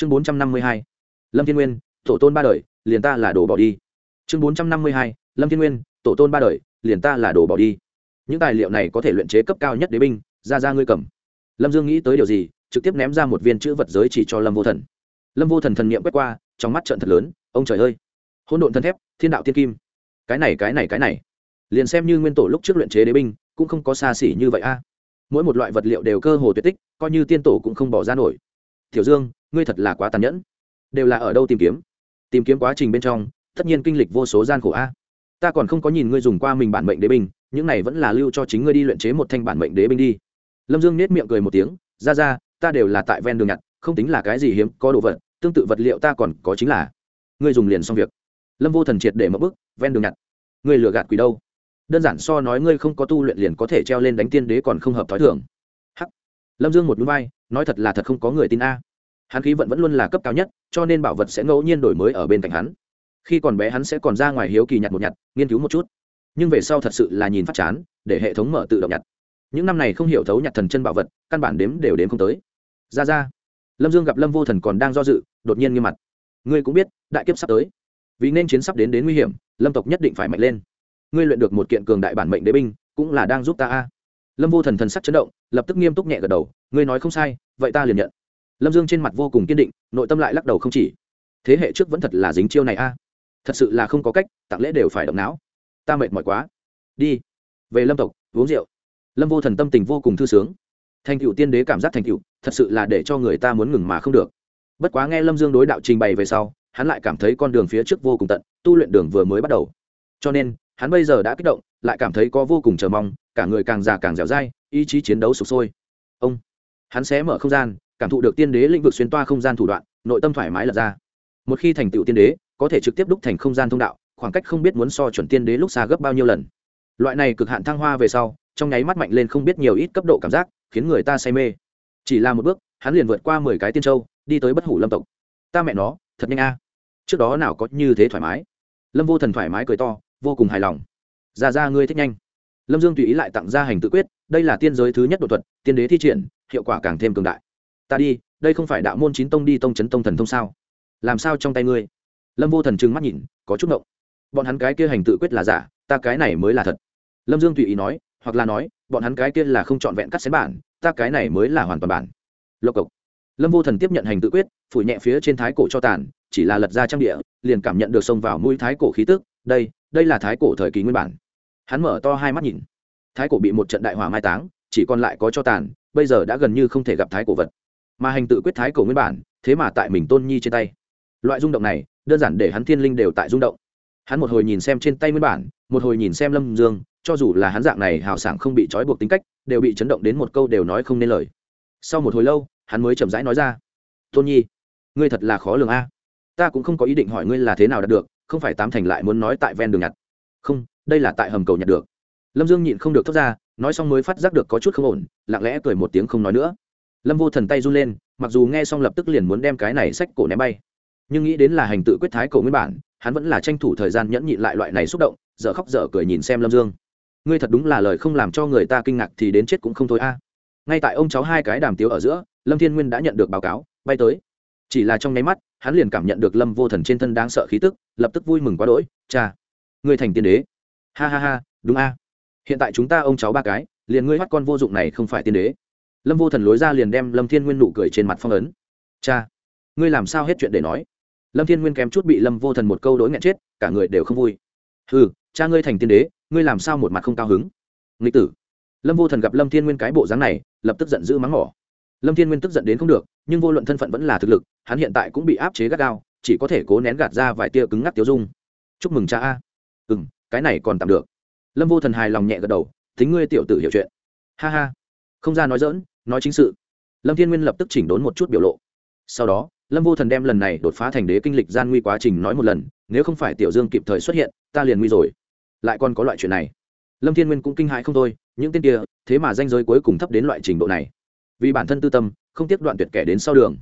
chương bốn trăm năm mươi hai, lâm thiên nguyên, tổ tôn ba đời, liền ta là đồ bỏ đi. Chương bốn trăm năm mươi hai, lâm thiên nguyên, tổ tôn ba đời, liền ta là đồ bỏ đi. Những tài liệu này có thể luyện chế cấp cao nhất đế binh, ra ra ngươi cầm. Lâm dương nghĩ tới điều gì, trực tiếp ném ra một viên chữ vật giới chỉ cho lâm vô thần. Lâm vô thần thần niệm quét qua, trong mắt trận thật lớn, ông trời ơi, hỗn độn thân thép, thiên đạo tiên kim. Cái này cái này cái này. Liền xem như nguyên tổ lúc trước luyện chế đế binh, cũng không có xa xỉ như vậy a. Mỗi một loại vật liệu đều cơ hồ tuyệt tích, coi như tiên tổ cũng không bỏ ra nổi tiểu dương, ngươi thật là quá tàn nhẫn. Đều là ở đâu tìm kiếm? Tìm kiếm quá trình bên trong, tất nhiên kinh lịch vô số gian khổ a. Ta còn không có nhìn ngươi dùng qua mình bản mệnh đế binh, những này vẫn là lưu cho chính ngươi đi luyện chế một thanh bản mệnh đế binh đi. Lâm dương nết miệng cười một tiếng, ra ra, ta đều là tại ven đường nhặt, không tính là cái gì hiếm, có đồ vật, tương tự vật liệu ta còn có chính là. Ngươi dùng liền xong việc. Lâm vô thần triệt để mất bức, ven đường nhặt. Ngươi lừa gạt quỷ đâu? Đơn giản so nói ngươi không có tu luyện liền có thể treo lên đánh tiên đế còn không hợp t h ó i thưởng hắc. Lâm dương một núi vai nói thật là thật không có người tin a. Hắn khí vận vẫn luôn là cấp cao nhất, cho nên bảo vật sẽ ngẫu nhiên đổi mới ở bên cạnh hắn. Khi còn bé hắn sẽ còn ra ngoài hiếu kỳ nhặt một nhặt, nghiên cứu một chút. Nhưng về sau thật sự là nhìn phát chán, để hệ thống mở tự động nhặt. Những năm này không hiểu thấu nhặt thần chân bảo vật, căn bản đếm đều đếm không tới. Ra ra. Lâm dương gặp lâm vô thần còn đang do dự, đột nhiên nghiêm mặt. Ngươi cũng biết, đại kiếp sắp tới. Vì nên chiến sắp đến đến nguy hiểm, lâm tộc nhất định phải mạnh lên. Ngươi luyện được một kiện cường đại bản mệnh đế binh, cũng là đang giúp ta a. Lâm vô thần thần sắc chấn động, lập tức nghiêm túc nhẹ gật đầu. Ngươi nói không sai vậy ta liền nhận. Lâm dương trên mặt vô cùng kiên định, nội tâm lại lắc đầu không chỉ. Thế hệ trước vẫn thật là dính chiêu này a. Thật sự là không có cách, tặng lễ đều phải động não. Ta mệt mỏi quá. Đi. Về lâm tộc, uống rượu. Lâm vô thần tâm tình vô cùng thư sướng. Thành cựu tiên đế cảm giác thành cựu, thật sự là để cho người ta muốn ngừng mà không được. Bất quá nghe lâm dương đối đạo trình bày về sau, hắn lại cảm thấy con đường phía trước vô cùng tận, tu luyện đường vừa mới bắt đầu. Cho nên, hắn bây giờ đã kích động, lại cảm thấy có vô cùng chờ mong, cả người càng già càng dẻo dai, ý chí chiến đấu sụp sôi. Ông hắn sẽ mở không gian, cảm thụ được tiên đế lĩnh vực xuyên toa không gian thủ đoạn, nội tâm thoải mái lật ra. Một khi thành tựu tiên đế, có thể trực tiếp đúc thành không gian thông đạo, khoảng cách không biết muốn so chuẩn tiên đế lúc xa gấp bao nhiêu lần. Loại này cực hạn thăng hoa về sau, trong nháy mắt mạnh lên không biết nhiều ít cấp độ cảm giác, khiến người ta say mê. Chỉ là một bước, hắn liền vượt qua mười cái tiên châu, đi tới bất hủ lâm tộc. Ta mẹ nó, thật nhanh a. Trước đó nào có như thế thoải mái? Lâm vô thần thoải mái cười to, vô cùng hài lòng. Ra ra, ngươi thích nhanh. Lâm dương tùy ý lại tặng ra hành tự quyết, đây là tiên giới thứ nhất đột thuật, tiên đế thi triển hiệu quả càng thêm cường đại. Ta đi, đây không phải đạo môn chín tông đi tông chấn tông thần thông sao? Làm sao trong tay ngươi? Lâm vô thần trừng mắt nhìn, có chút động. bọn hắn cái kia hành tự quyết là giả, ta cái này mới là thật. Lâm dương tùy ý nói, hoặc là nói, bọn hắn cái kia là không trọn vẹn cắt xén bản, ta cái này mới là hoàn toàn bản. Lộc cộc. Lâm vô thần tiếp nhận hành tự quyết, phủi nhẹ phía trên thái cổ cho tàn, chỉ là lật ra trang địa, liền cảm nhận được xông vào mũi thái cổ khí tức, đây đây là thái cổ thời kỳ nguyên bản. Hắn mở to hai mắt nhìn. Thái cổ bị một trận đại hỏa mai táng, chỉ còn lại có cho tàn bây giờ đã gần như không thể gặp thái cổ vật. Mà hành tự quyết thái cổ nguyên bản, thế mà tại mình tôn nhi trên tay. Loại rung động này, đơn giản để hắn thiên linh đều tại rung động. Hắn một hồi nhìn xem trên tay nguyên bản, một hồi nhìn xem lâm dương, cho dù là hắn dạng này hào sảng không bị trói buộc tính cách, đều bị chấn động đến một câu đều nói không nên lời. Sau một hồi lâu, hắn mới chậm rãi nói ra, tôn nhi, ngươi thật là khó lường a. Ta cũng không có ý định hỏi ngươi là thế nào đạt được, không phải tám thành lại muốn nói tại ven đường nhặt. Không, đây là tại hầm cầu nhặt được. Lâm dương nhịn không được thoát ra nói xong mới phát giác được có chút không ổn, lặng lẽ cười một tiếng không nói nữa. Lâm vô thần tay run lên, mặc dù nghe xong lập tức liền muốn đem cái này sách cổ ném bay. Nhưng nghĩ đến là hành tự quyết thái cổ nguyên bản, hắn vẫn là tranh thủ thời gian nhẫn nhịn lại loại này xúc động, dở khóc dở cười nhìn xem lâm dương. Ngươi thật đúng là lời không làm cho người ta kinh ngạc thì đến chết cũng không thôi a. Ngay tại ông cháu hai cái đàm tiếu ở giữa, lâm thiên nguyên đã nhận được báo cáo, bay tới. Chỉ là trong nháy mắt, hắn liền cảm nhận được lâm vô thần trên thân đáng sợ khí tức, lập tức vui mừng quá đỗi, cha, ngươi thành tiên đế. Ha ha ha, đúng a hiện tại chúng ta ông cháu ba cái, liền ngươi bắt con vô dụng này không phải tiên đế. Lâm vô thần lối ra liền đem lâm thiên nguyên nụ cười trên mặt phong ấn. Cha, ngươi làm sao hết chuyện để nói? Lâm thiên nguyên kém chút bị lâm vô thần một câu đỗi nghẹn chết, cả người đều không vui. Ừ cha ngươi thành tiên đế, ngươi làm sao một mặt không cao hứng? Nghịch tử. Lâm vô thần gặp lâm thiên nguyên cái bộ dáng này, lập tức giận dữ mắng mỏ. Lâm thiên nguyên tức giận đến không được, nhưng vô luận thân phận vẫn là thực lực, hắn hiện tại cũng bị áp chế gắt gao, chỉ có thể cố nén gạt ra vài tia cứng ngắc tiêu dung. Chúc mừng cha a. Ừ n cái này còn tạm được lâm vô thần hài lòng nhẹ gật đầu tính ngươi tiểu tử hiểu chuyện. Ha ha. Không ra nói dỡn nói chính sự. Lâm thiên nguyên lập tức chỉnh đốn một chút biểu lộ. Sau đó, lâm vô thần đem lần này đột phá thành đế kinh lịch gian nguy quá trình nói một lần, nếu không phải tiểu dương kịp thời xuất hiện, ta liền nguy rồi. Lại còn có loại chuyện này. Lâm thiên nguyên cũng kinh hãi không thôi, những tên kia, thế mà danh giới cuối cùng thấp đến loại trình độ này. Vì bản thân tư tâm, không tiếp đoạn tuyệt kẻ đến sau đường.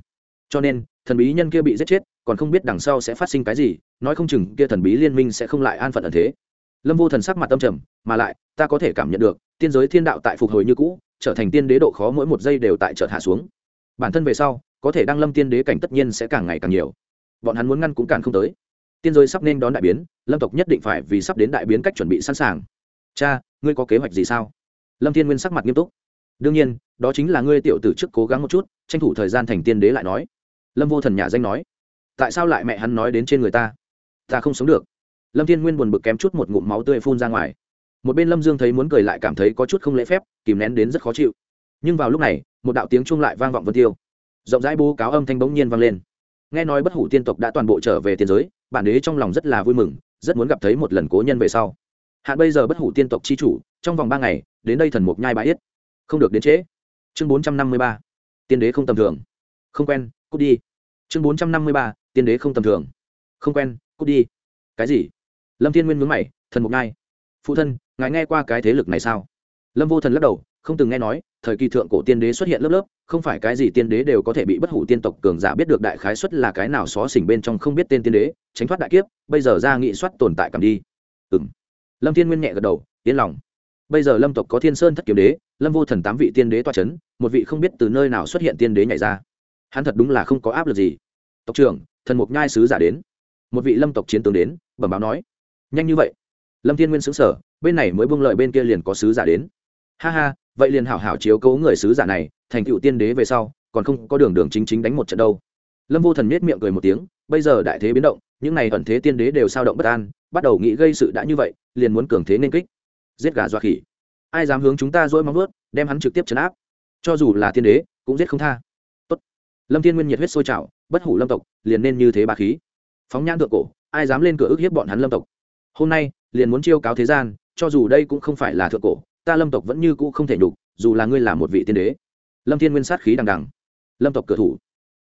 Cho nên, thần bí nhân kia bị giết chết, còn không biết đằng sau sẽ phát sinh cái gì, nói không chừng kia thần bí liên minh sẽ không lại an phận ẩn thế lâm vô thần sắc mặt tâm trầm, mà lại, ta có thể cảm nhận được, tiên giới thiên đạo tại phục hồi như cũ, trở thành tiên đế độ khó mỗi một giây đều tại chợt hạ xuống. Bản thân về sau, có thể đăng lâm tiên đế cảnh tất nhiên sẽ càng ngày càng nhiều. Bọn hắn muốn ngăn cũng càng không tới. Tiên giới sắp nên đón đại biến, lâm tộc nhất định phải vì sắp đến đại biến cách chuẩn bị sẵn sàng. Cha, ngươi có kế hoạch gì sao? Lâm thiên nguyên sắc mặt nghiêm túc. Đương nhiên, đó chính là ngươi tiểu tử trước cố gắng một chút, tranh thủ thời gian thành tiên đế lại nói. Lâm vô thần nhà danh nói. Tại sao lại mẹ hắn nói đến trên người ta? Ta không sống được lâm thiên nguyên buồn bực kém chút một ngụm máu tươi phun ra ngoài. Một bên lâm dương thấy muốn cười lại cảm thấy có chút không lễ phép, kìm nén đến rất khó chịu. Nhưng vào lúc này, một đạo tiếng chung lại vang vọng vân tiêu. Rộng rãi bố cáo âm thanh bỗng nhiên vang lên. Nghe nói bất hủ tiên tộc đã toàn bộ trở về tiên giới, bản đế trong lòng rất là vui mừng, rất muốn gặp thấy một lần cố nhân về sau. Hạn bây giờ bất hủ tiên tộc c h i chủ, trong vòng ba ngày, đến đây thần mục nhai bãi yết. Không được đến trễ. Chương bốn trăm năm mươi ba. Tiên đế không tầm thường. Không quen, cút đi. Chương bốn trăm năm mươi ba. Tiên đế không tầm thường. Không quen, cút đi. Cái gì? Lâm thiên nguyên mướn mày, thần mục ngai phụ thân, ngài nghe qua cái thế lực này sao? Lâm vô thần lắc đầu, không từng nghe nói, thời kỳ thượng cổ tiên đế xuất hiện lớp lớp, không phải cái gì tiên đế đều có thể bị bất hủ tiên tộc cường giả biết được đại khái xuất là cái nào xó xỉnh bên trong không biết tên tiên đế, tránh thoát đại kiếp, bây giờ ra nghị soát tồn tại cầm đi. Ừ m lâm thiên nguyên nhẹ gật đầu, yên lòng. Bây giờ lâm tộc có thiên sơn thất kiếm đế, lâm vô thần tám vị tiên đế toa c h ấ n một vị không biết từ nơi nào xuất hiện tiên đế nhảy ra. Hắn thật đúng là không có áp lực gì. Tộc trưởng, thần mục nhai sứ giả đến. Một vị lâm tộc chiến tướng đến, bẩm báo nói nhanh như vậy. Lâm thiên nguyên xứng sở bên này mới buông lợi bên kia liền có sứ giả đến. Ha ha, vậy liền hảo hảo chiếu cố người sứ giả này, thành cựu tiên đế về sau, còn không có đường đường chính chính đánh một trận đâu. Lâm vô thần miết miệng cười một tiếng, bây giờ đại thế biến động, những này ẩn thế tiên đế đều sao động bất an, bắt đầu nghĩ gây sự đã như vậy, liền muốn cường thế nên kích. Giết gà dọa khỉ. Ai dám hướng chúng ta dỗi móng ướt đem hắn trực tiếp chấn áp. Cho dù là tiên đế, cũng giết không tha. Tốt. lâm thiên nguyên nhiệt huyết sôi trào, bất hủ lâm tộc, liền nên như thế bà khí. Phóng nhãn thượng cổ, ai dám lên cửa ức hiếp bọn hắn lâm tộc? Hôm nay, liền muốn chiêu cáo thế gian, cho dù đây cũng không phải là thượng cổ, ta lâm tộc vẫn như cũ không thể nhục, dù là ngươi là một vị tiên đế. Lâm thiên nguyên sát khí đằng đằng. Lâm tộc cửa thủ.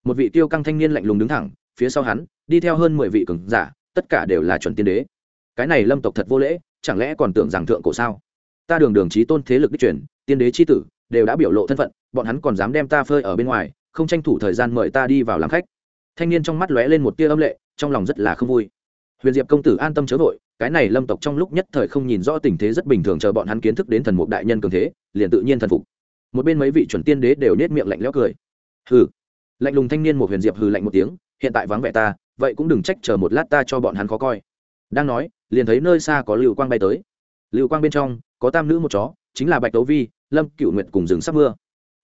Một vị tiêu căng thanh niên lạnh lùng đứng thẳng, phía sau hắn, đi theo hơn mười vị cường giả, tất cả đều là chuẩn tiên đế. Cái này lâm tộc thật vô lễ, chẳng lẽ còn tưởng rằng thượng cổ sao? Ta đường đường trí tôn thế lực đích truyền, tiên đế c h i tử, đều đã biểu lộ thân phận, bọn hắn còn dám đem ta phơi ở bên ngoài, không tranh thủ thời gian mời ta đi vào làm khách. Thanh niên trong mắt lóe lên một tia âm lệ, trong lòng rất là không vui. Huyền diệp công tử an tâm chớ vội cái này lâm tộc trong lúc nhất thời không nhìn rõ tình thế rất bình thường chờ bọn hắn kiến thức đến thần mục đại nhân cường thế, liền tự nhiên thần phục. Một bên mấy vị chuẩn tiên đế đều nết miệng lạnh lẽo cười. Hừ. Lạnh lùng thanh niên một huyền diệp hừ lạnh một tiếng, hiện tại vắng vẻ ta, vậy cũng đừng trách chờ một lát ta cho bọn hắn khó coi. Đang nói, liền thấy nơi xa có lưu quang bay tới. Lưu quang bên trong, có tam nữ một chó, chính là bạch tấu vi, lâm cựu nguyệt cùng rừng sắp mưa.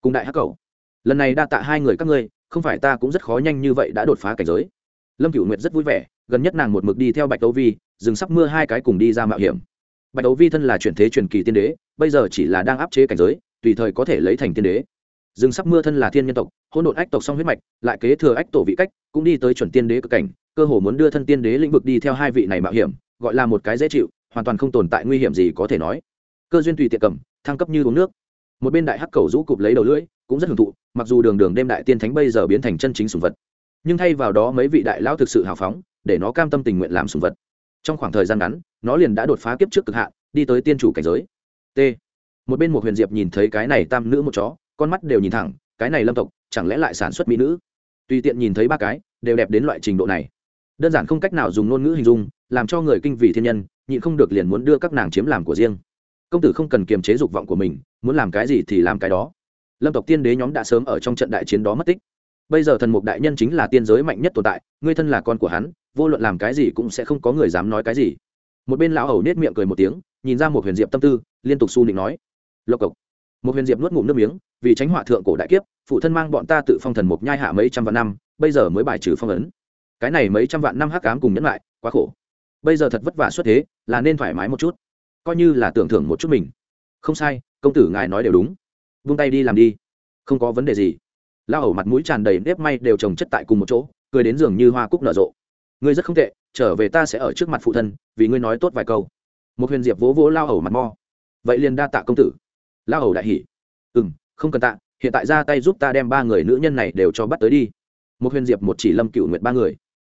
Cùng đại hắc cầu lần này đa tạ hai người các ngươi, không phải ta cũng rất khó nhanh như vậy đã đột phá cảnh giới. Lâm cựu nguyệt rất vui vẻ gần nhất nàng một mực đi theo bạch tấu vi, dừng sắp mưa hai cái cùng đi ra mạo hiểm. Bạch tấu vi thân là chuyển thế truyền kỳ tiên đế, bây giờ chỉ là đang áp chế cảnh giới, tùy thời có thể lấy thành tiên đế. Rừng sắp mưa thân là thiên nhân tộc hôn đột ách tộc song huyết mạch, lại kế thừa ách tổ vị cách, cũng đi tới chuẩn tiên đế cực cảnh, cơ hồ muốn đưa thân tiên đế lĩnh vực đi theo hai vị này mạo hiểm, gọi là một cái dễ chịu, hoàn toàn không tồn tại nguy hiểm gì có thể nói. Cơ duyên tùy tiện cầm, thăng cấp như uống nước. Một bên đại hắc cầu rũ cụp lấy đầu lưỡi, cũng rất hưởng thụ, mặc dù đường đường đêm đại tiên thánh bây giờ biến thành chân chính sùng vật. Nhưng thay vào đó mấy vị đại lão thực sự hào phóng để nó cam tâm tình nguyện làm sùng vật. Trong khoảng thời gian ngắn, nó liền đã đột phá kiếp trước cực hạn, đi tới tiên chủ cảnh giới. T. Một bên một huyền diệp nhìn thấy cái này tam nữ một chó, con mắt đều nhìn thẳng, cái này lâm tộc, chẳng lẽ lại sản xuất mỹ nữ? Tùy tiện nhìn thấy ba cái, đều đẹp đến loại trình độ này. Đơn giản không cách nào dùng ngôn ngữ hình dung, làm cho người kinh vì thiên nhân, nhịn không được liền muốn đưa các nàng chiếm làm của riêng. Công tử không cần kiềm chế dục vọng của mình, muốn làm cái gì thì làm cái đó. Lâm tộc tiên đế nhóm đã sớm ở trong trận đại chiến đó mất tích. Bây giờ thần mục đại nhân chính là tiên giới mạnh nhất tồn tại, ngươi thân là con của hắn vô luận làm cái gì cũng sẽ không có người dám nói cái gì. Một bên lão hầu nết miệng cười một tiếng, nhìn ra một huyền diệp tâm tư, liên tục su nịnh nói, lộc cộc. Một huyền diệp nuốt ngụm nước miếng, vì tránh họa thượng cổ đại kiếp, phụ thân mang bọn ta tự phong thần mục nhai hạ mấy trăm vạn năm, bây giờ mới bài trừ phong ấn. Cái này mấy trăm vạn năm hắc cám cùng nhẫn lại, quá khổ. Bây giờ thật vất vả xuất thế, là nên thoải mái một chút. Coi như là tưởng thưởng một chút mình. Không sai, công tử ngài nói đều đúng. Vung tay đi làm đi. Không có vấn đề gì. Lao hầu mặt mũi tràn đầy nếp may đều trồng chất tại cùng một chỗ, cười đến giường như hoa cúc nở rộ ngươi rất không tệ, trở về ta sẽ ở trước mặt phụ thân, vì ngươi nói tốt vài câu. Một huyền diệp vỗ vỗ lao ẩu mặt mo. Vậy liền đa tạ công tử. Lao ẩu đại hỉ. Ừ m không cần tạ, hiện tại ra tay giúp ta đem ba người nữ nhân này đều cho bắt tới đi. Một huyền diệp một chỉ lâm cựu nguyện ba người.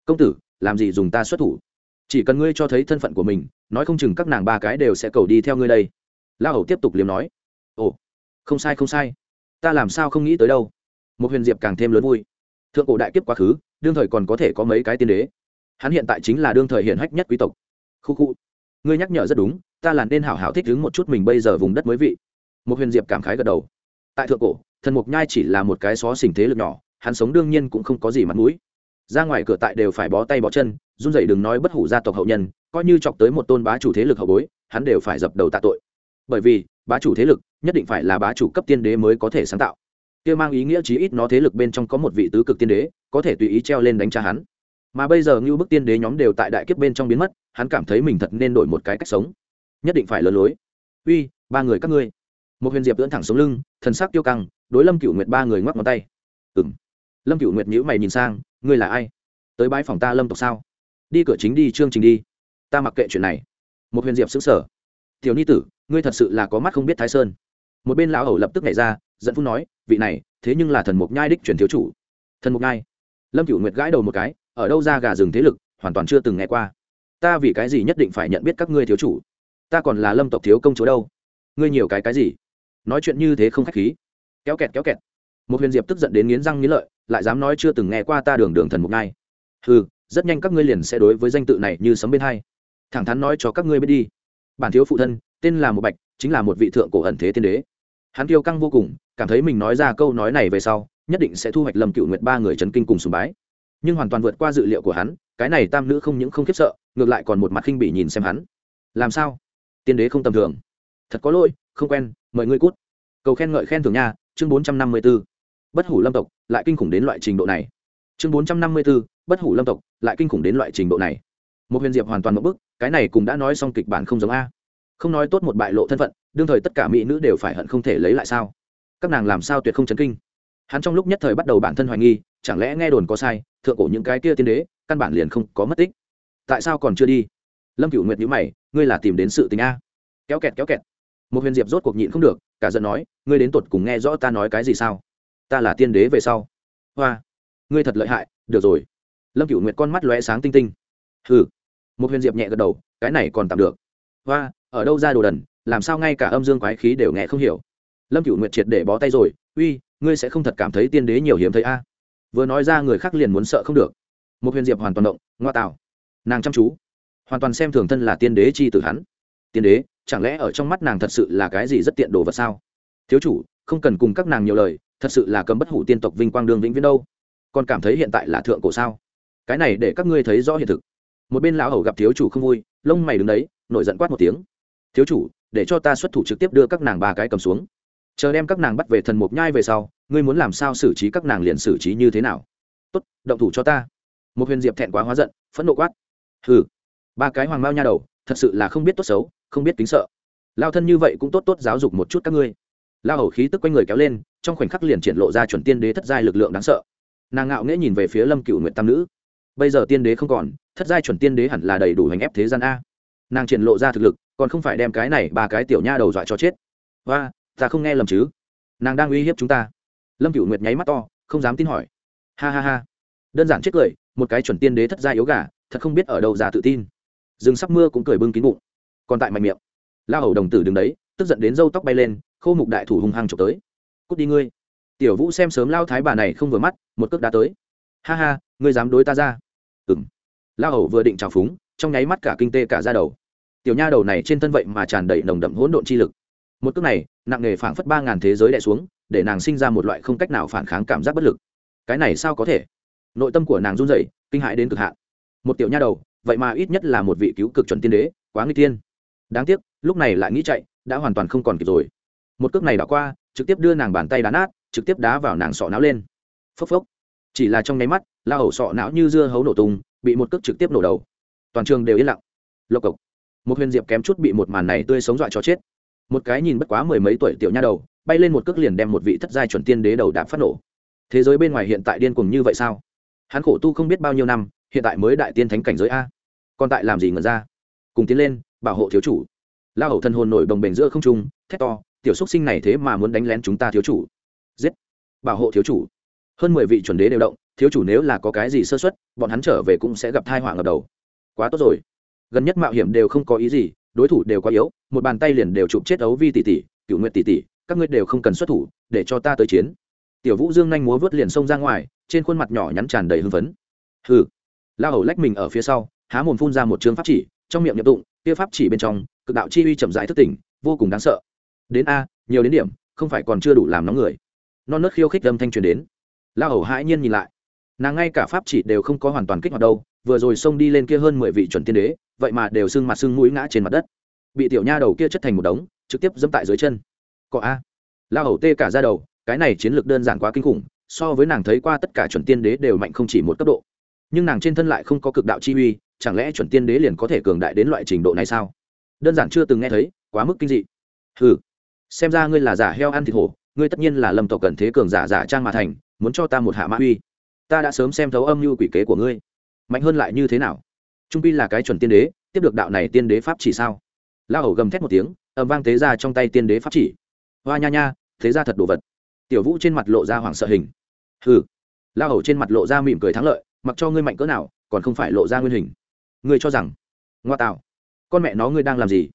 Công tử, làm gì dùng ta xuất thủ? Chỉ cần ngươi cho thấy thân phận của mình, nói không chừng các nàng ba cái đều sẽ cầu đi theo ngươi đây. Lao hầu tiếp tục liếm nói. Ồ, không sai không sai. Ta làm sao không nghĩ tới đâu? Một huyền diệp càng thêm lớn vui. Thượng cổ đại kiếp quá khứ, đương thời còn có thể có mấy cái tiên đế hắn hiện tại chính là đương thời hiện hách nhất quý tộc. Khu khu. Ngươi nhắc nhở rất đúng, ta là nên hảo hảo thích ứng một chút mình bây giờ vùng đất mới vị. Một huyền diệp cảm khái gật đầu. Tại thượng cổ, thần mục nhai chỉ là một cái xó xỉnh thế lực nhỏ, hắn sống đương nhiên cũng không có gì mặt mũi. Ra ngoài cửa tại đều phải bó tay bó chân, run rẩy đừng nói bất hủ gia tộc hậu nhân, coi như chọc tới một tôn bá chủ thế lực hậu bối, hắn đều phải dập đầu tạ tội. Bởi vì, bá chủ thế lực nhất định phải là bá chủ cấp tiên đế mới có thể sáng tạo. Kia mang ý nghĩa chí ít nó thế lực bên trong có một vị tứ cực tiên đế, có thể tùy ý treo lên đánh trả hắn mà bây giờ như bức tiên đế nhóm đều tại đại kiếp bên trong biến mất, hắn cảm thấy mình thật nên đổi một cái cách sống. Nhất định phải lừa lối. Uy, ba người các ngươi. Một huyền diệp dẫn thẳng xuống lưng, thần sắc tiêu căng, đối lâm cựu nguyệt ba người ngoắc ngón tay. Ừ m lâm cựu nguyệt nhữ mày nhìn sang, ngươi là ai? Tới bãi phòng ta lâm tộc sao? Đi cửa chính đi, chương trình đi. Ta mặc kệ chuyện này. Một huyền diệp xứng sở tiểu ni tử, ngươi thật sự là có mắt không biết thái sơn. Một bên lão hầu lập tức nhảy ra dẫn phun nói, vị này, thế nhưng là thần mục nhai đích truyền thiếu chủ. Thần mục nhai. Lâm cựu nguyệt gãi đầu một cái ở đâu ra gà rừng thế lực, hoàn toàn chưa từng nghe qua. Ta vì cái gì nhất định phải nhận biết các ngươi thiếu chủ? Ta còn là lâm tộc thiếu công chúa đâu? Ngươi nhiều cái cái gì? Nói chuyện như thế không khách khí. Kéo kẹt kéo kẹt. Một huyền diệp tức giận đến nghiến răng nghiến lợi, lại dám nói chưa từng nghe qua ta đường đường thần mục nhai ừ rất nhanh các ngươi liền sẽ đối với danh tự này như sấm bên hai. Thẳng thắn nói cho các ngươi biết đi. Bản thiếu phụ thân, tên là một bạch, chính là một vị thượng cổ ẩn thế tiên đế. Hắn kiêu căng vô cùng, cảm thấy mình nói ra câu nói này về sau, nhất định sẽ thu hoạch lầm cựu nguyệt ba người chấn kinh cùng sùng bái nhưng hoàn toàn vượt qua dự liệu của hắn, cái này tam nữ không những không khiếp sợ, ngược lại còn một mặt khinh bỉ nhìn xem hắn. Làm sao? Tiên đế không tầm thường. Thật có lỗi, không quen, mời ngươi cút. Cầu khen ngợi khen thưởng nha, chương bốn trăm năm mươi b ố bất hủ lâm tộc, lại kinh khủng đến loại trình độ này. Chương bốn trăm năm mươi b ố bất hủ lâm tộc, lại kinh khủng đến loại trình độ này. Một huyền diệp hoàn toàn một bức cái này cũng đã nói xong kịch bản không giống a. Không nói tốt một bại lộ thân phận, đương thời tất cả mỹ nữ đều phải hận không thể lấy lại sao? Các nàng làm sao tuyệt không chấn kinh? Hắn trong lúc nhất thời bắt đầu bản thân hoài nghi chẳng lẽ nghe đồn có sai, thượng cổ những cái kia tiên đế, căn bản liền không có mất tích. Tại sao còn chưa đi? Lâm cửu nguyệt nhữ mày, ngươi là tìm đến sự tình a. Kéo kẹt kéo kẹt. Một huyền diệp rốt cuộc nhịn không được, cả giận nói, ngươi đến tột cùng nghe rõ ta nói cái gì sao? Ta là tiên đế về sau. Hoa, ngươi thật lợi hại, được rồi. Lâm cửu nguyệt con mắt lóe sáng tinh tinh. Hừ. Một huyền diệp nhẹ gật đầu, cái này còn tạm được. Hoa, ở đâu ra đồ đần, làm sao ngay cả âm dương quái khí đều nghe không hiểu. Lâm cửu nguyệt triệt để bó tay rồi, uy, ngươi sẽ không thật cảm thấy tiên đế nhiều hiếm thấy a vừa nói ra người khác liền muốn sợ không được. Một huyền diệp hoàn toàn động, ngoa tạo. Nàng chăm chú. Hoàn toàn xem thường thân là tiên đế chi tử hắn. Tiên đế, chẳng lẽ ở trong mắt nàng thật sự là cái gì rất tiện đồ vật sao? Thiếu chủ, không cần cùng các nàng nhiều lời, thật sự là cấm bất hủ tiên tộc vinh quang đương vĩnh viễn đâu. Còn cảm thấy hiện tại là thượng cổ sao? Cái này để các ngươi thấy rõ hiện thực. Một bên lão hầu gặp thiếu chủ không vui, lông mày đứng đấy, nổi giận quát một tiếng. Thiếu chủ, để cho ta xuất thủ trực tiếp đưa các nàng ba cái cầm xuống. Chờ đem các nàng bắt về thần mục nhai về sau ngươi muốn làm sao xử trí các nàng liền xử trí như thế nào? Tốt, động thủ cho ta. Một huyền diệp thẹn quá hóa giận, phẫn nộ quát. Hừ, ba cái hoàng mao nha đầu, thật sự là không biết tốt xấu, không biết kính sợ. Lao thân như vậy cũng tốt tốt giáo dục một chút các ngươi. Lao hầu khí tức quanh người kéo lên, trong khoảnh khắc liền triển lộ ra chuẩn tiên đế thất giai lực lượng đáng sợ. Nàng ngạo nghễ nhìn về phía lâm cựu nguyện tam nữ. Bây giờ tiên đế không còn, thất giai chuẩn tiên đế hẳn là đầy đủ hành ép thế gian a. Nàng triển lộ ra thực lực, còn không phải đem cái này ba cái tiểu nha đầu dọa cho chết. Và ta không nghe lầm chứ? Nàng đang uy hiếp chúng ta lâm cựu nguyệt nháy mắt to, không dám tin hỏi. Ha ha ha. Đơn giản chết cười, một cái chuẩn tiên đế thất gia yếu gà, thật không biết ở đâu già tự tin. Rừng sắp mưa cũng cười bưng kín bụng. Còn tại mạnh miệng. La hầu đồng tử đứng đấy, tức giận đến râu tóc bay lên khâu mục đại thủ hung hăng trộm tới. Cút đi ngươi. Tiểu vũ xem sớm lao thái bà này không vừa mắt, một cước đá tới. Ha ha, ngươi dám đối ta ra. Ừng la hầu vừa định trào phúng, trong nháy mắt cả kinh tê cả ra đầu. Tiểu nha đầu này trên thân vậy mà tràn đầy nồng đậm hỗn độn chi lực. Một cước này, nặng nề phảng phất ba ngàn thế giới đè xuống để nàng sinh ra một loại không cách nào phản kháng cảm giác bất lực. Cái này sao có thể? Nội tâm của nàng run rẩy, kinh hãi đến cực hạn. Một tiểu nha đầu, vậy mà ít nhất là một vị cứu cực chuẩn tiên đế, quá nguy tiên đáng tiếc, lúc này lại nghĩ chạy, đã hoàn toàn không còn kịp rồi. Một cước này đã qua, trực tiếp đưa nàng bàn tay đá nát, trực tiếp đá vào nàng sọ não lên. Phốc phốc. Chỉ là trong nháy mắt, la hầu sọ não như dưa hấu nổ tung, bị một cước trực tiếp nổ đầu. Toàn trường đều yên lặng. Lộc cộc. Một huyền diệp kém chút bị một màn này tươi sống dọa cho chết. Một cái nhìn bất quá mười mấy tuổi tiểu nha đầu bay lên một cước liền đem một vị thất giai chuẩn tiên đế đầu đạp phát nổ. Thế giới bên ngoài hiện tại điên cuồng như vậy sao? Hắn khổ tu không biết bao nhiêu năm, hiện tại mới đại tiên thánh cảnh giới a. Còn tại làm gì ngẩn ra? Cùng tiến lên, bảo hộ thiếu chủ. La hầu thân hồn nổi đồng bềnh giữa không trung, thét to, tiểu xúc sinh này thế mà muốn đánh lén chúng ta thiếu chủ. Giết! Bảo hộ thiếu chủ. Hơn mười vị chuẩn đế đều động, thiếu chủ nếu là có cái gì sơ xuất bọn hắn trở về cũng sẽ gặp thai họa ngập đầu. Quá tốt rồi. Gần nhất mạo hiểm đều không có ý gì, đối thủ đều quá yếu, một bàn tay liền đều chụp chết ấu vi tỷ tỷ cựu nguyện tỷ tỷ các ngươi đều không cần xuất thủ, để cho ta tới chiến. Tiểu vũ dương nhanh múa vớt liền xông ra ngoài, trên khuôn mặt nhỏ nhắn tràn đầy hưng phấn. Hừ. La hầu lách mình ở phía sau, há mồm phun ra một chương pháp chỉ, trong miệng nhập tụng, kia pháp chỉ bên trong, cực đạo chi uy chậm rãi thức tỉnh, vô cùng đáng sợ. Đến a, nhiều đến điểm, không phải còn chưa đủ làm nóng người. Non nớt khiêu khích âm thanh truyền đến. La hầu hãi nhiên nhìn lại. Nàng ngay cả pháp chỉ đều không có hoàn toàn kích hoạt đâu, vừa rồi xông đi lên kia hơn mười vị chuẩn tiên đế, vậy mà đều sưng mặt sưng mũi ngã trên mặt đất. Bị tiểu nha đầu kia chất thành một đống, trực tiếp dẫm tại dưới chân cọ a. La hầu tê cả ra đầu, cái này chiến lược đơn giản quá kinh khủng, so với nàng thấy qua tất cả chuẩn tiên đế đều mạnh không chỉ một cấp độ. Nhưng nàng trên thân lại không có cực đạo chi uy, chẳng lẽ chuẩn tiên đế liền có thể cường đại đến loại trình độ này sao? Đơn giản chưa từng nghe thấy, quá mức kinh dị. Ừ xem ra ngươi là giả heo ăn thịt hổ, ngươi tất nhiên là lâm tộc cần thế cường giả giả trang mà thành, muốn cho ta một hạ mã uy. Ta đã sớm xem thấu âm mưu quỷ kế của ngươi. Mạnh hơn lại như thế nào? Trung pi là cái chuẩn tiên đế, tiếp được đạo này tiên đế pháp chỉ sao? La hầu gầm thét một tiếng, ầm vang tế ra trong tay tiên đế pháp chỉ hoa nha nha, thế ra thật đồ vật. Tiểu vũ trên mặt lộ ra hoảng sợ hình. Hừ. La hầu trên mặt lộ ra mỉm cười thắng lợi, mặc cho ngươi mạnh cỡ nào, còn không phải lộ ra nguyên hình. Ngươi cho rằng, ngoa tạo, con mẹ nó ngươi đang làm gì?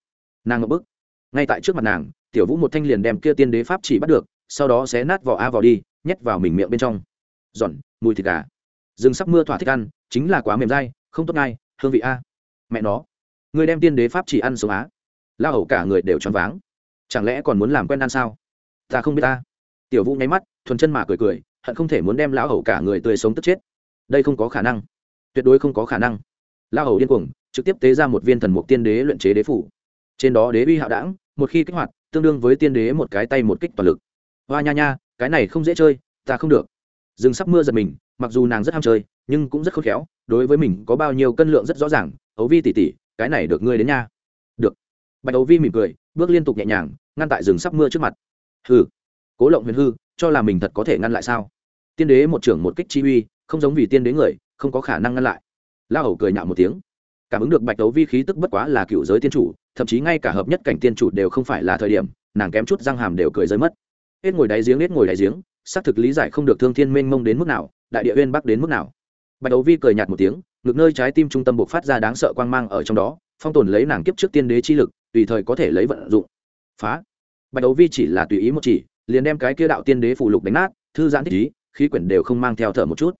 Nàng ngậm bức. Ngay tại trước mặt nàng, tiểu vũ một thanh liền đem kia tiên đế pháp chỉ bắt được, sau đó xé nát vỏ a vào đi, nhét vào mình miệng bên trong. Giòn, mùi thịt gà. Rừng sắp mưa thỏa thích ăn, chính là quá mềm dai, không tốt ngay, hương vị a. Mẹ nó người đem tiên đế pháp chỉ ăn sống á. La hầu cả người đều choáng váng chẳng lẽ còn muốn làm quen ăn sao? Ta không biết ta. Tiểu vũ nháy mắt, thuần chân mà cười cười, hận không thể muốn đem lão hầu cả người tươi sống tức chết. Đây không có khả năng. Tuyệt đối không có khả năng. Lão hầu điên cuồng, trực tiếp tế ra một viên thần mục tiên đế luyện chế đế phủ. Trên đó đế uy hạo đảng một khi kích hoạt, tương đương với tiên đế một cái tay một kích toàn lực. Hoa nha nha, cái này không dễ chơi, ta không được. Rừng sắp mưa giật mình, mặc dù nàng rất ham chơi, nhưng cũng rất khôn khéo, đối với mình có bao nhiêu cân lượng rất rõ ràng. Ấu vi tỉ tỉ cái này được ngươi đến nha bạch đấu vi mỉm cười, bước liên tục nhẹ nhàng, ngăn tại rừng sắp mưa trước mặt. Hư cố lộng huyền hư, cho là mình thật có thể ngăn lại sao? Tiên đế một trưởng một kích chi uy, không giống vì tiên đế người, không có khả năng ngăn lại. La hầu cười nhạo một tiếng. Cảm ứng được bạch đấu vi khí tức bất quá là cựu giới tiên chủ, thậm chí ngay cả hợp nhất cảnh tiên chủ đều không phải là thời điểm, nàng kém chút răng hàm đều cười rơi mất. Hết ngồi đáy giếng, hết ngồi đáy giếng, xác thực lý giải không được thương thiên mênh mông đến mức nào, đại địa uyên bắc đến mức nào. Bạch đấu vi cười nhạt một tiếng, ngực nơi trái tim trung tâm buộc phát ra đáng sợ quang mang ở trong đó, phong tồn lấy nàng kiếp trước tiên đế chi lực tùy thời có thể lấy vận dụng. Phá. Bạch đấu vi chỉ là tùy ý một chỉ, liền đem cái kia đạo tiên đế phụ lục đánh nát, thư giãn thích ý, khí quyển đều không mang theo thở một chút.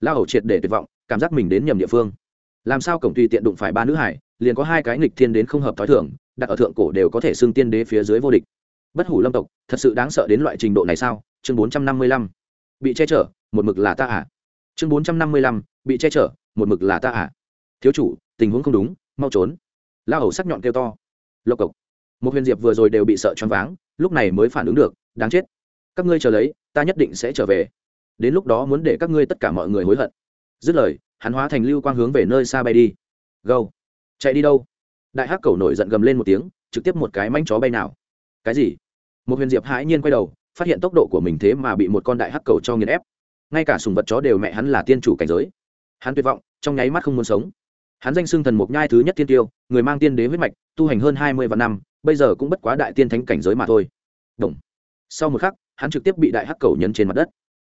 La hầu triệt để tuyệt vọng, cảm giác mình đến nhầm địa phương. Làm sao cổng tùy tiện đụng phải ba nữ hải, liền có hai cái nghịch thiên đến không hợp t h o i thưởng đặt ở thượng cổ đều có thể xưng tiên đế phía dưới vô địch. Bất hủ lâm tộc, thật sự đáng sợ đến loại trình độ này sao? Chương bốn trăm năm mươi lăm. Bị che chở, một mực là ta à? Chương bốn trăm năm mươi lăm. Bị che chở, một mực là ta à? Thiếu chủ, tình huống không đúng, mau trốn. La hầu sắc nhọn kêu to lộc cộc. Một huyền diệp vừa rồi đều bị sợ choáng váng, lúc này mới phản ứng được, đáng chết. Các ngươi chờ lấy, ta nhất định sẽ trở về. Đến lúc đó muốn để các ngươi tất cả mọi người hối hận. Dứt lời, hắn hóa thành lưu quang hướng về nơi xa bay đi. Gâu chạy đi đâu? Đại hắc cầu nổi giận gầm lên một tiếng, trực tiếp một cái manh chó bay nào. Cái gì? Một huyền diệp hãi nhiên quay đầu, phát hiện tốc độ của mình thế mà bị một con đại hắc cầu cho nghiền ép. Ngay cả sùng vật chó đều mẹ hắn là tiên chủ cảnh giới. Hắn tuyệt vọng, trong nháy mắt không muốn sống hắn danh xưng thần mục nhai thứ nhất tiên tiêu, người mang tiên đế huyết mạch, tu hành hơn hai mươi vạn năm, bây giờ cũng bất quá đại tiên thánh cảnh giới mà thôi. Đồng. sau một khắc, hắn trực tiếp bị đại hắc cầu nhấn trên mặt đất.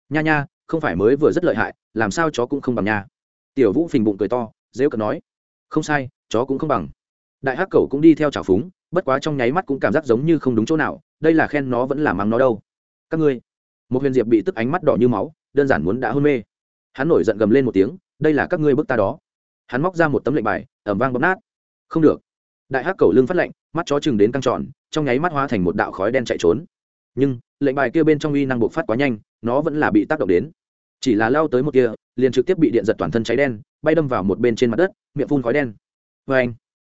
Nha nha, không phải mới vừa rất lợi hại, làm sao chó cũng không bằng nha. Tiểu vũ phình bụng cười to, dễ cợt nói. Không sai, chó cũng không bằng. Đại hắc cầu cũng đi theo trào phúng, bất quá trong nháy mắt cũng cảm giác giống như không đúng chỗ nào, đây là khen nó vẫn là mắng nó đâu. Các ngươi. Một huyền diệp bị tức ánh mắt đỏ như máu, đơn giản muốn đã hôn mê. Hắn nổi giận gầm lên một tiếng, đây là các ngươi bức ta đó hắn móc ra một tấm lệnh bài, ẩm vang bấm nát. Không được. Đại hắc cầu lưng phát lệnh, mắt chó chừng đến căng tròn, trong nháy mắt hóa thành một đạo khói đen chạy trốn. Nhưng, lệnh bài kia bên trong uy năng bộc phát quá nhanh, nó vẫn là bị tác động đến. Chỉ là lao tới một kia, liền trực tiếp bị điện giật toàn thân cháy đen, bay đâm vào một bên trên mặt đất, miệng phun khói đen. Vê anh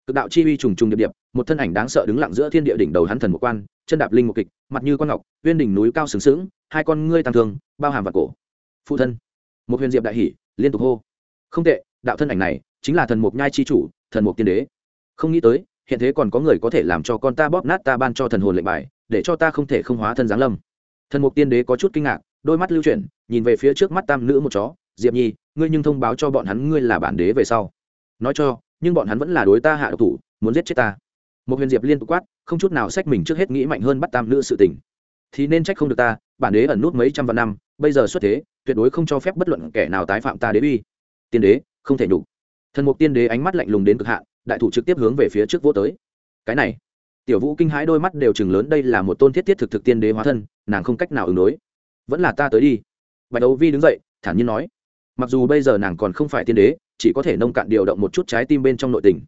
cực đạo chi uy trùng trùng điệp điệp, một thân ảnh đáng sợ đứng lặng giữa thiên địa đỉnh đầu hắn thần một quan, chân đạp linh một kịch, mặt như con ngọc, viên đỉnh núi cao sừng sững, hai con ngươi tăng thường bao hàm và cổ. Phụ thân. Một huyền diệp đại hỉ, liên tục hô. Không tệ đạo thân ảnh này chính là thần mục nhai chi chủ, thần mục tiên đế. Không nghĩ tới, hiện thế còn có người có thể làm cho con ta bóp nát ta ban cho thần hồn lệnh bài, để cho ta không thể không hóa thân giáng lâm. Thần mục tiên đế có chút kinh ngạc, đôi mắt lưu chuyển, nhìn về phía trước mắt tam nữ một chó. Diệp nhi, ngươi nhưng thông báo cho bọn hắn ngươi là bản đế về sau. Nói cho, nhưng bọn hắn vẫn là đối ta hạ độc thủ, muốn giết chết ta. Một huyền diệp liên tục quát, không chút nào sách mình trước hết nghĩ mạnh hơn bắt tam nữ sự tình. Thì nên trách không được ta, bản đế ẩn nút mấy trăm vạn năm, bây giờ xuất thế, tuyệt đối không cho phép bất luận kẻ nào tái phạm ta đế uy. Tiên đế không thể nhục. Thần mục tiên đế ánh mắt lạnh lùng đến cực hạn, đại thủ trực tiếp hướng về phía trước vô tới. Cái này, tiểu vũ kinh hãi đôi mắt đều chừng lớn, đây là một tôn thiết thiết thực thực tiên đế hóa thân, nàng không cách nào ứng đối. Vẫn là ta tới đi. Bạch đấu vi đứng dậy, thản nhiên nói. Mặc dù bây giờ nàng còn không phải tiên đế, chỉ có thể nông cạn điều động một chút trái tim bên trong nội tình.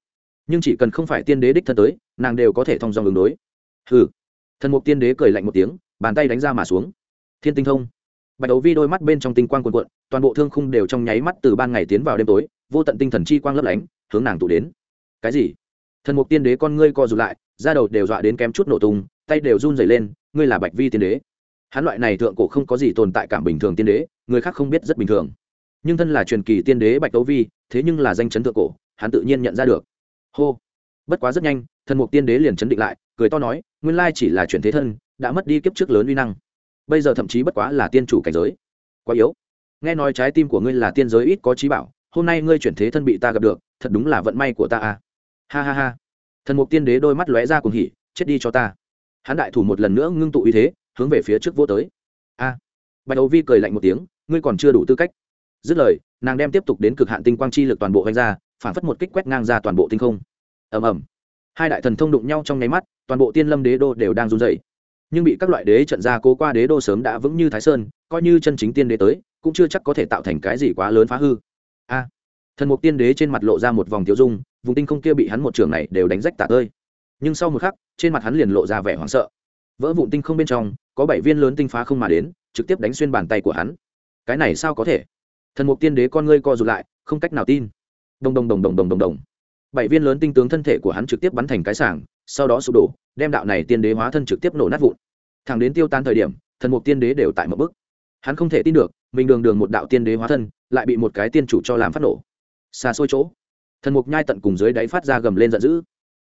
Nhưng chỉ cần không phải tiên đế đích thân tới, nàng đều có thể thông dòng ứng đối. Hừ. Thần mục tiên đế cười lạnh một tiếng, bàn tay đánh ra mà xuống. Thiên tinh thông bạch đấu vi đôi mắt bên trong tinh quang cuồn cuộn, toàn bộ thương khung đều trong nháy mắt từ ban ngày tiến vào đêm tối, vô tận tinh thần chi quang lấp lánh, hướng nàng tụ đến. Cái gì? Thần mục tiên đế con ngươi co rụt lại, da đầu đều dọa đến kém chút nổ tung, tay đều run rẩy lên, ngươi là bạch vi tiên đế. Hắn loại này thượng cổ không có gì tồn tại cảm bình thường tiên đế, người khác không biết rất bình thường. Nhưng thân là truyền kỳ tiên đế bạch đấu vi, thế nhưng là danh chấn thượng cổ, hắn tự nhiên nhận ra được. Hô. Bất quá rất nhanh, thần mục tiên đế liền chấn định lại, cười to nói, nguyên lai chỉ là chuyển thế thân, đã mất đi kiếp trước lớn uy năng bây giờ thậm chí bất quá là tiên chủ cảnh giới. Quá yếu. Nghe nói trái tim của ngươi là tiên giới ít có trí bảo, hôm nay ngươi chuyển thế thân bị ta gặp được, thật đúng là vận may của ta à. Ha ha ha. Thần mục tiên đế đôi mắt lóe ra cùng hỉ, chết đi cho ta. Hắn đại thủ một lần nữa ngưng tụ uy thế, hướng về phía trước vô tới. A. Bạch đầu vi cười lạnh một tiếng, ngươi còn chưa đủ tư cách. Dứt lời, nàng đem tiếp tục đến cực hạn tinh quang chi lực toàn bộ hoành ra, phản phất một kích quét ngang ra toàn bộ tinh không. Ầm ầm. Hai đại thần thông đụng nhau trong nháy mắt, toàn bộ tiên lâm đế đô đều đang run dậy nhưng bị các loại đế trận ra cố qua đế đô sớm đã vững như thái sơn, coi như chân chính tiên đế tới, cũng chưa chắc có thể tạo thành cái gì quá lớn phá hư. A. Thần mục tiên đế trên mặt lộ ra một vòng tiêu dung, vùng tinh không kia bị hắn một trường này đều đánh rách tả tơi. Nhưng sau một khắc, trên mặt hắn liền lộ ra vẻ hoảng sợ. Vỡ vụn tinh không bên trong, có bảy viên lớn tinh phá không mà đến, trực tiếp đánh xuyên bàn tay của hắn. Cái này sao có thể? Thần mục tiên đế con ngươi co rụt lại, không cách nào tin. Đồng đồng đồng đồng đồng đồng đồng. Bảy viên lớn tinh tướng thân thể của hắn trực tiếp bắn thành cái sảng, sau đó sụp đổ đem đạo này tiên đế hóa thân trực tiếp nổ nát vụn. Thẳng đến tiêu tan thời điểm, thần mục tiên đế đều tại một bức hắn không thể tin được, mình đường đường một đạo tiên đế hóa thân, lại bị một cái tiên chủ cho làm phát nổ. Xa xôi chỗ, thần mục nhai tận cùng dưới đáy phát ra gầm lên giận dữ.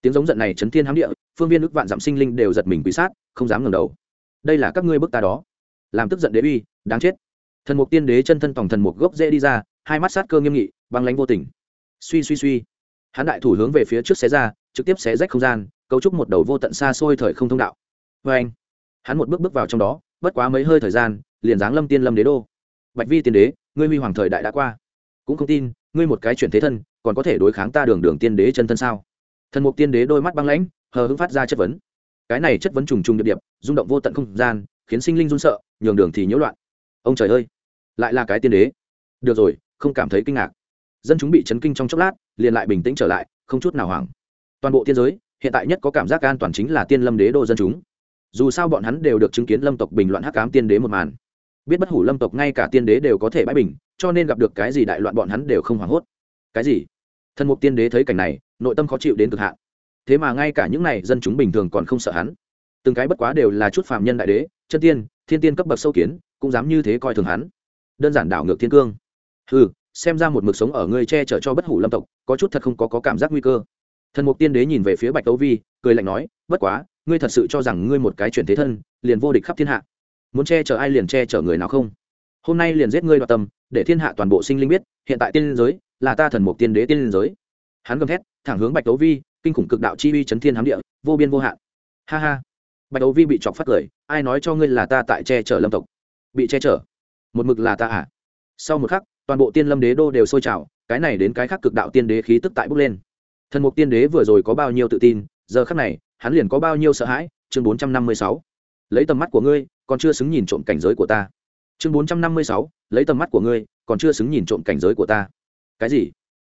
Tiếng giống giận này chấn thiên hám địa, phương viên ức vạn dặm sinh linh đều giật mình quý sát, không dám ngẩng đầu. Đây là các ngươi bức ta đó. Làm tức giận đế uy, đáng chết. Thần mục tiên đế chân thân tổng thần mục gốc dễ đi ra, hai mắt sát cơ nghiêm nghị, băng lánh vô tình. Suy suy suy hắn đại thủ hướng về phía trước xé ra, trực tiếp xé rách không gian, cấu trúc một đầu vô tận xa xôi thời không thông đạo. Vê anh, hắn một bước bước vào trong đó, bất quá mấy hơi thời gian, liền giáng lâm tiên lâm đế đô. Bạch vi tiên đế, ngươi huy hoàng thời đại đã qua. Cũng không tin, ngươi một cái chuyển thế thân, còn có thể đối kháng ta đường đường tiên đế chân thân sao? Thần mục tiên đế đôi mắt băng lãnh, hờ hững phát ra chất vấn. Cái này chất vấn trùng trùng điệp điệp, rung động vô tận không gian, khiến sinh linh run sợ, nhường đường thì nhiễu loạn. Ông trời ơi, lại là cái tiên đế. Được rồi, không cảm thấy kinh ngạc dân chúng bị chấn kinh trong chốc lát, liền lại bình tĩnh trở lại, không chút nào hoảng. Toàn bộ tiên giới, hiện tại nhất có cảm giác an toàn chính là tiên lâm đế đô dân chúng. Dù sao bọn hắn đều được chứng kiến lâm tộc bình loạn hắc cám tiên đế một màn. Biết bất hủ lâm tộc ngay cả tiên đế đều có thể bãi bình, cho nên gặp được cái gì đại loạn bọn hắn đều không hoảng hốt. Cái gì? Thần mục tiên đế thấy cảnh này, nội tâm khó chịu đến cực hạn. Thế mà ngay cả những này dân chúng bình thường còn không sợ hắn. Từng cái bất quá đều là chút phạm nhân đại đế, chân tiên, thiên tiên cấp bậc sâu kiến, cũng dám như thế coi thường hắn. Đơn giản đảo ngược thiên cương. Ừ xem ra một mực sống ở ngươi che chở cho bất hủ lâm tộc có chút thật không có, có cảm giác nguy cơ. Thần mục tiên đế nhìn về phía bạch tấu vi cười lạnh nói bất quá ngươi thật sự cho rằng ngươi một cái chuyển thế thân liền vô địch khắp thiên hạ? Muốn che chở ai liền che chở người nào không? Hôm nay liền giết ngươi đoạt tâm để thiên hạ toàn bộ sinh linh biết hiện tại tiên giới là ta thần mục tiên đế tiên giới. Hắn gầm thét thẳng hướng bạch tấu vi kinh khủng cực đạo chi uy chấn thiên hám địa vô biên vô hạn. Ha ha. Bạch tấu vi bị chọc phát cười ai nói cho ngươi là ta tại che chở lâm tộc? Bị che chở? Một mực là ta à? Sau một khắc toàn bộ tiên lâm đế đô đều sôi trào, cái này đến cái khác cực đạo tiên đế khí tức tại bốc lên. Thần mục tiên đế vừa rồi có bao nhiêu tự tin, giờ khắc này, hắn liền có bao nhiêu sợ hãi, chương bốn trăm năm mươi sáu. Lấy tầm mắt của ngươi, còn chưa xứng nhìn trộm cảnh giới của ta. Chương bốn trăm năm mươi sáu, lấy tầm mắt của ngươi, còn chưa xứng nhìn trộm cảnh giới của ta. Cái gì?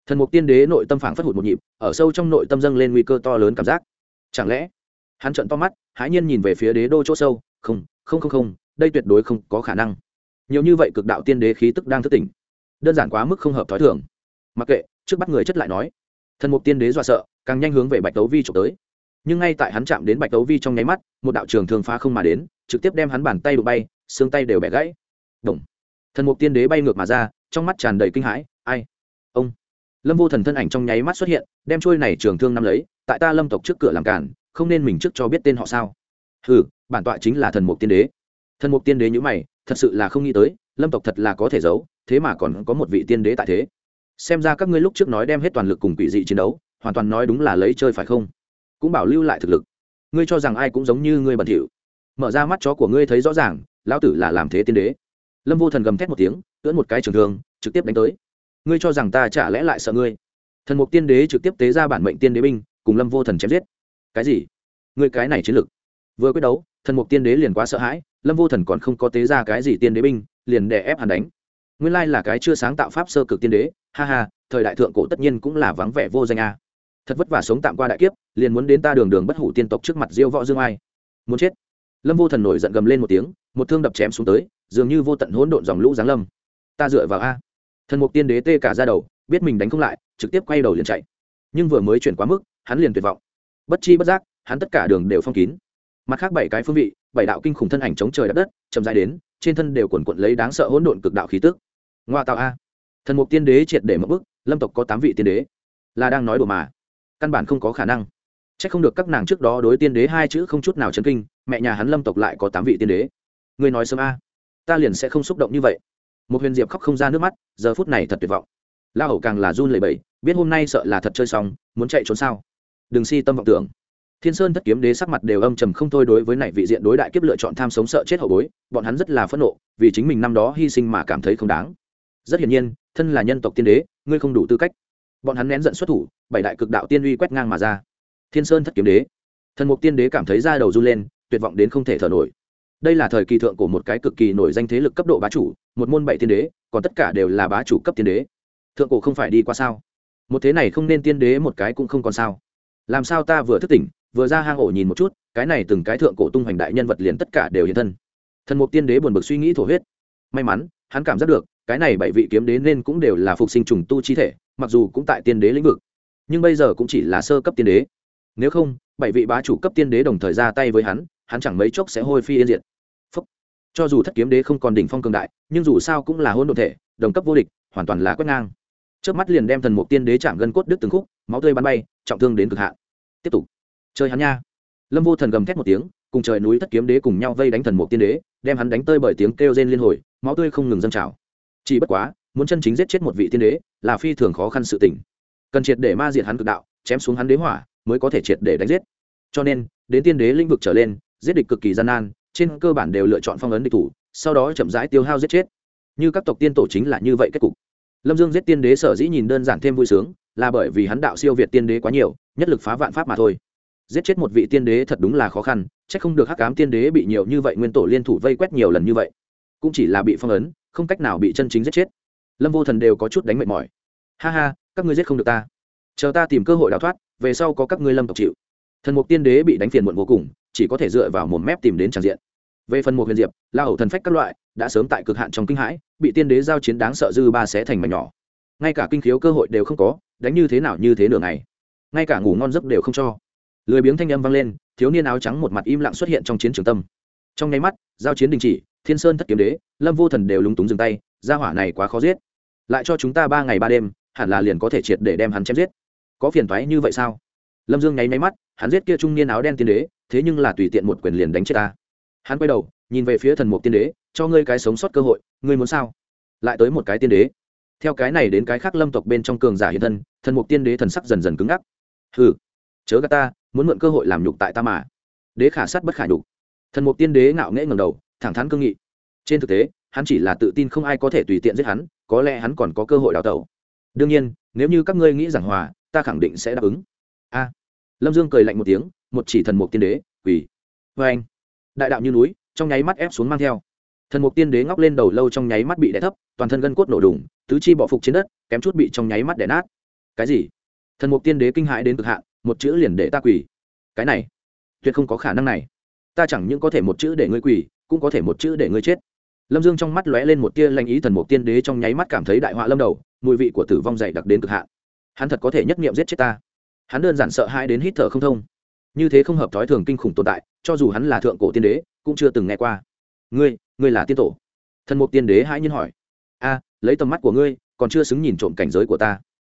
Thần mục tiên đế nội tâm phảng phất hụt một nhịp, ở sâu trong nội tâm dâng lên nguy cơ to lớn cảm giác. Chẳng lẽ, hắn trận to mắt, hãi nhiên nhìn về phía đế đô chỗ sâu, không không không không, đây tuyệt đối không có khả năng. Nhiều như vậy cực đạo tiên đế khí tức đang thức tỉnh đơn giản quá mức không hợp thói thường. Mặc kệ, trước bắt người chất lại nói. Thần mục tiên đế dọa sợ, càng nhanh hướng về bạch tấu vi trộm tới. Nhưng ngay tại hắn chạm đến bạch tấu vi trong nháy mắt, một đạo trường thường phá không mà đến, trực tiếp đem hắn bàn tay đụng bay, xương tay đều bẻ gãy. Đồng. thần mục tiên đế bay ngược mà ra, trong mắt tràn đầy kinh hãi, ai? Ông. Lâm vô thần thân ảnh trong nháy mắt xuất hiện, đem trôi này trường thương nắm lấy, tại ta lâm tộc trước cửa làm cản, không nên mình trước cho biết tên họ sao? Ừ bản tọa chính là thần mục tiên đế. Thần mục tiên đế nhữ mày, thật sự là không nghĩ tới lâm tộc thật là có thể giấu, thế mà còn có một vị tiên đế tại thế. Xem ra các ngươi lúc trước nói đem hết toàn lực cùng quỷ dị chiến đấu, hoàn toàn nói đúng là lấy chơi phải không? Cũng bảo lưu lại thực lực. Ngươi cho rằng ai cũng giống như ngươi bẩn thỉu. Mở ra mắt chó của ngươi thấy rõ ràng, lão tử là làm thế tiên đế. Lâm vô thần gầm thét một tiếng, ưỡn một cái trường thương, trực tiếp đánh tới. Ngươi cho rằng ta chả lẽ lại sợ ngươi? Thần mục tiên đế trực tiếp tế ra bản mệnh tiên đế binh, cùng lâm vô thần chém giết. Cái gì? Ngươi cái này chiến lực. Vừa quyết đấu, thần mục tiên đế liền quá sợ hãi, lâm vô thần còn không có tế ra cái gì tiên đế binh liền đè ép hắn đánh. Nguyên lai là cái chưa sáng tạo pháp sơ cực tiên đế, ha ha, thời đại thượng cổ tất nhiên cũng là vắng vẻ vô danh a. Thật vất vả sống tạm qua đại kiếp, liền muốn đến ta đường đường bất hủ tiên tộc trước mặt diêu võ dương ai. Muốn chết. Lâm vô thần nổi giận gầm lên một tiếng, một thương đập chém xuống tới, dường như vô tận hỗn độn dòng lũ giáng lâm. Ta dựa vào a. Thần mục tiên đế tê cả ra đầu, biết mình đánh không lại, trực tiếp quay đầu liền chạy. Nhưng vừa mới chuyển quá mức, hắn liền tuyệt vọng. Bất chi bất giác, hắn tất cả đường đều phong kín. Mặt khác bảy cái phương vị, bảy đạo kinh khủng thân ảnh chống trời đất đất, chậm dài đến trên thân đều quần quận lấy đáng sợ hỗn độn cực đạo khí tức. Ngoa tạo a. Thần mục tiên đế triệt để mất bức, lâm tộc có tám vị tiên đế. Là đang nói đùa mà. Căn bản không có khả năng. C h ắ c không được các nàng trước đó đối tiên đế hai chữ không chút nào chấn kinh, mẹ nhà hắn lâm tộc lại có tám vị tiên đế. Người nói sớm a. Ta liền sẽ không xúc động như vậy. Một huyền diệp khóc không ra nước mắt, giờ phút này thật tuyệt vọng. La hầu càng là run lầy bẫy biết hôm nay sợ là thật chơi xong, muốn chạy trốn sao? Đừng si tâm vọng tưởng thiên sơn thất kiếm đế sắc mặt đều âm trầm không thôi đối với này vị diện đối đại kiếp lựa chọn tham sống sợ chết hậu bối, bọn hắn rất là phẫn nộ, vì chính mình năm đó hy sinh mà cảm thấy không đáng. Rất hiển nhiên, thân là nhân tộc tiên đế, ngươi không đủ tư cách. Bọn hắn nén giận xuất thủ, bảy đại cực đạo tiên uy quét ngang mà ra. Thiên sơn thất kiếm đế. Thần mục tiên đế cảm thấy da đầu run lên, tuyệt vọng đến không thể thở nổi. Đây là thời kỳ thượng của một cái cực kỳ nổi danh thế lực cấp độ bá chủ, một môn bảy tiên đế, còn tất cả đều là bá chủ cấp tiên đế. Thượng cổ không phải đi qua sao? Một thế này không nên tiên đế một cái cũng không còn sao. Làm sao ta vừa thức tỉnh vừa ra hang ổ nhìn một chút, cái này từng cái thượng cổ tung hoành đại nhân vật liền tất cả đều hiện thân. Thần mục tiên đế buồn bực suy nghĩ thổ huyết. May mắn, hắn cảm giác được, cái này bảy vị kiếm đế nên cũng đều là phục sinh trùng tu chi thể, mặc dù cũng tại tiên đế lĩnh vực, nhưng bây giờ cũng chỉ là sơ cấp tiên đế. Nếu không, bảy vị bá chủ cấp tiên đế đồng thời ra tay với hắn hắn chẳng mấy chốc sẽ hôi phi yên diệt. Phúc. cho dù thất kiếm đế không còn đỉnh phong cường đại, nhưng dù sao cũng là hôn đ ộ thể, đồng cấp vô địch, hoàn toàn là quét ngang. Trước mắt liền đem thần mục tiên đế chạm gân cốt đứt từng khúc, máu tươi bắn bay, trọng thương đến cực hạn. Tiếp tục chơi hắn nha. Lâm vô thần gầm thét một tiếng, cùng trời núi thất kiếm đế cùng nhau vây đánh thần mục tiên đế, đem hắn đánh tơi bởi tiếng kêu rên liên hồi, máu tươi không ngừng dâng trào. Chỉ bất quá, muốn chân chính giết chết một vị tiên đế, là phi thường khó khăn sự tình. Cần triệt để ma diệt hắn cực đạo, chém xuống hắn đế hỏa, mới có thể triệt để đánh giết. Cho nên, đến tiên đế lĩnh vực trở lên, giết địch cực kỳ gian nan, trên cơ bản đều lựa chọn phong ấn địch thủ, sau đó chậm rãi tiêu hao giết chết. Như các tộc tiên tổ chính là như vậy kết cục. Lâm dương giết tiên đế sở dĩ nhìn đơn giản thêm vui sướng, là bởi vì hắn đạo siêu việt tiên đế quá nhiều, nhất lực phá vạn pháp mà thôi giết chết một vị tiên đế thật đúng là khó khăn c h ắ c không được hắc cám tiên đế bị nhiều như vậy nguyên tổ liên thủ vây quét nhiều lần như vậy. Cũng chỉ là bị phong ấn, không cách nào bị chân chính giết chết. Lâm vô thần đều có chút đánh mệt mỏi. Ha ha, các ngươi giết không được ta. Chờ ta tìm cơ hội đào thoát, về sau có các ngươi lâm tộc chịu. Thần mục tiên đế bị đánh phiền muộn vô cùng, chỉ có thể dựa vào một mép tìm đến tràn diện. Về phần một huyền diệp, la hậu thần phách các loại, đã sớm tại cực hạn trong kinh hãi, bị tiên đế giao chiến đáng sợ dư ba xé thành mảnh nhỏ. Ngay cả kinh khiếu cơ hội đều không có, đánh như thế nào như thế nửa ngày. Ngay cả ngủ ngon giấc đều không cho lười biếng thanh âm vang lên, thiếu niên áo trắng một mặt im lặng xuất hiện trong chiến trường tâm. Trong nháy mắt, giao chiến đình chỉ, thiên sơn thất kiếm đế, lâm vô thần đều lúng túng dừng tay ra hỏa này quá khó giết. Lại cho chúng ta ba ngày ba đêm, hẳn là liền có thể triệt để đem hắn chém giết. Có phiền thoái như vậy sao? Lâm dương nháy máy mắt, hắn giết kia trung niên áo đen tiên đế, thế nhưng là tùy tiện một quyền liền đánh chết ta. Hắn quay đầu, nhìn về phía thần mục tiên đế, cho ngươi cái sống sót cơ hội, ngươi muốn sao? Lại tới một cái tiên đế. Theo cái này đến cái khác lâm tộc bên trong cường giả hiện thân, thần mục tiên đế thần sắc dần dần cứng ngắc. Hừ, chớ gà ta muốn mượn cơ hội làm nhục tại ta mà. Đế khả sát bất khả nhục. Thần mục tiên đế ngạo nghễ ngầm đầu, thẳng thắn cương nghị. Trên thực tế, hắn chỉ là tự tin không ai có thể tùy tiện giết hắn, có lẽ hắn còn có cơ hội đào tẩu. Đương nhiên, nếu như các ngươi nghĩ giảng hòa, ta khẳng định sẽ đáp ứng. A. Lâm dương cười lạnh một tiếng, một chỉ thần mục tiên đế, quỳ. Vê anh. Đại đạo như núi, trong nháy mắt ép xuống mang theo. Thần mục tiên đế ngóc lên đầu lâu trong nháy mắt bị đè thấp, toàn thân gân cốt nổ đùng, tứ chi bỏ phục trên đất, kém chút bị trong nháy mắt đè nát. Cái gì? Thần mục tiên đế kinh hãi đến cực hạn một chữ liền để ta quỳ. Cái này, tuyệt không có khả năng này. Ta chẳng những có thể một chữ để ngươi quỳ, cũng có thể một chữ để ngươi chết. Lâm dương trong mắt lóe lên một tia lanh ý thần mục tiên đế trong nháy mắt cảm thấy đại họa lâm đầu, mùi vị của tử vong dày đặc đến cực hạn. Hắn thật có thể nhất nghiệm giết chết ta. Hắn đơn giản sợ hai đến hít thở không thông. Như thế không hợp thói thường kinh khủng tồn tại, cho dù hắn là thượng cổ tiên đế, cũng chưa từng nghe qua. Ngươi ngươi là tiên tổ. Thần mục tiên đế hãi nhiên hỏi. A, lấy tầm mắt của ngươi, còn chưa xứng nhìn trộm cảnh giới của ta.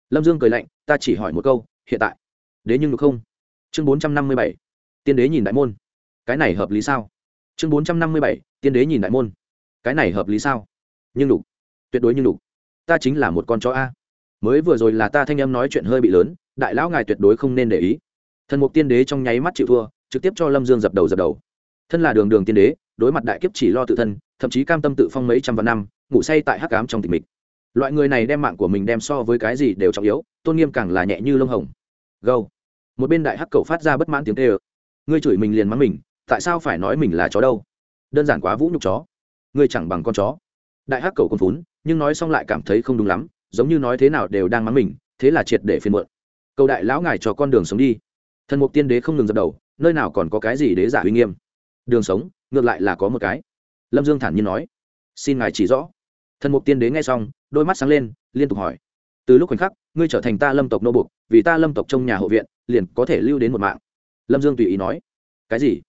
Lâm dương cười lạnh, ta chỉ hỏi một câu, hiện tại đế nhưng được không? Chương bốn trăm năm mươi bảy, tiên đế nhìn đại môn. Cái này hợp lý sao? Chương bốn trăm năm mươi bảy, tiên đế nhìn đại môn. Cái này hợp lý sao? Nhưng đủ. Tuyệt đối nhưng đủ. Ta chính là một con chó a. Mới vừa rồi là ta thanh em nói chuyện hơi bị lớn, đại lão ngài tuyệt đối không nên để ý. Thần mục tiên đế trong nháy mắt chịu thua, trực tiếp cho lâm dương dập đầu dập đầu. Thân là đường đường tiên đế, đối mặt đại kiếp chỉ lo tự thân, thậm chí cam tâm tự phong mấy trăm vạn năm, ngủ say tại hắc cám trong tịch mịch. Loại người này đem mạng của mình đem so với cái gì đều trọng yếu, tôn nghiêm càng là nhẹ như lông hồng. Gâu một bên đại hắc cầu phát ra bất mãn tiếng tê ơ ngươi chửi mình liền mắng mình, tại sao phải nói mình là chó đâu? Đơn giản quá vũ nhục chó. Ngươi chẳng bằng con chó. Đại hắc cầu còn phún, nhưng nói xong lại cảm thấy không đúng lắm, giống như nói thế nào đều đang mắng mình, thế là triệt để phiền muộn. Cầu đại lão ngài cho con đường sống đi. Thần mục tiên đế không ngừng dập đầu, nơi nào còn có cái gì đế giả uy nghiêm. Đường sống, ngược lại là có một cái. Lâm dương thản nhiên nói, xin ngài chỉ rõ. Thần mục tiên đế nghe xong, đôi mắt sáng lên, liên tục hỏi từ lúc khoảnh khắc, ngươi trở thành ta lâm tộc nô bục vì ta lâm tộc trong nhà hộ viện, liền có thể lưu đến một mạng. Lâm dương tùy ý nói. Cái gì?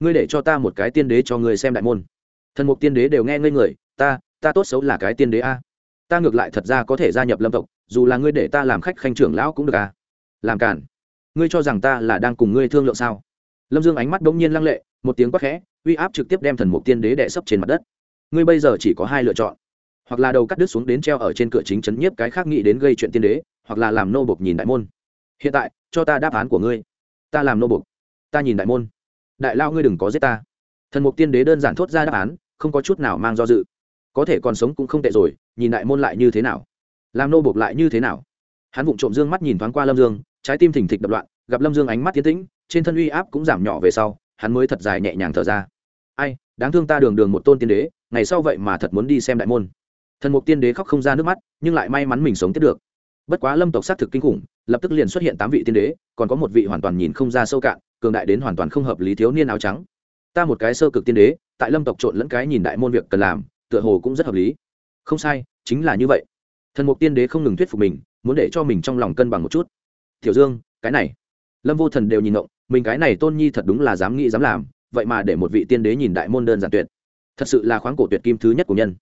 Ngươi để cho ta một cái tiên đế cho ngươi xem đại môn. Thần mục tiên đế đều nghe ngây người. Ta ta tốt xấu là cái tiên đế a. Ta ngược lại thật ra có thể gia nhập lâm tộc, dù là ngươi để ta làm khách khanh trưởng lão cũng được à làm cản? Ngươi cho rằng ta là đang cùng ngươi thương lượng sao? Lâm dương ánh mắt bỗng nhiên lăng lệ, một tiếng quắc khẽ, uy áp trực tiếp đem thần mục tiên đế đẻ sấp trên mặt đất. Ngươi bây giờ chỉ có hai lựa chọn hoặc là đầu cắt đứt xuống đến treo ở trên cửa chính chấn nhiếp cái khác nghĩ đến gây chuyện tiên đế, hoặc là làm nô bộc nhìn đại môn. Hiện tại, cho ta đáp án của ngươi. Ta làm nô bộc. Ta nhìn đại môn. Đại lao ngươi đừng có giết ta. Thần mục tiên đế đơn giản thốt ra đáp án, không có chút nào mang do dự. Có thể còn sống cũng không tệ rồi, nhìn đại môn lại như thế nào? Làm nô bộc lại như thế nào? Hắn vụng trộm dương mắt nhìn thoáng qua lâm dương, trái tim thỉnh thịch đập loạn, gặp lâm dương ánh mắt tiến tĩnh, trên thân uy áp cũng giảm nhỏ về sau, hắn mới thật dài nhẹ nhàng thở ra. Ai, đáng thương ta đường đường một tôn tiên đế, ngày sau vậy mà thật muốn đi xem đại môn thần mục tiên đế khóc không ra nước mắt, nhưng lại may mắn mình sống tiếp được. Bất quá lâm tộc xác thực kinh khủng, lập tức liền xuất hiện tám vị tiên đế, còn có một vị hoàn toàn nhìn không ra sâu cạn, cường đại đến hoàn toàn không hợp lý thiếu niên áo trắng. Ta một cái sơ cực tiên đế, tại lâm tộc trộn lẫn cái nhìn đại môn việc cần làm, tựa hồ cũng rất hợp lý. Không sai, chính là như vậy. Thần mục tiên đế không ngừng thuyết phục mình, muốn để cho mình trong lòng cân bằng một chút. Tiểu dương, cái này. Lâm vô thần đều nhìn động mình cái này tôn nhi thật đúng là dám nghĩ dám làm, vậy mà để một vị tiên đế nhìn đại môn đơn giản tuyệt. Thật sự là khoáng cổ tuyệt kim thứ nhất của nhân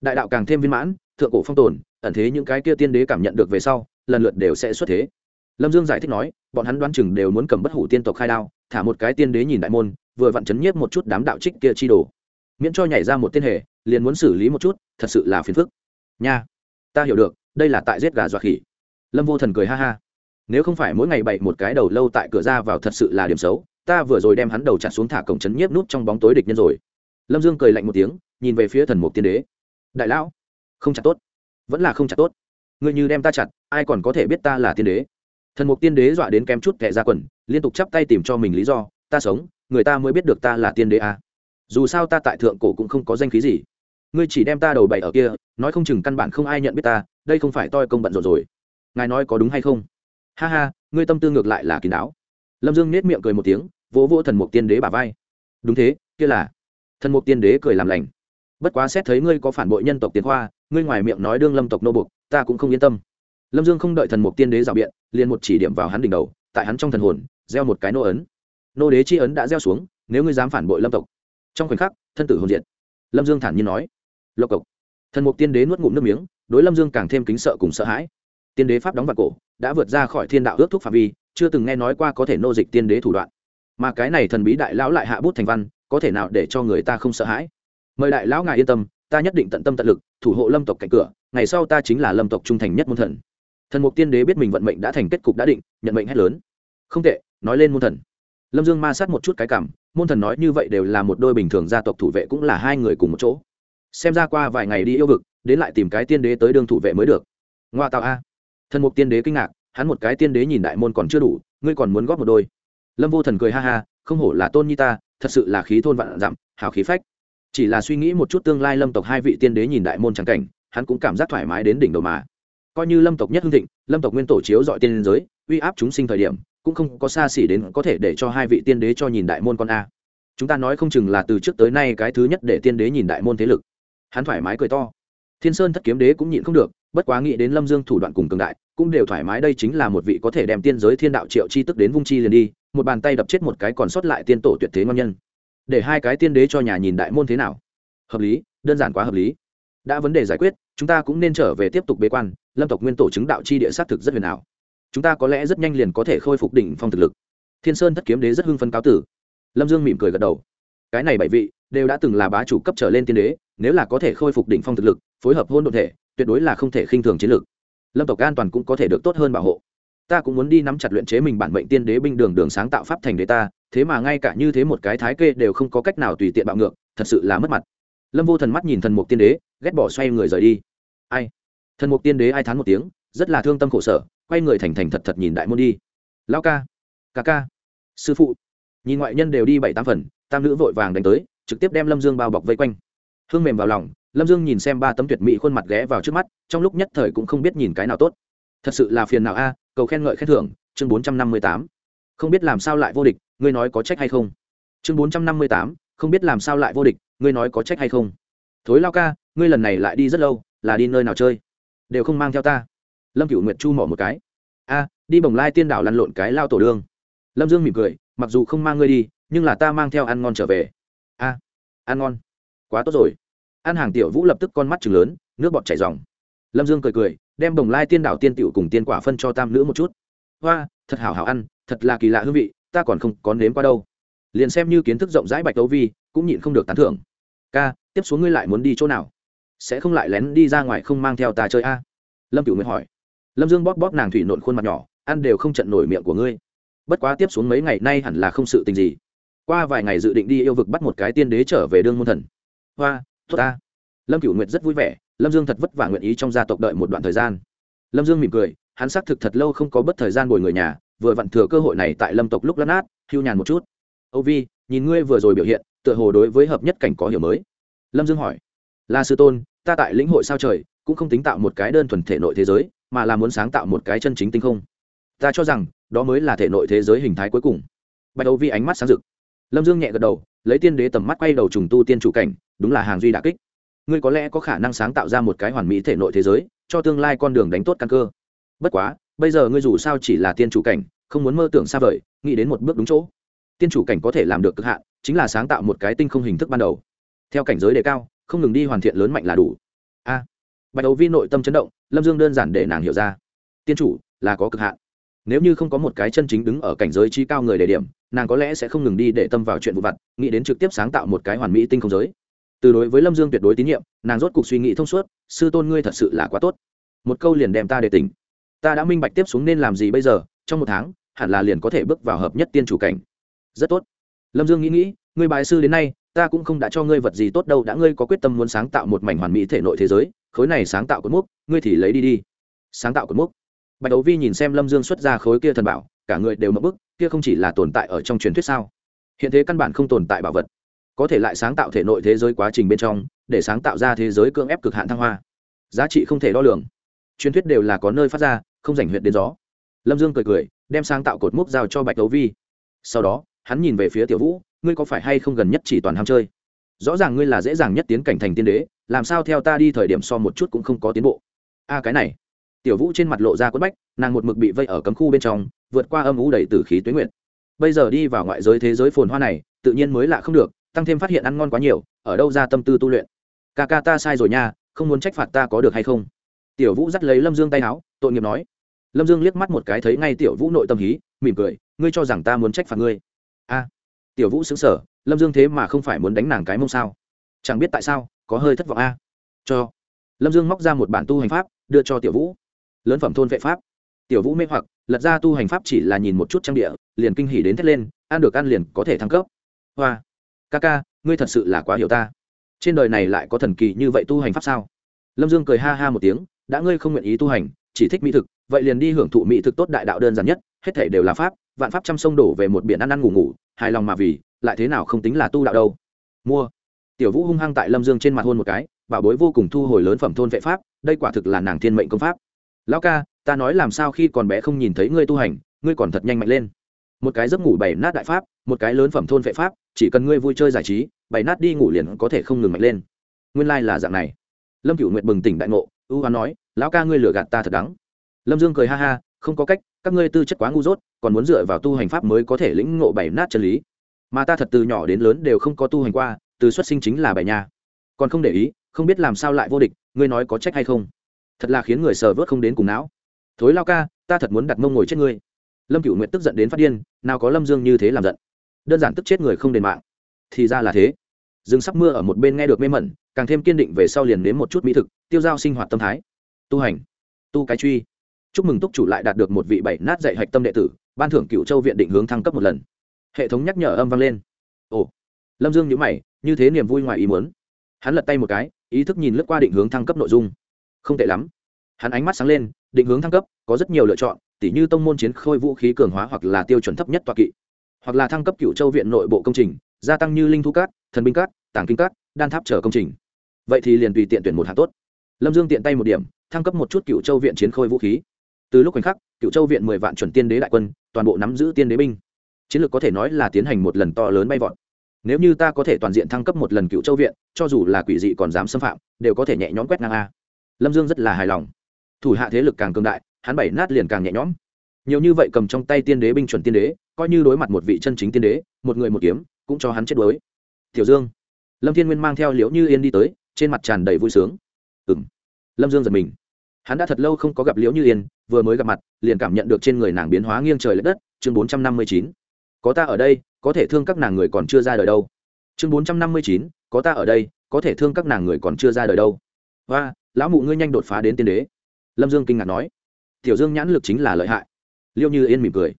đại đạo càng thêm viên mãn, thượng cổ phong tồn, ẩn thế những cái kia tiên đế cảm nhận được về sau, lần lượt đều sẽ xuất thế. Lâm dương giải thích nói, bọn hắn đoán chừng đều muốn cầm bất hủ tiên tộc khai đao, thả một cái tiên đế nhìn đại môn, vừa vặn chấn nhiếp một chút đám đạo trích kia chi đồ. Miễn cho nhảy ra một tiên hề, liền muốn xử lý một chút, thật sự là phiền phức. Nha, ta hiểu được, đây là tại giết gà dọa khỉ. Lâm vô thần cười ha ha. Nếu không phải mỗi ngày bậy một cái đầu lâu tại cửa ra vào thật sự là điểm xấu, ta vừa rồi đem hắn đầu chặt xuống thả cổng trấn nhiếp nút trong bóng tối địch nhân rồi. Lâm dương cười lạnh một tiếng, nhìn về phía thần mục tiên đế đại lão, không chặt tốt, vẫn là không chặt tốt. Ngươi như đem ta chặt, ai còn có thể biết ta là tiên đế? Thần mục tiên đế dọa đến kém chút thẻ ra quần, liên tục chắp tay tìm cho mình lý do, ta sống, người ta mới biết được ta là tiên đế à. dù sao ta tại thượng cổ cũng không có danh khí gì. Ngươi chỉ đem ta đầu bậy ở kia, nói không chừng căn bản không ai nhận biết ta, đây không phải toi công bận rộn rồi. Ngài nói có đúng hay không? Ha ha, ngươi tâm tư ngược lại là kín đáo. Lâm dương nết miệng cười một tiếng, vỗ vỗ thần mục tiên đế bà vai. Đúng thế, kia là. Thần mục tiên đế cười làm lành bất quá xét thấy ngươi có phản bội nhân tộc tiến khoa, ngươi ngoài miệng nói đương lâm tộc nô bục ta cũng không yên tâm. Lâm dương không đợi thần mục tiên đế rào biện, liền một chỉ điểm vào hắn đỉnh đầu, tại hắn trong thần hồn, gieo một cái nô ấn. Nô đế chi ấn đã gieo xuống, nếu ngươi dám phản bội lâm tộc. Trong khoảnh khắc, thân tử hồn diện lâm dương thản nhiên nói, lộc cộc. Thần mục tiên đế nuốt ngụm nước miếng, đối lâm dương càng thêm kính sợ cùng sợ hãi. Tiên đế pháp đóng vào cổ, đã vượt ra khỏi thiên đạo ước thúc phạm vi, chưa từng nghe nói qua có thể nô dịch tiên đế thủ đoạn. Mà cái này thần bí đại lão lại hạ bút thành văn, có thể nào để cho người ta không sợ hãi? Mời đại lão ngài yên tâm, ta nhất định tận tâm tận lực thủ hộ lâm tộc cạnh cửa, ngày sau ta chính là lâm tộc trung thành nhất môn thần. Thần mục tiên đế biết mình vận mệnh đã thành kết cục đã định, nhận mệnh hết lớn. Không tệ, nói lên môn thần. Lâm dương ma sát một chút cái cảm, môn thần nói như vậy đều là một đôi bình thường gia tộc thủ vệ cũng là hai người cùng một chỗ. Xem ra qua vài ngày đi yêu vực, đến lại tìm cái tiên đế tới đương thủ vệ mới được. Ngoa tạo a. Thần mục tiên đế kinh ngạc, hắn một cái tiên đế nhìn đại môn còn chưa đủ, ngươi còn muốn góp một đôi. Lâm vô thần cười ha ha, không hổ là tôn nhi ta, thật sự là khí thôn vạn dặm, hào khí phách chỉ là suy nghĩ một chút tương lai lâm tộc hai vị tiên đế nhìn đại môn trắng cảnh, hắn cũng cảm giác thoải mái đến đỉnh đầu mà. Coi như lâm tộc nhất hưng thịnh, lâm tộc nguyên tổ chiếu dọi tiên giới, uy áp chúng sinh thời điểm, cũng không có xa xỉ đến có thể để cho hai vị tiên đế cho nhìn đại môn con a. Chúng ta nói không chừng là từ trước tới nay cái thứ nhất để tiên đế nhìn đại môn thế lực. Hắn thoải mái cười to. Thiên sơn thất kiếm đế cũng nhịn không được, bất quá nghĩ đến lâm dương thủ đoạn cùng cường đại, cũng đều thoải mái đây chính là một vị có thể đem tiên giới thiên đạo triệu chi tức đến vung chi liền đi, một bàn tay đập chết một cái còn sót lại tiên tổ tuyệt thế ngon nhân để hai cái tiên đế cho nhà nhìn đại môn thế nào? Hợp lý, đơn giản quá hợp lý. Đã vấn đề giải quyết, chúng ta cũng nên trở về tiếp tục bế quan, lâm tộc nguyên tổ chứng đạo chi địa xác thực rất huyền ảo. Chúng ta có lẽ rất nhanh liền có thể khôi phục đỉnh phong thực lực. Thiên sơn thất kiếm đế rất hưng phấn cáo tử. Lâm dương mỉm cười gật đầu. Cái này bảy vị đều đã từng là bá chủ cấp trở lên tiên đế, nếu là có thể khôi phục đỉnh phong thực lực, phối hợp hôn đ ộ thể, tuyệt đối là không thể khinh thường chiến lược. Lâm tộc an toàn cũng có thể được tốt hơn bảo hộ. Ta cũng muốn đi nắm chặt luyện chế mình bản mệnh tiên đế binh đường đường sáng tạo pháp thành đế ta thế mà ngay cả như thế một cái thái kê đều không có cách nào tùy tiện bạo ngược, thật sự là mất mặt. Lâm vô thần mắt nhìn thần mục tiên đế, ghét bỏ xoay người rời đi. Ai? Thần mục tiên đế ai thán một tiếng, rất là thương tâm khổ sở, quay người thành thành thật thật nhìn đại môn đi. Lao ca ca ca, sư phụ. Nhìn ngoại nhân đều đi bảy tám phần, tam nữ vội vàng đánh tới, trực tiếp đem lâm dương bao bọc vây quanh. Hương mềm vào lòng, lâm dương nhìn xem ba tấm tuyệt mỹ khuôn mặt ghé vào trước mắt, trong lúc nhất thời cũng không biết nhìn cái nào tốt. Thật sự là phiền nào a, cầu khen ngợi khen thưởng, chương bốn trăm năm mươi tám. Không biết làm sao lại vô địch ngươi nói có trách hay không? Chương bốn trăm năm mươi tám, không biết làm sao lại vô địch, ngươi nói có trách hay không? Thối lao ca, ngươi lần này lại đi rất lâu, là đi nơi nào chơi? Đều không mang theo ta. Lâm cựu nguyệt chu mỏ một cái. A, đi bồng lai tiên đảo lăn lộn cái lao tổ đương lâm dương mỉm cười, mặc dù không mang ngươi đi, nhưng là ta mang theo ăn ngon trở về. A, ăn ngon. Quá tốt rồi. Ăn hàng tiểu vũ lập tức con mắt chừng lớn, nước bọt chảy dòng lâm dương cười cười, đem bồng lai tiên đảo tiên tiểu cùng tiên quả phân cho tam nữ một chút. Hoa, thật hảo hảo ăn, thật là kỳ lạ hương vị ta còn không có nếm qua đâu. Liền xem như kiến thức rộng rãi bạch tấu vi, cũng nhịn không được tán thưởng. Ca, tiếp xuống ngươi lại muốn đi chỗ nào? Sẽ không lại lén đi ra ngoài không mang theo ta chơi a? Lâm cửu nguyệt hỏi. Lâm dương bóp bóp nàng thủy nộn khuôn mặt nhỏ, ăn đều không trận nổi miệng của ngươi. Bất quá tiếp xuống mấy ngày nay hẳn là không sự tình gì. Qua vài ngày dự định đi yêu vực bắt một cái tiên đế trở về đương môn thần. Hoa, tốt ta. Lâm cửu nguyệt rất vui vẻ, lâm dương thật vất vả nguyện ý trong gia tộc đợi một đoạn thời gian. Lâm dương mỉm cười, hắn xác thực thật lâu không có bất thời gian bồi người nhà vừa vặn thừa cơ hội này tại lâm tộc lúc lát nát, hưu nhàn một chút. Âu vi, nhìn ngươi vừa rồi biểu hiện, tựa hồ đối với hợp nhất cảnh có hiểu mới. Lâm dương hỏi. La sư tôn, ta tại lĩnh hội sao trời, cũng không tính tạo một cái đơn thuần thể nội thế giới, mà là muốn sáng tạo một cái chân chính tinh không. Ta cho rằng, đó mới là thể nội thế giới hình thái cuối cùng. Bạch âu vi ánh mắt sáng rực. Lâm dương nhẹ gật đầu, lấy tiên đế tầm mắt quay đầu trùng tu tiên chủ cảnh, đúng là hàng duy đà kích. Ngươi có lẽ có khả năng sáng tạo ra một cái hoàn mỹ thể nội thế giới, cho tương lai con đường đánh tốt căn cơ. Bất quá bây giờ ngươi dù sao chỉ là tiên chủ cảnh không muốn mơ tưởng xa vời nghĩ đến một bước đúng chỗ. Tiên chủ cảnh có thể làm được cực hạn chính là sáng tạo một cái tinh không hình thức ban đầu. Theo cảnh giới đề cao không ngừng đi hoàn thiện lớn mạnh là đủ. A. À, bạch đầu vi nội tâm chấn động lâm dương đơn giản để nàng hiểu ra. Tiên chủ là có cực hạn. Nếu như không có một cái chân chính đứng ở cảnh giới chi cao người đề điểm nàng có lẽ sẽ không ngừng đi để tâm vào chuyện vụ vặt nghĩ đến trực tiếp sáng tạo một cái hoàn mỹ tinh không giới. Từ đối với lâm dương tuyệt đối tín nhiệm nàng rốt cuộc suy nghĩ thông suốt sư tôn ngươi thật sự là quá tốt. Một câu liền đem ta để tỉnh ta đã minh bạch tiếp xuống nên làm gì bây giờ, trong một tháng, hẳn là liền có thể bước vào hợp nhất tiên chủ cảnh. Rất tốt. Lâm dương nghĩ nghĩ, ngươi bài sư đến nay, ta cũng không đã cho ngươi vật gì tốt đâu, đã ngươi có quyết tâm muốn sáng tạo một mảnh hoàn mỹ thể nội thế giới, khối này sáng tạo cột mốc, ngươi thì lấy đi đi. Sáng tạo cột mốc. Bạch đấu vi nhìn xem lâm dương xuất ra khối kia thần bảo, cả người đều mất bức, kia không chỉ là tồn tại ở trong truyền thuyết sao? Hiện thế căn bản không tồn tại bảo vật. Có thể lại sáng tạo thể nội thế giới quá trình bên trong, để sáng tạo ra thế giới cưỡng ép cực hạn thăng hoa. Giá trị không thể đo lường. Truyền thuyết đều là có nơi phát ra không giành huyện đến gió. Lâm dương cười cười, đem sáng tạo cột mốc giao cho bạch đấu vi. Sau đó, hắn nhìn về phía tiểu vũ, ngươi có phải hay không gần nhất chỉ toàn ham chơi? Rõ ràng ngươi là dễ dàng nhất tiến cảnh thành tiên đế, làm sao theo ta đi thời điểm so một chút cũng không có tiến bộ. A, cái này. Tiểu vũ trên mặt lộ ra quất bách, nàng một mực bị vây ở cấm khu bên trong, vượt qua âm ủ đầy t khí tuyến nguyện bây giờ đi vào ngoại giới thế giới phồn hoa này, tự nhiên mới lạ không được, tăng thêm phát hiện ăn ngon quá nhiều, ở đâu ra tâm tư tu luyện? Ca ca ta sai rồi nha, không muốn trách phạt ta có được hay không? Tiểu vũ dắt lấy lâm dương tay áo tội nghiệp nói. Lâm dương liếc mắt một cái thấy ngay tiểu vũ nội tâm hí, mỉm cười, ngươi cho rằng ta muốn trách phạt ngươi. A. Tiểu vũ xứng sở lâm dương thế mà không phải muốn đánh nàng cái mông sao? Chẳng biết tại sao, có hơi thất vọng a. Cho. Lâm dương móc ra một bản tu hành pháp, đưa cho tiểu vũ. Lớn phẩm thôn vệ pháp. Tiểu vũ mê hoặc, lật ra tu hành pháp chỉ là nhìn một chút trang địa, liền kinh hỉ đến thét lên, ăn được ăn liền có thể thăng cấp. Hoa. Ca ca, ngươi thật sự là quá hiểu ta. Trên đời này lại có thần kỳ như vậy tu hành pháp sao? Lâm dương cười ha ha một tiếng, đã ngươi không nguyện ý tu hành chỉ thích mỹ thực, vậy liền đi hưởng thụ mỹ thực tốt đại đạo đơn giản nhất, hết thể đều là pháp, vạn pháp trăm sông đổ về một biển ăn ăn ngủ ngủ, hài lòng mà vì, lại thế nào không tính là tu đạo đâu. Mua. Tiểu vũ hung hăng tại lâm dương trên mặt hôn một cái, bảo bối vô cùng thu hồi lớn phẩm thôn vệ pháp, đây quả thực là nàng thiên mệnh công pháp. Lão ca, ta nói làm sao khi còn bé không nhìn thấy ngươi tu hành, ngươi còn thật nhanh mạnh lên. Một cái giấc ngủ bảy nát đại pháp, một cái lớn phẩm thôn vệ pháp, chỉ cần ngươi vui chơi giải trí, bảy nát đi ngủ liền có thể không ngừng mạnh lên. Nguyên lai、like、là dạng này lâm cựu nguyệt bừng tỉnh đại ngộ, ưu hoán nói, lão ca ngươi lừa gạt ta thật đắng lâm dương cười ha ha, không có cách, các ngươi tư chất quá ngu dốt, còn muốn dựa vào tu hành pháp mới có thể lĩnh ngộ bảy nát chân lý. Mà ta thật từ nhỏ đến lớn đều không có tu hành qua, từ xuất sinh chính là bảy nhà. Còn không để ý, không biết làm sao lại vô địch, ngươi nói có trách hay không? Thật là khiến người sờ vớt không đến cùng não. Thối lao ca, ta thật muốn đặt mông ngồi chết ngươi. Lâm cựu nguyện tức giận đến phát điên, nào có lâm dương như thế làm giận? Đơn giản tức chết người không đền mạng. Thì ra là thế rừng sắp mưa ở một bên nghe được mê mẩn, càng thêm kiên định về sau liền nếm một chút mỹ thực, tiêu dao sinh hoạt tâm thái. Tu hành. Tu cái truy. Chúc mừng túc chủ lại đạt được một vị bảy nát dạy hạch tâm đệ tử, ban thưởng cựu châu viện định hướng thăng cấp một lần. Hệ thống nhắc nhở âm vang lên. Ồ. Lâm dương nhữ mày, như thế niềm vui ngoài ý muốn. Hắn lật tay một cái, ý thức nhìn lướt qua định hướng thăng cấp nội dung. Không tệ lắm. Hắn ánh mắt sáng lên, định hướng thăng cấp, có rất nhiều lựa chọn, tỉ như tông môn chiến khôi vũ khí cường hóa hoặc là tiêu chuẩn thấp nhất toa kỵ, hoặc là thăng cấp cựu châu viện nội bộ công trình gia tăng như linh thu cát, thần binh cát tảng kinh cát, đan tháp trở công trình. Vậy thì liền tùy tiện tuyển một hạng tốt. Lâm dương tiện tay một điểm, thăng cấp một chút cựu châu viện chiến khôi vũ khí. Từ lúc khoảnh khắc, cựu châu viện mười vạn chuẩn tiên đế đại quân, toàn bộ nắm giữ tiên đế binh. Chiến lược có thể nói là tiến hành một lần to lớn bay vọt. Nếu như ta có thể toàn diện thăng cấp một lần cựu châu viện, cho dù là quỷ dị còn dám xâm phạm, đều có thể nhẹ nhõm quét ngang a. Lâm dương rất là hài lòng. Thủ hạ thế lực càng cường đại, hắn bảy nát liền càng nhẹ nhõm. Nhiều như vậy cầm trong tay tiên đế binh chuẩn tiên đế, coi như đối mặt một vị chân chính tiên đế, một người một kiếm cũng cho hắn chết đuối. Tiểu dương. Lâm thiên nguyên mang theo liễu như yên đi tới, trên mặt tràn đầy vui sướng. Ừ m lâm dương giật mình. Hắn đã thật lâu không có gặp liễu như yên, vừa mới gặp mặt, liền cảm nhận được trên người nàng biến hóa nghiêng trời l ệ đất. Chương bốn trăm năm mươi chín. Có ta ở đây, có thể thương các nàng người còn chưa ra đời đâu. Chương bốn trăm năm mươi chín. Có ta ở đây, có thể thương các nàng người còn chưa ra đời đâu. Và lão mụ ngươi nhanh đột phá đến tiên đế. Lâm dương kinh ngạc nói. Tiểu dương nhãn lực chính là lợi hại. Liêu như yên mỉm cười.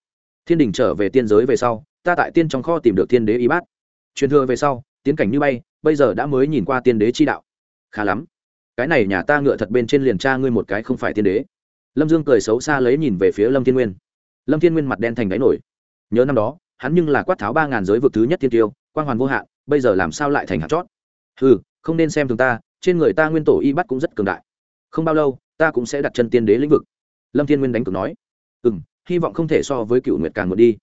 Thiên đình trở về tiên giới về sau ta tại tiên trong kho tìm được tiên đế y bát. Truyền thừa về sau, tiến cảnh như bay, bây giờ đã mới nhìn qua tiên đế chi đạo. Khá lắm. Cái này nhà ta ngựa thật bên trên liền tra ngươi một cái không phải tiên đế. Lâm dương cười xấu xa lấy nhìn về phía lâm thiên nguyên. Lâm thiên nguyên mặt đen thành đáy nổi. Nhớ năm đó, hắn nhưng là quát tháo ba ngàn giới vực thứ nhất thiên tiêu, quang hoàn vô hạn, bây giờ làm sao lại thành hạt chót? Ừ không nên xem thường ta, trên người ta nguyên tổ y bắt cũng rất cường đại. Không bao lâu, ta cũng sẽ đặt chân tiên đế lĩnh vực. Lâm thiên nguyên đánh cược nói. Ừ m hy vọng không thể so với cựu nguyệt càng một đi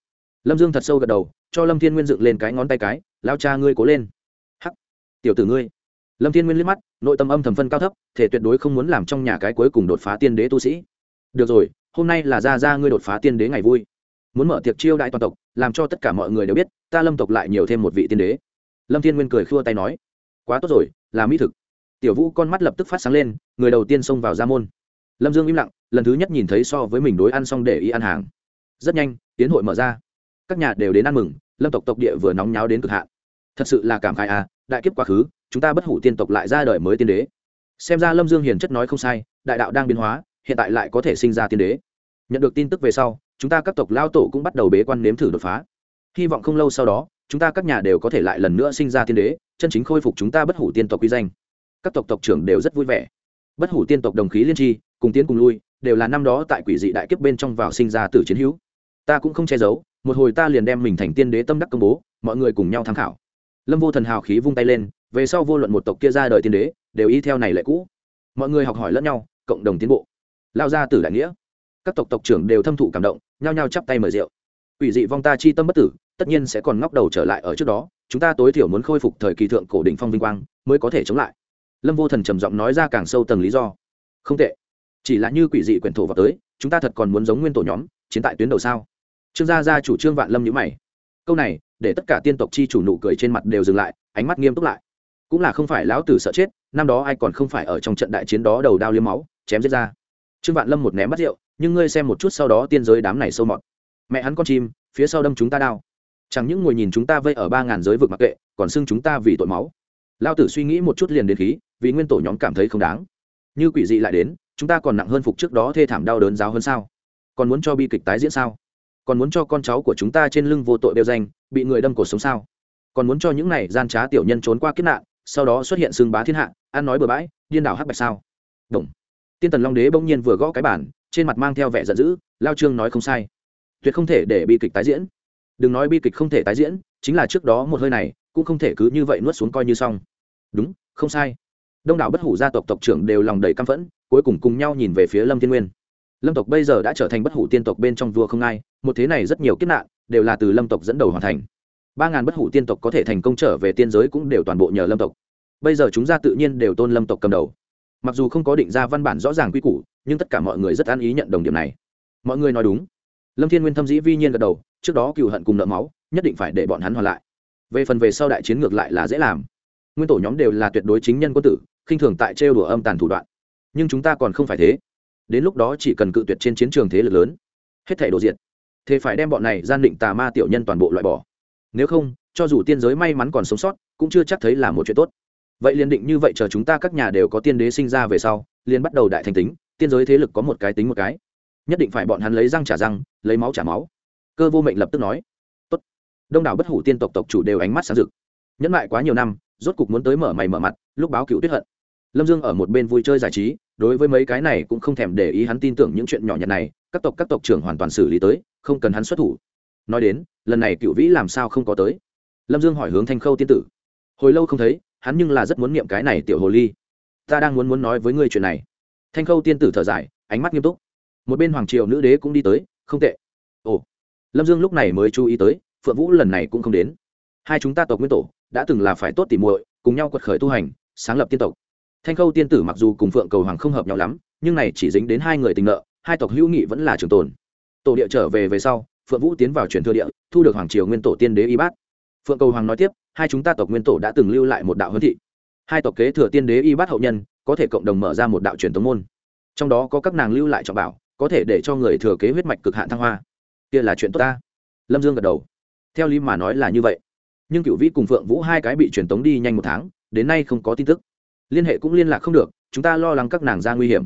lâm dương thật sâu gật đầu, cho lâm thiên nguyên dựng lên cái ngón tay cái, lao cha ngươi cố lên. Hắc, tiểu tử ngươi. Lâm thiên nguyên liếc mắt, nội tâm âm thầm phân cao thấp, thể tuyệt đối không muốn làm trong nhà cái cuối cùng đột phá tiên đế tu sĩ. Được rồi, hôm nay là ra ra ngươi đột phá tiên đế ngày vui. Muốn mở tiệc chiêu đại toàn tộc, làm cho tất cả mọi người đều biết, ta lâm tộc lại nhiều thêm một vị tiên đế. Lâm thiên nguyên cười khua tay nói, quá tốt rồi, là mỹ thực. Tiểu vũ con mắt lập tức phát sáng lên, người đầu tiên xông vào gia môn. Lâm dương im lặng, lần thứ nhất nhìn thấy so với mình đối ăn xong để ý ăn hàng. Rất nhanh, tiến hội mở ra các nhà đều đến ăn mừng, lâm tộc tộc địa vừa nóng nháo đến cực hạn. Thật sự là cảm khai à đại kiếp quá khứ, chúng ta bất hủ tiên tộc lại ra đời mới tiên đế. Xem ra lâm dương hiền chất nói không sai, đại đạo đang biến hóa, hiện tại lại có thể sinh ra tiên đế. Nhận được tin tức về sau, chúng ta các tộc lao tổ cũng bắt đầu bế quan nếm thử đột phá. Hy vọng không lâu sau đó, chúng ta các nhà đều có thể lại lần nữa sinh ra tiên đế, chân chính khôi phục chúng ta bất hủ tiên tộc quy danh. Các tộc tộc trưởng đều rất vui vẻ. Bất hủ tiên tộc đồng khí liên tri, cùng tiến cùng lui, đều là năm đó tại quỷ dị đại kiếp bên trong vào sinh ra tử chiến hữu ta cũng không che giấu, một hồi ta liền đem mình thành tiên đế tâm đắc công bố, mọi người cùng nhau tham khảo. Lâm vô thần hào khí vung tay lên, về sau vô luận một tộc kia ra đời tiên đế, đều y theo này lệ cũ. Mọi người học hỏi lẫn nhau, cộng đồng tiến bộ. Lao ra từ đại nghĩa. Các tộc tộc trưởng đều thâm thụ cảm động, nhao nhao chắp tay mời rượu. Quỷ dị vong ta chi tâm bất tử, tất nhiên sẽ còn ngóc đầu trở lại ở trước đó, chúng ta tối thiểu muốn khôi phục thời kỳ thượng cổ đỉnh phong vinh quang, mới có thể chống lại. Lâm vô thần trầm giọng nói ra càng sâu tầng lý do. Không tệ. Chỉ là như quỷ dị quyển thổ vào tới, chúng ta thật còn muốn giống nguyên tổ nhóm, chiến tại tuyến đầu sao? Trương gia gia chủ trương vạn lâm nhữ mày. Câu này, để tất cả tiên tộc chi chủ nụ cười trên mặt đều dừng lại, ánh mắt nghiêm túc lại. Cũng là không phải lão tử sợ chết, năm đó ai còn không phải ở trong trận đại chiến đó đầu đao liếm máu, chém giết ra. Trương vạn lâm một ném bắt rượu, nhưng ngươi xem một chút sau đó tiên giới đám này sâu mọt. Mẹ hắn con chim, phía sau đâm chúng ta đao. Chẳng những ngồi nhìn chúng ta vây ở ba ngàn giới vực mặc kệ, còn xưng chúng ta vì tội máu. Lao tử suy nghĩ một chút liền đến khí, vì nguyên tổ nhóm cảm thấy không đáng. Như quỷ dị lại đến, chúng ta còn nặng hơn phục trước đó thê thảm đau đớn giáo hơn sao? Còn muốn cho bi kịch tái diễn sao? Còn muốn cho con cháu của chúng ta trên lưng vô tội đeo danh, bị người đâm cổ sống sao? Còn muốn cho những này gian trá tiểu nhân trốn qua kiếp nạn, sau đó xuất hiện xương bá thiên hạ, ăn nói bừa bãi, điên đảo hắc bạch sao? Đồng. tiên tần long đế bỗng nhiên vừa gõ cái bản trên mặt mang theo vẻ giận dữ, lao trương nói không sai. Tuyệt không thể để bi kịch tái diễn. Đừng nói bi kịch không thể tái diễn, chính là trước đó một hơi này, cũng không thể cứ như vậy nuốt xuống coi như xong. Đúng, không sai. Đông đảo bất hủ gia tộc tộc trưởng đều lòng đầy căm phẫn, cuối cùng cùng nhau nhìn về phía lâm thiên nguyên lâm tộc bây giờ đã trở thành bất hủ tiên tộc bên trong vua không ai, một thế này rất nhiều kiếp nạn đều là từ lâm tộc dẫn đầu hoàn thành. Ba ngàn bất hủ tiên tộc có thể thành công trở về tiên giới cũng đều toàn bộ nhờ lâm tộc. Bây giờ chúng ta tự nhiên đều tôn lâm tộc cầm đầu. Mặc dù không có định ra văn bản rõ ràng quy củ, nhưng tất cả mọi người rất an ý nhận đồng điểm này. Mọi người nói đúng. Lâm thiên nguyên thâm dĩ vi nhiên gật đầu, trước đó cựu hận cùng nợ máu, nhất định phải để bọn hắn hoàn lại. Về phần về sau đại chiến ngược lại là dễ làm. Nguyên tổ nhóm đều là tuyệt đối chính nhân quân tử, khinh thường tại trêu đùa âm tàn thủ đoạn. Nhưng chúng ta còn không phải thế đến lúc đó chỉ cần cự tuyệt trên chiến trường thế lực lớn, hết thể đồ diệt. Thế phải đem bọn này gian định tà ma tiểu nhân toàn bộ loại bỏ. Nếu không, cho dù tiên giới may mắn còn sống sót, cũng chưa chắc thấy là một chuyện tốt. Vậy liền định như vậy chờ chúng ta các nhà đều có tiên đế sinh ra về sau, liền bắt đầu đại thành tính, tiên giới thế lực có một cái tính một cái. Nhất định phải bọn hắn lấy răng trả răng, lấy máu trả máu. Cơ vô mệnh lập tức nói. Tốt. đông đảo bất hủ tiên tộc tộc chủ đều ánh mắt sáng rực. Nhẫn lại quá nhiều năm, rốt cục muốn tới mở mày mở mặt, lúc báo cựu tuyết hận lâm dương ở một bên vui chơi giải trí, đối với mấy cái này cũng không thèm để ý hắn tin tưởng những chuyện nhỏ nhặt này, các tộc các tộc trưởng hoàn toàn xử lý tới, không cần hắn xuất thủ. Nói đến, lần này cựu vĩ làm sao không có tới? Lâm dương hỏi hướng thanh khâu tiên tử. Hồi lâu không thấy, hắn nhưng là rất muốn niệm cái này tiểu hồ ly. Ta đang muốn muốn nói với ngươi chuyện này. Thanh khâu tiên tử thở dài, ánh mắt nghiêm túc. Một bên hoàng triều nữ đế cũng đi tới, không tệ. Ồ. Lâm dương lúc này mới chú ý tới, phượng vũ lần này cũng không đến. Hai chúng ta tộc nguyên tổ, đã từng là phải tốt tỉ muội, cùng nhau quật khởi tu hành, sáng lập tiên tộc thanh khâu tiên tử mặc dù cùng phượng cầu hoàng không hợp nhau lắm, nhưng này chỉ dính đến hai người tình nợ, hai tộc hữu nghị vẫn là trường tồn. Tổ địa trở về về sau, phượng vũ tiến vào truyền thừa địa, thu được hoàng triều nguyên tổ tiên đế y bát. Phượng cầu hoàng nói tiếp, hai chúng ta tộc nguyên tổ đã từng lưu lại một đạo huấn thị. Hai tộc kế thừa tiên đế y bát hậu nhân, có thể cộng đồng mở ra một đạo truyền tống môn. Trong đó có các nàng lưu lại trọng bảo, có thể để cho người thừa kế huyết mạch cực hạn thăng hoa. Kia là chuyện tốt ta. Lâm dương gật đầu. Theo lý mà nói là như vậy. Nhưng cựu vĩ cùng phượng vũ hai cái bị truyền tống đi nhanh một tháng, đến nay không có tin tức liên hệ cũng liên lạc không được, chúng ta lo lắng các nàng ra nguy hiểm.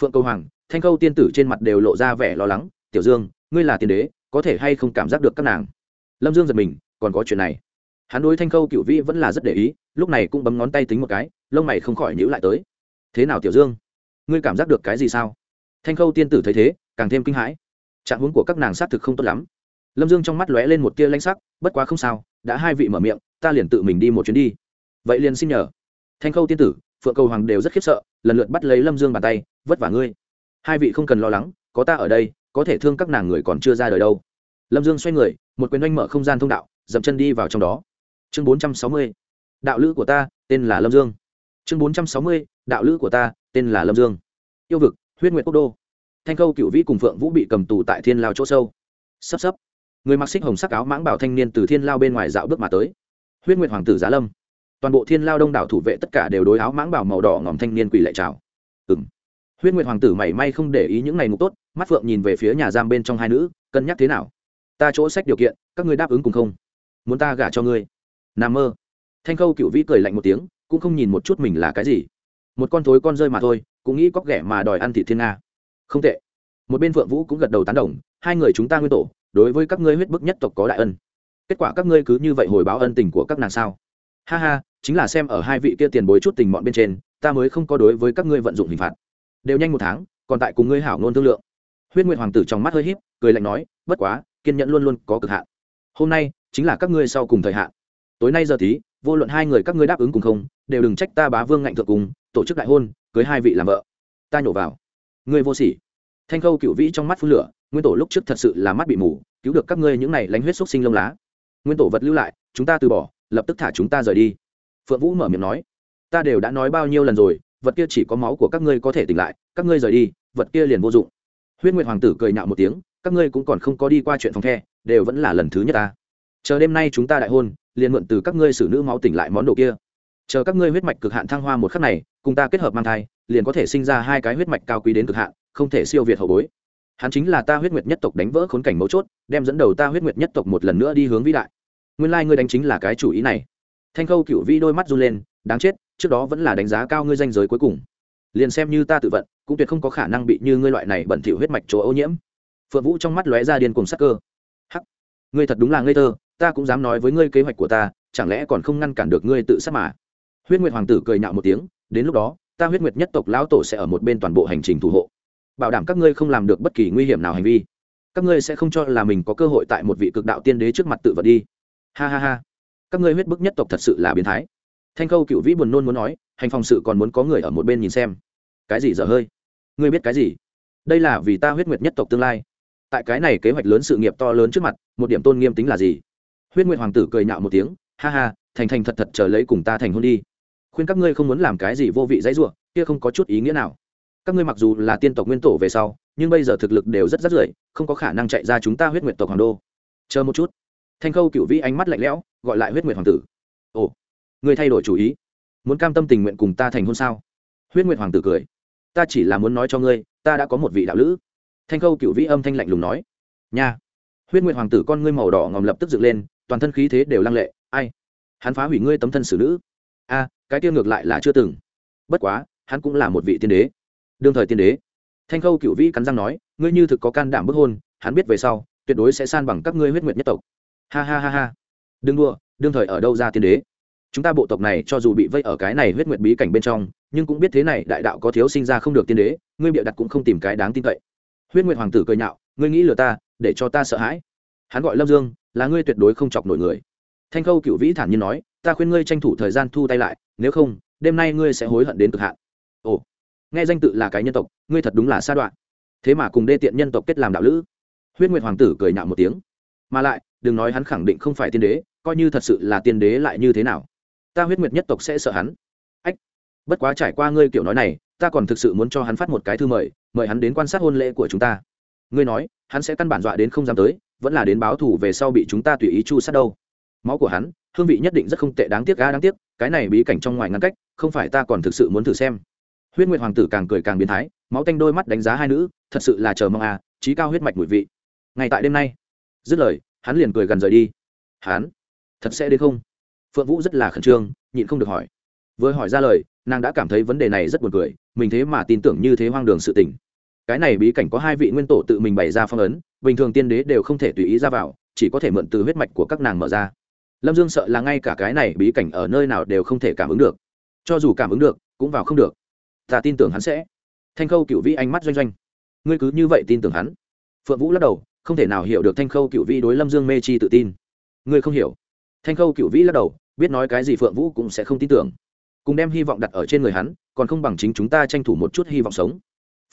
Phượng cầu hoàng, thanh khâu tiên tử trên mặt đều lộ ra vẻ lo lắng. Tiểu dương, ngươi là tiên đế, có thể hay không cảm giác được các nàng? Lâm dương giật mình, còn có chuyện này. Hắn đối thanh khâu cựu vĩ vẫn là rất để ý, lúc này cũng bấm ngón tay tính một cái, lông mày không khỏi nhữ lại tới. Thế nào tiểu dương? Ngươi cảm giác được cái gì sao? Thanh khâu tiên tử thấy thế, càng thêm kinh hãi. Trạng huống của các nàng xác thực không tốt lắm. Lâm dương trong mắt lóe lên một tia lanh sắc, bất quá không sao, đã hai vị mở miệng, ta liền tự mình đi một chuyến đi. Vậy liền xin nhờ thanh khâu tiên tử, phượng cầu hoàng đều rất khiếp sợ, lần lượt bắt lấy lâm dương bàn tay, vất vả ngươi. Hai vị không cần lo lắng, có ta ở đây, có thể thương các nàng người còn chưa ra đời đâu. Lâm dương xoay người, một quyền oanh mở không gian thông đạo, dậm chân đi vào trong đó. Chương bốn trăm sáu mươi, đạo lữ của ta, tên là lâm dương. Chương bốn trăm sáu mươi, đạo lữ của ta, tên là lâm dương. Yêu vực, huyết nguyệt quốc đô. Thanh khâu cựu vĩ cùng phượng vũ bị cầm tù tại thiên lao chỗ sâu. Sắp sắp, người mặc xích hồng sắc áo mãng bảo thanh niên từ thiên lao bên ngoài dạo bước mà tới. Huyết nguyệt hoàng tử giá lâm toàn bộ thiên lao đông đảo thủ vệ tất cả đều đối áo mãng bảo màu đỏ ngòm thanh niên quỳ lệ chào. Ừ m huyết nguyệt hoàng tử mảy may không để ý những ngày ngục tốt, mắt phượng nhìn về phía nhà giam bên trong hai nữ, cân nhắc thế nào? Ta chỗ sách điều kiện, các ngươi đáp ứng cùng không? Muốn ta gả cho ngươi? N a mơ. Thanh khâu cựu vĩ cười lạnh một tiếng, cũng không nhìn một chút mình là cái gì. Một con thối con rơi mà thôi, cũng nghĩ cóc ghẻ mà đòi ăn thị thiên nga. Không tệ. Một bên phượng vũ cũng gật đầu tán đồng, hai người chúng ta nguyên tổ, đối với các ngươi huyết bức nhất tộc có đại ân. Kết quả các ngươi cứ như vậy hồi báo ân tình của các nàng sao? Ha ha, chính là xem ở hai vị kia tiền bối chút tình mọn bên trên, ta mới không có đối với các ngươi vận dụng hình phạt. Đều nhanh một tháng, còn tại cùng ngươi hảo nôn thương lượng. Huyết nguyện hoàng tử trong mắt hơi híp, cười lạnh nói, bất quá, kiên nhẫn luôn luôn có cực hạn. Hôm nay, chính là các ngươi sau cùng thời hạn. Tối nay giờ tí, vô luận hai người các ngươi đáp ứng cùng không, đều đừng trách ta bá vương ngạnh thượng cùng, tổ chức đại hôn, cưới hai vị làm vợ. Ta nhổ vào. Ngươi vô sỉ. Thanh khâu cựu vĩ trong mắt phun lửa, nguyên tổ lúc trước thật sự là mắt bị mù, cứu được các ngươi những này lánh huyết xúc sinh lông lá. Nguyên tổ vật lưu lại, chúng ta từ bỏ lập tức thả chúng ta rời đi. Phượng vũ mở miệng nói, ta đều đã nói bao nhiêu lần rồi, vật kia chỉ có máu của các ngươi có thể tỉnh lại, các ngươi rời đi, vật kia liền vô dụng. Huyết nguyệt hoàng tử cười nhạo một tiếng, các ngươi cũng còn không có đi qua chuyện phòng the, đều vẫn là lần thứ nhất ta. Chờ đêm nay chúng ta đại hôn, liền mượn từ các ngươi xử nữ máu tỉnh lại món đồ kia. Chờ các ngươi huyết mạch cực hạn thăng hoa một khắc này, cùng ta kết hợp mang thai, liền có thể sinh ra hai cái huyết mạch cao quý đến cực hạn, không thể siêu việt hậu bối. Hắn chính là ta huyết nguyệt nhất tộc đánh vỡ khốn cảnh mấu chốt, đem dẫn đầu ta huyết nguyệt nhất tộc một lần nữa đi hướng vĩ đại nguyên lai、like、ngươi đánh chính là cái chủ ý này. Thanh khâu cựu vi đôi mắt run lên, đáng chết, trước đó vẫn là đánh giá cao ngươi danh giới cuối cùng. Liền xem như ta tự vận, cũng tuyệt không có khả năng bị như ngươi loại này bẩn thỉu huyết mạch chỗ ô nhiễm. Phượng vũ trong mắt lóe ra điên cùng sắc cơ. Hắc, ngươi thật đúng là ngây thơ, ta cũng dám nói với ngươi kế hoạch của ta, chẳng lẽ còn không ngăn cản được ngươi tự sát mà? Huyết nguyệt hoàng tử cười nhạo một tiếng, đến lúc đó, ta huyết nguyệt nhất tộc lão tổ sẽ ở một bên toàn bộ hành trình thủ hộ. Bảo đảm các ngươi không làm được bất kỳ nguy hiểm nào hành vi. Các ngươi sẽ không cho là mình có cơ hội tại một vị cực đạo tiên đế trước mặt tự vật đi ha ha ha. Các ngươi huyết bức nhất tộc thật sự là biến thái. Thanh khâu cựu vĩ buồn nôn muốn nói, hành phòng sự còn muốn có người ở một bên nhìn xem. Cái gì dở hơi? Ngươi biết cái gì? Đây là vì ta huyết nguyệt nhất tộc tương lai. Tại cái này kế hoạch lớn sự nghiệp to lớn trước mặt, một điểm tôn nghiêm tính là gì? Huyết nguyệt hoàng tử cười nhạo một tiếng, ha ha, thành thành thật thật chờ lấy cùng ta thành hôn đi. Khuyên các ngươi không muốn làm cái gì vô vị dãy ruộng kia không có chút ý nghĩa nào. Các ngươi mặc dù là tiên tộc nguyên tổ về sau, nhưng bây giờ thực lực đều rất rất rưỡi không có khả năng chạy ra chúng ta huyết nguyệt tộc hoàng đô. Chờ một chút thanh khâu cựu vĩ ánh mắt lạnh lẽo, gọi lại huyết nguyệt hoàng tử. Ồ ngươi thay đổi chủ ý. Muốn cam tâm tình nguyện cùng ta thành hôn sao? Huyết nguyệt hoàng tử cười. Ta chỉ là muốn nói cho ngươi, ta đã có một vị đạo lữ. Thanh khâu cựu vĩ âm thanh lạnh lùng nói. Nha. Huyết nguyệt hoàng tử con ngươi màu đỏ ngòm lập tức dựng lên, toàn thân khí thế đều lăng lệ. Ai? Hắn phá hủy ngươi tấm thân xử nữ? A, cái tiêu ngược lại là chưa từng. Bất quá, hắn cũng là một vị tiên đế. Đương thời tiên đế. Thanh khâu cựu vĩ cắn răng nói. Ngươi như thực có can đảm bức hôn, hắn biết về sau, tuyệt đối sẽ san bằng các ngươi huyết nguyệt nhất tộc ha ha ha ha. Đừng đua đương thời ở đâu ra tiên đế? Chúng ta bộ tộc này cho dù bị vây ở cái này huyết nguyệt bí cảnh bên trong, nhưng cũng biết thế này đại đạo có thiếu sinh ra không được tiên đế, ngươi bịa đặt cũng không tìm cái đáng tin cậy. Huyết nguyệt hoàng tử cười nhạo, ngươi nghĩ lừa ta, để cho ta sợ hãi. Hắn gọi lâm dương, là ngươi tuyệt đối không chọc nổi người. Thanh khâu cựu vĩ thản nhiên nói, ta khuyên ngươi tranh thủ thời gian thu tay lại, nếu không, đêm nay ngươi sẽ hối hận đến cực hạn. Ồ, nghe danh tự là cái nhân tộc, ngươi thật đúng là sa đoạn. Thế mà cùng đê tiện nhân tộc kết làm đạo lữ. Huyết nguyệt hoàng tử cười nhạo một tiếng. Mà lại đừng nói hắn khẳng định không phải tiên đế, coi như thật sự là tiên đế lại như thế nào? Ta huyết nguyệt nhất tộc sẽ sợ hắn. Ách, bất quá trải qua ngươi kiểu nói này, ta còn thực sự muốn cho hắn phát một cái thư mời mời hắn đến quan sát hôn lễ của chúng ta. Ngươi nói, hắn sẽ căn bản dọa đến không dám tới, vẫn là đến báo thù về sau bị chúng ta tùy ý chu sát đâu. Máu của hắn, hương vị nhất định rất không tệ đáng tiếc ga đáng tiếc, cái này bí cảnh trong ngoài ngăn cách, không phải ta còn thực sự muốn thử xem. Huyết nguyệt hoàng tử càng cười càng biến thái, máu tanh đôi mắt đánh giá hai nữ, thật sự là chờ mong à trí cao huyết mạch mùi vị. Ngay tại đêm nay, dứt lời hắn liền cười gần rời đi. Hắn, thật sẽ đến không? Phượng vũ rất là khẩn trương, nhịn không được hỏi. Vừa hỏi ra lời, nàng đã cảm thấy vấn đề này rất buồn cười, mình thế mà tin tưởng như thế hoang đường sự tình. Cái này bí cảnh có hai vị nguyên tổ tự mình bày ra phong ấn, bình thường tiên đế đều không thể tùy ý ra vào, chỉ có thể mượn từ huyết mạch của các nàng mở ra. Lâm dương sợ là ngay cả cái này bí cảnh ở nơi nào đều không thể cảm ứng được. Cho dù cảm ứng được, cũng vào không được. Ta tin tưởng hắn sẽ. Thanh khâu cựu vĩ ánh mắt doanh doanh. Ngươi cứ như vậy tin tưởng hắn? Phượng vũ lắc đầu không thể nào hiểu được thanh khâu cựu vĩ đối lâm dương mê chi tự tin. Ngươi không hiểu. Thanh khâu cựu vĩ lắc đầu, biết nói cái gì phượng vũ cũng sẽ không tin tưởng. Cùng đem hy vọng đặt ở trên người hắn, còn không bằng chính chúng ta tranh thủ một chút hy vọng sống.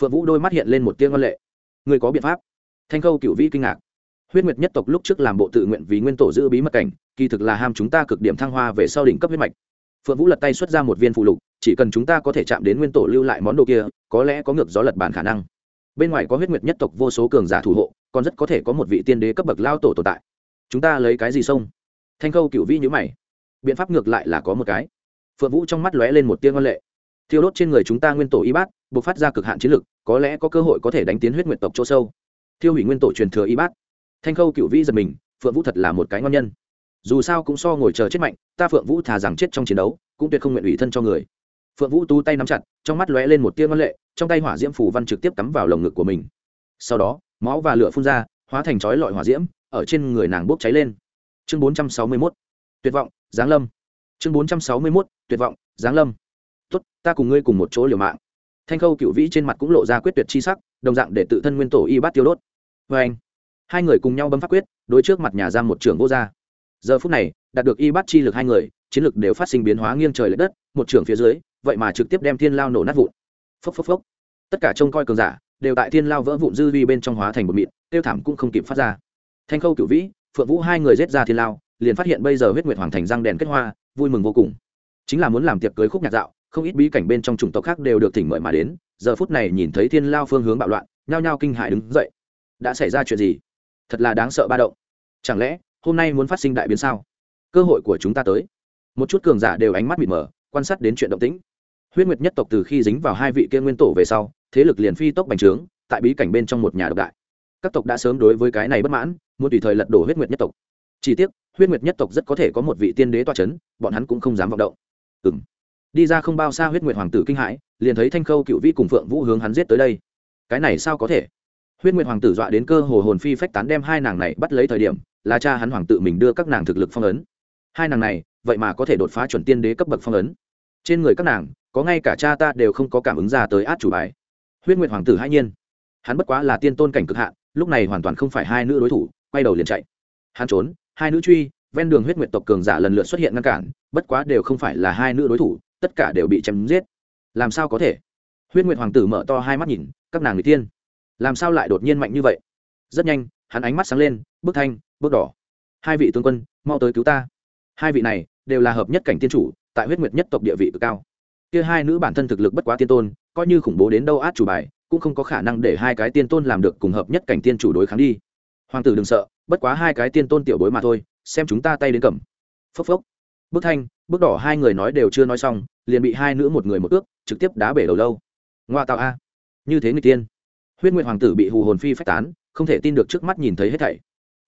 Phượng vũ đôi mắt hiện lên một tiếng ngân lệ. Ngươi có biện pháp? Thanh khâu cựu vĩ kinh ngạc. Huyết nguyệt nhất tộc lúc trước làm bộ tự nguyện vì nguyên tổ giữ bí mật cảnh, kỳ thực là ham chúng ta cực điểm thăng hoa về sau đỉnh cấp huyết mạch. Phượng vũ lật tay xuất ra một viên phụ lục, chỉ cần chúng ta có thể chạm đến nguyên tổ lưu lại món đồ kia, có lẽ có ngược gió lật bản khả năng. Bên ngoài có huyết nguyệt nhất tộc vô số cường giả thủ hộ còn rất có thể có một vị tiên đế cấp bậc lao tổ tồn tại. Chúng ta lấy cái gì xông? Thanh khâu cựu vĩ nhữ mày. Biện pháp ngược lại là có một cái. Phượng vũ trong mắt lóe lên một tiếng ngân lệ. Thiêu đốt trên người chúng ta nguyên tổ y bát buộc phát ra cực hạn chiến lực, có lẽ có cơ hội có thể đánh tiến huyết nguyệt tộc chỗ sâu. Thiêu hủy nguyên tổ truyền thừa y bát. Thanh khâu cựu vĩ giật mình, phượng vũ thật là một cái ngon nhân. Dù sao cũng so ngồi chờ chết mạnh, ta phượng vũ thà rằng chết trong chiến đấu, cũng tuyệt không nguyện ủy thân cho người. Phượng vũ tu tay nắm chặt, trong mắt lóe lên một tia ngân lệ, trong tay hỏa diễm phủ văn trực tiếp cắm vào lồng ngực của mình. Sau đó máu và lửa phun ra, hóa thành chói lọi hỏa diễm, ở trên người nàng bốc cháy lên. Chương bốn trăm sáu mươi mốt, tuyệt vọng, giáng lâm. Chương bốn trăm sáu mươi mốt, tuyệt vọng, giáng lâm. Tốt, ta cùng ngươi cùng một chỗ liều mạng. Thanh khâu cựu vĩ trên mặt cũng lộ ra quyết tuyệt chi sắc, đồng dạng để tự thân nguyên tổ y bát tiêu đốt. Vê anh hai người cùng nhau bấm phát quyết, đối trước mặt nhà giam một trưởng vô gia. Giờ phút này, đạt được y bát chi lực hai người, chiến lực đều phát sinh biến hóa nghiêng trời l ệ đất, một trưởng phía dưới, vậy mà trực tiếp đem thiên lao nổ nát vụn. Phốc phốc phốc. Tất cả trông coi cường giả đều tại thiên lao vỡ vụn dư vi bên trong hóa thành một mịn, tiêu thảm cũng không kịp phát ra. Thanh khâu cửu vĩ, phượng vũ hai người rết ra thiên lao, liền phát hiện bây giờ huyết nguyệt hoàng thành răng đèn kết hoa, vui mừng vô cùng. Chính là muốn làm tiệc cưới khúc nhạc dạo, không ít bí cảnh bên trong chủng tộc khác đều được thỉnh mời mà đến, giờ phút này nhìn thấy thiên lao phương hướng bạo loạn, nhao nhao kinh hại đứng dậy. Đã xảy ra chuyện gì? Thật là đáng sợ ba động. Chẳng lẽ, hôm nay muốn phát sinh đại biến sao? Cơ hội của chúng ta tới. Một chút cường giả đều ánh mắt mịt mờ, quan sát đến chuyện động tĩnh. Huyết nguyệt nhất tộc từ khi dính vào hai vị kia nguyên tổ về sau thế lực liền phi tốc bành trướng, tại bí cảnh bên trong một nhà độc đại. Các tộc đã sớm đối với cái này bất mãn, muốn tùy thời lật đổ huyết nguyệt nhất tộc. Chỉ tiếc, huyết nguyệt nhất tộc rất có thể có một vị tiên đế toa c h ấ n bọn hắn cũng không dám vọng động. Ừ m đi ra không bao xa huyết nguyệt hoàng tử kinh hãi, liền thấy thanh khâu cựu vi cùng phượng vũ hướng hắn giết tới đây. Cái này sao có thể? Huyết nguyệt hoàng tử dọa đến cơ hồ hồn phi phách tán đem hai nàng này bắt lấy thời điểm, là cha hắn hoàng tự mình đưa các nàng thực lực phong ấn. Hai nàng này, vậy mà có thể đột phá chuẩn tiên đế cấp bậc phong ấn. Trên người các nàng, có ngay cả cha ta đều không có cảm ứng ra tới át chủ bài huyết nguyệt hoàng tử hai nhiên. Hắn bất quá là tiên tôn cảnh cực hạn, lúc này hoàn toàn không phải hai nữ đối thủ, quay đầu liền chạy. Hắn trốn, hai nữ truy, ven đường huyết nguyệt tộc cường giả lần lượt xuất hiện ngăn cản, bất quá đều không phải là hai nữ đối thủ, tất cả đều bị chém giết. Làm sao có thể? Huyết nguyệt hoàng tử mở to hai mắt nhìn, các nàng người tiên. Làm sao lại đột nhiên mạnh như vậy? Rất nhanh, hắn ánh mắt sáng lên, bước thanh, bước đỏ. Hai vị tướng quân, mau tới cứu ta. Hai vị này, đều là hợp nhất cảnh tiên chủ, tại huyết nguyệt nhất tộc địa vị cực cao. Kia hai nữ bản thân thực lực bất quá tiên tôn coi như khủng bố đến đâu át chủ bài, cũng không có khả năng để hai cái tiên tôn làm được cùng hợp nhất cảnh tiên chủ đối kháng đi. Hoàng tử đừng sợ, bất quá hai cái tiên tôn tiểu bối mà thôi, xem chúng ta tay đến cầm. Phốc phốc. Bước thanh bước đỏ hai người nói đều chưa nói xong, liền bị hai nữ một người một ước, trực tiếp đá bể đầu lâu. Ngoa tạo a. Như thế người tiên huyết nguyện hoàng tử bị hù hồn phi phách tán, không thể tin được trước mắt nhìn thấy hết thảy.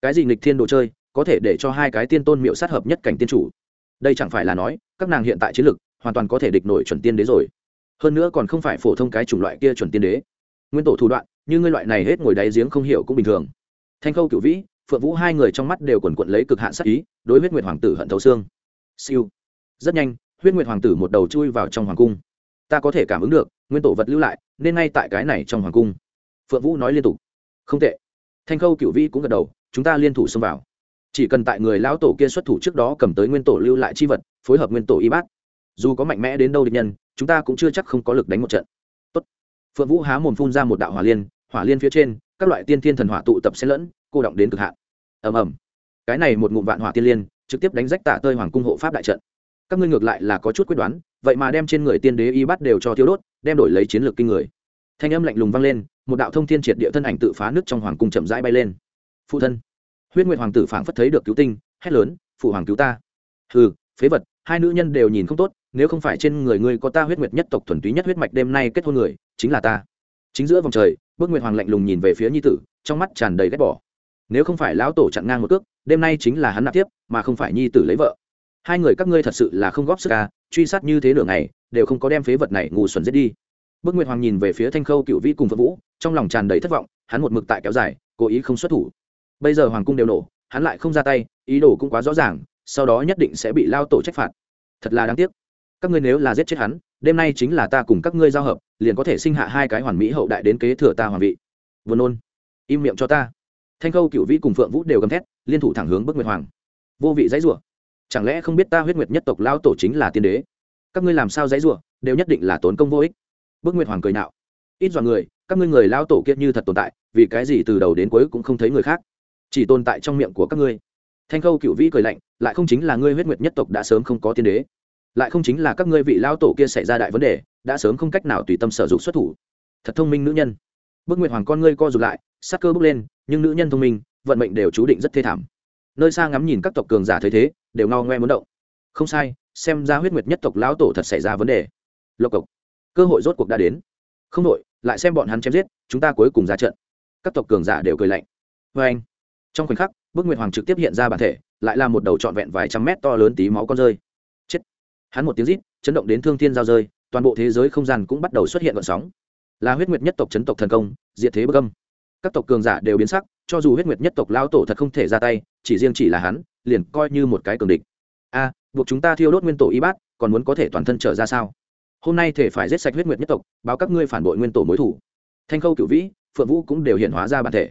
Cái gì nghịch thiên đồ chơi, có thể để cho hai cái tiên tôn miệu sát hợp nhất cảnh tiên chủ? Đây chẳng phải là nói, các nàng hiện tại chiến lực, hoàn toàn có thể địch nổi chuẩn tiên đế rồi hơn nữa còn không phải phổ thông cái chủng loại kia chuẩn tiên đế. Nguyên tổ thủ đoạn, như ngươi loại này hết ngồi đáy giếng không hiểu cũng bình thường. Thanh khâu cửu vĩ, phượng vũ hai người trong mắt đều quần quận lấy cực hạn sắc ý, đối huyết nguyệt hoàng tử hận thấu xương. Siêu. Rất nhanh, huyết nguyệt hoàng tử một đầu chui vào trong hoàng cung. Ta có thể cảm ứng được, nguyên tổ vật lưu lại, nên ngay tại cái này trong hoàng cung. Phượng vũ nói liên tục. Không tệ. Thanh khâu cửu vĩ cũng gật đầu, chúng ta liên thủ xông vào. Chỉ cần tại người lão tổ kia xuất thủ trước đó cầm tới nguyên tổ lưu lại chi vật, phối hợp nguyên tổ y bát. Dù có mạnh mẽ đến đâu địch nhân chúng ta cũng chưa chắc không có lực đánh một trận. Tốt. phượng vũ há mồm phun ra một đạo hỏa liên hỏa liên phía trên, các loại tiên thiên thần hỏa tụ tập xen lẫn, cô động đến cực hạn. Ầm ầm. Cái này một ngụm vạn hỏa tiên liên, trực tiếp đánh rách tạ tơi hoàng cung hộ pháp đại trận. Các ngươi ngược lại là có chút quyết đoán, vậy mà đem trên người tiên đế y bắt đều cho thiếu đốt, đem đổi lấy chiến lược kinh người. Thanh âm lạnh lùng vang lên, một đạo thông thiên triệt địa thân ảnh tự phá nước trong hoàng cung chậm rãi bay lên. Phụ thân. Huyết nguyệt hoàng tử phảng phất thấy được cứu tinh, hét lớn, phụ hoàng cứu ta. Hừ, phế vật, hai nữ nhân đều nhìn không tốt nếu không phải trên người ngươi có ta huyết nguyệt nhất tộc thuần túy nhất huyết mạch đêm nay kết hôn người, chính là ta. Chính giữa vòng trời bước nguyệt hoàng lạnh lùng nhìn về phía nhi tử, trong mắt tràn đầy ghét bỏ. Nếu không phải lão tổ chặn ngang một cước, đêm nay chính là hắn nạp tiếp, mà không phải nhi tử lấy vợ. Hai người các ngươi thật sự là không góp sức ca truy sát như thế nửa ngày, đều không có đem phế vật này ngủ xuẩn giết đi. Bước nguyệt hoàng nhìn về phía thanh khâu cựu vĩ cùng phật vũ, trong lòng tràn đầy thất vọng, hắn một mực tại kéo dài, cố ý không xuất thủ. Bây giờ hoàng cung đều nổ, hắn lại không ra tay, ý đồ cũng quá rõ ràng, sau đó nhất định sẽ bị lao tổ trách phạt. Thật là đáng tiếc các ngươi nếu là giết chết hắn, đêm nay chính là ta cùng các ngươi giao hợp, liền có thể sinh hạ hai cái hoàn mỹ hậu đại đến kế thừa ta hoàng vị. Vừa nôn im miệng cho ta. Thanh khâu cựu vĩ cùng phượng vũ đều gầm thét, liên thủ thẳng hướng bức nguyệt hoàng. Vô vị dãy rủa. Chẳng lẽ không biết ta huyết nguyệt nhất tộc lao tổ chính là tiên đế? Các ngươi làm sao dãy rủa, đều nhất định là tốn công vô ích. Bức nguyệt hoàng cười nạo. Ít dọa người, các ngươi người lao tổ kiệt như thật tồn tại, vì cái gì từ đầu đến cuối cũng không thấy người khác? Chỉ tồn tại trong miệng của các ngươi. Thanh khâu cựu vĩ cười lạnh, lại không chính là ngươi huyết nguyệt nhất tộc đã sớm không có tiên đế lại không chính là các ngươi vị lao tổ kia xảy ra đại vấn đề, đã sớm không cách nào tùy tâm sở dụng xuất thủ. Thật thông minh nữ nhân. Bức nguyệt hoàng con ngươi co rụt lại, sắc cơ bước lên, nhưng nữ nhân thông minh, vận mệnh đều chú định rất thê thảm. Nơi xa ngắm nhìn các tộc cường giả thấy thế, đều ngao ngoe muốn động. Không sai, xem ra huyết nguyệt nhất tộc lão tổ thật xảy ra vấn đề. Lộc cộc. Cơ hội rốt cuộc đã đến. Không đội lại xem bọn hắn chém giết, chúng ta cuối cùng ra trận. Các tộc cường giả đều cười lạnh. Vê anh. Trong khoảnh khắc, bức nguyệt hoàng trực tiếp hiện ra bản thể, lại là một đầu trọn vẹn vài trăm mét to lớn tí máu con rơi hắn một tiếng rít, chấn động đến thương thiên giao rơi, toàn bộ thế giới không gian cũng bắt đầu xuất hiện gọn sóng. Là huyết nguyệt nhất tộc chấn tộc thần công, diệt thế bất âm. Các tộc cường giả đều biến sắc, cho dù huyết nguyệt nhất tộc lao tổ thật không thể ra tay, chỉ riêng chỉ là hắn, liền coi như một cái cường địch. A, buộc chúng ta thiêu đốt nguyên tổ y bát, còn muốn có thể toàn thân trở ra sao? Hôm nay thể phải giết sạch huyết nguyệt nhất tộc, báo các ngươi phản bội nguyên tổ mối thủ. Thanh khâu cựu vĩ, phượng vũ cũng đều hiện hóa ra bản thể.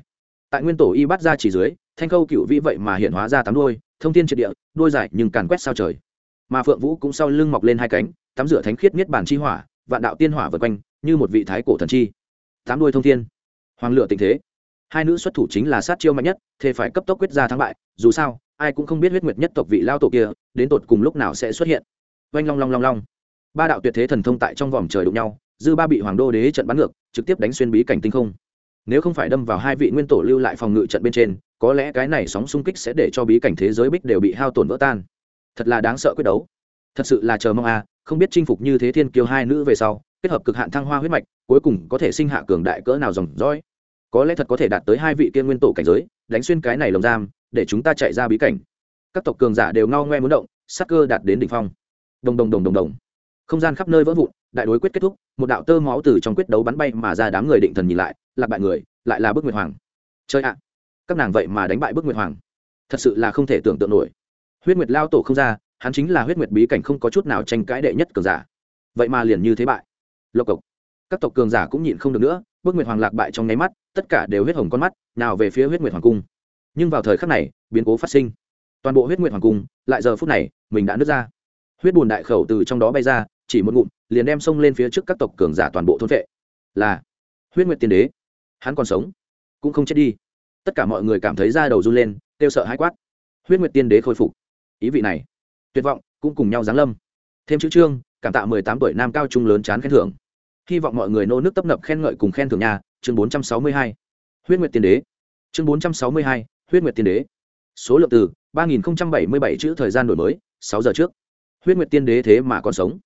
Tại nguyên tổ y bát ra chỉ dưới, thanh khâu cựu vĩ vậy mà hiện hóa ra tám đôi thông tin triệt địa đôi dài nhưng càn quét sao trời mà phượng vũ cũng sau lưng mọc lên hai cánh tắm rửa thánh khiết miết bản chi hỏa vạn đạo tiên hỏa vượt quanh như một vị thái cổ thần chi tám đuôi thông thiên hoàng lựa tình thế hai nữ xuất thủ chính là sát chiêu mạnh nhất thế phải cấp tốc quyết ra thắng bại dù sao ai cũng không biết huyết nguyệt nhất tộc vị lao tổ kia đến tột cùng lúc nào sẽ xuất hiện oanh long long long long ba đạo tuyệt thế thần thông tại trong vòng trời đụng nhau dư ba bị hoàng đô đế trận bắn ngược trực tiếp đánh xuyên bí cảnh tinh không nếu không phải đâm vào hai vị nguyên tổ lưu lại phòng ngự trận bên trên có lẽ cái này sóng xung kích sẽ để cho bí cảnh thế giới bích đều bị hao tổn vỡ tan thật là đáng sợ quyết đấu. Thật sự là chờ mong a, không biết chinh phục như thế thiên kiêu hai nữ về sau, kết hợp cực hạn thăng hoa huyết mạch, cuối cùng có thể sinh hạ cường đại cỡ nào dòng dõi. Có lẽ thật có thể đạt tới hai vị kia nguyên tổ cảnh giới, đánh xuyên cái này lồng giam, để chúng ta chạy ra bí cảnh. Các tộc cường giả đều ngao ngoe muốn động, sắc cơ đạt đến đỉnh phong. Đồng đồng đồng đồng đồng. Không gian khắp nơi vỡ vụn, đại đối quyết kết thúc, một đạo tơ máu từ trong quyết đấu bắn bay mà ra đám người định thần nhìn lại, lạc bại người, lại là bức nguyệt hoàng. Chơi ạ, các nàng vậy mà đánh bại bức nguyệt hoàng. Thật sự là không thể tưởng tượng nổi huyết nguyệt lao tổ không ra, hắn chính là huyết nguyệt bí cảnh không có chút nào tranh cãi đệ nhất cường giả. Vậy mà liền như thế bại. Lộc cộc. Các tộc cường giả cũng nhịn không được nữa, bước nguyệt hoàng lạc bại trong nháy mắt, tất cả đều huyết hồng con mắt, nào về phía huyết nguyệt hoàng cung. Nhưng vào thời khắc này, biến cố phát sinh. Toàn bộ huyết nguyệt hoàng cung, lại giờ phút này, mình đã nứt ra. Huyết bùn đại khẩu từ trong đó bay ra, chỉ một ngụm, liền đem xông lên phía trước các tộc cường giả toàn bộ thôn vệ. Là huyết nguyệt tiên đế. Hắn còn sống, cũng không chết đi. Tất cả mọi người cảm thấy da đầu run lên, kêu sợ hãi quát. Huyết nguyệt tiên đế khôi phục ý vị này. Tuyệt vọng, cũng cùng nhau giáng lâm. Thêm chữ trương, cảm tạ mười tám tuổi nam cao trung lớn chán khen thưởng. Hy vọng mọi người nô nước tấp nập khen ngợi cùng khen thưởng nhà, chương bốn trăm sáu mươi hai. Huyết nguyệt tiên đế. Chương bốn trăm sáu mươi hai, huyết nguyệt tiên đế. Số lượng từ ba nghìn bảy mươi bảy chữ thời gian đổi mới, sáu giờ trước. Huyết nguyệt tiên đế thế mà còn sống.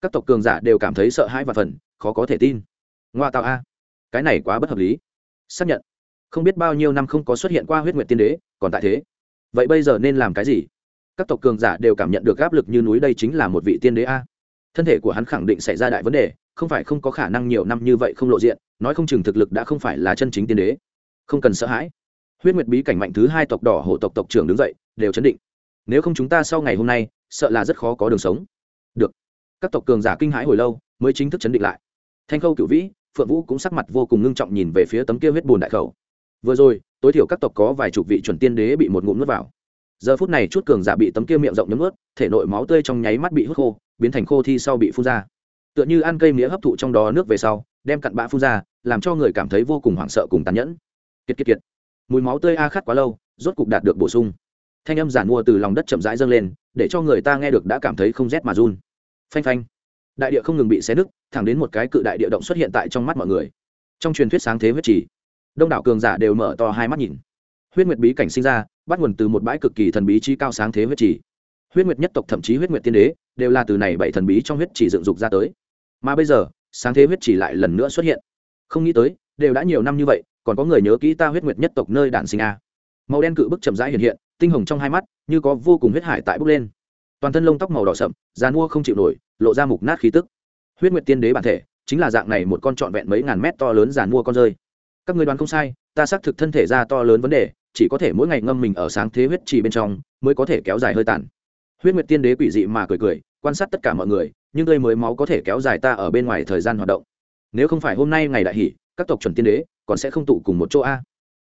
Các tộc cường giả đều cảm thấy sợ hãi và phần, khó có thể tin. Ngoa tạo a. Cái này quá bất hợp lý. Xác nhận. Không biết bao nhiêu năm không có xuất hiện qua huyết nguyệt tiên đế, còn tại thế. Vậy bây giờ nên làm cái gì? Các tộc cường giả đều cảm nhận được áp lực như núi đây chính là một vị tiên đế a. Thân thể của hắn khẳng định xảy ra đại vấn đề, không phải không có khả năng nhiều năm như vậy không lộ diện, nói không chừng thực lực đã không phải là chân chính tiên đế. Không cần sợ hãi. Huyết nguyệt bí cảnh mạnh thứ hai tộc đỏ hộ tộc tộc trưởng đứng dậy, đều chấn định. Nếu không chúng ta sau ngày hôm nay, sợ là rất khó có đường sống. Được. Các tộc cường giả kinh hãi hồi lâu, mới chính thức chấn định lại. Thanh khâu cựu vĩ, phượng vũ cũng sắc mặt vô cùng ngưng trọng nhìn về phía tấm kia huyết bùn đại khẩu. Vừa rồi, tối thiểu các tộc có vài chục vị chuẩn tiên đế bị một ngụm nuốt vào giờ phút này chút cường giả bị tấm kia miệng rộng nhấm ướt, thể nội máu tươi trong nháy mắt bị hút khô, biến thành khô thi sau bị phun ra. Tựa như ăn cây mía hấp thụ trong đó nước về sau, đem cặn bã phun ra, làm cho người cảm thấy vô cùng hoảng sợ cùng tàn nhẫn. Kiệt kiệt kiệt. Mùi máu tươi a khát quá lâu, rốt cục đạt được bổ sung. Thanh âm giản mua từ lòng đất chậm rãi dâng lên, để cho người ta nghe được đã cảm thấy không rét mà run. Phanh phanh. Đại địa không ngừng bị xé nứt, thẳng đến một cái cự đại địa động xuất hiện tại trong mắt mọi người. Trong truyền thuyết sáng thế huyết trì, đông đảo cường giả đều mở to hai mắt nhìn. Huyết nguyệt bí cảnh sinh ra bắt nguồn từ một bãi cực kỳ thần bí chi cao sáng thế huyết trì. Huyết nguyệt nhất tộc thậm chí huyết nguyệt tiên đế đều là từ này bảy thần bí trong huyết trì dựng dục ra tới. Mà bây giờ, sáng thế huyết trì lại lần nữa xuất hiện. Không nghĩ tới, đều đã nhiều năm như vậy, còn có người nhớ kỹ ta huyết nguyệt nhất tộc nơi đản sinh a. Màu đen cự bức chậm rãi hiện hiện, tinh hồng trong hai mắt như có vô cùng huyết hải tại bốc lên. Toàn thân lông tóc màu đỏ sậm, da mua không chịu nổi, lộ ra mục nát khí tức. Huyết nguyệt tiên đế bản thể chính là dạng này một con trọn vẹn mấy ngàn mét to lớn giàn mua con rơi. Các người đoán không sai, ta xác thực thân thể ra to lớn vấn đề chỉ có thể mỗi ngày ngâm mình ở sáng thế huyết trì bên trong, mới có thể kéo dài hơi tàn. Huyết nguyệt tiên đế quỷ dị mà cười cười, quan sát tất cả mọi người, nhưng tươi mới máu có thể kéo dài ta ở bên ngoài thời gian hoạt động. Nếu không phải hôm nay ngày đại hỷ, các tộc chuẩn tiên đế còn sẽ không tụ cùng một chỗ a.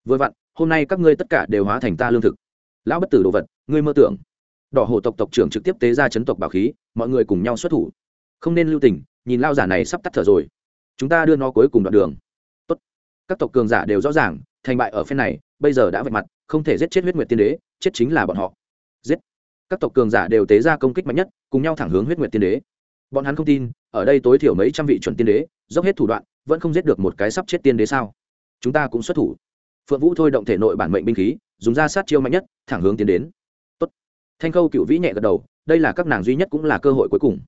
Vừa vặn, hôm nay các ngươi tất cả đều hóa thành ta lương thực. Lão bất tử đồ vật, ngươi mơ tưởng. Đỏ hổ tộc tộc trưởng trực tiếp tế ra chấn tộc bảo khí, mọi người cùng nhau xuất thủ. Không nên lưu tình, nhìn lao giả này sắp tắt thở rồi. Chúng ta đưa nó cuối cùng đoạn đường. Tốt. các tộc cường giả đều rõ ràng thành bại ở phen này, bây giờ đã vạch mặt, không thể giết chết huyết nguyệt tiên đế, chết chính là bọn họ. Giết. Các tộc cường giả đều tế ra công kích mạnh nhất, cùng nhau thẳng hướng huyết nguyệt tiên đế. Bọn hắn không tin, ở đây tối thiểu mấy trăm vị chuẩn tiên đế, dốc hết thủ đoạn, vẫn không giết được một cái sắp chết tiên đế sao? Chúng ta cũng xuất thủ. Phượng vũ thôi động thể nội bản mệnh binh khí, dùng ra sát chiêu mạnh nhất, thẳng hướng tiến đến. Tốt. thanh khâu cựu vĩ nhẹ gật đầu, đây là các nàng duy nhất cũng là cơ hội cuối cùng.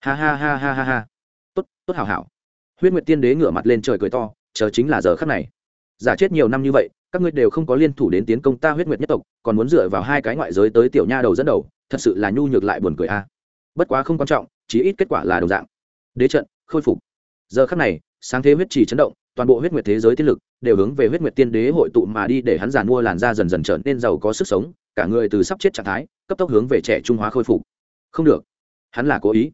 Ha ha ha ha ha ha. Tốt tốt hảo hảo. Huyết nguyệt tiên đế ngửa mặt lên trời cười to, chờ chính là giờ khắc này giả chết nhiều năm như vậy, các ngươi đều không có liên thủ đến tiến công ta huyết nguyệt nhất tộc, còn muốn dựa vào hai cái ngoại giới tới tiểu nha đầu dẫn đầu, thật sự là nhu nhược lại buồn cười a. Bất quá không quan trọng, chí ít kết quả là đồng dạng. Đế trận, khôi phục. Giờ khắc này, sáng thế huyết trì chấn động, toàn bộ huyết nguyệt thế giới tiên lực đều hướng về huyết nguyệt tiên đế hội tụ mà đi để hắn giàn mua làn da dần dần trở nên giàu có sức sống, cả người từ sắp chết trạng thái, cấp tốc hướng về trẻ trung hóa khôi phục. Không được. Hắn là cố ý.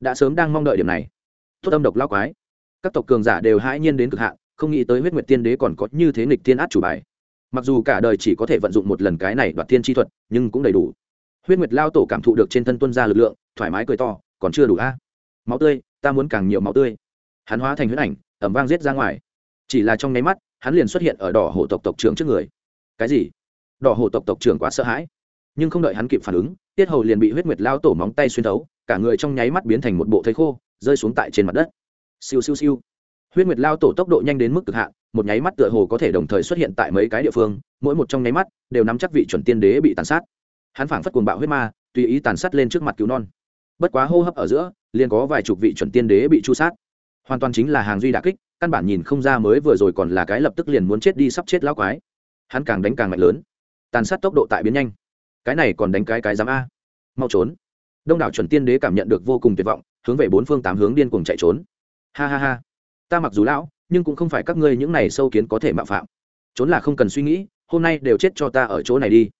Đã sớm đang mong đợi điểm này. Tốt âm độc lao quái. Các tộc cường giả đều hãi nhiên đến cực hạn không nghĩ tới huyết nguyệt tiên đế còn có như thế nghịch tiên át chủ bài. Mặc dù cả đời chỉ có thể vận dụng một lần cái này đoạt tiên chi thuật, nhưng cũng đầy đủ. Huyết nguyệt lao tổ cảm thụ được trên thân tuân ra lực lượng, thoải mái cười to, còn chưa đủ a? Máu tươi, ta muốn càng nhiều máu tươi. Hắn hóa thành huyết ảnh ẩm vang giết ra ngoài. Chỉ là trong nháy mắt, hắn liền xuất hiện ở đỏ hổ tộc tộc trưởng trước người. Cái gì? Đỏ hổ tộc tộc trưởng quá sợ hãi. Nhưng không đợi hắn kịp phản ứng, tiết hầu liền bị huyết nguyệt lao tổ móng tay xuyên thấu, cả người trong nháy mắt biến thành một bộ thây khô, rơi xuống tại trên mặt đất. Siêu siêu siêu huyết nguyệt lao tổ tốc độ nhanh đến mức cực hạn, một nháy mắt tựa hồ có thể đồng thời xuất hiện tại mấy cái địa phương, mỗi một trong nháy mắt, đều nắm chắc vị chuẩn tiên đế bị tàn sát. Hắn phảng phất cuồng bạo huyết ma, tùy ý tàn sát lên trước mặt cứu non. Bất quá hô hấp ở giữa, liền có vài chục vị chuẩn tiên đế bị chu sát. Hoàn toàn chính là hàng duy đà kích, căn bản nhìn không ra mới vừa rồi còn là cái lập tức liền muốn chết đi sắp chết lão quái. Hắn càng đánh càng mạnh lớn. Tàn sát tốc độ tại biến nhanh. Cái này còn đánh cái cái dám a. Mau trốn. Đông đảo chuẩn tiên đế cảm nhận được vô cùng tuyệt vọng, hướng về bốn phương tám hướng điên cuồng chạy trốn. Ha ha ha ta mặc dù lão, nhưng cũng không phải các ngươi những này sâu kiến có thể mạo phạm. Trốn là không cần suy nghĩ, hôm nay đều chết cho ta ở chỗ này đi.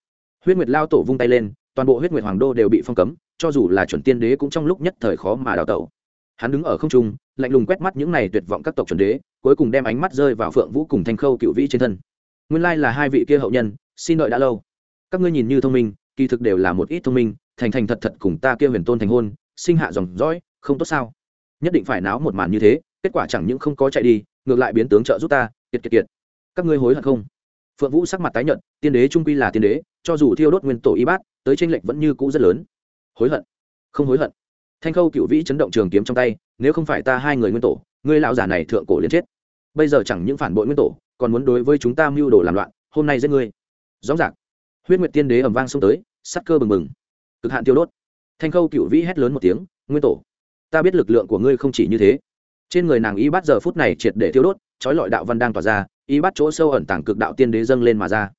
Huyết nguyệt lao tổ vung tay lên, toàn bộ huyết nguyệt hoàng đô đều bị phong cấm, cho dù là chuẩn tiên đế cũng trong lúc nhất thời khó mà đào tẩu. Hắn đứng ở không trung, lạnh lùng quét mắt những này tuyệt vọng các tộc chuẩn đế, cuối cùng đem ánh mắt rơi vào phượng vũ cùng thanh khâu cựu vĩ trên thân. Nguyên lai là hai vị kia hậu nhân, xin đợi đã lâu. Các ngươi nhìn như thông minh, kỳ thực đều là một ít thông minh, thành thành thật thật cùng ta kia huyền tôn thành hôn, sinh hạ dòng dõi, không tốt sao? Nhất định phải náo một màn như thế kết quả chẳng những không có chạy đi, ngược lại biến tướng trợ giúp ta, kiệt kiệt kiệt. Các ngươi hối hận không? Phượng vũ sắc mặt tái nhận tiên đế trung quy là tiên đế, cho dù thiêu đốt nguyên tổ y bát, tới tranh lệch vẫn như cũ rất lớn. Hối hận? Không hối hận. Thanh khâu cựu vĩ chấn động trường kiếm trong tay, nếu không phải ta hai người nguyên tổ, ngươi lão giả này thượng cổ liền chết. Bây giờ chẳng những phản bội nguyên tổ, còn muốn đối với chúng ta mưu đồ làm loạn, hôm nay giết ngươi. Rõ ràng. Huyết nguyệt tiên đế ẩm vang xông tới sắt cơ bừng bừng. Cực hạn tiêu đốt. Thanh khâu cựu vĩ hét lớn một tiếng, nguyên tổ, ta biết lực lượng của ngươi không chỉ như thế trên người nàng y bát giờ phút này triệt để tiêu đốt trói lọi đạo văn đang tỏa ra, y bát chỗ sâu ẩn tàng cực đạo tiên đế dâng lên mà ra.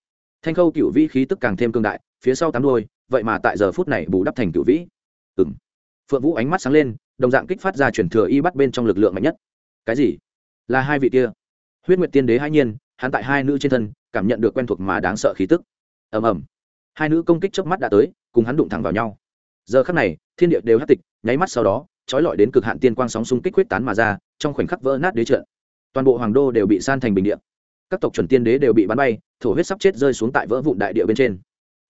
Thanh khâu cựu vĩ khí tức càng thêm cương đại, phía sau tám đôi vậy mà tại giờ phút này bù đắp thành cựu vĩ. Ừng phượng vũ ánh mắt sáng lên, đồng dạng kích phát ra chuyển thừa y bắt bên trong lực lượng mạnh nhất. Cái gì? Là hai vị kia. Huyết nguyệt tiên đế hai nhiên, hắn tại hai nữ trên thân, cảm nhận được quen thuộc mà đáng sợ khí tức. Ầm ầm. Hai nữ công kích trước mắt đã tới, cùng hắn đụng thẳng vào nhau. Giờ khắc này, thiên địa đều hắt tịch, nháy mắt sau đó trói lọi đến cực hạn tiên quang sóng xung kích quyết tán mà ra, trong khoảnh khắc vỡ nát đế trận. Toàn bộ hoàng đô đều bị san thành bình địa. Các tộc chuẩn tiên đế đều bị bắn bay, thổ huyết sắp chết rơi xuống tại vỡ vụn đại địa bên trên.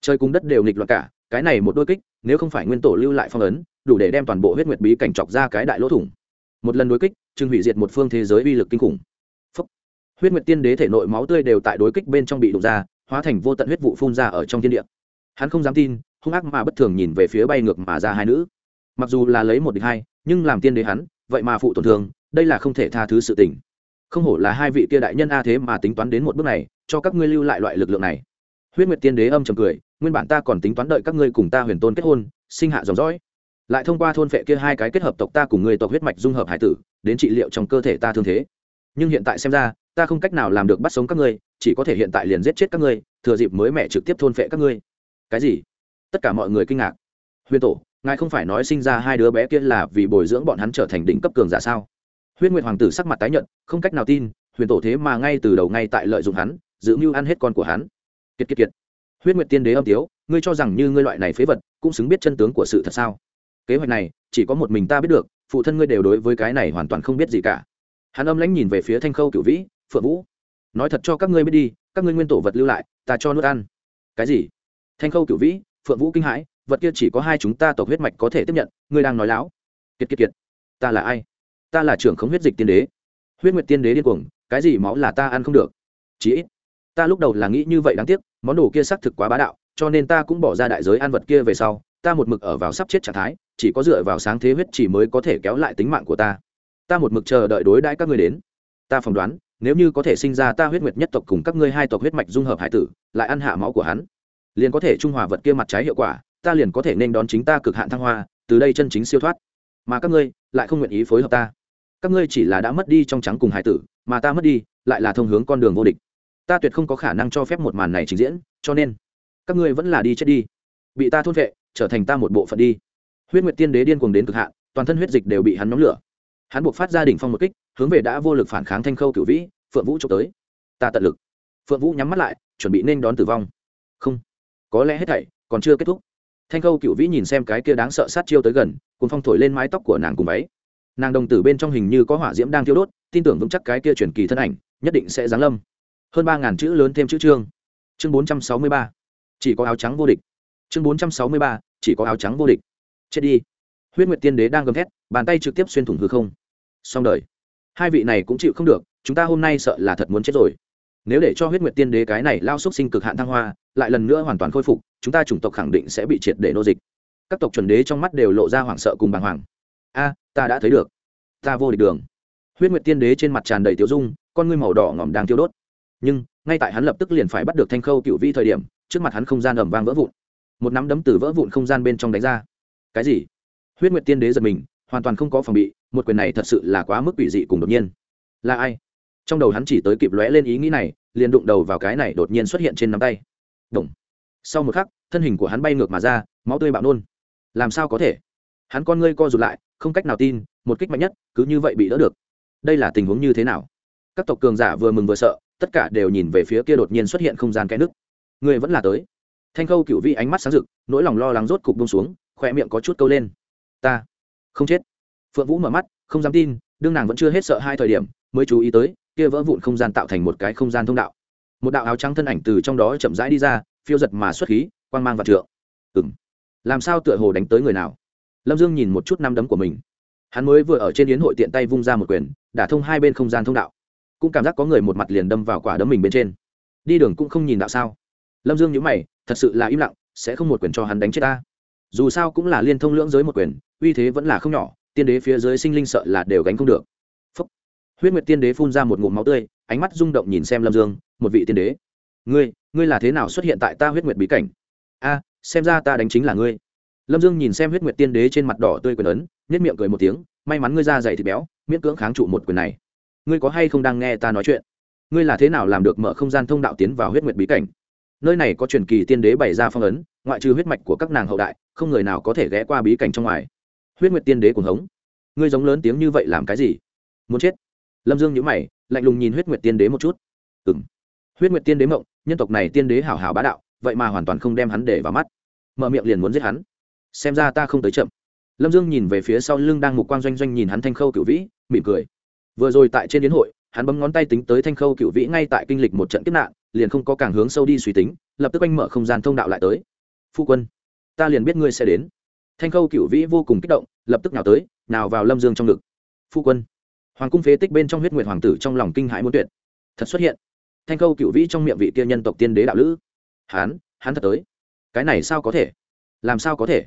Trời cung đất đều nghịch loạn cả, cái này một đôi kích, nếu không phải nguyên tổ lưu lại phong ấn, đủ để đem toàn bộ huyết nguyệt bí cảnh chọc ra cái đại lỗ thủng. Một lần đối kích chừng hủy diệt một phương thế giới uy lực kinh khủng. Phốc. huyết nguyệt tiên đế thể nội máu tươi đều tại đối kích bên trong bị đụng ra, hóa thành vô tận huyết vụ phun ra ở trong thiên địa. Hắn không dám tin, hung ác mà bất thường nhìn về phía bay ngược mà ra hai nữ mặc dù là lấy một địch hai, nhưng làm tiên đế hắn, vậy mà phụ tổn thương, đây là không thể tha thứ sự tình. Không hổ là hai vị kia đại nhân a thế mà tính toán đến một bước này, cho các ngươi lưu lại loại lực lượng này. Huyết nguyệt tiên đế âm trầm cười, nguyên bản ta còn tính toán đợi các ngươi cùng ta huyền tôn kết hôn, sinh hạ dòng dõi. Lại thông qua thôn phệ kia hai cái kết hợp tộc ta cùng ngươi tộc huyết mạch dung hợp hải tử, đến trị liệu trong cơ thể ta thương thế. Nhưng hiện tại xem ra, ta không cách nào làm được bắt sống các ngươi, chỉ có thể hiện tại liền giết chết các ngươi, thừa dịp mới mẹ trực tiếp thôn phệ các ngươi. Cái gì? Tất cả mọi người kinh ngạc. Huyền tổ ngài không phải nói sinh ra hai đứa bé kia là vì bồi dưỡng bọn hắn trở thành đỉnh cấp cường giả sao? Huyết nguyệt hoàng tử sắc mặt tái nhận không cách nào tin, huyền tổ thế mà ngay từ đầu ngay tại lợi dụng hắn, giữ mưu ăn hết con của hắn. Kiệt kiệt kiệt. Huyết nguyệt tiên đế âm tiếu, ngươi cho rằng như ngươi loại này phế vật, cũng xứng biết chân tướng của sự thật sao? Kế hoạch này, chỉ có một mình ta biết được, phụ thân ngươi đều đối với cái này hoàn toàn không biết gì cả. Hắn âm lãnh nhìn về phía thanh khâu Cửu vĩ, phượng vũ, nói thật cho các ngươi biết đi, các ngươi nguyên tổ vật lưu lại, ta cho nuốt ăn. Cái gì? Thanh khâu Cửu vĩ, phượng vũ kinh hãi vật kia chỉ có hai chúng ta tộc huyết mạch có thể tiếp nhận, ngươi đang nói láo. Kiệt kiệt kiệt, ta là ai? Ta là trưởng không huyết dịch tiên đế. Huyết nguyệt tiên đế điên cuồng, cái gì máu là ta ăn không được. Chí ít, ta lúc đầu là nghĩ như vậy đáng tiếc, món đồ kia xác thực quá bá đạo, cho nên ta cũng bỏ ra đại giới ăn vật kia về sau, ta một mực ở vào sắp chết trạng thái, chỉ có dựa vào sáng thế huyết chỉ mới có thể kéo lại tính mạng của ta. Ta một mực chờ đợi đối đãi các ngươi đến. Ta phỏng đoán, nếu như có thể sinh ra ta huyết nguyệt nhất tộc cùng các ngươi hai tộc huyết mạch dung hợp hải tử, lại ăn hạ máu của hắn, liền có thể trung hòa vật kia mặt trái hiệu quả ta liền có thể nên đón chính ta cực hạn thăng hoa, từ đây chân chính siêu thoát. Mà các ngươi lại không nguyện ý phối hợp ta. Các ngươi chỉ là đã mất đi trong trắng cùng hải tử, mà ta mất đi lại là thông hướng con đường vô địch. Ta tuyệt không có khả năng cho phép một màn này trình diễn, cho nên các ngươi vẫn là đi chết đi. Bị ta thôn vệ, trở thành ta một bộ phận đi. Huyết nguyệt tiên đế điên cuồng đến cực hạn, toàn thân huyết dịch đều bị hắn nhóm lửa. Hắn buộc phát ra đỉnh phong một kích, hướng về đã vô lực phản kháng thanh khâu cửu vĩ, phượng vũ trộm tới. Ta tận lực. Phượng vũ nhắm mắt lại, chuẩn bị nên đón tử vong. Không. Có lẽ hết thảy còn chưa kết thúc thanh khâu cựu vĩ nhìn xem cái kia đáng sợ sát chiêu tới gần cùng phong thổi lên mái tóc của nàng cùng váy. Nàng đồng tử bên trong hình như có hỏa diễm đang thiêu đốt, tin tưởng vững chắc cái kia truyền kỳ thân ảnh, nhất định sẽ giáng lâm. Hơn ba ngàn chữ lớn thêm chữ chương. Chương bốn trăm sáu mươi ba. Chỉ có áo trắng vô địch. Chương bốn trăm sáu mươi ba. Chỉ có áo trắng vô địch. Chết đi. Huyết nguyệt tiên đế đang gầm thét, bàn tay trực tiếp xuyên thủng hư không. Xong đời. Hai vị này cũng chịu không được, chúng ta hôm nay sợ là thật muốn chết rồi nếu để cho huyết nguyệt tiên đế cái này lao xúc sinh cực hạn thăng hoa, lại lần nữa hoàn toàn khôi phục, chúng ta chủng tộc khẳng định sẽ bị triệt để nô dịch. Các tộc chuẩn đế trong mắt đều lộ ra hoảng sợ cùng bàng hoàng. A, ta đã thấy được. Ta vô địch đường. Huyết nguyệt tiên đế trên mặt tràn đầy tiêu dung, con ngươi màu đỏ ngỏm đang tiêu đốt. Nhưng, ngay tại hắn lập tức liền phải bắt được thanh khâu cựu vi thời điểm, trước mặt hắn không gian ẩm vang vỡ vụn. Một nắm đấm từ vỡ vụn không gian bên trong đánh ra. Cái gì? Huyết nguyệt tiên đế giật mình, hoàn toàn không có phòng bị, một quyền này thật sự là quá mức quỷ dị cùng đột nhiên. Là ai? Trong đầu hắn chỉ tới kịp lóe lên ý nghĩ này, liền đụng đầu vào cái này đột nhiên xuất hiện trên nắm tay. Động. sau một khắc, thân hình của hắn bay ngược mà ra, máu tươi bạo nôn. Làm sao có thể? Hắn con ngươi co rụt lại, không cách nào tin, một kích mạnh nhất, cứ như vậy bị đỡ được. Đây là tình huống như thế nào? Các tộc cường giả vừa mừng vừa sợ, tất cả đều nhìn về phía kia đột nhiên xuất hiện không gian kẽ nước người vẫn là tới. Thanh khâu cựu vi ánh mắt sáng rực, nỗi lòng lo lắng rốt cục bông xuống khoe miệng có chút câu lên. Ta không chết. Phượng vũ mở mắt, không dám tin, đương nàng vẫn chưa hết sợ hai thời điểm, mới chú ý tới kia vỡ vụn không gian tạo thành một cái không gian thông đạo. Một đạo áo trắng thân ảnh từ trong đó chậm rãi đi ra, phiêu giật mà xuất khí, quang mang và trượng. Ừng làm sao tựa hồ đánh tới người nào? Lâm dương nhìn một chút năm đấm của mình. Hắn mới vừa ở trên yến hội tiện tay vung ra một quyền, đả thông hai bên không gian thông đạo. Cũng cảm giác có người một mặt liền đâm vào quả đấm mình bên trên. Đi đường cũng không nhìn đạo sao. Lâm dương nhữ mày, thật sự là im lặng, sẽ không một quyền cho hắn đánh chết ta. Dù sao cũng là liên thông lưỡng giới một quyền, uy thế vẫn là không nhỏ, tiên đế phía dưới sinh linh sợ là đều gánh không được huyết nguyệt tiên đế phun ra một ngụm máu tươi, ánh mắt rung động nhìn xem lâm dương, một vị tiên đế, ngươi ngươi là thế nào xuất hiện tại ta huyết nguyệt bí cảnh? A, xem ra ta đánh chính là ngươi. Lâm dương nhìn xem huyết nguyệt tiên đế trên mặt đỏ tươi quyền ấn nhất miệng cười một tiếng, may mắn ngươi ra dày thịt béo, miễn cưỡng kháng trụ một quyền này. Ngươi có hay không đang nghe ta nói chuyện? Ngươi là thế nào làm được mở không gian thông đạo tiến vào huyết nguyệt bí cảnh? Nơi này có truyền kỳ tiên đế bày ra phong ấn, ngoại trừ huyết mạch của các nàng hậu đại, không người nào có thể ghé qua bí cảnh trong ngoài. Huyết nguyệt tiên đế cuồng hống. Ngươi giống lớn tiếng như vậy làm cái gì? Muốn chết? Lâm dương nhữ mày, lạnh lùng nhìn huyết nguyệt tiên đế một chút. Ừ m huyết nguyệt tiên đế mộng, nhân tộc này tiên đế hảo hảo bá đạo, vậy mà hoàn toàn không đem hắn để vào mắt. Mở miệng liền muốn giết hắn. Xem ra ta không tới chậm. Lâm dương nhìn về phía sau lưng đang mục quang doanh doanh nhìn hắn thanh khâu cựu vĩ, mỉm cười. Vừa rồi tại trên đến hội, hắn bấm ngón tay tính tới thanh khâu cựu vĩ ngay tại kinh lịch một trận kiếp nạn, liền không có càng hướng sâu đi suy tính, lập tức anh mở không gian thông đạo lại tới. Phu quân, ta liền biết ngươi sẽ đến. Thanh khâu cựu vĩ vô cùng kích động, lập tức nào tới, nào vào lâm dương trong ngực. Phu quân hoàng cung phế tích bên trong huyết nguyệt hoàng tử trong lòng kinh hãi muốn tuyệt. Thật xuất hiện. Thanh câu cựu vĩ trong miệng vị kia nhân tộc tiên đế đạo lữ. Hán hán thật tới. Cái này sao có thể? Làm sao có thể?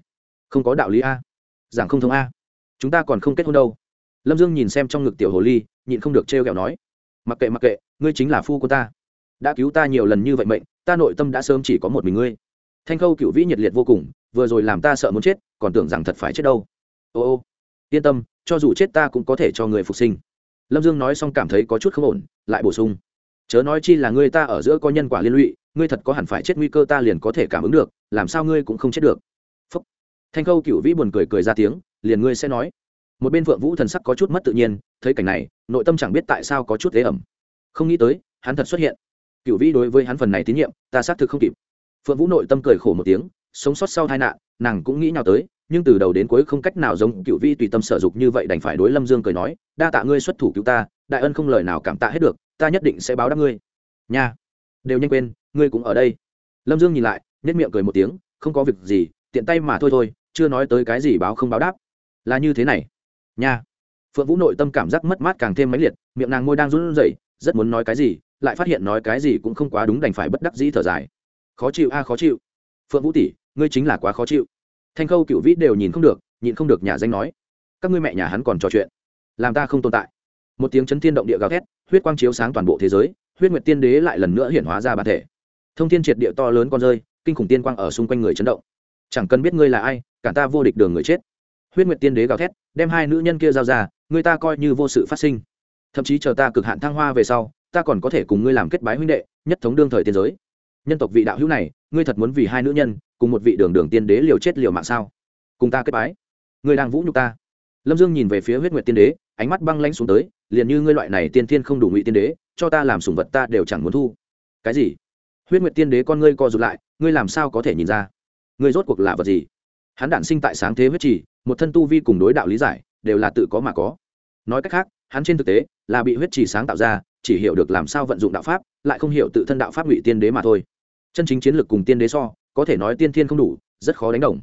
Không có đạo lý a. Giảng không thông a. Chúng ta còn không kết hôn đâu. Lâm dương nhìn xem trong ngực tiểu hồ ly, nhịn không được trêu ghẹo nói. Mặc kệ mặc kệ, ngươi chính là phu của ta. Đã cứu ta nhiều lần như vậy mệnh, ta nội tâm đã sớm chỉ có một mình ngươi. Thanh khâu cựu vĩ nhiệt liệt vô cùng, vừa rồi làm ta sợ muốn chết, còn tưởng rằng thật phải chết đâu. Ô ô yên tâm, cho dù chết ta cũng có thể cho người phục sinh. Lâm dương nói xong cảm thấy có chút không ổn, lại bổ sung. Chớ nói chi là ngươi ta ở giữa có nhân quả liên lụy, ngươi thật có hẳn phải chết nguy cơ ta liền có thể cảm ứng được, làm sao ngươi cũng không chết được. Phúc. thanh khâu cựu vĩ buồn cười cười ra tiếng, liền ngươi sẽ nói. Một bên phượng vũ thần sắc có chút mất tự nhiên, thấy cảnh này, nội tâm chẳng biết tại sao có chút thế ẩm. Không nghĩ tới, hắn thật xuất hiện. Cựu vĩ đối với hắn phần này tín nhiệm, ta xác thực không kịp. Phượng vũ nội tâm cười khổ một tiếng, sống sót sau tai nạn, nàng cũng nghĩ nào tới nhưng từ đầu đến cuối không cách nào giống cựu vi tùy tâm sở dục như vậy đành phải đối lâm dương cười nói, đa tạ ngươi xuất thủ cứu ta, đại ân không lời nào cảm tạ hết được, ta nhất định sẽ báo đáp ngươi. Nha, đều nhanh quên, ngươi cũng ở đây. Lâm dương nhìn lại nhất miệng cười một tiếng, không có việc gì, tiện tay mà thôi thôi, chưa nói tới cái gì báo không báo đáp. Là như thế này. Nha. Phượng vũ nội tâm cảm giác mất mát càng thêm mãnh liệt, miệng nàng môi đang run rẩy, rất muốn nói cái gì, lại phát hiện nói cái gì cũng không quá đúng đành phải bất đắc dĩ thở dài. Khó chịu a, khó chịu. Phượng vũ tỷ, ngươi chính là quá khó chịu thanh khâu cựu vĩ đều nhìn không được nhìn không được nhà danh nói, các ngươi mẹ nhà hắn còn trò chuyện, làm ta không tồn tại. Một tiếng chấn thiên động địa gào thét, huyết quang chiếu sáng toàn bộ thế giới, huyết nguyệt tiên đế lại lần nữa hiện hóa ra bản thể. Thông thiên triệt địa to lớn con rơi, kinh khủng tiên quang ở xung quanh người chấn động. Chẳng cần biết ngươi là ai, cả ta vô địch đường người chết. Huyết nguyệt tiên đế gào thét, đem hai nữ nhân kia giao ra người ta coi như vô sự phát sinh. Thậm chí chờ ta cực hạn thăng hoa về sau, ta còn có thể cùng ngươi làm kết bái huynh đệ, nhất thống đương thời tiên giới nhân tộc vị đạo hữu này, ngươi thật muốn vì hai nữ nhân, cùng một vị đường đường tiên đế liều chết liều mạng sao? Cùng ta kết bái. Ngươi đang vũ nhục ta. Lâm dương nhìn về phía huyết nguyệt tiên đế, ánh mắt băng lãnh xuống tới, liền như ngươi loại này tiên thiên không đủ ngụy tiên đế, cho ta làm sủng vật ta đều chẳng muốn thu. Cái gì? Huyết nguyệt tiên đế con ngươi co rụt lại, ngươi làm sao có thể nhìn ra? Ngươi rốt cuộc là vật gì? Hắn đản sinh tại sáng thế huyết trì, một thân tu vi cùng đối đạo lý giải, đều là tự có mà có. Nói cách khác, hắn trên thực tế, là bị huyết trì sáng tạo ra, chỉ hiểu được làm sao vận dụng đạo pháp lại không hiểu tự thân đạo pháp ngụy tiên đế mà thôi. Chân chính chiến lược cùng tiên đế so, có thể nói tiên thiên không đủ, rất khó đánh đồng.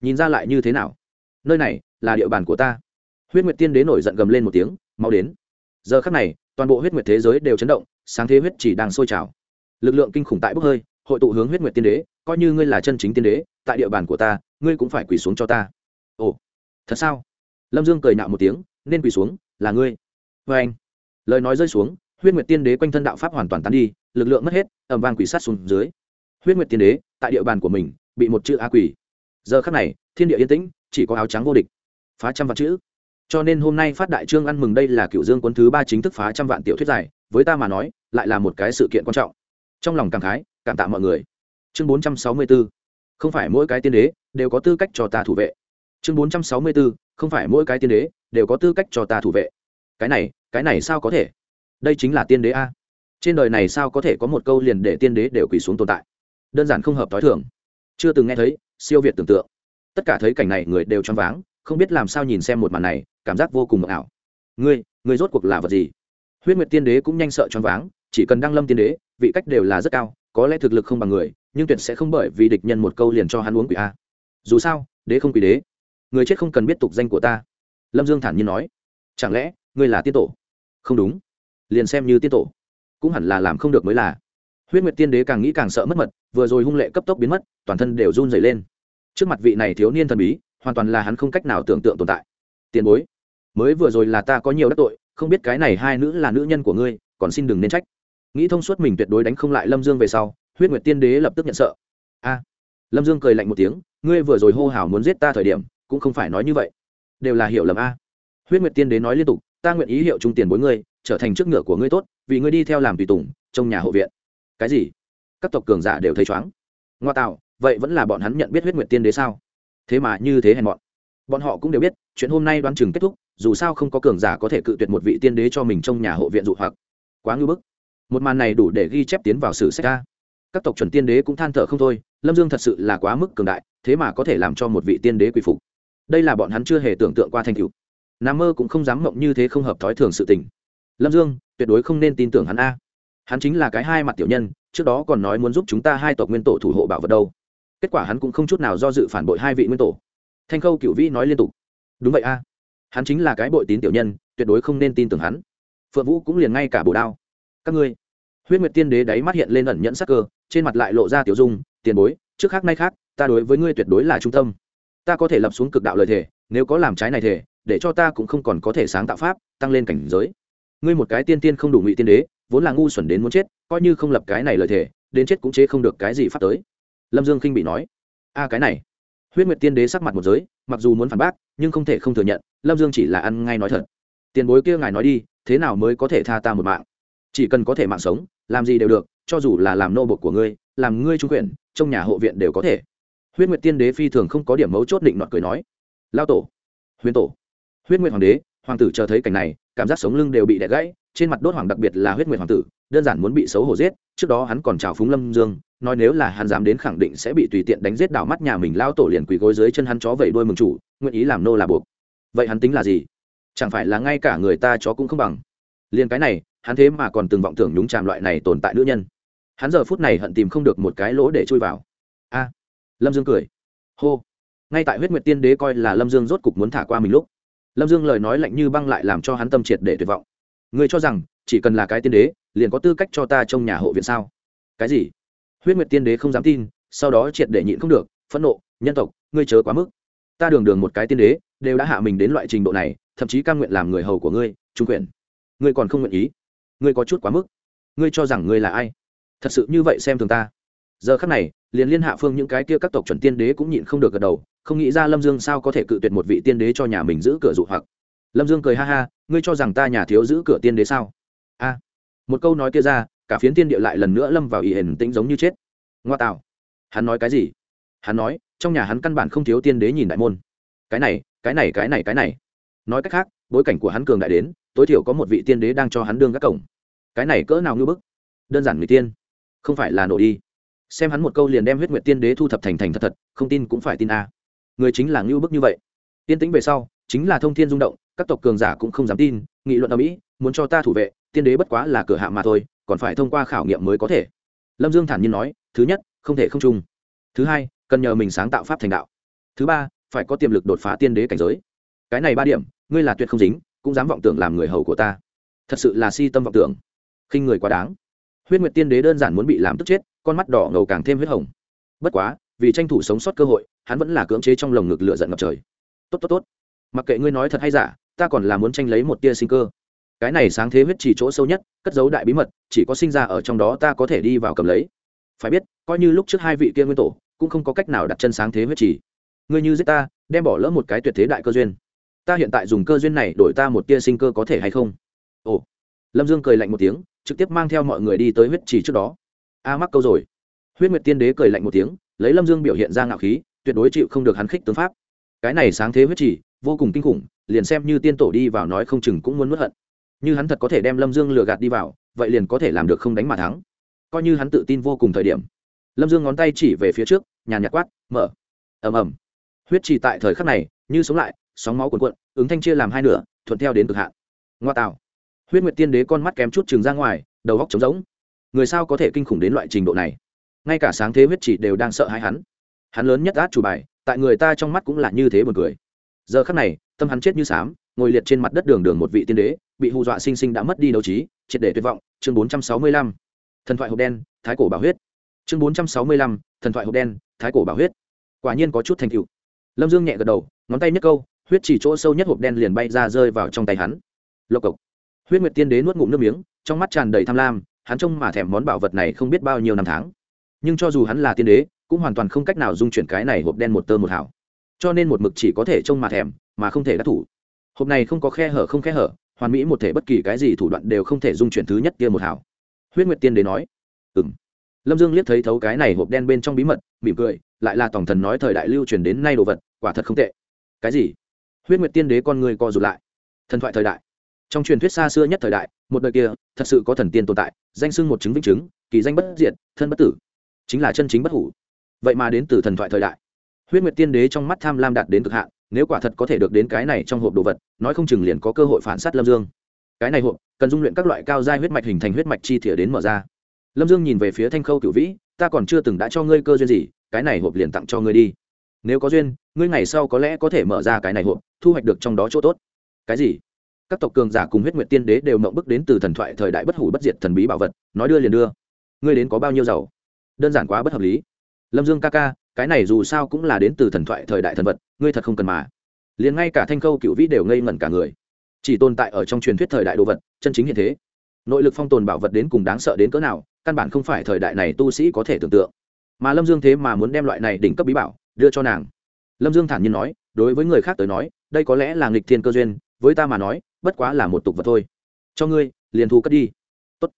Nhìn ra lại như thế nào? Nơi này là địa bàn của ta. Huyết nguyệt tiên đế nổi giận gầm lên một tiếng, mau đến. Giờ khắc này, toàn bộ huyết nguyệt thế giới đều chấn động, sáng thế huyết chỉ đang sôi trào. Lực lượng kinh khủng tại bốc hơi, hội tụ hướng huyết nguyệt tiên đế, coi như ngươi là chân chính tiên đế, tại địa bàn của ta, ngươi cũng phải quỳ xuống cho ta. Ồ, thật sao? Lâm dương cười nạo một tiếng, nên quỳ xuống, là ngươi. Vê anh. Lời nói rơi xuống huyết nguyệt tiên đế quanh thân đạo pháp hoàn toàn tán đi lực lượng mất hết ẩm vang quỷ sát xuống dưới. Huyết nguyệt tiên đế tại địa bàn của mình bị một chữ a quỷ. Giờ khắc này thiên địa yên tĩnh chỉ có áo trắng vô địch. Phá trăm vạn chữ. Cho nên hôm nay phát đại trương ăn mừng đây là cựu dương quân thứ ba chính thức phá trăm vạn tiểu thuyết dài, với ta mà nói lại là một cái sự kiện quan trọng. Trong lòng cảm khái cảm tạ mọi người. Chương bốn trăm sáu mươi 464. không phải mỗi cái tiên đế đều có tư cách cho ta thủ vệ. Chương bốn trăm sáu mươi 464. không phải mỗi cái tiên đế đều có tư cách cho ta thủ vệ. Cái này cái này sao có thể? Đây chính là tiên đế a. Trên đời này sao có thể có một câu liền để tiên đế đều quỳ xuống tồn tại? Đơn giản không hợp t h i thường. Chưa từng nghe thấy, siêu việt tưởng tượng. Tất cả thấy cảnh này người đều choáng váng, không biết làm sao nhìn xem một màn này, cảm giác vô cùng mộng ảo. Ngươi ngươi rốt cuộc là vật gì? Huyết nguyệt tiên đế cũng nhanh sợ choáng váng, chỉ cần đăng lâm tiên đế, vị cách đều là rất cao, có lẽ thực lực không bằng người, nhưng tuyệt sẽ không bởi vì địch nhân một câu liền cho hắn uống quỷ a. Dù sao, đế không quỷ đế. Người chết không cần biết tục danh của ta. Lâm dương thản nhiên nói. Chẳng lẽ, ngươi là tiên tổ? Không đúng liền xem như tiên tổ. Cũng hẳn là làm không được mới là. Huyết nguyệt tiên đế càng nghĩ càng sợ mất mật, vừa rồi hung lệ cấp tốc biến mất, toàn thân đều run dày lên. Trước mặt vị này thiếu niên thần bí, hoàn toàn là hắn không cách nào tưởng tượng tồn tại. Tiền bối, mới vừa rồi là ta có nhiều đắc tội, không biết cái này hai nữ là nữ nhân của ngươi, còn xin đừng nên trách. Nghĩ thông suốt mình tuyệt đối đánh không lại lâm dương về sau, huyết nguyệt tiên đế lập tức nhận sợ. A, lâm dương cười lạnh một tiếng, ngươi vừa rồi hô hào muốn giết ta thời điểm, cũng không phải nói như vậy. Đều là hiểu lầm a. Huyết nguyệt tiên đế nói liên tục, ta nguyện ý hiệu trung tiền bối ngươi trở thành trước ngựa của ngươi tốt, vì ngươi đi theo làm tùy tùng, trong nhà hộ viện. Cái gì? Các tộc cường giả đều thấy chóng ngoa tạo, vậy vẫn là bọn hắn nhận biết huyết nguyệt tiên đế sao? Thế mà như thế hèn bọn bọn họ cũng đều biết, chuyện hôm nay đoán chừng kết thúc, dù sao không có cường giả có thể cự tuyệt một vị tiên đế cho mình trong nhà hộ viện dụ hoặc. Quá ngưỡng bức. Một màn này đủ để ghi chép tiến vào sử sách ca các tộc chuẩn tiên đế cũng than thở không thôi, lâm dương thật sự là quá mức cường đại, thế mà có thể làm cho một vị tiên đế quy phục. Đây là bọn hắn chưa hề tưởng tượng qua thành cựu nam mơ cũng không dám mộng như thế không hợp thói thường sự tình lâm dương, tuyệt đối không nên tin tưởng hắn a. Hắn chính là cái hai mặt tiểu nhân, trước đó còn nói muốn giúp chúng ta hai tộc nguyên tổ thủ hộ bảo vật đâu. Kết quả hắn cũng không chút nào do dự phản bội hai vị nguyên tổ. Thanh khâu cựu vĩ nói liên tục. Đúng vậy a. Hắn chính là cái bội tín tiểu nhân, tuyệt đối không nên tin tưởng hắn. Phượng vũ cũng liền ngay cả bồ đao. Các ngươi. Huyết nguyệt tiên đế đáy mắt hiện lên ẩn nhẫn sắc cơ, trên mặt lại lộ ra tiểu dung, tiền bối, trước khác nay khác, ta đối với ngươi tuyệt đối là trung tâm. Ta có thể lập xuống cực đạo lời thề, nếu có làm trái này thể để cho ta cũng không còn có thể sáng tạo pháp, tăng lên cảnh giới ngươi một cái tiên tiên không đủ ngụy tiên đế, vốn là ngu xuẩn đến muốn chết, coi như không lập cái này lời thề, đến chết cũng chế không được cái gì phát tới. Lâm dương khinh bị nói, a, cái này. Huyết nguyệt tiên đế sắc mặt một giới, mặc dù muốn phản bác, nhưng không thể không thừa nhận, lâm dương chỉ là ăn ngay nói thật. Tiền bối kia ngài nói đi, thế nào mới có thể tha ta một mạng? Chỉ cần có thể mạng sống, làm gì đều được, cho dù là làm nô bộc của ngươi, làm ngươi trung quyền, trong nhà hộ viện đều có thể. Huyết nguyệt tiên đế phi thường không có điểm mấu chốt định nọt cười nói, lao tổ, huyền tổ. Huyết nguyệt hoàng đế, hoàng tử chờ thấy cảnh này cảm giác sống lưng đều bị đẻ gãy, trên mặt đốt hoàng đặc biệt là huyết nguyệt hoàng tử, đơn giản muốn bị xấu hổ giết, trước đó hắn còn chào phúng lâm dương, nói nếu là hắn dám đến khẳng định sẽ bị tùy tiện đánh giết đảo mắt nhà mình lao tổ liền quỳ gối dưới chân hắn chó vẩy đuôi mừng chủ, nguyện ý làm nô là buộc. Vậy hắn tính là gì? Chẳng phải là ngay cả người ta chó cũng không bằng. Liền cái này, hắn thế mà còn từng vọng tưởng nhúng chàm loại này tồn tại nữ nhân. Hắn giờ phút này hận tìm không được một cái lỗ để chui vào. A! Lâm dương cười. Hô! Ngay tại huyết nguyệt tiên đế coi là lâm dương rốt cục muốn thả qua mình lúc lâm dương lời nói lạnh như băng lại làm cho hắn tâm triệt để tuyệt vọng. Ngươi cho rằng, chỉ cần là cái tiên đế, liền có tư cách cho ta trong nhà hộ viện sao? Cái gì? Huyết nguyệt tiên đế không dám tin, sau đó triệt để nhịn không được, phẫn nộ, nhân tộc, ngươi chớ quá mức. Ta đường đường một cái tiên đế, đều đã hạ mình đến loại trình độ này, thậm chí cam nguyện làm người hầu của ngươi, trung quyền. Ngươi còn không nguyện ý. Ngươi có chút quá mức. Ngươi cho rằng ngươi là ai? Thật sự như vậy xem thường ta. Giờ khắc này, liền liên hạ phương những cái kia các tộc chuẩn tiên đế cũng nhịn không được gật đầu không nghĩ ra lâm dương sao có thể cự tuyệt một vị tiên đế cho nhà mình giữ cửa dụ hoặc. Lâm dương cười ha ha, ngươi cho rằng ta nhà thiếu giữ cửa tiên đế sao? A. Một câu nói kia ra, cả phiến tiên địa lại lần nữa lâm vào ý hển tĩnh giống như chết. Ngoa tạo. Hắn nói cái gì? Hắn nói, trong nhà hắn căn bản không thiếu tiên đế nhìn đại môn. Cái này cái này cái này cái này. Nói cách khác, bối cảnh của hắn cường đại đến, tối thiểu có một vị tiên đế đang cho hắn đương các cổng. Cái này cỡ nào ngư bức? Đơn giản người tiên. Không phải là nổ đi. Xem hắn một câu liền đem huyết nguyệt tiên đế thu thập thành thành thật thật, không tin cũng phải tin a người chính là ngưu bức như vậy. Tiên tĩnh về sau, chính là thông thiên rung động, các tộc cường giả cũng không dám tin, nghị luận ở mỹ, muốn cho ta thủ vệ, tiên đế bất quá là cửa hạ mà thôi, còn phải thông qua khảo nghiệm mới có thể. Lâm dương thản nhiên nói, thứ nhất, không thể không chung. Thứ hai, cần nhờ mình sáng tạo pháp thành đạo. Thứ ba, phải có tiềm lực đột phá tiên đế cảnh giới. Cái này ba điểm, ngươi là tuyệt không dính, cũng dám vọng tưởng làm người hầu của ta. Thật sự là si tâm vọng tưởng. Khinh người quá đáng. Huyết nguyệt tiên đế đơn giản muốn bị làm tức chết, con mắt đỏ ngầu càng thêm huyết hồng. Bất quá vì tranh thủ sống sót cơ hội, hắn vẫn là cưỡng chế trong lồng ngực lửa giận ngập trời. Tốt tốt tốt. Mặc kệ ngươi nói thật hay giả, ta còn là muốn tranh lấy một tia sinh cơ. Cái này sáng thế huyết chỉ chỗ sâu nhất, cất giấu đại bí mật, chỉ có sinh ra ở trong đó ta có thể đi vào cầm lấy. Phải biết, coi như lúc trước hai vị kia nguyên tổ, cũng không có cách nào đặt chân sáng thế huyết chỉ. Ngươi như giết ta, đem bỏ lỡ một cái tuyệt thế đại cơ duyên. Ta hiện tại dùng cơ duyên này đổi ta một tia sinh cơ có thể hay không? Ồ. Lâm dương cười lạnh một tiếng, trực tiếp mang theo mọi người đi tới huyết trì trước đó. A mắc câu rồi. Huyết nguyệt tiên đế cười lạnh một tiếng lấy lâm dương biểu hiện ra ngạo khí tuyệt đối chịu không được hắn khích tướng pháp. Cái này sáng thế huyết chỉ, vô cùng kinh khủng liền xem như tiên tổ đi vào nói không chừng cũng muốn mất hận. Như hắn thật có thể đem lâm dương lừa gạt đi vào vậy liền có thể làm được không đánh mà thắng. Coi như hắn tự tin vô cùng thời điểm. Lâm dương ngón tay chỉ về phía trước nhàn nhạt quát mở. Ầm ầm. Huyết trì tại thời khắc này như sống lại sóng máu cuồn cuộn ứng thanh chia làm hai nửa thuận theo đến cực hạn. Ngoa tạo. Huyết nguyệt tiên đế con mắt kém chút chừng ra ngoài đầu góc trống rỗng. Người sao có thể kinh khủng đến loại trình độ này? Ngay cả sáng thế huyết chỉ đều đang sợ hãi hắn. Hắn lớn nhất át chủ bài, tại người ta trong mắt cũng là như thế một người giờ khắc này, tâm hắn chết như sám, ngồi liệt trên mặt đất đường đường một vị tiên đế, bị hù dọa sinh sinh đã mất đi đấu trí, triệt để tuyệt vọng. Chương bốn trăm sáu mươi lăm, thần thoại hộp đen, thái cổ bảo huyết. Chương bốn trăm sáu mươi lăm, thần thoại hộp đen, thái cổ bảo huyết. Quả nhiên có chút thành tựu. Lâm dương nhẹ gật đầu, ngón tay nhất câu, huyết chỉ chỗ sâu nhất hộp đen liền bay ra rơi vào trong tay hắn. Lộc cộc. Huyết nguyệt tiên đế nuốt ngụm nước miếng, trong mắt tràn đầy tham lam, hắn trông mà thèm món bảo vật này không biết bao nhiêu năm tháng nhưng cho dù hắn là tiên đế, cũng hoàn toàn không cách nào dung chuyển cái này hộp đen một tơ một hảo cho nên một mực chỉ có thể trông mà thèm, mà không thể đắc thủ. Hộp này không có khe hở không khe hở, hoàn mỹ một thể bất kỳ cái gì thủ đoạn đều không thể dung chuyển thứ nhất kia một hảo huyết nguyệt tiên đế nói ừ m lâm dương liếc thấy thấu cái này hộp đen bên trong bí mật, mỉm cười, lại là tổng thần nói thời đại lưu truyền đến nay đồ vật, quả thật không tệ. Cái gì? Huyết nguyệt tiên đế con người co rụt lại. Thần thoại thời đại. Trong truyền thuyết xa xưa nhất thời đại, một đời kia, thật sự có thần tiên tồn tại, danh sưng một chứng vĩnh chứng, kỳ danh bất diệt, thân bất tử chính là chân chính bất hủ. Vậy mà đến từ thần thoại thời đại. Huyết nguyệt tiên đế trong mắt tham lam đạt đến cực hạn, nếu quả thật có thể được đến cái này trong hộp đồ vật, nói không chừng liền có cơ hội phản s á t lâm dương. Cái này hộp, cần dung luyện các loại cao giai huyết mạch hình thành huyết mạch chi thỉa đến mở ra. Lâm dương nhìn về phía thanh khâu cửu vĩ, ta còn chưa từng đã cho ngươi cơ duyên gì, cái này hộp liền tặng cho ngươi đi. Nếu có duyên, ngươi ngày sau có lẽ có thể mở ra cái này hộp, thu hoạch được trong đó chỗ tốt. Cái gì? Các tộc cường giả cùng huyết nguyệt tiên đế đều mộng bức đến từ thần thoại thời đại bất hủ bất diệt thần bí bảo vật, nói đưa liền đưa. Ngươi đến có bao nhiêu giàu? Đơn giản quá bất hợp lý. Lâm dương ca ca, cái này dù sao cũng là đến từ thần thoại thời đại thần vật, ngươi thật không cần mà. Liền ngay cả thanh khâu cựu vĩ đều ngây ngẩn cả người. Chỉ tồn tại ở trong truyền thuyết thời đại đồ vật, chân chính hiện thế. Nội lực phong tồn bảo vật đến cùng đáng sợ đến cỡ nào, căn bản không phải thời đại này tu sĩ có thể tưởng tượng. Mà lâm dương thế mà muốn đem loại này đỉnh cấp bí bảo đưa cho nàng. Lâm dương thản nhiên nói, đối với người khác tới nói, đây có lẽ là nghịch thiên cơ duyên, với ta mà nói, bất quá là một tục vật thôi. Cho ngươi, liền thu cất đi. Tốt.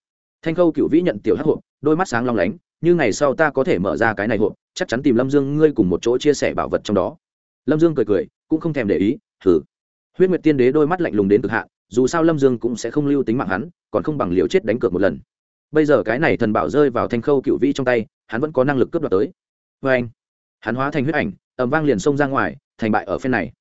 thanh khâu cựu vĩ nhận tiểu hắc hộp, đôi mắt sáng long lánh như ngày sau ta có thể mở ra cái này hộp, chắc chắn tìm lâm dương ngươi cùng một chỗ chia sẻ bảo vật trong đó. Lâm dương cười cười, cũng không thèm để ý thử huyết nguyệt tiên đế đôi mắt lạnh lùng đến cực hạn, dù sao lâm dương cũng sẽ không lưu tính mạng hắn, còn không bằng liều chết đánh cược một lần. Bây giờ cái này thần bảo rơi vào thanh khâu cựu vĩ trong tay, hắn vẫn có năng lực cướp đoạt tới. Vê anh, hắn hóa thành huyết ảnh ẩm vang liền xông ra ngoài, thành bại ở phen này.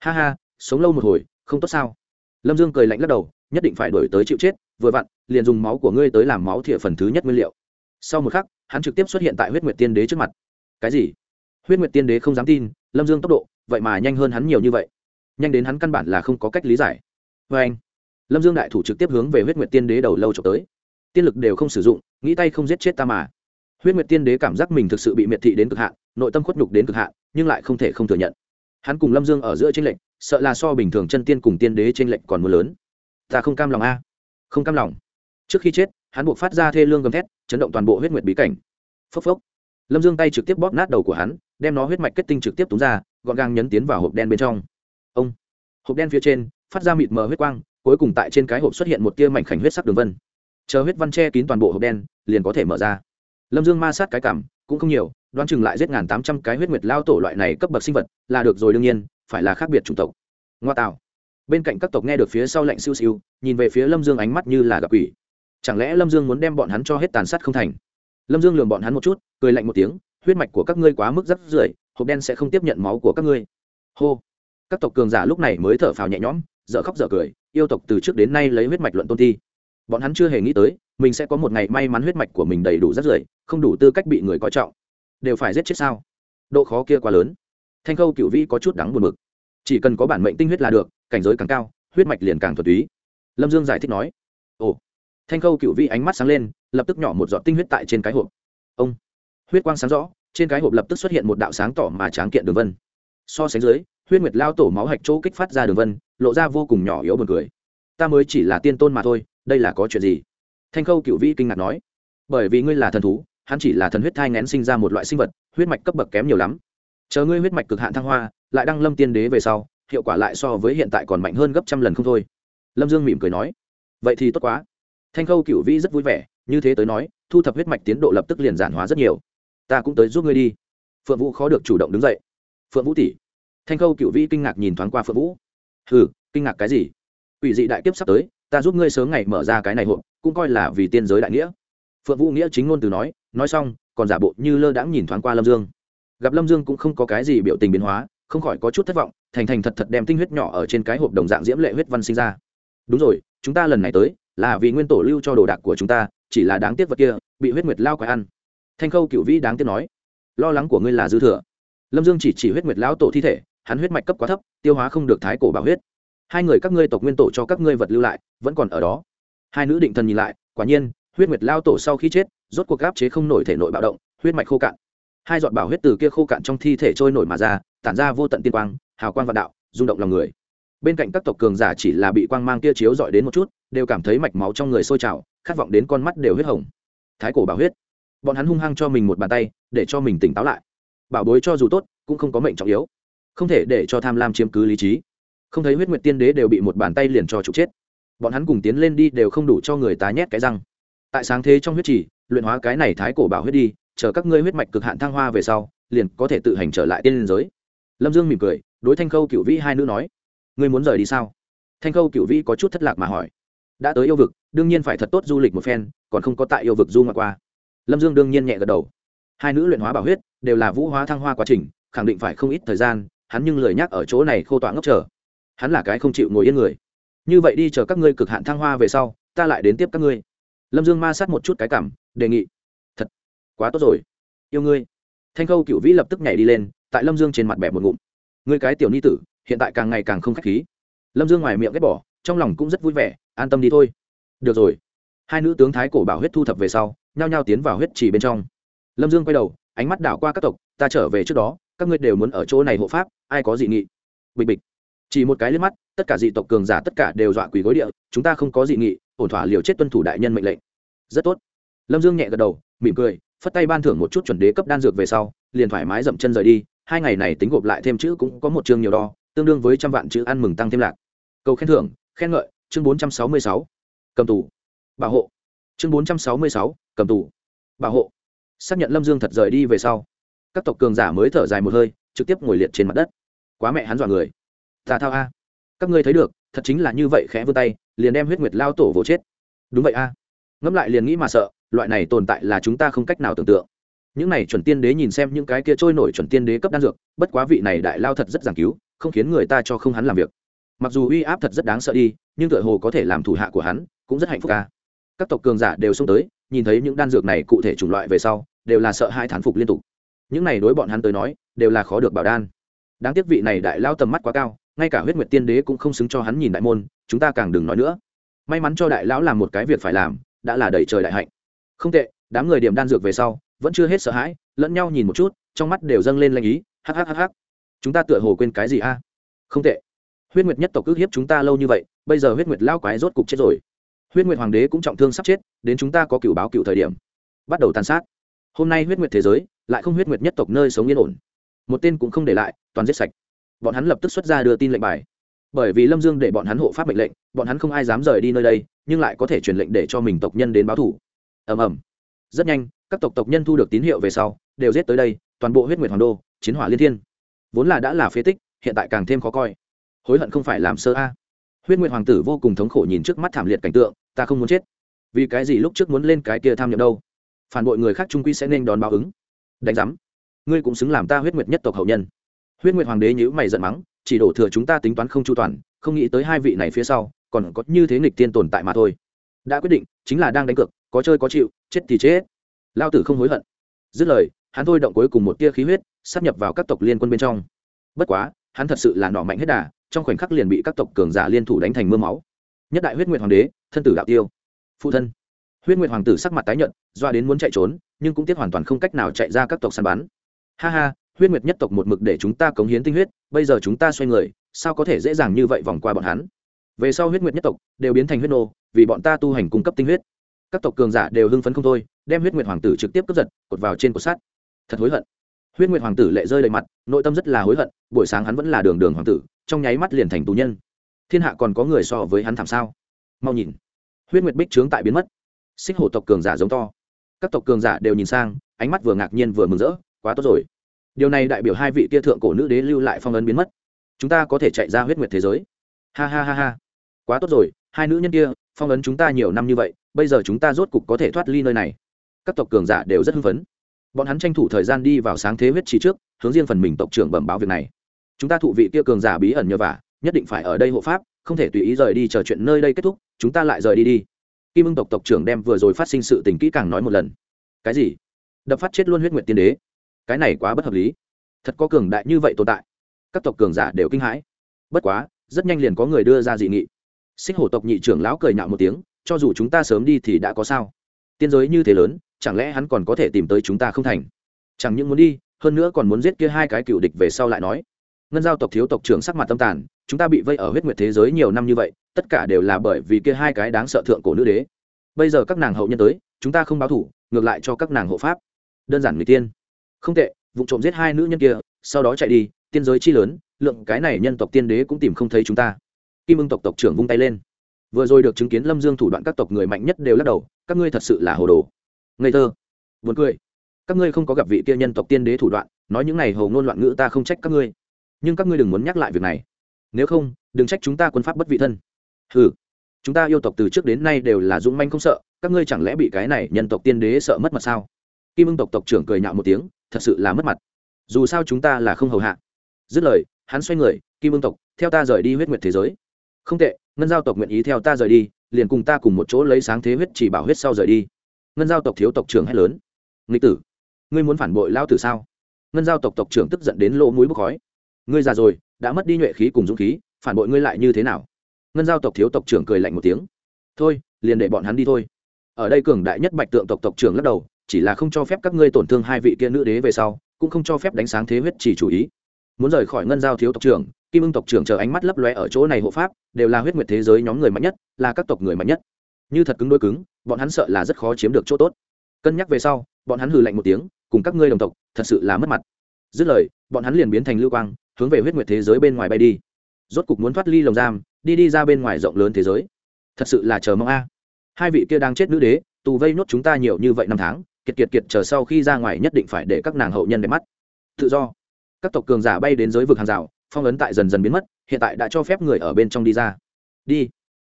Ha ha, sống lâu một hồi, không tốt sao? Lâm dương cười lạnh lắc đầu, nhất định phải đổi tới chịu chết, vừa vặn, liền dùng máu của ngươi tới làm máu thịa phần thứ nhất nguyên liệu. Sau một khắc hắn trực tiếp xuất hiện tại huyết nguyệt tiên đế trước mặt. Cái gì? Huyết nguyệt tiên đế không dám tin, lâm dương tốc độ, vậy mà nhanh hơn hắn nhiều như vậy. Nhanh đến hắn căn bản là không có cách lý giải. Vê anh, lâm dương đại thủ trực tiếp hướng về huyết nguyệt tiên đế đầu lâu trộm tới. Tiên lực đều không sử dụng, nghĩ tay không giết chết ta mà. Huyết nguyệt tiên đế cảm giác mình thực sự bị miệt thị đến cực hạn, nội tâm khuất nhục đến cực hạn, nhưng lại không thể không thừa nhận. Hắn cùng lâm dương ở giữa tranh lệnh sợ là so bình thường chân tiên cùng tiên đế tranh lệnh còn mưa lớn. Ta không cam lòng a. Không cam lòng. Trước khi chết hắn buộc phát ra thê lương gầm thét, chấn động toàn bộ huyết nguyệt bí cảnh. Phốc phốc. Lâm dương tay trực tiếp bóp nát đầu của hắn, đem nó huyết mạch kết tinh trực tiếp túng ra, gọn gàng nhấn tiến vào hộp đen bên trong. Ông. Hộp đen phía trên, phát ra mịt mờ huyết quang, cuối cùng tại trên cái hộp xuất hiện một tia mảnh khảnh huyết sắc đường vân. Chờ huyết văn che kín toàn bộ hộp đen, liền có thể mở ra. Lâm dương ma sát cái cảm, cũng không nhiều, đoán chừng lại giết ngàn tám trăm cái huyết nguyệt lao tổ loại này cấp bậc sinh vật, là được rồi đương nhiên, phải là khác biệt chủng tộc. Ngoa tạo. Bên cạnh các tộc nghe được phía sau lạnh siêu siêu, nhìn về phía lâm dương ánh mắt như là gặp quỷ chẳng lẽ lâm dương muốn đem bọn hắn cho hết tàn sát không thành? Lâm dương lường bọn hắn một chút, cười lạnh một tiếng, huyết mạch của các ngươi quá mức rất rưởi, hộp đen sẽ không tiếp nhận máu của các ngươi. Hô. Các tộc cường giả lúc này mới thở phào nhẹ nhõm, dở khóc dở cười, yêu tộc từ trước đến nay lấy huyết mạch luận tôn thi. Bọn hắn chưa hề nghĩ tới, mình sẽ có một ngày may mắn huyết mạch của mình đầy đủ rất rưởi, không đủ tư cách bị người coi trọng. Đều phải giết chết sao? Độ khó kia quá lớn. Thanh khâu cựu vĩ có chút đắng buồn mực chỉ cần có bản mệnh tinh huyết là được, cảnh giới càng cao, huyết mạch liền càng thuật túy. Lâm dương giải thích nói. Ồ thanh khâu cựu vĩ ánh mắt sáng lên, lập tức nhỏ một giọt tinh huyết tại trên cái hộp. Ông, huyết quang sáng rõ, trên cái hộp lập tức xuất hiện một đạo sáng tỏ mà tráng kiện đường vân. So sánh dưới, huyết nguyệt lao tổ máu hạch chỗ kích phát ra đường vân, lộ ra vô cùng nhỏ yếu b u ồ n cười. Ta mới chỉ là tiên tôn mà thôi, đây là có chuyện gì? Thanh khâu cựu vĩ kinh ngạc nói. Bởi vì ngươi là thần thú, hắn chỉ là thần huyết thai ngén sinh ra một loại sinh vật, huyết mạch cấp bậc kém nhiều lắm. Chờ ngươi huyết mạch cực hạn thăng hoa, lại đăng lâm tiên đế về sau, hiệu quả lại so với hiện tại còn mạnh hơn gấp trăm lần không thôi. Lâm dương mỉm cười nói. Vậy thì tốt quá thanh khâu cựu vĩ rất vui vẻ, như thế tới nói, thu thập huyết mạch tiến độ lập tức liền giản hóa rất nhiều. Ta cũng tới giúp ngươi đi. Phượng vũ khó được chủ động đứng dậy. Phượng vũ tỷ. Thanh khâu cựu vĩ kinh ngạc nhìn thoáng qua phượng vũ. Hừ, kinh ngạc cái gì? Ủy dị đại kiếp sắp tới, ta giúp ngươi sớm ngày mở ra cái này hộp, cũng coi là vì tiên giới đại nghĩa. Phượng vũ nghĩa chính ngôn từ nói nói xong, còn giả bộ như lơ đãng nhìn thoáng qua lâm dương. Gặp lâm dương cũng không có cái gì biểu tình biến hóa, không khỏi có chút thất vọng, thành thành thật thật đem tinh huyết nhỏ ở trên cái hộp đồng dạng diễm lệ huyết văn sinh ra. Đúng rồi, chúng ta lần này tới là vì nguyên tổ lưu cho đồ đạc của chúng ta, chỉ là đáng tiếc vật kia, bị huyết nguyệt lao quái ăn. Thanh khâu cựu vĩ đáng tiếc nói, lo lắng của ngươi là dư thừa. Lâm dương chỉ chỉ huyết nguyệt lão tổ thi thể, hắn huyết mạch cấp quá thấp, tiêu hóa không được thái cổ bảo huyết. Hai người các ngươi tộc nguyên tổ cho các ngươi vật lưu lại, vẫn còn ở đó. Hai nữ định thần nhìn lại, quả nhiên, huyết nguyệt lao tổ sau khi chết, rốt cuộc gáp chế không nổi thể nội bạo động, huyết mạch khô cạn. Hai giọt bảo huyết từ kia khô cạn trong thi thể trôi nổi mà ra, tản ra vô tận tiên quang, hào quang vạn đạo, rung động lòng người bên cạnh các tộc cường giả chỉ là bị quang mang kia chiếu dọi đến một chút, đều cảm thấy mạch máu trong người sôi trào, khát vọng đến con mắt đều huyết hồng. Thái cổ bảo huyết. Bọn hắn hung hăng cho mình một bàn tay, để cho mình tỉnh táo lại. Bảo bối cho dù tốt, cũng không có mệnh trọng yếu. Không thể để cho tham lam chiếm cứ lý trí. Không thấy huyết nguyệt tiên đế đều bị một bàn tay liền cho trục chết. Bọn hắn cùng tiến lên đi đều không đủ cho người tá nhét cái răng. Tại sáng thế trong huyết trì, luyện hóa cái này thái cổ bảo huyết đi, chờ các ngươi huyết mạch cực hạn thăng hoa về sau, liền có thể tự hành trở lại tiên liên giới. Lâm dương mỉm cười, đối thanh khâu cựu vĩ hai nữ nói ngươi muốn rời đi sao? Thanh khâu cựu vĩ có chút thất lạc mà hỏi. Đã tới yêu vực, đương nhiên phải thật tốt du lịch một phen, còn không có tại yêu vực du ngoại qua. Lâm dương đương nhiên nhẹ gật đầu. Hai nữ luyện hóa bảo huyết, đều là vũ hóa thăng hoa quá trình, khẳng định phải không ít thời gian, hắn nhưng lời nhắc ở chỗ này khô tọa ngốc chờ. Hắn là cái không chịu ngồi yên người. Như vậy đi chờ các ngươi cực hạn thăng hoa về sau, ta lại đến tiếp các ngươi. Lâm dương ma sát một chút cái cảm, đề nghị. Thật, quá tốt rồi. Yêu ngươi. Thanh khâu cựu vĩ lập tức nhảy đi lên, tại lâm dương trên mặt bẹp một ngụm. Ngươi cái tiểu ni tử hiện tại càng ngày càng không k h á c h khí. Lâm dương ngoài miệng ghét bỏ, trong lòng cũng rất vui vẻ, an tâm đi thôi. Được rồi. Hai nữ tướng thái cổ bảo huyết thu thập về sau, nhao nhao tiến vào huyết chỉ bên trong. Lâm dương quay đầu, ánh mắt đảo qua các tộc, ta trở về trước đó, các ngươi đều muốn ở chỗ này hộ pháp, ai có dị nghị? Bịch bịch. Chỉ một cái liếc mắt, tất cả dị tộc cường giả tất cả đều dọa quỳ gối địa, chúng ta không có dị nghị, ổn thỏa liều chết tuân thủ đại nhân mệnh lệnh. Rất tốt. Lâm dương nhẹ gật đầu, mỉm cười, phất tay ban thưởng một chút chuẩn đế cấp đan dược về sau, liền thoải mái dậm chân rời đi, hai ngày này tính gộp lại thêm chữ cũng có một chương nhiều đo tương đương với trăm vạn chữ ăn mừng tăng thêm lạc. Cầu khen thưởng, khen ngợi, chương bốn trăm sáu mươi sáu, cầm tù. Bảo hộ, chương bốn trăm sáu mươi sáu, cầm tù. Bảo hộ. Xác nhận lâm dương thật rời đi về sau, các tộc cường giả mới thở dài một hơi, trực tiếp ngồi liệt trên mặt đất. Quá mẹ hắn dọa người. Tà thao a. Các ngươi thấy được, thật chính là như vậy khẽ vươn tay, liền đem huyết nguyệt lao tổ vỗ chết. Đúng vậy a. Ngẫm lại liền nghĩ mà sợ, loại này tồn tại là chúng ta không cách nào tưởng tượng. Những này chuẩn tiên đế nhìn xem những cái kia trôi nổi chuẩn tiên đế cấp đan dược, bất quá vị này đại lao thật rất giảng cứu không khiến người ta cho không hắn làm việc. Mặc dù uy áp thật rất đáng sợ đi, nhưng tựa hồ có thể làm thủ hạ của hắn, cũng rất hạnh phúc ca. Các tộc cường giả đều xông tới, nhìn thấy những đan dược này cụ thể chủng loại về sau, đều là sợ hai thán phục liên tục. Những này đối bọn hắn tới nói, đều là khó được bảo đan. Đáng tiếc vị này đại lao tầm mắt quá cao, ngay cả huyết nguyệt tiên đế cũng không xứng cho hắn nhìn đại môn, chúng ta càng đừng nói nữa. May mắn cho đại lão làm một cái việc phải làm, đã là đầy trời đại hạnh. Không tệ, đám người điểm đan dược về sau, vẫn chưa hết sợ hãi, lẫn nhau nhìn một chút, trong mắt đều dâng lên lanh ý hhhh chúng ta tựa hồ quên cái gì a? Không tệ. Huyết nguyệt nhất tộc ước hiếp chúng ta lâu như vậy, bây giờ huyết nguyệt lao quái rốt cục chết rồi. Huyết nguyệt hoàng đế cũng trọng thương sắp chết, đến chúng ta có cựu báo cựu thời điểm. Bắt đầu tàn sát. Hôm nay huyết nguyệt thế giới, lại không huyết nguyệt nhất tộc nơi sống yên ổn. Một tên cũng không để lại, toàn giết sạch. Bọn hắn lập tức xuất ra đưa tin lệnh bài. Bởi vì lâm dương để bọn hắn hộ pháp mệnh lệnh, bọn hắn không ai dám rời đi nơi đây, nhưng lại có thể truyền lệnh để cho mình tộc nhân đến báo thủ. Ầm ầm. Rất nhanh, các tộc tộc nhân thu được tín hiệu về sau, đều giết tới đây, toàn bộ huyết nguyệt hoàng đô, chiến hỏa liên thiên vốn là đã là phế tích, hiện tại càng thêm khó coi. Hối hận không phải làm sơ a. Huyết nguyệt hoàng tử vô cùng thống khổ nhìn trước mắt thảm liệt cảnh tượng, ta không muốn chết. Vì cái gì lúc trước muốn lên cái kia tham nhậm đâu? Phản bội người khác trung quy sẽ nên đón báo ứng. Đánh giám, ngươi cũng xứng làm ta huyết nguyệt nhất tộc hậu nhân. Huyết nguyệt hoàng đế nhữ mày giận mắng, chỉ đổ thừa chúng ta tính toán không chu toàn, không nghĩ tới hai vị này phía sau, còn có như thế nghịch tiên tồn tại mà thôi. Đã quyết định, chính là đang đánh cược, có chơi có chịu, chết thì chết. Lao tử không hối hận. Dứt lời hắn thôi động cuối cùng một tia khí huyết sắp nhập vào các tộc liên quân bên trong. Bất quá, hắn thật sự là nọ mạnh hết đà, trong khoảnh khắc liền bị các tộc cường giả liên thủ đánh thành mưa máu. Nhất đại huyết nguyệt hoàng đế, thân tử đạo tiêu. Phụ thân. Huyết nguyệt hoàng tử sắc mặt tái nhợt, doa đến muốn chạy trốn, nhưng cũng tiếc hoàn toàn không cách nào chạy ra các tộc săn bắn. Ha ha, huyết nguyệt nhất tộc một mực để chúng ta cống hiến tinh huyết, bây giờ chúng ta xoay người, sao có thể dễ dàng như vậy vòng qua bọn hắn? Về sau huyết nguyệt nhất tộc đều biến thành huyết nô, vì bọn ta tu hành cung cấp tinh huyết. Các tộc cường giả đều hưng phấn không thôi, đem huyết nguyệt hoàng tử trực tiếp cướp giật, cột vào trên cột sắt thật hối hận. Huyết nguyệt hoàng tử lệ rơi đầy mặt, nội tâm rất là hối hận, buổi sáng hắn vẫn là đường đường hoàng tử, trong nháy mắt liền thành tù nhân. Thiên hạ còn có người so với hắn thảm sao? Mau nhìn. Huyết nguyệt bích trướng tại biến mất. Xích hổ tộc cường giả giống to. Các tộc cường giả đều nhìn sang, ánh mắt vừa ngạc nhiên vừa mừng rỡ, quá tốt rồi. Điều này đại biểu hai vị kia thượng cổ nữ đế lưu lại phong ấn biến mất. Chúng ta có thể chạy ra huyết nguyệt thế giới. Ha ha ha ha. Quá tốt rồi, hai nữ nhân kia, phong ấn chúng ta nhiều năm như vậy, bây giờ chúng ta rốt cục có thể thoát ly nơi này. Các tộc cường giả đều rất hưng phấn bọn hắn tranh thủ thời gian đi vào sáng thế huyết trì trước, hướng riêng phần mình tộc trưởng bẩm báo việc này. Chúng ta thụ vị kia cường giả bí ẩn nhờ vả, nhất định phải ở đây hộ pháp, không thể tùy ý rời đi chờ chuyện nơi đây kết thúc, chúng ta lại rời đi đi. Kim ưng tộc tộc trưởng đem vừa rồi phát sinh sự tình kỹ càng nói một lần. Cái gì? Đập phát chết luôn huyết nguyện tiên đế. Cái này quá bất hợp lý. Thật có cường đại như vậy tồn tại. Các tộc cường giả đều kinh hãi. Bất quá, rất nhanh liền có người đưa ra dị nghị. Xích hổ tộc nhị trưởng lão cười nhạo một tiếng, cho dù chúng ta sớm đi thì đã có sao. Tiên giới như thế lớn chẳng lẽ hắn còn có thể tìm tới chúng ta không thành? Chẳng những muốn đi, hơn nữa còn muốn giết kia hai cái cựu địch về sau lại nói. Ngân giao tộc thiếu tộc trưởng sắc mặt tâm tàn, chúng ta bị vây ở huyết nguyệt thế giới nhiều năm như vậy, tất cả đều là bởi vì kia hai cái đáng sợ thượng cổ nữ đế. Bây giờ các nàng hậu nhân tới, chúng ta không báo thủ, ngược lại cho các nàng hộ pháp. Đơn giản người tiên. Không tệ vụ trộm giết hai nữ nhân kia, sau đó chạy đi, tiên giới chi lớn, lượng cái này nhân tộc tiên đế cũng tìm không thấy chúng ta. Kim ưng tộc tộc trưởng vung tay lên. Vừa rồi được chứng kiến lâm dương thủ đoạn các tộc người mạnh nhất đều lắc đầu, các ngươi thật sự là hồ đồ ngây thơ. Buồn cười. Các ngươi không có gặp vị kia nhân tộc tiên đế thủ đoạn, nói những này hầu ngôn loạn ngữ ta không trách các ngươi. Nhưng các ngươi đừng muốn nhắc lại việc này. Nếu không, đừng trách chúng ta quân pháp bất vị thân. Ừ chúng ta yêu tộc từ trước đến nay đều là dũng manh không sợ, các ngươi chẳng lẽ bị cái này nhân tộc tiên đế sợ mất mặt sao? Kim ưng tộc tộc trưởng cười nhạo một tiếng, thật sự là mất mặt. Dù sao chúng ta là không hầu hạ. Dứt lời, hắn xoay người, kim ưng tộc, theo ta rời đi huyết nguyệt thế giới. Không tệ, ngân giao tộc nguyện ý theo ta rời đi, liền cùng ta cùng một chỗ lấy sáng thế huyết chỉ bảo huyết sau rời đi ngân giao tộc thiếu tộc trưởng hét lớn. Nghịch tử, ngươi muốn phản bội lao tử sao? Ngân giao tộc tộc trưởng tức giận đến lỗ mũi bốc khói. Ngươi già rồi, đã mất đi nhuệ khí cùng dũng khí, phản bội ngươi lại như thế nào? Ngân giao tộc thiếu tộc trưởng cười lạnh một tiếng. Thôi, liền để bọn hắn đi thôi. Ở đây cường đại nhất bạch tượng tộc tộc trưởng lắc đầu, chỉ là không cho phép các ngươi tổn thương hai vị kia nữ đế về sau, cũng không cho phép đánh sáng thế huyết chỉ chủ ý. Muốn rời khỏi ngân giao thiếu tộc trưởng, kim ưng tộc trưởng chờ ánh mắt lấp lóe ở chỗ này hộ pháp, đều là huyết nguyệt thế giới nhóm người mạnh nhất, là các tộc người mạnh nhất như thật cứng đôi cứng, bọn hắn sợ là rất khó chiếm được chỗ tốt. Cân nhắc về sau, bọn hắn hừ lạnh một tiếng, cùng các ngươi đồng tộc, thật sự là mất mặt. Dứt lời, bọn hắn liền biến thành lưu quang, hướng về huyết nguyệt thế giới bên ngoài bay đi. Rốt cục muốn thoát ly lồng giam, đi đi ra bên ngoài rộng lớn thế giới. Thật sự là chờ mong a. À. Hai vị kia đang chết nữ đế, tù vây nhốt chúng ta nhiều như vậy năm tháng, kiệt kiệt kiệt chờ sau khi ra ngoài nhất định phải để các nàng hậu nhân đẹp mắt. Tự do. Các tộc cường giả bay đến giới vực hàng rào, phong ấn tại dần dần biến mất, hiện tại đã cho phép người ở bên trong đi ra. Đi.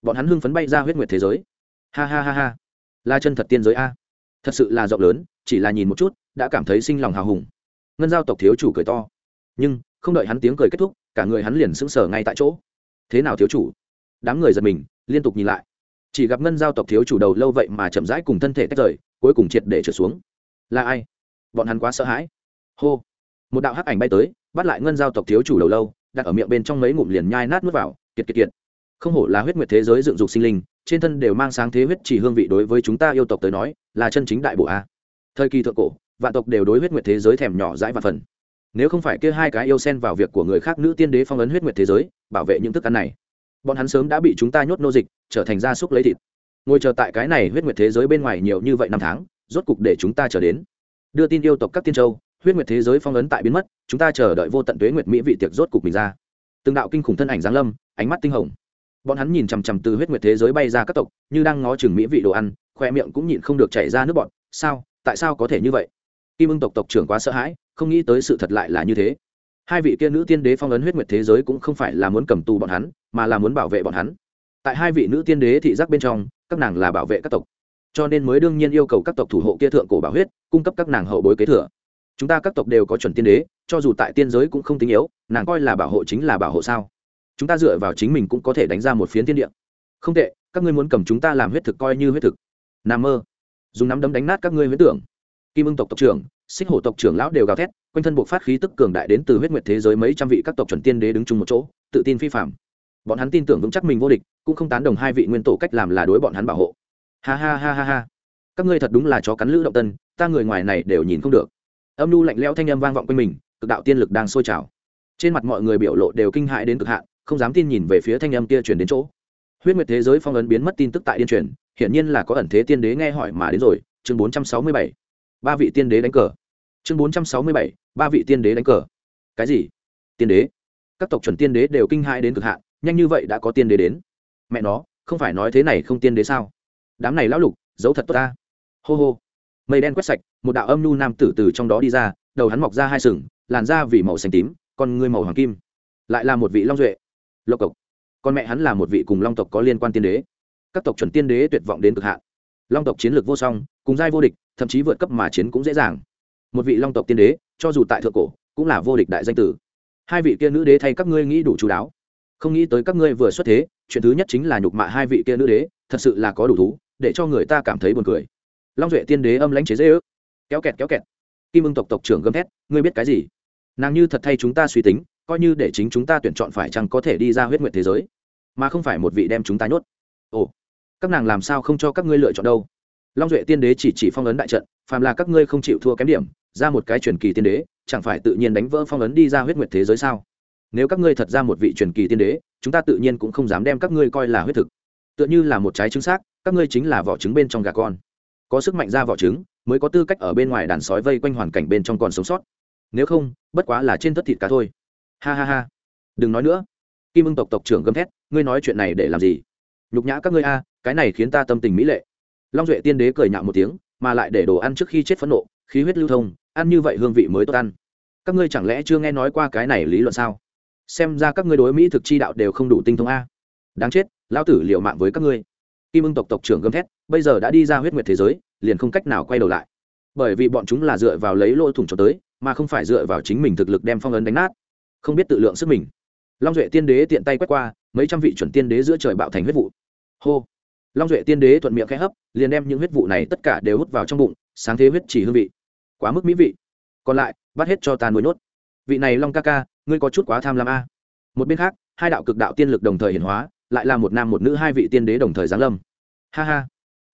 Bọn hắn hưng phấn bay ra huyết nguyệt thế giới ha ha ha ha. La chân thật tiên giới a. Thật sự là rộng lớn, chỉ là nhìn một chút, đã cảm thấy sinh lòng hào hùng. Ngân giao tộc thiếu chủ cười to. Nhưng, không đợi hắn tiếng cười kết thúc, cả người hắn liền sững sờ ngay tại chỗ. Thế nào thiếu chủ? Đám người giật mình, liên tục nhìn lại. Chỉ gặp ngân giao tộc thiếu chủ đầu lâu vậy mà chậm rãi cùng thân thể tách rời, cuối cùng triệt để trượt xuống. Là ai? Bọn hắn quá sợ hãi. Hô. Một đạo hắc ảnh bay tới, bắt lại ngân giao tộc thiếu chủ đầu lâu, đặt ở miệng bên trong mấy ngụm liền nhai nát nuốt vào, kiệt kiệt kiệt không hổ là huyết nguyệt thế giới dựng dục sinh linh, trên thân đều mang sáng thế huyết chỉ hương vị đối với chúng ta yêu tộc tới nói, là chân chính đại bộ a. Thời kỳ thượng cổ, vạn tộc đều đối huyết nguyệt thế giới thèm nhỏ dãi và phần. Nếu không phải kia hai cái yêu xen vào việc của người khác nữ tiên đế phong ấn huyết nguyệt thế giới, bảo vệ những thức ăn này, bọn hắn sớm đã bị chúng ta nhốt nô dịch, trở thành gia súc lấy thịt. Ngồi chờ tại cái này huyết nguyệt thế giới bên ngoài nhiều như vậy năm tháng, rốt cục để chúng ta trở đến. Đưa tin yêu tộc các tiên châu, huyết nguyệt thế giới phong ấn tại biến mất, chúng ta chờ đợi vô tận tuế nguyệt mỹ vị tiệc rốt cục mình ra. Từng đạo kinh khủng thân ảnh giáng lâm, ánh mắt tinh hồng bọn hắn nhìn chằm chằm từ huyết nguyệt thế giới bay ra các tộc, như đang ngó chừng mỹ vị đồ ăn, khoe miệng cũng nhịn không được chảy ra nước bọn sao? Tại sao có thể như vậy? Kim ưng tộc tộc trưởng quá sợ hãi, không nghĩ tới sự thật lại là như thế. Hai vị kia nữ tiên đế phong ấn huyết nguyệt thế giới cũng không phải là muốn cầm tù bọn hắn, mà là muốn bảo vệ bọn hắn. Tại hai vị nữ tiên đế thị giác bên trong, các nàng là bảo vệ các tộc. Cho nên mới đương nhiên yêu cầu các tộc thủ hộ kia thượng cổ bảo huyết, cung cấp các nàng hậu bối kế thừa. Chúng ta các tộc đều có chuẩn tiên đế, cho dù tại tiên giới cũng không tính yếu, nàng coi là bảo hộ chính là bảo hộ sao? Chúng ta dựa vào chính mình cũng có thể đánh ra một phiến thiên địa. Không tệ, các ngươi muốn cầm chúng ta làm huyết thực coi như huyết thực. N a mơ. Dùng nắm đấm đánh nát các ngươi huyết tưởng. Kim ưng tộc tộc trưởng, xích hổ tộc trưởng lão đều gào thét, quanh thân buộc phát khí tức cường đại đến từ huyết nguyệt thế giới mấy trăm vị các tộc chuẩn tiên đế đứng chung một chỗ, tự tin phi phạm bọn hắn tin tưởng vững chắc mình vô địch, cũng không tán đồng hai vị nguyên tổ cách làm là đối bọn hắn bảo hộ. Ha ha ha ha ha. Các ngươi thật đúng là chó cắn lữ động tân, ta người ngoài này đều nhìn không được. Âm nu lạnh lẽo thanh âm vang vọng quanh mình, cực đạo tiên lực đang sôi trào. Trên mặt mọi người biểu lộ đều kinh hại đến cực hạn không dám tin nhìn về phía thanh âm kia truyền đến chỗ. Huyết nguyệt thế giới phong ấn biến mất tin tức tại điên truyền, hiển nhiên là có ẩn thế tiên đế nghe hỏi mà đến rồi. Chương bốn trăm sáu mươi bảy. Ba vị tiên đế đánh cờ. Chương bốn trăm sáu mươi bảy. Ba vị tiên đế đánh cờ. Cái gì? Tiên đế? Các tộc chuẩn tiên đế đều kinh hãi đến cực hạn, nhanh như vậy đã có tiên đế đến? Mẹ nó, không phải nói thế này không tiên đế sao? Đám này lão lục, giấu thật tốt ta. Hô hô. Mây đen quét sạch, một đạo âm nu nam tử từ trong đó đi ra, đầu hắn mọc ra hai sừng, làn da vì màu xanh tím còn ngươi màu hoàng kim. Lại là một vị long duệ lộc cộc con mẹ hắn là một vị cùng long tộc có liên quan tiên đế. Các tộc chuẩn tiên đế tuyệt vọng đến cực hạn. Long tộc chiến lược vô song, cùng giai vô địch, thậm chí vượt cấp mà chiến cũng dễ dàng. Một vị long tộc tiên đế, cho dù tại thượng cổ, cũng là vô địch đại danh tử. Hai vị kia nữ đế thay các ngươi nghĩ đủ chú đáo. Không nghĩ tới các ngươi vừa xuất thế, chuyện thứ nhất chính là nhục mạ hai vị kia nữ đế, thật sự là có đủ thú, để cho người ta cảm thấy buồn cười. Long duệ tiên đế âm lãnh chế dễ ước. Kéo kẹt kéo kẹt. Kim ưng tộc tộc trưởng gấm thét, ngươi biết cái gì? Nàng như thật thay chúng ta suy tính coi như để chính chúng ta tuyển chọn phải chăng có thể đi ra huyết nguyện thế giới, mà không phải một vị đem chúng ta nhốt. Ồ, các nàng làm sao không cho các ngươi lựa chọn đâu? Long duệ tiên đế chỉ chỉ phong ấn đại trận, phàm là các ngươi không chịu thua kém điểm, ra một cái truyền kỳ tiên đế, chẳng phải tự nhiên đánh vỡ phong ấn đi ra huyết nguyệt thế giới sao? Nếu các ngươi thật ra một vị truyền kỳ tiên đế, chúng ta tự nhiên cũng không dám đem các ngươi coi là huyết thực. Tựa như là một trái trứng xác, các ngươi chính là vỏ trứng bên trong gà con. Có sức mạnh ra vỏ trứng, mới có tư cách ở bên ngoài đàn sói vây quanh hoàn cảnh bên trong còn sống sót. Nếu không, bất quá là trên tất thịt cá thôi ha ha ha. Đừng nói nữa. Kim ưng tộc tộc trưởng gầm thét, ngươi nói chuyện này để làm gì? Nhục nhã các ngươi a, cái này khiến ta tâm tình mỹ lệ. Long duệ tiên đế cười nhạo một tiếng, mà lại để đồ ăn trước khi chết phẫn nộ, khí huyết lưu thông, ăn như vậy hương vị mới tốt ăn. Các ngươi chẳng lẽ chưa nghe nói qua cái này lý luận sao? Xem ra các ngươi đối mỹ thực chi đạo đều không đủ tinh thông a. Đáng chết, lão tử liệu mạng với các ngươi. Kim ưng tộc tộc trưởng gầm thét, bây giờ đã đi ra huyết nguyệt thế giới, liền không cách nào quay đầu lại. Bởi vì bọn chúng là dựa vào lấy lỗ thủng cho tới, mà không phải dựa vào chính mình thực lực đem phong ấn đánh nát không biết tự lượng sức mình. Long duệ tiên đế tiện tay quét qua, mấy trăm vị chuẩn tiên đế giữa trời bạo thành huyết vụ. Hô! Long duệ tiên đế thuận miệng khẽ hấp, liền đem những huyết vụ này tất cả đều hút vào trong bụng, sáng thế huyết chỉ hương vị. Quá mức mỹ vị. Còn lại, bắt hết cho ta nuôi nốt vị này long ca ca, ngươi có chút quá tham lam a. Một bên khác, hai đạo cực đạo tiên lực đồng thời hiển hóa, lại là một nam một nữ hai vị tiên đế đồng thời giáng lâm. Ha ha!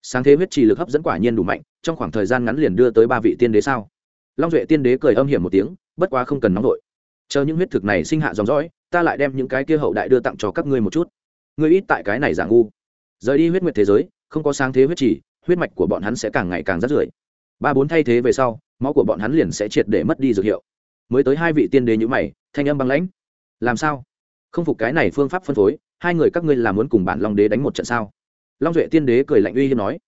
Sáng thế huyết trì lực hấp dẫn quả nhiên đủ mạnh, trong khoảng thời gian ngắn liền đưa tới ba vị tiên đế sao? Long duệ tiên đế cười âm hiểm một tiếng, bất quá không cần nóng vội chờ những huyết thực này sinh hạ dòng dõi, ta lại đem những cái kia hậu đại đưa tặng cho các ngươi một chút. Ngươi ít tại cái này giả ngu. Rời đi huyết nguyệt thế giới, không có sáng thế huyết chỉ, huyết mạch của bọn hắn sẽ càng ngày càng rắt rưởi. Ba bốn thay thế về sau, máu của bọn hắn liền sẽ triệt để mất đi dược hiệu. Mới tới hai vị tiên đế như mày, thanh âm băng lãnh. Làm sao? Không phục cái này phương pháp phân phối, hai người các ngươi là muốn cùng bản long đế đánh một trận sao? Long duệ tiên đế cười lạnh uy hiếp nói.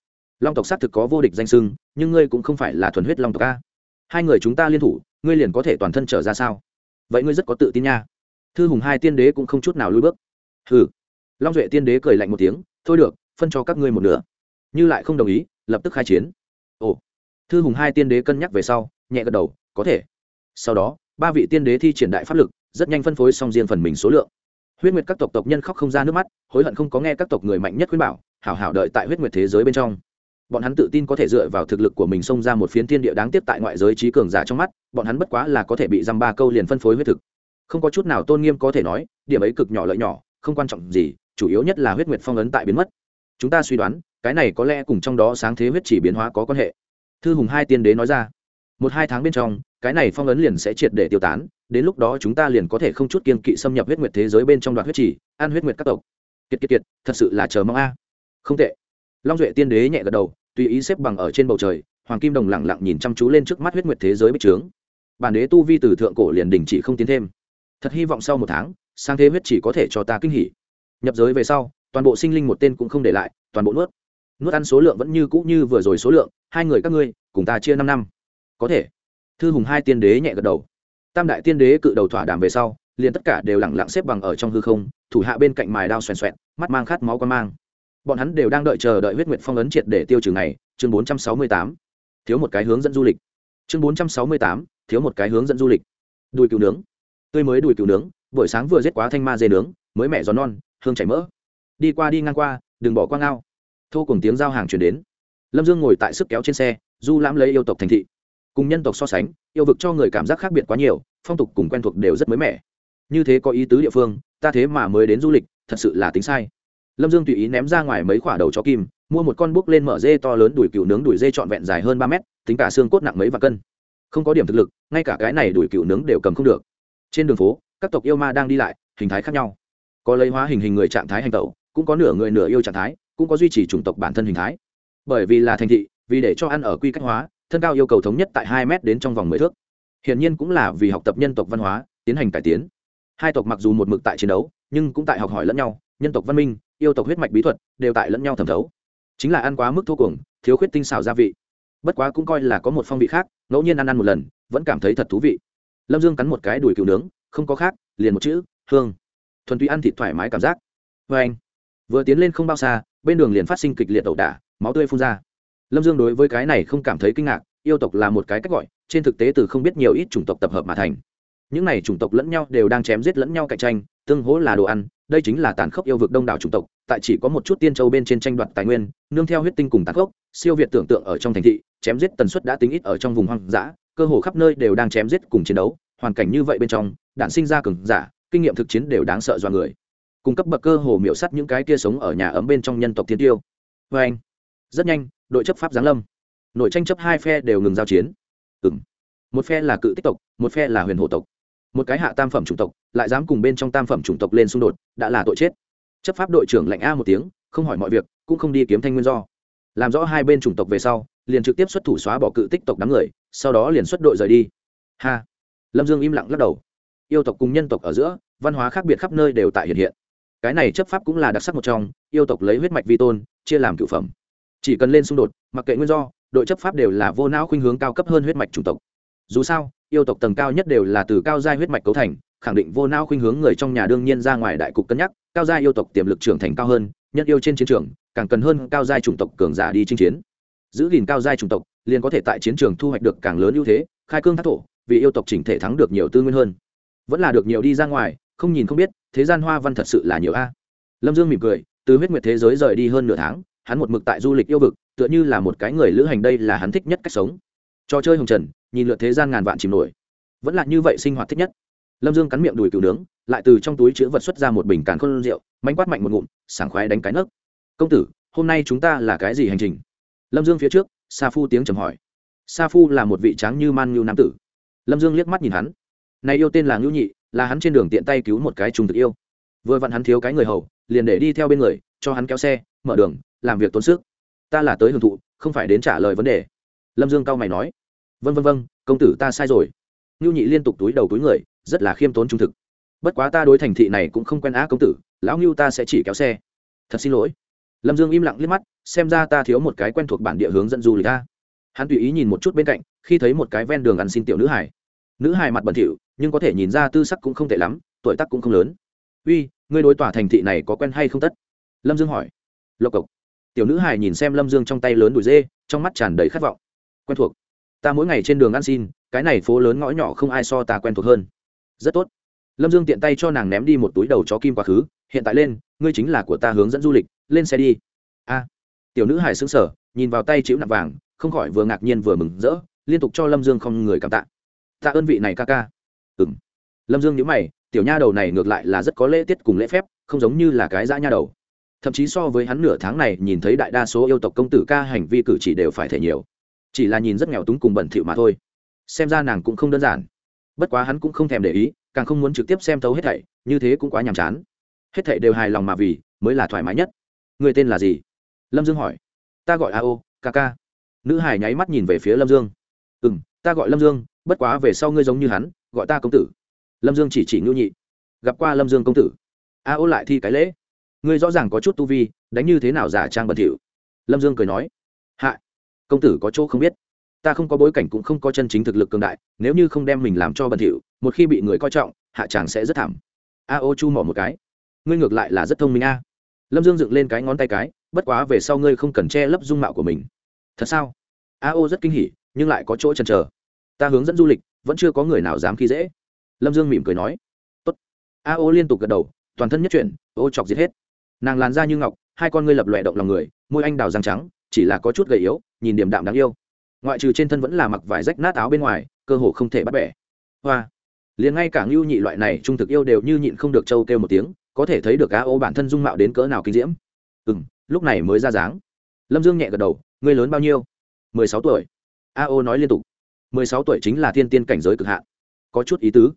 Long tộc xác thực có vô địch danh sưng nhưng ngươi cũng không phải là thuần huyết long tộc a. Hai người chúng ta liên thủ, ngươi liền có thể toàn thân trở ra sao? Vậy ngươi rất có tự tin nha. Thư hùng hai tiên đế cũng không chút nào lùi bước. Hừ. Long duệ tiên đế cười lạnh một tiếng, thôi được, phân cho các ngươi một nửa. Như lại không đồng ý, lập tức khai chiến. Ồ. Thư hùng hai tiên đế cân nhắc về sau, nhẹ gật đầu, có thể. Sau đó, ba vị tiên đế thi triển đại pháp lực, rất nhanh phân phối xong riêng phần mình số lượng. Huyết nguyệt các tộc tộc nhân khóc không ra nước mắt, hối hận không có nghe các tộc người mạnh nhất khuyên bảo, hảo hảo đợi tại huyết nguyệt thế giới bên trong bọn hắn tự tin có thể dựa vào thực lực của mình xông ra một phiến thiên địa đáng tiếp tại ngoại giới trí cường giả trong mắt, bọn hắn bất quá là có thể bị dăm ba câu liền phân phối huyết thực. Không có chút nào tôn nghiêm có thể nói, điểm ấy cực nhỏ lợi nhỏ, không quan trọng gì, chủ yếu nhất là huyết nguyệt phong ấn tại biến mất. Chúng ta suy đoán, cái này có lẽ cùng trong đó sáng thế huyết chỉ biến hóa có quan hệ. Thư hùng hai tiên đế nói ra, một hai tháng bên trong, cái này phong ấn liền sẽ triệt để tiêu tán, đến lúc đó chúng ta liền có thể không chút kiên kỵ xâm nhập huyết nguyệt thế giới bên trong đoạn huyết chỉ, ăn huyết nguyệt các tộc. Kiệt kiệt kiệt, thật sự là chờ mong a. Không tệ long duệ tiên đế nhẹ gật đầu, tùy ý xếp bằng ở trên bầu trời, hoàng kim đồng lẳng lặng nhìn chăm chú lên trước mắt huyết nguyệt thế giới bích trướng. Bản đế tu vi từ thượng cổ liền đình chỉ không tiến thêm. Thật hy vọng sau một tháng, sang thế huyết chỉ có thể cho ta kinh hỉ. Nhập giới về sau, toàn bộ sinh linh một tên cũng không để lại, toàn bộ nuốt. Nuốt ăn số lượng vẫn như cũ như vừa rồi số lượng, hai người các ngươi, cùng ta chia năm năm. Có thể. Thư hùng hai tiên đế nhẹ gật đầu. Tam đại tiên đế cự đầu thỏa đàm về sau, liền tất cả đều lẳng lặng xếp bằng ở trong hư không, thủ hạ bên cạnh mài đao xoèn xoẹn, mắt mang khát máu quan mang bọn hắn đều đang đợi chờ đợi huyết nguyệt phong ấn triệt để tiêu trừ này chương bốn trăm sáu mươi tám. Thiếu một cái hướng dẫn du lịch. Chương bốn trăm sáu mươi tám, thiếu một cái hướng dẫn du lịch. Đùi cừu nướng. Tươi mới đùi cừu nướng, buổi sáng vừa giết quá thanh ma dê nướng, mới mẹ gió non, hương chảy mỡ. Đi qua đi ngang qua, đừng bỏ qua ngao. Thô cùng tiếng giao hàng chuyển đến. Lâm dương ngồi tại sức kéo trên xe, du lãm lấy yêu tộc thành thị. Cùng nhân tộc so sánh, yêu vực cho người cảm giác khác biệt quá nhiều, phong tục cùng quen thuộc đều rất mới mẻ. Như thế có ý tứ địa phương, ta thế mà mới đến du lịch, thật sự là tính sai lâm dương tùy ý ném ra ngoài mấy khoả đầu chó kim, mua một con búc lên mở dê to lớn đùi cựu nướng đùi dê trọn vẹn dài hơn ba mét, tính cả xương cốt nặng mấy và cân. Không có điểm thực lực, ngay cả cái này đùi cựu nướng đều cầm không được. Trên đường phố, các tộc yêu ma đang đi lại, hình thái khác nhau. Có lấy hóa hình hình người trạng thái hành tẩu, cũng có nửa người nửa yêu trạng thái, cũng có duy trì chủng tộc bản thân hình thái. Bởi vì là thành thị, vì để cho ăn ở quy cách hóa, thân cao yêu cầu thống nhất tại hai m đến trong vòng mười thước. Hiển nhiên cũng là vì học tập nhân tộc văn hóa, tiến hành cải tiến. Hai tộc mặc dù một mực tại chiến đấu, nhưng cũng tại học hỏi lẫn nhau, nhân tộc văn minh yêu tộc huyết mạch bí thuật đều tại lẫn nhau thẩm thấu. Chính là ăn quá mức thô cuồng, thiếu khuyết tinh xào gia vị. Bất quá cũng coi là có một phong vị khác, ngẫu nhiên ăn ăn một lần, vẫn cảm thấy thật thú vị. Lâm dương cắn một cái đùi cừu nướng, không có khác, liền một chữ, hương. Thuần túy ăn thịt thoải mái cảm giác. Vê anh, vừa tiến lên không bao xa, bên đường liền phát sinh kịch liệt ẩu đả, máu tươi phun ra. Lâm dương đối với cái này không cảm thấy kinh ngạc, yêu tộc là một cái cách gọi, trên thực tế từ không biết nhiều ít chủng tộc tập hợp mà thành những này chủng tộc lẫn nhau đều đang chém giết lẫn nhau cạnh tranh, tương hỗ là đồ ăn, đây chính là tàn khốc yêu vực đông đảo chủng tộc, tại chỉ có một chút tiên châu bên trên tranh đoạt tài nguyên, nương theo huyết tinh cùng tàn khốc, siêu việt tưởng tượng ở trong thành thị, chém giết tần suất đã tính ít ở trong vùng hoang dã, cơ hồ khắp nơi đều đang chém giết cùng chiến đấu, hoàn cảnh như vậy bên trong, đạn sinh ra cường giả, kinh nghiệm thực chiến đều đáng sợ do người. Cung cấp bậc cơ hồ miểu sắt những cái kia sống ở nhà ấm bên trong nhân tộc thiên tiêu. Vê anh, rất nhanh, đội chấp pháp giáng lâm. Nội tranh chấp hai phe đều ngừng giao chiến. Ừ một phe là cự tích tộc, một phe là huyền hộ tộc một cái hạ tam phẩm chủng tộc, lại dám cùng bên trong tam phẩm chủng tộc lên xung đột, đã là tội chết. Chấp pháp đội trưởng lạnh a một tiếng, không hỏi mọi việc, cũng không đi kiếm thanh nguyên do. Làm rõ hai bên chủng tộc về sau, liền trực tiếp xuất thủ xóa bỏ cự tích tộc đám người, sau đó liền xuất đội rời đi. Ha! Lâm dương im lặng lắc đầu. Yêu tộc cùng nhân tộc ở giữa, văn hóa khác biệt khắp nơi đều tại hiện hiện. Cái này chấp pháp cũng là đặc sắc một trong, yêu tộc lấy huyết mạch vi tôn, chia làm cựu phẩm. Chỉ cần lên xung đột, mặc kệ nguyên do, đội chấp pháp đều là vô não khuynh hướng cao cấp hơn huyết mạch chủng tộc dù sao, yêu tộc tầng cao nhất đều là từ cao giai huyết mạch cấu thành, khẳng định vô não khuynh hướng người trong nhà đương nhiên ra ngoài đại cục cân nhắc, cao giai yêu tộc tiềm lực trưởng thành cao hơn nhân yêu trên chiến trường, càng cần hơn cao giai chủng tộc cường giả đi chinh chiến. Giữ gìn cao giai chủng tộc, liền có thể tại chiến trường thu hoạch được càng lớn ưu thế, khai cương thác thổ, vì yêu tộc chỉnh thể thắng được nhiều tư nguyên hơn. Vẫn là được nhiều đi ra ngoài, không nhìn không biết, thế gian hoa văn thật sự là nhiều a. Lâm dương mỉm cười, từ huyết nguyệt thế giới rời đi hơn nửa tháng, hắn một mực tại du lịch yêu vực, tựa như là một cái người lữ hành đây là hắn thích nhất cách sống. Trò chơi hồng trần nhìn lượt thế gian ngàn vạn chìm nổi. Vẫn là như vậy sinh hoạt thích nhất. Lâm dương cắn miệng đùi cừu nướng, lại từ trong túi chữ vật xuất ra một bình càn khôn rượu, mánh quát mạnh một ngụm, sảng khoái đánh cái nấc. Công tử, hôm nay chúng ta là cái gì hành trình? Lâm dương phía trước, sa phu tiếng trầm hỏi. Sa phu là một vị tráng như man ngưu nam tử. Lâm dương liếc mắt nhìn hắn. Này yêu tên là ngưu nhị, là hắn trên đường tiện tay cứu một cái trùng thực yêu. Vừa vặn hắn thiếu cái người hầu, liền để đi theo bên người, cho hắn kéo xe, mở đường, làm việc tốn sức. Ta là tới hưởng thụ, không phải đến trả lời vấn đề. Lâm dương cao mày nói vân vân vân công tử ta sai rồi. Ngưu nhị liên tục túi đầu túi người, rất là khiêm tốn trung thực. Bất quá ta đối thành thị này cũng không quen á công tử, lão ngưu ta sẽ chỉ kéo xe. Thật xin lỗi. Lâm dương im lặng liếc mắt, xem ra ta thiếu một cái quen thuộc bản địa hướng dẫn du lịch ta. Hắn tùy ý nhìn một chút bên cạnh, khi thấy một cái ven đường ăn xin tiểu nữ hải nữ hải mặt bẩn thỉu, nhưng có thể nhìn ra tư sắc cũng không tệ lắm, tuổi tác cũng không lớn. Uy, ngươi đối tòa thành thị này có quen hay không tất? Lâm dương hỏi. Lộc cộc. Tiểu nữ hải nhìn xem lâm dương trong tay lớn đùi dê, trong mắt tràn đầy khát vọng. Quen thuộc ta mỗi ngày trên đường ăn xin, cái này phố lớn ngõ nhỏ không ai so ta quen thuộc hơn. Rất tốt. Lâm dương tiện tay cho nàng ném đi một túi đầu chó kim quá khứ, hiện tại lên, ngươi chính là của ta hướng dẫn du lịch, lên xe đi. A. Tiểu nữ hải xứng sở nhìn vào tay chịu nặng vàng, không khỏi vừa ngạc nhiên vừa mừng rỡ, liên tục cho lâm dương không người cảm tạ. Tạ ơn vị này ca ca. Ừ m lâm dương nhớ mày, tiểu nha đầu này ngược lại là rất có lễ tiết cùng lễ phép, không giống như là cái dã nha đầu. Thậm chí so với hắn nửa tháng này nhìn thấy đại đa số yêu tộc công tử ca hành vi cử chỉ đều phải thể nhiều chỉ là nhìn rất nghèo túng cùng bẩn thỉu mà thôi. Xem ra nàng cũng không đơn giản. Bất quá hắn cũng không thèm để ý, càng không muốn trực tiếp xem thấu hết thảy, như thế cũng quá nhàm chán. Hết thảy đều hài lòng mà vì, mới là thoải mái nhất. Người tên là gì? Lâm dương hỏi. Ta gọi a ô ca ca. Nữ hải nháy mắt nhìn về phía lâm dương. Ừ m ta gọi lâm dương, bất quá về sau ngươi giống như hắn, gọi ta công tử. Lâm dương chỉ chỉ ngưu nhị. Gặp qua lâm dương công tử. A ô lại thi cái lễ. Ngươi rõ ràng có chút tu vi, đánh như thế nào giả trang bẩn thỉu? Lâm dương cười nói. Hạ công tử có chỗ không biết. Ta không có bối cảnh cũng không có chân chính thực lực cường đại, nếu như không đem mình làm cho bẩn thỉu, một khi bị người coi trọng, hạ chàng sẽ rất thảm. A ô chu mỏ một cái. Ngươi ngược lại là rất thông minh a. Lâm dương dựng lên cái ngón tay cái, bất quá về sau ngươi không cần che lấp dung mạo của mình. Thật sao? A ô rất kinh hỉ, nhưng lại có chỗ chần chờ. Ta hướng dẫn du lịch, vẫn chưa có người nào dám khi dễ. Lâm dương mỉm cười nói. Tốt. A ô liên tục gật đầu, toàn thân nhất chuyển, ô chọc giết hết. Nàng làn da như ngọc, hai con ngươi lập lòe động lòng người, môi anh đào răng trắng chỉ là có chút gầy yếu, nhìn điểm đạm đáng yêu. Ngoại trừ trên thân vẫn là mặc vải rách nát áo bên ngoài, cơ hồ không thể bắt bẻ. Hoa. Liền ngay cả ngưu nhị loại này trung thực yêu đều như nhịn không được trâu kêu một tiếng, có thể thấy được a ô bản thân dung mạo đến cỡ nào kinh diễm. Ừ m lúc này mới ra dáng. Lâm dương nhẹ gật đầu, ngươi lớn bao nhiêu? Mười sáu tuổi. A ô nói liên tục. Mười sáu tuổi chính là thiên tiên cảnh giới cực hạn. Có chút ý tứ.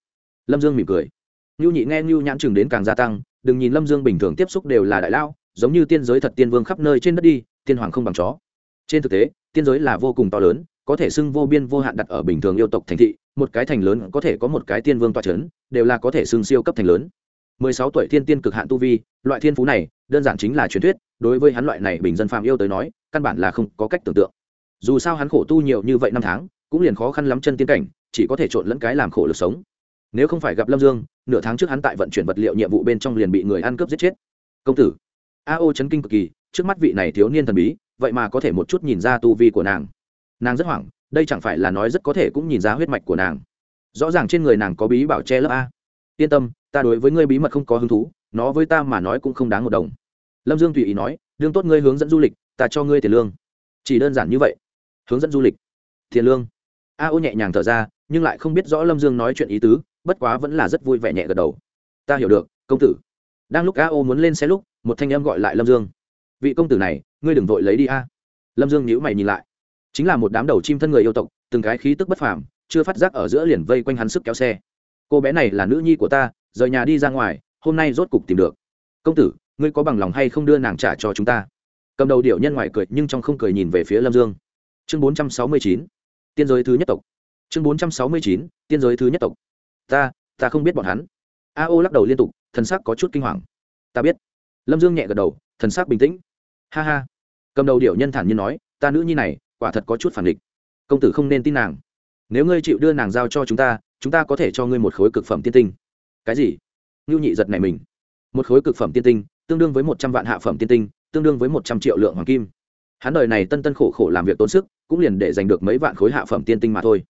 Lâm dương mỉm cười. Ngưu nhị nghe ngưu nhãn chừng đến càng gia tăng, đừng nhìn lâm dương bình thường tiếp xúc đều là đại lao giống như tiên giới thật tiên vương khắp nơi trên đất đi tiên hoàng không bằng chó. Trên thực tế, tiên giới là vô cùng to lớn, có thể xưng vô biên vô hạn đặt ở bình thường yêu tộc thành thị, một cái thành lớn có thể có một cái tiên vương toa c h ấ n đều là có thể xưng siêu cấp thành lớn. Mười sáu tuổi thiên tiên cực hạn tu vi, loại thiên phú này, đơn giản chính là truyền thuyết, đối với hắn loại này bình dân phạm yêu tới nói, căn bản là không có cách tưởng tượng. Dù sao hắn khổ tu nhiều như vậy năm tháng, cũng liền khó khăn lắm chân tiên cảnh, chỉ có thể trộn lẫn cái làm khổ lực sống. Nếu không phải gặp lâm dương, nửa tháng trước hắn tại vận chuyển vật liệu nhiệm vụ bên trong liền bị người ăn cướp giết chết. Công tử. A ô chấn kinh cực kỳ trước mắt vị này thiếu niên thần bí, vậy mà có thể một chút nhìn ra tu vi của nàng. Nàng rất hoảng, đây chẳng phải là nói rất có thể cũng nhìn ra huyết mạch của nàng. Rõ ràng trên người nàng có bí bảo che lớp a. Yên tâm, ta đối với ngươi bí mật không có hứng thú, nó với ta mà nói cũng không đáng một đồng. Lâm dương tùy ý nói, đương tốt ngươi hướng dẫn du lịch, ta cho ngươi tiền lương. Chỉ đơn giản như vậy. Hướng dẫn du lịch. Tiền lương. A ô nhẹ nhàng thở ra, nhưng lại không biết rõ lâm dương nói chuyện ý tứ, bất quá vẫn là rất vui vẻ nhẹ gật đầu. Ta hiểu được, công tử. Đang lúc a ô muốn lên xe lúc, một thanh em gọi lại lâm dương vị công tử này, ngươi đừng vội lấy đi a. Lâm dương nhữ mày nhìn lại. Chính là một đám đầu chim thân người yêu tộc, từng cái khí tức bất phàm, chưa phát giác ở giữa liền vây quanh hắn sức kéo xe. Cô bé này là nữ nhi của ta, rời nhà đi ra ngoài, hôm nay rốt cục tìm được. Công tử, ngươi có bằng lòng hay không đưa nàng trả cho chúng ta? Cầm đầu điệu nhân ngoài cười nhưng trong không cười nhìn về phía lâm dương. Chương bốn trăm sáu mươi chín, tiên giới thứ nhất tộc. Chương bốn trăm sáu mươi chín, tiên giới thứ nhất tộc. Ta ta không biết bọn hắn. A ô lắc đầu liên tục, thần sắc có chút kinh hoàng. Ta biết. Lâm dương nhẹ gật đầu, thần sắc bình tĩnh ha ha. Cầm đầu điệu nhân thản nhiên nói, ta nữ nhi này, quả thật có chút phản địch công tử không nên tin nàng. Nếu ngươi chịu đưa nàng giao cho chúng ta chúng ta có thể cho ngươi một khối cực phẩm tiên tinh. Cái gì? Ngưu nhị giật này mình. Một khối cực phẩm tiên tinh, tương đương với một trăm vạn hạ phẩm tiên tinh, tương đương với một trăm triệu lượng hoàng kim. Hắn đời này tân tân khổ khổ làm việc tốn sức, cũng liền để giành được mấy vạn khối hạ phẩm tiên tinh mà thôi.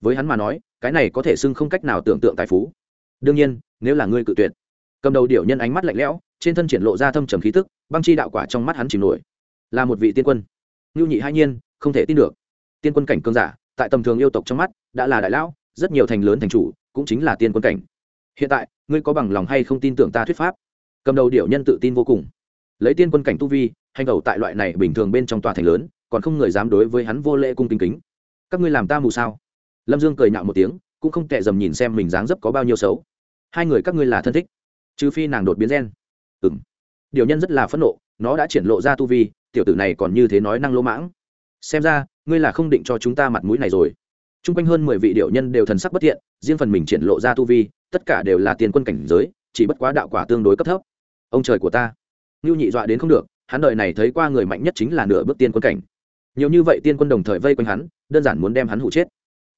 Với hắn mà nói, cái này có thể xưng không cách nào tưởng tượng tài phú. Đương nhiên, nếu là ngươi cự tuyệt cầm đầu điểu nhân ánh mắt lạnh lẽo, trên thân triển lộ ra thâm trầm khí tức, băng chi đạo quả trong mắt hắn chìm nổi. Là một vị tiên quân. Ngưu nhị hai nhiên, không thể tin được. Tiên quân cảnh cương giả, tại tầm thường yêu tộc trong mắt, đã là đại lão, rất nhiều thành lớn thành chủ, cũng chính là tiên quân cảnh. Hiện tại, ngươi có bằng lòng hay không tin tưởng ta thuyết pháp? Cầm đầu điểu nhân tự tin vô cùng. Lấy tiên quân cảnh tu vi, hành đầu tại loại này bình thường bên trong tòa thành lớn, còn không người dám đối với hắn vô lễ cung kính kính. Các ngươi làm ta mù sao? Lâm dương cười nhạo một tiếng, cũng không tệ dầm nhìn xem mình dáng dấp có bao nhiêu xấu. Hai người các ngươi là thân thích trừ phi nàng đột biến gen. Ừ m điều nhân rất là phẫn nộ, nó đã triển lộ ra tu vi, tiểu tử này còn như thế nói năng lỗ mãng. Xem ra, ngươi là không định cho chúng ta mặt mũi này rồi. T r u n g quanh hơn mười vị điệu nhân đều thần sắc bất thiện, riêng phần mình triển lộ ra tu vi, tất cả đều là tiền quân cảnh giới, chỉ bất quá đạo quả tương đối cấp thấp. Ông trời của ta. Ngưu nhị dọa đến không được, hắn đợi này thấy qua người mạnh nhất chính là nửa bước tiên quân cảnh. Nhiều như vậy tiên quân đồng thời vây quanh hắn, đơn giản muốn đem hắn hụ chết.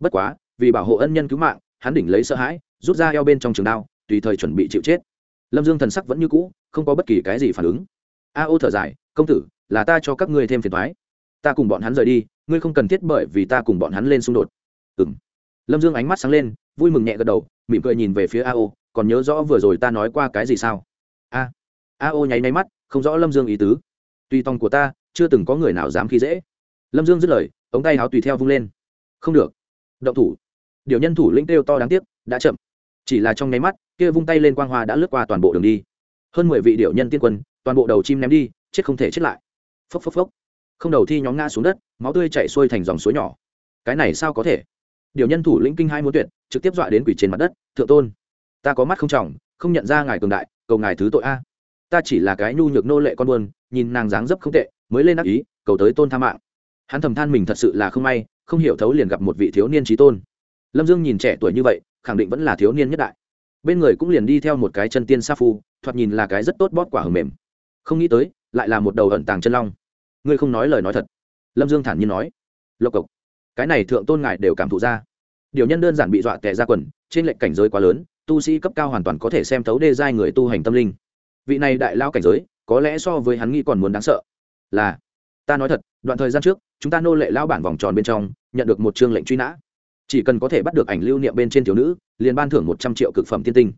Bất quá, vì bảo hộ ân nhân cứu mạng, hắn đỉnh lấy sợ hãi, rút ra eo bên trong trường đao, tùy thời chuẩn bị chịu chết lâm dương thần sắc vẫn như cũ, không có bất kỳ cái gì phản ứng. A ô thở dài, công tử, là ta cho các ngươi thêm phiền thoái ta cùng bọn hắn rời đi, ngươi không cần thiết bởi vì ta cùng bọn hắn lên xung đột. Ừ m lâm dương ánh mắt sáng lên, vui mừng nhẹ gật đầu, mỉm cười nhìn về phía a ô, còn nhớ rõ vừa rồi ta nói qua cái gì sao? A a ô nháy nháy mắt, không rõ lâm dương ý tứ. Tùy tòng của ta, chưa từng có người nào dám khi dễ. Lâm dương dứt lời, ống tay háo tùy theo vung lên. Không được. Động thủ. Điều nhân thủ lĩnh kêu to đáng tiếc, đã chậm chỉ là trong nháy mắt, kia vung tay lên quang hoa đã lướt qua toàn bộ đường đi. Hơn mười vị điệu nhân tiên quân, toàn bộ đầu chim ném đi, chết không thể chết lại. Phốc phốc phốc. Không đầu thi nhóm ngã xuống đất, máu tươi chạy xuôi thành dòng suối nhỏ. Cái này sao có thể? Điều nhân thủ lĩnh kinh hai muốn tuyệt, trực tiếp dọa đến quỷ trên mặt đất, thượng tôn, ta có mắt không trọng, không nhận ra ngài cường đại, cầu ngài thứ tội a. Ta chỉ là cái nhu nhược nô lệ con buôn, nhìn nàng dáng dấp không tệ, mới lên đắc ý, cầu tới tôn tha mạng. Hắn thầm than mình thật sự là không may, không hiểu thấu liền gặp một vị thiếu niên trí tôn. Lâm dương nhìn trẻ tuổi như vậy khẳng định vẫn là thiếu niên nhất đại. Bên người cũng liền đi theo một cái chân tiên sa phu, thoạt nhìn là cái rất tốt bót quả hầm mềm. Không nghĩ tới, lại là một đầu ẩn tàng chân long. Ngươi không nói lời nói thật. Lâm dương thản nhiên nói. Lộc cộc, cái này thượng tôn ngại đều cảm thụ ra. Điều nhân đơn giản bị dọa tệ ra quần, trên lệnh cảnh giới quá lớn, tu sĩ cấp cao hoàn toàn có thể xem thấu đê giai người tu hành tâm linh. Vị này đại lao cảnh giới, có lẽ so với hắn nghĩ còn muốn đáng sợ. Là, ta nói thật, đoạn thời gian trước, chúng ta nô lệ lao bản vòng tròn bên trong, nhận được một chương lệnh truy nã chỉ cần có thể bắt được ảnh lưu niệm bên trên thiếu nữ, liền ban thưởng một trăm triệu cực phẩm tiên tinh.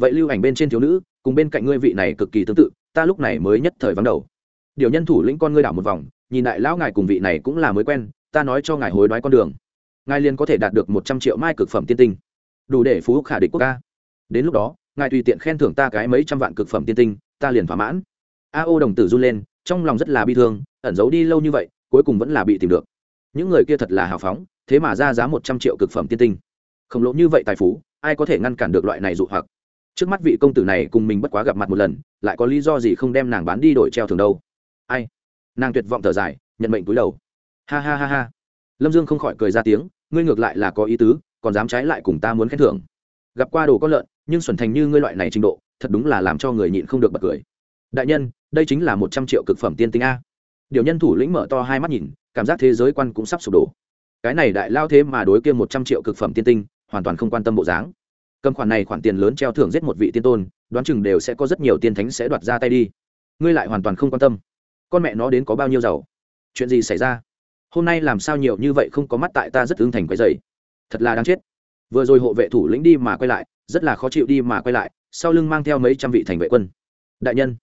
Vậy lưu ảnh bên trên thiếu nữ, cùng bên cạnh ngươi vị này cực kỳ tương tự, ta lúc này mới nhất thời vắng đầu. Điều nhân thủ lĩnh con ngươi đảo một vòng, nhìn lại lão ngài cùng vị này cũng là mới quen, ta nói cho ngài hối đoái con đường. Ngài liền có thể đạt được một trăm triệu mai cực phẩm tiên tinh. Đủ để phú khả địch quốc ca. Đến lúc đó, ngài tùy tiện khen thưởng ta cái mấy trăm vạn cực phẩm tiên tinh, ta liền thỏa mãn. A ô đồng tử run lên, trong lòng rất là bi thương, ẩn giấu đi lâu như vậy, cuối cùng vẫn là bị tìm được những người kia thật là hào phóng, thế mà ra giá một trăm triệu cực phẩm tiên tinh. Khổng lồ như vậy tài phú, ai có thể ngăn cản được loại này dụ hoặc? Trước mắt vị công tử này cùng mình bất quá gặp mặt một lần, lại có lý do gì không đem nàng bán đi đổi treo thường đâu? Ai? Nàng tuyệt vọng thở dài, nhận mệnh túi đầu. Ha ha ha ha. Lâm dương không khỏi cười ra tiếng, ngươi ngược lại là có ý tứ, còn dám trái lại cùng ta muốn khen thưởng. Gặp qua đồ con lợn, nhưng xuẩn thành như ngươi loại này trình độ, thật đúng là làm cho người nhịn không được bật cười. Đại nhân, đây chính là một trăm triệu cực phẩm tiên tinh a điều nhân thủ lĩnh mở to hai mắt nhìn, cảm giác thế giới quan cũng sắp sụp đổ. Cái này đại lao thế mà đối kia một trăm triệu cực phẩm tiên tinh, hoàn toàn không quan tâm bộ dáng. Cầm khoản này khoản tiền lớn treo thưởng giết một vị tiên tôn, đoán chừng đều sẽ có rất nhiều tiên thánh sẽ đoạt ra tay đi. Ngươi lại hoàn toàn không quan tâm. Con mẹ nó đến có bao nhiêu giàu? Chuyện gì xảy ra? Hôm nay làm sao nhiều như vậy không có mắt tại ta rất ứng thành quái dày thật là đáng chết. Vừa rồi hộ vệ thủ lĩnh đi mà quay lại, rất là khó chịu đi mà quay lại, sau lưng mang theo mấy trăm vị thành vệ quân. Đại nhân,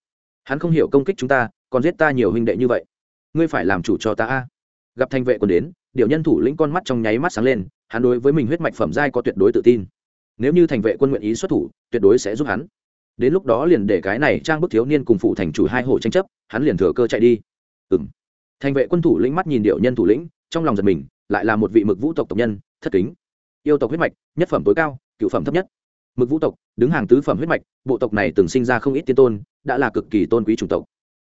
hắn không hiểu công kích chúng ta, còn giết ta nhiều huynh đệ như vậy ngươi phải làm chủ cho ta a. Gặp thành vệ quân đến điều nhân thủ lĩnh con mắt trong nháy mắt sáng lên, hắn đối với mình huyết mạch phẩm giai có tuyệt đối tự tin. Nếu như thành vệ quân nguyện ý xuất thủ, tuyệt đối sẽ giúp hắn. Đến lúc đó liền để cái này trang bức thiếu niên cùng phụ thành chủ hai hộ tranh chấp, hắn liền thừa cơ chạy đi. Ừ m thành vệ quân thủ lĩnh mắt nhìn điệu nhân thủ lĩnh, trong lòng giật mình, lại là một vị mực vũ tộc tộc nhân, thất kính. Yêu tộc huyết mạch, nhất phẩm tối cao, cựu phẩm thấp nhất. Mực vũ tộc, đứng hàng tứ phẩm huyết mạch, bộ tộc này từng sinh ra không ít tiên tôn, đã là cực kỳ tôn quý chủng tộc.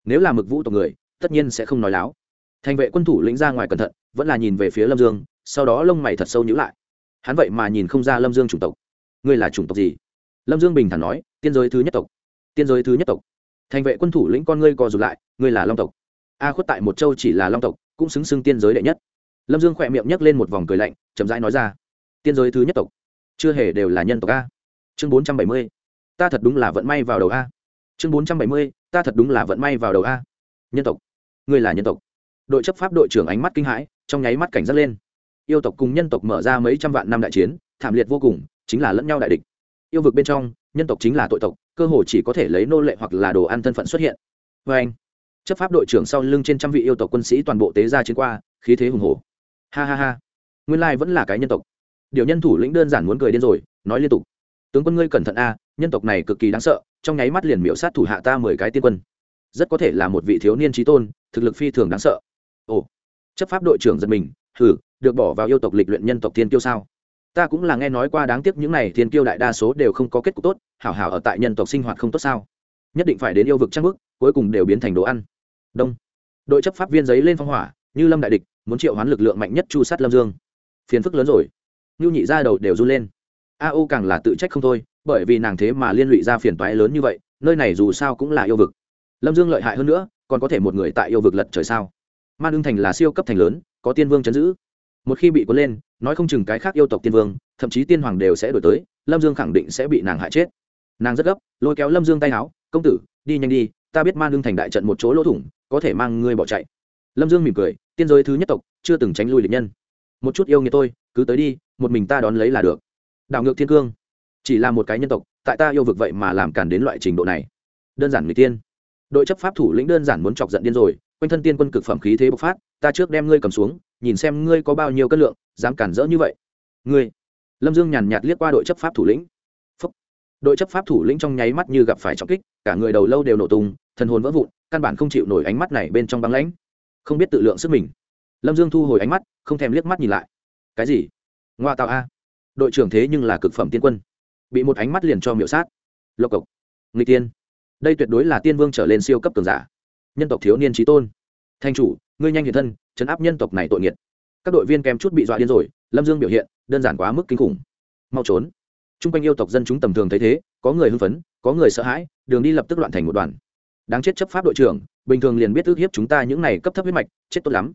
Nếu là mực vũ tộc người tất nhiên sẽ không nói láo. Thành vệ quân thủ lĩnh ra ngoài cẩn thận, vẫn là nhìn về phía lâm dương, sau đó lông mày thật sâu nhữ lại. Hắn vậy mà nhìn không ra lâm dương chủng tộc. Ngươi là chủng tộc gì? Lâm dương bình thản nói, tiên giới thứ nhất tộc. Tiên giới thứ nhất tộc. Thành vệ quân thủ lĩnh con ngươi co rụt lại, ngươi là long tộc. A khuất tại một châu chỉ là long tộc, cũng xứng xưng tiên giới đệ nhất. Lâm dương khỏe miệng nhấc lên một vòng cười lạnh, chậm rãi nói ra, tiên giới thứ nhất tộc. Chưa hề đều là nhân tộc a. Chương bốn trăm bảy mươi, ta thật đúng là vận may vào đầu a. Chương bốn trăm bảy mươi, ta thật đúng là vận may vào đầu a. Nhân tộc ngươi là nhân tộc. Đội chấp pháp đội trưởng ánh mắt kinh hãi, trong nháy mắt cảnh giác lên. Yêu tộc cùng nhân tộc mở ra mấy trăm vạn năm đại chiến, thảm liệt vô cùng, chính là lẫn nhau đại địch. Yêu vực bên trong, nhân tộc chính là tội tộc, cơ hồ chỉ có thể lấy nô lệ hoặc là đồ ăn thân phận xuất hiện. Vê anh, chấp pháp đội trưởng sau lưng trên trăm vị yêu tộc quân sĩ toàn bộ tế ra chiến qua, khí thế hùng hồ ha ha ha. Nguyên lai vẫn là cái nhân tộc. Điều nhân thủ lĩnh đơn giản muốn cười điên rồi, nói liên tục. Tướng quân ngươi cẩn thận a, nhân tộc này cực kỳ đáng sợ, trong nháy mắt liền miễu sát thủ hạ ta mười cái tiên quân rất có thể là một vị thiếu niên trí tôn, thực lực phi thường đáng sợ. Ồ, chấp pháp đội trưởng giật mình thử được bỏ vào yêu tộc lịch luyện nhân tộc thiên kiêu sao? Ta cũng là nghe nói qua đáng tiếc những này thiên kiêu đại đa số đều không có kết cục tốt, hảo hảo ở tại nhân tộc sinh hoạt không tốt sao? Nhất định phải đến yêu vực trang bức cuối cùng đều biến thành đồ ăn. Đông. Đội chấp pháp viên giấy lên phong hỏa, như lâm đại địch, muốn triệu hoán lực lượng mạnh nhất chu sát lâm dương. Phiền phức lớn rồi. Ngưu nhị ra đầu đều run lên. A ô càng là tự trách không thôi, bởi vì nàng thế mà liên lụy ra phiền toái lớn như vậy, nơi này dù sao cũng là yêu vực lâm dương lợi hại hơn nữa, còn có thể một người tại yêu vực lật trời sao? Man ưng thành là siêu cấp thành lớn, có tiên vương chấn giữ. Một khi bị cuốn lên, nói không chừng cái khác yêu tộc tiên vương, thậm chí tiên hoàng đều sẽ đổi tới, lâm dương khẳng định sẽ bị nàng hại chết. Nàng rất gấp, lôi kéo lâm dương tay áo, công tử, đi nhanh đi, ta biết man ưng thành đại trận một chỗ lỗ thủng, có thể mang ngươi bỏ chạy. Lâm dương mỉm cười, tiên giới thứ nhất tộc, chưa từng tránh lui lịch nhân. Một chút yêu nghĩa tôi cứ tới đi, một mình ta đón lấy là được. Đảo ngược thiên cương, chỉ là một cái nhân tộc, tại ta yêu vực vậy mà làm cản đến loại trình độ này. Đơn giản người tiên đội chấp pháp thủ lĩnh đơn giản muốn chọc giận điên rồi, quanh thân tiên quân cực phẩm khí thế bộc phát, ta trước đem ngươi cầm xuống, nhìn xem ngươi có bao nhiêu cân lượng, dám cản rỡ như vậy. Ngươi, lâm dương nhàn nhạt liếc qua đội chấp pháp thủ lĩnh. Phúc. đội chấp pháp thủ lĩnh trong nháy mắt như gặp phải trọng kích, cả người đầu lâu đều nổ tung, thần hồn vỡ vụn, căn bản không chịu nổi ánh mắt này bên trong băng lãnh. Không biết tự lượng sức mình. Lâm dương thu hồi ánh mắt, không thèm liếc mắt nhìn lại. Cái gì? Ngoa tạo a. Đội trưởng thế nhưng là cực phẩm tiên quân. Bị một ánh mắt liền cho miểu sát. Lộc cộc. Người tiên đây tuyệt đối là tiên vương trở lên siêu cấp cường giả. Nhân tộc thiếu niên trí tôn. Thanh chủ, ngươi nhanh hiện thân, chấn áp nhân tộc này tội nghiệt. Các đội viên kèm chút bị dọa điên rồi, lâm dương biểu hiện, đơn giản quá mức kinh khủng. Mau trốn. T r u n g quanh yêu tộc dân chúng tầm thường thấy thế, có người hưng phấn, có người sợ hãi, đường đi lập tức loạn thành một đoàn. Đáng chết chấp pháp đội trưởng, bình thường liền biết ước hiếp chúng ta những này cấp thấp huyết mạch, chết tốt lắm.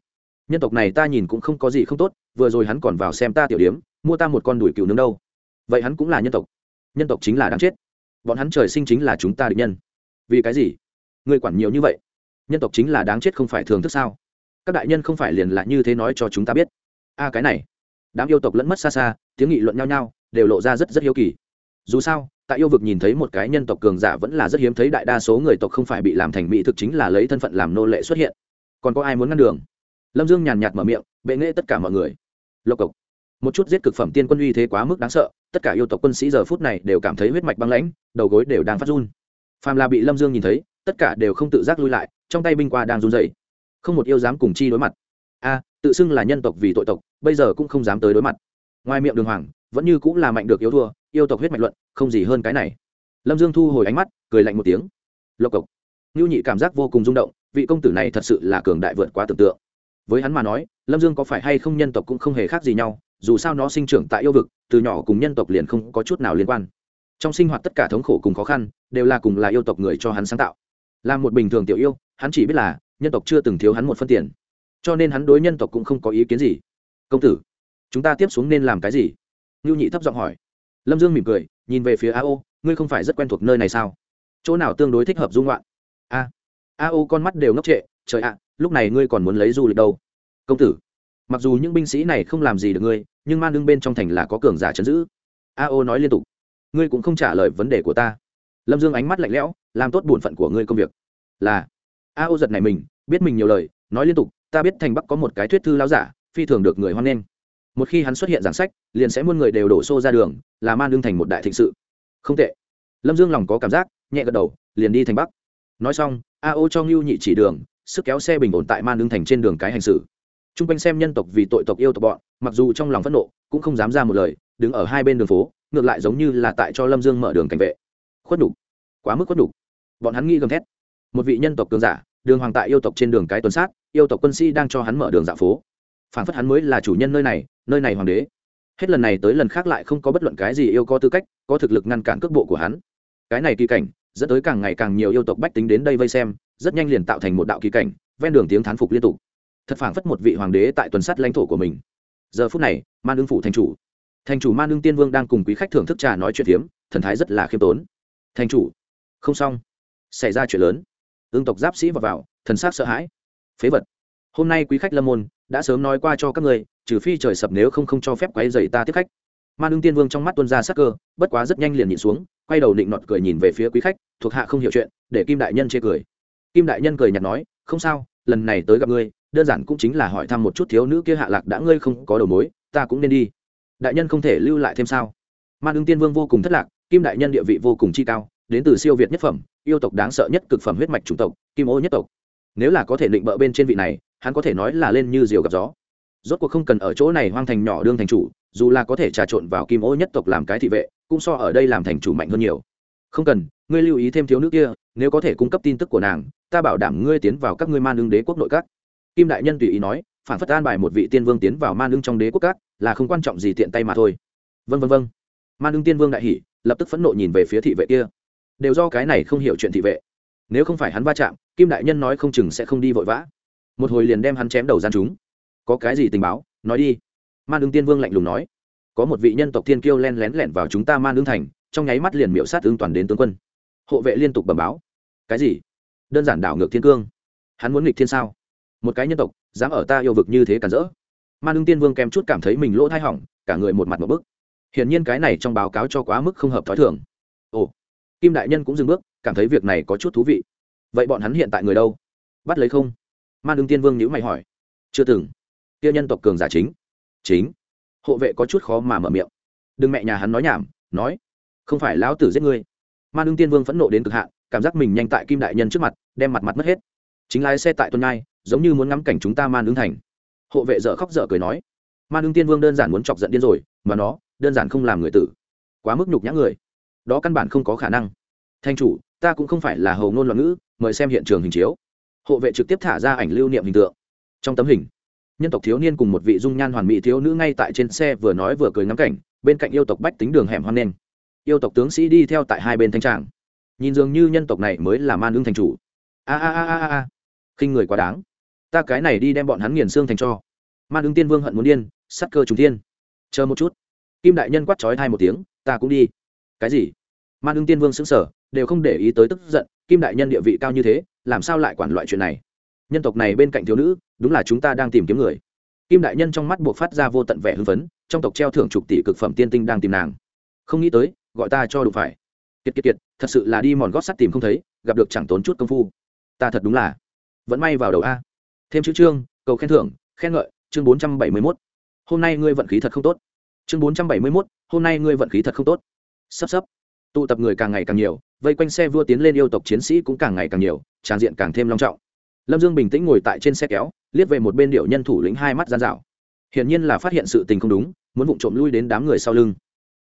Nhân tộc này ta nhìn cũng không có gì không tốt, vừa rồi hắn còn vào xem ta tiểu điếm, mua ta một con đùi cừu nướng đâu. Vậy hắn cũng là nhân tộc. Nhân tộc chính là đáng chết. Bọn hắn trời sinh chính là chúng ta địch nhân vì cái gì? Người quản nhiều như vậy, nhân tộc chính là đáng chết không phải thường thức sao? Các đại nhân không phải liền là như thế nói cho chúng ta biết. A, cái này, đám yêu tộc lẫn mất xa xa, tiếng nghị luận nhau nhau, đều lộ ra rất rất hiếu kỳ. Dù sao, tại yêu vực nhìn thấy một cái nhân tộc cường giả vẫn là rất hiếm thấy đại đa số người tộc không phải bị làm thành mỹ thực chính là lấy thân phận làm nô lệ xuất hiện. Còn có ai muốn ngăn đường? Lâm dương nhàn nhạt mở miệng, bệ nghệ tất cả mọi người. Lộc cộc. Một chút giết cực phẩm tiên quân uy thế quá mức đáng sợ, tất cả yêu tộc quân sĩ giờ phút này đều cảm thấy huyết mạch băng lãnh, đầu gối đều đang phát run phàm là bị lâm dương nhìn thấy, tất cả đều không tự giác lui lại, trong tay binh qua đang run dậy không một yêu dám cùng chi đối mặt. A, tự xưng là nhân tộc vì tội tộc, bây giờ cũng không dám tới đối mặt. Ngoài miệng đường hoàng, vẫn như cũng là mạnh được yếu thua, yêu tộc huyết mạch luận, không gì hơn cái này. Lâm dương thu hồi ánh mắt, cười lạnh một tiếng. Lộc cộc. Ngưu nhị cảm giác vô cùng rung động, vị công tử này thật sự là cường đại vượt quá tưởng tượng. Với hắn mà nói, lâm dương có phải hay không nhân tộc cũng không hề khác gì nhau, dù sao nó sinh trưởng tại yêu vực, từ nhỏ cùng nhân tộc liền không có chút nào liên quan trong sinh hoạt tất cả thống khổ cùng khó khăn, đều là cùng là yêu tộc người cho hắn sáng tạo. Là một bình thường tiểu yêu, hắn chỉ biết là, nhân tộc chưa từng thiếu hắn một phân tiền. Cho nên hắn đối nhân tộc cũng không có ý kiến gì. Công tử, chúng ta tiếp xuống nên làm cái gì? Ngưu nhị thấp giọng hỏi. Lâm dương mỉm cười, nhìn về phía a ô ngươi không phải rất quen thuộc nơi này sao? Chỗ nào tương đối thích hợp dung loạn? A a ô con mắt đều ngốc trệ, trời ạ, lúc này ngươi còn muốn lấy du lịch đâu? Công tử, mặc dù những binh sĩ này không làm gì được ngươi, nhưng man đương bên trong thành là có cường giả chấn giữ. A ô nói liên tục ngươi cũng không trả lời vấn đề của ta. Lâm dương ánh mắt lạnh lẽo, làm tốt bổn phận của ngươi công việc. Là, a ô giật này mình, biết mình nhiều lời, nói liên tục, ta biết thành bắc có một cái thuyết thư lao giả, phi thường được người hoan nghênh. Một khi hắn xuất hiện giảng sách, liền sẽ muôn người đều đổ xô ra đường, là man đương thành một đại thịnh sự. Không tệ. Lâm dương lòng có cảm giác, nhẹ gật đầu, liền đi thành bắc. Nói xong, a ô cho ngưu nhị chỉ đường, sức kéo xe bình ổn tại man đương thành trên đường cái hành xử. T r u n g quanh xem nhân tộc vì tội tộc yêu tộc bọn, mặc dù trong lòng phẫn nộ, cũng không dám ra một lời, đứng ở hai bên đường phố ngược lại giống như là tại cho lâm dương mở đường cảnh vệ. Khuất đục quá mức khuất đục bọn hắn nghĩ gầm thét. Một vị nhân tộc cường giả, đường hoàng tại yêu tộc trên đường cái tuần sát, yêu tộc quân sĩ đang cho hắn mở đường dạ phố. Phản phất hắn mới là chủ nhân nơi này nơi này hoàng đế. Hết lần này tới lần khác lại không có bất luận cái gì yêu có tư cách, có thực lực ngăn cản cước bộ của hắn. Cái này kỳ cảnh, dẫn tới càng ngày càng nhiều yêu tộc bách tính đến đây vây xem, rất nhanh liền tạo thành một đạo kỳ cảnh, ven đường tiếng thán phục liên tục. Thật phảng phất một vị hoàng đế tại tuần sát lãnh thổ của mình. Giờ phút này, man ương phủ thành chủ thành chủ man Nương tiên vương đang cùng quý khách thưởng thức trà nói chuyện phiếm thần thái rất là khiêm tốn. Thành chủ không xong. Xảy ra chuyện lớn. Ương tộc giáp sĩ vào, vào thần sắc sợ hãi. Phế vật. Hôm nay quý khách lâm môn đã sớm nói qua cho các người trừ phi trời sập nếu không không cho phép quay dày ta tiếp khách. Man Nương tiên vương trong mắt tuân ra sắc cơ bất quá rất nhanh liền nhịn xuống quay đầu định nọt cười nhìn về phía quý khách thuộc hạ không hiểu chuyện để kim đại nhân chê cười. Kim đại nhân cười nhạt nói không sao lần này tới gặp ngươi đơn giản cũng chính là hỏi thăm một chút thiếu nữ kia hạ lạc đã ngươi không có đầu mối ta cũng nên đi đại nhân không thể lưu lại thêm sao? Man ưng tiên vương vô cùng thất lạc, kim đại nhân địa vị vô cùng chi cao, đến từ siêu việt nhất phẩm, yêu tộc đáng sợ nhất cực phẩm huyết mạch chủng tộc, kim ô nhất tộc. Nếu là có thể định bợ bên trên vị này, hắn có thể nói là lên như diều gặp gió. Rốt cuộc không cần ở chỗ này hoang thành nhỏ đương thành chủ, dù là có thể trà trộn vào kim ô nhất tộc làm cái thị vệ, cũng so ở đây làm thành chủ mạnh hơn nhiều. Không cần, ngươi lưu ý thêm thiếu nữ kia, nếu có thể cung cấp tin tức của nàng, ta bảo đảm ngươi tiến vào các ngươi man ưng đế quốc nội các. Kim đại nhân tùy ý nói, phản phất an bài một vị tiên vương tiến vào man ưng trong đế quốc các là không quan trọng gì tiện tay mà thôi. Vân vân vân man đương tiên vương đại hỷ lập tức phẫn nộ nhìn về phía thị vệ kia. Đều do cái này không hiểu chuyện thị vệ. Nếu không phải hắn va chạm, kim đại nhân nói không chừng sẽ không đi vội vã. Một hồi liền đem hắn chém đầu gian chúng. Có cái gì tình báo? Nói đi. Man đương tiên vương lạnh lùng nói. Có một vị nhân tộc thiên kiêu len lén lẻn vào chúng ta man đương thành, trong nháy mắt liền miễu sát ứng toàn đến tướng quân. Hộ vệ liên tục bẩm báo. Cái gì? Đơn giản đảo ngược thiên cương. Hắn muốn nghịch thiên sao? Một cái nhân tộc, dám ở ta yêu vực như thế cản rỡ man ưng tiên vương kèm chút cảm thấy mình lỗ thai hỏng, cả người một mặt một bức. Hiển nhiên cái này trong báo cáo cho quá mức không hợp t h ó i thường. Ồ, kim đại nhân cũng dừng bước, cảm thấy việc này có chút thú vị. Vậy bọn hắn hiện tại người đâu? Bắt lấy không? Man ưng tiên vương nhữ mày hỏi. Chưa từng. Kia nhân tộc cường giả chính. Chính. Hộ vệ có chút khó mà mở miệng. Đừng mẹ nhà hắn nói nhảm, nói. Không phải lão tử giết ngươi. Man ưng tiên vương phẫn nộ đến cực hạn, cảm giác mình nhanh tại kim đại nhân trước mặt, đem mặt mặt mất hết. Chính lái xe tại tuần nhai giống như muốn ngắm cảnh chúng ta man ưng thành hộ vệ dở khóc dở cười nói man ưng tiên vương đơn giản muốn chọc giận điên rồi, mà nó đơn giản không làm người tử. Quá mức nhục nhã người. Đó căn bản không có khả năng. Thanh chủ, ta cũng không phải là hầu ngôn loạn ngữ, mời xem hiện trường hình chiếu. Hộ vệ trực tiếp thả ra ảnh lưu niệm hình tượng. Trong tấm hình, nhân tộc thiếu niên cùng một vị dung nhan hoàn mỹ thiếu nữ ngay tại trên xe vừa nói vừa cười ngắm cảnh, bên cạnh yêu tộc bách tính đường hẻm hoang nen yêu tộc tướng sĩ đi theo tại hai bên thanh tràng. Nhìn dường như nhân tộc này mới là man ưng thành chủ. A a a a a. Khinh người quá đáng. Ta cái này đi đem bọn hắn nghiền xương thành cho man ứng tiên vương hận muốn điên sắt cơ trùng tiên chờ một chút. Kim đại nhân quát trói thai một tiếng ta cũng đi. Cái gì? Man ứng tiên vương xứng sở đều không để ý tới tức giận kim đại nhân địa vị cao như thế làm sao lại quản loại chuyện này? Nhân tộc này bên cạnh thiếu nữ đúng là chúng ta đang tìm kiếm người. Kim đại nhân trong mắt buộc phát ra vô tận vẻ hưng phấn trong tộc treo thưởng chục tỷ cực phẩm tiên tinh đang tìm nàng. Không nghĩ tới gọi ta cho đủ phải. Kiệt kiệt kiệt thật sự là đi mòn gót sắt tìm không thấy gặp được chẳng tốn chút công phu. Ta thật đúng là vẫn may vào đầu a. Thêm chữ trương, cầu khen thưởng khen ngợi chương bốn trăm bảy mươi mốt. Hôm nay ngươi vận khí thật không tốt. Chương bốn trăm bảy mươi mốt, hôm nay ngươi vận khí thật không tốt. Sắp sắp. Tụ tập người càng ngày càng nhiều, vây quanh xe vua tiến lên yêu tộc chiến sĩ cũng càng ngày càng nhiều, tràn diện càng thêm long trọng. Lâm dương bình tĩnh ngồi tại trên xe kéo, liếc về một bên điệu nhân thủ lĩnh hai mắt gian dạo hiển nhiên là phát hiện sự tình không đúng, muốn vụng trộm lui đến đám người sau lưng.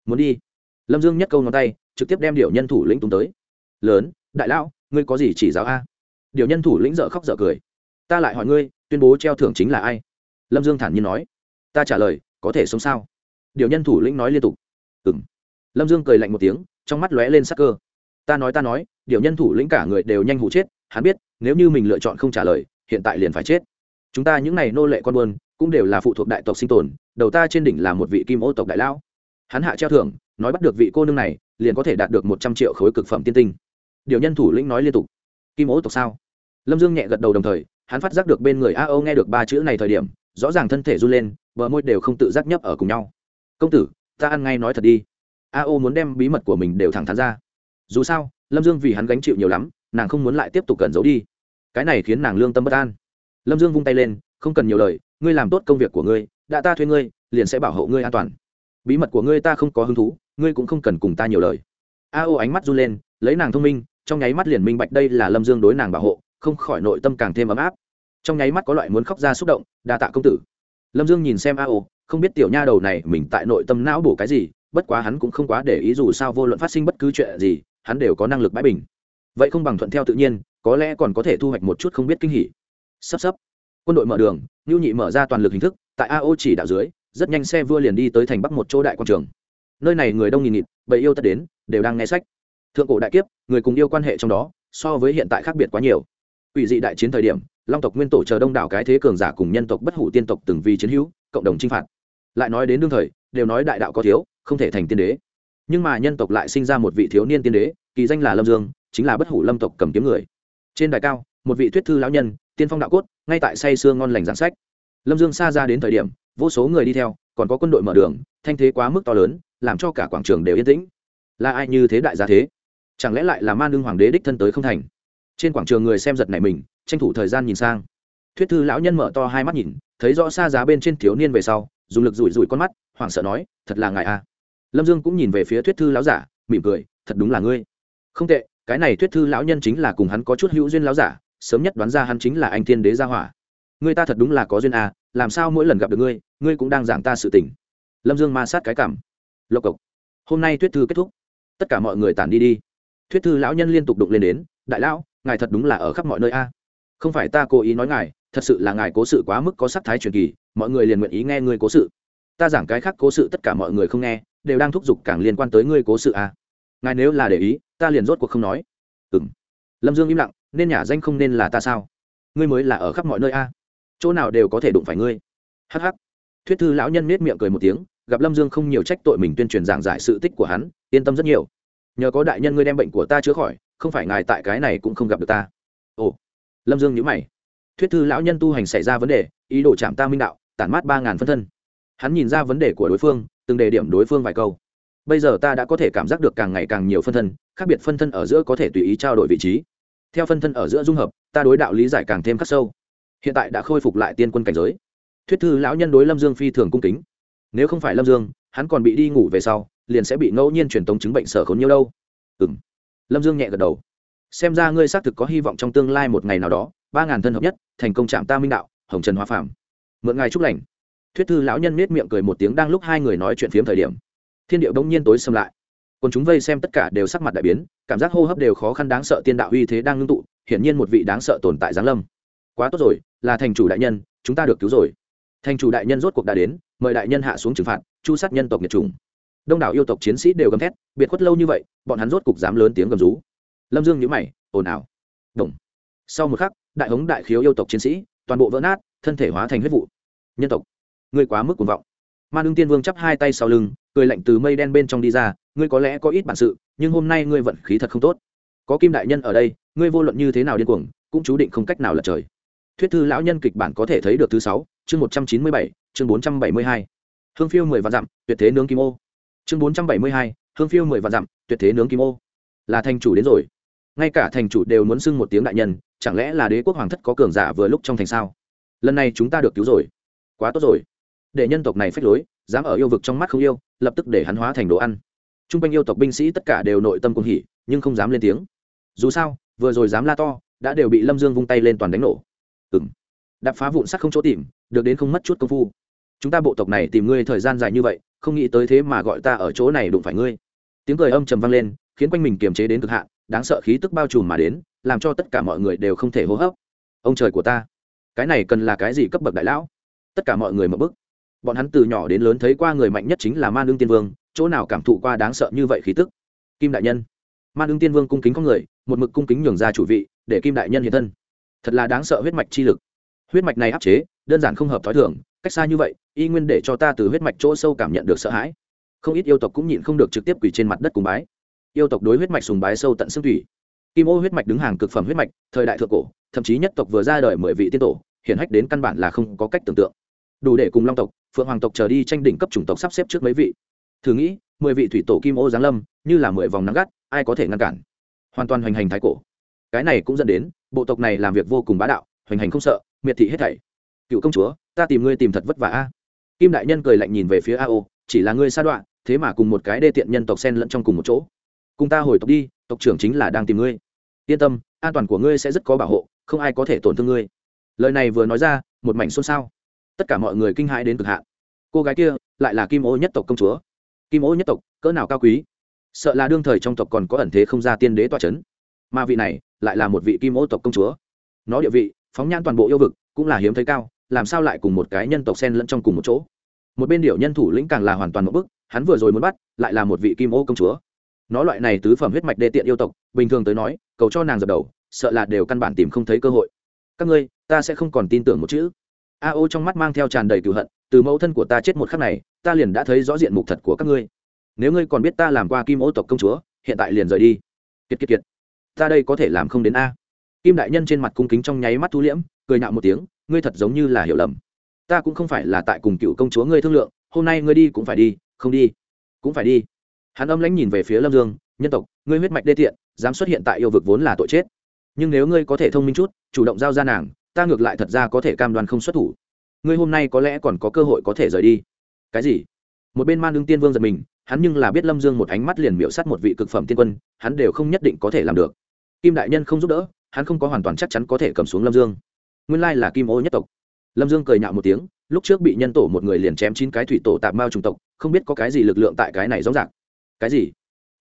Muốn đi. Lâm dương nhấc câu ngón tay, trực tiếp đem điệu nhân thủ lĩnh tung tới. Lớn, đại lão, ngươi có gì chỉ giáo a? Điệu nhân thủ lĩnh dợ khóc dợ cười. Ta lại hỏi ngươi, tuyên bố treo thưởng chính là ai? Lâm dương thản nhiên nói, ta trả lời, có thể sống sao? Điều nhân thủ lĩnh nói liên tục ừ m lâm dương cười lạnh một tiếng, trong mắt lóe lên sắc cơ. Ta nói ta nói, điều nhân thủ lĩnh cả người đều nhanh hụ chết, hắn biết, nếu như mình lựa chọn không trả lời, hiện tại liền phải chết. Chúng ta những n à y nô lệ con buôn, cũng đều là phụ thuộc đại tộc sinh tồn, đầu ta trên đỉnh là một vị kim ô tộc đại lão. Hắn hạ treo thưởng, nói bắt được vị cô nương này, liền có thể đạt được một trăm triệu khối cực phẩm tiên tinh. Điều nhân thủ lĩnh nói liên tục, kim ô tộc sao? Lâm dương nhẹ gật đầu đồng thời, hắn phát giác được bên người a âu nghe được ba chữ này thời điểm rõ ràng thân thể run lên, bờ môi đều không tự giác nhấp ở cùng nhau. Công tử, ta ăn ngay nói thật đi. A ô muốn đem bí mật của mình đều thẳng thắn ra. Dù sao, lâm dương vì hắn gánh chịu nhiều lắm, nàng không muốn lại tiếp tục cẩn giấu đi. Cái này khiến nàng lương tâm bất an. Lâm dương vung tay lên, không cần nhiều lời, ngươi làm tốt công việc của ngươi, đã ta thuê ngươi, liền sẽ bảo hộ ngươi an toàn. Bí mật của ngươi ta không có hứng thú, ngươi cũng không cần cùng ta nhiều lời. A ô ánh mắt run lên, lấy nàng thông minh, trong nháy mắt liền minh bạch đây là lâm dương đối nàng bảo hộ, không khỏi nội tâm càng thêm ấm áp trong nháy mắt có loại muốn khóc ra xúc động, đa tạ công tử. Lâm dương nhìn xem a ô, không biết tiểu nha đầu này mình tại nội tâm não bổ cái gì, bất quá hắn cũng không quá để ý dù sao vô luận phát sinh bất cứ chuyện gì, hắn đều có năng lực bãi bình. Vậy không bằng thuận theo tự nhiên, có lẽ còn có thể thu hoạch một chút không biết kinh hỉ. Sắp sắp. Quân đội mở đường ngưu nhị mở ra toàn lực hình thức, tại a ô chỉ đạo dưới, rất nhanh xe vua liền đi tới thành bắc một chỗ đại quan trường. Nơi này người đông nghìn nghịt, bầy yêu tất đến, đều đang nghe sách. Thượng cổ đại kiếp, người cùng yêu quan hệ trong đó, so với hiện tại khác biệt quá nhiều. Ủy dị đại chiến thời điểm long tộc nguyên tổ chờ đông đảo cái thế cường giả cùng nhân tộc bất hủ tiên tộc từng vì chiến hữu, cộng đồng chinh phạt. Lại nói đến đương thời, đều nói đại đạo có thiếu, không thể thành tiên đế. Nhưng mà nhân tộc lại sinh ra một vị thiếu niên tiên đế, kỳ danh là lâm dương, chính là bất hủ lâm tộc cầm kiếm người. Trên đài cao, một vị thuyết thư lão nhân, tiên phong đạo cốt, ngay tại say sưa ngon lành giảng sách. Lâm dương xa ra đến thời điểm, vô số người đi theo, còn có quân đội mở đường, thanh thế quá mức to lớn, làm cho cả quảng trường đều yên tĩnh. Là ai như thế đại gia thế? Chẳng lẽ lại là man đương hoàng đế đích thân tới không thành? Trên quảng trường người xem giật này mình, tranh thủ thời gian nhìn sang. Thuyết thư lão nhân mở to hai mắt nhìn, thấy rõ xa giá bên trên thiếu niên về sau, dùng lực rủi rủi con mắt, hoảng sợ nói, thật là ngại a lâm dương cũng nhìn về phía thuyết thư lão giả, mỉm cười, thật đúng là ngươi. Không tệ, cái này thuyết thư lão nhân chính là cùng hắn có chút hữu duyên lão giả, sớm nhất đoán ra hắn chính là anh thiên đế gia hỏa. Ngươi ta thật đúng là có duyên à làm sao mỗi lần gặp được ngươi ngươi cũng đang giảng ta sự tình. Lâm dương ma sát cái cảm. Lộc cộc, hôm nay thuyết thư kết thúc, tất cả mọi người tản đi đi. Thuyết thư lão nhân liên tục đụng lên đến, đại lão ngài thật đúng là ở khắp mọi nơi a. Không phải ta cố ý nói ngài, thật sự là ngài cố sự quá mức có sắc thái truyền kỳ, mọi người liền nguyện ý nghe ngươi cố sự. Ta giảng cái khác cố sự tất cả mọi người không nghe, đều đang thúc giục càng liên quan tới ngươi cố sự a. Ngài nếu là để ý, ta liền rốt cuộc không nói. Ừ m lâm dương im lặng, nên nhà danh không nên là ta sao? Ngươi mới là ở khắp mọi nơi a. Chỗ nào đều có thể đụng phải ngươi. Hh thuyết thư lão nhân nết miệng cười một tiếng, gặp lâm dương không nhiều trách tội mình tuyên truyền giảng giải sự tích của hắn, yên tâm rất nhiều. Nhờ có đại nhân ngươi đem bệnh của ta chữa khỏi không phải ngài tại cái này cũng không gặp được ta. Ồ, lâm dương nhữ mày. Thuyết thư lão nhân tu hành xảy ra vấn đề, ý đồ chạm ta minh đạo, tản mát ba ngàn phân thân. Hắn nhìn ra vấn đề của đối phương, từng đề điểm đối phương vài câu. Bây giờ ta đã có thể cảm giác được càng ngày càng nhiều phân thân, khác biệt phân thân ở giữa có thể tùy ý trao đổi vị trí. Theo phân thân ở giữa dung hợp, ta đối đạo lý giải càng thêm khắc sâu. Hiện tại đã khôi phục lại tiên quân cảnh giới. Thuyết thư lão nhân đối lâm dương phi thường cung kính. Nếu không phải lâm dương, hắn còn bị đi ngủ về sau, liền sẽ bị ngẫu nhiên truyền tống chứng bệnh sở khốn nhiêu đâu. Ừ m lâm dương nhẹ gật đầu. Xem ra ngươi xác thực có hy vọng trong tương lai một ngày nào đó, ba ngàn thân hợp nhất, thành công trạm ta minh đạo, hồng trần hoa phạm mượn ngài chúc lành. Thuyết thư lão nhân nết miệng cười một tiếng đang lúc hai người nói chuyện phiếm thời điểm. Thiên điệu đông nhiên tối xâm lại. Còn chúng vây xem tất cả đều sắc mặt đại biến, cảm giác hô hấp đều khó khăn đáng sợ tiên đạo uy thế đang ngưng tụ, hiển nhiên một vị đáng sợ tồn tại giáng lâm. Quá tốt rồi, là thành chủ đại nhân, chúng ta được cứu rồi. Thành chủ đại nhân rốt cuộc đã đến, mời đại nhân hạ xuống trừng phạt, chu sát nhân tộc nhật trùng đông đảo yêu tộc chiến sĩ đều gầm thét, biệt khuất lâu như vậy, bọn hắn rốt cục dám lớn tiếng gầm rú. Lâm dương nhữ mày, ồn ào. Đồng sau một khắc, đại hống đại khiếu yêu tộc chiến sĩ, toàn bộ vỡ nát, thân thể hóa thành huyết vụ. Nhân tộc, ngươi quá mức cuồng vọng. Ma đương tiên vương chắp hai tay sau lưng, cười lạnh từ mây đen bên trong đi ra, ngươi có lẽ có ít bản sự, nhưng hôm nay ngươi vận khí thật không tốt. Có kim đại nhân ở đây, ngươi vô luận như thế nào điên cuồng, cũng chú định không cách nào lật trời. Thuyết thư lão nhân kịch bản có thể thấy được thứ sáu, chương một trăm chín mươi bảy, chương bốn trăm bảy mươi hai. Hương phiêu mười vạn dặm, tuyệt thế nướng kim ô chương bốn trăm bảy mươi hai, hương phiêu mười vạn dặm, tuyệt thế nướng kim ô. Là thành chủ đến rồi. Ngay cả thành chủ đều muốn xưng một tiếng đại nhân, chẳng lẽ là đế quốc hoàng thất có cường giả vừa lúc trong thành sao? Lần này chúng ta được cứu rồi. Quá tốt rồi. Để nhân tộc này phách lối, dám ở yêu vực trong mắt không yêu, lập tức để hắn hóa thành đồ ăn. T r u n g quanh yêu tộc binh sĩ tất cả đều nội tâm cung hỉ, nhưng không dám lên tiếng. Dù sao, vừa rồi dám la to, đã đều bị lâm dương vung tay lên toàn đánh nổ. Ừng đập đạp phá vụn sắt không chỗ tìm, được đến không mất chút công phu chúng ta bộ tộc này tìm ngươi thời gian dài như vậy, không nghĩ tới thế mà gọi ta ở chỗ này đụng phải ngươi. Tiếng cười âm trầm vang lên, khiến quanh mình kiềm chế đến cực hạn, đáng sợ khí tức bao trùm mà đến, làm cho tất cả mọi người đều không thể hô hấp. Ông trời của ta, cái này cần là cái gì cấp bậc đại lão? Tất cả mọi người mở bức. Bọn hắn từ nhỏ đến lớn thấy qua người mạnh nhất chính là man lương tiên vương, chỗ nào cảm thụ qua đáng sợ như vậy khí tức? Kim đại nhân. Man lương tiên vương cung kính có người, một mực cung kính nhường ra chủ vị, để kim đại nhân hiện thân. Thật là đáng sợ huyết mạch chi lực. Huyết mạch này áp chế, đơn giản không hợp t h ó i thưởng cách xa như vậy, y nguyên để cho ta từ huyết mạch chỗ sâu cảm nhận được sợ hãi. Không ít yêu tộc cũng nhịn không được trực tiếp quỳ trên mặt đất cùng bái. Yêu tộc đối huyết mạch sùng bái sâu tận xương thủy. Kim ô huyết mạch đứng hàng cực phẩm huyết mạch, thời đại thượng cổ, thậm chí nhất tộc vừa ra đời mười vị tiên tổ, hiển hách đến căn bản là không có cách tưởng tượng. Đủ để cùng long tộc, phượng hoàng tộc chờ đi tranh đỉnh cấp chủng tộc sắp xếp trước mấy vị. Thử nghĩ, mười vị thủy tổ kim ô giáng lâm, như là mười vòng nắng gắt, ai có thể ngăn cản? Hoàn toàn hoành hành thái cổ. Cái này cũng dẫn đến, bộ tộc này làm việc vô cùng bá đạo, hoành hành không sợ, miệt thị hết thảy cựu công chúa, ta tìm ngươi tìm thật vất vả a. Kim đại nhân cười lạnh nhìn về phía a ô chỉ là ngươi sa đoạn thế mà cùng một cái đê tiện nhân tộc sen lẫn trong cùng một chỗ. Cùng ta hồi tộc đi, tộc trưởng chính là đang tìm ngươi. Yên tâm, an toàn của ngươi sẽ rất có bảo hộ, không ai có thể tổn thương ngươi. Lời này vừa nói ra, một mảnh xôn xao. Tất cả mọi người kinh hãi đến cực hạn. Cô gái kia, lại là kim ô nhất tộc công chúa. Kim ô nhất tộc, cỡ nào cao quý? Sợ là đương thời trong tộc còn có ẩn thế không ra tiên đế toa c h ấ n mà vị này, lại là một vị kim ô tộc công chúa. Nó địa vị, phóng nhan toàn bộ yêu vực, cũng là hiếm thấy cao làm sao lại cùng một cái nhân tộc sen lẫn trong cùng một chỗ? Một bên điệu nhân thủ lĩnh càng là hoàn toàn một bức hắn vừa rồi muốn bắt, lại là một vị kim ô công chúa. Nó loại này tứ phẩm huyết mạch đê tiện yêu tộc, bình thường tới nói, cầu cho nàng dập đầu, sợ là đều căn bản tìm không thấy cơ hội. Các ngươi, ta sẽ không còn tin tưởng một chữ. A ô trong mắt mang theo tràn đầy cựu hận, từ mẫu thân của ta chết một khắc này, ta liền đã thấy rõ diện mục thật của các ngươi. Nếu ngươi còn biết ta làm qua kim ô tộc công chúa, hiện tại liền rời đi. Kiệt kiệt kiệt. Ta đây có thể làm không đến a. Kim đại nhân trên mặt cung kính trong nháy mắt thu liễm, cười nhạo một tiếng ngươi thật giống như là hiểu lầm. Ta cũng không phải là tại cùng cựu công chúa ngươi thương lượng, hôm nay ngươi đi cũng phải đi, không đi, cũng phải đi. Hắn âm lãnh nhìn về phía lâm dương, nhân tộc, ngươi huyết mạch đê tiện, dám xuất hiện tại yêu vực vốn là tội chết. Nhưng nếu ngươi có thể thông minh chút, chủ động giao ra nàng, ta ngược lại thật ra có thể cam đoan không xuất thủ. Ngươi hôm nay có lẽ còn có cơ hội có thể rời đi. Cái gì? Một bên man đương tiên vương giật mình, hắn nhưng là biết lâm dương một ánh mắt liền miễu s á t một vị cực phẩm tiên quân, hắn đều không nhất định có thể làm được. Kim đại nhân không giúp đỡ, hắn không có hoàn toàn chắc chắn có thể cầm xuống lâm dương nguyên lai là kim ô nhất tộc. Lâm dương cười nhạo một tiếng, lúc trước bị nhân tổ một người liền chém chín cái thủy tổ tạp mao chủng tộc, không biết có cái gì lực lượng tại cái này rõ ràng cái gì?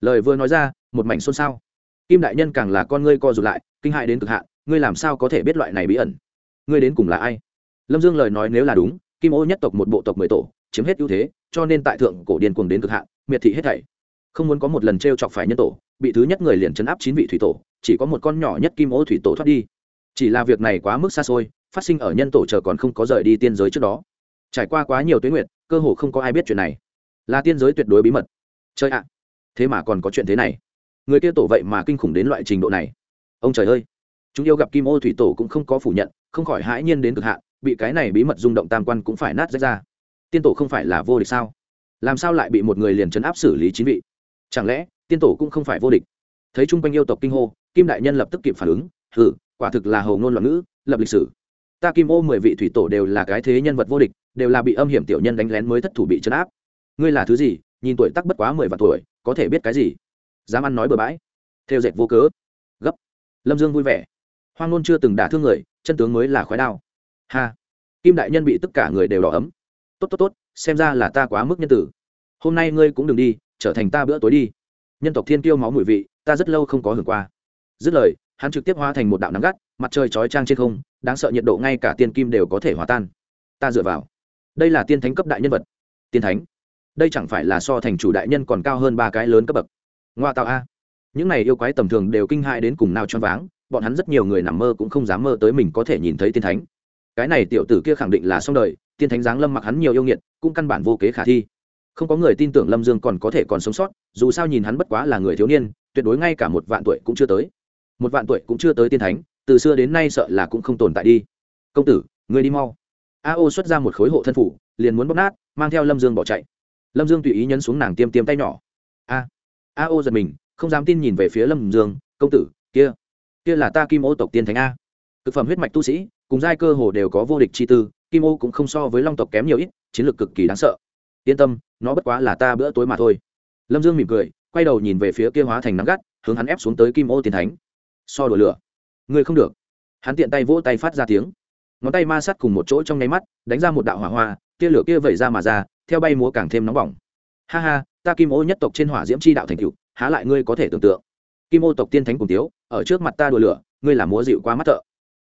Lời vừa nói ra, một mảnh xôn xao. Kim đại nhân càng là con ngươi co rụt lại, kinh hại đến cực hạn, ngươi làm sao có thể biết loại này bí ẩn? Ngươi đến cùng là ai? Lâm dương lời nói nếu là đúng, kim ô nhất tộc một bộ tộc mười tổ, chiếm hết ưu thế, cho nên tại thượng cổ điên cuồng đến cực hạn, miệt thị hết thảy. Không muốn có một lần t r e o chọc phải nhân tổ, bị thứ nhất người liền chấn áp chín vị thủy tổ, chỉ có một con nhỏ nhất kim ô thủy tổ thoát đi chỉ là việc này quá mức xa xôi, phát sinh ở nhân tổ chờ còn không có rời đi tiên giới trước đó. Trải qua quá nhiều tuyến nguyện cơ hồ không có ai biết chuyện này. Là tiên giới tuyệt đối bí mật. Chơi ạ! Thế mà còn có chuyện thế này. Người kia tổ vậy mà kinh khủng đến loại trình độ này. Ông trời ơi! Chúng yêu gặp kim ô thủy tổ cũng không có phủ nhận, không khỏi hãi nhiên đến cực hạn, bị cái này bí mật rung động tam quan cũng phải nát rách ra. Tiên tổ không phải là vô địch sao? Làm sao lại bị một người liền chấn áp xử lý chính vị? Chẳng lẽ, tiên tổ cũng không phải vô địch? Thấy chung quanh yêu tộc kinh hô, kim đại nhân lập tức kịp phản ứng hử quả thực là hầu ngôn loạn ngữ, lập lịch sử. Ta kim ô mười vị thủy tổ đều là cái thế nhân vật vô địch, đều là bị âm hiểm tiểu nhân đánh lén mới thất thủ bị chấn áp. Ngươi là thứ gì? Nhìn tuổi tắc bất quá mười vạn tuổi, có thể biết cái gì? Dám ăn nói bừa bãi. Theo dệt vô cớ. Gấp. Lâm dương vui vẻ. Hoang nôn chưa từng đả thương người, chân tướng mới là khói đao. Ha. Kim đại nhân bị tất cả người đều đỏ ấm. Tốt tốt tốt, xem ra là ta quá mức nhân tử. Hôm nay ngươi cũng đừng đi, trở thành ta bữa tối đi. Nhân tộc thiên tiêu máu mùi vị, ta rất lâu không có hưởng qua. Dứt lời hắn trực tiếp hóa thành một đạo nắng gắt, mặt trời chói trang trên không, đáng sợ nhiệt độ ngay cả tiên kim đều có thể hòa tan. Ta dựa vào. Đây là tiên thánh cấp đại nhân vật. Tiên thánh? Đây chẳng phải là so thành chủ đại nhân còn cao hơn ba cái lớn cấp bậc. Ngoa tạo a. Những này yêu quái tầm thường đều kinh hại đến cùng nào cho váng, bọn hắn rất nhiều người nằm mơ cũng không dám mơ tới mình có thể nhìn thấy tiên thánh. Cái này tiểu tử kia khẳng định là xong đời, tiên thánh giáng lâm mặc hắn nhiều yêu nghiệt, cũng căn bản vô kế khả thi. Không có người tin tưởng lâm dương còn có thể còn sống sót, dù sao nhìn hắn bất quá là người thiếu niên, tuyệt đối ngay cả một vạn tuổi cũng chưa tới một vạn tuổi cũng chưa tới tiên thánh, từ xưa đến nay sợ là cũng không tồn tại đi. Công tử người đi mau. A ô xuất ra một khối hộ thân phủ, liền muốn bóp nát, mang theo lâm dương bỏ chạy. Lâm dương tùy ý nhấn xuống nàng tiêm tiêm tay nhỏ. A a ô giật mình, không dám tin nhìn về phía lâm dương, công tử, kia kia là ta kim ô tộc tiên thánh a. Thực phẩm huyết mạch tu sĩ, cùng giai cơ hồ đều có vô địch chi tư, kim ô cũng không so với long tộc kém nhiều ít, chiến lược cực kỳ đáng sợ. Yên tâm, nó bất quá là ta bữa tối mà thôi. Lâm dương mỉm cười, quay đầu nhìn về phía kia hóa thành nắng gắt, hướng hắn ép xuống tới kim ô tiên thánh so đùa lửa. Ngươi không được. Hắn tiện tay vỗ tay phát ra tiếng. Ngón tay ma sát cùng một chỗ trong nháy mắt, đánh ra một đạo hỏa hoa, tia lửa kia vẩy ra mà ra, theo bay múa càng thêm nóng bỏng. Ha ha, ta kim ô nhất tộc trên hỏa diễm chi đạo thành cựu há lại ngươi có thể tưởng tượng. Kim ô tộc tiên thánh cùng tiếu, ở trước mặt ta đùa lửa, ngươi là múa dịu quá mắt thợ.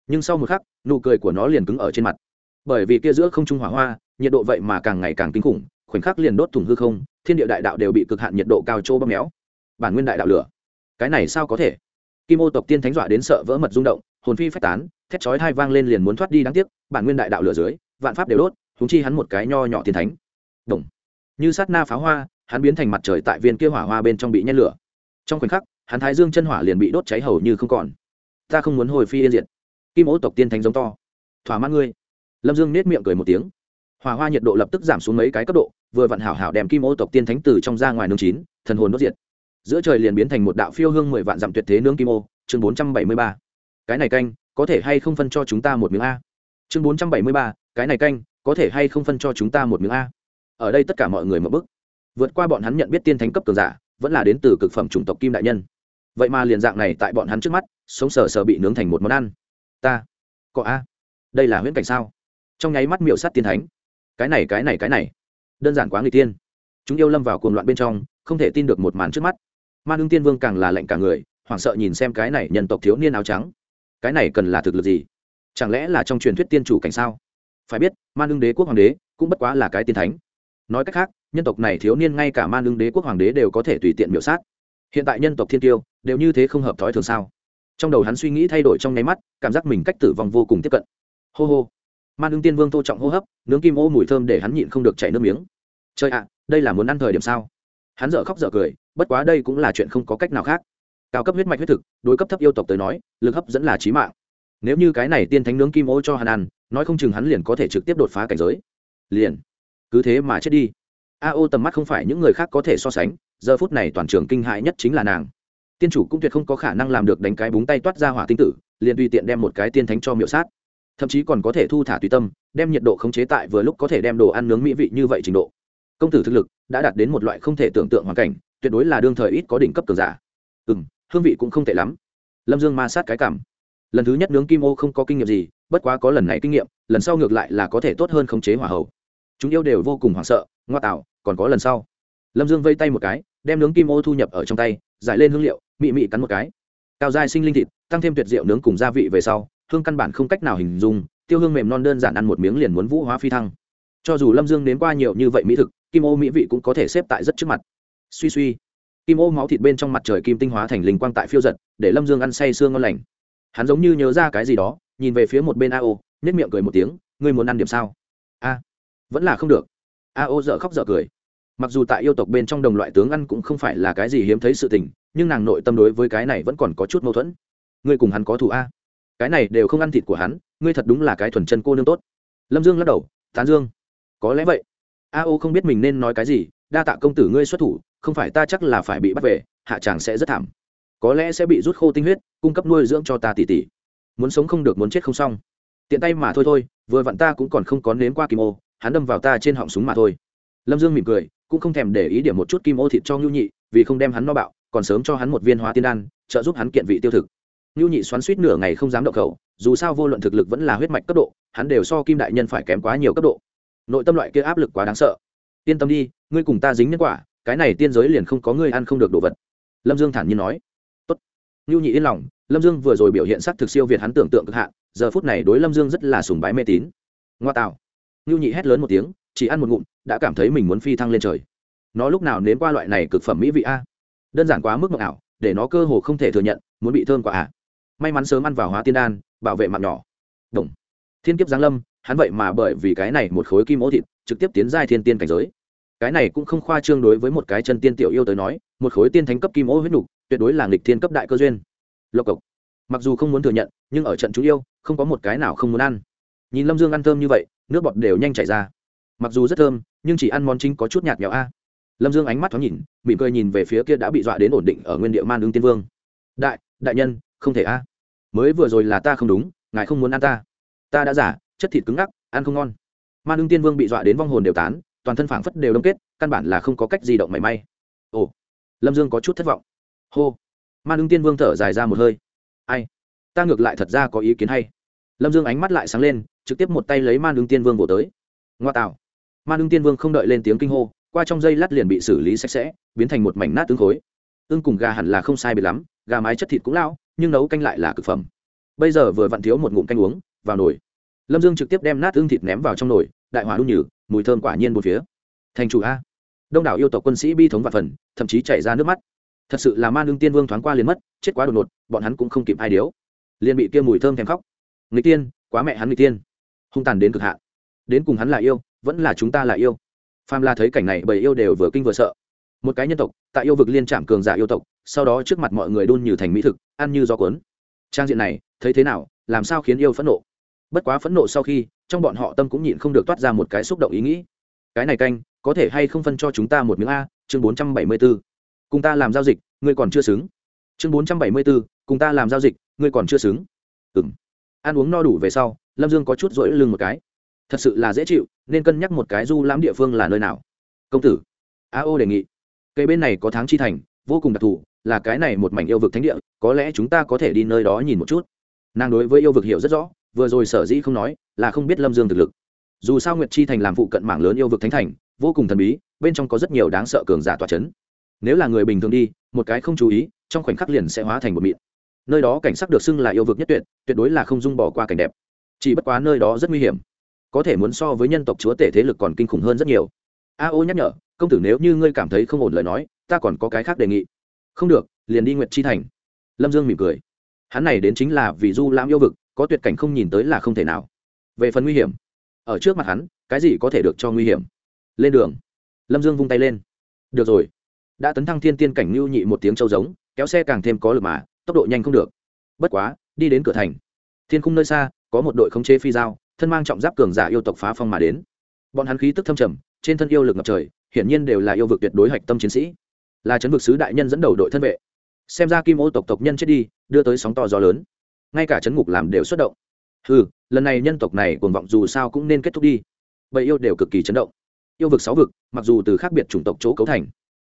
Nhưng sau một khắc, nụ cười của nó liền cứng ở trên mặt. Bởi vì kia giữa không trung hỏa hoa, nhiệt độ vậy mà càng ngày càng kinh khủng, khoảnh khắc liền đốt thủng hư không, thiên địa đại đạo đều bị cực hạn nhiệt độ cao trô bóp méo. Bản nguyên đại đạo lửa. Cái này sao có thể? Kim ô tộc tiên thánh dọa đến sợ vỡ mật rung động, hồn phi phách tán, thét chói hai vang lên liền muốn thoát đi đáng tiếc, bản nguyên đại đạo lửa dưới, vạn pháp đều đốt húng chi hắn một cái nho nhỏ tiên thánh. Đồng như sát na pháo hoa, hắn biến thành mặt trời tại viên kia hỏa hoa bên trong bị nhen lửa. Trong khoảnh khắc, hắn thái dương chân hỏa liền bị đốt cháy hầu như không còn. Ta không muốn hồi phi yên diệt. Kim ô tộc tiên thánh giống to. Thỏa mãn ngươi. Lâm dương nết miệng cười một tiếng. Hỏa hoa nhiệt độ lập tức giảm xuống mấy cái cấp độ, vừa vặn hảo hảo đem kim ô tộc tiên thánh từ trong ra ngoài nương chín, thần hồn đốt diệt giữa trời liền biến thành một đạo phiêu hương mười vạn dặm tuyệt thế nướng kim ô, chương bốn trăm bảy mươi ba. Cái này canh, có thể hay không phân cho chúng ta một miếng a? Chương bốn trăm bảy mươi ba, cái này canh, có thể hay không phân cho chúng ta một miếng a? Ở đây tất cả mọi người mở bức vượt qua bọn hắn nhận biết tiên thánh cấp cường giả, vẫn là đến từ cực phẩm chủng tộc kim đại nhân. Vậy mà liền dạng này tại bọn hắn trước mắt, sống sờ sờ bị nướng thành một món ăn. Ta, có a? Đây là huyễn cảnh sao? Trong nháy mắt miệu sát tiên thánh. Cái này cái này cái này. Đơn giản quá người tiên. Chúng yêu lâm vào cuồng loạn bên trong, không thể tin được một màn trước mắt man ưng tiên vương càng là lệnh cả người, hoảng sợ nhìn xem cái này nhân tộc thiếu niên áo trắng. Cái này cần là thực lực gì? Chẳng lẽ là trong truyền thuyết tiên chủ cảnh sao? Phải biết, man ưng đế quốc hoàng đế cũng bất quá là cái tiên thánh. Nói cách khác, nhân tộc này thiếu niên ngay cả man ưng đế quốc hoàng đế đều có thể tùy tiện miểu sát. Hiện tại nhân tộc thiên tiêu đều như thế không hợp thói thường sao? Trong đầu hắn suy nghĩ thay đổi trong nháy mắt, cảm giác mình cách tử vong vô cùng tiếp cận. Hô hô. Man ưng tiên vương tô trọng hô hấp, nướng kim ô mùi thơm để hắn nhịn không được chảy nước miếng. Chơi ạ, đây là muốn ăn thời điểm sao? Hắn dở khóc dở cười, bất quá đây cũng là chuyện không có cách nào khác. Cao cấp huyết mạch huyết thực, đối cấp thấp yêu tộc tới nói, lực hấp dẫn là trí mạng. Nếu như cái này tiên thánh nướng kim ô cho hắn ăn, nói không chừng hắn liền có thể trực tiếp đột phá cảnh giới. Liền. Cứ thế mà chết đi. A ô tầm mắt không phải những người khác có thể so sánh, giờ phút này toàn trường kinh hại nhất chính là nàng. Tiên chủ cũng tuyệt không có khả năng làm được đánh cái búng tay toát ra hỏa tinh tử, liền tùy tiện đem một cái tiên thánh cho miệu sát. Thậm chí còn có thể thu thả tùy tâm, đem nhiệt độ khống chế tại vừa lúc có thể đem đồ ăn nướng mỹ vị như vậy trình độ. Công tử thực lực đã đạt đến một loại không thể tưởng tượng hoàn cảnh, tuyệt đối là đương thời ít có đỉnh cấp cường giả. Ừ m hương vị cũng không tệ lắm. Lâm dương ma sát cái cảm. Lần thứ nhất nướng kim ô không có kinh nghiệm gì, bất quá có lần này kinh nghiệm, lần sau ngược lại là có thể tốt hơn khống chế hỏa hậu chúng yêu đều vô cùng hoảng sợ, ngoa tạo, còn có lần sau. Lâm dương vây tay một cái, đem nướng kim ô thu nhập ở trong tay, giải lên hương liệu, mị mị cắn một cái. Cao dai sinh linh thịt, tăng thêm tuyệt diệu nướng cùng gia vị về sau, hương căn bản không cách nào hình dung, tiêu hương mềm non đơn giản ăn một miếng liền muốn vũ hóa phi thăng. Cho dù lâm dương đến qua nhiều như vậy mỹ thực kim ô mỹ vị cũng có thể xếp tại rất trước mặt. Suy suy. Kim ô máu thịt bên trong mặt trời kim tinh hóa thành linh quang tại phiêu giật, để lâm dương ăn say sương ngon lành. Hắn giống như nhớ ra cái gì đó, nhìn về phía một bên a ô nhất miệng cười một tiếng, ngươi muốn ăn điểm sao? A, vẫn là không được. A ô dợ khóc dợ cười. Mặc dù tại yêu tộc bên trong đồng loại tướng ăn cũng không phải là cái gì hiếm thấy sự tình, nhưng nàng nội tâm đối với cái này vẫn còn có chút mâu thuẫn. Ngươi cùng hắn có thù a? Cái này đều không ăn thịt của hắn, ngươi thật đúng là cái thuần chân cô nương tốt. Lâm dương lắc đầu, tán dương, có lẽ vậy a ô không biết mình nên nói cái gì, đa tạ công tử ngươi xuất thủ, không phải ta chắc là phải bị bắt về, hạ chàng sẽ rất thảm. Có lẽ sẽ bị rút khô tinh huyết, cung cấp nuôi dưỡng cho ta tỉ tỉ muốn sống không được, muốn chết không xong. Tiện tay mà thôi thôi, vừa vặn ta cũng còn không có nếm qua kim ô, hắn đâm vào ta trên họng súng mà thôi. Lâm dương mỉm cười, cũng không thèm để ý điểm một chút kim ô thịt cho ngưu nhị, vì không đem hắn no bạo, còn sớm cho hắn một viên hóa tiên đan, trợ giúp hắn kiện vị tiêu thực. Ngưu nhị xoắn suýt nửa ngày không dám động khẩu, dù sao vô luận thực lực vẫn là huyết mạch cấp độ, hắn đều so kim đại nhân phải kém quá nhiều cấp độ nội tâm loại kia áp lực quá đáng sợ. Yên tâm đi, ngươi cùng ta dính nhân quả, cái này tiên giới liền không có ngươi ăn không được đồ vật. Lâm dương thản nhiên nói. Tốt. Ngưu nhị yên lòng, lâm dương vừa rồi biểu hiện sắc thực siêu việt hắn tưởng tượng cực hạn, giờ phút này đối lâm dương rất là sùng bái mê tín. Ngoa tạo. Ngưu nhị hét lớn một tiếng, chỉ ăn một ngụm, đã cảm thấy mình muốn phi thăng lên trời. Nó lúc nào nếm qua loại này cực phẩm mỹ vị a? Đơn giản quá mức mộng ảo, để nó cơ hồ không thể thừa nhận, muốn bị thơm quả à. May mắn sớm ăn vào hóa tiên đan, bảo vệ mạng nhỏ. Đồng. thiên kiếp giáng lâm hắn vậy mà bởi vì cái này một khối kim ố thịt, trực tiếp tiến giai thiên tiên cảnh giới. Cái này cũng không khoa trương đối với một cái chân tiên tiểu yêu tới nói, một khối tiên thánh cấp kim ố huyết nục, tuyệt đối là nghịch thiên cấp đại cơ duyên. Lộc cộc. Mặc dù không muốn thừa nhận, nhưng ở trận chú yêu, không có một cái nào không muốn ăn. Nhìn lâm dương ăn thơm như vậy, nước bọt đều nhanh chảy ra. Mặc dù rất thơm, nhưng chỉ ăn món chính có chút nhạt nhẽo a. Lâm dương ánh mắt thoáng nhìn, mỉm cười nhìn về phía kia đã bị dọa đến ổn định ở nguyên địa man ứng tiên vương. Đại đại nhân, không thể a. Mới vừa rồi là ta không đúng, ngài không muốn ăn ta. Ta đã giả chất thịt cứng ngắc, ăn không ngon. Man ưng tiên vương bị dọa đến vong hồn đều tán, toàn thân phảng phất đều đông kết, căn bản là không có cách gì động mảy may. Ồ, lâm dương có chút thất vọng. Hô. Man ưng tiên vương thở dài ra một hơi. Ai? Ta ngược lại thật ra có ý kiến hay. Lâm dương ánh mắt lại sáng lên, trực tiếp một tay lấy man ưng tiên vương vỗ tới. Ngoa tạo. Man ưng tiên vương không đợi lên tiếng kinh hô, qua trong dây lát liền bị xử lý sạch sẽ, biến thành một mảnh nát tương khối. Ưng cùng gà hẳn là không sai biệt lắm, gà mái chất thịt cũng lao nhưng nấu canh lại là cực phẩm. Bây giờ vừa vặn thiếu một ngụm canh uống, vào nồi lâm dương trực tiếp đem nát ương thịt ném vào trong nồi, đại hỏa đun nhử mùi thơm quả nhiên một phía. Thành chủ a. Đông đảo yêu tộc quân sĩ bi thống và phần, thậm chí chảy ra nước mắt. Thật sự là man ương tiên vương thoáng qua liền mất, chết quá đột ngột, bọn hắn cũng không kịp ai điếu. Liền bị kia mùi thơm thèm khóc. Người tiên, quá mẹ hắn người tiên. Hung tàn đến cực hạn. Đến cùng hắn là yêu, vẫn là chúng ta là yêu. Pham la thấy cảnh này, bầy yêu đều vừa kinh vừa sợ. Một cái nhân tộc, tại yêu vực liên trạm cường giả yêu tộc, sau đó trước mặt mọi người đun như thành mỹ thực, ăn như do cuốn. Trang diện này, thấy thế nào, làm sao khiến yêu phẫn nộ? Bất quá phẫn nộ sau khi, trong bọn họ tâm cũng nhịn không được toát ra một cái xúc động ý nghĩ. Cái này canh, có thể hay không phân cho chúng ta một miếng a, chương bốn trăm bảy mươi b ố cùng ta làm giao dịch, ngươi còn chưa xứng. Chương bốn trăm bảy mươi b ố cùng ta làm giao dịch, ngươi còn chưa xứng. Ừ m ăn uống no đủ về sau, lâm dương có chút rỗi lưng một cái. Thật sự là dễ chịu, nên cân nhắc một cái du lãm địa phương là nơi nào. Công tử. A ô đề nghị. Cây bên này có tháng chi thành, vô cùng đặc thù, là cái này một mảnh yêu vực thánh địa, có lẽ chúng ta có thể đi nơi đó nhìn một chút. Nàng đối với yêu vực hiểu rất rõ vừa rồi sở dĩ không nói là không biết lâm dương thực lực dù sao nguyệt chi thành làm phụ cận mảng lớn yêu vực thánh thành vô cùng thần bí bên trong có rất nhiều đáng sợ cường giả tòa c h ấ n nếu là người bình thường đi một cái không chú ý trong khoảnh khắc liền sẽ hóa thành một mịn nơi đó cảnh sắc được xưng là yêu vực nhất tuyệt tuyệt đối là không dung bỏ qua cảnh đẹp chỉ bất quá nơi đó rất nguy hiểm có thể muốn so với nhân tộc chúa tể thế lực còn kinh khủng hơn rất nhiều a ô nhắc nhở công tử nếu như ngươi cảm thấy không ổn lời nói ta còn có cái khác đề nghị không được liền đi nguyệt chi thành lâm dương mỉm cười hắn này đến chính là vì du lãm yêu vực có tuyệt cảnh không nhìn tới là không thể nào. Về phần nguy hiểm, ở trước mặt hắn, cái gì có thể được cho nguy hiểm? Lên đường. Lâm dương vung tay lên. Được rồi. Đã tấn thăng thiên tiên cảnh lưu nhị một tiếng trâu giống, kéo xe càng thêm có lực mà, tốc độ nhanh không được. Bất quá, đi đến cửa thành. Thiên khung nơi xa, có một đội khống chế phi dao, thân mang trọng giáp cường giả yêu tộc phá phong mà đến. Bọn hắn khí tức thâm trầm, trên thân yêu lực ngập trời, hiển nhiên đều là yêu vực tuyệt đối hạch tâm chiến sĩ. Là chấn vực sứ đại nhân dẫn đầu đội thân vệ. Xem ra kim ô tộc tộc nhân chết đi, đưa tới sóng to gió lớn ngay cả chấn ngục làm đều xuất động. Ừ lần này nhân tộc này cuồng vọng dù sao cũng nên kết thúc đi. Bầy yêu đều cực kỳ chấn động. Yêu vực sáu vực, mặc dù từ khác biệt chủng tộc chỗ cấu thành,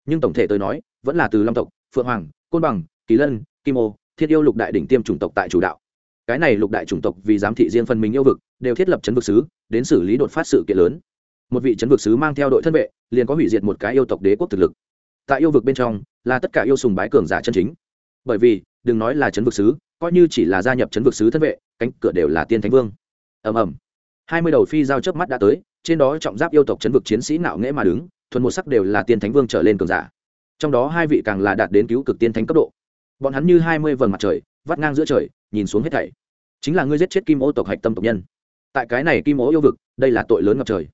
nhưng tổng thể tôi nói, vẫn là từ long tộc, phượng hoàng, côn bằng, kỳ lân, kim ô thiên yêu lục đại đỉnh tiêm chủng tộc tại chủ đạo. Cái này lục đại chủng tộc vì giám thị riêng phần mình yêu vực, đều thiết lập chấn vực sứ, đến xử lý đột phát sự kiện lớn. Một vị chấn vực sứ mang theo đội thân vệ, liền có hủy diệt một cái yêu tộc đế quốc thực lực. Tại yêu vực bên trong, là tất cả yêu sùng bái cường giả chân chính. Bởi vì, đừng nói là chấn vực sứ coi như chỉ là gia nhập chấn vực sứ thân vệ, cánh cửa đều là tiên thánh vương. Ầm ầm. Hai mươi đầu phi giao chớp mắt đã tới, trên đó trọng giáp yêu tộc chấn vực chiến sĩ nạo nghễ mà đứng, thuần một sắc đều là tiên thánh vương trở lên cường giả. Trong đó hai vị càng là đạt đến cứu cực tiên thánh cấp độ. Bọn hắn như hai mươi vầng mặt trời, vắt ngang giữa trời, nhìn xuống hết thảy. Chính là ngươi giết chết kim ô tộc hạch tâm tộc nhân. Tại cái này kim ô yêu vực, đây là tội lớn ngập trời.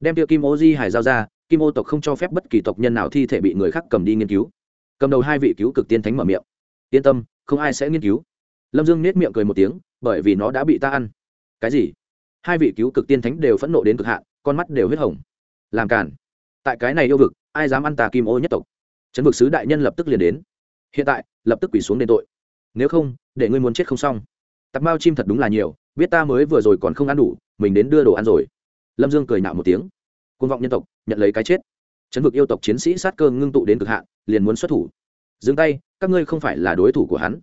Đem tiêu kim ô di hải giao ra, kim ô tộc không cho phép bất kỳ tộc nhân nào thi thể bị người khác cầm đi nghiên cứu. Cầm đầu hai vị cứu cực tiên thánh mở miệng. Yên tâm, không ai sẽ nghiên cứu lâm dương nết miệng cười một tiếng, bởi vì nó đã bị ta ăn. Cái gì? Hai vị cứu cực tiên thánh đều phẫn nộ đến cực hạn, con mắt đều huyết hồng. Làm cản tại cái này yêu vực, ai dám ăn tà kim ô nhất tộc? Trấn vực sứ đại nhân lập tức liền đến. Hiện tại, lập tức quỳ xuống đền tội. Nếu không, để ngươi muốn chết không xong. Tặc mao chim thật đúng là nhiều, biết ta mới vừa rồi còn không ăn đủ, mình đến đưa đồ ăn rồi. Lâm dương cười nạo một tiếng. Côn vọng nhân tộc, nhận lấy cái chết. Chấn vực yêu tộc chiến sĩ sát cơ ngưng tụ đến cực hạn, liền muốn xuất thủ. Dừng tay, các ngươi không phải là đối thủ của hắn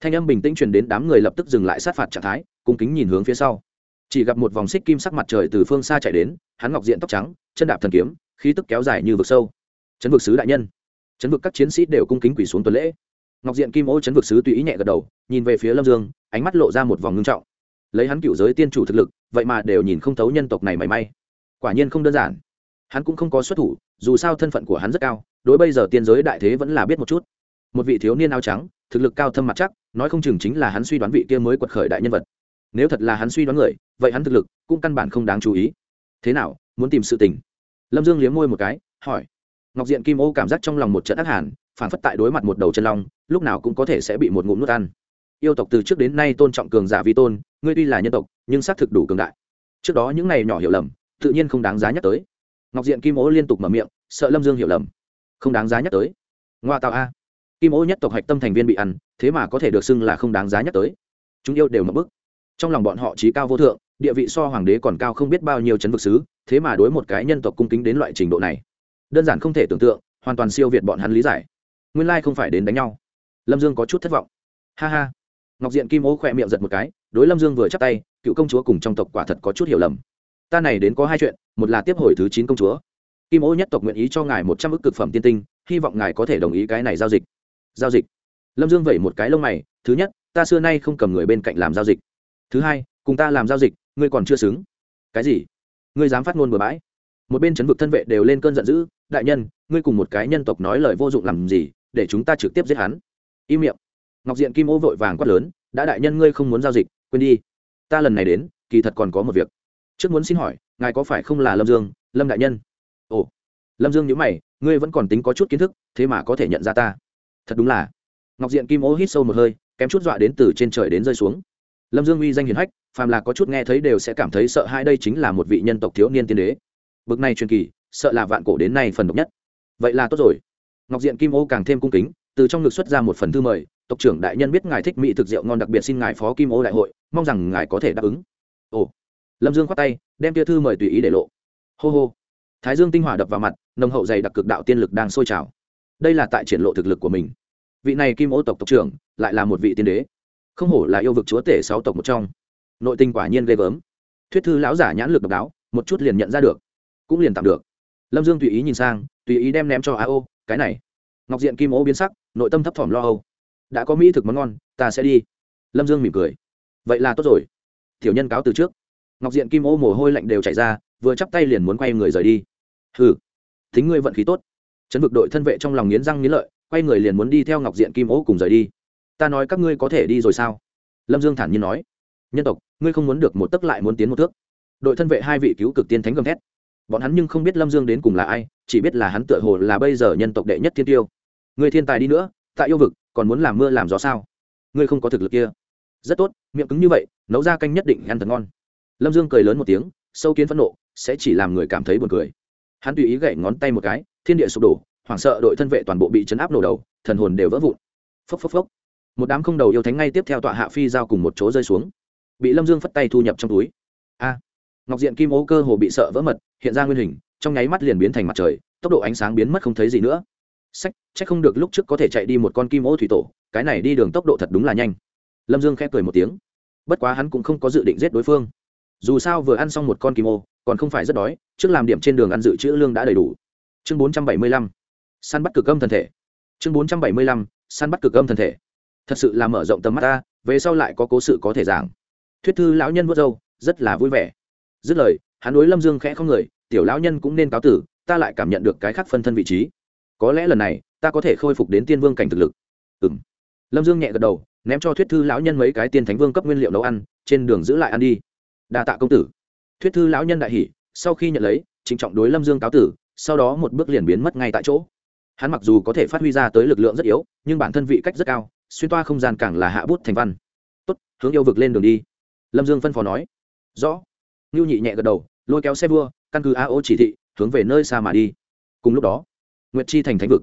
thanh âm bình tĩnh truyền đến đám người lập tức dừng lại sát phạt trạng thái, cung kính nhìn hướng phía sau. Chỉ gặp một vòng xích kim sắc mặt trời từ phương xa chạy đến, hắn ngọc diện tóc trắng, chân đạp thần kiếm, khí tức kéo dài như vực sâu. Chấn vực sứ đại nhân. Chấn vực các chiến sĩ đều cung kính quỳ xuống tuần lễ. Ngọc diện kim ô chấn vực sứ tùy ý nhẹ gật đầu, nhìn về phía lâm dương, ánh mắt lộ ra một vòng ngưng trọng. Lấy hắn cựu giới tiên chủ thực lực, vậy mà đều nhìn không thấu nhân tộc này mảy may. Quả nhiên không đơn giản. Hắn cũng không có xuất thủ, dù sao thân phận của hắn rất cao, đối bây giờ tiên giới đại thế vẫn là biết một chút một vị thiếu niên áo trắng, thực lực cao thâm mặt chắc, nói không chừng chính là hắn suy đoán vị kia mới quật khởi đại nhân vật. Nếu thật là hắn suy đoán người, vậy hắn thực lực cũng căn bản không đáng chú ý. Thế nào, muốn tìm sự tình? Lâm dương liếm môi một cái, hỏi. Ngọc diện kim ô cảm giác trong lòng một trận ác hàn, phản phất tại đối mặt một đầu chân long, lúc nào cũng có thể sẽ bị một ngụm nuốt ăn. Yêu tộc từ trước đến nay tôn trọng cường giả vi tôn, ngươi tuy là nhân tộc, nhưng xác thực đủ cường đại. Trước đó những này nhỏ hiểu lầm, tự nhiên không đáng giá nhắc tới. Ngọc diện kim ô liên tục mở miệng, sợ lâm dương hiểu lầm. Không đáng giá nhắc tới. Ngoa tạo a kim ô nhất tộc hạch tâm thành viên bị ăn thế mà có thể được xưng là không đáng giá nhắc tới. Chúng yêu đều mập bức. Trong lòng bọn họ trí cao vô thượng địa vị so hoàng đế còn cao không biết bao nhiêu chấn vực xứ, thế mà đối một cái nhân tộc cung kính đến loại trình độ này. Đơn giản không thể tưởng tượng hoàn toàn siêu việt bọn hắn lý giải. Nguyên lai không phải đến đánh nhau. Lâm dương có chút thất vọng. Ha ha. Ngọc diện kim ô khỏe miệng giật một cái đối lâm dương vừa chắp tay cựu công chúa cùng trong tộc quả thật có chút hiểu lầm. Ta này đến có hai chuyện một là tiếp hồi thứ chín công chúa. Kim ô nhất tộc nguyện ý cho ngài một trăm ước cực phẩm tiên tinh hy vọng ngài có thể đồng ý cái này giao dịch giao dịch. Lâm dương vẩy một cái lông mày, thứ nhất, ta xưa nay không cầm người bên cạnh làm giao dịch. Thứ hai, cùng ta làm giao dịch, ngươi còn chưa xứng. Cái gì? Ngươi dám phát ngôn bừa bãi? Một bên chấn vực thân vệ đều lên cơn giận dữ, đại nhân, ngươi cùng một cái nhân tộc nói lời vô dụng làm gì, để chúng ta trực tiếp giết hắn? Im miệng. Ngọc diện kim ô vội vàng quát lớn, đã đại nhân ngươi không muốn giao dịch, quên đi. Ta lần này đến, kỳ thật còn có một việc. Trước muốn xin hỏi, ngài có phải không là lâm dương, lâm đại nhân? Ồ. Lâm dương nhữ mày, ngươi vẫn còn tính có chút kiến thức, thế mà có thể nhận ra ta thật đúng là. Ngọc diện kim ô hít sâu một hơi, kém chút dọa đến từ trên trời đến rơi xuống. Lâm dương uy danh hiền hách, phàm là có chút nghe thấy đều sẽ cảm thấy sợ hai đây chính là một vị nhân tộc thiếu niên tiên đế. Bực này truyền kỳ, sợ là vạn cổ đến nay phần độc nhất. Vậy là tốt rồi. Ngọc diện kim ô càng thêm cung kính, từ trong ngực xuất ra một phần thư mời, tộc trưởng đại nhân biết ngài thích mỹ thực rượu ngon đặc biệt xin ngài phó kim ô đại hội, mong rằng ngài có thể đáp ứng. Ồ. Lâm dương khoát tay, đem tia thư mời tùy ý để lộ. Hô hô. Thái dương tinh hỏa đập vào mặt, nồng hậu dày đặc cực đạo tiên lực đang sôi trào đây là tại triển lộ thực lực của mình. Vị này kim ô tộc tộc trưởng lại là một vị tiên đế. Không hổ là yêu vực chúa tể sáu tộc một trong. Nội tình quả nhiên ghê gớm. Thuyết thư lão giả nhãn lực độc đáo, một chút liền nhận ra được, cũng liền tạm được. Lâm dương tùy ý nhìn sang, tùy ý đem ném cho a ô, cái này. Ngọc diện kim ô biến sắc, nội tâm thấp thỏm lo âu. Đã có mỹ thực món ngon, ta sẽ đi. Lâm dương mỉm cười. Vậy là tốt rồi. Tiểu nhân cáo từ trước. Ngọc diện kim ô mồ hôi lạnh đều chảy ra, vừa chắp tay liền muốn quay người rời đi. Hừ, thính ngươi vận khí tốt chấn vực đội thân vệ trong lòng nghiến răng nghiến lợi, quay người liền muốn đi theo ngọc diện kim ô cùng rời đi. Ta nói các ngươi có thể đi rồi sao? Lâm dương thản nhiên nói. Nhân tộc, ngươi không muốn được một tấc lại muốn tiến một thước. Đội thân vệ hai vị cứu cực tiên thánh gầm thét. Bọn hắn nhưng không biết lâm dương đến cùng là ai, chỉ biết là hắn tựa hồ là bây giờ nhân tộc đệ nhất thiên tiêu. Người thiên tài đi nữa tại yêu vực, còn muốn làm mưa làm gió sao? Ngươi không có thực lực kia. Rất tốt, miệng cứng như vậy, nấu ra canh nhất định ăn thật ngon. Lâm dương cười lớn một tiếng, sâu kiến phẫn nộ, sẽ chỉ làm người cảm thấy buồn cười. Hắn tùy ý gậy ngón tay một cái thiên địa sụp đổ, hoảng sợ đội thân vệ toàn bộ bị chấn áp nổ đầu, thần hồn đều vỡ vụn. Phốc phốc phốc. Một đám không đầu yêu thánh ngay tiếp theo tọa hạ phi giao cùng một chỗ rơi xuống. Bị lâm dương phất tay thu nhập trong túi. A. Ngọc diện kim ố cơ hồ bị sợ vỡ mật, hiện ra nguyên hình, trong nháy mắt liền biến thành mặt trời, tốc độ ánh sáng biến mất không thấy gì nữa. Sách c h ắ c không được lúc trước có thể chạy đi một con kim ố thủy tổ, cái này đi đường tốc độ thật đúng là nhanh. Lâm dương khẽ cười một tiếng. Bất quá hắn cũng không có dự định giết đối phương. Dù sao vừa ăn xong một con kim ô, còn không phải rất đói, trước làm điểm trên đường ăn dự trữ lương đã đầy đủ chương bốn trăm bảy mươi lăm, săn bắt cực âm thân thể. Chương bốn trăm bảy mươi lăm, săn bắt cực âm thân thể. Thật sự là mở rộng tầm mắt ta, về sau lại có cố sự có thể giảng. Thuyết thư lão nhân vớt râu, rất là vui vẻ. Dứt lời, hắn đối lâm dương khẽ không người, tiểu lão nhân cũng nên cáo tử, ta lại cảm nhận được cái khác phân thân vị trí. Có lẽ lần này, ta có thể khôi phục đến tiên vương cảnh thực lực. Ừ m lâm dương nhẹ gật đầu, ném cho thuyết thư lão nhân mấy cái tiên thánh vương cấp nguyên liệu nấu ăn, trên đường giữ lại ăn đi. Đa tạ công tử. Thuyết thư lão nhân đại hỷ sau khi nhận lấy, trịnh trọng đối lâm dương cáo tử sau đó một bước liền biến mất ngay tại chỗ. Hắn mặc dù có thể phát huy ra tới lực lượng rất yếu, nhưng bản thân vị cách rất cao, xuyên toa không gian càng là hạ bút thành văn. Tốt, hướng yêu vực lên đường đi. Lâm dương phân phó nói. Rõ. Ngưu nhị nhẹ gật đầu, lôi kéo xe vua, căn cứ a ô chỉ thị, hướng về nơi xa mà đi. Cùng lúc đó, nguyệt chi thành thánh vực.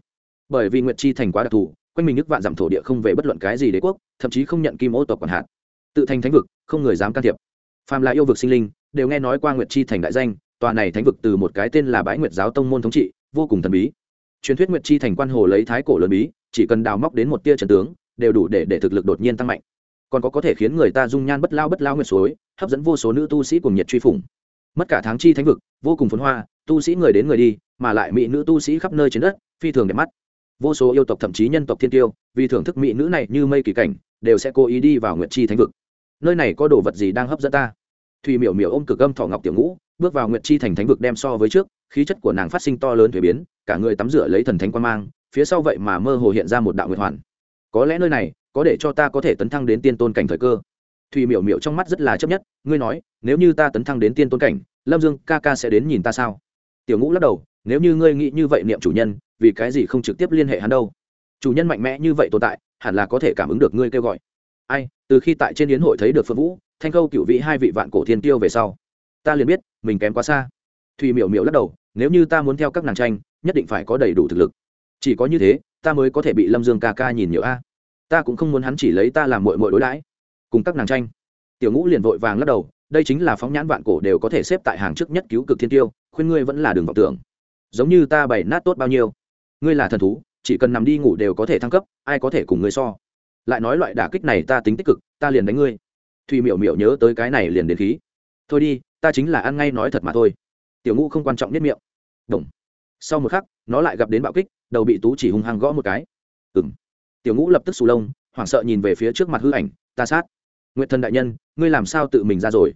Bởi vì nguyệt chi thành quá đặc thù, quanh mình nước vạn dặm thổ địa không về bất luận cái gì đế quốc, thậm chí không nhận kim ô tộc quản hạt. Tự thành thánh vực, không người dám can thiệp. Phàm là yêu vực sinh linh, đều nghe nói qua nguyệt chi thành đại danh tòa này thánh vực từ một cái tên là bãi nguyệt giáo tông môn thống trị, vô cùng thần bí. Truyền thuyết nguyệt chi thành quan hồ lấy thái cổ lớn bí, chỉ cần đào móc đến một tia trần tướng, đều đủ để để thực lực đột nhiên tăng mạnh. Còn có có thể khiến người ta dung nhan bất lao bất lao nguyệt suối, hấp dẫn vô số nữ tu sĩ cùng nhiệt truy phủng. Mất cả tháng chi thánh vực, vô cùng phồn hoa, tu sĩ người đến người đi, mà lại mỹ nữ tu sĩ khắp nơi trên đất, phi thường đẹp mắt. Vô số yêu tộc thậm chí nhân tộc thiên tiêu, vì thưởng thức mỹ nữ này như mây kỳ cảnh, đều sẽ cố ý đi vào nguyệt chi thánh vực. Nơi này có đồ vật gì đang hấp dẫn ta? Thùy miểu miểu ôm cực âm thọ ngọc tiểu ngũ bước vào nguyệt chi thành thánh vực đem so với trước, khí chất của nàng phát sinh to lớn thuế biến, cả người tắm rửa lấy thần thánh quan mang, phía sau vậy mà mơ hồ hiện ra một đạo nguyệt hoàn. Có lẽ nơi này, có để cho ta có thể tấn thăng đến tiên tôn cảnh thời cơ. Thùy miểu miểu trong mắt rất là chấp nhất, ngươi nói, nếu như ta tấn thăng đến tiên tôn cảnh, lâm dương ca ca sẽ đến nhìn ta sao? Tiểu ngũ lắc đầu, nếu như ngươi nghĩ như vậy niệm chủ nhân, vì cái gì không trực tiếp liên hệ hắn đâu? Chủ nhân mạnh mẽ như vậy tồn tại, hẳn là có thể cảm ứng được ngươi kêu gọi. Ai, từ khi tại trên yến hội thấy được phượng vũ, thanh khâu cựu vị hai vị vạn cổ thiên tiêu về sau, ta liền biết mình kém quá xa. Thùy miểu miểu lắc đầu, nếu như ta muốn theo các nàng tranh, nhất định phải có đầy đủ thực lực. Chỉ có như thế, ta mới có thể bị lâm dương ca ca nhìn nhiều a. Ta cũng không muốn hắn chỉ lấy ta làm mội mội đối đãi. Cùng các nàng tranh. Tiểu ngũ liền vội vàng lắc đầu, đây chính là phóng nhãn vạn cổ đều có thể xếp tại hàng trước nhất cứu cực thiên tiêu, khuyên ngươi vẫn là đường vọng tưởng. Giống như ta bày nát tốt bao nhiêu. Ngươi là thần thú, chỉ cần nằm đi ngủ đều có thể thăng cấp, ai có thể cùng ngươi so. Lại nói loại đả kích này ta tính tích cực, ta liền đánh ngươi. Thùy miểu miểu nhớ tới cái này liền đến khí. Thôi đi ta chính là ăn ngay nói thật mà thôi. Tiểu ngũ không quan trọng nhất miệng. Đồng. Sau một khắc, nó lại gặp đến bạo kích, đầu bị tú chỉ hung hăng gõ một cái. Ừng tiểu ngũ lập tức sù lông, hoảng sợ nhìn về phía trước mặt hư ảnh, ta sát. Nguyệt thần đại nhân, ngươi làm sao tự mình ra rồi?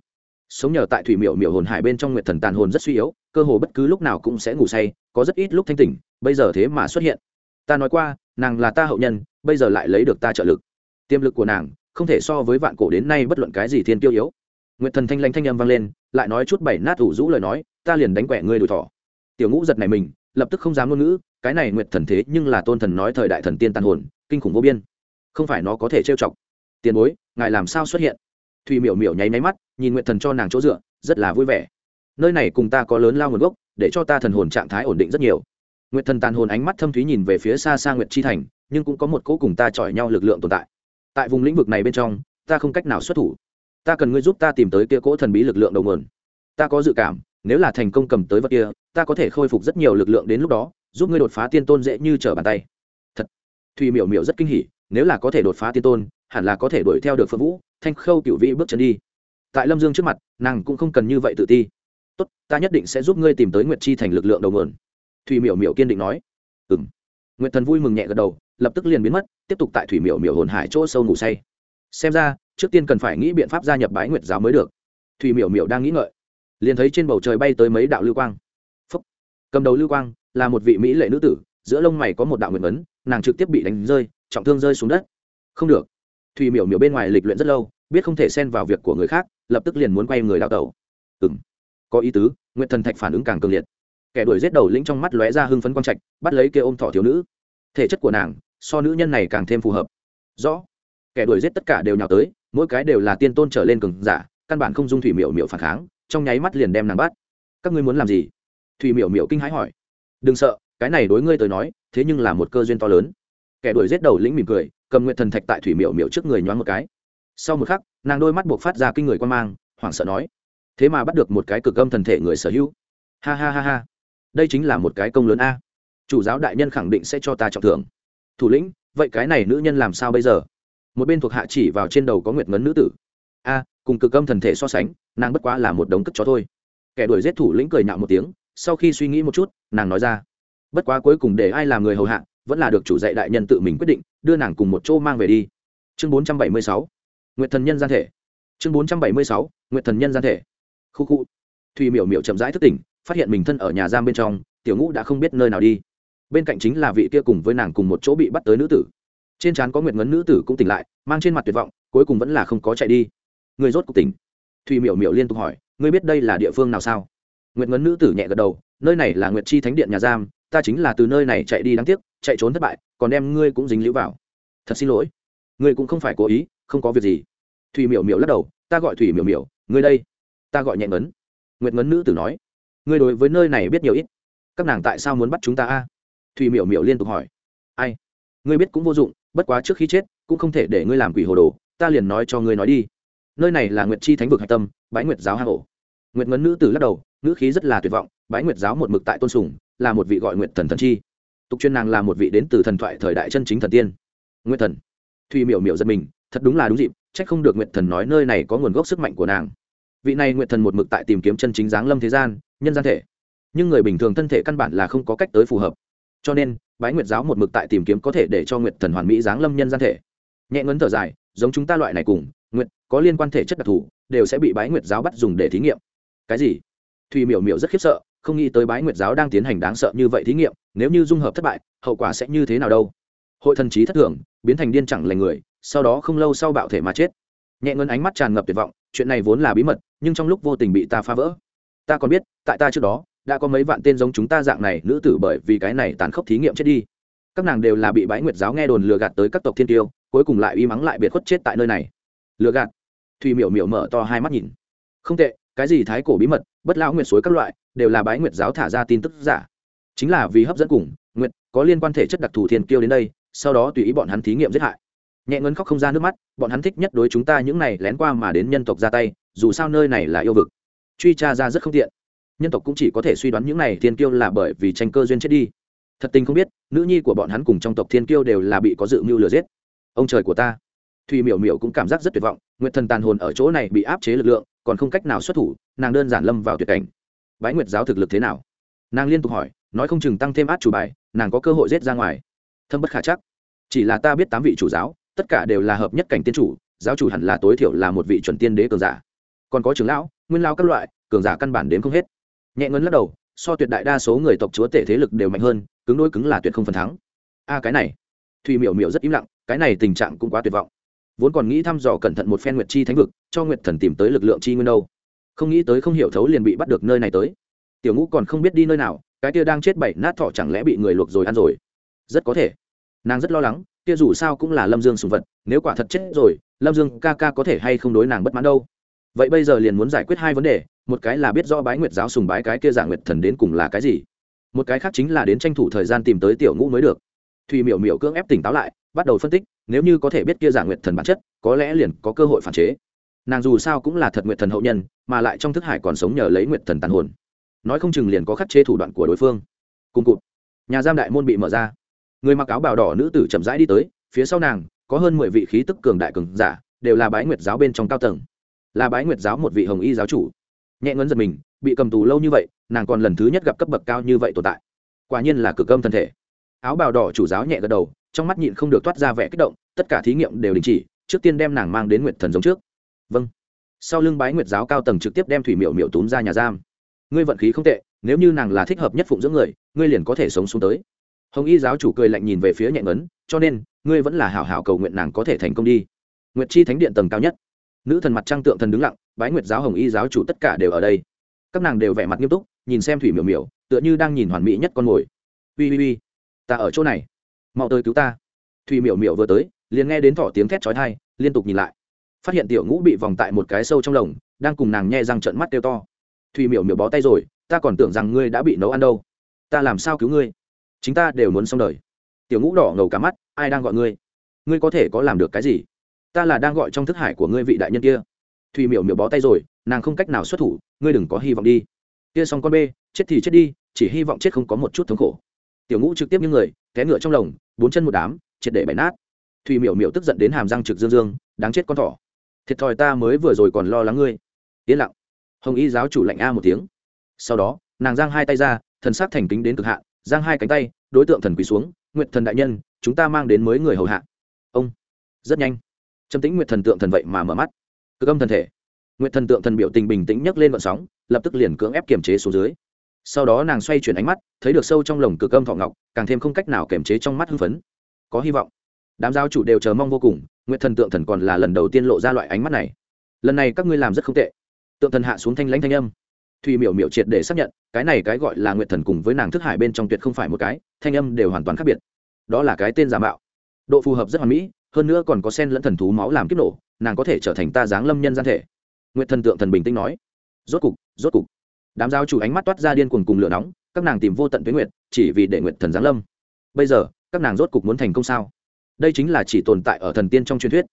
Sống nhờ tại thủy miểu miểu hồn hải bên trong nguyệt thần tàn hồn rất suy yếu, cơ hồ bất cứ lúc nào cũng sẽ ngủ say, có rất ít lúc thanh tỉnh, bây giờ thế mà xuất hiện. Ta nói qua, nàng là ta hậu nhân, bây giờ lại lấy được ta trợ lực. Tiềm lực của nàng không thể so với vạn cổ đến nay bất luận cái gì thiên tiêu yếu. Nguyệt thần thanh lãnh thanh âm vang lên, lại nói chút bảy nát ủ rũ lời nói, ta liền đánh quẻ ngươi đùi thỏ. Tiểu ngũ giật này mình, lập tức không dám ngôn ngữ, cái này Nguyệt thần thế nhưng là tôn thần nói thời đại thần tiên tàn hồn, kinh khủng vô biên. Không phải nó có thể trêu chọc. Tiền bối, ngài làm sao xuất hiện? Thùy miểu miểu nháy máy mắt, nhìn Nguyệt thần cho nàng chỗ dựa, rất là vui vẻ. Nơi này cùng ta có lớn lao nguồn gốc, để cho ta thần hồn trạng thái ổn định rất nhiều. Nguyệt thần tàn hồn ánh mắt thâm thúy nhìn về phía xa xa nguyệt chi thành, nhưng cũng có một cỗ cùng ta chọi nhau lực lượng tồn tại. Tại vùng lĩnh vực này bên trong, ta không cách nào xuất thủ ta cần ngươi giúp ta tìm tới kia cỗ thần bí lực lượng đầu nguồn. Ta có dự cảm, nếu là thành công cầm tới vật kia, ta có thể khôi phục rất nhiều lực lượng đến lúc đó, giúp ngươi đột phá tiên tôn dễ như trở bàn tay. Thật. Thùy miểu miểu rất kinh hỉ, nếu là có thể đột phá tiên tôn, hẳn là có thể đuổi theo được phượng vũ, thanh khâu cựu vị bước chân đi. Tại lâm dương trước mặt, nàng cũng không cần như vậy tự ti. Tốt, ta nhất định sẽ giúp ngươi tìm tới nguyệt chi thành lực lượng đầu nguồn. Thùy miểu miểu kiên định nói. Ừ m nguyệt thần vui mừng nhẹ gật đầu, lập tức liền biến mất, tiếp tục tại thủy miểu miểu hồn hải chỗ sâu ngủ say. Xem ra trước tiên cần phải nghĩ biện pháp gia nhập bái nguyệt giáo mới được. Thùy miểu miểu đang nghĩ ngợi, liền thấy trên bầu trời bay tới mấy đạo lưu quang. Phúc. cầm đầu lưu quang là một vị mỹ lệ nữ tử, giữa lông mày có một đạo nguyệt ấn, nàng trực tiếp bị đánh rơi, trọng thương rơi xuống đất. Không được! Thùy miểu miểu bên ngoài lịch luyện rất lâu, biết không thể xen vào việc của người khác, lập tức liền muốn quay người đào tẩu. Ừ m có ý tứ nguyện thần thạch phản ứng càng cường liệt. Kẻ đuổi giết đầu lĩnh trong mắt lóe ra hưng phấn quang trạch, bắt lấy kia ôm thỏ thiếu nữ. Thể chất của nàng, so nữ nhân này càng thêm phù hợp. Rõ, kẻ đuổi giết tất cả đều nhào tới mỗi cái đều là tiên tôn trở lên cường giả, căn bản không dung thủy miểu miểu phản kháng, trong nháy mắt liền đem nàng bắt. Các ngươi muốn làm gì? Thủy miểu miểu kinh hãi hỏi. Đừng sợ, cái này đối ngươi tới nói, thế nhưng là một cơ duyên to lớn. Kẻ đuổi giết đầu lĩnh mỉm cười, cầm nguyện thần thạch tại thủy miểu miểu trước người nhoáng một cái. Sau một khắc, nàng đôi mắt buộc phát ra kinh người quan mang, hoảng sợ nói, thế mà bắt được một cái cực âm thần thể người sở hữu. Ha ha ha ha. Đây chính là một cái công lớn a. Chủ giáo đại nhân khẳng định sẽ cho ta trọng thưởng. Thủ lĩnh, vậy cái này nữ nhân làm sao bây giờ? Một bên thuộc hạ chỉ vào trên đầu có nguyệt ngấn nữ tử. A, cùng cực âm thần thể so sánh, nàng bất quá là một đống cất chó thôi. Kẻ đuổi giết thủ lĩnh cười nhạo một tiếng, sau khi suy nghĩ một chút, nàng nói ra, bất quá cuối cùng để ai làm người hầu hạ, vẫn là được chủ dạy đại nhân tự mình quyết định, đưa nàng cùng một chỗ mang về đi. Chương bốn trăm bảy mươi sáu nguyện thần nhân gian thể. Chương bốn trăm bảy mươi sáu nguyện thần nhân gian thể. Khu khu. Thùy miểu miểu chậm rãi thức tỉnh, phát hiện mình thân ở nhà giam bên trong, tiểu ngũ đã không biết nơi nào đi. Bên cạnh chính là vị kia cùng với nàng cùng một chỗ bị bắt tới nữ tử trên trán có nguyệt ngấn nữ tử cũng tỉnh lại, mang trên mặt tuyệt vọng, cuối cùng vẫn là không có chạy đi. Người rốt cuộc tỉnh. Thùy miểu miểu liên tục hỏi, ngươi biết đây là địa phương nào sao? Nguyệt ngấn nữ tử nhẹ gật đầu, nơi này là nguyệt chi thánh điện nhà giam, ta chính là từ nơi này chạy đi đáng tiếc, chạy trốn thất bại, còn đem ngươi cũng dính lũ vào. Thật xin lỗi. Ngươi cũng không phải cố ý, không có việc gì. Thùy miểu miểu lắc đầu, ta gọi thủy miểu miểu, ngươi đây. Ta gọi nhẹ ngấn. Nguyệt ngấn nữ tử nói, ngươi đối với nơi này biết nhiều ít. Các nàng tại sao muốn bắt chúng ta a? Thùy miểu miểu liên tục hỏi, ai? Ngươi biết cũng vô dụng bất quá trước khi chết, cũng không thể để ngươi làm quỷ hồ đồ, ta liền nói cho ngươi nói đi. Nơi này là nguyệt chi thánh vực hạch tâm, bái nguyệt giáo hang ổ. Nguyệt ngấn nữ tử lắc đầu nữ khí rất là tuyệt vọng, bái nguyệt giáo một mực tại tôn sùng, là một vị gọi nguyệt thần thần chi. Tục chuyên nàng là một vị đến từ thần thoại thời đại chân chính thần tiên. Nguyệt thần. Thùy miểu miểu giật mình, thật đúng là đúng dịp trách không được nguyệt thần nói nơi này có nguồn gốc sức mạnh của nàng. Vị này nguyệt thần một mực tại tìm kiếm chân chính giáng lâm thế gian, nhân gian thể. Nhưng người bình thường thân thể căn bản là không có cách tới phù hợp. Cho nên bái nguyệt giáo một mực tại tìm kiếm có thể để cho nguyệt thần hoàn mỹ dáng lâm nhân gian thể. Nhẹ ngấn thở dài, giống chúng ta loại này cùng, nguyệt, có liên quan thể chất đặc thù, đều sẽ bị bái nguyệt giáo bắt dùng để thí nghiệm. Cái gì? Thùy miểu miểu rất khiếp sợ, không nghĩ tới bái nguyệt giáo đang tiến hành đáng sợ như vậy thí nghiệm, nếu như dung hợp thất bại, hậu quả sẽ như thế nào đâu? Hội thần trí thất thường, biến thành điên chẳng lành người, sau đó không lâu sau bạo thể mà chết. Nhẹ ngân ánh mắt tràn ngập tuyệt vọng, chuyện này vốn là bí mật, nhưng trong lúc vô tình bị ta phá vỡ. Ta còn biết, tại ta trước đó đã có mấy vạn tên giống chúng ta dạng này, nữ tử bởi vì cái này tàn khốc thí nghiệm chết đi. Các nàng đều là bị bái nguyệt giáo nghe đồn lừa gạt tới các tộc thiên tiêu, cuối cùng lại uy mắng lại biệt khuất chết tại nơi này. Lừa gạt? Thùy miểu miểu mở to hai mắt nhìn. Không tệ, cái gì thái cổ bí mật, bất lão nguyệt suối các loại, đều là bái nguyệt giáo thả ra tin tức giả. Chính là vì hấp dẫn cùng, nguyệt, có liên quan thể chất đặc thù thiên kiêu đến đây, sau đó tùy ý bọn hắn thí nghiệm giết hại. Nhẹ ngấn khóc không ra nước mắt, bọn hắn thích nhất đối chúng ta những này lén qua mà đến nhân tộc ra tay, dù sao nơi này là yêu vực. Truy tra ra rất không tiện nhân tộc cũng chỉ có thể suy đoán những này thiên kiêu là bởi vì tranh cơ duyên chết đi. Thật tình không biết, nữ nhi của bọn hắn cùng trong tộc thiên kiêu đều là bị có dự mưu lừa giết. Ông trời của ta. Thùy miểu miểu cũng cảm giác rất tuyệt vọng, nguyệt thần tàn hồn ở chỗ này bị áp chế lực lượng, còn không cách nào xuất thủ, nàng đơn giản lâm vào tuyệt cảnh. Bái nguyệt giáo thực lực thế nào? Nàng liên tục hỏi, nói không chừng tăng thêm át chủ bài, nàng có cơ hội rết ra ngoài. Thâm bất khả chắc. Chỉ là ta biết tám vị chủ giáo, tất cả đều là hợp nhất cảnh tiên chủ, giáo chủ hẳn là tối thiểu là một vị chuẩn tiên đế cường giả. Còn có trưởng lão, nguyên lao các loại, cường giả căn bản đến không hết nhẹ ngấn lắc đầu, so tuyệt đại đa số người tộc chúa tể thế lực đều mạnh hơn, cứng đôi cứng là tuyệt không phần thắng. A, cái này. Thùy miểu miểu rất im lặng, cái này tình trạng cũng quá tuyệt vọng. Vốn còn nghĩ thăm dò cẩn thận một phen nguyệt chi thánh vực, cho nguyệt thần tìm tới lực lượng chi nguyên đâu. Không nghĩ tới không hiểu thấu liền bị bắt được nơi này tới. Tiểu ngũ còn không biết đi nơi nào, cái kia đang chết bảy nát thỏ chẳng lẽ bị người luộc rồi ăn rồi? Rất có thể. Nàng rất lo lắng, kia dù sao cũng là lâm dương sùng vật, nếu quả thật chết rồi, lâm dương ca ca có thể hay không đối nàng bất mãn đâu. Vậy bây giờ liền muốn giải quyết hai vấn đề một cái là biết rõ bái nguyệt giáo sùng bái cái kia giả nguyệt thần đến cùng là cái gì, một cái khác chính là đến tranh thủ thời gian tìm tới tiểu ngũ mới được. Thùy miểu miểu cưỡng ép tỉnh táo lại, bắt đầu phân tích, nếu như có thể biết kia giả nguyệt thần bản chất, có lẽ liền có cơ hội phản chế. Nàng dù sao cũng là thật nguyệt thần hậu nhân, mà lại trong thức hải còn sống nhờ lấy nguyệt thần tàn hồn. Nói không chừng liền có khắc chế thủ đoạn của đối phương. Cùng cụt, nhà giam đại môn bị mở ra. Người mặc áo bào đỏ nữ tử chậm rãi đi tới, phía sau nàng, có hơn mười vị khí tức cường đại cường giả, đều là bái nguyệt giáo bên trong cao tầng. Là bái nguyệt giáo một vị hồng y giáo chủ nhẹ ngấn giật mình, bị cầm tù lâu như vậy, nàng còn lần thứ nhất gặp cấp bậc cao như vậy tồn tại. Quả nhiên là cực âm thân thể. Áo bào đỏ chủ giáo nhẹ gật đầu, trong mắt nhịn không được toát ra vẻ kích động, tất cả thí nghiệm đều đình chỉ, trước tiên đem nàng mang đến nguyệt thần giống trước. Vâng. Sau lưng bái nguyệt giáo cao tầng trực tiếp đem thủy miệu miệu túm ra nhà giam. Ngươi vận khí không tệ, nếu như nàng là thích hợp nhất phụng dưỡng người, ngươi liền có thể sống xuống tới. Hồng y giáo chủ cười lạnh nhìn về phía nhẹ ngấn, cho nên, ngươi vẫn là hảo hảo cầu nguyện nàng có thể thành công đi. Nguyệt chi thánh điện tầng cao nhất nữ thần mặt trăng tượng thần đứng lặng, bái nguyệt giáo hồng y giáo chủ tất cả đều ở đây. Các nàng đều vẻ mặt nghiêm túc, nhìn xem thủy miểu miểu, tựa như đang nhìn hoàn mỹ nhất con mồi. Ui ui ui ta ở chỗ này. Mau tới cứu ta. Thủy miểu miểu vừa tới, liền nghe đến thỏ tiếng thét chói thai liên tục nhìn lại. Phát hiện tiểu ngũ bị vòng tại một cái sâu trong lồng, đang cùng nàng nhe răng trận mắt kêu to. Thủy miểu miểu bó tay rồi, ta còn tưởng rằng ngươi đã bị nấu ăn đâu. Ta làm sao cứu ngươi? Chính ta đều muốn xong đời. Tiểu ngũ đỏ ngầu cả mắt, ai đang gọi ngươi? Ngươi có thể có làm được cái gì? Ta là đang gọi trong thức hải của ngươi vị đại nhân kia. Thùy miểu miểu bó tay rồi, nàng không cách nào xuất thủ, ngươi đừng có hy vọng đi. Kia xong con bê, chết thì chết đi, chỉ hy vọng chết không có một chút thống khổ. Tiểu ngũ trực tiếp những người, té ngựa trong lồng, bốn chân một đám, triệt để bày nát. Thùy miểu miểu tức giận đến hàm răng trực dương dương, đáng chết con thỏ. Thiệt thòi ta mới vừa rồi còn lo lắng ngươi. Yên lặng. Hồng y giáo chủ lạnh a một tiếng. Sau đó, nàng giang hai tay ra, thần sắc thành kính đến cực hạ giang hai cánh tay, đối tượng thần quỳ xuống nguyện thần đại nhân, chúng ta mang đến mới người hầu hạ. Ông. Rất nhanh trầm tĩnh nguyện thần tượng thần vậy mà mở mắt. Cực âm thần thể. Nguyện thần tượng thần biểu tình bình tĩnh nhấc lên vận sóng, lập tức liền cưỡng ép kiềm chế xuống dưới. Sau đó nàng xoay chuyển ánh mắt, thấy được sâu trong lồng cực âm thọ ngọc, càng thêm không cách nào kiềm chế trong mắt hưng phấn. Có hy vọng. Đám giáo chủ đều chờ mong vô cùng nguyện thần tượng thần còn là lần đầu tiên lộ ra loại ánh mắt này. Lần này các ngươi làm rất không tệ. Tượng thần hạ xuống thanh lãnh thanh âm. Thùy miểu miểu triệt để xác nhận, cái này cái gọi là nguyện thần cùng với nàng thức hải bên trong tuyệt không phải một cái, thanh âm đều hoàn toàn khác biệt. Đó là cái tên giả mạo. Độ phù hợp rất hoàn mỹ hơn nữa còn có sen lẫn thần thú máu làm kiếp nổ, nàng có thể trở thành ta giáng lâm nhân gian thể. Nguyện thần tượng thần bình tĩnh nói. Rốt cục rốt cục. Đám giáo chủ ánh mắt toát ra điên cuồng cùng lửa nóng, các nàng tìm vô tận tuyến nguyện chỉ vì để nguyện thần giáng lâm. Bây giờ, các nàng rốt cục muốn thành công sao? Đây chính là chỉ tồn tại ở thần tiên trong truyền thuyết.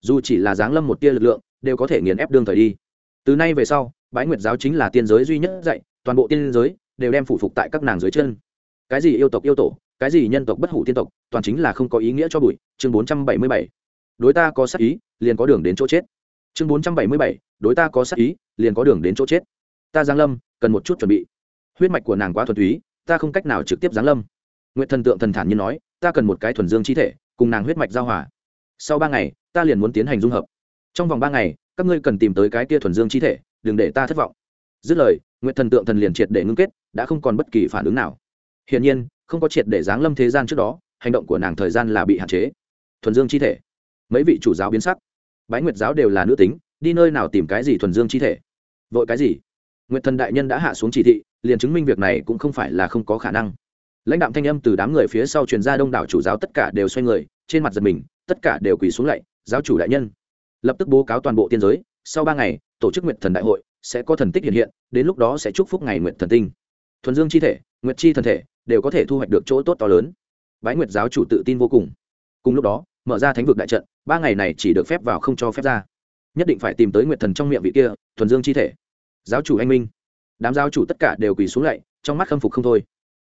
Dù chỉ là giáng lâm một tia lực lượng, đều có thể nghiền ép đương thời đi. Từ nay về sau, bái nguyệt giáo chính là tiên giới duy nhất dạy, toàn bộ tiên giới đều đem phụ phục tại các nàng dưới chân. Cái gì yêu tộc yêu tổ cái gì nhân tộc bất hủ tiên tộc, toàn chính là không có ý nghĩa cho bụi, chương bốn trăm bảy mươi bảy. Đối ta có sắc ý, liền có đường đến chỗ chết. Chương bốn trăm bảy mươi bảy, đối ta có sắc ý, liền có đường đến chỗ chết. Ta giáng lâm, cần một chút chuẩn bị. Huyết mạch của nàng quá thuần túy, ta không cách nào trực tiếp giáng lâm. Nguyện thần tượng thần thản như nói, ta cần một cái thuần dương chi thể, cùng nàng huyết mạch giao hòa. Sau ba ngày, ta liền muốn tiến hành dung hợp. Trong vòng ba ngày, các ngươi cần tìm tới cái kia thuần dương chi thể, đừng để ta thất vọng. Dứt lời nguyện thần tượng thần liền triệt để ngưng kết, đã không còn bất kỳ phản ứng nào. Hiển nhiên không có triệt để giáng lâm thế gian trước đó, hành động của nàng thời gian là bị hạn chế. Thuần dương chi thể. Mấy vị chủ giáo biến sắc. Bái nguyệt giáo đều là nữ tính, đi nơi nào tìm cái gì thuần dương chi thể? Vội cái gì? Nguyệt thần đại nhân đã hạ xuống chỉ thị, liền chứng minh việc này cũng không phải là không có khả năng. Lãnh đạo thanh âm từ đám người phía sau truyền ra đông đảo chủ giáo tất cả đều xoay người, trên mặt giật mình, tất cả đều quỳ xuống lạy, giáo chủ đại nhân. Lập tức bố cáo toàn bộ tiên giới, sau ba ngày, tổ chức nguyện thần đại hội sẽ có thần tích hiện hiện, đến lúc đó sẽ chúc phúc ngày nguyện thần tinh. Thuần dương chi thể, nguyệt chi thần thể đều có thể thu hoạch được chỗ tốt to lớn. Bái nguyệt giáo chủ tự tin vô cùng. Cùng lúc đó, mở ra thánh vực đại trận, ba ngày này chỉ được phép vào không cho phép ra. Nhất định phải tìm tới nguyệt thần trong miệng vị kia, thuần dương chi thể. Giáo chủ anh minh. Đám giáo chủ tất cả đều quỳ xuống lạy, trong mắt khâm phục không thôi.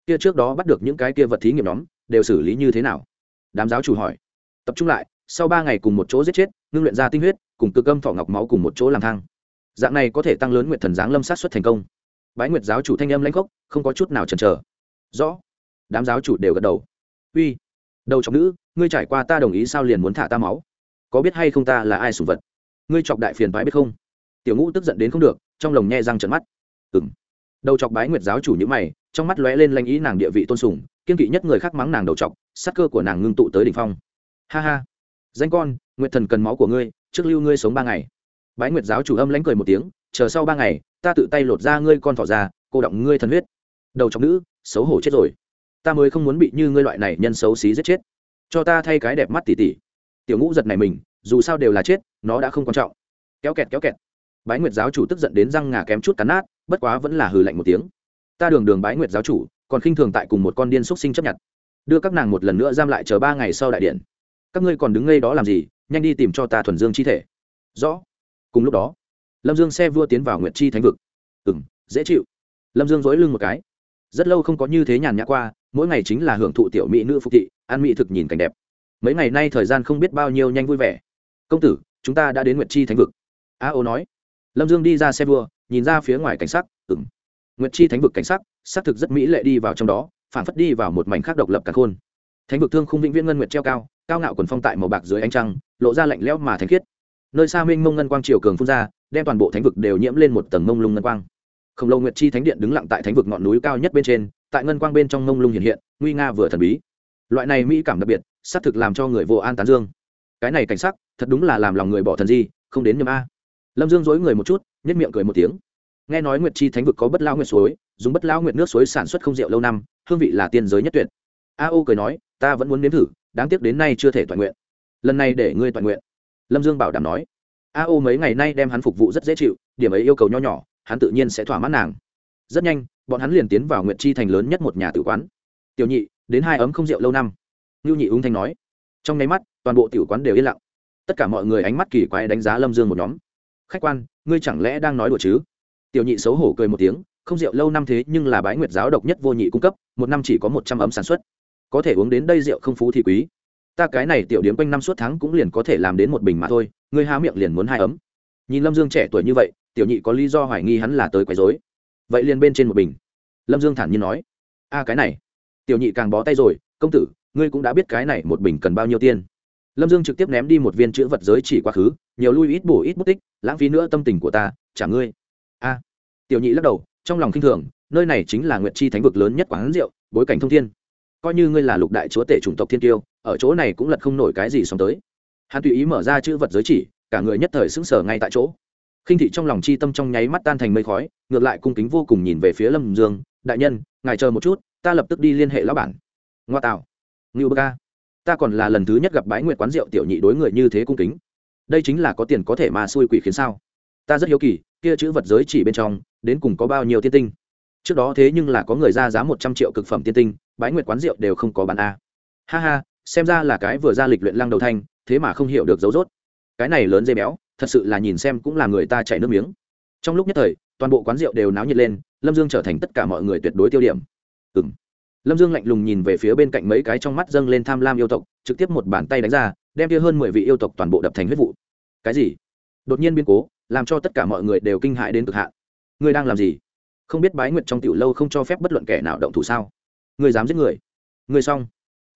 Kia trước đó bắt được những cái kia vật thí nghiệm nhóm, đều xử lý như thế nào? Đám giáo chủ hỏi. Tập trung lại, sau ba ngày cùng một chỗ giết chết, ngưng luyện ra tinh huyết, cùng cực âm thọ ngọc máu cùng một chỗ làm thang. Dạng này có thể tăng lớn nguyệt thần giáng lâm sát xuất thành công. Bái nguyệt giáo chủ thanh âm lãnh gốc không có chút nào chần chờ rõ. Đám giáo chủ đều gật đầu. Uy, đầu chọc nữ, ngươi trải qua ta đồng ý sao liền muốn thả ta máu? Có biết hay không ta là ai sủng vật? Ngươi chọc đại phiền bái biết không? Tiểu ngũ tức giận đến không được, trong lồng nhe răng trận mắt. Ừng đầu chọc bái nguyệt giáo chủ như mày, trong mắt lóe lên lanh ý nàng địa vị tôn sùng, kiên kỵ nhất người khác mắng nàng đầu chọc sắc cơ của nàng ngưng tụ tới đỉnh phong. Ha ha, danh con, nguyệt thần cần máu của ngươi, trước lưu ngươi sống ba ngày. Bái nguyệt giáo chủ âm lãnh cười một tiếng, chờ sau ba ngày, ta tự tay lột ra ngươi con thỏ ra cô động ngươi thần huyết đầu trong nữ, xấu hổ chết rồi. Ta mới không muốn bị như ngươi loại này nhân xấu xí giết chết. Cho ta thay cái đẹp mắt tỉ tỉ. Tiểu ngũ giật này mình, dù sao đều là chết, nó đã không quan trọng. Kéo kẹt kéo kẹt. Bái nguyệt giáo chủ tức giận đến răng ngà kém chút cắn nát, bất quá vẫn là hừ lạnh một tiếng. Ta đường đường bái nguyệt giáo chủ, còn khinh thường tại cùng một con điên xúc sinh chấp nhận. Đưa các nàng một lần nữa giam lại chờ ba ngày sau đại điện. Các ngươi còn đứng ngây đó làm gì, nhanh đi tìm cho ta thuần dương chi thể. Rõ. Cùng lúc đó, lâm dương xe vua tiến vào nguyệt chi thánh vực. Ừ m dễ chịu. Lâm dương dối lưng một cái rất lâu không có như thế nhàn nhã qua, mỗi ngày chính là hưởng thụ tiểu mỹ nữ phục thị, ăn mỹ thực nhìn cảnh đẹp. Mấy ngày nay thời gian không biết bao nhiêu nhanh vui vẻ. Công tử, chúng ta đã đến nguyệt chi thánh vực. A ô nói. Lâm dương đi ra xe vua, nhìn ra phía ngoài cảnh sắc ừng nguyệt chi thánh vực cảnh sắc xác thực rất mỹ lệ đi vào trong đó phản phất đi vào một mảnh khác độc lập cả khôn. Thánh vực thương không vĩnh viễn ngân nguyệt treo cao cao ngạo quần phong tại màu bạc dưới ánh trăng, lộ ra lạnh lẽo mà thánh khiết. Nơi xa minh mông ngân quang triều cường phun ra, đem toàn bộ thánh vực đều nhiễm lên một tầng mông lung ngân quang khổng lồ nguyệt chi thánh điện đứng lặng tại thánh vực ngọn núi cao nhất bên trên tại ngân quang bên trong mông lung hiện hiện nguy nga vừa thần bí. Loại này mỹ cảm đặc biệt xác thực làm cho người vô an tán dương. Cái này cảnh sắc thật đúng là làm lòng người bỏ thần gì, không đến nhầm a. Lâm dương dối người một chút nhất miệng cười một tiếng. Nghe nói nguyệt chi thánh vực có bất lao nguyệt suối dùng bất lao nguyệt nước suối sản xuất không rượu lâu năm hương vị là tiên giới nhất tuyệt. A ô cười nói ta vẫn muốn nếm thử đáng tiếc đến nay chưa thể toàn nguyện. Lần này để ngươi toàn nguyện. Lâm dương bảo đảm nói. A ô mấy ngày nay đem hắn phục vụ rất dễ chịu điểm ấy yêu cầu nho nhỏ hắn tự nhiên sẽ thỏa mãn nàng. Rất nhanh, bọn hắn liền tiến vào nguyện chi thành lớn nhất một nhà tử quán. Tiểu nhị, đến hai ấm không rượu lâu năm. Ngưu nhị ung thanh nói. Trong nháy mắt, toàn bộ tiểu quán đều yên lặng. Tất cả mọi người ánh mắt kỳ quái đánh giá lâm dương một nhóm. Khách quan, ngươi chẳng lẽ đang nói đùa chứ? Tiểu nhị xấu hổ cười một tiếng, không rượu lâu năm thế nhưng là bái nguyệt giáo độc nhất vô nhị cung cấp, một năm chỉ có một trăm ấm sản xuất. Có thể uống đến đây rượu không phú thì quý. Ta cái này tiểu điếm quanh năm suốt tháng cũng liền có thể làm đến một bình mà thôi, ngươi há miệng liền muốn hai ấm. Nhìn lâm dương trẻ tuổi như vậy tiểu nhị có lý do hoài nghi hắn là tới quấy dối vậy liền bên trên một bình. Lâm dương thản nhiên nói, a, cái này. Tiểu nhị càng bó tay rồi, công tử, ngươi cũng đã biết cái này một bình cần bao nhiêu tiền? Lâm dương trực tiếp ném đi một viên chữ vật giới chỉ quá khứ, nhiều lui ít bổ ít bút tích, lãng phí nữa tâm tình của ta, trả ngươi. A. Tiểu nhị lắc đầu, trong lòng k i n h thường, nơi này chính là Nguyệt chi thánh vực lớn nhất quán rượu, bối cảnh thông thiên. Coi như ngươi là lục đại chúa tể chủng tộc thiên tiêu ở chỗ này cũng lật không nổi cái gì xong tới. Hắn tùy ý mở ra chữ vật giới chỉ, cả người nhất thời sững sờ ngay tại chỗ khinh thị trong lòng chi tâm trong nháy mắt tan thành mây khói, ngược lại cung kính vô cùng nhìn về phía lâm dương. Đại nhân, ngài chờ một chút, ta lập tức đi liên hệ lão bản. Ngoa tạo. Ngưu bơ ca. Ta còn là lần thứ nhất gặp bái nguyệt quán rượu tiểu nhị đối người như thế cung kính. Đây chính là có tiền có thể mà xui quỷ khiến sao? Ta rất hiếu kỳ, kia chữ vật giới chỉ bên trong, đến cùng có bao nhiêu tiên tinh? Trước đó thế nhưng là có người ra giá một trăm triệu cực phẩm tiên tinh, bái nguyệt quán rượu đều không có bán a. Ha ha, xem ra là cái vừa ra lịch luyện lăng đầu thanh, thế mà không hiểu được dấu dốt cái này lớn dây béo thật sự là nhìn xem cũng là người ta chảy nước miếng. Trong lúc nhất thời, toàn bộ quán rượu đều náo nhiệt lên, lâm dương trở thành tất cả mọi người tuyệt đối tiêu điểm. Ừ m lâm dương lạnh lùng nhìn về phía bên cạnh mấy cái trong mắt dâng lên tham lam yêu tộc, trực tiếp một bàn tay đánh ra, đem kia hơn mười vị yêu tộc toàn bộ đập thành huyết vụ. Cái gì? Đột nhiên biến cố, làm cho tất cả mọi người đều kinh hại đến cực hạn. Ngươi đang làm gì? Không biết bái nguyệt trong tiểu lâu không cho phép bất luận kẻ nào động thủ sao? Ngươi dám giết người? Ngươi xong.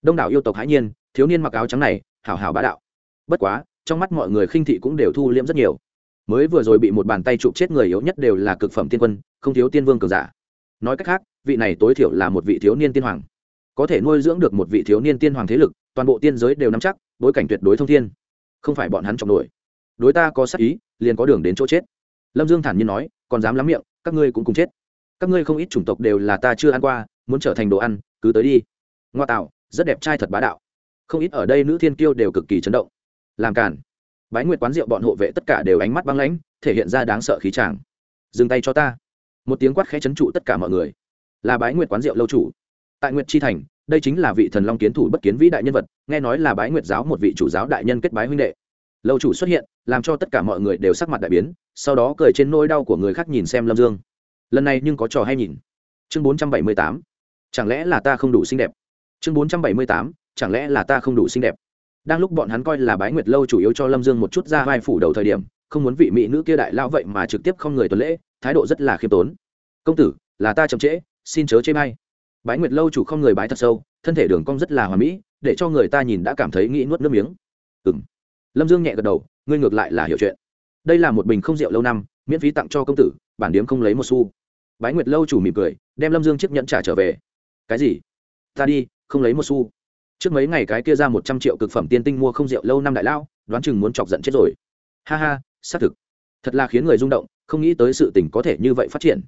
Đông đảo yêu tộc hãi nhiên, thiếu niên mặc áo trắng này, hảo hảo bá đạo. Bất quá trong mắt mọi người khinh thị cũng đều thu liễm rất nhiều. Mới vừa rồi bị một bàn tay chụp chết người yếu nhất đều là cực phẩm tiên quân, không thiếu tiên vương cường giả. Nói cách khác, vị này tối thiểu là một vị thiếu niên tiên hoàng. Có thể nuôi dưỡng được một vị thiếu niên tiên hoàng thế lực, toàn bộ tiên giới đều nắm chắc, bối cảnh tuyệt đối thông thiên. Không phải bọn hắn trọng nổi. Đối ta có sắc ý, liền có đường đến chỗ chết. Lâm dương thản nhiên nói, còn dám lắm miệng, các ngươi cũng cùng chết. Các ngươi không ít chủng tộc đều là ta chưa ăn qua, muốn trở thành đồ ăn, cứ tới đi. Ngoa tạo, rất đẹp trai thật bá đạo. Không ít ở đây nữ thiên kiêu đều cực kỳ chấn động làm cản bái nguyệt quán rượu bọn hộ vệ tất cả đều ánh mắt băng lãnh, thể hiện ra đáng sợ khí tràng dừng tay cho ta. Một tiếng quát khẽ chấn trụ tất cả mọi người. Là bái nguyệt quán rượu lâu chủ. Tại nguyệt chi thành, đây chính là vị thần long kiến thủ bất kiến vĩ đại nhân vật, nghe nói là bái nguyệt giáo một vị chủ giáo đại nhân kết bái huynh đệ. Lâu chủ xuất hiện, làm cho tất cả mọi người đều sắc mặt đại biến, sau đó cười trên nỗi đau của người khác nhìn xem lâm dương. Lần này nhưng có trò hay nhìn. Chương bốn trăm bảy mươi tám. Chẳng lẽ là ta không đủ xinh đẹp? Chương bốn trăm bảy mươi tám. Chẳng lẽ là ta không đủ xinh đẹp? Đang lúc bọn hắn coi là bái nguyệt lâu chủ yếu cho lâm dương một chút ra vai phủ đầu thời điểm, không muốn vị mỹ nữ kia đại lao vậy mà trực tiếp không người tuần lễ, thái độ rất là khiêm tốn. Công tử, là ta chậm trễ, xin chớ chê may bái nguyệt lâu chủ không người bái thật sâu, thân thể đường cong rất là hoà mỹ, để cho người ta nhìn đã cảm thấy nghĩ nuốt nước miếng. Ừ m lâm dương nhẹ gật đầu, ngươi ngược lại là hiểu chuyện. Đây là một bình không rượu lâu năm, miễn phí tặng cho công tử, bản điếm không lấy một xu. Bái nguyệt lâu chủ mỉm cười, đem lâm dương chiếc nhẫn trả trở về. Cái gì? Ta đi, không lấy một xu trước mấy ngày cái kia ra một trăm triệu cực phẩm tiên tinh mua không rượu lâu năm đại lao đoán chừng muốn chọc giận chết rồi. Ha ha, xác thực. Thật là khiến người rung động, không nghĩ tới sự tình có thể như vậy phát triển.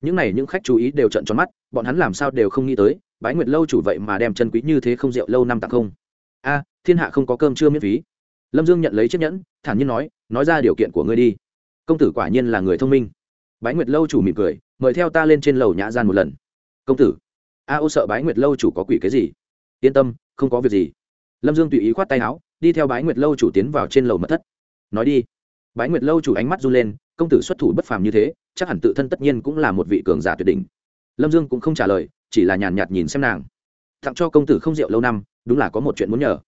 Những này những khách chú ý đều trận tròn mắt, bọn hắn làm sao đều không nghĩ tới, bái nguyệt lâu chủ vậy mà đem chân quý như thế không rượu lâu năm tặng không. A, thiên hạ không có cơm chưa miễn phí. Lâm dương nhận lấy chiếc nhẫn, thản nhiên nói nói ra điều kiện của ngươi đi. Công tử quả nhiên là người thông minh. Bái nguyệt lâu chủ mỉm cười, mời theo ta lên trên lầu nhã gian một lần. Công tử, a ô sợ bái nguyệt lâu chủ có quỷ cái gì? Yên tâm không có việc gì. Lâm dương tùy ý khoát tay áo, đi theo bái nguyệt lâu chủ tiến vào trên lầu mật thất. Nói đi. Bái nguyệt lâu chủ ánh mắt run lên, công tử xuất thủ bất phàm như thế, chắc hẳn tự thân tất nhiên cũng là một vị cường giả tuyệt đỉnh. Lâm dương cũng không trả lời, chỉ là nhàn nhạt nhìn xem nàng. Tặng cho công tử không rượu lâu năm, đúng là có một chuyện muốn nhờ.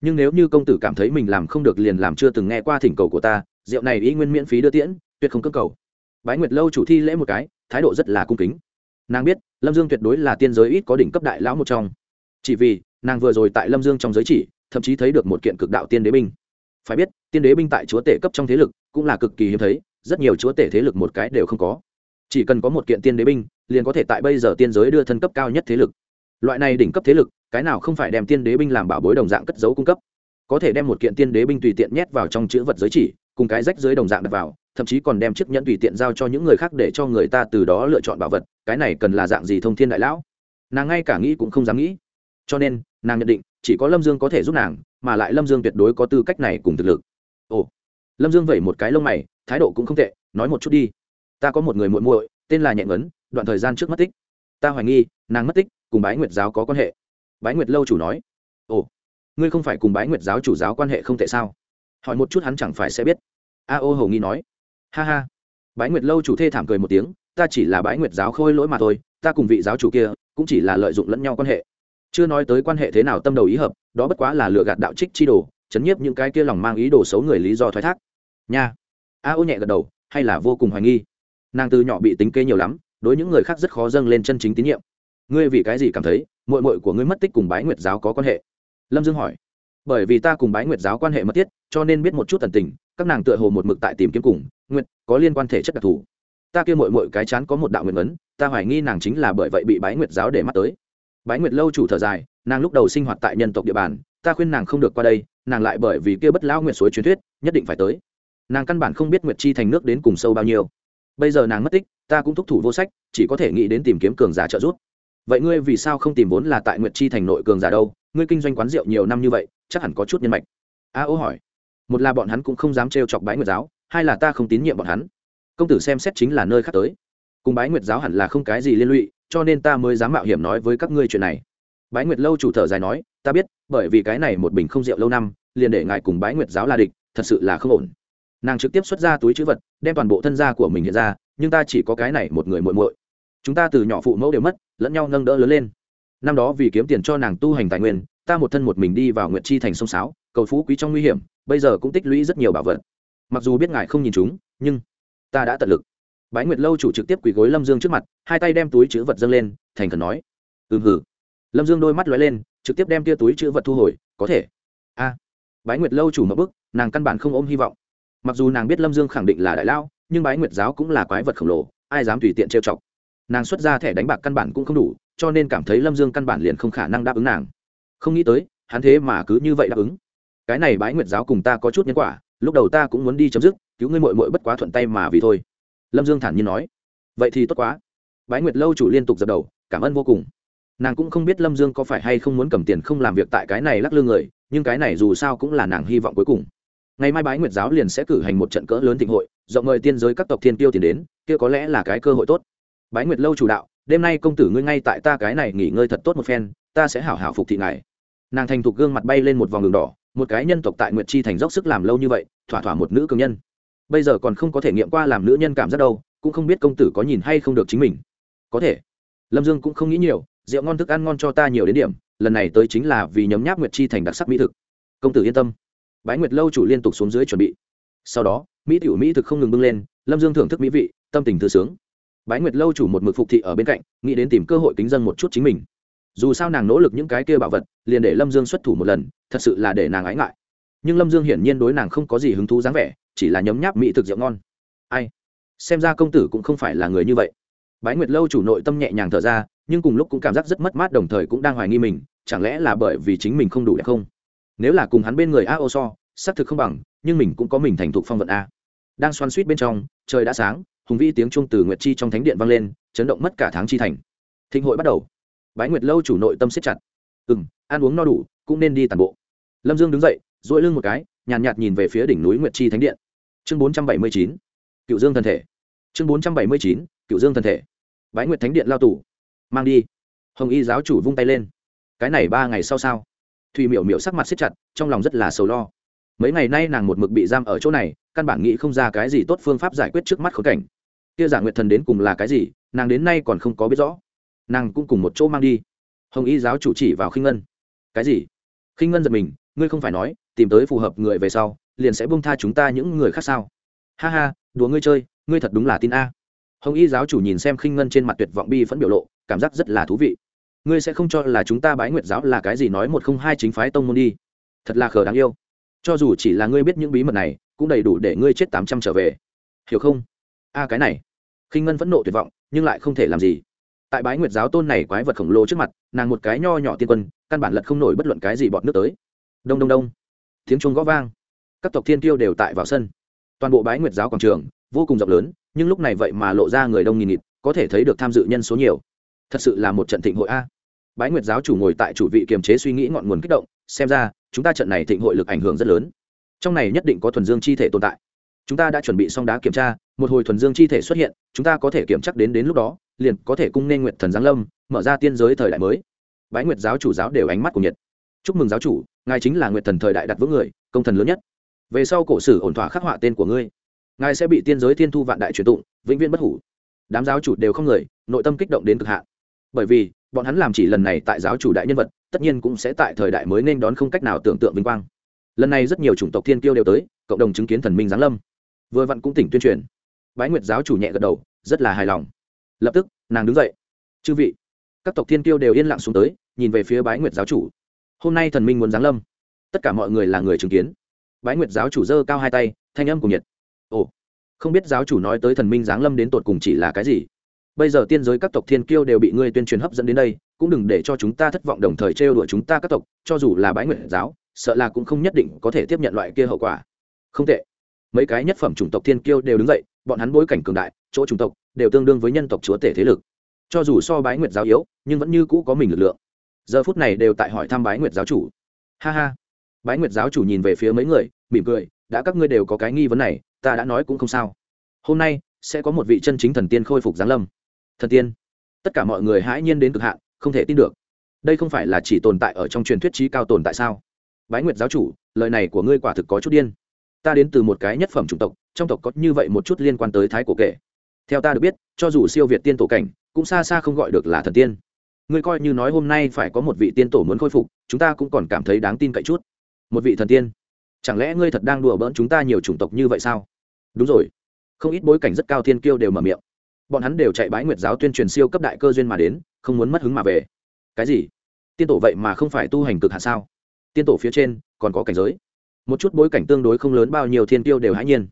Nhưng nếu như công tử cảm thấy mình làm không được liền làm chưa từng nghe qua thỉnh cầu của ta, rượu này ý nguyên miễn phí đưa tiễn, tuyệt không cơ cầu. Bái nguyệt lâu chủ thi lễ một cái, thái độ rất là cung kính. Nàng biết, lâm dương tuyệt đối là tiên giới ít có đỉnh cấp đại lão một trong. Chỉ vì nàng vừa rồi tại lâm dương trong giới chỉ, thậm chí thấy được một kiện cực đạo tiên đế binh. Phải biết, tiên đế binh tại chúa tể cấp trong thế lực cũng là cực kỳ hiếm thấy, rất nhiều chúa tể thế lực một cái đều không có. Chỉ cần có một kiện tiên đế binh, liền có thể tại bây giờ tiên giới đưa thân cấp cao nhất thế lực. Loại này đỉnh cấp thế lực, cái nào không phải đem tiên đế binh làm bảo bối đồng dạng cất giấu cung cấp. Có thể đem một kiện tiên đế binh tùy tiện nhét vào trong chữ vật giới chỉ, cùng cái rách dưới đồng dạng đặt vào, thậm chí còn đem chiếc nhẫn tùy tiện giao cho những người khác để cho người ta từ đó lựa chọn bảo vật, cái này cần là dạng gì thông thiên đại lão? Nàng ngay cả nghĩ cũng không dám nghĩ cho nên, nàng nhận định, chỉ có lâm dương có thể giúp nàng, mà lại lâm dương tuyệt đối có tư cách này cùng thực lực. Ồ. Lâm dương vẩy một cái lông mày, thái độ cũng không tệ, nói một chút đi. Ta có một người muội muội, tên là nhẹ ngấn, đoạn thời gian trước mất tích. Ta hoài nghi, nàng mất tích, cùng bái nguyệt giáo có quan hệ. Bái nguyệt lâu chủ nói. Ồ. Ngươi không phải cùng bái nguyệt giáo chủ giáo quan hệ không tệ sao? Hỏi một chút hắn chẳng phải sẽ biết. A ô hầu nghi nói. Ha ha. Bái nguyệt lâu chủ thê thảm cười một tiếng, ta chỉ là bái nguyệt giáo khôi lỗi mà thôi, ta cùng vị giáo chủ kia, cũng chỉ là lợi dụng lẫn nhau quan hệ chưa nói tới quan hệ thế nào tâm đầu ý hợp, đó bất quá là lựa gạt đạo trích chi đồ, chấn nhiếp những cái kia lòng mang ý đồ xấu người lý do thoái thác. Nha. A ô nhẹ gật đầu, hay là vô cùng hoài nghi. Nàng từ nhỏ bị tính kê nhiều lắm, đối những người khác rất khó dâng lên chân chính tín nhiệm. Ngươi vì cái gì cảm thấy mội mội của ngươi mất tích cùng bái nguyệt giáo có quan hệ? Lâm dương hỏi. Bởi vì ta cùng bái nguyệt giáo quan hệ mật thiết, cho nên biết một chút tần tình, các nàng tựa hồ một mực tại tìm kiếm cùng nguyệt có liên quan thể chất đặc thù. Ta kia mội mội cái chán có một đạo nguyện ấn, ta hoài nghi nàng chính là bởi vậy bị bái nguyệt giáo để mắt tới bái nguyệt lâu chủ thở dài, nàng lúc đầu sinh hoạt tại nhân tộc địa bàn, ta khuyên nàng không được qua đây, nàng lại bởi vì kia bất lão nguyệt suối truyền thuyết, nhất định phải tới. Nàng căn bản không biết nguyệt chi thành nước đến cùng sâu bao nhiêu. Bây giờ nàng mất tích, ta cũng thúc thủ vô sách, chỉ có thể nghĩ đến tìm kiếm cường giả trợ giúp. Vậy ngươi vì sao không tìm vốn là tại nguyệt chi thành nội cường giả đâu? Ngươi kinh doanh quán rượu nhiều năm như vậy, chắc hẳn có chút nhân mạch. A ô hỏi. Một là bọn hắn cũng không dám trêu chọc bái nguyệt giáo, hai là ta không tín nhiệm bọn hắn. Công tử xem xét chính là nơi khác tới. Cùng bái nguyệt giáo hẳn là không cái gì liên lụy cho nên ta mới dám mạo hiểm nói với các ngươi chuyện này. Bái nguyệt lâu chủ thở dài nói, ta biết, bởi vì cái này một bình không rượu lâu năm, liền để ngài cùng bái nguyệt giáo là địch, thật sự là không ổn. Nàng trực tiếp xuất ra túi chữ vật, đem toàn bộ thân gia của mình hiện ra, nhưng ta chỉ có cái này một người muội muội. Chúng ta từ nhỏ phụ mẫu đều mất, lẫn nhau nâng đỡ lớn lên. Năm đó vì kiếm tiền cho nàng tu hành tài nguyên, ta một thân một mình đi vào nguyện chi thành sông sáo, cầu phú quý trong nguy hiểm, bây giờ cũng tích lũy rất nhiều bảo vật. Mặc dù biết ngài không nhìn chúng, nhưng ta đã tận lực bái nguyệt lâu chủ trực tiếp quỳ gối lâm dương trước mặt, hai tay đem túi chữ vật dâng lên, thành khẩn nói, ừm hử. Lâm dương đôi mắt lóe lên, trực tiếp đem tia túi chữ vật thu hồi, có thể. A. Bái nguyệt lâu chủ mất bức nàng căn bản không ôm hy vọng. Mặc dù nàng biết lâm dương khẳng định là đại lao, nhưng bái nguyệt giáo cũng là quái vật khổng lồ, ai dám tùy tiện trêu chọc. Nàng xuất ra thẻ đánh bạc căn bản cũng không đủ, cho nên cảm thấy lâm dương căn bản liền không khả năng đáp ứng nàng. Không nghĩ tới, hắn thế mà cứ như vậy đáp ứng. Cái này bái nguyệt giáo cùng ta có chút nhân quả, lúc đầu ta cũng muốn đi chấm dứt, cứu ngươi mội mội bất quá thuận tay mà vì thôi lâm dương thản nhiên nói, vậy thì tốt quá. Bái nguyệt lâu chủ liên tục dập đầu, cảm ơn vô cùng. Nàng cũng không biết lâm dương có phải hay không muốn cầm tiền không làm việc tại cái này lắc lương người, nhưng cái này dù sao cũng là nàng hy vọng cuối cùng. Ngày mai bái nguyệt giáo liền sẽ cử hành một trận cỡ lớn thịnh hội, rộng mời tiên giới các tộc thiên tiêu tiền đến, kia có lẽ là cái cơ hội tốt. Bái nguyệt lâu chủ đạo, đêm nay công tử ngươi ngay tại ta cái này nghỉ ngơi thật tốt một phen, ta sẽ hảo hảo phục thị ngài. Nàng thành thục gương mặt bay lên một vòng đường đỏ, một cái nhân tộc tại nguyệt chi thành dốc sức làm lâu như vậy, thỏa thỏa một nữ cường nhân bây giờ còn không có thể nghiệm qua làm nữ nhân cảm giác đâu, cũng không biết công tử có nhìn hay không được chính mình. Có thể. Lâm dương cũng không nghĩ nhiều, rượu ngon thức ăn ngon cho ta nhiều đến điểm, lần này tới chính là vì nhấm nháp nguyệt chi thành đặc sắc mỹ thực. Công tử yên tâm. Bái nguyệt lâu chủ liên tục xuống dưới chuẩn bị. Sau đó, mỹ tiểu mỹ thực không ngừng bưng lên, lâm dương thưởng thức mỹ vị, tâm tình thư sướng. Bái nguyệt lâu chủ một mực phục thị ở bên cạnh, nghĩ đến tìm cơ hội kính dân một chút chính mình. Dù sao nàng nỗ lực những cái kia bảo vật, liền để lâm dương xuất thủ một lần, thật sự là để nàng ái ngại. Nhưng lâm dương hiển nhiên đối nàng không có gì hứng thú dáng vẻ chỉ là nhấm nháp mỹ thực rượu ngon. Ai? Xem ra công tử cũng không phải là người như vậy. Bái nguyệt lâu chủ nội tâm nhẹ nhàng thở ra nhưng cùng lúc cũng cảm giác rất mất mát đồng thời cũng đang hoài nghi mình chẳng lẽ là bởi vì chính mình không đủ đẹp không? Nếu là cùng hắn bên người a ô so xác thực không bằng nhưng mình cũng có mình thành thục phong vận a. Đang xoan suýt bên trong trời đã sáng hùng vĩ tiếng chuông từ nguyệt chi trong thánh điện vang lên chấn động mất cả tháng chi thành. Thịnh hội bắt đầu. Bái nguyệt lâu chủ nội tâm siết chặt. Ừ m ăn uống no đủ cũng nên đi tàn bộ. Lâm dương đứng dậy dội lưng một cái nhàn nhạt, nhạt nhìn về phía đỉnh núi nguyệt chi thánh điện chương bốn trăm bảy mươi chín, cựu dương thân thể. Chương bốn trăm bảy mươi chín, cựu dương thân thể. Bái nguyệt thánh điện lao tù. Mang đi. Hồng y giáo chủ vung tay lên. Cái này ba ngày sau sao? Thùy miểu miểu sắc mặt siết chặt, trong lòng rất là sầu lo. Mấy ngày nay nàng một mực bị giam ở chỗ này, căn bản nghĩ không ra cái gì tốt phương pháp giải quyết trước mắt khốn cảnh. Kia giả nguyệt thần đến cùng là cái gì, nàng đến nay còn không có biết rõ. Nàng cũng cùng một chỗ mang đi. Hồng y giáo chủ chỉ vào khinh ngân. Cái gì? Khinh ngân giật mình, ngươi không phải nói, tìm tới phù hợp người về sau liền sẽ buông tha chúng ta những người khác sao? Ha ha, đùa ngươi chơi, ngươi thật đúng là tin a. Hồng y giáo chủ nhìn xem khinh ngân trên mặt tuyệt vọng bi vẫn biểu lộ, cảm giác rất là thú vị. Ngươi sẽ không cho là chúng ta bái nguyệt giáo là cái gì nói một không hai chính phái tông môn đi. Thật là khờ đáng yêu. Cho dù chỉ là ngươi biết những bí mật này, cũng đầy đủ để ngươi chết tám trăm trở về. Hiểu không? A, cái này. Khinh ngân vẫn nộ tuyệt vọng, nhưng lại không thể làm gì. Tại bái nguyệt giáo tôn này quái vật khổng lồ trước mặt, nàng một cái nho nhỏ tiên quân, căn bản lật không nổi bất luận cái gì bọn nước tới. Đông đông đông. Tiếng chuông gõ vang các tộc thiên tiêu đều tại vào sân. Toàn bộ bái nguyệt giáo quảng trường, vô cùng rộng lớn, nhưng lúc này vậy mà lộ ra người đông nghìn nghịt, có thể thấy được tham dự nhân số nhiều. Thật sự là một trận thịnh hội a. Bái nguyệt giáo chủ ngồi tại chủ vị kiềm chế suy nghĩ ngọn nguồn kích động, xem ra, chúng ta trận này thịnh hội lực ảnh hưởng rất lớn. Trong này nhất định có thuần dương chi thể tồn tại. Chúng ta đã chuẩn bị xong đá kiểm tra, một hồi thuần dương chi thể xuất hiện, chúng ta có thể kiểm chắc đến đến lúc đó, liền có thể cung nên nguyệt thần giáng lâm, mở ra tiên giới thời đại mới. Bái nguyệt giáo chủ giáo đều ánh mắt của nhiệt. Chúc mừng giáo chủ, ngài chính là nguyệt thần thời đại đặt vững người, công thần lớn nhất về sau cổ sử ổn thỏa khắc họa tên của ngươi. Ngài sẽ bị tiên giới thiên thu vạn đại truyền tụng, vĩnh viễn bất hủ. Đám giáo chủ đều không người, nội tâm kích động đến cực hạn. Bởi vì, bọn hắn làm chỉ lần này tại giáo chủ đại nhân vật, tất nhiên cũng sẽ tại thời đại mới nên đón không cách nào tưởng tượng vinh quang. Lần này rất nhiều chủng tộc thiên kiêu đều tới, cộng đồng chứng kiến thần minh giáng lâm. Vừa vặn cũng tỉnh tuyên truyền. Bái nguyệt giáo chủ nhẹ gật đầu, rất là hài lòng. Lập tức, nàng đứng dậy. Chư vị, các tộc thiên kiêu đều yên lặng xuống tới, nhìn về phía bái nguyệt giáo chủ. Hôm nay thần minh muốn giáng lâm. Tất cả mọi người là người chứng kiến bái nguyệt giáo chủ giơ cao hai tay, thanh âm cùng nhiệt. Ồ, không biết giáo chủ nói tới thần minh giáng lâm đến tột cùng chỉ là cái gì? Bây giờ tiên giới các tộc thiên kiêu đều bị ngươi tuyên truyền hấp dẫn đến đây, cũng đừng để cho chúng ta thất vọng đồng thời trêu đuổi chúng ta các tộc, cho dù là bái nguyện giáo, sợ là cũng không nhất định có thể tiếp nhận loại kia hậu quả. Không tệ. Mấy cái nhất phẩm chủng tộc thiên kiêu đều đứng dậy, bọn hắn bối cảnh cường đại, chỗ chủng tộc đều tương đương với nhân tộc chúa tể thế lực. Cho dù so bái nguyệt giáo yếu, nhưng vẫn như cũ có mình lực lượng. Giờ phút này đều tại hỏi thăm bái nguyệt giáo chủ. Ha ha. Bái nguyệt giáo chủ nhìn về phía mấy người mỉm cười, đã các ngươi đều có cái nghi vấn này, ta đã nói cũng không sao. Hôm nay sẽ có một vị chân chính thần tiên khôi phục giáng lâm. Thần tiên. Tất cả mọi người hãi nhiên đến cực hạn, không thể tin được. Đây không phải là chỉ tồn tại ở trong truyền thuyết trí cao tồn tại sao? Bái nguyệt giáo chủ, lời này của ngươi quả thực có chút điên. Ta đến từ một cái nhất phẩm chủng tộc, trong tộc có như vậy một chút liên quan tới thái cổ kể. Theo ta được biết, cho dù siêu việt tiên tổ cảnh, cũng xa xa không gọi được là thần tiên. Ngươi coi như nói hôm nay phải có một vị tiên tổ muốn khôi phục, chúng ta cũng còn cảm thấy đáng tin cậy chút. Một vị thần tiên chẳng lẽ ngươi thật đang đùa bỡn chúng ta nhiều chủng tộc như vậy sao? Đúng rồi. Không ít bối cảnh rất cao thiên kiêu đều mở miệng. Bọn hắn đều chạy bái nguyệt giáo tuyên truyền siêu cấp đại cơ duyên mà đến, không muốn mất hứng mà về. Cái gì? Tiên tổ vậy mà không phải tu hành cực hạ sao? Tiên tổ phía trên, còn có cảnh giới. Một chút bối cảnh tương đối không lớn bao nhiêu thiên tiêu đều hãy nhiên.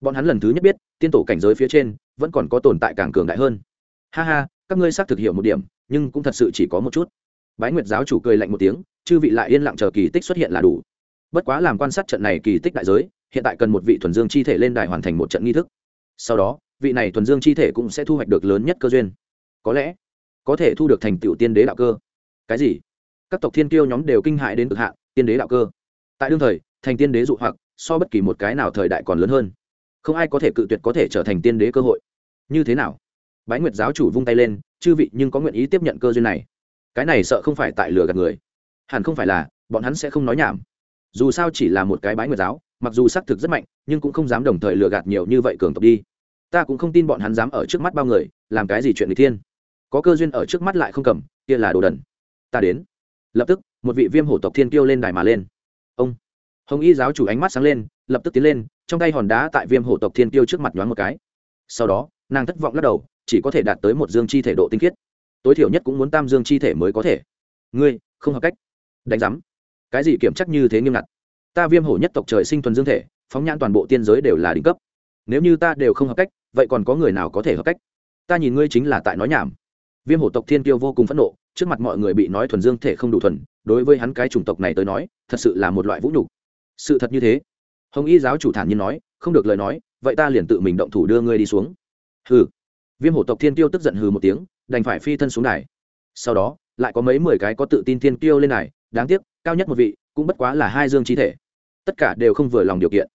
Bọn hắn lần thứ nhất biết, tiên tổ cảnh giới phía trên, vẫn còn có tồn tại càng cường đại hơn. Ha ha, các ngươi xác thực hiểu một điểm, nhưng cũng thật sự chỉ có một chút. Bái nguyệt giáo chủ cười lạnh một tiếng, chư vị lại yên lặng chờ kỳ tích xuất hiện là đủ bất quá làm quan sát trận này kỳ tích đại giới, hiện tại cần một vị thuần dương chi thể lên đài hoàn thành một trận nghi thức. Sau đó, vị này thuần dương chi thể cũng sẽ thu hoạch được lớn nhất cơ duyên. Có lẽ, có thể thu được thành tựu tiên đế đạo cơ. Cái gì? Các tộc thiên kiêu nhóm đều kinh hại đến cực hạn, tiên đế đạo cơ. Tại đương thời, thành tiên đế dụ hoặc, so bất kỳ một cái nào thời đại còn lớn hơn. Không ai có thể cự tuyệt có thể trở thành tiên đế cơ hội. Như thế nào? Bái nguyệt giáo chủ vung tay lên, chư vị, nhưng có nguyện ý tiếp nhận cơ duyên này? Cái này sợ không phải tại lừa gạt người. Hẳn không phải là, bọn hắn sẽ không nói nhảm dù sao chỉ là một cái bái nguyệt giáo, mặc dù xác thực rất mạnh, nhưng cũng không dám đồng thời lừa gạt nhiều như vậy cường tộc đi. Ta cũng không tin bọn hắn dám ở trước mắt bao người, làm cái gì chuyện người thiên. Có cơ duyên ở trước mắt lại không cầm, kia là đồ đần. Ta đến. Lập tức, một vị viêm hổ tộc thiên kiêu lên đài mà lên. Ông. Hồng y giáo chủ ánh mắt sáng lên, lập tức tiến lên, trong tay hòn đá tại viêm hổ tộc thiên kiêu trước mặt nhoáng một cái. Sau đó, nàng thất vọng lắc đầu, chỉ có thể đạt tới một dương chi thể độ tinh khiết. Tối thiểu nhất cũng muốn tam dương chi thể mới có thể. Ngươi, không hợp cách. Đánh giám cái gì kiểm chắc như thế nghiêm ngặt? Ta viêm hổ nhất tộc trời sinh thuần dương thể, phóng nhãn toàn bộ tiên giới đều là đỉnh cấp. Nếu như ta đều không hợp cách, vậy còn có người nào có thể hợp cách? Ta nhìn ngươi chính là tại nói nhảm. Viêm hổ tộc thiên kiêu vô cùng phẫn nộ, trước mặt mọi người bị nói thuần dương thể không đủ thuần, đối với hắn cái chủng tộc này tới nói, thật sự là một loại vũ nhục. Sự thật như thế. Hồng y giáo chủ thản nhiên nói, không được lời nói, vậy ta liền tự mình động thủ đưa ngươi đi xuống. Hừ. Viêm hổ tộc thiên kiêu tức giận hừ một tiếng, đành phải phi thân xuống đài. Sau đó, lại có mấy mười cái có tự tin thiên kiêu lên đài đáng tiếc, cao nhất một vị, cũng bất quá là hai dương chi thể. Tất cả đều không vừa lòng điều kiện.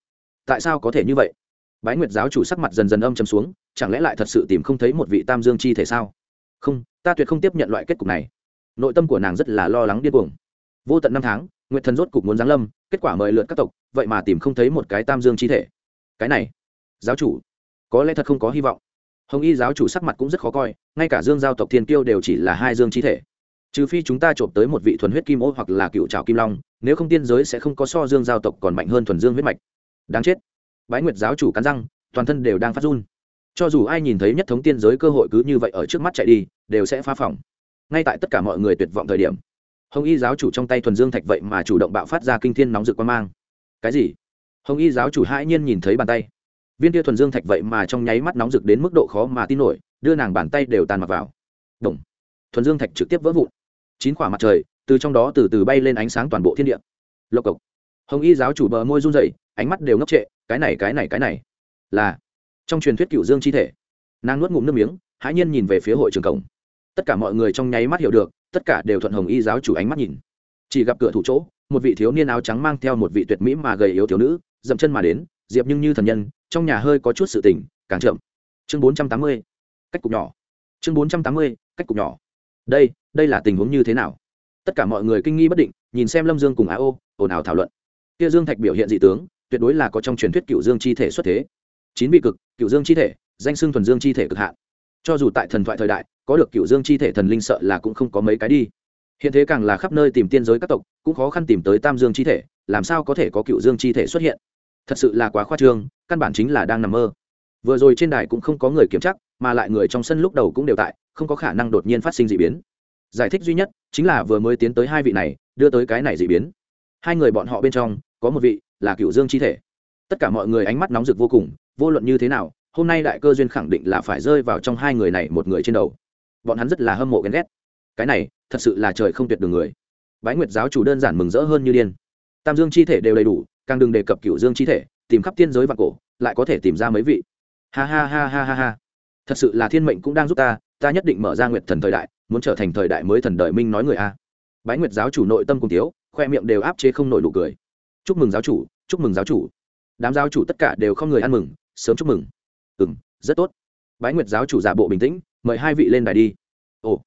Tại sao có thể như vậy? Bái nguyệt giáo chủ sắc mặt dần dần âm chầm xuống, chẳng lẽ lại thật sự tìm không thấy một vị tam dương chi thể sao? Không, ta tuyệt không tiếp nhận loại kết cục này. Nội tâm của nàng rất là lo lắng điên cuồng. Vô tận năm tháng, nguyệt thần rốt cục muốn giáng lâm, kết quả mời lượt các tộc, vậy mà tìm không thấy một cái tam dương chi thể. Cái này, giáo chủ, có lẽ thật không có hy vọng. Hồng y giáo chủ sắc mặt cũng rất khó coi, ngay cả dương giao tộc thiên kiêu đều chỉ là hai dương chi thể trừ phi chúng ta trộm tới một vị thuần huyết kim ô hoặc là cựu trào kim long, nếu không tiên giới sẽ không có so dương giao tộc còn mạnh hơn thuần dương huyết mạch. Đáng chết. Bái nguyệt giáo chủ cắn răng, toàn thân đều đang phát run. Cho dù ai nhìn thấy nhất thống tiên giới cơ hội cứ như vậy ở trước mắt chạy đi, đều sẽ phá phỏng ngay tại tất cả mọi người tuyệt vọng thời điểm, hồng y giáo chủ trong tay thuần dương thạch vậy mà chủ động bạo phát ra kinh thiên nóng rực quan mang. Cái gì? Hồng y giáo chủ hãi nhiên nhìn thấy bàn tay. Viên tia thuần dương thạch vậy mà trong nháy mắt nóng rực đến mức độ khó mà tin nổi, đưa nàng bàn tay đều tàn mặc vào. Đồng. thuần dương thạch trực tiếp vỡ vụn chín quả mặt trời, từ trong đó từ từ bay lên ánh sáng toàn bộ thiên địa. Lộc cộc. Hồng y giáo chủ bờ môi run rẩy, ánh mắt đều ngốc trệ, cái này cái này cái này. Là, trong truyền thuyết cựu dương chi thể. Nàng nuốt ngụm nước miếng, hãi nhiên nhìn về phía hội trường cổng. Tất cả mọi người trong nháy mắt hiểu được, tất cả đều thuận hồng y giáo chủ ánh mắt nhìn. Chỉ gặp cửa thủ chỗ, một vị thiếu niên áo trắng mang theo một vị tuyệt mỹ mà gầy yếu thiếu nữ, dậm chân mà đến, diệp nhưng như thần nhân, trong nhà hơi có chút sự tỉnh càng chậm. Chương bốn trăm tám mươi, cách cục nhỏ. Chương bốn trăm tám mươi, cách cục nhỏ đây đây là tình huống như thế nào? Tất cả mọi người kinh nghi bất định, nhìn xem lâm dương cùng á ô ồn ào thảo luận. Kia dương thạch biểu hiện dị tướng, tuyệt đối là có trong truyền thuyết cựu dương chi thể xuất thế. Chín vị cực, cựu dương chi thể, danh xưng thuần dương chi thể cực hạn. Cho dù tại thần thoại thời đại, có được cựu dương chi thể thần linh sợ là cũng không có mấy cái đi. Hiện thế càng là khắp nơi tìm tiên giới các tộc, cũng khó khăn tìm tới tam dương chi thể, làm sao có thể có cựu dương chi thể xuất hiện? Thật sự là quá khoa trương, căn bản chính là đang nằm mơ. Vừa rồi trên đài cũng không có người kiểm chắc mà lại người trong sân lúc đầu cũng đều tại, không có khả năng đột nhiên phát sinh d ị biến. Giải thích duy nhất chính là vừa mới tiến tới hai vị này, đưa tới cái này d ị biến. Hai người bọn họ bên trong, có một vị là cựu dương chi thể. Tất cả mọi người ánh mắt nóng rực vô cùng, vô luận như thế nào, hôm nay đại cơ duyên khẳng định là phải rơi vào trong hai người này một người trên đầu. Bọn hắn rất là hâm mộ ghen ghét. Cái này, thật sự là trời không tuyệt đường người. Bái nguyệt giáo chủ đơn giản mừng rỡ hơn như điên. Tam dương chi thể đều đầy đủ, càng đừng đề cập cựu dương chi thể, tìm khắp tiên giới và cổ, lại có thể tìm ra mấy vị. Ha ha ha ha ha ha thật sự là thiên mệnh cũng đang giúp ta ta nhất định mở ra nguyệt thần thời đại, muốn trở thành thời đại mới thần đời minh nói người a. Bái nguyệt giáo chủ nội tâm cùng tiếu, khoe miệng đều áp chế không nổi nụ cười. Chúc mừng giáo chủ, chúc mừng giáo chủ. Đám giáo chủ tất cả đều không người ăn mừng, sớm chúc mừng. Ừ m rất tốt. Bái nguyệt giáo chủ giả bộ bình tĩnh, mời hai vị lên đài đi. Ồ.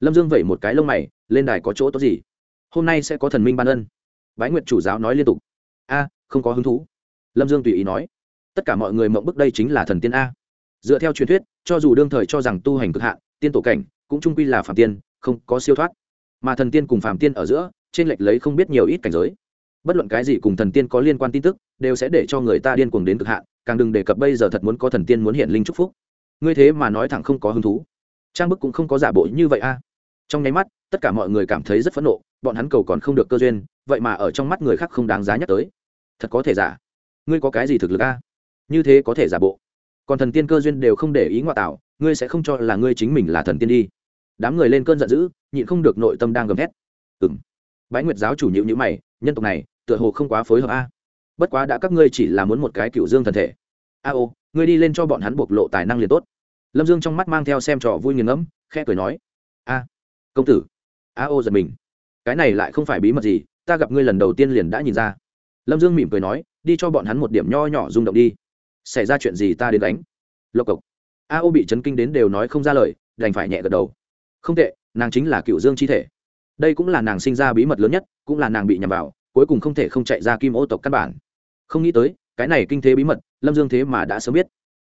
Lâm dương vẩy một cái lông mày, lên đài có chỗ tốt gì? Hôm nay sẽ có thần minh ban ân. Bái nguyệt chủ giáo nói liên tục. A, không có hứng thú. Lâm dương tùy ý nói. Tất cả mọi người mộng bức đây chính là thần tiên a dựa theo truyền thuyết, cho dù đương thời cho rằng tu hành cực hạn, tiên tổ cảnh, cũng trung quy là phạm tiên, không có siêu thoát. Mà thần tiên cùng phạm tiên ở giữa, trên lệch lấy không biết nhiều ít cảnh giới. Bất luận cái gì cùng thần tiên có liên quan tin tức, đều sẽ để cho người ta điên cuồng đến cực hạn, càng đừng đề cập bây giờ thật muốn có thần tiên muốn hiện linh chúc phúc. Ngươi thế mà nói thẳng không có hứng thú. Trang bức cũng không có giả bộ như vậy a. À. Trong nháy mắt, tất cả mọi người cảm thấy rất phẫn nộ, bọn hắn cầu còn không được cơ duyên, vậy mà ở trong mắt người khác không đáng giá nhắc tới. Thật có thể giả. Ngươi có cái gì thực lực a? Như thế có thể giả bộ còn thần tiên cơ duyên đều không để ý ngoại tạo, ngươi sẽ không cho là ngươi chính mình là thần tiên đi. Đám người lên cơn giận dữ, nhịn không được nội tâm đang gầm thét. Ừng bái nguyệt giáo chủ nhịu nhữ mày, nhân tộc này, tựa hồ không quá phối hợp a. Bất quá đã các ngươi chỉ là muốn một cái cựu dương thần thể. A ô, ngươi đi lên cho bọn hắn bộc lộ tài năng liền tốt. Lâm dương trong mắt mang theo xem trò vui nghiền ngẫm, khẽ cười nói. A, công tử. A ô giật mình. Cái này lại không phải bí mật gì, ta gặp ngươi lần đầu tiên liền đã nhìn ra. Lâm dương mỉm cười nói, đi cho bọn hắn một điểm nho nhỏ rung động đi xảy ra chuyện gì ta đến đánh lộc cộc. A ô bị chấn kinh đến đều nói không ra lời, đành phải nhẹ gật đầu. Không tệ, nàng chính là cựu dương chi thể. Đây cũng là nàng sinh ra bí mật lớn nhất, cũng là nàng bị nhầm vào, cuối cùng không thể không chạy ra kim ô tộc căn bản. Không nghĩ tới, cái này kinh thế bí mật, lâm dương thế mà đã sớm biết.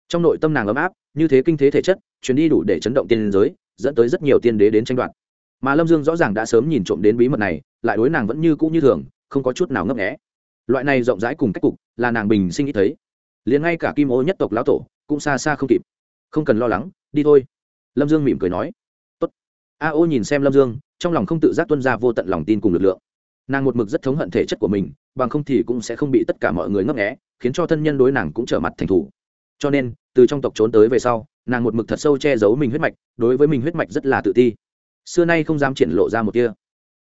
Trong nội tâm nàng ấm áp, như thế kinh thế thể chất chuyến đi đủ để chấn động tiên giới, dẫn tới rất nhiều tiên đế đến tranh đoạt. Mà lâm dương rõ ràng đã sớm nhìn trộm đến bí mật này, lại đối nàng vẫn như cũ như thường, không có chút nào ngấp nghẽ loại này rộng rãi cùng cách cục, là nàng bình sinh nghĩ thấy liền ngay cả kim ô nhất tộc lão tổ cũng xa xa không kịp. Không cần lo lắng, đi thôi. Lâm dương mỉm cười nói. Tốt. a ô nhìn xem lâm dương, trong lòng không tự giác tuân ra vô tận lòng tin cùng lực lượng. Nàng một mực rất thống hận thể chất của mình, bằng không thì cũng sẽ không bị tất cả mọi người ngấp nghẽ khiến cho thân nhân đối nàng cũng trở mặt thành thủ cho nên, từ trong tộc trốn tới về sau, nàng một mực thật sâu che giấu mình huyết mạch, đối với mình huyết mạch rất là tự ti. Xưa nay không dám triển lộ ra một kia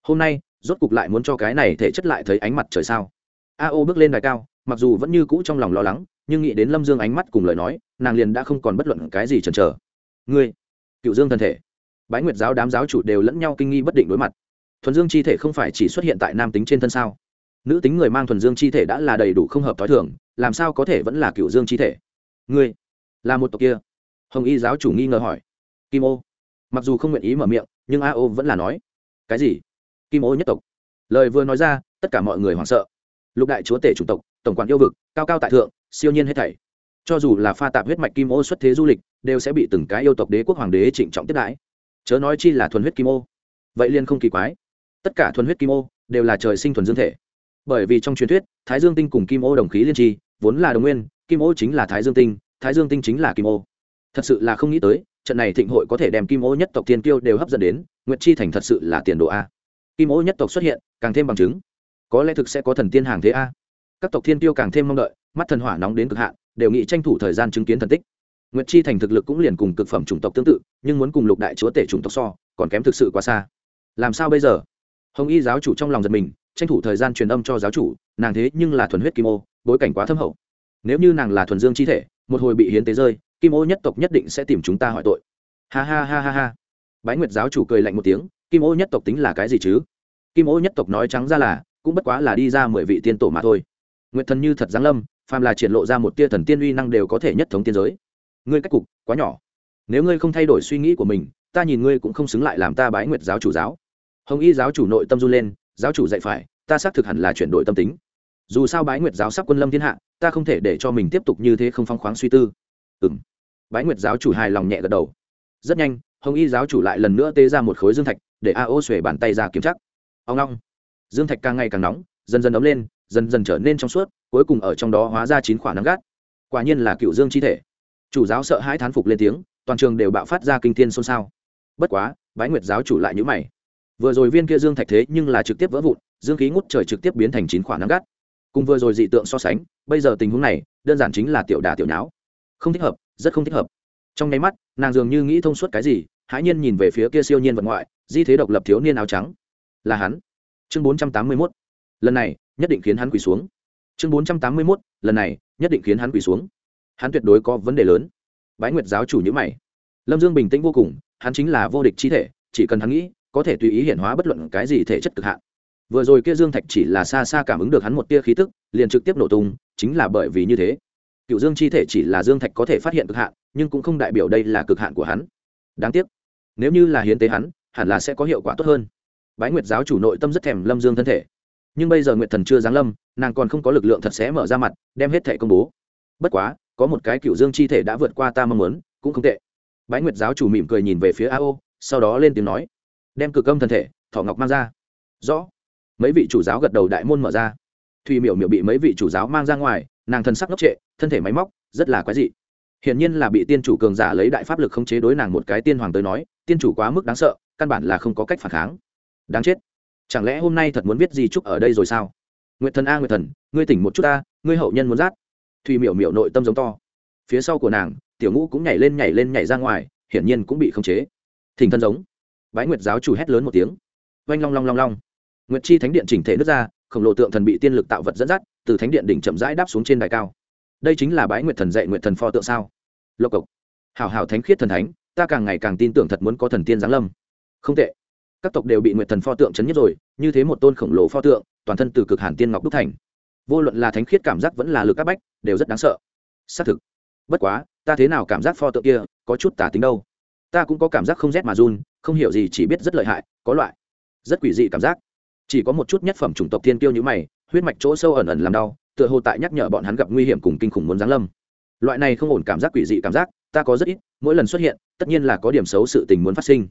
hôm nay, rốt cục lại muốn cho cái này thể chất lại thấy ánh mặt trời sao? A ô bước lên đài cao mặc dù vẫn như cũ trong lòng lo lắng, nhưng nghĩ đến lâm dương ánh mắt cùng lời nói, nàng liền đã không còn bất luận cái gì chần chờ. Ngươi, cựu dương thân thể. Bái nguyệt giáo đám giáo chủ đều lẫn nhau kinh nghi bất định đối mặt. Thuần dương chi thể không phải chỉ xuất hiện tại nam tính trên thân sao? Nữ tính người mang thuần dương chi thể đã là đầy đủ không hợp t h o i thường, làm sao có thể vẫn là cựu dương chi thể? Ngươi, là một tộc kia. Hồng y giáo chủ nghi ngờ hỏi. Kim ô. Mặc dù không nguyện ý mở miệng, nhưng a ô vẫn là nói. Cái gì? Kim ô nhất tộc. Lời vừa nói ra, tất cả mọi người hoảng sợ. Lục đại chúa tể chủng tộc tổng quản yêu vực, cao cao tại thượng, siêu nhiên hết thảy. Cho dù là pha tạp huyết mạch kim ô xuất thế du lịch, đều sẽ bị từng cái yêu tộc đế quốc hoàng đế trịnh trọng tiếp đãi. Chớ nói chi là thuần huyết kim ô. Vậy liên không kỳ quái. Tất cả thuần huyết kim ô đều là trời sinh thuần dương thể. Bởi vì trong truyền thuyết, thái dương tinh cùng kim ô đồng khí liên tri, vốn là đồng nguyên, kim ô chính là thái dương tinh, thái dương tinh chính là kim ô. Thật sự là không nghĩ tới, trận này thịnh hội có thể đem kim ô nhất tộc thiên kiêu đều hấp dẫn đến, nguyệt chi thành thật sự là tiền đồ a. Kim ô nhất tộc xuất hiện, càng thêm bằng chứng. Có lẽ thực sẽ có thần tiên hàng thế a các tộc thiên tiêu càng thêm mong đợi, mắt thần hỏa nóng đến cực hạn, đều nghị tranh thủ thời gian chứng kiến thần tích. Nguyệt chi thành thực lực cũng liền cùng cực phẩm chủng tộc tương tự, nhưng muốn cùng lục đại chúa tể chủng tộc so, còn kém thực sự quá xa. Làm sao bây giờ? Hồng y giáo chủ trong lòng giật mình, tranh thủ thời gian truyền âm cho giáo chủ, nàng thế nhưng là thuần huyết kim ô, bối cảnh quá thâm hậu. Nếu như nàng là thuần dương chi thể, một hồi bị hiến tế rơi, kim ô nhất tộc nhất định sẽ tìm chúng ta hỏi tội. Ha ha ha ha ha. Bái nguyệt giáo chủ cười lạnh một tiếng, kim ô nhất tộc tính là cái gì chứ? Kim ô nhất tộc nói trắng ra là, cũng bất quá là đi ra mười vị tiên tổ mà thôi nguyệt thần như thật giáng lâm, phàm là triển lộ ra một tia thần tiên uy năng đều có thể nhất thống tiên giới. Ngươi cách cục quá nhỏ. Nếu ngươi không thay đổi suy nghĩ của mình, ta nhìn ngươi cũng không xứng lại làm ta bái nguyệt giáo chủ giáo. Hồng y giáo chủ nội tâm run lên, giáo chủ dạy phải, ta xác thực hẳn là chuyển đổi tâm tính. Dù sao bái nguyệt giáo sắp quân lâm thiên hạ, ta không thể để cho mình tiếp tục như thế không phong khoáng suy tư. Ừ m bái nguyệt giáo chủ hài lòng nhẹ gật đầu. Rất nhanh, hồng y giáo chủ lại lần nữa tê ra một khối dương thạch, để a ô xuể bàn tay ra kiểm chắc ông long dương thạch càng ngày càng nóng, dần dần ấm lên dần dần trở nên trong suốt, cuối cùng ở trong đó hóa ra chín khoản nắng gắt. Quả nhiên là cựu dương chi thể. Chủ giáo sợ hãi thán phục lên tiếng, toàn trường đều bạo phát ra kinh thiên xôn xao. Bất quá, bái nguyệt giáo chủ lại nhữ mày. Vừa rồi viên kia dương thạch thế nhưng là trực tiếp vỡ vụn, dương khí ngút trời trực tiếp biến thành chín khoản nắng gắt. Cùng vừa rồi dị tượng so sánh, bây giờ tình huống này, đơn giản chính là tiểu đà tiểu nháo. Không thích hợp, rất không thích hợp. Trong nháy mắt, nàng dường như nghĩ thông suốt cái gì, hãi nhiên nhìn về phía kia siêu nhiên vật ngoại, di thế độc lập thiếu niên áo trắng. Là hắn. Chương bốn trăm tám mươi mốt. Lần này nhất định khiến hắn quỳ xuống. Chương bốn trăm tám mươi mốt, lần này, nhất định khiến hắn quỳ xuống. Hắn tuyệt đối có vấn đề lớn. Bái nguyệt giáo chủ nhữ mày. Lâm dương bình tĩnh vô cùng, hắn chính là vô địch chi thể, chỉ cần hắn nghĩ, có thể tùy ý hiện hóa bất luận cái gì thể chất cực hạn. Vừa rồi kia dương thạch chỉ là xa xa cảm ứng được hắn một tia khí tức, liền trực tiếp nổ tung, chính là bởi vì như thế. Cựu dương chi thể chỉ là dương thạch có thể phát hiện cực hạn, nhưng cũng không đại biểu đây là cực hạn của hắn. Đáng tiếc, nếu như là hiến tế hắn, hẳn là sẽ có hiệu quả tốt hơn. Bái nguyệt giáo chủ nội tâm rất thèm lâm dương thân thể nhưng bây giờ nguyệt thần chưa giáng lâm, nàng còn không có lực lượng thật sẽ mở ra mặt, đem hết thể công bố. Bất quá, có một cái cựu dương chi thể đã vượt qua ta mong muốn, cũng không tệ. Bái nguyệt giáo chủ mỉm cười nhìn về phía a ô sau đó lên tiếng nói, đem cực âm thần thể, thọ ngọc mang ra. Rõ. Mấy vị chủ giáo gật đầu đại môn mở ra. Thùy miểu miểu bị mấy vị chủ giáo mang ra ngoài, nàng thân sắc ngốc trệ, thân thể máy móc, rất là quái dị. Hiển nhiên là bị tiên chủ cường giả lấy đại pháp lực khống chế đối nàng một cái tiên hoàng tới nói, tiên chủ quá mức đáng sợ, căn bản là không có cách phản kháng. Đáng chết chẳng lẽ hôm nay thật muốn viết gì chúc ở đây rồi sao? Nguyệt thần a, nguyệt thần, ngươi tỉnh một chút ta, ngươi hậu nhân muốn rát. Thùy miểu miểu nội tâm giống to. Phía sau của nàng, tiểu ngũ cũng nhảy lên nhảy lên nhảy ra ngoài, hiển nhiên cũng bị khống chế. Thỉnh thân giống. Bái nguyệt giáo chủ hét lớn một tiếng. Oanh long long long long. Nguyệt chi thánh điện chỉnh thể nước ra, khổng lồ tượng thần bị tiên lực tạo vật dẫn dắt, từ thánh điện đỉnh chậm rãi đáp xuống trên đài cao. Đây chính là bái nguyệt thần dạy nguyệt thần pho tượng sao? Lộc cộc. Hảo hảo thánh khiết thần thánh, ta càng ngày càng tin tưởng thật muốn có thần tiên giáng lâm. Không tệ các tộc đều bị nguyệt thần pho tượng chấn nhất rồi, như thế một tôn khổng lồ pho tượng, toàn thân từ cực hàn tiên ngọc đúc thành. Vô luận là thánh khiết cảm giác vẫn là lực các bách, đều rất đáng sợ. Xác thực. Bất quá, ta thế nào cảm giác pho tượng kia có chút tả tính đâu? Ta cũng có cảm giác không rét mà run, không hiểu gì, chỉ biết rất lợi hại, có loại rất quỷ dị cảm giác. Chỉ có một chút nhất phẩm chủng tộc thiên tiêu như mày, huyết mạch chỗ sâu ẩn ẩn làm đau, tựa hồ tại nhắc nhở bọn hắn gặp nguy hiểm cùng kinh khủng muốn giáng lâm. Loại này không ổn cảm giác quỷ dị cảm giác, ta có rất ít, mỗi lần xuất hiện, tất nhiên là có điểm xấu sự tình muốn phát sinh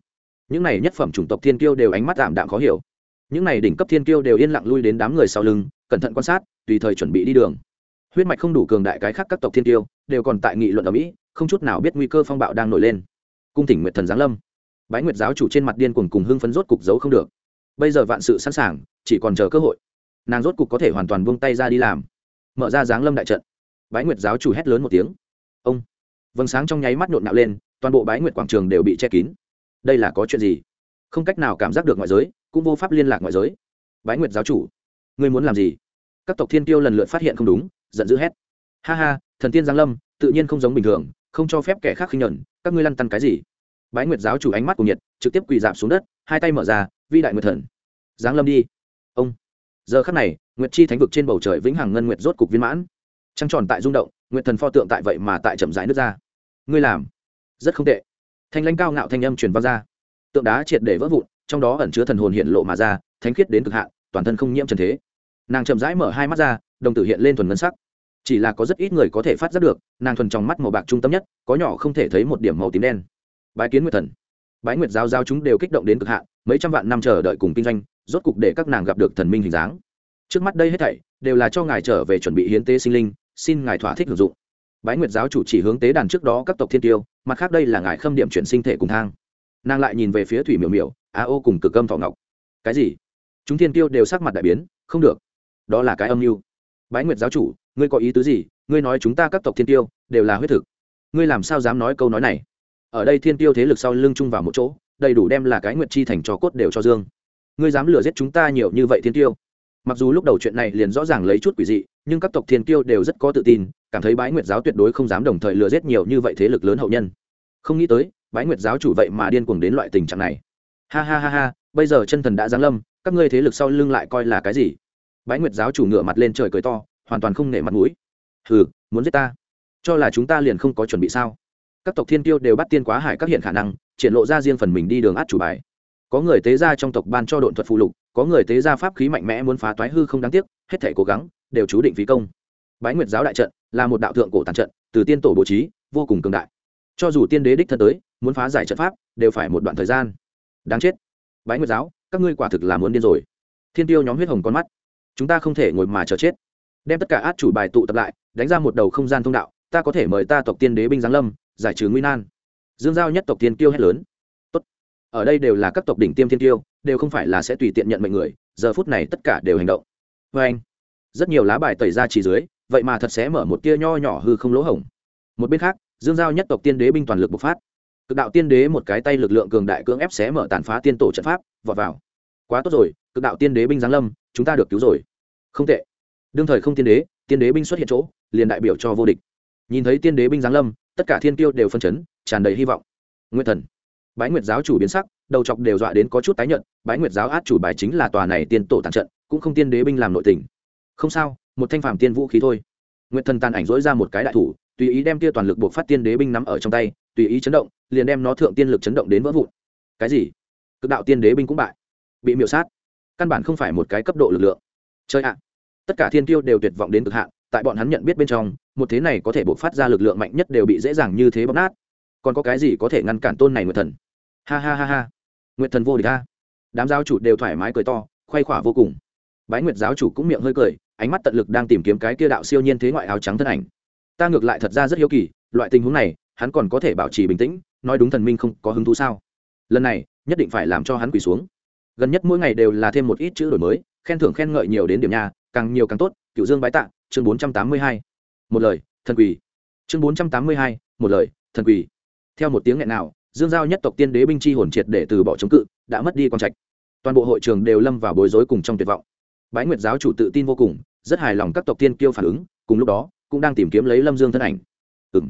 những này nhất phẩm chủng tộc thiên kiêu đều ánh mắt tạm đạm khó hiểu. Những này đỉnh cấp thiên kiêu đều yên lặng lui đến đám người sau lưng, cẩn thận quan sát, tùy thời chuẩn bị đi đường. Huyết mạch không đủ cường đại cái khác các tộc thiên kiêu, đều còn tại nghị luận ở mỹ, không chút nào biết nguy cơ phong bạo đang nổi lên. Cung tỉnh nguyệt thần giáng lâm. Bái nguyệt giáo chủ trên mặt điên cuồng cùng hưng phấn rốt cục giấu không được. Bây giờ vạn sự sẵn sàng, chỉ còn chờ cơ hội. Nàng rốt cục có thể hoàn toàn buông tay ra đi làm. Mở ra giáng lâm đại trận. Bái nguyệt giáo chủ hét lớn một tiếng. Ông. Vầng sáng trong nháy mắt nhộn nạo lên, toàn bộ bái nguyệt quảng trường đều bị che kín đây là có chuyện gì? Không cách nào cảm giác được ngoại giới, cũng vô pháp liên lạc ngoại giới. Bái nguyệt giáo chủ, ngươi muốn làm gì? Các tộc thiên tiêu lần lượt phát hiện không đúng, giận dữ hét. Ha ha, thần tiên giáng lâm, tự nhiên không giống bình thường, không cho phép kẻ khác khinh nhẫn, các ngươi lăn tăn cái gì? Bái nguyệt giáo chủ ánh mắt của nhiệt, trực tiếp quỳ dạp xuống đất, hai tay mở ra, vi đại nguyệt thần, giáng lâm đi. Ông. Giờ khắc này, nguyệt chi thánh vực trên bầu trời vĩnh hằng ngân nguyệt rốt cục viên mãn. Trăng tròn tại rung động, nguyệt thần pho tượng tại vậy mà tại chậm rãi nước ra. Ngươi làm rất không tệ thanh lãnh cao ngạo thanh âm truyền vang ra. Tượng đá triệt để vỡ vụn, trong đó ẩn chứa thần hồn hiện lộ mà ra, thánh khiết đến cực hạn, toàn thân không nhiễm trần thế. Nàng chậm rãi mở hai mắt ra, đồng tử hiện lên thuần ngân sắc. Chỉ là có rất ít người có thể phát giác được, nàng thuần trong mắt màu bạc trung tâm nhất, có nhỏ không thể thấy một điểm màu tím đen. Bái kiến nguyệt thần. Bái nguyệt giáo giáo chúng đều kích động đến cực hạn, mấy trăm vạn năm chờ đợi cùng kinh doanh, rốt cục để các nàng gặp được thần minh hình dáng. Trước mắt đây hết thảy, đều là cho ngài trở về chuẩn bị hiến tế sinh linh, xin ngài thỏa thích hưởng dụng. Bái nguyệt giáo chủ chỉ hướng tế đàn trước đó các tộc thiên tiêu mặt khác đây là ngài khâm điểm chuyển sinh thể cùng thang. Nàng lại nhìn về phía thủy miểu miểu, a ô cùng cực âm thọ ngọc. Cái gì? Chúng thiên tiêu đều sắc mặt đại biến, không được. Đó là cái âm mưu. Bái nguyệt giáo chủ, ngươi có ý tứ gì? Ngươi nói chúng ta các tộc thiên tiêu đều là huyết thực. Ngươi làm sao dám nói câu nói này? Ở đây thiên tiêu thế lực sau lưng chung vào một chỗ, đầy đủ đem là cái nguyệt chi thành cho cốt đều cho dương. Ngươi dám lừa giết chúng ta nhiều như vậy thiên tiêu? Mặc dù lúc đầu chuyện này liền rõ ràng lấy chút quỷ dị nhưng các tộc thiên tiêu đều rất có tự tin, cảm thấy bái nguyệt giáo tuyệt đối không dám đồng thời lừa giết nhiều như vậy thế lực lớn hậu nhân. Không nghĩ tới, bái nguyệt giáo chủ vậy mà điên cuồng đến loại tình trạng này. Ha ha ha ha, bây giờ chân thần đã giáng lâm, các ngươi thế lực sau lưng lại coi là cái gì? Bái nguyệt giáo chủ ngửa mặt lên trời cười to, hoàn toàn không nể mặt mũi. Hừ, muốn giết ta? Cho là chúng ta liền không có chuẩn bị sao? Các tộc thiên tiêu đều bắt tiên quá hải các hiện khả năng, triển lộ ra riêng phần mình đi đường át chủ bài. Có người tế ra trong tộc ban cho độn thuật phụ lục, có người tế ra pháp khí mạnh mẽ muốn phá toái hư không đáng tiếc, hết thể cố gắng đều chú định phí công. Bái nguyệt giáo đại trận là một đạo thượng cổ tàn trận, từ tiên tổ bố trí, vô cùng cường đại. Cho dù tiên đế đích thân tới, muốn phá giải trận pháp đều phải một đoạn thời gian. Đáng chết. Bái nguyệt giáo, các ngươi quả thực là muốn điên rồi. Thiên tiêu nhóm huyết hồng con mắt. Chúng ta không thể ngồi mà chờ chết. Đem tất cả át chủ bài tụ tập lại, đánh ra một đầu không gian thông đạo, ta có thể mời ta tộc tiên đế binh giáng lâm, giải trừ nguy nan. Dương giao nhất tộc tiên tiêu hét lớn. Tốt. ở đây đều là các tộc đỉnh tiêm thiên tiêu, đều không phải là sẽ tùy tiện nhận mệnh người, giờ phút này tất cả đều hành động. Vê anh rất nhiều lá bài tẩy ra chỉ dưới, vậy mà thật sẽ mở một tia nho nhỏ hư không lỗ hổng. Một bên khác, dương giao nhất tộc tiên đế binh toàn lực bộc phát. Cực đạo tiên đế một cái tay lực lượng cường đại cưỡng ép xé mở tàn phá tiên tổ trận pháp, vọt vào. Quá tốt rồi, cực đạo tiên đế binh giáng lâm, chúng ta được cứu rồi. Không tệ. Đương thời không tiên đế tiên đế binh xuất hiện chỗ, liền đại biểu cho vô địch. Nhìn thấy tiên đế binh giáng lâm, tất cả thiên tiêu đều phân chấn, tràn đầy hy vọng. Nguyên thần. Bái nguyệt giáo chủ biến sắc, đầu chọc đều dọa đến có chút tái nhận bái nguyệt giáo át chủ bài chính là tòa này tiên tổ tàn trận, cũng không tiên đế binh làm nội tình không sao, một thanh phàm tiên vũ khí thôi. Nguyệt thần tàn ảnh dỗi ra một cái đại thủ, tùy ý đem tia toàn lực buộc phát tiên đế binh nắm ở trong tay, tùy ý chấn động, liền đem nó thượng tiên lực chấn động đến vỡ vụn. Cái gì? Cực đạo tiên đế binh cũng bại. Bị miễu sát. Căn bản không phải một cái cấp độ lực lượng. Chơi ạ. Tất cả thiên tiêu đều tuyệt vọng đến cực hạn, tại bọn hắn nhận biết bên trong, một thế này có thể buộc phát ra lực lượng mạnh nhất đều bị dễ dàng như thế bóp nát. Còn có cái gì có thể ngăn cản tôn này nguyệt thần? Ha ha ha ha. Nguyệt thần vô địch ha đám giáo chủ đều thoải mái cười to khoay khỏa vô cùng. Bái nguyệt giáo chủ cũng miệng hơi cười ánh mắt tận lực đang tìm kiếm cái kia đạo siêu nhiên thế ngoại áo trắng thân ảnh. Ta ngược lại thật ra rất hiếu kỳ, loại tình huống này, hắn còn có thể bảo trì bình tĩnh, nói đúng thần minh không có hứng thú sao? Lần này, nhất định phải làm cho hắn quỳ xuống. Gần nhất mỗi ngày đều là thêm một ít chữ đổi mới, khen thưởng khen ngợi nhiều đến điểm nhà, càng nhiều càng tốt, cựu dương bái tạ, chương bốn trăm tám mươi hai. Một lời, thần quỳ. Chương bốn trăm tám mươi hai, một lời, thần quỳ. Theo một tiếng nghẹn nào, dương giao nhất tộc tiên đế binh chi hồn triệt để từ bỏ chống cự, đã mất đi quan trạch. Toàn bộ hội trường đều lâm vào bối rối cùng trong tuyệt vọng. Bái nguyệt giáo chủ tự tin vô cùng rất hài lòng các tộc tiên kiêu phản ứng, cùng lúc đó, cũng đang tìm kiếm lấy lâm dương thân ảnh. Ừ m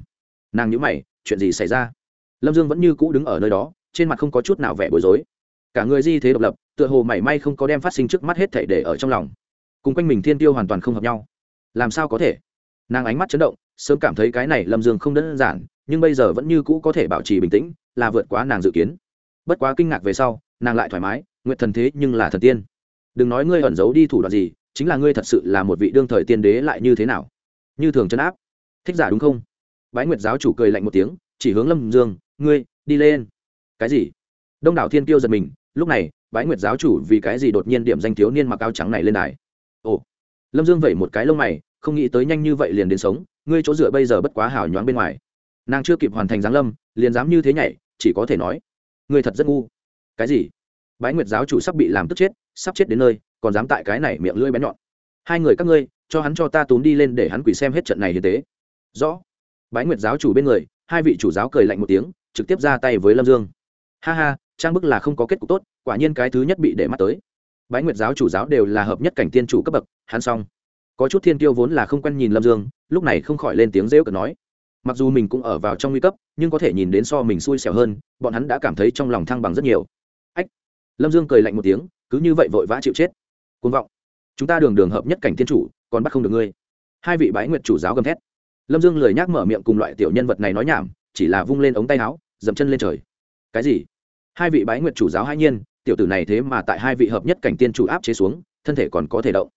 nàng nhữ mày, chuyện gì xảy ra? Lâm dương vẫn như cũ đứng ở nơi đó, trên mặt không có chút nào vẻ bối rối. Cả người di thế độc lập, tựa hồ mảy may không có đem phát sinh trước mắt hết thể để ở trong lòng. Cùng quanh mình thiên tiêu hoàn toàn không hợp nhau. Làm sao có thể? Nàng ánh mắt chấn động, sớm cảm thấy cái này lâm dương không đơn giản, nhưng bây giờ vẫn như cũ có thể bảo trì bình tĩnh, là vượt quá nàng dự kiến. Bất quá kinh ngạc về sau, nàng lại thoải mái, nguyện thần thế nhưng là thần tiên. Đừng nói ngươi ẩn giấu đi thủ đoạn gì chính là ngươi thật sự là một vị đương thời tiên đế lại như thế nào? Như thường chấn áp. Thích giả đúng không? Bái nguyệt giáo chủ cười lạnh một tiếng, chỉ hướng lâm dương, ngươi, đi lên. Cái gì? Đông đảo thiên tiêu giật mình, lúc này, bái nguyệt giáo chủ vì cái gì đột nhiên điểm danh thiếu niên mặc áo trắng này lên đài? Ồ. Lâm dương vẩy một cái lông mày, không nghĩ tới nhanh như vậy liền đến sống, ngươi chỗ dựa bây giờ bất quá hào nhoáng bên ngoài. Nàng chưa kịp hoàn thành giáng lâm, liền dám như thế nhảy, chỉ có thể nói, ngươi thật rất ngu. Cái gì? Bái nguyệt giáo chủ sắp bị làm tức chết, sắp chết đến nơi còn dám tại cái này miệng lưỡi bén nhọn. Hai người các ngươi, cho hắn cho ta túm đi lên để hắn quỳ xem hết trận này như thế rõ. Bái nguyệt giáo chủ bên người, hai vị chủ giáo cười lạnh một tiếng, trực tiếp ra tay với lâm dương. Ha ha, trang bức là không có kết cục tốt, quả nhiên cái thứ nhất bị để mắt tới. Bái nguyệt giáo chủ giáo đều là hợp nhất cảnh tiên chủ cấp bậc, hắn xong. Có chút thiên tiêu vốn là không quen nhìn lâm dương, lúc này không khỏi lên tiếng rêu cợt nói. Mặc dù mình cũng ở vào trong nguy cấp, nhưng có thể nhìn đến so mình xui xẻo hơn, bọn hắn đã cảm thấy trong lòng thăng bằng rất nhiều. Ách. Lâm dương cười lạnh một tiếng, cứ như vậy vội vã chịu chết côn vọng. Chúng ta đường đường hợp nhất cảnh thiên chủ, còn bắt không được ngươi. Hai vị bái nguyệt chủ giáo gầm thét. Lâm dương lười nhác mở miệng cùng loại tiểu nhân vật này nói nhảm, chỉ là vung lên ống tay áo, dậm chân lên trời. Cái gì? Hai vị bái nguyệt chủ giáo hai nhiên, tiểu tử này thế mà tại hai vị hợp nhất cảnh tiên chủ áp chế xuống, thân thể còn có thể động.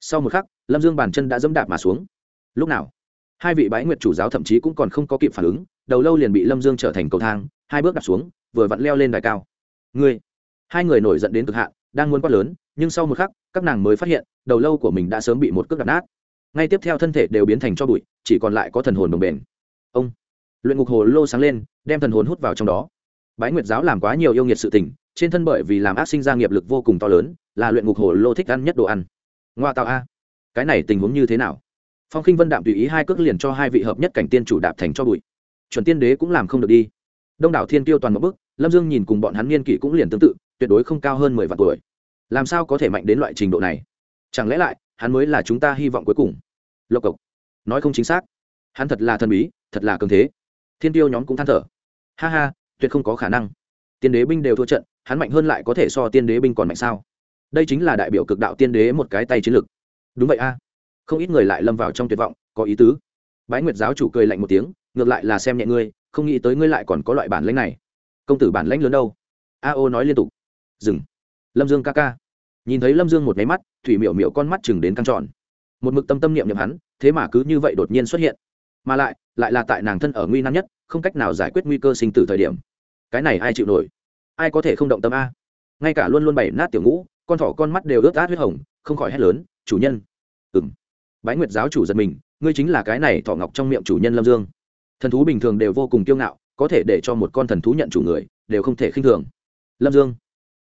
Sau một khắc, lâm dương bàn chân đã dẫm đạp mà xuống. Lúc nào? Hai vị bái nguyệt chủ giáo thậm chí cũng còn không có kịp phản ứng, đầu lâu liền bị lâm dương trở thành cầu thang, hai bước đạp xuống, vừa vặn leo lên đài cao. Ngươi, hai người nổi giận đến cực hạn, đang muốn quát lớn nhưng sau một khắc, các nàng mới phát hiện, đầu lâu của mình đã sớm bị một cước đập nát. Ngay tiếp theo thân thể đều biến thành cho bụi, chỉ còn lại có thần hồn đồng bền. Ông, luyện ngục hồ lô sáng lên, đem thần hồn hút vào trong đó. Bái nguyệt giáo làm quá nhiều yêu nghiệt sự tình, trên thân bởi vì làm ác sinh ra nghiệp lực vô cùng to lớn, là luyện ngục hồ lô thích ăn nhất đồ ăn. Ngoa tạo a, cái này tình huống như thế nào? Phong khinh vân đạm tùy ý hai cước liền cho hai vị hợp nhất cảnh tiên chủ đạp thành cho bụi. Chuẩn tiên đế cũng làm không được đi. Đông đảo thiên tiêu toàn một bức lâm dương nhìn cùng bọn hắn niên kỷ cũng liền tương tự, tuyệt đối không cao hơn mười vạn tuổi làm sao có thể mạnh đến loại trình độ này? Chẳng lẽ lại, hắn mới là chúng ta hy vọng cuối cùng? Lộc cộc nói không chính xác. Hắn thật là thần bí, thật là cường thế. Thiên tiêu nhóm cũng than thở. Ha ha, tuyệt không có khả năng. Tiên đế binh đều thua trận, hắn mạnh hơn lại có thể so tiên đế binh còn mạnh sao? Đây chính là đại biểu cực đạo tiên đế một cái tay chiến lực. Đúng vậy a. Không ít người lại lâm vào trong tuyệt vọng, có ý tứ. Bái nguyệt giáo chủ cười lạnh một tiếng, ngược lại là xem nhẹ ngươi, không nghĩ tới ngươi lại còn có loại bản lãnh này. Công tử bản lãnh lớn đâu? A ô nói liên tục. Dừng. Lâm dương ca ca nhìn thấy lâm dương một máy mắt, thủy miểu miểu con mắt chừng đến căng tròn. Một mực tâm tâm niệm nhậm hắn, thế mà cứ như vậy đột nhiên xuất hiện. Mà lại lại là tại nàng thân ở nguy nan nhất, không cách nào giải quyết nguy cơ sinh tử thời điểm. Cái này ai chịu nổi? Ai có thể không động tâm a? Ngay cả luôn luôn bày nát tiểu ngũ, con thỏ con mắt đều ướt át huyết hồng, không khỏi hét lớn, chủ nhân! Ừng bái nguyệt giáo chủ giật mình, ngươi chính là cái này thỏ ngọc trong miệng chủ nhân lâm dương. Thần thú bình thường đều vô cùng kiêu ngạo, có thể để cho một con thần thú nhận chủ người, đều không thể khinh thường. Lâm dương.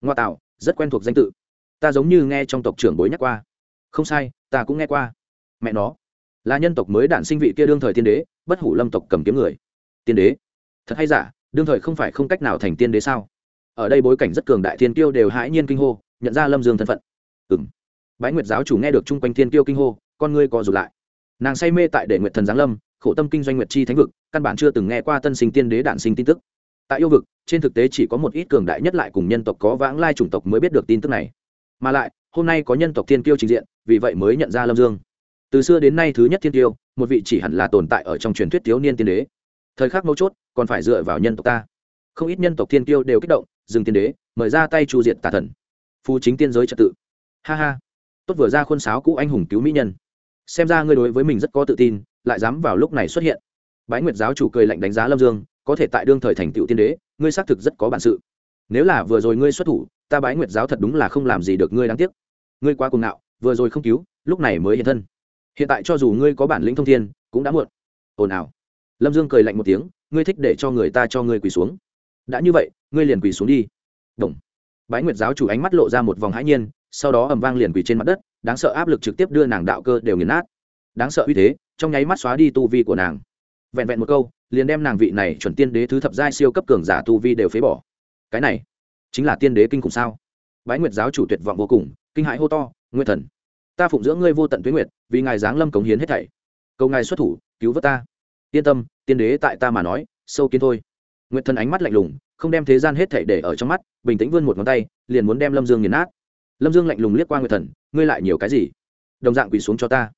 Ngoa tạo, rất quen thuộc danh tự ta giống như nghe trong tộc trưởng bối nhắc qua. Không sai, ta cũng nghe qua. Mẹ nó, là nhân tộc mới đản sinh vị kia đương thời tiên đế, bất hủ lâm tộc cầm kiếm người. Tiên đế. Thật hay giả, đương thời không phải không cách nào thành tiên đế sao? Ở đây bối cảnh rất cường đại thiên tiêu đều hãi nhiên kinh hô, nhận ra lâm dương thân phận. Ừng bái nguyệt giáo chủ nghe được chung quanh thiên tiêu kinh hô, con ngươi co rụt lại. Nàng say mê tại để nguyệt thần giáng lâm, khổ tâm kinh doanh nguyệt chi thánh vực, căn bản chưa từng nghe qua tân sinh tiên đế đản sinh tin tức. Tại yêu vực, trên thực tế chỉ có một ít cường đại nhất lại cùng nhân tộc có vãng lai chủng tộc mới biết được tin tức này mà lại, hôm nay có nhân tộc thiên kiêu trình diện, vì vậy mới nhận ra lâm dương. Từ xưa đến nay thứ nhất thiên kiêu, một vị chỉ hẳn là tồn tại ở trong truyền thuyết thiếu niên tiên đế. Thời khắc mấu chốt, còn phải dựa vào nhân tộc ta. Không ít nhân tộc thiên kiêu đều kích động, dừng tiên đế, mời ra tay chu diệt tà thần. Phu chính tiên giới trật tự. Ha ha. Tốt vừa ra khuôn sáo cũ anh hùng cứu mỹ nhân. Xem ra ngươi đối với mình rất có tự tin, lại dám vào lúc này xuất hiện. Bái nguyệt giáo chủ cười lạnh đánh giá lâm dương, có thể tại đương thời thành tựu tiên đế, ngươi xác thực rất có bản sự nếu là vừa rồi ngươi xuất thủ, ta bái nguyệt giáo thật đúng là không làm gì được ngươi đáng tiếc. Ngươi quá cuồng ngạo, vừa rồi không cứu, lúc này mới hiện thân. Hiện tại cho dù ngươi có bản lĩnh thông thiên, cũng đã muộn. Ồn ào. Lâm dương cười lạnh một tiếng, ngươi thích để cho người ta cho ngươi quỳ xuống. Đã như vậy, ngươi liền quỳ xuống đi. Đồng. bái nguyệt giáo chủ ánh mắt lộ ra một vòng hãi nhiên, sau đó ầm vang liền quỳ trên mặt đất, đáng sợ áp lực trực tiếp đưa nàng đạo cơ đều nghiền nát. Đáng sợ uy thế, trong nháy mắt xóa đi tu vi của nàng. Vẹn vẹn một câu, liền đem nàng vị này chuẩn tiên đế thứ thập giai siêu cấp cường giả tu vi đều phế bỏ cái này chính là tiên đế kinh khủng sao? Bái nguyệt giáo chủ tuyệt vọng vô cùng, kinh hãi hô to, nguyệt thần, ta phụng dưỡng ngươi vô tận tuyến nguyệt, vì ngài giáng lâm cống hiến hết thảy. Cầu ngài xuất thủ, cứu vớt ta. Yên tâm, tiên đế tại ta mà nói, sâu kiến thôi. Nguyệt thần ánh mắt lạnh lùng, không đem thế gian hết thảy để ở trong mắt, bình tĩnh vươn một ngón tay, liền muốn đem lâm dương nghiền nát. Lâm dương lạnh lùng liếc qua nguyệt thần, ngươi lại nhiều cái gì? Đồng dạng quỳ xuống cho ta.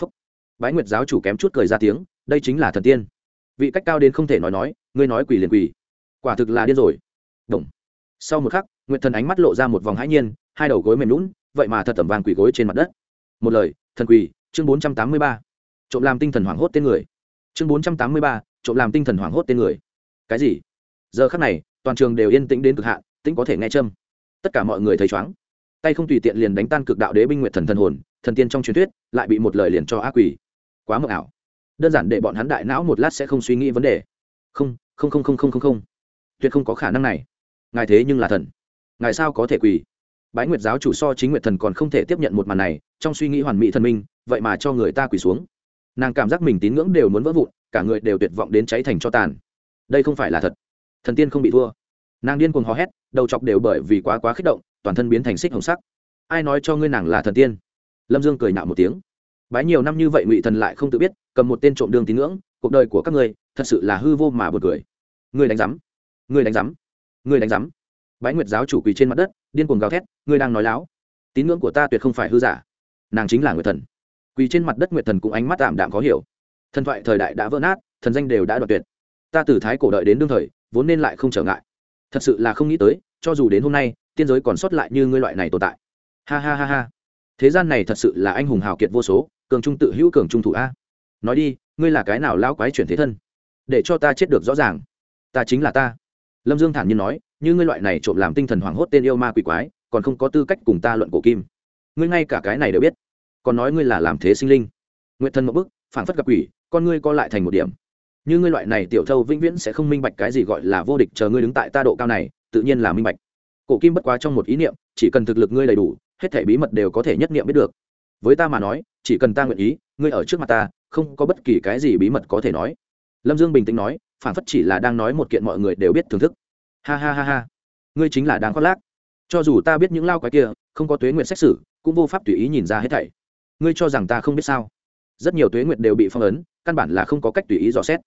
Phúc. Bái nguyệt giáo chủ kém chút cười ra tiếng, đây chính là thần tiên. Vị cách cao đến không thể nói nói, ngươi nói quỳ liền quỳ. Quả thực là điên rồi động. sau một khắc, nguyệt thần ánh mắt lộ ra một vòng hãi nhiên, hai đầu gối mềm lún vậy mà thật tẩm vàng quỳ gối trên mặt đất. Một lời, thần quỳ, chương bốn trăm tám mươi ba. Trộm làm tinh thần hoảng hốt tên người. Chương bốn trăm tám mươi ba, trộm làm tinh thần hoảng hốt tên người. Cái gì? Giờ khắc này, toàn trường đều yên tĩnh đến cực hạn, tĩnh có thể nghe châm. Tất cả mọi người thấy chóng tay không tùy tiện liền đánh tan cực đạo đế binh nguyệt thần thần hồn, thần tiên trong truyền thuyết, lại bị một lời liền cho ác quỷ quá mộng ảo. Đơn giản để bọn hắn đại não một lát sẽ không suy nghĩ vấn đề. Không không không không không không không. Tuyệt không có khả năng này ngài thế nhưng là thần. Ngài sao có thể quỳ? Bái nguyệt giáo chủ so chính nguyệt thần còn không thể tiếp nhận một màn này, trong suy nghĩ hoàn mỹ thần minh, vậy mà cho người ta quỳ xuống. Nàng cảm giác mình tín ngưỡng đều muốn vỡ vụn, cả người đều tuyệt vọng đến cháy thành cho tàn. Đây không phải là thật. Thần tiên không bị thua. Nàng điên cuồng hò hét, đầu chọc đều bởi vì quá quá kích động, toàn thân biến thành xích hồng sắc. Ai nói cho ngươi nàng là thần tiên? Lâm dương cười nạo một tiếng. Bái nhiều năm như vậy ngụy thần lại không tự biết, cầm một tên trộm đường tín ngưỡng, cuộc đời của các ngươi, thật sự là hư vô mà bật cười. Ngươi đánh giám. Ngươi đánh giám ngươi đánh giám. Bái nguyệt giáo chủ quỳ trên mặt đất, điên cuồng gào thét, ngươi đang nói láo. Tín ngưỡng của ta tuyệt không phải hư giả. Nàng chính là nguyệt thần. Quỳ trên mặt đất nguyệt thần cũng ánh mắt tạm đạm khó hiểu. Thần thoại thời đại đã vỡ nát, thần danh đều đã đoạt tuyệt. Ta từ thái cổ đợi đến đương thời, vốn nên lại không trở ngại. Thật sự là không nghĩ tới, cho dù đến hôm nay, tiên giới còn sót lại như ngươi loại này tồn tại. Ha ha ha ha. Thế gian này thật sự là anh hùng hào kiệt vô số, cường trung tự hữu cường trung thủ a. Nói đi, ngươi là cái nào lão quái chuyển thế thân? Để cho ta chết được rõ ràng. Ta chính là ta lâm dương thản nhiên nói, như ngươi loại này trộm làm tinh thần hoảng hốt tên yêu ma quỷ quái, còn không có tư cách cùng ta luận cổ kim. Ngươi ngay cả cái này đều biết. Còn nói ngươi là làm thế sinh linh. Nguyện thân một bức phản phất gặp quỷ, con ngươi co lại thành một điểm. Như ngươi loại này tiểu thâu vĩnh viễn sẽ không minh bạch cái gì gọi là vô địch chờ ngươi đứng tại ta độ cao này, tự nhiên là minh bạch. Cổ kim bất quá trong một ý niệm, chỉ cần thực lực ngươi đầy đủ, hết thể bí mật đều có thể nhất niệm biết được. Với ta mà nói, chỉ cần ta nguyện ý, ngươi ở trước mặt ta, không có bất kỳ cái gì bí mật có thể nói. Lâm dương bình tĩnh nói phản phất chỉ là đang nói một kiện mọi người đều biết thưởng thức. Ha ha ha ha. Ngươi chính là đang khoác lác. Cho dù ta biết những lao quái kia, không có tuế nguyện xét xử cũng vô pháp tùy ý nhìn ra hết thảy. Ngươi cho rằng ta không biết sao? Rất nhiều tuế nguyện đều bị phong ấn, căn bản là không có cách tùy ý dò xét.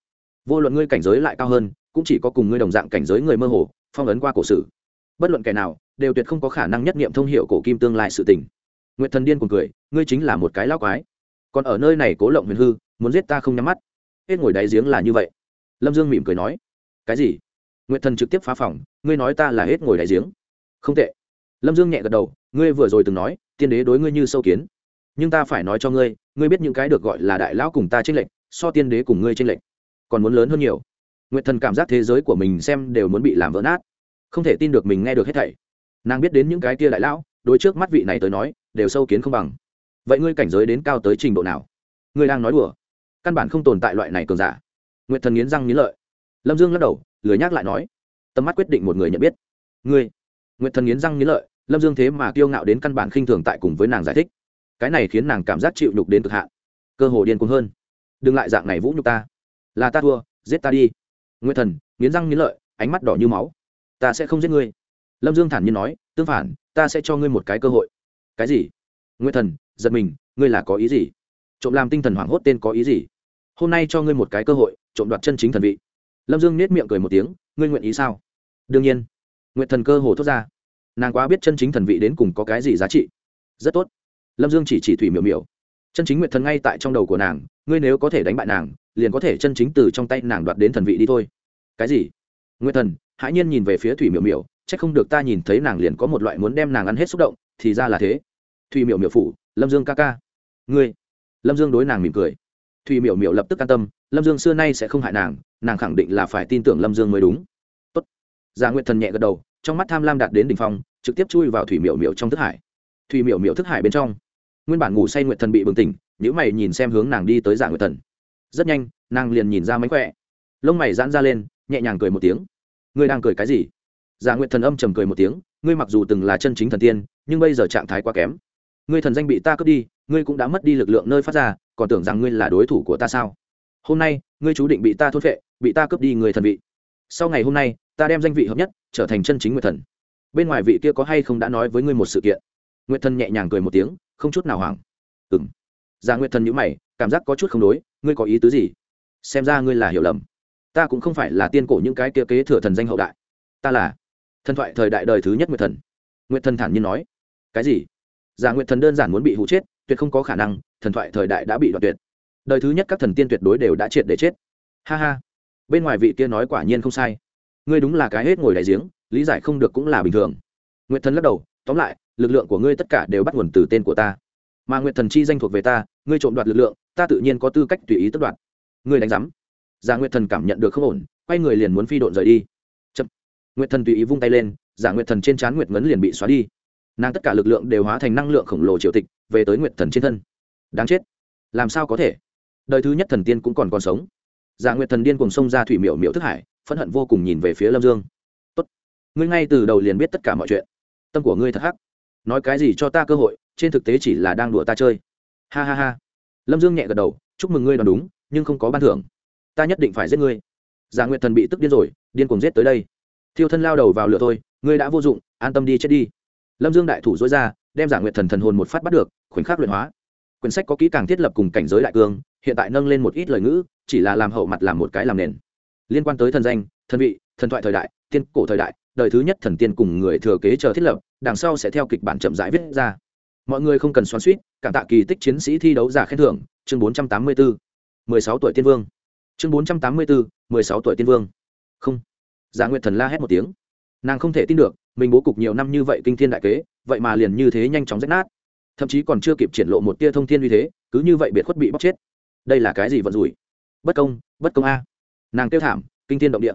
Vô luận ngươi cảnh giới lại cao hơn, cũng chỉ có cùng ngươi đồng dạng cảnh giới người mơ hồ, phong ấn qua cổ sử. Bất luận kẻ nào, đều tuyệt không có khả năng nhất nghiệm thông hiệu cổ kim tương lai sự tình. Nguyện thần điên cùng cười, ngươi chính là một cái lao quái. Còn ở nơi này cố lộng huyền hư, muốn giết ta không nhắm mắt. Hết ngồi đáy giếng là như vậy lâm dương mỉm cười nói, cái gì? Nguyệt thần trực tiếp phá phòng, ngươi nói ta là hết ngồi đáy giếng. Không tệ. Lâm dương nhẹ gật đầu, ngươi vừa rồi từng nói, tiên đế đối ngươi như sâu kiến. Nhưng ta phải nói cho ngươi ngươi biết những cái được gọi là đại lão cùng ta tranh lệch, so tiên đế cùng ngươi tranh lệch, còn muốn lớn hơn nhiều. Nguyệt thần cảm giác thế giới của mình xem đều muốn bị làm vỡ nát. Không thể tin được mình nghe được hết thảy. Nàng biết đến những cái kia đại lão, đối trước mắt vị này tới nói, đều sâu kiến không bằng. Vậy ngươi cảnh giới đến cao tới trình độ nào? Ngươi đang nói đùa. Căn bản không tồn tại loại này cường giả nguyệt thần nghiến răng nghiến lợi. Lâm dương lắc đầu, lười nhắc lại nói. Tầm mắt quyết định một người nhận biết. Ngươi. Nguyệt thần nghiến răng nghiến lợi, lâm dương thế mà kiêu ngạo đến căn bản khinh thường tại cùng với nàng giải thích. Cái này khiến nàng cảm giác chịu nhục đến cực hạn. Cơ hồ điên cuồng hơn. Đừng lại dạng này vũ nhục ta. Là ta thua, giết ta đi. Nguyệt thần nghiến răng nghiến lợi, ánh mắt đỏ như máu. Ta sẽ không giết ngươi. Lâm dương thản nhiên nói, tương phản, ta sẽ cho ngươi một cái cơ hội. Cái gì? Nguyệt thần, giật mình, ngươi là có ý gì? Trộm làm tinh thần hoảng hốt tên có ý gì? Hôm nay cho ngươi một cái cơ hội trộm đoạt chân chính thần vị. Lâm dương nết miệng cười một tiếng, ngươi nguyện ý sao? Đương nhiên. Nguyện thần cơ hồ thốt ra. Nàng quá biết chân chính thần vị đến cùng có cái gì giá trị. Rất tốt. Lâm dương chỉ chỉ thủy miểu miểu. Chân chính nguyện thần ngay tại trong đầu của nàng, ngươi nếu có thể đánh bại nàng, liền có thể chân chính từ trong tay nàng đoạt đến thần vị đi thôi. Cái gì? Nguyện thần, hãi nhiên nhìn về phía thủy miểu miểu c h ắ c không được ta nhìn thấy nàng liền có một loại muốn đem nàng ăn hết xúc động, thì ra là thế. Thủy miểu miểu phủ, lâm dương ca ca. Ngươi? Lâm dương đối nàng mỉm cười. Thủy miểu miểu lập tức an tâm lâm dương xưa nay sẽ không hại nàng nàng khẳng định là phải tin tưởng lâm dương mới đúng. Tốt. Dạ giả nguyện thần nhẹ gật đầu, trong mắt tham lam đạt đến đ ỉ n h phong, trực tiếp chui vào thủy miểu miểu trong thức hải. Thủy miểu miểu thức hải bên trong. Nguyên bản ngủ say nguyện thần bị bừng tỉnh nhữ mày nhìn xem hướng nàng đi tới dạ giả nguyện thần. Rất nhanh, nàng liền nhìn ra mánh khỏe. Lông mày giãn ra lên, nhẹ nhàng cười một tiếng. Ngươi đang cười cái gì? Dạ giả nguyện thần âm trầm cười một tiếng, ngươi mặc dù từng là chân chính thần tiên, nhưng bây giờ trạng thái quá kém. Ngươi thần danh bị ta cướp đi, ngươi cũng đã mất đi lực lượng nơi phát ra, còn tưởng rằng ngươi là đối thủ của ta sao? Hôm nay, ngươi chú định bị ta thốt vệ bị ta cướp đi người thần vị. Sau ngày hôm nay, ta đem danh vị hợp nhất, trở thành chân chính nguyệt thần. Bên ngoài vị kia có hay không đã nói với ngươi một sự kiện? Nguyệt thần nhẹ nhàng cười một tiếng, không chút nào hoảng. Ừ m già nguyệt thần nhữ mày, cảm giác có chút không đối, ngươi có ý tứ gì? Xem ra ngươi là hiểu lầm. Ta cũng không phải là tiên cổ những cái kia kế thừa thần danh hậu đại. Ta là thần thoại thời đại đời thứ nhất nguyệt thần. Nguyệt thần thản nhiên nói. Cái gì? Già nguyệt thần đơn giản muốn bị hụ chết, tuyệt không có khả năng, thần thoại thời đại đã bị đoạt tuyệt đời thứ nhất các thần tiên tuyệt đối đều đã triệt để chết. Ha ha. Bên ngoài vị kia nói quả nhiên không sai. Ngươi đúng là cái hết ngồi đại giếng, lý giải không được cũng là bình thường. Nguyệt thần lắc đầu, tóm lại, lực lượng của ngươi tất cả đều bắt nguồn từ tên của ta. Mà nguyệt thần chi danh thuộc về ta, ngươi trộm đoạt lực lượng, ta tự nhiên có tư cách tùy ý tất đoạt. Ngươi đánh giám. Giả nguyệt thần cảm nhận được không ổn, quay người liền muốn phi độn rời đi. Chậm. Nguyệt thần tùy ý vung tay lên, giả nguyệt thần trên trán nguyệt ngấn liền bị xóa đi. Nàng tất cả lực lượng đều hóa thành năng lượng khổng lồ triều tịch, về tới nguyệt thần trên thân. Đáng chết. Làm sao có thể? Đời thứ nhất thần tiên cũng còn còn sống. Giả nguyệt thần điên cùng xông ra thủy miểu miểu thức hải, phẫn hận vô cùng nhìn về phía lâm dương. Tốt, ngươi ngay từ đầu liền biết tất cả mọi chuyện. Tâm của ngươi thật hắc. Nói cái gì cho ta cơ hội, trên thực tế chỉ là đang đùa ta chơi. Ha ha ha. Lâm dương nhẹ gật đầu, chúc mừng ngươi đoán đúng, nhưng không có ban thưởng. Ta nhất định phải giết ngươi. Giả nguyệt thần bị tức điên rồi, điên cùng giết tới đây. Thiêu thân lao đầu vào lửa thôi, ngươi đã vô dụng, an tâm đi chết đi. Lâm dương đại thủ dối ra, đem giả nguyệt thần thần hồn một phát bắt được, khoảnh khắc luyện hóa. Quyển sách có kỹ càng thiết lập cùng cảnh giới đại cương hiện tại nâng lên một ít lời ngữ, chỉ là làm hậu mặt làm một cái làm nền. Liên quan tới thần danh, thần vị, thần thoại thời đại, tiên cổ thời đại, đời thứ nhất thần tiên cùng người thừa kế chờ thiết lập, đằng sau sẽ theo kịch bản chậm rãi viết ra. Mọi người không cần xoắn suýt cảm tạ kỳ tích chiến sĩ thi đấu giả khen thưởng, chương bốn trăm tám mươi bốn mười sáu tuổi tiên vương. Chương bốn trăm tám mươi bốn mười sáu tuổi tiên vương. Không. Giả nguyệt thần la hét một tiếng. Nàng không thể tin được, mình bố cục nhiều năm như vậy kinh thiên đại kế, vậy mà liền như thế nhanh chóng rách nát. Thậm chí còn chưa kịp triển lộ một tia thông thiên uy thế, cứ như vậy biệt khuất bị bóc chết đây là cái gì vận rủi? Bất công bất công a. Nàng kêu thảm, kinh thiên động địa.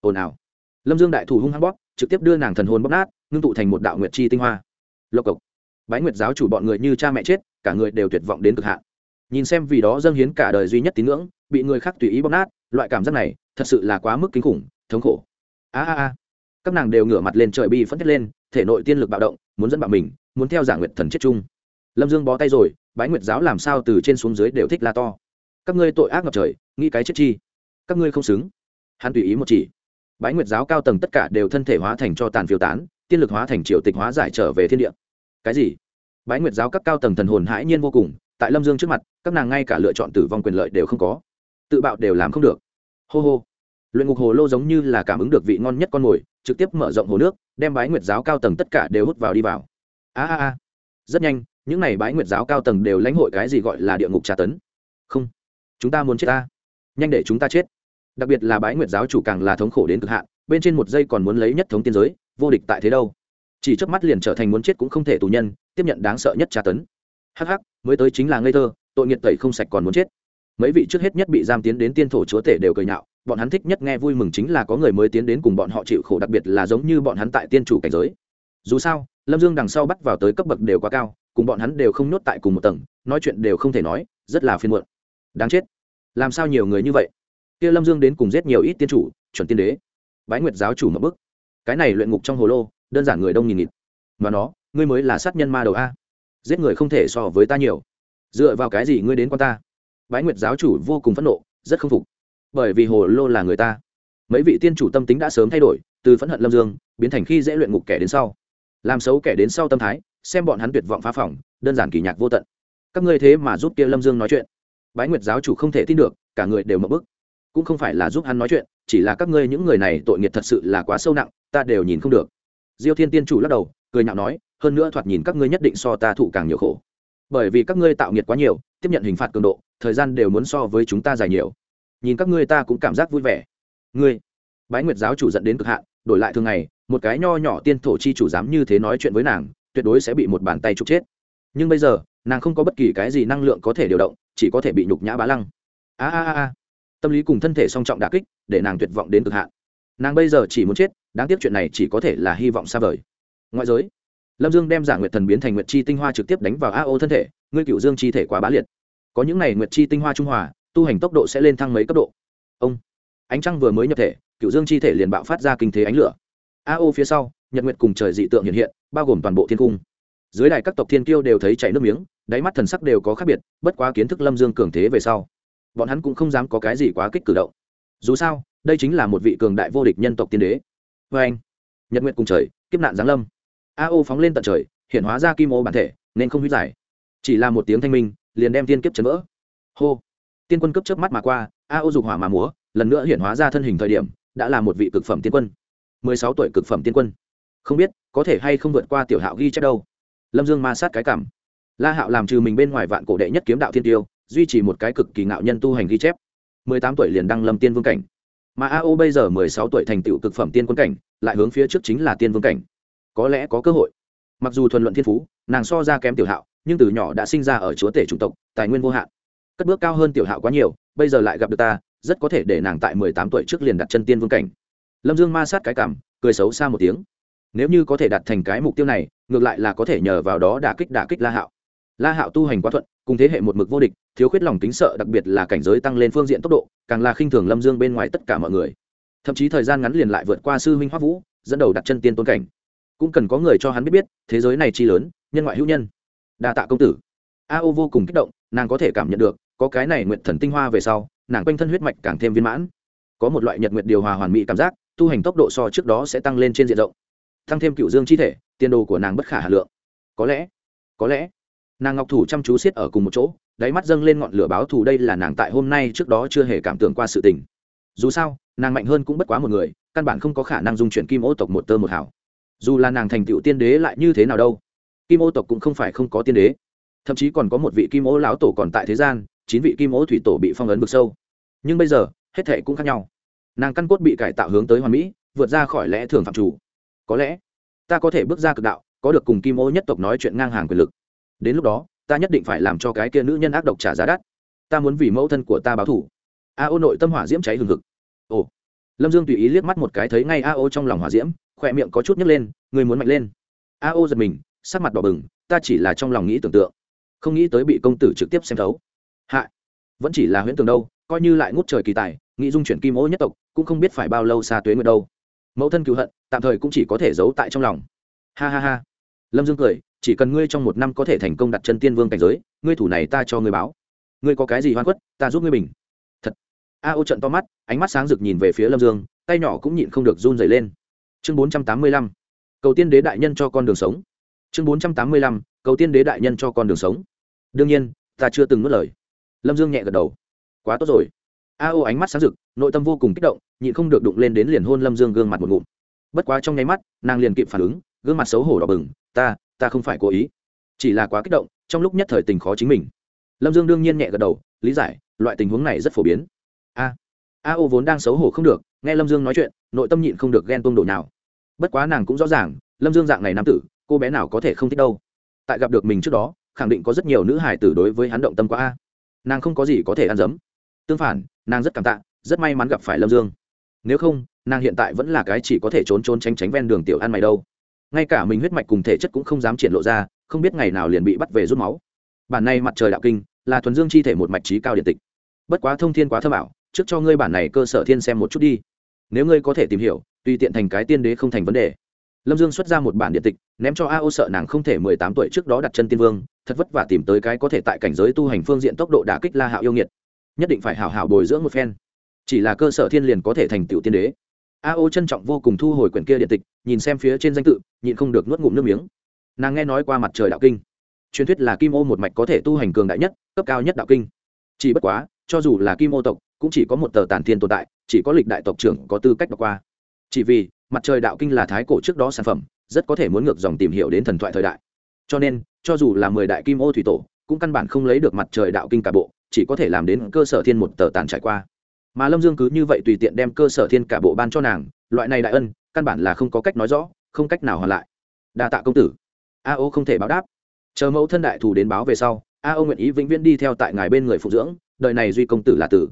Ồn ào. Lâm dương đại thủ hung hăng bóp, trực tiếp đưa nàng thần hồn bóp nát, ngưng tụ thành một đạo nguyệt chi tinh hoa. Lộc cộc. Bái nguyệt giáo chủ bọn người như cha mẹ chết, cả người đều tuyệt vọng đến cực hạn. Nhìn xem vì đó dâng hiến cả đời duy nhất tín ngưỡng, bị người khác tùy ý bóp nát, loại cảm giác này, thật sự là quá mức kinh khủng, thống khổ. A a a. Các nàng đều ngửa mặt lên trời bi phất thét lên, thể nội tiên lực bạo động, muốn dẫn bạo mình, muốn theo giả nguyệt thần chết chung. Lâm dương bó tay rồi, bái nguyệt giáo làm sao từ trên xuống dưới đều thích la to các ngươi tội ác ngập trời, nghĩ cái chết chi? Các ngươi không xứng. Hắn tùy ý một chỉ. Bái nguyệt giáo cao tầng tất cả đều thân thể hóa thành cho tàn phiêu tán, tiên lực hóa thành triệu tịch hóa giải trở về thiên địa. Cái gì? Bái nguyệt giáo các cao tầng thần hồn hãi nhiên vô cùng, tại lâm dương trước mặt, các nàng ngay cả lựa chọn tử vong quyền lợi đều không có. Tự bạo đều làm không được. Hô hô. Luyện ngục hồ lô giống như là cảm ứng được vị ngon nhất con mồi, trực tiếp mở rộng hồ nước, đem bái nguyệt giáo cao tầng tất cả đều hút vào đi vào. A a a. Rất nhanh, những n à y bái nguyệt giáo cao tầng đều lãnh hội cái gì gọi là địa ngục tra tấn? Không chúng ta muốn chết ta. Nhanh để chúng ta chết. Đặc biệt là bái nguyệt giáo chủ càng là thống khổ đến cực hạn bên trên một giây còn muốn lấy nhất thống tiên giới vô địch tại thế đâu. Chỉ trước mắt liền trở thành muốn chết cũng không thể tù nhân tiếp nhận đáng sợ nhất tra tấn. Hắc hắc, mới tới chính là ngây thơ tội nghiệt tẩy không sạch còn muốn chết. Mấy vị trước hết nhất bị giam tiến đến tiên thổ chúa tể đều cười nhạo bọn hắn thích nhất nghe vui mừng chính là có người mới tiến đến cùng bọn họ chịu khổ đặc biệt là giống như bọn hắn tại tiên chủ cảnh giới. Dù sao lâm dương đằng sau bắt vào tới cấp bậc đều quá cao cùng bọn hắn đều không nhốt tại cùng một tầng nói chuyện đều không thể nói rất là phiên muộn đáng chết. Làm sao nhiều người như vậy? Kia lâm dương đến cùng giết nhiều ít tiên chủ, chuẩn tiên đế. Bái nguyệt giáo chủ một bức cái này luyện ngục trong hồ lô, đơn giản người đông nghìn nghịt. Mà nó, ngươi mới là sát nhân ma đầu a. Giết người không thể so với ta nhiều. Dựa vào cái gì ngươi đến con ta? Bái nguyệt giáo chủ vô cùng phẫn nộ, rất k phục. Bởi vì hồ lô là người ta. Mấy vị tiên chủ tâm tính đã sớm thay đổi, từ phẫn hận lâm dương, biến thành khi dễ luyện ngục kẻ đến sau. Làm xấu kẻ đến sau tâm thái, xem bọn hắn tuyệt vọng phá phỏng đơn giản kỳ nhạc vô tận. Các ngươi thế mà giúp kia lâm dương nói chuyện bái nguyệt giáo chủ không thể tin được, cả người đều mập bức. Cũng không phải là giúp hắn nói chuyện, chỉ là các ngươi những người này tội nghiệp thật sự là quá sâu nặng, ta đều nhìn không được. Diêu thiên tiên chủ lắc đầu, cười nhạo nói, hơn nữa thoạt nhìn các ngươi nhất định so ta thụ càng nhiều khổ. Bởi vì các ngươi tạo nghiệt quá nhiều, tiếp nhận hình phạt cường độ, thời gian đều muốn so với chúng ta dài nhiều. Nhìn các ngươi ta cũng cảm giác vui vẻ. Ngươi, bái nguyệt giáo chủ dẫn đến cực hạn, đổi lại thường ngày, một cái nho nhỏ tiên thổ chi chủ dám như thế nói chuyện với nàng, tuyệt đối sẽ bị một bàn tay trục chết. Nhưng bây giờ nàng không có bất kỳ cái gì năng lượng có thể điều động, chỉ có thể bị nhục nhã bá lăng. A a a tâm lý cùng thân thể song trọng đà kích, để nàng tuyệt vọng đến cực hạn. Nàng bây giờ chỉ muốn chết, đáng tiếc chuyện này chỉ có thể là hy vọng xa vời. Ngoại giới, lâm dương đem giả nguyệt thần biến thành nguyệt chi tinh hoa trực tiếp đánh vào a ô thân thể, ngươi cựu dương chi thể quá bá liệt. Có những này nguyệt chi tinh hoa trung hòa, tu hành tốc độ sẽ lên thăng mấy cấp độ? Ông, ánh trăng vừa mới nhập thể, cựu dương chi thể liền bạo phát ra kinh thế ánh lửa. A ô phía sau, nhật nguyệt cùng trời dị tượng hiện hiện, bao gồm toàn bộ thiên cung dưới đài các tộc thiên kiêu đều thấy chảy nước miếng, đáy mắt thần sắc đều có khác biệt, bất quá kiến thức lâm dương cường thế về sau, bọn hắn cũng không dám có cái gì quá kích cử động. Dù sao, đây chính là một vị cường đại vô địch nhân tộc tiên đế. Vê anh, nhật nguyện cùng trời, kiếp nạn giáng lâm. A ô phóng lên tận trời, hiện hóa ra kim ô bản thể, nên không huyết giải. Chỉ là một tiếng thanh minh, liền đem tiên kiếp chấn vỡ. Hô, tiên quân cấp chớp mắt mà qua, a ô dục hỏa mà múa, lần nữa hiện hóa ra thân hình thời điểm, đã là một vị cực phẩm tiên quân. Mười sáu tuổi cực phẩm tiên quân. Không biết, có thể hay không vượt qua tiểu hạo ghi chép đâu lâm dương ma sát cái cảm. La hạo làm trừ mình bên ngoài vạn cổ đệ nhất kiếm đạo thiên tiêu, duy trì một cái cực kỳ ngạo nhân tu hành ghi chép. Mười tám tuổi liền đăng lâm tiên vương cảnh. Mà a o bây giờ mười sáu tuổi thành tựu cực phẩm tiên quân cảnh, lại hướng phía trước chính là tiên vương cảnh. Có lẽ có cơ hội. Mặc dù thuần luận thiên phú, nàng so ra kém tiểu hạo, nhưng từ nhỏ đã sinh ra ở chúa tể chủng tộc, tài nguyên vô hạn. Cất bước cao hơn tiểu hạo quá nhiều, bây giờ lại gặp được ta, rất có thể để nàng tại mười tám tuổi trước liền đặt chân tiên vương cảnh. Lâm dương ma sát cái cảm, cười xấu xa một tiếng nếu như có thể đạt thành cái mục tiêu này, ngược lại là có thể nhờ vào đó đả kích đả kích la hạo. La hạo tu hành quá thuận, cùng thế hệ một mực vô địch, thiếu khuyết lòng tính sợ, đặc biệt là cảnh giới tăng lên phương diện tốc độ, càng là khinh thường lâm dương bên ngoài tất cả mọi người. Thậm chí thời gian ngắn liền lại vượt qua sư huynh hoắc vũ, dẫn đầu đặt chân tiên tôn cảnh. Cũng cần có người cho hắn biết biết, thế giới này chi lớn, nhân ngoại hữu nhân. Đa tạ công tử. A ô vô cùng kích động, nàng có thể cảm nhận được, có cái này nguyện thần tinh hoa về sau, nàng quanh thân huyết mạch càng thêm viên mãn. Có một loại nhật nguyện điều hòa hoàn mỹ cảm giác, tu hành tốc độ so trước đó sẽ tăng lên trên diện rộng tăng thêm cựu dương chi thể, tiền đồ của nàng bất khả hà lượng. Có lẽ có lẽ, nàng ngọc thủ chăm chú siết ở cùng một chỗ, đáy mắt dâng lên ngọn lửa báo thù đây là nàng tại hôm nay trước đó chưa hề cảm tưởng qua sự tình. Dù sao, nàng mạnh hơn cũng bất quá một người, căn bản không có khả năng dung chuyển kim ô tộc một tơ một hảo dù là nàng thành tựu tiên đế lại như thế nào đâu, kim ô tộc cũng không phải không có tiên đế. Thậm chí còn có một vị kim ô lão tổ còn tại thế gian, chín vị kim ô thủy tổ bị phong ấn vực sâu. Nhưng bây giờ, hết thệ cũng khác nhau. Nàng căn cốt bị cải tạo hướng tới hoàn mỹ, vượt ra khỏi lẽ thường phạm chủ có lẽ, ta có thể bước ra cực đạo, có được cùng kim ô nhất tộc nói chuyện ngang hàng quyền lực. Đến lúc đó, ta nhất định phải làm cho cái kia nữ nhân ác độc trả giá đắt. Ta muốn vì mẫu thân của ta báo thủ a ô nội tâm hỏa diễm cháy hừng hực. Ồ. Lâm dương tùy ý liếc mắt một cái thấy ngay a ô trong lòng hỏa diễm, khỏe miệng có chút nhấc lên, người muốn mạnh lên. A ô giật mình, sắc mặt đỏ bừng, ta chỉ là trong lòng nghĩ tưởng tượng, không nghĩ tới bị công tử trực tiếp xem thấu. Hạ. Vẫn chỉ là huyễn tường đâu, coi như lại ngút trời kỳ tài, nghĩ dung chuyển kim ô nhất tộc, cũng không biết phải bao lâu xa tuế nguyệt đâu. Mẫu thân cứu hận tạm thời cũng chỉ có thể giấu tại trong lòng. Ha ha ha. Lâm dương cười chỉ cần ngươi trong một năm có thể thành công đặt chân tiên vương cảnh giới ngươi thủ này ta cho ngươi báo. Ngươi có cái gì hoan quất, ta giúp ngươi bình. Thật. A ô trận to mắt ánh mắt sáng rực nhìn về phía lâm dương tay nhỏ cũng nhịn không được run dày lên. Chương bốn trăm tám mươi lăm. Cầu tiên đế đại nhân cho con đường sống. Chương bốn trăm tám mươi lăm. Cầu tiên đế đại nhân cho con đường sống. Đương nhiên ta chưa từng mất lời. Lâm dương nhẹ gật đầu. Quá tốt rồi. A ô ánh mắt sáng rực nội tâm vô cùng kích động nhịn không được đụng lên đến liền hôn lâm dương gương mặt một ngụm bất quá trong nháy mắt, nàng liền kịp phản ứng, gương mặt xấu hổ đỏ bừng, ta ta không phải cố ý. Chỉ là quá kích động, trong lúc nhất thời tình khó chính mình. Lâm dương đương nhiên nhẹ gật đầu, lý giải, loại tình huống này rất phổ biến. A a ô vốn đang xấu hổ không được, nghe lâm dương nói chuyện, nội tâm nhịn không được ghen tuông đổ nào bất quá nàng cũng rõ ràng, lâm dương dạng này nam tử, cô bé nào có thể không thích đâu. Tại gặp được mình trước đó, khẳng định có rất nhiều nữ hải tử đối với hắn động tâm quá a. Nàng không có gì có thể ăn dấm. Tương phản, nàng rất cảm tạ, rất may mắn gặp phải lâm dương. Nếu không nàng hiện tại vẫn là cái chỉ có thể trốn trốn tránh tránh ven đường tiểu ăn mày đâu. Ngay cả mình huyết mạch cùng thể chất cũng không dám triển lộ ra, không biết ngày nào liền bị bắt về rút máu. Bản này mặt trời đạo kinh, là thuần dương chi thể một mạch trí cao điện tịch. Bất quá thông thiên quá thơ bảo trước cho ngươi bản này cơ sở thiên xem một chút đi. Nếu ngươi có thể tìm hiểu, tùy tiện thành cái tiên đế không thành vấn đề. Lâm dương xuất ra một bản điện tịch, ném cho a ô sợ nàng không thể mười tám tuổi trước đó đặt chân tiên vương, thật vất vả tìm tới cái có thể tại cảnh giới tu hành phương diện tốc độ đả kích la hạo yêu nghiệt. Nhất định phải hảo hảo bồi dưỡng một phen. Chỉ là cơ sở thiên liền có thể thành tựu tiên đế a ô trân trọng vô cùng thu hồi quyển kia điện tịch, nhìn xem phía trên danh tự, nhịn không được nuốt ngụm nước miếng. Nàng nghe nói qua mặt trời đạo kinh. Truyền thuyết là kim ô một mạch có thể tu hành cường đại nhất, cấp cao nhất đạo kinh. Chỉ bất quá, cho dù là kim ô tộc, cũng chỉ có một tờ tàn thiên tồn tại, chỉ có lịch đại tộc trưởng có tư cách đọc qua. Chỉ vì, mặt trời đạo kinh là thái cổ trước đó sản phẩm, rất có thể muốn ngược dòng tìm hiểu đến thần thoại thời đại. Cho nên, cho dù là mười đại kim ô thủy tổ, cũng căn bản không lấy được mặt trời đạo kinh cả bộ, chỉ có thể làm đến cơ sở thiên một tờ tàn trải qua mà lâm dương cứ như vậy tùy tiện đem cơ sở thiên cả bộ ban cho nàng, loại này đại ân, căn bản là không có cách nói rõ, không cách nào hoàn lại. Đa tạ công tử. A ô không thể báo đáp. Chờ mẫu thân đại thù đến báo về sau, a ô nguyện ý vĩnh viễn đi theo tại ngài bên người phụ dưỡng, đời này duy công tử là tử.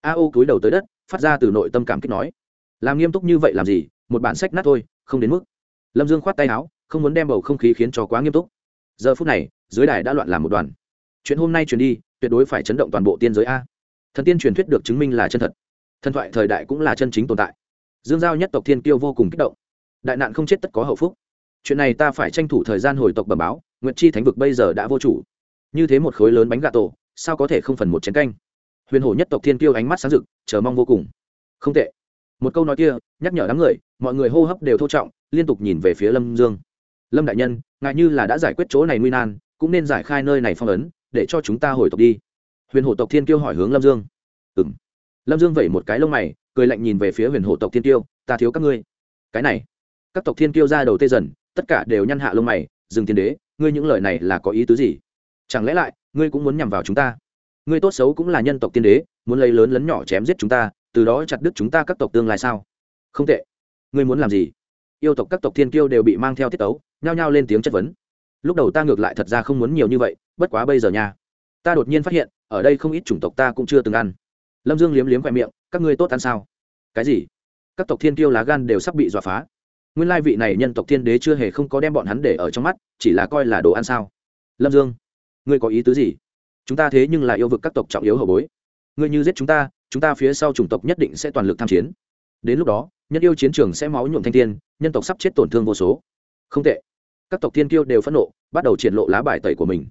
A ô cúi đầu tới đất, phát ra từ nội tâm cảm kích nói. Làm nghiêm túc như vậy làm gì, một bản sách nát thôi, không đến mức. Lâm dương khoát tay áo, không muốn đem bầu không khí khiến cho quá nghiêm túc. Giờ phút này, dưới đài đã loạn làm một đoàn. Chuyện hôm nay truyền đi, tuyệt đối phải chấn động toàn bộ tiên giới a thần tiên truyền thuyết được chứng minh là chân thật. Thần thoại thời đại cũng là chân chính tồn tại. Dương giao nhất tộc thiên kiêu vô cùng kích động. Đại nạn không chết tất có hậu phúc. Chuyện này ta phải tranh thủ thời gian hồi tộc bẩm báo, Nguyệt chi thánh vực bây giờ đã vô chủ. Như thế một khối lớn bánh gà tổ, sao có thể không phần một chén canh? Huyền hổ nhất tộc thiên kiêu ánh mắt sáng rực, chờ mong vô cùng. Không tệ. Một câu nói kia, nhắc nhở đám người, mọi người hô hấp đều thô trọng, liên tục nhìn về phía lâm dương. Lâm đại nhân ngại như là đã giải quyết chỗ này nguy nan, cũng nên giải khai nơi này phong ấn, để cho chúng ta hồi tộc đi huyền hổ tộc thiên kiêu hỏi hướng lâm dương. Ừ m lâm dương vẩy một cái lông mày, cười lạnh nhìn về phía huyền hổ tộc thiên kiêu, ta thiếu các ngươi. Cái này? Các tộc thiên kiêu ra đầu tê dần, tất cả đều nhăn hạ lông mày, dừng thiên đế, ngươi những lời này là có ý tứ gì? Chẳng lẽ lại, ngươi cũng muốn nhằm vào chúng ta? Ngươi tốt xấu cũng là nhân tộc tiên đế, muốn lấy lớn lấn nhỏ chém giết chúng ta, từ đó chặt đứt chúng ta các tộc tương lai sao? Không tệ. Ngươi muốn làm gì? Yêu tộc các tộc thiên kiêu đều bị mang theo tiết tấu, nhao nhao lên tiếng chất vấn. Lúc đầu ta ngược lại thật ra không muốn nhiều như vậy, bất quá bây giờ nha. Ta đột nhiên phát hiện ở đây không ít chủng tộc ta cũng chưa từng ăn. Lâm dương liếm liếm khoe miệng, các ngươi tốt ăn sao? Cái gì? Các tộc thiên tiêu lá gan đều sắp bị dọa phá. Nguyên lai vị này nhân tộc thiên đế chưa hề không có đem bọn hắn để ở trong mắt, chỉ là coi là đồ ăn sao? Lâm dương, ngươi có ý tứ gì? Chúng ta thế nhưng là yêu vực các tộc trọng yếu hậu bối. Ngươi như giết chúng ta chúng ta phía sau chủng tộc nhất định sẽ toàn lực tham chiến. Đến lúc đó, nhân yêu chiến trường sẽ máu nhuộm thanh thiên, nhân tộc sắp chết tổn thương vô số. Không tệ. Các tộc thiên kiêu đều phẫn nộ, bắt đầu triển lộ lá bài tẩy của mình.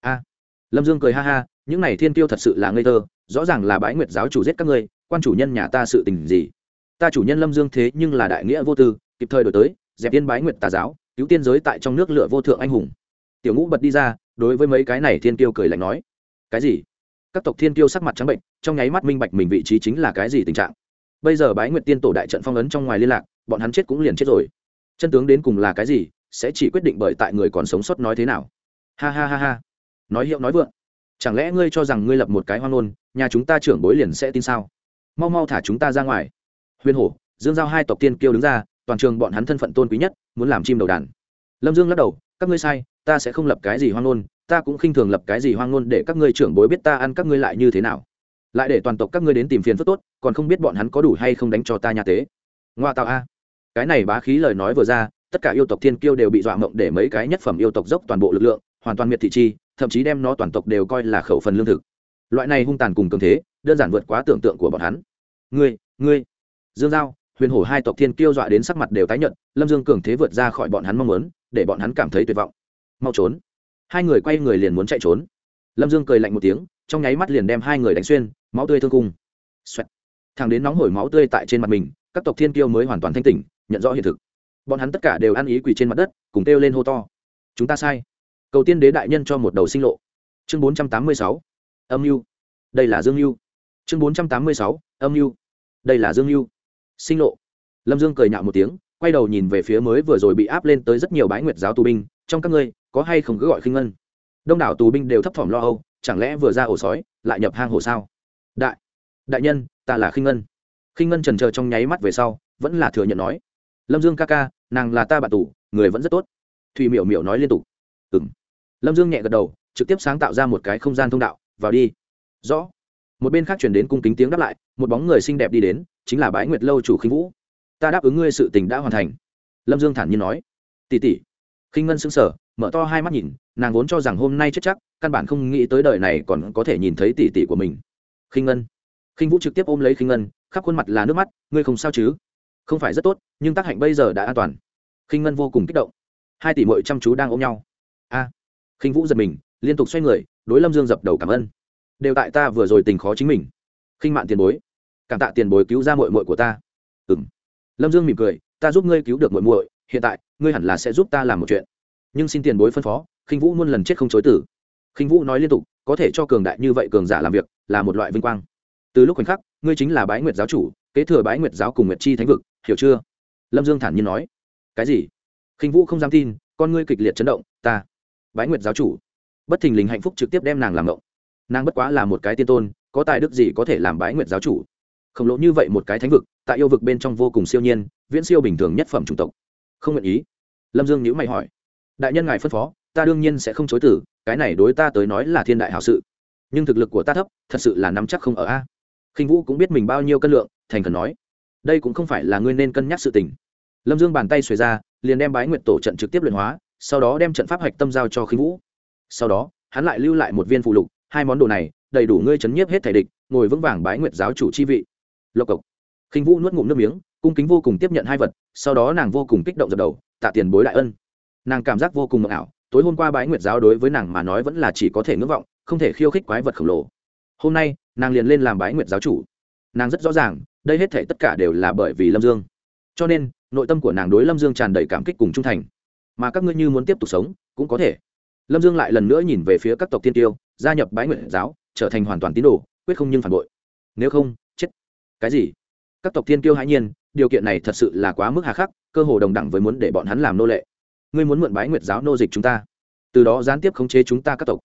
A. Lâm dương cười ha ha những này thiên tiêu thật sự là ngây thơ, rõ ràng là bãi nguyệt giáo chủ giết các ngươi, quan chủ nhân nhà ta sự tình gì? Ta chủ nhân lâm dương thế nhưng là đại nghĩa vô tư, kịp thời đổi tới, dẹp yên bái nguyệt tà giáo, cứu tiên giới tại trong nước lựa vô thượng anh hùng. Tiểu ngũ bật đi ra, đối với mấy cái này thiên tiêu cười lạnh nói, cái gì? Các tộc thiên tiêu sắc mặt trắng bệnh, trong nháy mắt minh bạch mình vị trí chính là cái gì tình trạng. Bây giờ bái nguyệt tiên tổ đại trận phong ấn trong ngoài liên lạc, bọn hắn chết cũng liền chết rồi. Chân tướng đến cùng là cái gì, sẽ chỉ quyết định bởi tại người còn sống sót nói thế nào. Ha ha ha ha. Nói hiệu nói vượng chẳng lẽ ngươi cho rằng ngươi lập một cái hoang ngôn, nhà chúng ta trưởng bối liền sẽ tin sao? Mau mau thả chúng ta ra ngoài. Huyền hổ, dương giao hai tộc tiên kiêu đứng ra, toàn trường bọn hắn thân phận tôn quý nhất, muốn làm chim đầu đàn. Lâm dương lắc đầu, các ngươi sai, ta sẽ không lập cái gì hoang ngôn, ta cũng khinh thường lập cái gì hoang ngôn để các ngươi trưởng bối biết ta ăn các ngươi lại như thế nào. Lại để toàn tộc các ngươi đến tìm phiền phức tốt, còn không biết bọn hắn có đủ hay không đánh cho ta nhà tế. Ngoa tạo a. Cái này bá khí lời nói vừa ra, tất cả yêu tộc thiên kiêu đều bị dọa mộng để mấy cái nhất phẩm yêu tộc dốc toàn bộ lực lượng, hoàn toàn miệt thị chi thậm chí đem nó toàn tộc đều coi là khẩu phần lương thực. Loại này hung tàn cùng cường thế, đơn giản vượt quá tưởng tượng của bọn hắn. Ngươi ngươi. Dương giao, huyền hổ hai tộc thiên kiêu dọa đến sắc mặt đều tái nhận lâm dương cường thế vượt ra khỏi bọn hắn mong muốn, để bọn hắn cảm thấy tuyệt vọng. Mau trốn. Hai người quay người liền muốn chạy trốn. Lâm dương cười lạnh một tiếng, trong nháy mắt liền đem hai người đánh xuyên, máu tươi thương cung Xoẹt. thằng đến nóng hổi máu tươi tại trên mặt mình, các tộc thiên kiêu mới hoàn toàn thanh tỉnh, nhận rõ hiện thực. Bọn hắn tất cả đều ăn ý quỳ trên mặt đất, cùng kêu lên hô to. Chúng ta sai cầu tiên đế đại nhân cho một đầu sinh lộ. Chương bốn trăm tám mươi sáu. Âm mưu. Đây là dương mưu. Chương bốn trăm tám mươi sáu. Âm mưu. Đây là dương mưu. Sinh lộ. Lâm dương cười nhạo một tiếng, quay đầu nhìn về phía mới vừa rồi bị áp lên tới rất nhiều bái nguyệt giáo tù binh, trong các ngươi, có hay không cứ gọi khinh ngân? Đông đảo tù binh đều thấp thỏm lo âu, chẳng lẽ vừa ra ổ sói, lại nhập hang hồ sao? Đại đại nhân, ta là khinh ngân. Khinh ngân trần chờ trong nháy mắt về sau, vẫn là thừa nhận nói. Lâm dương ca ca, nàng là ta bạn tù, người vẫn rất tốt. Thùy miểu miểu nói liên tục. Ừ m lâm dương nhẹ gật đầu trực tiếp sáng tạo ra một cái không gian thông đạo vào đi. Rõ. Một bên khác chuyển đến cung kính tiếng đáp lại một bóng người xinh đẹp đi đến chính là bái nguyệt lâu chủ khinh vũ. Ta đáp ứng ngươi sự tình đã hoàn thành. Lâm dương thản nhiên nói. Tỷ tỷ. Khinh ngân sững sờ mở to hai mắt nhìn nàng vốn cho rằng hôm nay chết chắc căn bản không nghĩ tới đời này còn có thể nhìn thấy tỷ tỷ của mình. Khinh ngân. Khinh vũ trực tiếp ôm lấy khinh ngân khắp khuôn mặt là nước mắt ngươi không sao chứ? Không phải rất tốt nhưng tác hạnh bây giờ đã an toàn. Khinh ngân vô cùng kích động. Hai tỷ mội chăm chú đang ôm nhau. A. à, khinh vũ giật mình, liên tục xoay người, đối lâm dương dập đầu cảm ơn. Đều tại ta vừa rồi tình khó chính mình. Khinh mạn tiền bối, cảm tạ tiền bối cứu ra mội mội của ta. Ừ m lâm dương mỉm cười, ta giúp ngươi cứu được mội mội hiện tại, ngươi hẳn là sẽ giúp ta làm một chuyện. Nhưng xin tiền bối phân phó, khinh vũ muôn lần chết không chối tử khinh vũ nói liên tục, có thể cho cường đại như vậy cường giả làm việc, là một loại vinh quang. Từ lúc khoảnh khắc, ngươi chính là bái nguyệt giáo chủ, kế thừa bái nguyệt giáo cùng nguyệt chi thánh vực, hiểu chưa? Lâm dương thản nhiên nói. Cái gì? Khinh vũ không dám tin, con ngươi kịch liệt chấn động, ta bái nguyệt giáo chủ. Bất thình lình hạnh phúc trực tiếp đem nàng làm ngộng. Nàng bất quá là một cái tiên tôn, có tài đức gì có thể làm bái nguyệt giáo chủ? Khổng lồ như vậy một cái thánh vực, tại yêu vực bên trong vô cùng siêu nhiên, viễn siêu bình thường nhất phẩm chủng tộc. Không nguyện ý. Lâm dương nhữ mày hỏi. Đại nhân ngài phân phó, ta đương nhiên sẽ không chối tử cái này đối ta tới nói là thiên đại hảo sự. Nhưng thực lực của ta thấp, thật sự là nắm chắc không ở a. Khinh vũ cũng biết mình bao nhiêu cân lượng, thành cần nói. Đây cũng không phải là ngươi nên cân nhắc sự tình. Lâm dương bàn tay xuề ra, liền đem bái nguyệt tổ trận trực tiếp luyện hóa sau đó đem trận pháp hạch tâm giao cho khinh vũ. Sau đó, hắn lại lưu lại một viên phụ lục, hai món đồ này, đầy đủ ngươi chấn nhiếp hết thể địch, ngồi vững vàng bái nguyệt giáo chủ chi vị. Lộc cộc. Khinh vũ nuốt ngụm nước miếng, cung kính vô cùng tiếp nhận hai vật, sau đó nàng vô cùng kích động dập đầu, tạ tiền bối đại ân. Nàng cảm giác vô cùng mộng ảo, tối hôm qua bái nguyệt giáo đối với nàng mà nói vẫn là chỉ có thể ngưỡng vọng, không thể khiêu khích quái vật khổng lồ. Hôm nay, nàng liền lên làm bái nguyệt giáo chủ. Nàng rất rõ ràng, đây hết thể tất cả đều là bởi vì lâm dương. Cho nên, nội tâm của nàng đối lâm dương tràn đầy cảm kích cùng trung thành mà các ngươi như muốn tiếp tục sống, cũng có thể. Lâm dương lại lần nữa nhìn về phía các tộc tiên tiêu, gia nhập bái nguyện giáo, trở thành hoàn toàn tín đồ, quyết không nhưng phản bội. Nếu không, chết. Cái gì? Các tộc tiên tiêu hãy nhiên, điều kiện này thật sự là quá mức hà khắc, cơ hồ đồng đẳng với muốn để bọn hắn làm nô lệ. Ngươi muốn mượn bái nguyệt giáo nô dịch chúng ta. Từ đó gián tiếp khống chế chúng ta các tộc.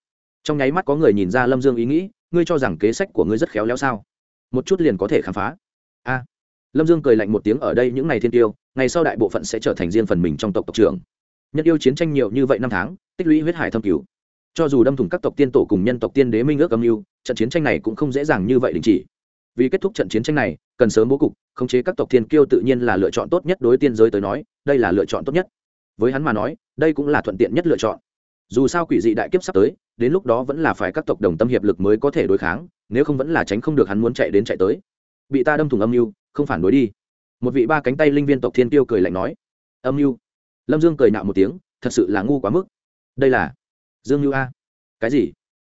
Trong nháy mắt có người nhìn ra lâm dương ý nghĩ, ngươi cho rằng kế sách của ngươi rất khéo léo sao? Một chút liền có thể khám phá. A. Lâm dương cười lạnh một tiếng ở đây, những ngày thiên tiêu, ngày sau đại bộ phận sẽ trở thành riêng phần mình trong tộc tộc trưởng nhân yêu chiến tranh nhiều như vậy năm tháng, tích lũy huyết hải thâm cứu cho dù đâm thủng các tộc tiên tổ cùng nhân tộc tiên đế minh ước âm mưu, trận chiến tranh này cũng không dễ dàng như vậy đình chỉ. Vì kết thúc trận chiến tranh này, cần sớm bố cục, khống chế các tộc tiên kiêu tự nhiên là lựa chọn tốt nhất đối tiên giới tới nói, đây là lựa chọn tốt nhất. Với hắn mà nói, đây cũng là thuận tiện nhất lựa chọn. Dù sao quỷ dị đại kiếp sắp tới, đến lúc đó vẫn là phải các tộc đồng tâm hiệp lực mới có thể đối kháng, nếu không vẫn là tránh không được hắn muốn chạy đến chạy tới. Bị ta đâm thủng âm mưu, không phản đối đi. Một vị ba cánh tay linh viên tộc thiên tiêu cười lạnh nói. Âm mưu? Lâm dương cười nạo một tiếng, thật sự là ngu quá mức. Đây là dương như a. Cái gì?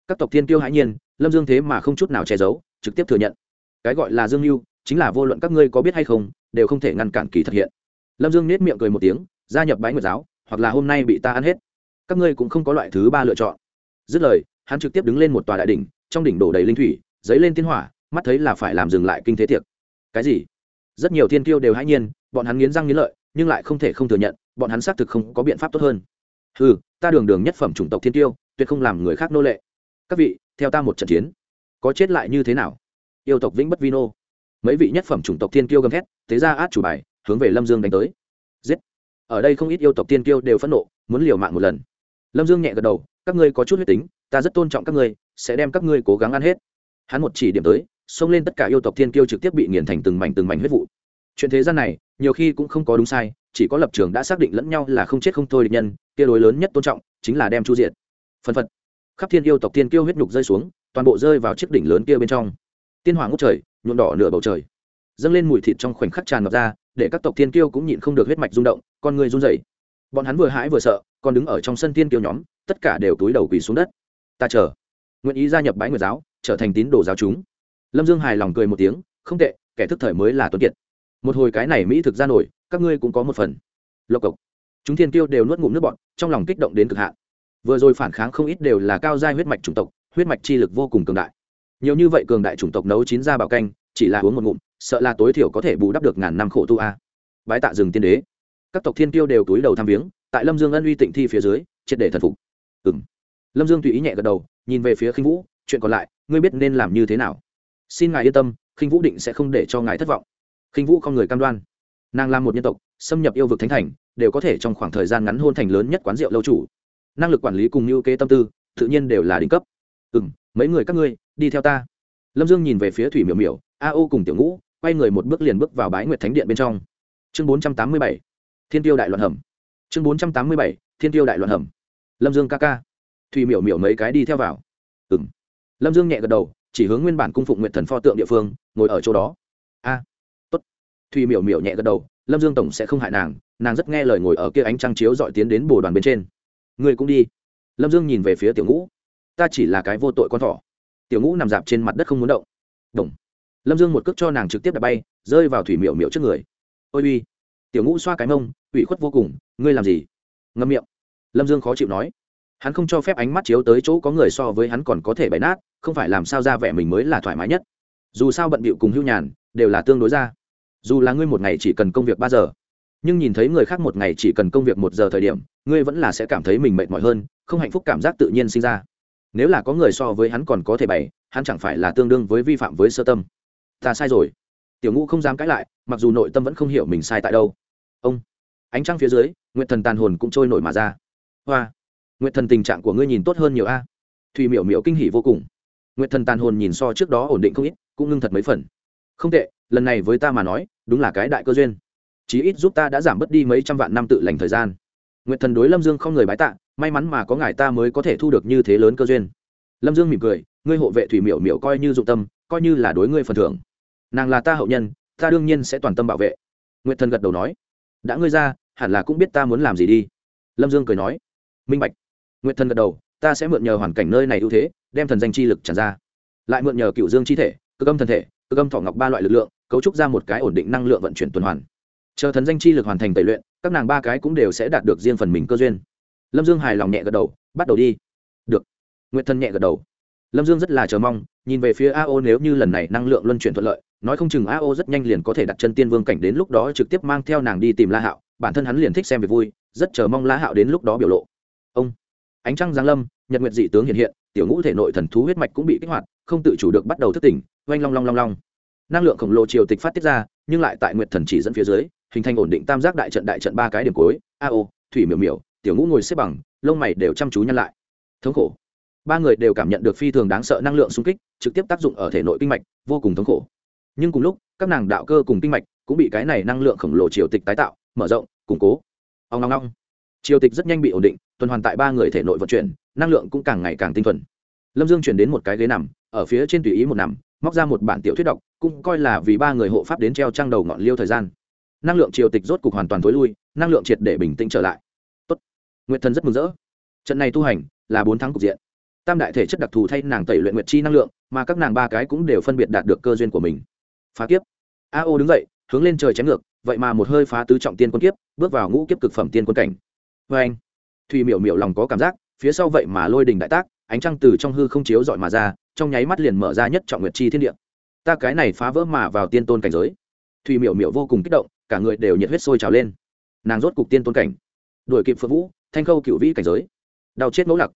Các tộc thiên tiêu hãi nhiên, lâm dương thế mà không chút nào che giấu, trực tiếp thừa nhận. Cái gọi là dương mưu chính là vô luận các ngươi có biết hay không, đều không thể ngăn cản kỳ thực hiện. Lâm dương nết miệng cười một tiếng, gia nhập bái nguyệt giáo, hoặc là hôm nay bị ta ăn hết. Các ngươi cũng không có loại thứ ba lựa chọn. Dứt lời, hắn trực tiếp đứng lên một tòa đại đỉnh, trong đỉnh đổ đầy linh thủy dấy lên thiên hỏa, mắt thấy là phải làm dừng lại kinh thế tiệc. Cái gì? Rất nhiều thiên tiêu đều hãy nhiên, bọn hắn nghiến răng nghiến lợi, nhưng lại không thể không thừa nhận bọn hắn xác thực không có biện pháp tốt hơn. Ừ ta đường đường nhất phẩm chủng tộc thiên tiêu, tuyệt không làm người khác nô lệ. Các vị, theo ta một trận chiến, có chết lại như thế nào? Yêu tộc vĩnh bất vino mấy vị nhất phẩm chủng tộc thiên kiêu gầm thét, thế ra át chủ bài, hướng về lâm dương đánh tới. Giết. Ở đây không ít yêu tộc thiên kiêu đều phẫn nộ, muốn liều mạng một lần. Lâm dương nhẹ gật đầu, các ngươi có chút huyết tính, ta rất tôn trọng các ngươi, sẽ đem các ngươi cố gắng ăn hết. Hắn một chỉ điểm tới, xông lên tất cả yêu tộc thiên kiêu trực tiếp bị nghiền thành từng mảnh từng mảnh huyết vụ. Chuyện thế gian này nhiều khi cũng không có đúng sai, chỉ có lập trường đã xác định lẫn nhau là không chết không thôi địch nhân, kia đối lớn nhất tôn trọng chính là đem chu diện phân phật. Khắp thiên yêu tộc thiên kiêu huyết nhục rơi xuống, toàn bộ rơi vào chiếc đỉnh lớn kia bên trong. Tiên hoàng ngốc trời, nhuộm đỏ nửa bầu trời. Dâng lên mùi thịt trong khoảnh khắc tràn ngập ra, để các tộc thiên kiêu cũng nhịn không được huyết mạch rung động, con người run rẩy. Bọn hắn vừa hãi vừa sợ, còn đứng ở trong sân tiên kiêu nhóm, tất cả đều túi đầu quỳ xuống đất. Ta chờ. Nguyện ý gia nhập bái nguyệt giáo, trở thành tín đồ giáo chúng. Lâm dương hài lòng cười một tiếng, không tệ, kẻ thức thời mới là tuấn kiệt một hồi cái này mỹ thực ra nổi, các ngươi cũng có một phần. Lộc cộc. Chúng thiên tiêu đều nuốt ngụm nước bọn trong lòng kích động đến cực hạn. Vừa rồi phản kháng không ít đều là cao giai huyết mạch chủng tộc, huyết mạch chi lực vô cùng cường đại. Nhiều như vậy cường đại chủng tộc nấu chín ra bảo canh, chỉ là uống một ngụm, sợ là tối thiểu có thể bù đắp được ngàn năm khổ tu a. Bái tạ rừng tiên đế. Các tộc thiên tiêu đều túi đầu tham viếng, tại lâm dương ân uy tịnh thi phía dưới, triệt để thần phục. Ừ m lâm dương tùy ý nhẹ gật đầu, nhìn về phía khinh vũ, chuyện còn lại, ngươi biết nên làm như thế nào? Xin ngài yên tâm, khinh vũ định sẽ không để cho ngài thất vọng khinh vũ không người cam đoan. Nàng là một nhân tộc, xâm nhập yêu vực thánh thành, đều có thể trong khoảng thời gian ngắn hôn thành lớn nhất quán rượu lâu chủ. Năng lực quản lý cùng mưu kế tâm tư, tự nhiên đều là đỉnh cấp. Ừ m mấy người các ngươi, đi theo ta. Lâm dương nhìn về phía thủy miểu miểu, a ô cùng tiểu ngũ, quay người một bước liền bước vào bái nguyệt thánh điện bên trong. Chương bốn trăm tám mươi bảy, thiên tiêu đại loạn hầm. Chương bốn trăm tám mươi bảy, thiên tiêu đại loạn hầm. Lâm dương ca ca. Thùy miểu miểu mấy cái đi theo vào. Ừng lâm dương nhẹ gật đầu, chỉ hướng nguyên bản cung phụng nguyện thần pho tượng địa phương, ngồi ở chỗ đó. A thùy miểu miểu nhẹ gật đầu, lâm dương tổng sẽ không hại nàng nàng rất nghe lời ngồi ở kia ánh trăng chiếu dọi tiến đến bồ đoàn bên trên. Người cũng đi. Lâm dương nhìn về phía tiểu ngũ. Ta chỉ là cái vô tội con thỏ. Tiểu ngũ nằm dạp trên mặt đất không muốn động. Đồng lâm dương một cước cho nàng trực tiếp đập bay, rơi vào thủy miểu miểu trước người. Ôi uy. Tiểu ngũ xoa cái mông, ủy khuất vô cùng, ngươi làm gì? Ngâm miệng. Lâm dương khó chịu nói. Hắn không cho phép ánh mắt chiếu tới chỗ có người so với hắn còn có thể bày nát, không phải làm sao ra vẻ mình mới là thoải mái nhất. Dù sao bận bịu cùng hưu nhàn, đều là tương đối ra dù là ngươi một ngày chỉ cần công việc ba giờ, nhưng nhìn thấy người khác một ngày chỉ cần công việc một giờ thời điểm, ngươi vẫn là sẽ cảm thấy mình mệt mỏi hơn, không hạnh phúc cảm giác tự nhiên sinh ra. Nếu là có người so với hắn còn có thể bày, hắn chẳng phải là tương đương với vi phạm với sơ tâm. Ta sai rồi. Tiểu ngũ không dám cãi lại, mặc dù nội tâm vẫn không hiểu mình sai tại đâu. Ông, ánh trăng phía dưới nguyện thần tàn hồn cũng trôi nổi mà ra. Hoa nguyện thần tình trạng của ngươi nhìn tốt hơn nhiều a. Thùy miểu miểu kinh hỉ vô cùng. Nguyện thần tàn hồn nhìn so trước đó ổn định không ít, cũng ngưng thật mấy phần. Không tệ lần này với ta mà nói, đúng là cái đại cơ duyên. Chí ít giúp ta đã giảm bớt đi mấy trăm vạn năm tự lành thời gian. Nguyện thần đối lâm dương không người bái tạ, may mắn mà có ngài ta mới có thể thu được như thế lớn cơ duyên. Lâm dương mỉm cười, ngươi hộ vệ thủy miểu miểu coi như dụng tâm, coi như là đối ngươi phần thưởng. Nàng là ta hậu nhân, ta đương nhiên sẽ toàn tâm bảo vệ. Nguyện thần gật đầu nói, đã ngươi ra, hẳn là cũng biết ta muốn làm gì đi. Lâm dương cười nói, minh bạch. Nguyện thần gật đầu, ta sẽ mượn nhờ hoàn cảnh nơi này ưu thế, đem thần danh chi lực tràn ra. Lại mượn nhờ cựu dương chi thể cơ âm thần thể cơ âm thọ ngọc ba loại lực lượng cấu trúc ra một cái ổn định năng lượng vận chuyển tuần hoàn. Chờ thần danh chi lực hoàn thành tẩy luyện, các nàng ba cái cũng đều sẽ đạt được riêng phần mình cơ duyên. Lâm dương hài lòng nhẹ gật đầu, bắt đầu đi. Được. Nguyện thân nhẹ gật đầu. Lâm dương rất là chờ mong, nhìn về phía ao nếu như lần này năng lượng luân chuyển thuận lợi, nói không chừng ao rất nhanh liền có thể đặt chân tiên vương cảnh đến lúc đó trực tiếp mang theo nàng đi tìm la hạo, bản thân hắn liền thích xem việc vui, rất chờ mong la hạo đến lúc đó biểu lộ. Ông, ánh trăng giáng lâm, nhật nguyệt dị tướng hiện hiện, tiểu ngũ thể nội thần thú huyết mạch cũng bị kích hoạt, không tự chủ được bắt đầu thức tỉnh, oanh long long long long năng lượng khổng lồ triều tịch phát tiết ra, nhưng lại tại nguyệt thần chỉ dẫn phía dưới, hình thành ổn định tam giác đại trận đại trận ba cái điểm cuối. A ô, thủy miểu miểu, tiểu ngũ ngồi xếp bằng, lông mày đều chăm chú nhăn lại. Thống khổ. Ba người đều cảm nhận được phi thường đáng sợ năng lượng xung kích, trực tiếp tác dụng ở thể nội kinh mạch, vô cùng thống khổ. Nhưng cùng lúc, các nàng đạo cơ cùng kinh mạch cũng bị cái này năng lượng khổng lồ triều tịch tái tạo, mở rộng, củng cố. Ông long long triều tịch rất nhanh bị ổn định, tuần hoàn tại ba người thể nội vận chuyển, năng lượng cũng càng ngày càng tinh thuần. Lâm dương chuyển đến một cái ghế nằm, ở phía trên tùy ý một nằm móc ra một bản tiểu thuyết đọc, cũng coi là vì ba người hộ pháp đến treo trăng đầu ngọn liêu thời gian. Năng lượng triều tịch rốt cục hoàn toàn t ố i lui, năng lượng triệt để bình tĩnh trở lại. Tốt. nguyệt thần rất mừng rỡ. Trận này tu hành là bốn tháng cục diện. Tam đại thể chất đặc thù thay nàng tẩy luyện nguyệt chi năng lượng, mà các nàng ba cái cũng đều phân biệt đạt được cơ duyên của mình. Phá kiếp. A ô đứng dậy, hướng lên trời chém ngược, vậy mà một hơi phá tứ trọng tiên quân kiếp, bước vào ngũ kiếp cực phẩm tiên quân cảnh. Vê anh thùy miểu miểu lòng có cảm giác, phía sau vậy mà lôi đình đại tác, ánh trăng từ trong hư không chiếu dọi mà ra trong nháy mắt liền mở ra nhất trọng nguyệt chi thiên địa. Ta cái này phá vỡ mà vào tiên tôn cảnh giới. Thùy miểu miểu vô cùng kích động, cả người đều nhiệt huyết sôi trào lên. Nàng rốt cục tiên tôn cảnh. Đuổi kịp phượng vũ, thanh khâu cựu vĩ cảnh giới. Đau chết ngẫu lặc.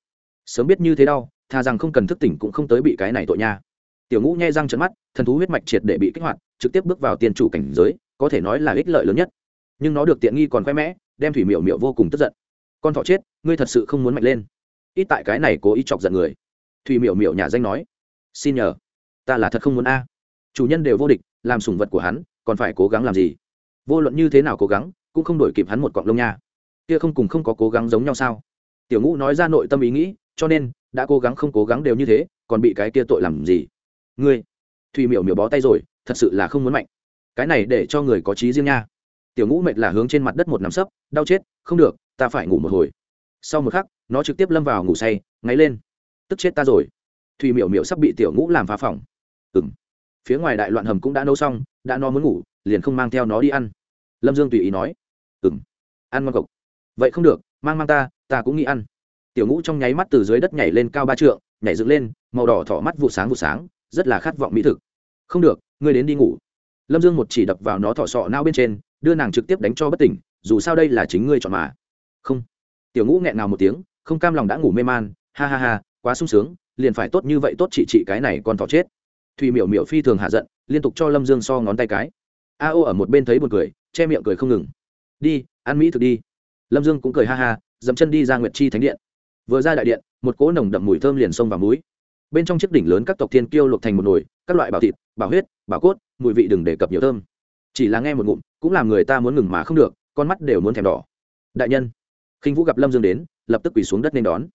Sớm biết như thế đau thà rằng không cần thức tỉnh cũng không tới bị cái này tội nha. Tiểu ngũ nhai răng trận mắt, thần thú huyết mạch triệt để bị kích hoạt, trực tiếp bước vào tiên chủ cảnh giới, có thể nói là ích lợi lớn nhất. Nhưng nó được tiện nghi còn khoe mẽ, đem thủy miểu miểu vô cùng tức giận. Con thọ chết, ngươi thật sự không muốn mạnh lên. Ít tại cái này cố ý chọc giận người. Thủy miểu miểu nhà danh nói xin nhờ. Ta là thật không muốn a. Chủ nhân đều vô địch, làm sủng vật của hắn, còn phải cố gắng làm gì? Vô luận như thế nào cố gắng, cũng không đổi kịp hắn một cọng lông nha. Kia không cùng không có cố gắng giống nhau sao? Tiểu ngũ nói ra nội tâm ý nghĩ, cho nên, đã cố gắng không cố gắng đều như thế, còn bị cái kia tội làm gì? Ngươi thùy miểu miểu bó tay rồi, thật sự là không muốn mạnh. Cái này để cho người có trí riêng nha. Tiểu ngũ mệt là hướng trên mặt đất một nắm sấp, đau chết, không được, ta phải ngủ một hồi. Sau một khắc, nó trực tiếp lâm vào ngủ say, ngáy lên. Tức chết ta rồi thùy miểu miểu sắp bị tiểu ngũ làm phá phòng. Ừng phía ngoài đại loạn hầm cũng đã nấu xong, đã no muốn ngủ, liền không mang theo nó đi ăn. Lâm dương tùy ý nói. Ừng ăn ngon cộc vậy không được, mang mang ta ta cũng nghĩ ăn. Tiểu ngũ trong nháy mắt từ dưới đất nhảy lên cao ba trượng, nhảy dựng lên, màu đỏ thỏ mắt vụ sáng vụ sáng, rất là khát vọng mỹ thực. Không được, ngươi đến đi ngủ. Lâm dương một chỉ đập vào nó thỏ sọ nao bên trên, đưa nàng trực tiếp đánh cho bất tỉnh, dù sao đây là chính ngươi chọn mà. Không. Tiểu ngũ nghẹn nào một tiếng, không cam lòng đã ngủ mê man, ha ha ha, quá sung sướng liền phải tốt như vậy tốt chị chị cái này còn thỏ chết. Thùy miểu miểu phi thường hạ giận, liên tục cho lâm dương so ngón tay cái. A ô ở một bên thấy b u ồ n cười, che miệng cười không ngừng. Đi, ăn mỹ thực đi. Lâm dương cũng cười ha ha dẫm chân đi ra nguyệt chi thánh điện. Vừa ra đại điện, một cỗ nồng đậm mùi thơm liền xông vào múi bên trong chiếc đỉnh lớn các tộc thiên kiêu luộc thành một nồi, các loại bảo thịt, bảo huyết, bảo cốt, mùi vị đừng đề cập nhiều thơm. Chỉ là nghe một ngụm, cũng làm người ta muốn ngừng mà không được, con mắt đều muốn thèm đỏ. Đại nhân, khinh vũ gặp lâm dương đến, lập tức quỳ xuống đất nên đón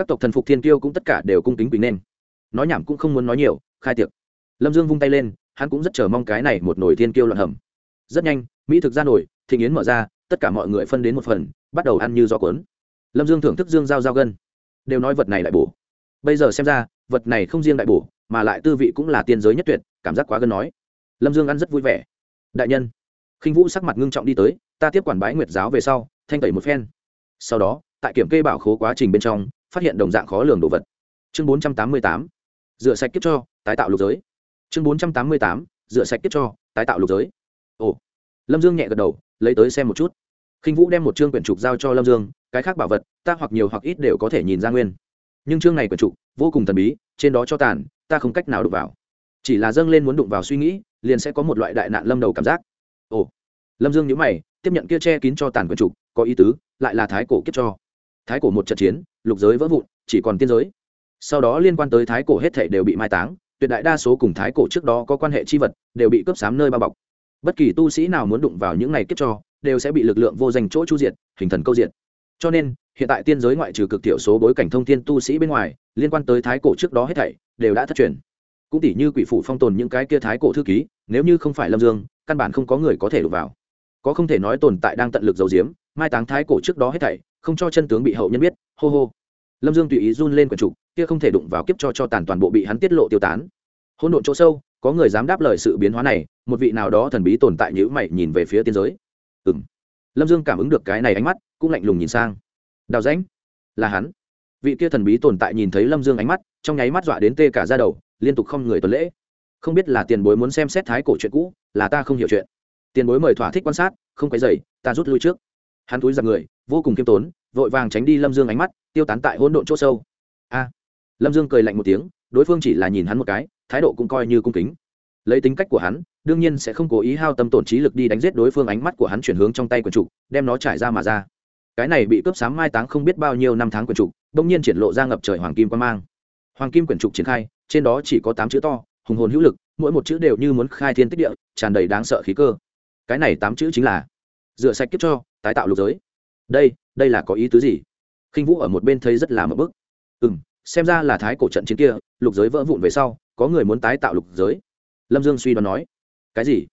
các tộc thần phục thiên kiêu cũng tất cả đều cung kính quỳ nên. Nói nhảm cũng không muốn nói nhiều, khai tiệc. Lâm dương vung tay lên, hắn cũng rất chờ mong cái này một nồi thiên kiêu loạn hầm. Rất nhanh, mỹ thực ra nổi thị nghiến mở ra, tất cả mọi người phân đến một phần, bắt đầu ăn như gió cuốn. Lâm dương thưởng thức dương giao giao gân. Đều nói vật này lại bổ. Bây giờ xem ra, vật này không riêng đại bổ, mà lại tư vị cũng là tiên giới nhất tuyệt, cảm giác quá gần nói. Lâm dương ăn rất vui vẻ. Đại nhân. Khinh vũ sắc mặt ngưng trọng đi tới, ta tiếp quản bái nguyệt giáo về sau, thanh tẩy một phen. Sau đó, tại kiểm kê bảo khố quá trình bên trong phát hiện đồng dạng khó lường đồ vật. Chương bốn trăm tám mươi tám, rửa sạch kiếp cho, tái tạo lục giới. Chương bốn trăm tám mươi tám, rửa sạch kiếp cho, tái tạo lục giới. Ồ. Lâm dương nhẹ gật đầu, lấy tới xem một chút. Khinh vũ đem một chương quyển trục giao cho lâm dương, cái khác bảo vật, ta hoặc nhiều hoặc ít đều có thể nhìn ra nguyên. Nhưng chương này quyển trục, vô cùng thần bí, trên đó cho tàn, ta không cách nào đụng vào. Chỉ là dâng lên muốn đụng vào suy nghĩ, liền sẽ có một loại đại nạn lâm đầu cảm giác. Ồ. Lâm dương nhíu mày, tiếp nhận kia che kín cho tàn quyển trục, có ý tứ, lại là thái cổ kiếp cho. Thái cổ một trận chiến lục giới vỡ vụn, chỉ còn tiên giới. Sau đó liên quan tới thái cổ hết thể đều bị mai táng, tuyệt đại đa số cùng thái cổ trước đó có quan hệ chi vật đều bị cướp sám nơi bao bọc. Bất kỳ tu sĩ nào muốn đụng vào những này kiếp cho, đều sẽ bị lực lượng vô danh chỗ chu diệt, hình thần câu diệt. Cho nên, hiện tại tiên giới ngoại trừ cực thiểu số bối cảnh thông thiên tu sĩ bên ngoài, liên quan tới thái cổ trước đó hết thảy đều đã thất truyền. Cũng tỷ như quỷ phủ phong tồn những cái kia thái cổ thư ký, nếu như không phải lâm dương, căn bản không có người có thể đụng vào. Có không thể nói tồn tại đang tận lực giấu giếm, mai táng thái cổ trước đó hết thảy không cho chân tướng bị hậu nhân biết, hô hô. Lâm dương tùy ý run lên quần trục, kia không thể đụng vào kiếp cho cho tàn toàn bộ bị hắn tiết lộ tiêu tán. Hôn độn chỗ sâu, có người dám đáp lời sự biến hóa này, một vị nào đó thần bí tồn tại nhữ mày nhìn về phía tiên giới. Ừ m lâm dương cảm ứng được cái này ánh mắt, cũng lạnh lùng nhìn sang. Đào rãnh, là hắn. Vị kia thần bí tồn tại nhìn thấy lâm dương ánh mắt, trong nháy mắt dọa đến tê cả ra đầu, liên tục không người tuần lễ. Không biết là tiền bối muốn xem xét thái cổ chuyện cũ, là ta không hiểu chuyện. Tiền bối mời thỏa thích quan sát, không cái dày ta rút lui trước hắn túi giật người, vô cùng k i ê m tốn, vội vàng tránh đi lâm dương ánh mắt, tiêu tán tại hỗn độn chỗ sâu. A! Lâm dương cười lạnh một tiếng, đối phương chỉ là nhìn hắn một cái, thái độ cũng coi như cung kính. Lấy tính cách của hắn, đương nhiên sẽ không cố ý hao tâm tổn trí lực đi đánh giết đối phương ánh mắt của hắn chuyển hướng trong tay quần trục đem nó trải ra mà ra. Cái này bị cướp sám mai táng không biết bao nhiêu năm tháng quyển trục bỗng nhiên triển lộ ra ngập trời hoàng kim quan mang. Hoàng kim quyển trục triển khai, trên đó chỉ có tám chữ to, hùng hồn hữu lực, mỗi một chữ đều như muốn khai thiên tích địa, tràn đầy đáng sợ khí cơ. Cái này tám chữ chính là rửa sạch kiếp cho, tái tạo lục giới. Đây đây là có ý tứ gì? Khinh vũ ở một bên thấy rất là mập bức. Ừ m xem ra là thái cổ trận chiến kia, lục giới vỡ vụn về sau, có người muốn tái tạo lục giới. Lâm dương suy đoán nói. Cái gì?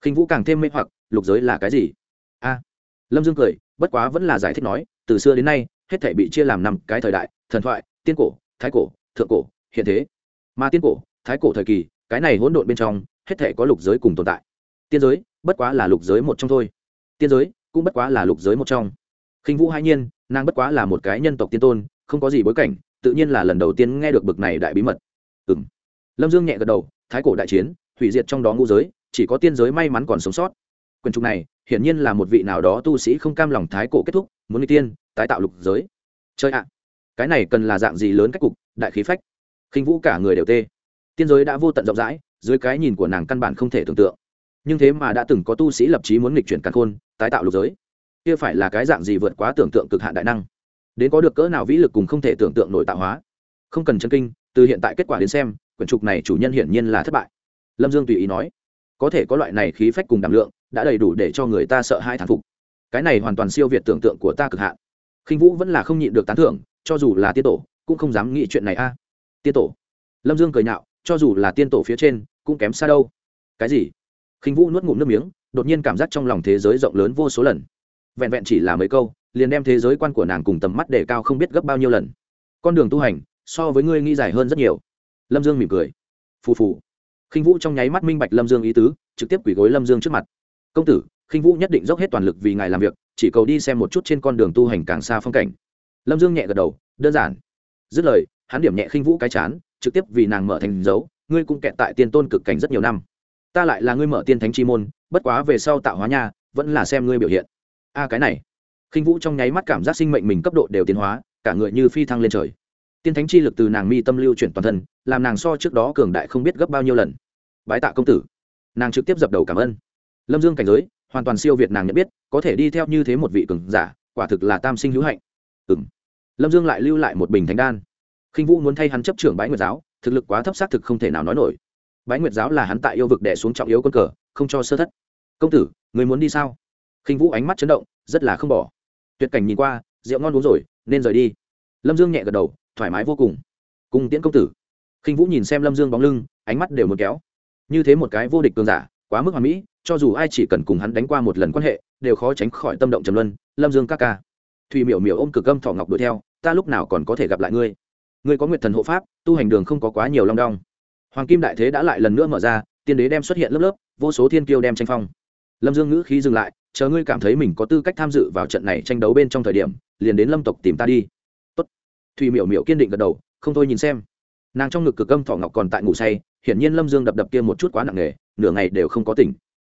Khinh vũ càng thêm mê hoặc, lục giới là cái gì? A. Lâm dương cười, bất quá vẫn là giải thích nói, từ xưa đến nay, hết thể bị chia làm năm cái thời đại, thần thoại, tiên cổ, thái cổ, thượng cổ, hiện thế. Mà tiên cổ, thái cổ thời kỳ, cái này hỗn độn bên trong, hết thể có lục giới cùng tồn tại. Tiên giới, bất quá là lục giới một trong thôi tiên giới cũng bất quá là lục giới một trong. Khinh vũ hai nhiên, nàng bất quá là một cái nhân tộc tiên tôn, không có gì bối cảnh, tự nhiên là lần đầu tiên nghe được bực này đại bí mật. Ừ m lâm dương nhẹ gật đầu, thái cổ đại chiến, hủy diệt trong đó ngũ giới, chỉ có tiên giới may mắn còn sống sót. Quyền trục này, hiển nhiên là một vị nào đó tu sĩ không cam lòng thái cổ kết thúc, muốn đi tiên, tái tạo lục giới. Chơi ạ! Cái này cần là dạng gì lớn cách cục, đại khí phách. Khinh vũ cả người đều tê. Tiên giới đã vô tận rộng rãi, dưới cái nhìn của nàng căn bản không thể tưởng tượng nhưng thế mà đã từng có tu sĩ lập chí muốn nghịch chuyển càn khôn, tái tạo lục giới. Kia phải là cái dạng gì vượt quá tưởng tượng cực hạn đại năng? Đến có được cỡ nào vĩ lực cùng không thể tưởng tượng nội tạo hóa. Không cần chân kinh, từ hiện tại kết quả đến xem, quyển trục này chủ nhân hiển nhiên là thất bại. Lâm dương tùy ý nói, có thể có loại này khí phách cùng đảm lượng, đã đầy đủ để cho người ta sợ hai thán phục. Cái này hoàn toàn siêu việt tưởng tượng của ta cực hạn. Khinh vũ vẫn là không nhịn được tán thưởng, cho dù là tiên tổ, cũng không dám nghĩ chuyện này a. Tiên tổ. Lâm dương cười nhạo, cho dù là tiên tổ phía trên, cũng kém xa đâu. Cái gì? Khinh vũ nuốt ngụm nước miếng, đột nhiên cảm giác trong lòng thế giới rộng lớn vô số lần. Vẹn vẹn chỉ là mấy câu, liền đem thế giới quan của nàng cùng tầm mắt để cao không biết gấp bao nhiêu lần. Con đường tu hành, so với ngươi nghĩ dài hơn rất nhiều. Lâm dương mỉm cười. Phù phù. Khinh vũ trong nháy mắt minh bạch lâm dương ý tứ, trực tiếp quỳ gối lâm dương trước mặt. Công tử, khinh vũ nhất định dốc hết toàn lực vì ngài làm việc, chỉ cầu đi xem một chút trên con đường tu hành càng xa phong cảnh. Lâm dương nhẹ gật đầu, đơn giản. Dứt lời, hắn điểm nhẹ khinh vũ cái chán, trực tiếp vì nàng mở thành dấu, ngươi cũng kẹt tại tiên tôn cực cảnh rất nhiều năm ta lại là ngươi mở tiên thánh chi môn, bất quá về sau tạo hóa nha, vẫn là xem ngươi biểu hiện. A, cái này. Khinh vũ trong nháy mắt cảm giác sinh mệnh mình cấp độ đều tiến hóa, cả người như phi thăng lên trời. Tiên thánh chi lực từ nàng mi tâm lưu chuyển toàn thân, làm nàng so trước đó cường đại không biết gấp bao nhiêu lần. Bái tạ công tử. Nàng trực tiếp dập đầu cảm ơn. Lâm dương cảnh giới, hoàn toàn siêu việt nàng nhận biết, có thể đi theo như thế một vị cường giả, quả thực là tam sinh hữu hạnh. Ừ m lâm dương lại lưu lại một bình thánh đan. Khinh vũ muốn thay hắn chấp trưởng bái nguyệt giáo, thực lực quá thấp xác thực không thể nào nói nổi bái nguyệt giáo là hắn tại yêu vực đẻ xuống trọng yếu quân cờ, không cho sơ thất. Công tử, người muốn đi sao? Khinh vũ ánh mắt chấn động, rất là không bỏ. Tuyệt cảnh nhìn qua, rượu ngon uống rồi, nên rời đi. Lâm dương nhẹ gật đầu, thoải mái vô cùng. Cùng tiễn công tử. Khinh vũ nhìn xem lâm dương bóng lưng, ánh mắt đều muốn kéo. Như thế một cái vô địch cường giả, quá mức hoàn mỹ, cho dù ai chỉ cần cùng hắn đánh qua một lần quan hệ, đều khó tránh khỏi tâm động trầm luân. Lâm dương ca ca. Thùy miểu miểu ôm cực âm thỏ ngọc đuổi theo, ta lúc nào còn có thể gặp lại ngươi? Ngươi có nguyệt thần hộ pháp, tu hành đường không có quá nhiều long đong hoàng kim đại thế đã lại lần nữa mở ra, tiên đế đem xuất hiện lớp lớp, vô số thiên kiêu đem tranh phong. Lâm dương ngữ khí dừng lại, chờ ngươi cảm thấy mình có tư cách tham dự vào trận này tranh đấu bên trong thời điểm, liền đến lâm tộc tìm ta đi. Tốt. thùy miểu miểu kiên định gật đầu, không thôi nhìn xem. Nàng trong ngực cực âm thỏ ngọc còn tại ngủ say, hiển nhiên lâm dương đập đập kia một chút quá nặng nề, nửa ngày đều không có tỉnh.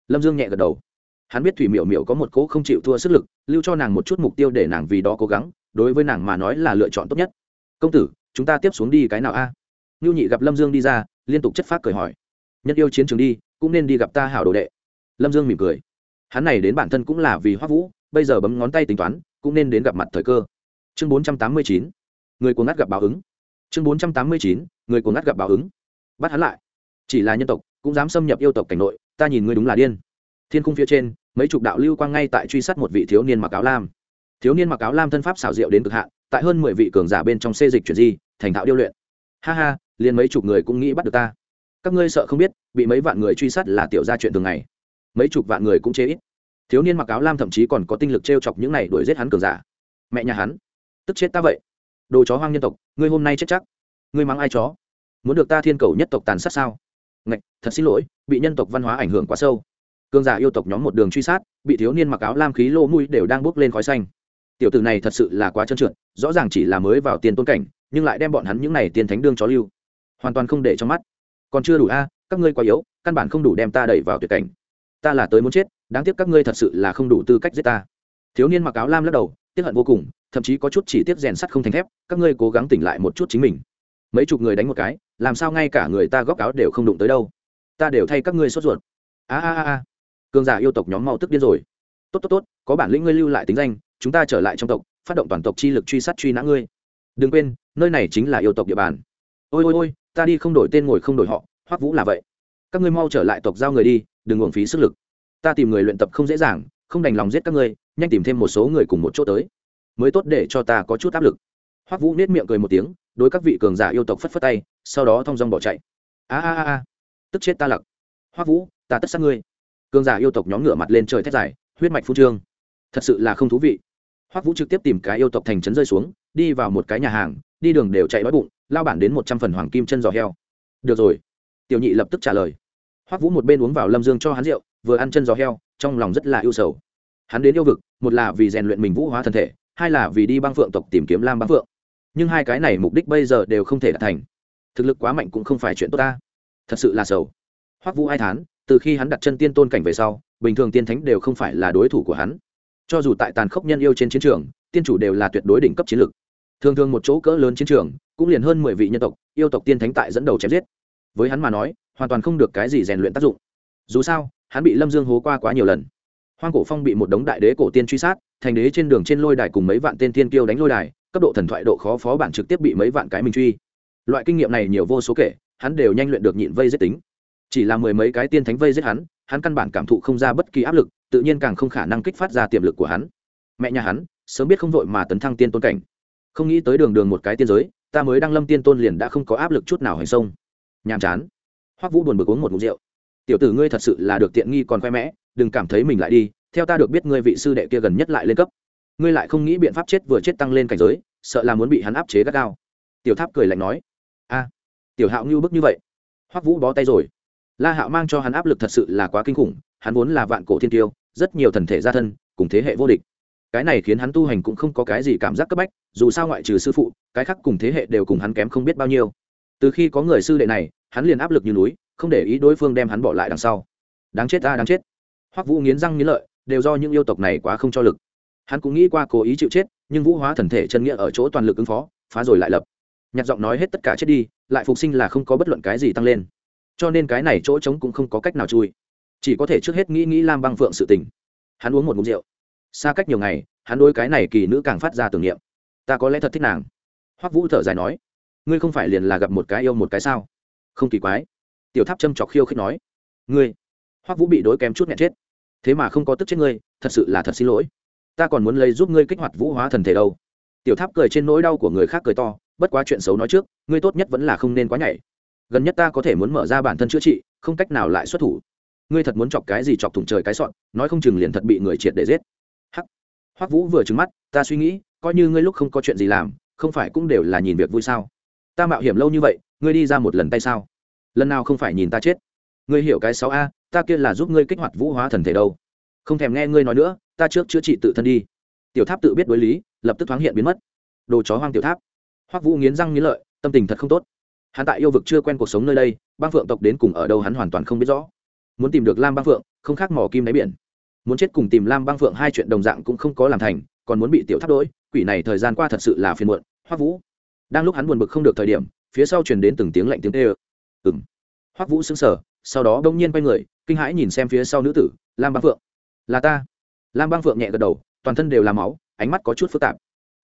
Lâm dương nhẹ gật đầu. Hắn biết thủy miểu miểu có một cỗ không chịu thua sức lực, lưu cho nàng một chút mục tiêu để nàng vì đó cố gắng, đối với nàng mà nói là lựa chọn tốt nhất. Công tử, chúng ta tiếp xuống đi cái nào a? à? Ngưu nhị gặp lâm dương đi ra, liên tục chất phát cười hỏi. Nhân yêu chiến trường đi, cũng nên đi gặp ta hảo đồ đệ. Lâm dương mỉm cười. Hắn này đến bản thân cũng là vì hoắc vũ, bây giờ bấm ngón tay tính toán, cũng nên đến gặp mặt thời cơ. Chương bốn trăm tám mươi chín. Người cuồng ngắt gặp báo ứng. Chương bốn trăm tám mươi chín. Người cuồng ngắt gặp báo ứng. Bắt hắn lại. Chỉ là nhân tộc, cũng dám xâm nhập yêu tộc cảnh nội, ta nhìn ngươi đúng là điên. Thiên khung phía trên, mấy chục đạo lưu quang ngay tại truy sát một vị thiếu niên mặc áo lam. Thiếu niên mặc áo lam thân pháp xảo diệu đến cực hạn, tại hơn mười vị cường giả bên trong xê dịch chuyển di, thành thạo điêu luyện. Ha ha liền mấy chục người cũng nghĩ bắt được ta. Các ngươi sợ không biết, bị mấy vạn người truy sát là tiểu ra chuyện thường ngày. Mấy chục vạn người cũng chế ít. Thiếu niên mặc áo lam thậm chí còn có tinh lực t r e o chọc những này đuổi giết hắn cường giả. Mẹ nhà hắn, tức chết ta vậy. Đồ chó hoang nhân tộc, ngươi hôm nay chết chắc. Ngươi mắng ai chó? Muốn được ta thiên cầu nhất tộc tàn sát sao? Ngạch, thật xin lỗi, bị nhân tộc văn hóa ảnh hưởng quá sâu. Cường giả yêu tộc nhóm một đường truy sát, bị thiếu niên mặc áo lam khí lô mùi đều đang bốc lên khói xanh. Tiểu tử này thật sự là quá trơn trượt, rõ ràng chỉ là mới vào tiền tôn cảnh, nhưng lại đem bọn hắn những này tiền thánh đương chó lưu hoàn toàn không để trong mắt. Còn chưa đủ a, các ngươi quá yếu, căn bản không đủ đem ta đẩy vào tuyệt cảnh. Ta là tới muốn chết, đáng tiếc các ngươi thật sự là không đủ tư cách giết ta. Thiếu niên mặc áo lam lắc đầu tiếp hận vô cùng, thậm chí có chút chỉ tiếp rèn sắt không thành thép, các ngươi cố gắng tỉnh lại một chút chính mình. Mấy chục người đánh một cái, làm sao ngay cả người ta góc áo đều không đụng tới đâu. Ta đều thay các ngươi sốt ruột. A a a. Cường giả yêu tộc nhóm mau tức điên rồi. Tốt tốt tốt, có bản lĩnh ngươi lưu lại tính danh, chúng ta trở lại trong tộc, phát động toàn tộc chi lực truy sát truy nã ngươi. Đừng quên, nơi này chính là yêu tộc địa bàn. Ôi ôi ôi ta đi không đổi tên ngồi không đổi họ, hoắc vũ là vậy. Các ngươi mau trở lại tộc giao người đi, đừng uổng phí sức lực. Ta tìm người luyện tập không dễ dàng, không đành lòng giết các ngươi, nhanh tìm thêm một số người cùng một chỗ tới. Mới tốt để cho ta có chút áp lực. Hoắc vũ nết miệng cười một tiếng, đối các vị cường giả yêu tộc phất phất tay, sau đó thong dong bỏ chạy. A a a tức chết ta lặc. Hoắc vũ, ta tất sát ngươi. Cường giả yêu tộc nhóm ngửa mặt lên trời thét dài, huyết mạch phu trương. Thật sự là không thú vị. Hoắc vũ trực tiếp tìm cái yêu tộc thành trấn rơi xuống, đi vào một cái nhà hàng, đi đường đều chạy đói bụng lao bản đến một trăm phần hoàng kim chân giò heo. Được rồi. Tiểu nhị lập tức trả lời. Hoắc vũ một bên uống vào lâm dương cho hắn rượu, vừa ăn chân giò heo, trong lòng rất là yêu sầu. Hắn đến yêu vực, một là vì rèn luyện mình vũ hóa thân thể, hai là vì đi băng phượng tộc tìm kiếm lam băng phượng. Nhưng hai cái này mục đích bây giờ đều không thể đạt thành. Thực lực quá mạnh cũng không phải chuyện tốt ta. Thật sự là sầu. Hoắc vũ ai thán, từ khi hắn đặt chân tiên tôn cảnh về sau, bình thường tiên thánh đều không phải là đối thủ của hắn. Cho dù tại tàn khốc nhân yêu trên chiến trường, tiên chủ đều là tuyệt đối đỉnh cấp chiến lực thường thường một chỗ cỡ lớn chiến trường, cũng liền hơn mười vị nhân tộc, yêu tộc tiên thánh tại dẫn đầu chém giết. Với hắn mà nói, hoàn toàn không được cái gì rèn luyện tác dụng. Dù sao, hắn bị lâm dương hố qua quá nhiều lần. Hoang cổ phong bị một đống đại đế cổ tiên truy sát, thành đế trên đường trên lôi đài cùng mấy vạn tên thiên kiêu đánh lôi đài, cấp độ thần thoại độ khó phó bản trực tiếp bị mấy vạn cái mình truy. Loại kinh nghiệm này nhiều vô số kể, hắn đều nhanh luyện được nhịn vây giết tính. Chỉ là mười mấy cái tiên thánh vây giết hắn hắn căn bản cảm thụ không ra bất kỳ áp lực, tự nhiên càng không khả năng kích phát ra tiềm lực của hắn. Mẹ nhà hắn, sớm biết không vội mà tấn thăng tiên tôn cảnh không nghĩ tới đường đường một cái tiên giới, ta mới đang lâm tiên tôn liền đã không có áp lực chút nào hành sông. Nhàm chán. Hoắc vũ buồn bực uống một ngụm rượu. Tiểu tử ngươi thật sự là được tiện nghi còn khoe mẽ, đừng cảm thấy mình lại đi, theo ta được biết ngươi vị sư đệ kia gần nhất lại lên cấp. Ngươi lại không nghĩ biện pháp chết vừa chết tăng lên cảnh giới, sợ là muốn bị hắn áp chế gắt gao. Tiểu tháp cười lạnh nói. A, tiểu hạo ngưu bức như vậy. Hoắc vũ bó tay rồi. La hạo mang cho hắn áp lực thật sự là quá kinh khủng, hắn vốn là vạn cổ thiên tiêu, rất nhiều thần thể gia thân, cùng thế hệ vô địch cái này khiến hắn tu hành cũng không có cái gì cảm giác cấp bách, dù sao ngoại trừ sư phụ, cái khác cùng thế hệ đều cùng hắn kém không biết bao nhiêu. Từ khi có người sư đệ này, hắn liền áp lực như núi, không để ý đối phương đem hắn bỏ lại đằng sau. Đáng chết ta, đáng chết. Hoắc vũ nghiến răng nghiến lợi, đều do những yêu tộc này quá không cho lực. Hắn cũng nghĩ qua cố ý chịu chết, nhưng vũ hóa thần thể chân nghĩa ở chỗ toàn lực ứng phó, phá rồi lại lập. Nhạc giọng nói hết tất cả chết đi, lại phục sinh là không có bất luận cái gì tăng lên. Cho nên cái này chỗ trống cũng không có cách nào chui. Chỉ có thể trước hết nghĩ nghĩ lam băng phượng sự tình. Hắn uống một ngụm rượu xa cách nhiều ngày, hắn đôi cái này kỳ nữ càng phát ra tưởng niệm. Ta có lẽ thật thích nàng. Hoắc vũ thở dài nói, ngươi không phải liền là gặp một cái yêu một cái sao? Không kỳ quái. Tiểu tháp châm chọc khiêu khích nói, ngươi. Hoắc vũ bị đối kém chút nghẹn chết. Thế mà không có tức chết ngươi, thật sự là thật xin lỗi. Ta còn muốn lấy giúp ngươi kích hoạt vũ hóa thần thể đâu. Tiểu tháp cười trên nỗi đau của người khác cười to, bất quá chuyện xấu nói trước, ngươi tốt nhất vẫn là không nên quá nhảy. Gần nhất ta có thể muốn mở ra bản thân chữa trị, không cách nào lại xuất thủ. Ngươi thật muốn chọc cái gì chọc thủng trời cái sọn, nói không chừng liền thật bị người triệt để giết hoắc vũ vừa trừng mắt, ta suy nghĩ, coi như ngươi lúc không có chuyện gì làm, không phải cũng đều là nhìn việc vui sao? Ta mạo hiểm lâu như vậy, ngươi đi ra một lần tay sao? Lần nào không phải nhìn ta chết? Ngươi hiểu cái sáu a, ta kia là giúp ngươi kích hoạt vũ hóa thần thể đâu. Không thèm nghe ngươi nói nữa, ta trước chữa trị tự thân đi. Tiểu tháp tự biết đối lý, lập tức thoáng hiện biến mất. Đồ chó hoang tiểu tháp. Hoắc vũ nghiến răng nghiến lợi, tâm tình thật không tốt. Hắn tại yêu vực chưa quen cuộc sống nơi đây băng phượng tộc đến cùng ở đâu hắn hoàn toàn không biết rõ. Muốn tìm được lam băng phượng, không khác mò kim đáy biển muốn chết cùng tìm lam băng phượng hai chuyện đồng dạng cũng không có làm thành, còn muốn bị tiểu tháp đỗi, quỷ này thời gian qua thật sự là phiền muộn, hoắc vũ. Đang lúc hắn buồn bực không được thời điểm, phía sau truyền đến từng tiếng lạnh tiếng tê ơ ừng hoắc vũ sững sờ, sau đó đông nhiên quay người, kinh hãi nhìn xem phía sau nữ tử, lam băng phượng. Là ta. Lam băng phượng nhẹ gật đầu, toàn thân đều là máu, ánh mắt có chút phức tạp.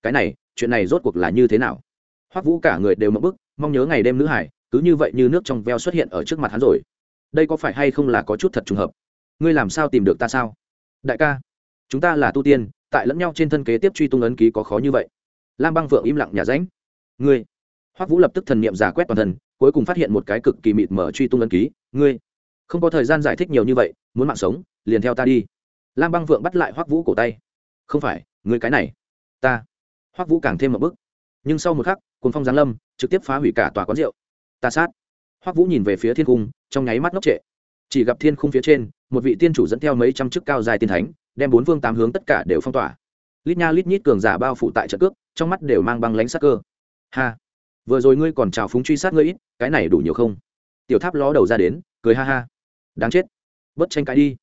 Cái này, chuyện này rốt cuộc là như thế nào? Hoắc vũ cả người đều mập bức, mong nhớ ngày đêm nữ hải, cứ như vậy như nước trong veo xuất hiện ở trước mặt hắn rồi. Đây có phải hay không là có chút thật trùng hợp? Ngươi làm sao tìm được ta sao? Đại ca, chúng ta là tu tiên, tại lẫn nhau trên thân kế tiếp truy tung ấn ký có khó như vậy. Lam băng phượng im lặng nhà ránh. Ngươi. Hoắc vũ lập tức thần niệm giả quét toàn thân, cuối cùng phát hiện một cái cực kỳ mịt mở truy tung ấn ký. Ngươi. Không có thời gian giải thích nhiều như vậy, muốn mạng sống, liền theo ta đi. Lam băng phượng bắt lại hoắc vũ cổ tay. Không phải, ngươi cái này. Ta. Hoắc vũ càng thêm một bước. Nhưng sau một khắc cuốn phong giáng lâm, trực tiếp phá hủy cả tòa quán rượu. Ta sát. Hoắc vũ nhìn về phía thiên cung, trong nháy mắt ngốc trệ. Chỉ gặp thiên khung phía trên một vị tiên chủ dẫn theo mấy trăm chức cao dài tiên thánh, đem bốn phương tám hướng tất cả đều phong tỏa. Lít nha lít nhít cường giả bao phủ tại trận cước, trong mắt đều mang băng lánh sắc cơ. Ha! Vừa rồi ngươi còn trào phúng truy sát ngươi ít, cái này đủ nhiều không? Tiểu tháp ló đầu ra đến, cười ha ha. Đáng chết. Bất tranh cãi đi.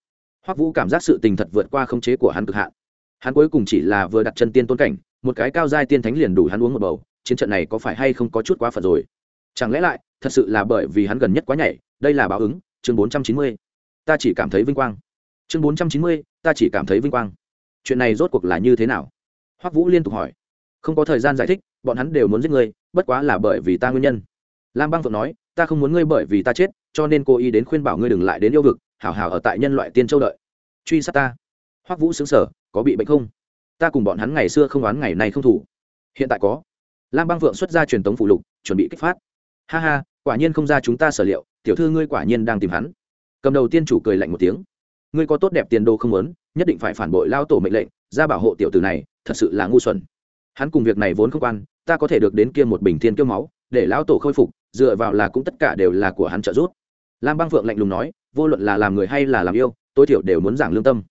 Hoắc vũ cảm giác sự tình thật vượt qua khống chế của hắn cực hạn. Hắn cuối cùng chỉ là vừa đặt chân tiên tôn cảnh, một cái cao giai tiên thánh liền đủ hắn uống một bầu, chiến trận này có phải hay không có chút quá phật rồi? Chẳng lẽ lại, thật sự là bởi vì hắn gần nhất quá nhảy đây là báo ứng, chương bốn trăm chín mươi ta chỉ cảm thấy vinh quang. Chương bốn trăm chín mươi, ta chỉ cảm thấy vinh quang. Chuyện này rốt cuộc là như thế nào? Hoắc vũ liên tục hỏi. Không có thời gian giải thích, bọn hắn đều muốn giết ngươi, bất quá là bởi vì ta nguyên nhân. Lam băng phượng nói, ta không muốn ngươi bởi vì ta chết, cho nên cô ý đến khuyên bảo ngươi đừng lại đến yêu vực, hảo hảo ở tại nhân loại tiên châu đợi. Truy sát ta. Hoắc vũ xứng sở có bị bệnh không? Ta cùng bọn hắn ngày xưa không oán ngày nay không thủ. Hiện tại có. Lam băng phượng xuất ra truyền tống phụ lục, chuẩn bị kích phát. Ha ha, quả nhiên không ra chúng ta sở liệu, tiểu thư ngươi quả nhiên đang tìm hắn cầm đầu tiên chủ cười lạnh một tiếng. Ngươi có tốt đẹp tiền đồ không muốn, nhất định phải phản bội lao tổ mệnh lệnh, ra bảo hộ tiểu tử này, thật sự là ngu xuẩn. Hắn cùng việc này vốn không quan, ta có thể được đến kia một bình thiên kiêu máu, để lão tổ khôi phục, dựa vào là cũng tất cả đều là của hắn trợ giúp. Lam băng phượng lạnh lùng nói, vô luận là làm người hay là làm yêu, tối thiểu đều muốn giảng lương tâm.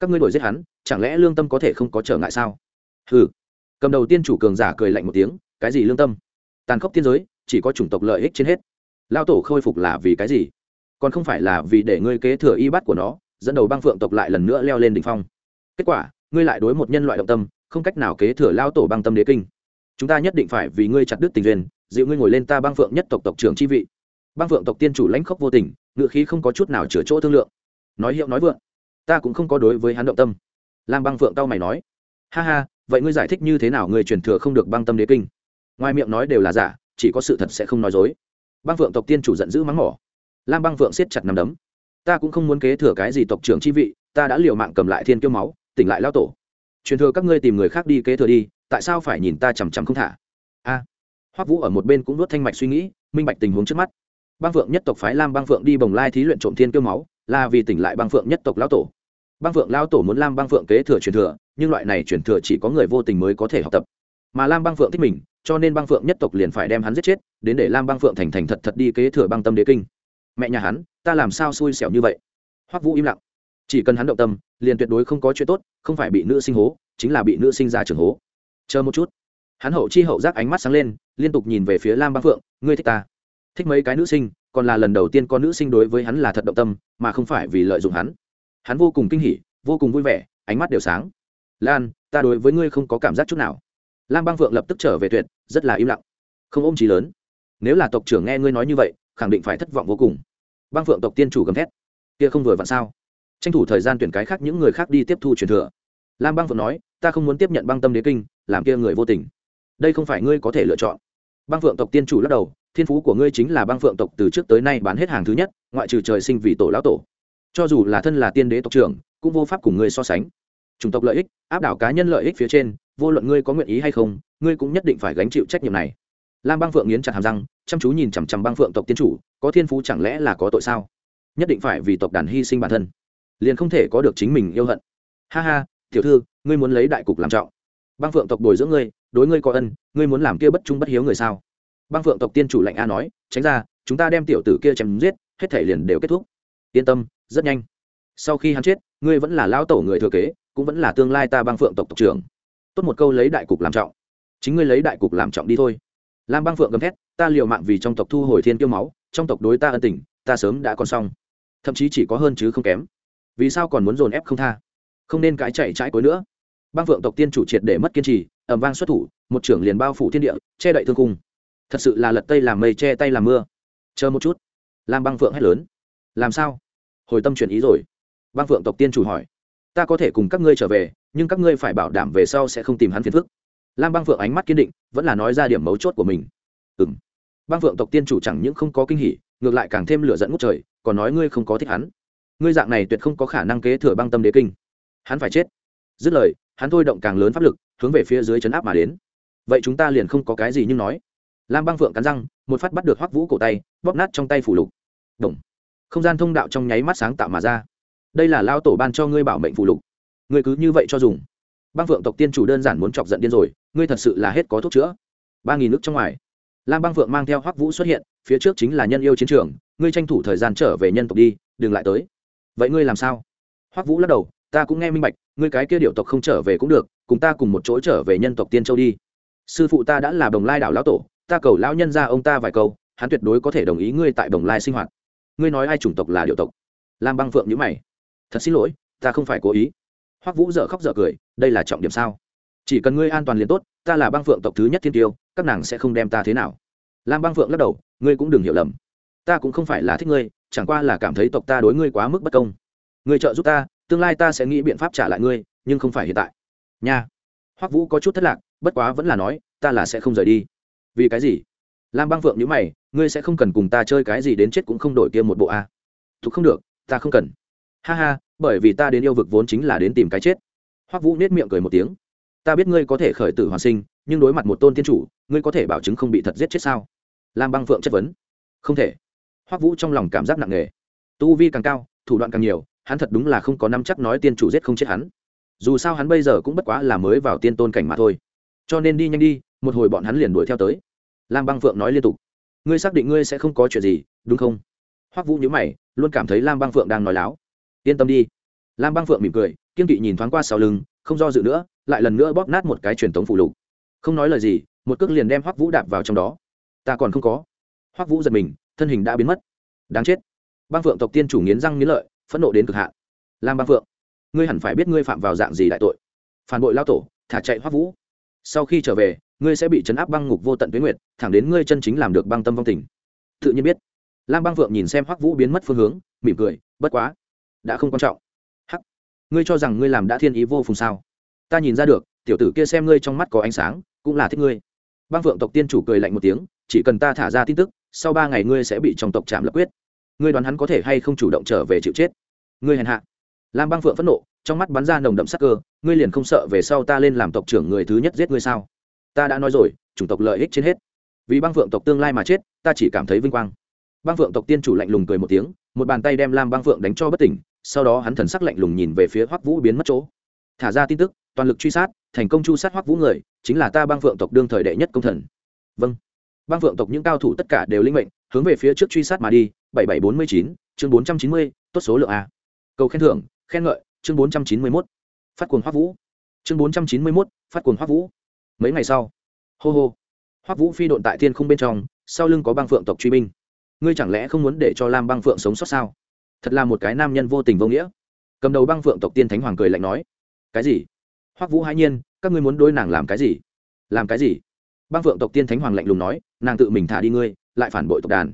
Các ngươi đuổi giết hắn, chẳng lẽ lương tâm có thể không có trở ngại sao? Ừ cầm đầu tiên chủ cường giả cười lạnh một tiếng, cái gì lương tâm? Tàn khốc tiên giới, chỉ có chủng tộc lợi ích trên hết. Lao tổ khôi phục là vì cái gì? Còn không phải là vì để ngươi kế thừa y bắt của nó, dẫn đầu băng phượng tộc lại lần nữa leo lên đ ỉ n h phong. Kết quả, ngươi lại đối một nhân loại động tâm, không cách nào kế thừa lao tổ băng tâm đế kinh. Chúng ta nhất định phải vì ngươi chặt đứt tình duyên, dịu ngươi ngồi lên ta băng phượng nhất tộc tộc trưởng chi vị. Băng phượng tộc tiên chủ lãnh khốc vô tình, ngựa khí không có chút nào chứa chỗ thương lượng. Nói hiệu nói vượng, ta cũng không có đối với hắn động tâm. Lam băng phượng tao mày nói, ha ha, vậy ngươi giải thích như thế nào người truyền thừa không được băng tâm đế kinh? Ngoài miệng nói đều là giả, chỉ có sự thật sẽ không nói dối. Băng phượng tộc tiên chủ giận dữ mắng mỏ lam băng phượng siết chặt nằm đấm. Ta cũng không muốn kế thừa cái gì tộc trưởng chi vị ta đã liều mạng cầm lại thiên kiêu máu tỉnh lại lao tổ. Truyền thừa các ngươi tìm người khác đi kế thừa đi tại sao phải nhìn ta chằm chằm không thả? A. À, hoắc vũ ở một bên cũng nuốt thanh mạch suy nghĩ minh bạch tình huống trước mắt. Băng phượng nhất tộc phái lam băng phượng đi bồng lai thí luyện trộm thiên kiêu máu là vì tỉnh lại băng phượng nhất tộc lão tổ. Băng phượng lao tổ muốn lam băng phượng kế thừa truyền thừa nhưng loại này truyền thừa chỉ có người vô tình mới có thể học tập. Mà lam băng phượng thích mình cho nên băng phượng nhất tộc liền phải đem hắn giết chết đến để lam băng phượng thành thành thật thật đi kế thừa băng tâm đế kinh mẹ nhà hắn, ta làm sao xui xẻo như vậy? Hoắc vũ im lặng. Chỉ cần hắn động tâm, liền tuyệt đối không có chuyện tốt, không phải bị nữ sinh hố, chính là bị nữ sinh ra trường hố. Chờ một chút. Hắn hậu chi hậu giác ánh mắt sáng lên, liên tục nhìn về phía lam băng phượng, ngươi thích ta? Thích mấy cái nữ sinh, còn là lần đầu tiên con nữ sinh đối với hắn là thật động tâm, mà không phải vì lợi dụng hắn. Hắn vô cùng kinh hỉ, vô cùng vui vẻ, ánh mắt đều sáng. Lan, ta đối với ngươi không có cảm giác chút nào. Lam băng phượng lập tức trở về tuyệt, rất là im lặng. Không ôm trí lớn. Nếu là tộc trưởng nghe ngươi nói như vậy khẳng định phải thất vọng vô cùng. Băng phượng tộc tiên chủ gầm thét. Kia không vừa vặn sao? Tranh thủ thời gian tuyển cái khác những người khác đi tiếp thu truyền thừa. Lam băng phượng nói, ta không muốn tiếp nhận băng tâm đế kinh, làm kia người vô tình. Đây không phải ngươi có thể lựa chọn. Băng phượng tộc tiên chủ lắc đầu, thiên phú của ngươi chính là băng phượng tộc từ trước tới nay bán hết hàng thứ nhất, ngoại trừ trời sinh vì tổ lão tổ. Cho dù là thân là tiên đế tộc trưởng, cũng vô pháp cùng ngươi so sánh. Chủng tộc lợi ích, áp đảo cá nhân lợi ích phía trên, vô luận ngươi có nguyện ý hay không, ngươi cũng nhất định phải gánh chịu trách nhiệm này lam băng phượng nghiến chặt hàm răng, chăm chú nhìn chằm chằm băng phượng tộc tiên chủ, có thiên phú chẳng lẽ là có tội sao? Nhất định phải vì tộc đàn hy sinh bản thân, liền không thể có được chính mình yêu hận. Ha ha, tiểu thư, ngươi muốn lấy đại cục làm trọng. Băng phượng tộc bồi dưỡng ngươi, đối ngươi có ân, ngươi muốn làm kia bất trung bất hiếu người sao? Băng phượng tộc tiên chủ lạnh a nói, tránh ra, chúng ta đem tiểu tử kia chém giết, hết thể liền đều kết thúc. Yên tâm, rất nhanh. Sau khi hắn chết, ngươi vẫn là lao tổ người thừa kế, cũng vẫn là tương lai ta băng phượng tộc tộc trưởng. Tốt một câu lấy đại cục làm trọng. Chính ngươi lấy đại cục làm trọng đi thôi lam băng phượng gầm thét, ta liều mạng vì trong tộc thu hồi thiên kiêu máu, trong tộc đối ta ân tình, ta sớm đã còn xong. Thậm chí chỉ có hơn chứ không kém. Vì sao còn muốn dồn ép không tha? Không nên cãi chạy trái cối nữa. Băng phượng tộc tiên chủ triệt để mất kiên trì ẩm vang xuất thủ, một trưởng liền bao phủ thiên địa, che đậy thương cung thật sự là lật tây làm mây che tay làm mưa. Chờ một chút. Lam băng phượng hét lớn. Làm sao? Hồi tâm chuyển ý rồi. Băng phượng tộc tiên chủ hỏi. Ta có thể cùng các ngươi trở về, nhưng các ngươi phải bảo đảm về sau sẽ không tìm hắn phiền phức lam băng phượng ánh mắt kiên định, vẫn là nói ra điểm mấu chốt của mình. Ừ m băng phượng tộc tiên chủ chẳng những không có kinh hỉ, ngược lại càng thêm lửa dẫn ngút trời, còn nói ngươi không có thích hắn. Ngươi dạng này tuyệt không có khả năng kế thừa băng tâm đế kinh. Hắn phải chết. Dứt lời, hắn thôi động càng lớn pháp lực, hướng về phía dưới chấn áp mà đến. Vậy chúng ta liền không có cái gì nhưng nói. Lam băng phượng cắn răng, một phát bắt được hoắc vũ cổ tay, bóp nát trong tay phủ lục. Động. không gian thông đạo trong nháy mắt sáng tạo mà ra. Đây là lao tổ ban cho ngươi bảo mệnh phủ lục. Ngươi cứ như vậy cho dùng. Băng phượng tộc tiên chủ đơn giản muốn chọc giận điên rồi ngươi thật sự là hết có thuốc chữa. Ba nghìn nước trong ngoài. Lam băng phượng mang theo hoắc vũ xuất hiện, phía trước chính là nhân yêu chiến trường, ngươi tranh thủ thời gian trở về nhân tộc đi, đừng lại tới. Vậy ngươi làm sao? Hoắc vũ lắc đầu, ta cũng nghe minh bạch, ngươi cái kia điệu tộc không trở về cũng được, cùng ta cùng một chỗ trở về nhân tộc tiên châu đi. Sư phụ ta đã là đồng lai đảo lão tổ, ta cầu lão nhân ra ông ta vài câu, hắn tuyệt đối có thể đồng ý ngươi tại đồng lai sinh hoạt. Ngươi nói ai chủng tộc là điệu tộc? Lam băng phượng nhữ mày. Thật xin lỗi, ta không phải cố ý. Hoắc vũ dợ khóc dợ cười, đây là trọng điểm sao? Chỉ cần ngươi an toàn liền tốt, ta là băng phượng tộc thứ nhất thiên tiêu, các nàng sẽ không đem ta thế nào. Lam băng phượng lắc đầu, ngươi cũng đừng hiểu lầm. Ta cũng không phải là thích ngươi, chẳng qua là cảm thấy tộc ta đối ngươi quá mức bất công. Ngươi trợ giúp ta, tương lai ta sẽ nghĩ biện pháp trả lại ngươi, nhưng không phải hiện tại. Nha. Hoắc vũ có chút thất lạc, bất quá vẫn là nói, ta là sẽ không rời đi. Vì cái gì? Lam băng phượng nhữ mày, ngươi sẽ không cần cùng ta chơi cái gì đến chết cũng không đổi kia một bộ a. À. thục không được, ta không cần. Ha ha, bởi vì ta đến yêu vực vốn chính là đến tìm cái chết. Hoắc vũ nết miệng cười một tiếng ta biết ngươi có thể khởi tử hoàn sinh, nhưng đối mặt một tôn tiên chủ, ngươi có thể bảo chứng không bị thật giết chết sao? Lam băng phượng chất vấn. Không thể. Hoắc vũ trong lòng cảm giác nặng nề. Tu vi càng cao, thủ đoạn càng nhiều, hắn thật đúng là không có năm chắc nói tiên chủ giết không chết hắn. Dù sao hắn bây giờ cũng bất quá là mới vào tiên tôn cảnh mà thôi. Cho nên đi nhanh đi, một hồi bọn hắn liền đuổi theo tới. Lam băng phượng nói liên tục. Ngươi xác định ngươi sẽ không có chuyện gì, đúng không? Hoắc vũ nhớ mày, luôn cảm thấy lam băng phượng đang nói láo. Yên tâm đi. Lam băng phượng mỉm cười, kiên kỵ nhìn thoáng qua sau lưng, không do dự nữa lại lần nữa bóp nát một cái truyền thống phụ lục. Không nói lời gì, một cước liền đem hoắc vũ đạp vào trong đó. Ta còn không có. Hoắc vũ giật mình, thân hình đã biến mất. Đáng chết. Băng phượng tộc tiên chủ nghiến răng nghiến lợi, phẫn nộ đến cực hạn. Lam băng phượng, ngươi hẳn phải biết ngươi phạm vào dạng gì đại tội. Phản bội lao tổ, thả chạy hoắc vũ. Sau khi trở về, ngươi sẽ bị chấn áp băng ngục vô tận tuyến nguyệt, thẳng đến ngươi chân chính làm được băng tâm vong tình. Tự nhiên biết. Lam băng phượng nhìn xem hoắc vũ biến mất phương hướng, mỉm cười, bất quá, đã không quan trọng. Hắc, ngươi cho rằng ngươi làm đã thiên ý vô phùng sao? Ta nhìn ra được, tiểu tử kia xem ngươi trong mắt có ánh sáng, cũng là thích ngươi. Băng phượng tộc tiên chủ cười lạnh một tiếng, chỉ cần ta thả ra tin tức, sau ba ngày ngươi sẽ bị trong tộc chạm lập quyết. Ngươi đoán hắn có thể hay không chủ động trở về chịu chết? Ngươi hèn hạ. Lam băng phượng phẫn nộ, trong mắt bắn ra nồng đậm sắc cơ, ngươi liền không sợ về sau ta lên làm tộc trưởng người thứ nhất giết ngươi sao? Ta đã nói rồi, chủng tộc lợi ích trên hết. Vì băng phượng tộc tương lai mà chết, ta chỉ cảm thấy vinh quang. Băng phượng tộc tiên chủ lạnh lùng cười một tiếng, một bàn tay đem lam băng phượng đánh cho bất tỉnh, sau đó hắn thần sắc lạnh lùng nhìn về phía hoắc vũ biến mất chỗ. Thả ra tin tức toàn lực truy sát, thành công chu sát hoắc vũ người, chính là ta băng phượng tộc đương thời đệ nhất công thần. Vâng. Băng phượng tộc những cao thủ tất cả đều linh mệnh, hướng về phía trước truy sát mà đi, bảy bảy bốn mươi chín, chương bốn trăm chín mươi, tốt số lượng a. Cầu khen thưởng, khen ngợi, chương bốn trăm chín mươi mốt. Phát cuồng hoắc vũ. Chương bốn trăm chín mươi mốt, phát cuồng hoắc vũ. Mấy ngày sau, hô hô. Hoắc vũ phi độn tại thiên không bên trong, sau lưng có băng phượng tộc truy binh. Ngươi chẳng lẽ không muốn để cho lam băng phượng sống sót sao? Thật là một cái nam nhân vô tình vô nghĩa. Cầm đầu băng phượng tộc tiên thánh hoàng cười lạnh nói. Cái gì? Hoắc vũ hãi nhiên các ngươi muốn đối nàng làm cái gì làm cái gì Bang phượng tộc tiên thánh hoàng lạnh lùng nói nàng tự mình thả đi ngươi lại phản bội tộc đàn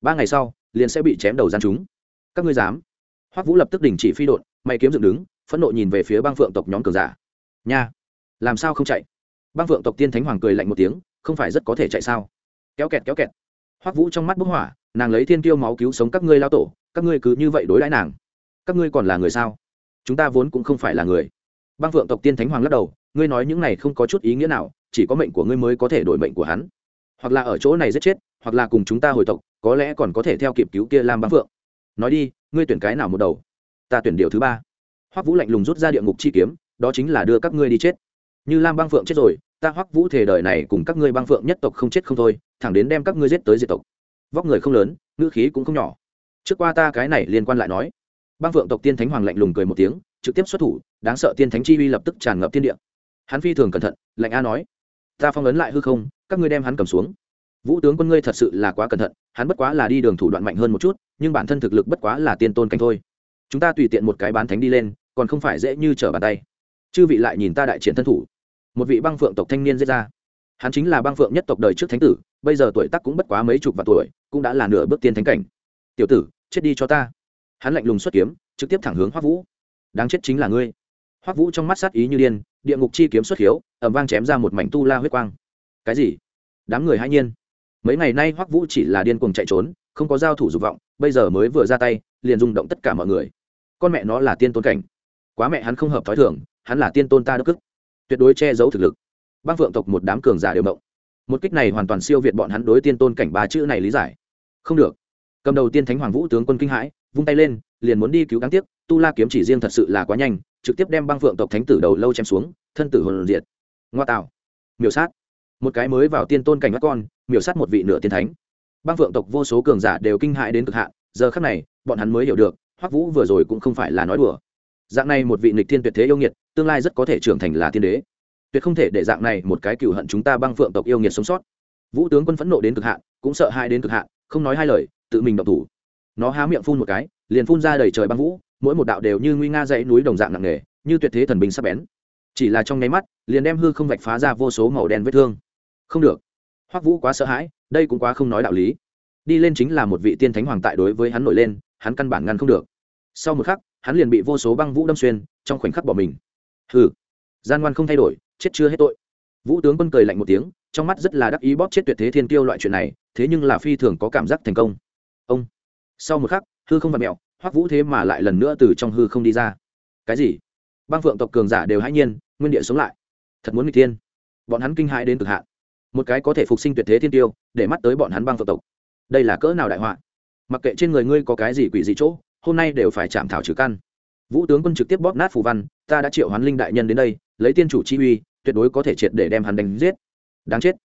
ba ngày sau liền sẽ bị chém đầu gian chúng các ngươi dám hoắc vũ lập tức đình chỉ phi đột mày kiếm dựng đứng phẫn nộ nhìn về phía Bang phượng tộc nhóm cường giả nha làm sao không chạy Bang phượng tộc tiên thánh hoàng cười lạnh một tiếng không phải rất có thể chạy sao kéo kẹt kéo kẹt hoắc vũ trong mắt bốc hỏa nàng lấy thiên tiêu máu cứu sống các ngươi lao tổ các ngươi cứ như vậy đối đãi nàng các ngươi còn là người sao chúng ta vốn cũng không phải là người băng phượng tộc tiên thánh hoàng lắc đầu, ngươi nói những này không có chút ý nghĩa nào, chỉ có mệnh của ngươi mới có thể đổi mệnh của hắn. Hoặc là ở chỗ này giết chết, hoặc là cùng chúng ta hồi tộc, có lẽ còn có thể theo kịp cứu kia lam băng phượng. Nói đi, ngươi tuyển cái nào một đầu? Ta tuyển điều thứ ba. Hoắc vũ lạnh lùng rút ra địa ngục chi kiếm, đó chính là đưa các ngươi đi chết. Như lam băng phượng chết rồi, ta hoắc vũ thể đời này cùng các ngươi băng phượng nhất tộc không chết không thôi, thẳng đến đem các ngươi giết tới diệt tộc. Vóc người không lớn, ngữ khí cũng không nhỏ. Trước qua ta cái này liên quan lại nói. Băng phượng tộc tiên thánh hoàng lạnh lùng cười một tiếng trực tiếp xuất thủ, đáng sợ tiên thánh chi uy lập tức tràn ngập thiên địa. Hắn phi thường cẩn thận, lạnh a nói, ta phong ấn lại hư không, các ngươi đem hắn cầm xuống. Vũ tướng quân ngươi thật sự là quá cẩn thận, hắn bất quá là đi đường thủ đoạn mạnh hơn một chút, nhưng bản thân thực lực bất quá là tiên tôn cảnh thôi. Chúng ta tùy tiện một cái bán thánh đi lên, còn không phải dễ như trở bàn tay. Chư vị lại nhìn ta đại triển thân thủ. Một vị băng phượng tộc thanh niên giết ra. Hắn chính là băng phượng nhất tộc đời trước thánh tử, bây giờ tuổi tác cũng bất quá mấy chục vạn tuổi, cũng đã là nửa bước tiên thánh cảnh. Tiểu tử, chết đi cho ta. Hắn lạnh lùng xuất kiếm, trực tiếp thẳng hướng hoắc vũ đáng chết chính là ngươi. Hoắc vũ trong mắt sát ý như điên, địa ngục chi kiếm xuất hiếu ẩm vang chém ra một mảnh tu la huyết quang. Cái gì? Đám người hãy nhiên. Mấy ngày nay hoắc vũ chỉ là điên cuồng chạy trốn, không có giao thủ dục vọng, bây giờ mới vừa ra tay, liền rung động tất cả mọi người. Con mẹ nó là tiên tôn cảnh. Quá mẹ hắn không hợp thói thường, hắn là tiên tôn ta đức cức tuyệt đối che giấu thực lực. Băng phượng tộc một đám cường giả đều động. Một kích này hoàn toàn siêu việt bọn hắn đối tiên tôn cảnh ba chữ này lý giải. Không được. Cầm đầu tiên thánh hoàng vũ tướng quân kinh hãi, vung tay lên, liền muốn đi cứu đáng tiếc tu la kiếm chỉ riêng thật sự là quá nhanh, trực tiếp đem băng phượng tộc thánh tử đầu lâu chém xuống, thân tử hồn diệt. Ngoa tạo. Miểu sát. Một cái mới vào tiên tôn cảnh các con, miểu sát một vị nửa tiên thánh. Băng phượng tộc vô số cường giả đều kinh hãi đến cực hạn, giờ khắc này, bọn hắn mới hiểu được, hoắc vũ vừa rồi cũng không phải là nói đùa. Dạng này một vị nịch thiên tuyệt thế yêu nghiệt, tương lai rất có thể trưởng thành là thiên đế. Tuyệt không thể để dạng này một cái cựu hận chúng ta băng phượng tộc yêu nghiệt sống sót. Vũ tướng quân phẫn nộ đến cực hạn, cũng sợ hãi đến cực hạn, không nói hai lời, tự mình động thủ. Nó há miệng phun một cái, liền phun ra đầy trời băng vũ mỗi một đạo đều như nguy nga dãy núi đồng dạng nặng nề, như tuyệt thế thần binh sắp bén. Chỉ là trong nháy mắt, liền đem hư không vạch phá ra vô số màu đen vết thương. Không được. Hoắc vũ quá sợ hãi, đây cũng quá không nói đạo lý. Đi lên chính là một vị tiên thánh hoàng tại đối với hắn nổi lên, hắn căn bản ngăn không được. Sau một khắc, hắn liền bị vô số băng vũ đâm xuyên, trong khoảnh khắc bỏ mình. Hừ. Gian ngoan không thay đổi, chết chưa hết tội. Vũ tướng quân cười lạnh một tiếng, trong mắt rất là đắc ý bóp chết tuyệt thế thiên tiêu loại chuyện này, thế nhưng là phi thường có cảm giác thành công. Ông. Sau một khắc, hư không vặt mẹo hoắc vũ thế mà lại lần nữa từ trong hư không đi ra cái gì băng phượng tộc cường giả đều hãy nhiên nguyên địa sống lại thật muốn n g thiên bọn hắn kinh hãi đến cực hạn một cái có thể phục sinh tuyệt thế thiên tiêu để mắt tới bọn hắn băng phượng tộc đây là cỡ nào đại họa mặc kệ trên người ngươi có cái gì quỷ gì chỗ hôm nay đều phải chạm thảo trừ căn vũ tướng quân trực tiếp bóp nát phù văn ta đã triệu hoán linh đại nhân đến đây lấy tiên chủ chi uy tuyệt đối có thể triệt để đem hắn đánh giết đáng chết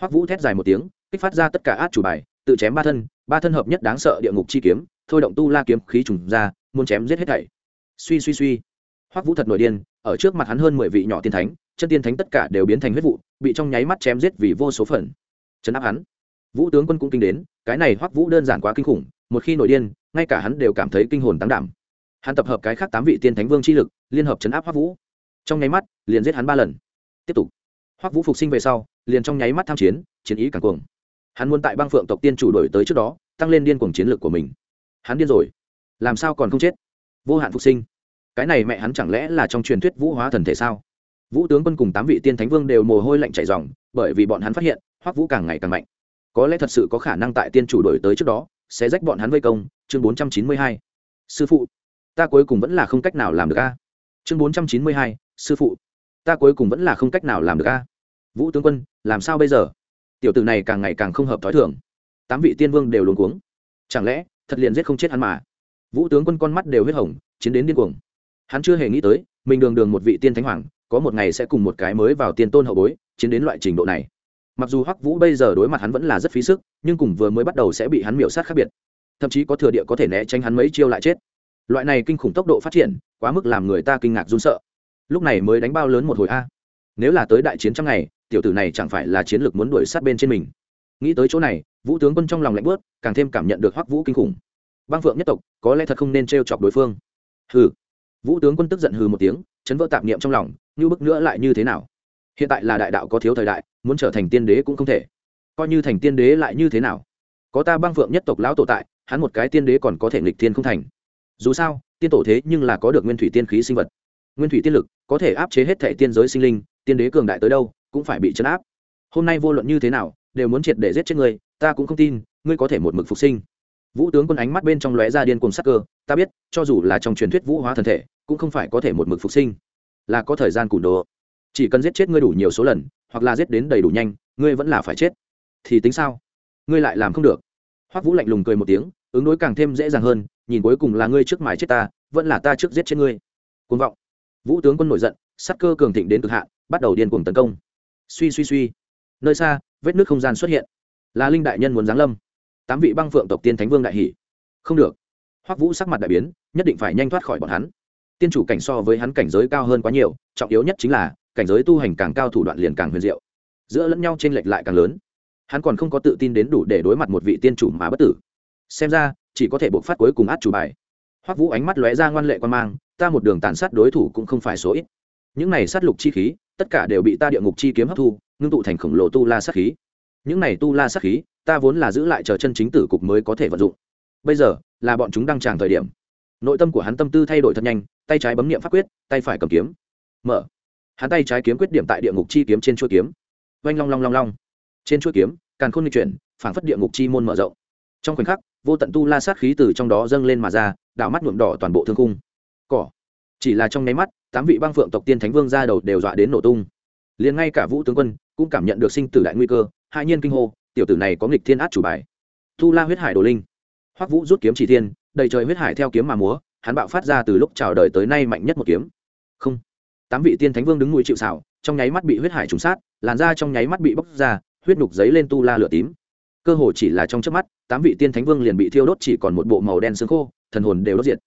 hoắc vũ thét dài một tiếng kích phát ra tất cả át chủ bài tự chém ba thân ba thân hợp nhất đáng sợ địa ngục chi kiếm thôi động tu la kiếm khí trùng ra, muốn chém giết hết thảy. Suy suy suy. Hoắc vũ thật nổi điên, ở trước mặt hắn hơn mười vị nhỏ tiên thánh, chân tiên thánh tất cả đều biến thành huyết vụ, bị trong nháy mắt chém giết vì vô số phần. Chấn áp hắn. Vũ tướng quân cũng kinh đến, cái này hoắc vũ đơn giản quá kinh khủng, một khi nổi điên, ngay cả hắn đều cảm thấy kinh hồn tăng đảm. Hắn tập hợp cái khác tám vị tiên thánh vương chi lực, liên hợp chấn áp hoắc vũ. Trong nháy mắt, liền giết hắn ba lần. Tiếp tục. Hoắc vũ phục sinh về sau, liền trong nháy mắt tham chiến chiến ý càng cuồng. Hắn muốn tại băng phượng tộc tiên chủ đổi tới trước đó, tăng lên điên cuồng chiến lược của mình hắn điên rồi. Làm sao còn không chết? Vô hạn phục sinh. Cái này mẹ hắn chẳng lẽ là trong truyền thuyết vũ hóa thần thể sao? Vũ tướng quân cùng tám vị tiên thánh vương đều mồ hôi lạnh chảy dòng bởi vì bọn hắn phát hiện, hoắc vũ càng ngày càng mạnh. Có lẽ thật sự có khả năng tại tiên chủ đổi tới trước đó, sẽ rách bọn hắn vây công. Chương bốn trăm chín mươi hai. Sư phụ. Ta cuối cùng vẫn là không cách nào làm được a. Chương bốn trăm chín mươi hai. Sư phụ. Ta cuối cùng vẫn là không cách nào làm được a. Vũ tướng quân, làm sao bây giờ? Tiểu tử này càng ngày càng không hợp t h ó i thưởng tám vị tiên vương đều luống cuống. Chẳng lẽ thật liền giết không chết hắn mà. Vũ tướng quân con mắt đều huyết hồng, chiến đến điên cuồng. Hắn chưa hề nghĩ tới, mình đường đường một vị tiên thánh hoàng, có một ngày sẽ cùng một cái mới vào tiên tôn hậu bối, chiến đến loại trình độ này. Mặc dù hoắc vũ bây giờ đối mặt hắn vẫn là rất phí sức, nhưng cùng vừa mới bắt đầu sẽ bị hắn miểu sát khác biệt. Thậm chí có thừa địa có thể né tránh hắn mấy chiêu lại chết. Loại này kinh khủng tốc độ phát triển, quá mức làm người ta kinh ngạc run sợ. Lúc này mới đánh bao lớn một hồi a. Nếu là tới đại chiến trong ngày, tiểu tử này chẳng phải là chiến lược muốn đuổi sát bên trên mình nghĩ tới chỗ này, vũ tướng quân trong lòng lạnh bớt càng thêm cảm nhận được hoắc vũ kinh khủng. Băng phượng nhất tộc, có lẽ thật không nên t chọc đối phương. Hừ. Vũ tướng quân tức giận hừ một tiếng, chấn vỡ tạp niệm trong lòng, như bức nữa lại như thế nào? Hiện tại là đại đạo có thiếu thời đại, muốn trở thành tiên đế cũng không thể. Coi như thành tiên đế lại như thế nào? Có ta băng phượng nhất tộc lão tổ tại, hắn một cái tiên đế còn có thể nghịch thiên không thành. Dù sao, tiên tổ thế nhưng là có được nguyên thủy tiên khí sinh vật. Nguyên thủy tiên lực, có thể áp chế hết thẻ tiên giới sinh linh, tiên đế cường đại tới đâu, cũng phải bị chấn áp. Hôm nay vô luận như thế nào đều muốn triệt để giết chết ngươi, ta cũng không tin, ngươi có thể một mực phục sinh. Vũ tướng quân ánh mắt bên trong lóe ra điên cùng sắc cơ, ta biết, cho dù là trong truyền thuyết vũ hóa thần thể, cũng không phải có thể một mực phục sinh. Là có thời gian cùn đồ. Chỉ cần giết chết ngươi đủ nhiều số lần, hoặc là giết đến đầy đủ nhanh, ngươi vẫn là phải chết. Thì tính sao? Ngươi lại làm không được. Hoắc vũ lạnh lùng cười một tiếng, ứng đối càng thêm dễ dàng hơn, nhìn cuối cùng là ngươi trước mài chết ta, vẫn là ta trước giết chết ngươi. Côn vọng. Vũ tướng quân nổi giận, sắc cơ cường thịnh đến cực hạn, bắt đầu điên cuồng tấn công. Suy suy suy. Nơi xa vết nước không gian xuất hiện. Là linh đại nhân muốn giáng lâm. Tám vị băng phượng tộc tiên thánh vương đại hỷ không được. Hoắc vũ sắc mặt đại biến, nhất định phải nhanh thoát khỏi bọn hắn. Tiên chủ cảnh so với hắn cảnh giới cao hơn quá nhiều, trọng yếu nhất chính là, cảnh giới tu hành càng cao thủ đoạn liền càng huyền diệu. Giữa lẫn nhau t r ê n lệch lại càng lớn. Hắn còn không có tự tin đến đủ để đối mặt một vị tiên chủ mà bất tử. Xem ra, chỉ có thể buộc phát cuối cùng át chủ bài. Hoắc vũ ánh mắt lóe ra ngoan lệ quan mang, ta một đường tàn sát đối thủ cũng không phải số ít những này sát lục chi khí, tất cả đều bị ta địa ngục chi kiếm hấp thu, ngưng tụ thành khổng lồ tu la sát khí. Những này tu la sát khí, ta vốn là giữ lại chờ chân chính tử cục mới có thể vận dụng. Bây giờ, là bọn chúng đang tràng thời điểm. Nội tâm của hắn tâm tư thay đổi thật nhanh, tay trái bấm niệm pháp quyết, tay phải cầm kiếm. Mở. Hắn tay trái kiếm quyết điểm tại địa ngục chi kiếm trên chuôi kiếm. Oanh long long long long. Trên chuôi kiếm càng khôn di chuyển, phảng phất địa ngục chi môn mở rộng. Trong khoảnh khắc, vô tận tu la sát khí từ trong đó dâng lên mà ra, đạo mắt nhuộm đỏ toàn bộ thương cung cỏ chỉ là trong nháy mắt, tám vị băng phượng tộc tiên thánh vương ra đầu đều dọa đến nổ tung. Liền ngay cả vũ tướng quân cũng cảm nhận được sinh tử đại nguy cơ, hai nhiên kinh hô, tiểu tử này có nghịch thiên át chủ bài. Tu la huyết hải đồ linh. Hoắc vũ rút kiếm chỉ thiên, đầy trời huyết hải theo kiếm mà múa, hắn bạo phát ra từ lúc chào đời tới nay mạnh nhất một kiếm. Không. Tám vị tiên thánh vương đứng núi chịu xảo trong nháy mắt bị huyết hải trùng sát, làn da trong nháy mắt bị bốc ra, huyết nục giấy lên tu la lửa tím. Cơ hồ chỉ là trong chớp mắt, tám vị tiên thánh vương liền bị thiêu đốt chỉ còn một bộ màu đen xương khô, thần hồn đều đốt diệt.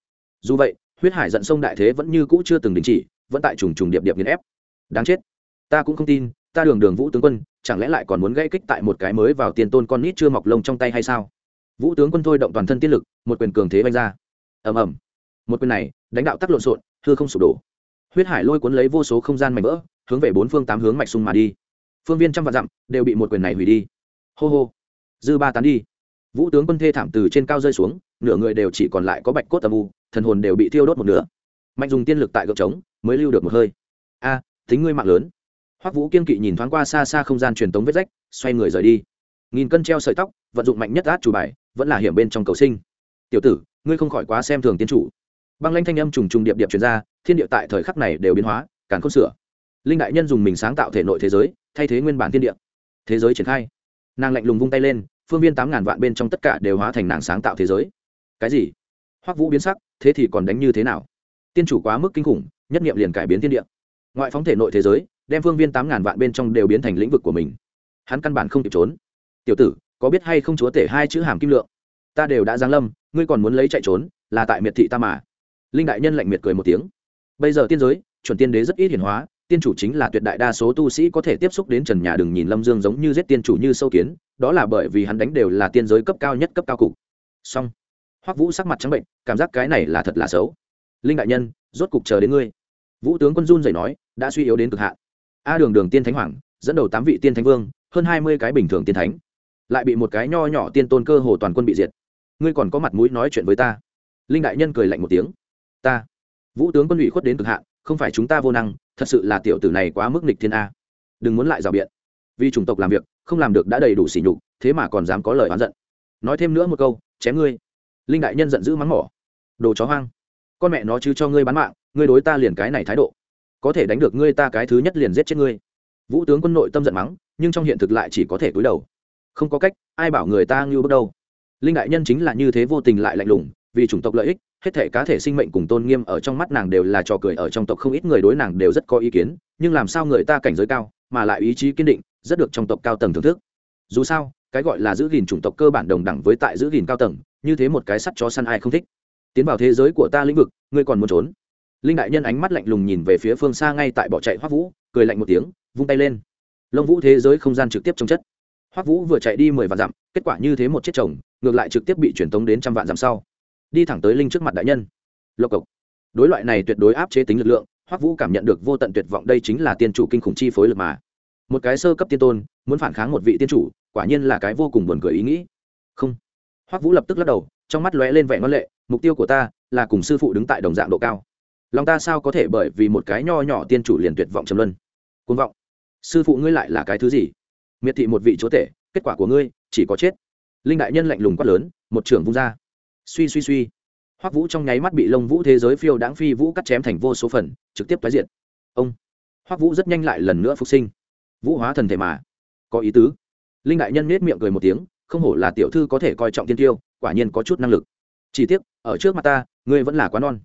Dù vậy huyết hải giận sông đại thế vẫn như cũ chưa từng đình chỉ, vẫn tại trùng trùng điệp điệp nghiền ép. Đáng chết. Ta cũng không tin, ta đường đường vũ tướng quân, chẳng lẽ lại còn muốn gây kích tại một cái mới vào tiền tôn con nít chưa mọc lông trong tay hay sao? Vũ tướng quân thôi động toàn thân tiết lực, một quyền cường thế vanh ra. Ầm ầm. Một quyền này, đánh đạo tắc lộn xộn thưa không sụp đổ. Huyết hải lôi cuốn lấy vô số không gian mảnh vỡ, hướng về bốn phương tám hướng mạch sung mà đi. Phương viên trăm vạn dặm, đều bị một quyền này hủy đi. Hô hô. Dư ba tán đi. Vũ tướng quân thê thảm từ trên cao rơi xuống, nửa người đều chỉ còn lại có bạch cốt âm u thần hồn đều bị thiêu đốt một nửa. Mạnh dùng tiên lực tại gợp trống mới lưu được một hơi. A à, tính ngươi mạng lớn. Hoắc vũ kiên kỵ nhìn thoáng qua xa xa không gian truyền tống vết rách xoay người rời đi. Nghìn cân treo sợi tóc vận dụng mạnh nhất át chủ bài vẫn là hiểm bên trong cầu sinh. Tiểu tử ngươi không khỏi quá xem thường tiên chủ. Băng lanh thanh âm trùng trùng điệp điệp truyền ra thiên địa tại thời khắc này đều biến hóa càn khôn sửa. Linh đại nhân dùng mình sáng tạo thể nội thế giới thay thế nguyên bản thiên địa. Thế giới triển khai. Nàng lạnh lùng vung tay lên phương viên tám ngàn vạn bên trong tất cả đều hóa thành nàng sáng tạo thế giới. Cái gì? Hoắc vũ biến sắc, thế thì còn đánh như thế nào? Tiên chủ quá mức kinh khủng, nhất nghiệm liền cải biến thiên địa. Ngoại phóng thể nội thế giới, đem phương viên tám ngàn vạn bên trong đều biến thành lĩnh vực của mình. Hắn căn bản không kịp trốn. Tiểu tử, có biết hay không chúa tể hai chữ hàm kim lượng? Ta đều đã giáng lâm, ngươi còn muốn lấy chạy trốn, là tại miệt thị ta mà. Linh đại nhân lạnh miệt cười một tiếng. Bây giờ tiên giới, chuẩn tiên đế rất ít hiển hóa, tiên chủ chính là tuyệt đại đa số tu sĩ có thể tiếp xúc đến trần nhà đừng nhìn lâm dương giống như giết tiên chủ như sâu kiến, đó là bởi vì hắn đánh đều là tiên giới cấp cao nhất cấp cao cục. Song hoắc vũ sắc mặt trắng bệnh cảm giác cái này là thật là xấu linh đại nhân rốt cục chờ đến ngươi vũ tướng quân run dậy nói đã suy yếu đến cực hạn a đường đường tiên thánh hoàng dẫn đầu tám vị tiên thánh vương hơn hai mươi cái bình thường tiên thánh lại bị một cái nho nhỏ tiên tôn cơ hồ toàn quân bị diệt ngươi còn có mặt mũi nói chuyện với ta linh đại nhân cười lạnh một tiếng ta vũ tướng quân ủy khuất đến cực hạn không phải chúng ta vô năng thật sự là tiểu tử này quá mức nghịch thiên a đừng muốn lại rào biện vì chủng tộc làm việc không làm được đã đầy đủ sỉ nhục thế mà còn dám có lời oán giận nói thêm nữa một câu chém ngươi linh đại nhân giận dữ mắng mỏ. Đồ chó hoang. Con mẹ nó chứ cho ngươi bán mạng, ngươi đối ta liền cái này thái độ. Có thể đánh được ngươi ta cái thứ nhất liền giết chết ngươi. Vũ tướng quân nội tâm giận mắng, nhưng trong hiện thực lại chỉ có thể cúi đầu. Không có cách, ai bảo người ta ngưu bước đâu linh đại nhân chính là như thế vô tình lại lạnh lùng, vì chủng tộc lợi ích, hết thể cá thể sinh mệnh cùng tôn nghiêm ở trong mắt nàng đều là trò cười ở trong tộc không ít người đối nàng đều rất có ý kiến, nhưng làm sao người ta cảnh giới cao, mà lại ý chí kiên định, rất được trong tộc cao tầng thưởng thức. Dù sao, cái gọi là giữ gìn chủng tộc cơ bản đồng đẳng với tại giữ gìn cao tầng như thế một cái sắt chó săn ai không thích. Tiến vào thế giới của ta lĩnh vực, ngươi còn muốn trốn? Linh đại nhân ánh mắt lạnh lùng nhìn về phía phương xa ngay tại bỏ chạy hoắc vũ, cười lạnh một tiếng, vung tay lên. Lông vũ thế giới không gian trực tiếp trong chất. Hoắc vũ vừa chạy đi mười vạn dặm, kết quả như thế một chiếc chồng, ngược lại trực tiếp bị truyền tống đến trăm vạn dặm sau. Đi thẳng tới linh trước mặt đại nhân. Lộc cộc. Đối loại này tuyệt đối áp chế tính lực lượng, hoắc vũ cảm nhận được vô tận tuyệt vọng đây chính là tiên chủ kinh khủng chi phối lực mà. Một cái sơ cấp tiên tôn, muốn phản kháng một vị tiên chủ, quả nhiên là cái vô cùng buồn cười ý nghĩ. Không hoắc vũ lập tức lắc đầu, trong mắt lóe lên vẻ ngoan lệ, mục tiêu của ta là cùng sư phụ đứng tại đồng dạng độ cao. Lòng ta sao có thể bởi vì một cái nho nhỏ tiên chủ liền tuyệt vọng trầm luân? Côn vọng. Sư phụ ngươi lại là cái thứ gì? Miệt thị một vị chúa tể, kết quả của ngươi chỉ có chết. Linh đại nhân lạnh lùng quát lớn, một trưởng vung ra. Suy suy suy. Hoắc vũ trong nháy mắt bị lông vũ thế giới phiêu đãng phi vũ cắt chém thành vô số phần, trực tiếp tái diện ông. Hoắc vũ rất nhanh lại lần nữa phục sinh. Vũ hóa thần thể mà. Có ý tứ. Linh đại nhân nết miệng cười một tiếng không hổ là tiểu thư có thể coi trọng tiên tiêu, quả nhiên có chút năng lực. Chỉ tiếc, ở trước mặt ta, ngươi vẫn là quá non.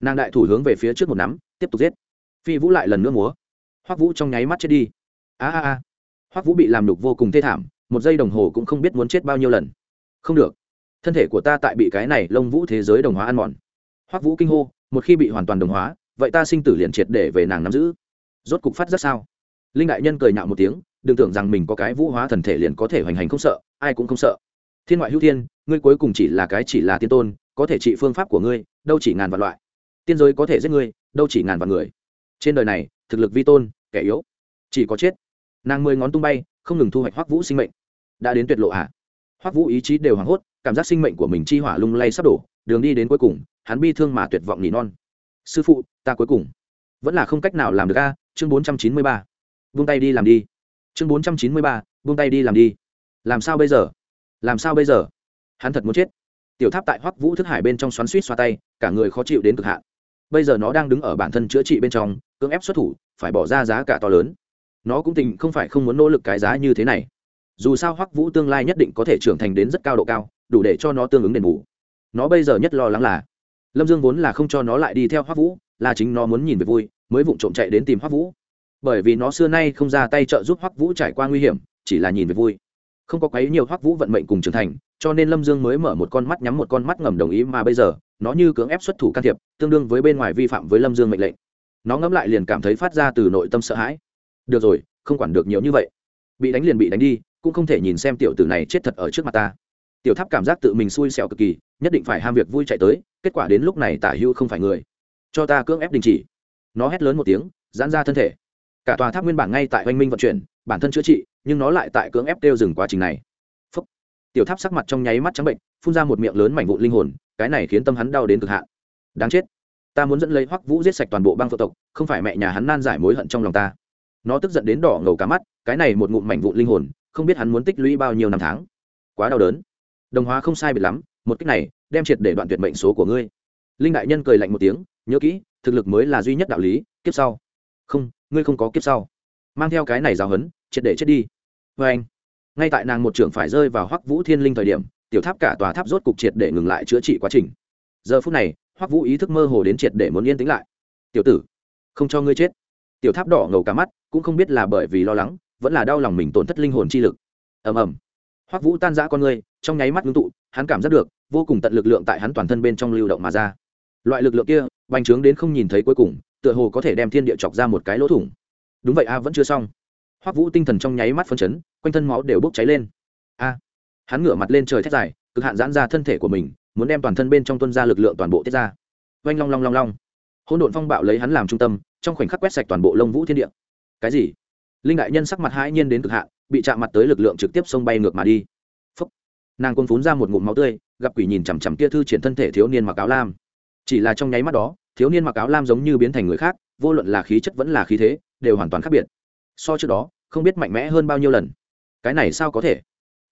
Nàng đại thủ hướng về phía trước một nắm, tiếp tục giết. Phi vũ lại lần nữa múa. Hoắc vũ trong nháy mắt chết đi. A a a. Hoắc vũ bị làm đục vô cùng thê thảm, một giây đồng hồ cũng không biết muốn chết bao nhiêu lần. Không được. Thân thể của ta tại bị cái này lông vũ thế giới đồng hóa ăn mòn. Hoắc vũ kinh hô, một khi bị hoàn toàn đồng hóa, vậy ta sinh tử liền triệt để về nàng nắm giữ. Rốt cục phát rất sao? Linh đại nhân cười nhạo một tiếng đừng tưởng rằng mình có cái vũ hóa thần thể liền có thể hoành hành không sợ, ai cũng không sợ. Thiên ngoại hữu thiên, ngươi cuối cùng chỉ là cái chỉ là tiên tôn, có thể trị phương pháp của ngươi, đâu chỉ ngàn vạn loại. Tiên giới có thể giết ngươi, đâu chỉ ngàn vạn người. Trên đời này, thực lực vi tôn, kẻ yếu, chỉ có chết. Nàng mười ngón tung bay, không ngừng thu hoạch hoắc vũ sinh mệnh. Đã đến tuyệt lộ hạ hoắc vũ ý chí đều hoảng hốt, cảm giác sinh mệnh của mình chi hỏa lung lay sắp đổ, đường đi đến cuối cùng, hắn bi thương mà tuyệt vọng nỉ non. Sư phụ, ta cuối cùng vẫn là không cách nào làm được a, chương bốn trăm chín mươi ba. Vung tay đi làm đi chương bốn trăm chín mươi ba, buông tay đi làm đi. Làm sao bây giờ? Làm sao bây giờ? Hắn thật muốn chết. Tiểu tháp tại hoắc vũ thức hải bên trong xoắn suýt xoa tay, cả người khó chịu đến cực hạn. Bây giờ nó đang đứng ở bản thân chữa trị bên trong, cưỡng ép xuất thủ, phải bỏ ra giá cả to lớn. Nó cũng tình không phải không muốn nỗ lực cái giá như thế này. Dù sao hoắc vũ tương lai nhất định có thể trưởng thành đến rất cao độ cao, đủ để cho nó tương ứng đền bù. Nó bây giờ nhất lo lắng là, lâm dương vốn là không cho nó lại đi theo hoắc vũ, là chính nó muốn nhìn về vui, mới vụng trộm chạy đến tìm hoắc vũ bởi vì nó xưa nay không ra tay trợ giúp hoắc vũ trải qua nguy hiểm, chỉ là nhìn về vui. Không có quấy nhiều hoắc vũ vận mệnh cùng trưởng thành, cho nên lâm dương mới mở một con mắt nhắm một con mắt ngầm đồng ý mà bây giờ, nó như cưỡng ép xuất thủ can thiệp, tương đương với bên ngoài vi phạm với lâm dương mệnh lệnh. Nó ngẫm lại liền cảm thấy phát ra từ nội tâm sợ hãi. Được rồi, không quản được nhiều như vậy. Bị đánh liền bị đánh đi, cũng không thể nhìn xem tiểu tử này chết thật ở trước mặt ta. Tiểu tháp cảm giác tự mình xui xẻo cực kỳ, nhất định phải ham việc vui chạy tới, kết quả đến lúc này tả hưu không phải người. Cho ta cưỡng ép đình chỉ. Nó hét lớn một tiếng, giãn ra thân thể cả tòa tháp nguyên bản ngay tại oanh minh vận chuyển, bản thân chữa trị, nhưng nó lại tại cưỡng ép đeo dừng quá trình này. Phúc. tiểu tháp sắc mặt trong nháy mắt trắng bệnh, phun ra một miệng lớn mảnh vụn linh hồn, cái này khiến tâm hắn đau đến cực hạn. Đáng chết. Ta muốn dẫn lấy hoắc vũ giết sạch toàn bộ băng phượng tộc, không phải mẹ nhà hắn nan giải mối hận trong lòng ta. Nó tức giận đến đỏ ngầu cả mắt, cái này một ngụm mảnh vụn linh hồn, không biết hắn muốn tích lũy bao nhiêu năm tháng. Quá đau đớn. Đồng hóa không sai biệt lắm, một cách này, đem triệt để đoạn tuyệt mệnh số của ngươi. Linh đại nhân cười lạnh một tiếng, nhớ kỹ, thực lực mới là duy nhất đạo lý, kiếp sau. Không ngươi không có kiếp sau. Mang theo cái này giáo hấn triệt để chết đi. Vê anh, ngay tại nàng một trưởng phải rơi vào hoắc vũ thiên linh thời điểm, tiểu tháp cả tòa tháp rốt cục triệt để ngừng lại chữa trị quá trình. Giờ phút này, hoắc vũ ý thức mơ hồ đến triệt để muốn yên tĩnh lại. Tiểu tử, không cho ngươi chết. Tiểu tháp đỏ ngầu cả mắt, cũng không biết là bởi vì lo lắng, vẫn là đau lòng mình tổn thất linh hồn chi lực. Ầm ầm. Hoắc vũ tan rã con ngươi trong nháy mắt ngưng tụ, hắn cảm giác được, vô cùng tận lực lượng tại hắn toàn thân bên trong lưu động mà ra. Loại lực lượng kia, bành trướng đến không nhìn thấy cuối cùng tựa hồ có thể đem thiên địa chọc ra một cái lỗ thủng. Đúng vậy a, vẫn chưa xong. Hoắc vũ tinh thần trong nháy mắt phân chấn, quanh thân máu đều bốc cháy lên. A, hắn ngửa mặt lên trời thét dài, cực hạn giãn ra thân thể của mình, muốn đem toàn thân bên trong tuân ra lực lượng toàn bộ tiết ra. Oanh long long long long. Hỗn độn phong bạo lấy hắn làm trung tâm, trong khoảnh khắc quét sạch toàn bộ lông vũ thiên địa. Cái gì? Linh đại nhân sắc mặt hãi nhiên đến cực hạn, bị chạm mặt tới lực lượng trực tiếp xông bay ngược mà đi. Phúc. nàng quân phún ra một ngụm máu tươi, gặp quỷ nhìn chằm chằm kia thư triển thân thể thiếu niên mặc áo lam. Chỉ là trong nháy mắt đó thiếu niên mặc áo lam giống như biến thành người khác, vô luận là khí chất vẫn là khí thế, đều hoàn toàn khác biệt. So trước đó, không biết mạnh mẽ hơn bao nhiêu lần. Cái này sao có thể?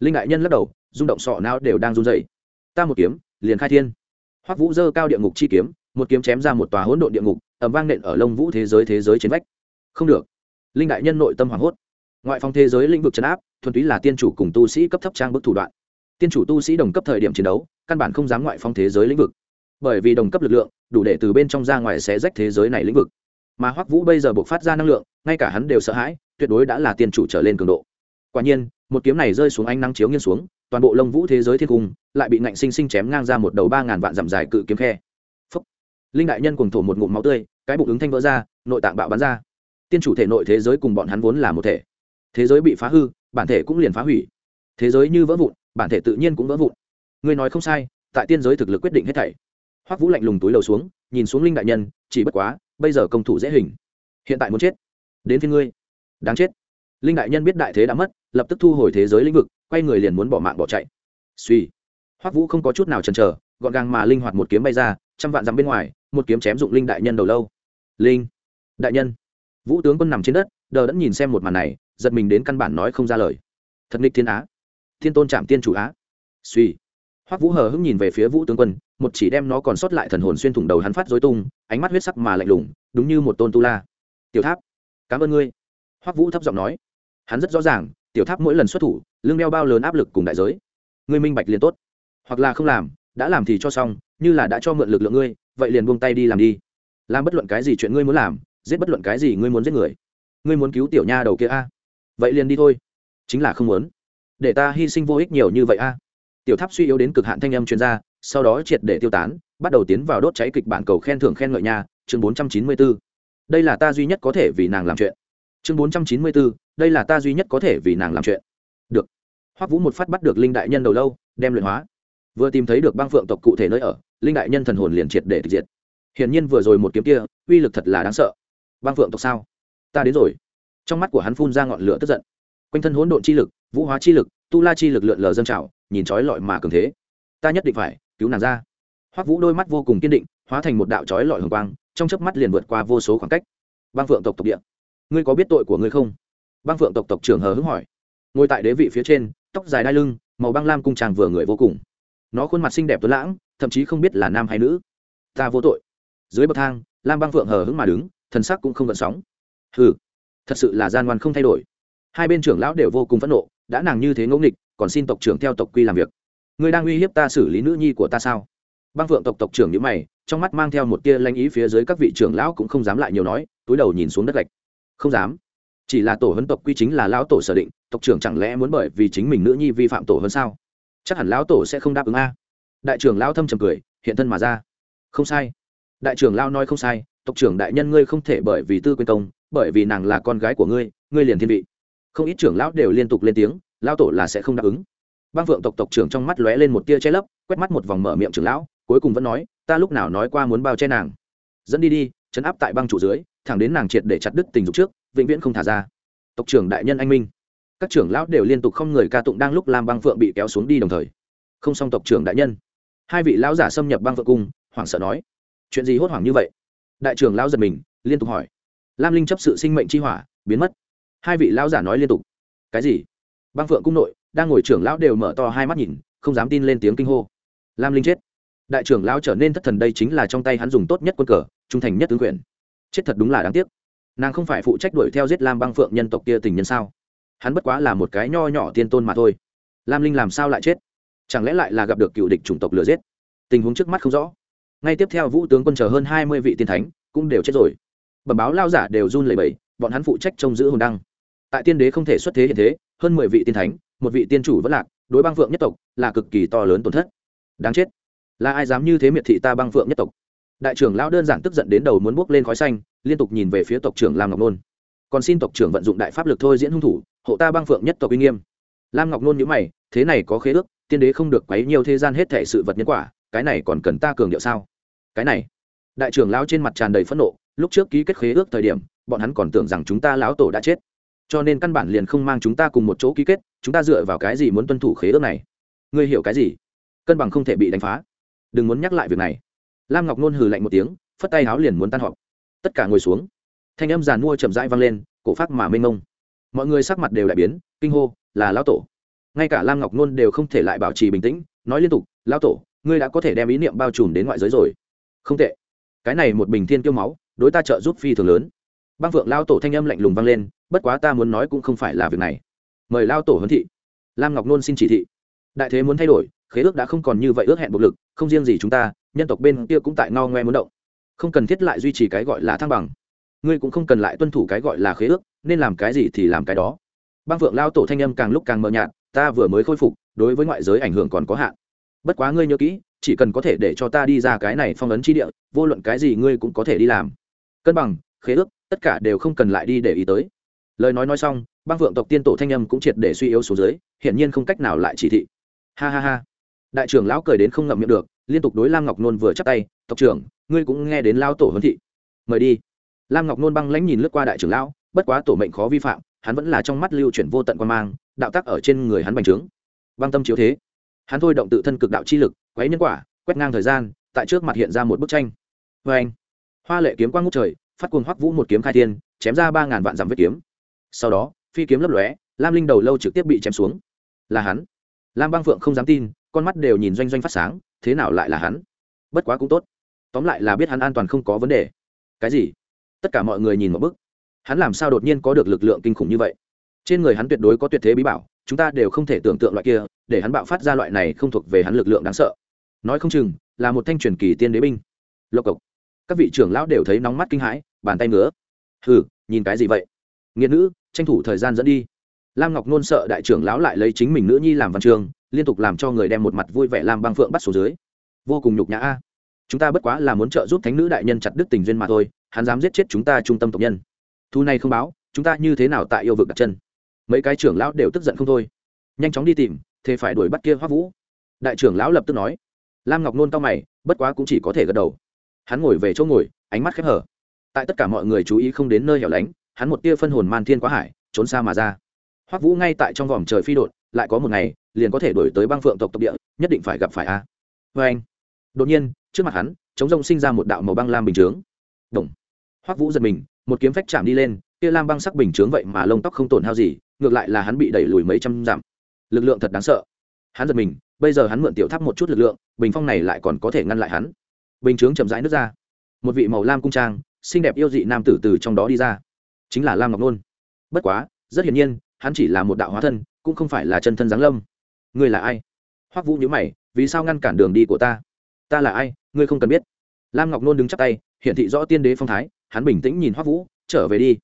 Linh đại nhân lắc đầu, rung động sọ não đều đang run dậy ta một kiếm, liền khai thiên. Hoắc vũ dơ cao địa ngục chi kiếm, một kiếm chém ra một tòa hỗn độn địa ngục ẩm vang nện ở lông vũ thế giới thế giới trên vách. Không được. Linh đại nhân nội tâm hoảng hốt. Ngoại phong thế giới lĩnh vực chấn áp, thuần túy là tiên chủ cùng tu sĩ cấp thấp trang bức thủ đoạn. Tiên chủ tu sĩ đồng cấp thời điểm chiến đấu, căn bản không dám ngoại phong thế giới lĩnh vực bởi vì đồng cấp lực lượng, đủ để từ bên trong ra ngoài xé rách thế giới này lĩnh vực. Mà hoắc vũ bây giờ buộc phát ra năng lượng, ngay cả hắn đều sợ hãi, tuyệt đối đã là tiên chủ trở lên cường độ. Quả nhiên, một kiếm này rơi xuống ánh nắng chiếu nghiêng xuống, toàn bộ lông vũ thế giới thiên cung lại bị ngạnh sinh sinh chém ngang ra một đầu ba ngàn vạn dặm dài cự kiếm khe. Phúc. linh đại nhân cùng thổ một ngụm máu tươi, cái bụng ứng thanh vỡ ra, nội tạng bạo bắn ra. Tiên chủ thể nội thế giới cùng bọn hắn vốn là một thể. Thế giới bị phá hư, bản thể cũng liền phá hủy. Thế giới như vỡ vụn, bản thể tự nhiên cũng vỡ vụn. Ngươi nói không sai, tại tiên giới thực lực quyết định hết thảy hoắc vũ lạnh lùng túi lầu xuống, nhìn xuống linh đại nhân, chỉ bất quá, bây giờ công thủ dễ hình. Hiện tại muốn chết. Đến phía ngươi. Đáng chết. Linh đại nhân biết đại thế đã mất, lập tức thu hồi thế giới lĩnh vực, quay người liền muốn bỏ mạng bỏ chạy. Suy. Hoắc vũ không có chút nào chần chờ, gọn gàng mà linh hoạt một kiếm bay ra, trăm vạn dặm bên ngoài, một kiếm chém dụng linh đại nhân đầu lâu. Linh. Đại nhân. Vũ tướng quân nằm trên đất, đờ đẫn nhìn xem một màn này, giật mình đến căn bản nói không ra lời. Thật nghịch thiên á. Thiên tôn trạm tiên chủ á. Suy. Hoắc vũ hờ hững nhìn về phía vũ tướng quân một chỉ đem nó còn sót lại thần hồn xuyên thủng đầu hắn phát dối tung, ánh mắt huyết sắc mà lạnh lùng, đúng như một tôn tu la. Tiểu tháp, cảm ơn ngươi. Hoắc vũ thấp giọng nói. Hắn rất rõ ràng, tiểu tháp mỗi lần xuất thủ lương đeo bao lớn áp lực cùng đại giới. Ngươi minh bạch liền tốt. Hoặc là không làm, đã làm thì cho xong, như là đã cho mượn lực lượng ngươi, vậy liền buông tay đi làm đi. Làm bất luận cái gì chuyện ngươi muốn làm, giết bất luận cái gì ngươi muốn giết người. Ngươi muốn cứu tiểu nha đầu kia a. Vậy liền đi thôi. Chính là không muốn. Để ta hy sinh vô ích nhiều như vậy a. Tiểu tháp suy yếu đến cực hạn thanh âm chuyên gia sau đó triệt để tiêu tán bắt đầu tiến vào đốt cháy kịch bản cầu khen thưởng khen ngợi nha chương bốn trăm chín mươi 494. đây là ta duy nhất có thể vì nàng làm chuyện. Chương bốn trăm chín mươi 494, đây là ta duy nhất có thể vì nàng làm chuyện. Được. Hoắc vũ một phát bắt được linh đại nhân đầu lâu đem luyện hóa. Vừa tìm thấy được băng phượng tộc cụ thể nơi ở linh đại nhân thần hồn liền triệt để tịch diệt. Hiển nhiên vừa rồi một kiếm kia uy lực thật là đáng sợ. Băng phượng tộc sao? Ta đến rồi. Trong mắt của hắn phun ra ngọn lửa tức giận. Quanh thân hỗn độn chi lực vũ hóa chi lực tu la chi lực lượn lờ dâng trào nhìn trói lọi mà cường thế. Ta nhất định phải cứu nàng ra. Hoắc vũ đôi mắt vô cùng kiên định, hóa thành một đạo trói lọi hồng quang, trong chớp mắt liền vượt qua vô số khoảng cách. Băng phượng tộc tộc địa. Ngươi có biết tội của ngươi không? Băng phượng tộc tộc trưởng hờ hững hỏi. Ngồi tại đế vị phía trên, tóc dài đai lưng, màu băng lam cung tràng vừa người vô cùng. Nó khuôn mặt xinh đẹp tuấn lãng, thậm chí không biết là nam hay nữ. Ta vô tội. Dưới bậc thang, lam băng phượng hờ hững mà đứng, thần sắc cũng không gợn sóng. Ừ thật sự là gian ngoan không thay đổi. Hai bên trưởng lão đều vô cùng phẫn nộ, đã nàng như thế ngẫu nghịch, còn xin tộc trưởng theo tộc quy làm việc ngươi đang uy hiếp ta xử lý nữ nhi của ta sao? Băng phượng tộc tộc trưởng nhữ mày, trong mắt mang theo một tia lanh ý phía dưới các vị trưởng lão cũng không dám lại nhiều nói, túi đầu nhìn xuống đất gạch. Không dám. Chỉ là tổ hấn tộc quy chính là lão tổ sở định, tộc trưởng chẳng lẽ muốn bởi vì chính mình nữ nhi vi phạm tổ hơn sao? Chắc hẳn lão tổ sẽ không đáp ứng a. Đại trưởng lão thâm trầm cười, hiện thân mà ra. Không sai. Đại trưởng lão nói không sai, tộc trưởng đại nhân ngươi không thể bởi vì tư quyên công, bởi vì nàng là con gái của ngươi ngươi liền thiên vị. Không ít trưởng lão đều liên tục lên tiếng, lão tổ là sẽ không đáp ứng băng phượng tộc tộc trưởng trong mắt lóe lên một tia che lấp, quét mắt một vòng mở miệng trưởng lão, cuối cùng vẫn nói, ta lúc nào nói qua muốn bao che nàng? Dẫn đi đi chấn áp tại băng trụ dưới, thẳng đến nàng triệt để chặt đứt tình dục trước, vĩnh viễn không thả ra. Tộc trưởng đại nhân anh minh. Các trưởng lão đều liên tục không người ca tụng đang lúc làm băng phượng bị kéo xuống đi đồng thời. Không xong tộc trưởng đại nhân. Hai vị lão giả xâm nhập băng phượng cung, hoảng sợ nói, chuyện gì hốt hoảng như vậy? Đại trưởng lão giật mình, liên tục hỏi, lam linh chấp sự sinh mệnh chi hỏa, biến mất. Hai vị lão giả nói liên tục, cái gì? Băng phượng cung nội đang ngồi trưởng lão đều mở to hai mắt nhìn, không dám tin lên tiếng kinh hô. Lam linh chết. Đại trưởng lão trở nên thất thần đây chính là trong tay hắn dùng tốt nhất quân cờ, trung thành nhất tướng quyền. Chết thật đúng là đáng tiếc. Nàng không phải phụ trách đuổi theo giết lam băng phượng nhân tộc kia tình nhân sao? Hắn bất quá là một cái nho nhỏ tiên tôn mà thôi. Lam linh làm sao lại chết? Chẳng lẽ lại là gặp được cựu địch chủng tộc lừa giết? Tình huống trước mắt không rõ. Ngay tiếp theo vũ tướng quân chờ hơn hai mươi vị tiên thánh cũng đều chết rồi. Bẩm báo lao giả đều run lẩy bẩy, bọn hắn phụ trách trông giữ hồn đăng. Tại tiên đế không thể xuất thế hiện thế, hơn mười vị tiên thánh một vị tiên chủ vẫn lạc, đối băng phượng nhất tộc là cực kỳ to lớn tổn thất. Đáng chết. Là ai dám như thế miệt thị ta băng phượng nhất tộc? Đại trưởng lão đơn giản tức giận đến đầu muốn bốc lên khói xanh, liên tục nhìn về phía tộc trưởng lam ngọc nôn. Còn xin tộc trưởng vận dụng đại pháp lực thôi diễn hung thủ, hộ ta băng phượng nhất tộc uy nghiêm. Lam ngọc nôn nhữ mày, thế này có khế ước, tiên đế không được quấy nhiều thế gian hết thể sự vật nhân quả, cái này còn cần ta cường điệu sao? Cái này. Đại trưởng lão trên mặt tràn đầy phẫn nộ, lúc trước ký kết khế ước thời điểm, bọn hắn còn tưởng rằng chúng ta lão tổ đã chết cho nên căn bản liền không mang chúng ta cùng một chỗ ký kết, chúng ta dựa vào cái gì muốn tuân thủ khế ước này? Ngươi hiểu cái gì? Cân bằng không thể bị đánh phá. Đừng muốn nhắc lại việc này. Lam ngọc nôn hừ lạnh một tiếng, phất tay háo liền muốn tan họp. Tất cả ngồi xuống. Thanh âm giàn mua chậm rãi vang lên, cổ phát mà mênh mông. Mọi người sắc mặt đều đại biến, kinh hô, là lão tổ. Ngay cả lam ngọc nôn đều không thể lại bảo trì bình tĩnh, nói liên tục, lão tổ, ngươi đã có thể đem ý niệm bao trùm đến ngoại giới rồi. Không tệ. Cái này một bình thiên kiêu máu, đối ta trợ giúp phi thường lớn. Băng phượng lao tổ thanh âm lạnh lùng vang lên bất quá ta muốn nói cũng không phải là việc này. Mời lao tổ huấn thị. Lam ngọc nôn xin chỉ thị. Đại thế muốn thay đổi, khế ước đã không còn như vậy ước hẹn bộc lực, không riêng gì chúng ta, nhân tộc bên kia cũng tại no ngoe muốn động. Không cần thiết lại duy trì cái gọi là thăng bằng. Ngươi cũng không cần lại tuân thủ cái gọi là khế ước, nên làm cái gì thì làm cái đó. Băng phượng lao tổ thanh âm càng lúc càng mờ nhạt, ta vừa mới khôi phục, đối với ngoại giới ảnh hưởng còn có hạn. Bất quá ngươi nhớ kỹ, chỉ cần có thể để cho ta đi ra cái này phong ấn chi địa, vô luận cái gì ngươi cũng có thể đi làm. Cân bằng, khế ước, tất cả đều không cần lại đi để ý tới lời nói nói xong băng vượng tộc tiên tổ thanh âm cũng triệt để suy yếu xuống dưới, hiển nhiên không cách nào lại chỉ thị. Ha ha ha. Đại trưởng lão cười đến không ngậm miệng được, liên tục đối lam ngọc nôn vừa chắp tay, tộc trưởng, ngươi cũng nghe đến lao tổ huấn thị. Mời đi. Lam ngọc nôn băng lãnh nhìn lướt qua đại trưởng lão, bất quá tổ mệnh khó vi phạm, hắn vẫn là trong mắt lưu chuyển vô tận quan mang, đạo tắc ở trên người hắn bành trướng. Băng tâm chiếu thế. Hắn thôi động tự thân cực đạo chi lực, quấy nhân quả, quét ngang thời gian, tại trước mặt hiện ra một bức tranh. Vê anh hoa lệ kiếm quang ngút trời, phát cuồng hoắc vũ một kiếm khai thiên, chém ra ba ngàn vạn dặm vết kiếm sau đó, phi kiếm lấp lóe, lam linh đầu lâu trực tiếp bị chém xuống. Là hắn. Lam băng phượng không dám tin, con mắt đều nhìn doanh doanh phát sáng, thế nào lại là hắn? Bất quá cũng tốt. Tóm lại là biết hắn an toàn không có vấn đề. Cái gì? Tất cả mọi người nhìn một bức. Hắn làm sao đột nhiên có được lực lượng kinh khủng như vậy? Trên người hắn tuyệt đối có tuyệt thế bí bảo, chúng ta đều không thể tưởng tượng loại kia, để hắn bạo phát ra loại này không thuộc về hắn lực lượng đáng sợ. Nói không chừng, là một thanh truyền kỳ tiên đế binh. Lộc cộc. Các vị trưởng lão đều thấy nóng mắt kinh hãi, bàn tay ngứa. Hừ, nhìn cái gì vậy? Nghiệt nữ, tranh thủ thời gian dẫn đi. Lam ngọc nôn sợ đại trưởng lão lại lấy chính mình nữ nhi làm văn trường, liên tục làm cho người đem một mặt vui vẻ làm băng phượng bắt số dưới. Vô cùng nhục nhã a. Chúng ta bất quá là muốn trợ giúp thánh nữ đại nhân chặt đứt tình duyên mà thôi, hắn dám giết chết chúng ta trung tâm tộc nhân. Thu này không báo, chúng ta như thế nào tại yêu vực đặt chân? Mấy cái trưởng lão đều tức giận không thôi. Nhanh chóng đi tìm, thế phải đuổi bắt kia hoắc vũ. Đại trưởng lão lập tức nói. Lam ngọc nôn cao mày, bất quá cũng chỉ có thể gật đầu. Hắn ngồi về chỗ ngồi, ánh mắt khép hở tại tất cả mọi người chú ý không đến nơi hẻo lánh hắn một tia phân hồn man thiên quá hải, trốn xa mà ra. Hoắc vũ ngay tại trong vòm trời phi đột, lại có một ngày, liền có thể đổi tới băng phượng tộc tộc địa, nhất định phải gặp phải a. Vê anh, đột nhiên, trước mặt hắn chống rông sinh ra một đạo màu băng lam bình chướng. Đồng hoắc vũ giật mình, một kiếm phách chạm đi lên kia lam băng sắc bình chướng vậy mà lông tóc không tổn hao gì, ngược lại là hắn bị đẩy lùi mấy trăm dặm. Lực lượng thật đáng sợ. Hắn giật mình, bây giờ hắn mượn tiểu tháp một chút lực lượng, bình phong này lại còn có thể ngăn lại hắn. Bình chướng chậm rãi nước ra. Một vị màu lam cung trang, xinh đẹp yêu dị nam tử từ trong đó đi ra chính là lam ngọc nôn. Bất quá, rất hiển nhiên, hắn chỉ là một đạo hóa thân, cũng không phải là chân thân giáng lâm. Ngươi là ai? Hoắc vũ nhớ mày, vì sao ngăn cản đường đi của ta? Ta là ai? Ngươi không cần biết. Lam ngọc nôn đứng chắc tay hiện thị rõ tiên đế phong thái, hắn bình tĩnh nhìn hoắc vũ, trở về đi.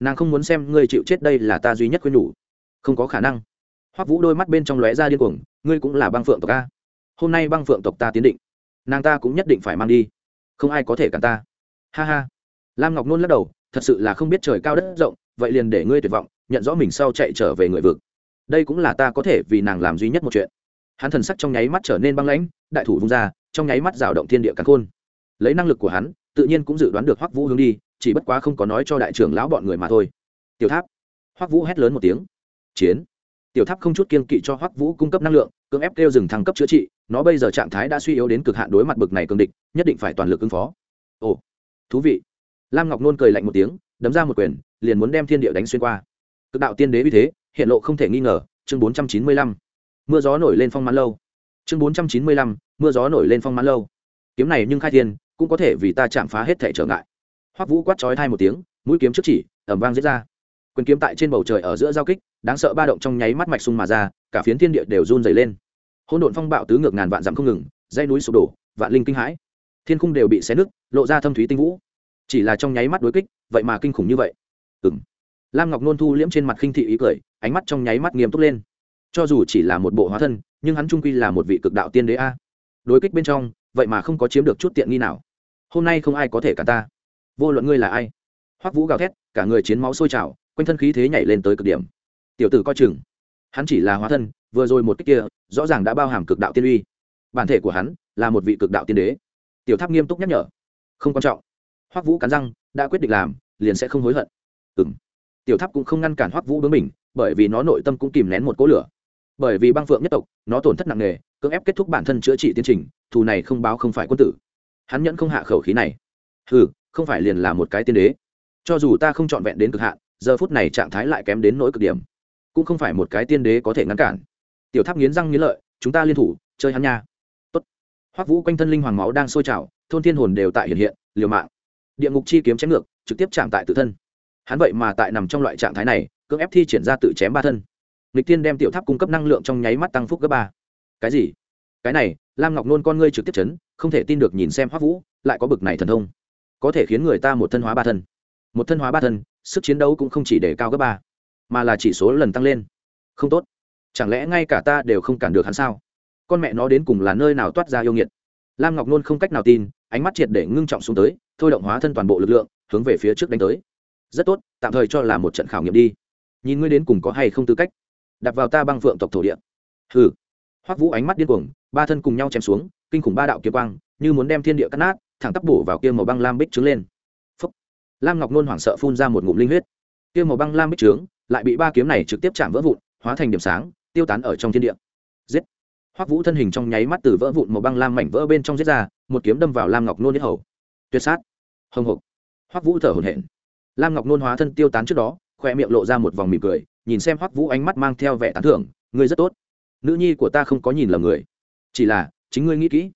Nàng không muốn xem ngươi chịu chết đây là ta duy nhất khuyên nhủ. Không có khả năng. Hoắc vũ đôi mắt bên trong lóe ra điên cuồng, ngươi cũng là băng phượng tộc ta hôm nay băng phượng tộc ta tiến định. Nàng ta cũng nhất định phải mang đi. Không ai có thể cản ta. Ha ha. Lam ngọc nôn lắc đầu thật sự là không biết trời cao đất rộng, vậy liền để ngươi tuyệt vọng, nhận rõ mình sau chạy trở về người vực. Đây cũng là ta có thể vì nàng làm duy nhất một chuyện. Hắn thần sắc trong nháy mắt trở nên băng lãnh, đại thủ vung ra, trong nháy mắt rào động thiên địa cắn khôn. Lấy năng lực của hắn, tự nhiên cũng dự đoán được hoắc vũ hướng đi, chỉ bất quá không có nói cho đại trưởng lão bọn người mà thôi. Tiểu tháp. Hoắc vũ hét lớn một tiếng. Chiến. Tiểu tháp không chút kiên kỵ cho hoắc vũ cung cấp năng lượng, cưỡng ép kêu dừng thăng cấp chữa trị, nó bây giờ trạng thái đã suy yếu đến cực hạn đối mặt bực này cường địch, nhất định phải toàn lực ứng phó. Ồ, thú vị lam ngọc nôn cười lạnh một tiếng, đấm ra một quyền, liền muốn đem thiên địa đánh xuyên qua. Cực đạo tiên đế vì thế, hiện lộ không thể nghi ngờ, chương bốn trăm chín mươi lăm. Mưa gió nổi lên phong mãn lâu. Chương bốn trăm chín mươi lăm, mưa gió nổi lên phong mãn lâu. Kiếm này nhưng khai thiên, cũng có thể vì ta chạm phá hết thể trở ngại. Hoắc vũ quát chói thai một tiếng, mũi kiếm trước chỉ ẩm vang giết ra. Quyền kiếm tại trên bầu trời ở giữa giao kích, đáng sợ ba động trong nháy mắt mạch sung mà ra, cả phiến thiên địa đều run dày lên. Hỗn độn phong bạo tứ ngược ngàn vạn dặm không ngừng dây núi sụp đổ, vạn linh kinh hãi. Thiên khung đều bị xé nứt, lộ ra thâm thúy tinh vũ chỉ là trong nháy mắt đối kích, vậy mà kinh khủng như vậy. Ừng lam ngọc nôn thu liễm trên mặt khinh thị ý cười, ánh mắt trong nháy mắt nghiêm túc lên. Cho dù chỉ là một bộ hóa thân, nhưng hắn trung quy là một vị cực đạo tiên đế a. Đối kích bên trong, vậy mà không có chiếm được chút tiện nghi nào. Hôm nay không ai có thể cả ta. Vô luận ngươi là ai. Hoắc vũ gào thét, cả người chiến máu sôi trào, quanh thân khí thế nhảy lên tới cực điểm. Tiểu tử coi chừng. Hắn chỉ là hóa thân, vừa rồi một cách kia, rõ ràng đã bao hàm cực đạo tiên uy. Bản thể của hắn là một vị cực đạo tiên đế. Tiểu tháp nghiêm túc nhắc nhở. Không quan trọng hoắc vũ cắn răng đã quyết định làm liền sẽ không hối hận ừ m tiểu tháp cũng không ngăn cản hoắc vũ bướng mình bởi vì nó nội tâm cũng kìm nén một cỗ lửa bởi vì băng phượng nhất tộc nó tổn thất nặng nề cưỡng ép kết thúc bản thân chữa trị tiến trình thù này không báo không phải quân tử hắn nhẫn không hạ khẩu khí này ừ không phải liền là một cái tiên đế cho dù ta không trọn vẹn đến cực hạn giờ phút này trạng thái lại kém đến nỗi cực điểm cũng không phải một cái tiên đế có thể ngăn cản tiểu tháp nghiến răng nghiến lợi chúng ta liên thủ chơi hắn nha Tốt. hoắc vũ quanh thân linh hoàng máu đang sôi trào thôn thiên hồn đều tại hiện hiện liều mạng địa ngục chi kiếm chém ngược, trực tiếp chạm tại tự thân. Hắn vậy mà tại nằm trong loại trạng thái này, cưỡng ép thi triển ra tự chém ba thân. Lịch tiên đem tiểu tháp cung cấp năng lượng trong nháy mắt tăng phúc gấp ba. Cái gì? Cái này, lam ngọc nôn con ngươi trực tiếp chấn, không thể tin được nhìn xem hoắc vũ, lại có bực này thần thông. Có thể khiến người ta một thân hóa ba thân. Một thân hóa ba thân, sức chiến đấu cũng không chỉ để cao gấp ba, mà là chỉ số lần tăng lên. Không tốt. Chẳng lẽ ngay cả ta đều không cản được hắn sao? Con mẹ nó đến cùng là nơi nào toát ra yêu nghiệt? Lam ngọc nôn không cách nào tin, ánh mắt triệt để ngưng trọng xuống tới thôi động hóa thân toàn bộ lực lượng, hướng về phía trước đánh tới. Rất tốt, tạm thời cho là một trận khảo nghiệm đi. Nhìn ngươi đến cùng có hay không tư cách. Đặt vào ta băng phượng tộc thổ địa. Hừ. Hoắc vũ ánh mắt điên cuồng, ba thân cùng nhau chém xuống, kinh khủng ba đạo kiếm quang, như muốn đem thiên địa cắt nát, thẳng tắp bổ vào kia màu băng lam bích trướng lên. Phúc. lam ngọc nôn hoảng sợ phun ra một ngụm linh huyết. Kia màu băng lam bích trướng lại bị ba kiếm này trực tiếp chạm vỡ vụn, hóa thành điểm sáng, tiêu tán ở trong thiên địa. Giết. Hoắc vũ thân hình trong nháy mắt từ vỡ vụn màu băng lam mảnh vỡ bên trong giết ra, một kiếm đâm vào lam ngọc nôn nhất hầu. Tuyệt sát hồng hộc. Hoắc vũ thở hổn hển. Lam ngọc nôn hóa thân tiêu tán trước đó khoe miệng lộ ra một vòng mỉm cười, nhìn xem hoắc vũ ánh mắt mang theo vẻ tán thưởng, ngươi rất tốt. Nữ nhi của ta không có nhìn lầm người. Chỉ là, chính ngươi nghĩ kỹ.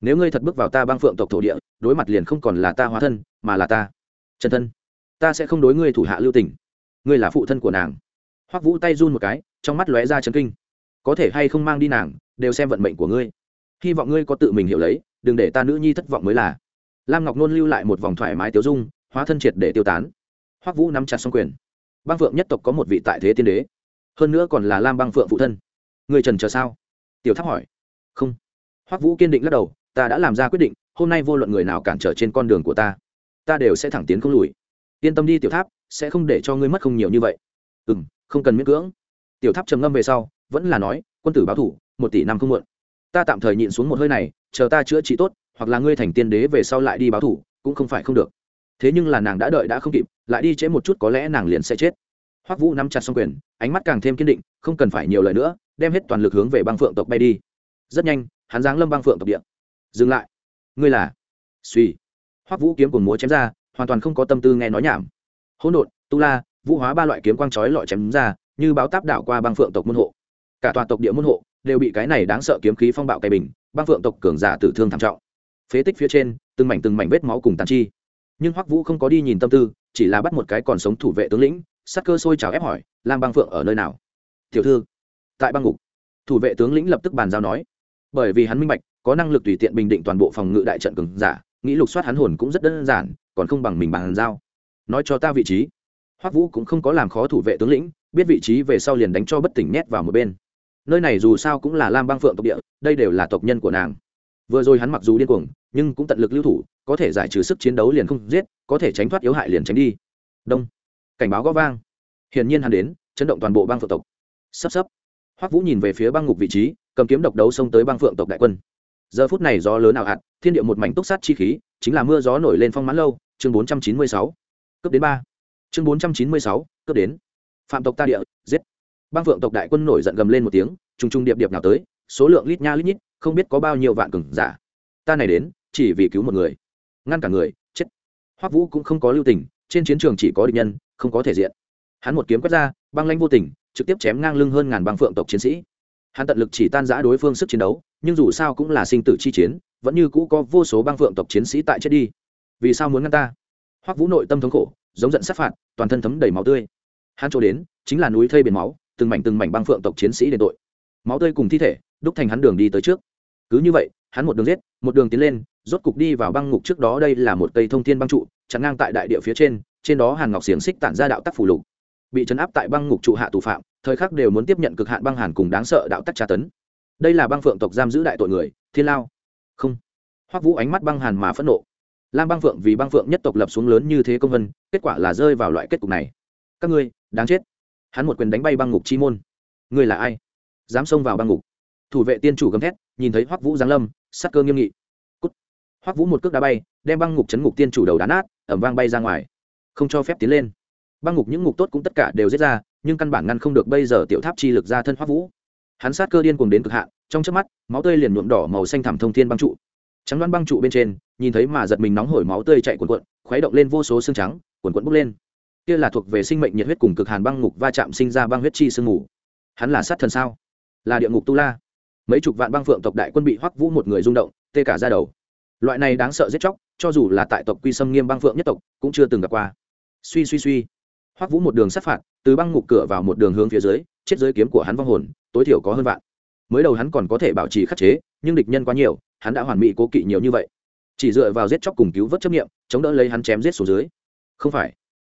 Nếu ngươi thật bước vào ta băng phượng tộc thổ địa, đối mặt liền không còn là ta hóa thân, mà là ta. Chân thân. Ta sẽ không đối ngươi thủ hạ lưu tình. Ngươi là phụ thân của nàng. Hoắc vũ tay run một cái, trong mắt lóe ra chấn kinh. Có thể hay không mang đi nàng, đều xem vận mệnh của ngươi. Hy vọng ngươi có tự mình hiểu lấy, đừng để ta nữ nhi thất vọng mới là lam ngọc nôn lưu lại một vòng thoải mái tiêu dung, hóa thân triệt để tiêu tán. Hoắc vũ nắm chặt xong quyền. Băng phượng nhất tộc có một vị tại thế tiên đế. Hơn nữa còn là lam băng phượng phụ thân. Người trần chờ sao? Tiểu tháp hỏi. Không. Hoắc vũ kiên định lắc đầu, ta đã làm ra quyết định, hôm nay vô luận người nào cản trở trên con đường của ta ta đều sẽ thẳng tiến không lùi. Yên tâm đi tiểu tháp, sẽ không để cho ngươi mất không nhiều như vậy. Ừ m không cần miễn cưỡng. Tiểu tháp trầm ngâm về sau, vẫn là nói, quân tử báo thủ, một tỷ năm không muộn. Ta tạm thời nhịn xuống một hơi này, chờ ta chữa trị tốt hoặc là ngươi thành tiên đế về sau lại đi báo thủ, cũng không phải không được. Thế nhưng là nàng đã đợi đã không kịp, lại đi trễ một chút có lẽ nàng liền sẽ chết. Hoắc vũ nắm chặt xong quyền, ánh mắt càng thêm kiên định, không cần phải nhiều lời nữa, đem hết toàn lực hướng về băng phượng tộc bay đi. Rất nhanh, hắn giáng lâm băng phượng tộc địa. Dừng lại. Ngươi là? Suy. Hoắc vũ kiếm cùng múa chém ra, hoàn toàn không có tâm tư nghe nói nhảm. Hỗn độn, tu la, vũ hóa ba loại kiếm quang chói lọi chém ra, như báo táp đảo qua băng phượng tộc môn hộ. Cả toàn tộc địa môn hộ đều bị cái này đáng sợ kiếm khí phong bạo cây bình, băng phượng tộc cường giả tử thương thảm trọng phế tích phía trên, từng mảnh từng mảnh vết máu cùng tàn chi. Nhưng hoắc vũ không có đi nhìn tâm tư, chỉ là bắt một cái còn sống thủ vệ tướng lĩnh, sắc cơ sôi trào ép hỏi, lam băng phượng ở nơi nào? Tiểu thư, tại băng ngục. Thủ vệ tướng lĩnh lập tức bàn giao nói. Bởi vì hắn minh bạch, có năng lực tùy tiện bình định toàn bộ phòng ngự đại trận cường giả, nghĩ lục soát hắn hồn cũng rất đơn giản, còn không bằng mình bàn giao. Nói cho ta vị trí. Hoắc vũ cũng không có làm khó thủ vệ tướng lĩnh, biết vị trí về sau liền đánh cho bất tỉnh nhét vào một bên. Nơi này dù sao cũng là lam băng phượng tộc địa, đây đều là tộc nhân của nàng vừa rồi hắn mặc dù điên cuồng, nhưng cũng tận lực lưu thủ, có thể giải trừ sức chiến đấu liền không giết, có thể tránh thoát yếu hại liền tránh đi. Đông. Cảnh báo gõ vang. Hiển nhiên hắn đến, chấn động toàn bộ bang phượng tộc. Sắp sắp. Hoắc vũ nhìn về phía băng ngục vị trí, cầm kiếm độc đấu xông tới băng phượng tộc đại quân. Giờ phút này gió lớn ảo hạt thiên địa một mảnh túc sát chi khí, chính là mưa gió nổi lên phong mãn lâu, chương bốn trăm chín mươi sáu. Cấp đến ba. Chương bốn trăm chín mươi sáu cấp đến. Phạm tộc ta địa, giết. Băng phượng tộc đại quân nổi giận gầm lên một tiếng, trùng trùng điệp điệp nào tới số lượng lít nha lít nhít, không biết có bao nhiêu vạn cường giả. Ta này đến, chỉ vì cứu một người. Ngăn cả người, chết. Hoắc vũ cũng không có lưu tình, trên chiến trường chỉ có địch nhân, không có thể diện. Hắn một kiếm quét ra, băng lanh vô tình, trực tiếp chém ngang lưng hơn ngàn băng phượng tộc chiến sĩ. Hắn tận lực chỉ tan giã đối phương sức chiến đấu, nhưng dù sao cũng là sinh tử chi chiến, vẫn như cũ có vô số băng phượng tộc chiến sĩ tại chết đi. Vì sao muốn ngăn ta? Hoắc vũ nội tâm thống khổ, giống giận sát phạt, toàn thân thấm đầy máu tươi. Hắn chỗ đến, chính là núi thây biển máu, từng mảnh từng mảnh băng phượng tộc chiến sĩ đền tội. Máu tươi cùng thi thể đúc thành hắn đường đi tới trước. Cứ như vậy, hắn một đường giết, một đường tiến lên, rốt cục đi vào băng ngục trước đó đây là một cây thông thiên băng trụ chắn ngang tại đại địa phía trên trên đó hàn ngọc xiềng xích tản ra đạo tắc phủ lục. Bị chấn áp tại băng ngục trụ hạ tù phạm, thời khắc đều muốn tiếp nhận cực hạn băng hàn cùng đáng sợ đạo tắc tra tấn. Đây là băng phượng tộc giam giữ đại tội người, thiên lao. Không. Hoắc vũ ánh mắt băng hàn mà phẫn nộ. Lam băng phượng vì băng phượng nhất tộc lập xuống lớn như thế công vân, kết quả là rơi vào loại kết cục này. Các ngươi, đáng chết. Hắn một quyền đánh bay băng ngục chi môn. Ngươi là ai? Dám xông vào băng ngục thủ vệ tiên chủ gầm thét, nhìn thấy hoắc vũ giáng lâm, sắc cơ nghiêm nghị. Cút. hoắc vũ một cước đá bay, đem băng ngục chấn ngục tiên chủ đầu đá nát, ẩm vang bay ra ngoài. Không cho phép tiến lên. Băng ngục những ngục tốt cũng tất cả đều giết ra, nhưng căn bản ngăn không được bây giờ tiểu tháp chi lực ra thân hoắc vũ. Hắn sát cơ điên cuồng đến cực hạn, trong chớp mắt, máu tươi liền nhuộm đỏ màu xanh thẳm thông thiên băng trụ. Trắng đoán băng trụ bên trên, nhìn thấy mà giật mình nóng hổi máu tươi chạy cuồn cuộn, khuấy động lên vô số xương trắng cuồn cuộn bốc lên. Kia là thuộc về sinh mệnh nhiệt huyết cùng cực hàn băng ngục va chạm sinh ra băng huyết chi sương ngủ hắn là sát thần sao? Là địa ngục tu la mấy chục vạn băng phượng tộc đại quân bị hoắc vũ một người rung động, tê cả ra đầu. Loại này đáng sợ giết chóc, cho dù là tại tộc quy sâm nghiêm băng phượng nhất tộc, cũng chưa từng gặp qua. Suy suy suy. Hoắc vũ một đường sát phạt, từ băng ngục cửa vào một đường hướng phía dưới, chết dưới kiếm của hắn vong hồn, tối thiểu có hơn vạn. Mới đầu hắn còn có thể bảo trì khắc chế, nhưng địch nhân quá nhiều, hắn đã hoàn mỹ cố kỵ nhiều như vậy. Chỉ dựa vào giết chóc cùng cứu vớt chấp nghiệm chống đỡ lấy hắn chém giết xuống dưới. Không phải,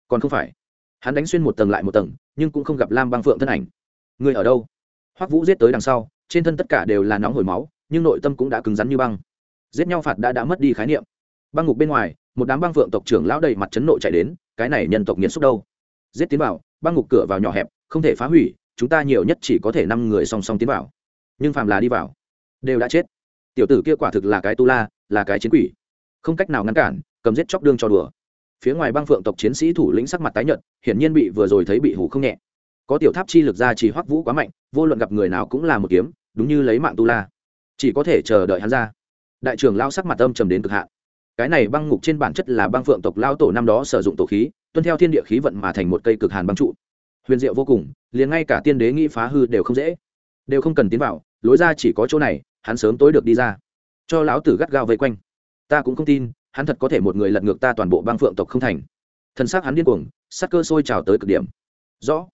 còn không phải. Hắn đánh xuyên một tầng lại một tầng, nhưng cũng không gặp lam băng phượng thân ảnh. Người ở đâu? Hoắc vũ giết tới đằng sau trên thân tất cả đều là nóng hổi máu, nhưng nội tâm cũng đã cứng rắn như băng. Giết nhau phạt đã đã mất đi khái niệm. Băng ngục bên ngoài, một đám băng phượng tộc trưởng lão đầy mặt chấn nộ chạy đến, cái này nhân tộc nghiệt xúc đâu? Giết tiến vào, băng ngục cửa vào nhỏ hẹp, không thể phá hủy, chúng ta nhiều nhất chỉ có thể năm người song song tiến vào. Nhưng phàm là đi vào, đều đã chết. Tiểu tử kia quả thực là cái tu la, là cái chiến quỷ. Không cách nào ngăn cản, cầm giết chóc đương cho đùa. Phía ngoài băng phượng tộc chiến sĩ thủ lĩnh sắc mặt tái nhợt, hiển nhiên bị vừa rồi thấy bị hủ không nhẹ có tiểu tháp chi lực ra chỉ hoắc vũ quá mạnh, vô luận gặp người nào cũng là một kiếm, đúng như lấy mạng tu la. Chỉ có thể chờ đợi hắn ra. Đại trưởng lao sắc mặt âm trầm đến cực hạn. Cái này băng ngục trên bản chất là băng phượng tộc lao tổ năm đó sử dụng tổ khí, tuân theo thiên địa khí vận mà thành một cây cực hàn băng trụ. Huyền diệu vô cùng, liền ngay cả tiên đế nghĩ phá hư đều không dễ. Đều không cần tiến vào, lối ra chỉ có chỗ này, hắn sớm tối được đi ra. Cho lão tử gắt gao vây quanh. Ta cũng không tin, hắn thật có thể một người lật ngược ta toàn bộ băng phượng tộc không thành. Thân xác hắn điên cuồng, sắc cơ sôi trào tới cực điểm. Rõ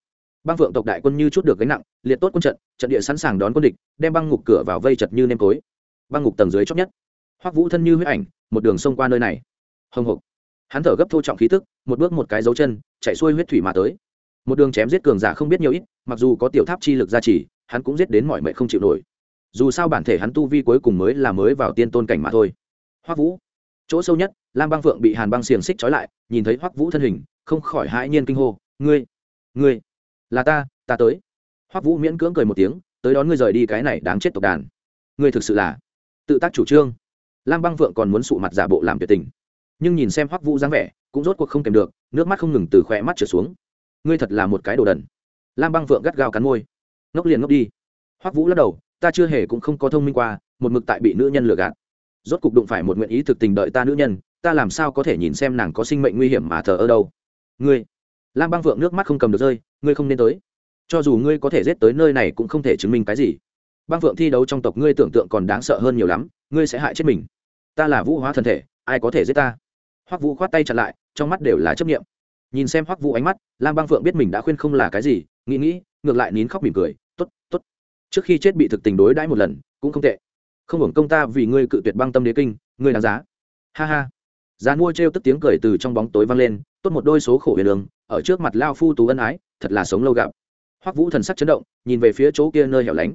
băng phượng tộc đại quân như chút được gánh nặng liệt tốt quân trận trận địa sẵn sàng đón quân địch đem băng ngục cửa vào vây chật như nêm cối, băng ngục tầng dưới chót nhất. Hoắc vũ thân như huyết ảnh một đường xông qua nơi này. Hồng hộc. Hắn thở gấp thô trọng khí tức một bước một cái dấu chân chạy xuôi huyết thủy mà tới. Một đường chém giết cường giả không biết nhiều ít mặc dù có tiểu tháp chi lực gia trì hắn cũng giết đến mọi mệnh không chịu nổi. Dù sao bản thể hắn tu vi cuối cùng mới là mới vào tiên tôn cảnh mà thôi. Hoắc vũ. Chỗ sâu nhất lam băng phượng bị hàn băng xiềng xích trói lại nhìn thấy hoắc vũ thân hình không khỏi hãi nhiên kinh hô ngươi ngươi là ta ta tới. Hoắc vũ miễn cưỡng cười một tiếng, tới đón ngươi rời đi cái này đáng chết tộc đàn. Ngươi thực sự là tự tác chủ trương. Lam băng vượng còn muốn sụ mặt giả bộ làm tuyệt tình. Nhưng nhìn xem hoắc vũ dáng vẻ, cũng rốt cuộc không kèm được, nước mắt không ngừng từ khỏe mắt trở xuống. Ngươi thật là một cái đồ đần. Lam băng vượng gắt gao cắn môi. Ngốc liền ngốc đi. Hoắc vũ lắc đầu, ta chưa hề cũng không có thông minh qua, một mực tại bị nữ nhân lừa gạt. Rốt cục đụng phải một nguyện ý thực tình đợi ta nữ nhân, ta làm sao có thể nhìn xem nàng có sinh mệnh nguy hiểm mà thờ ở đâu. Ngươi lam băng phượng nước mắt không cầm được rơi, ngươi không nên tới. Cho dù ngươi có thể giết tới nơi này cũng không thể chứng minh cái gì. Băng phượng thi đấu trong tộc ngươi tưởng tượng còn đáng sợ hơn nhiều lắm, ngươi sẽ hại chết mình. Ta là vũ hóa thân thể, ai có thể giết ta? Hoắc vũ khoát tay chặn lại, trong mắt đều là chấp nghiệm nhìn xem hoắc vũ ánh mắt, lam băng phượng biết mình đã khuyên không là cái gì, nghĩ nghĩ, ngược lại nín khóc mỉm cười t ố t t ố t trước khi chết bị thực tình đối đãi một lần, cũng không tệ. Không hưởng công ta vì ngươi cự tuyệt băng tâm đế kinh, ngươi đáng giá. Ha ha. Giá mua trêu tức tiếng cười từ trong bóng tối vang lên, tốt một đôi số khổ huyền đường ở trước mặt lao phu tú ân ái, thật là sống lâu gặp. Hoắc vũ thần sắc chấn động, nhìn về phía chỗ kia nơi hẻo lánh.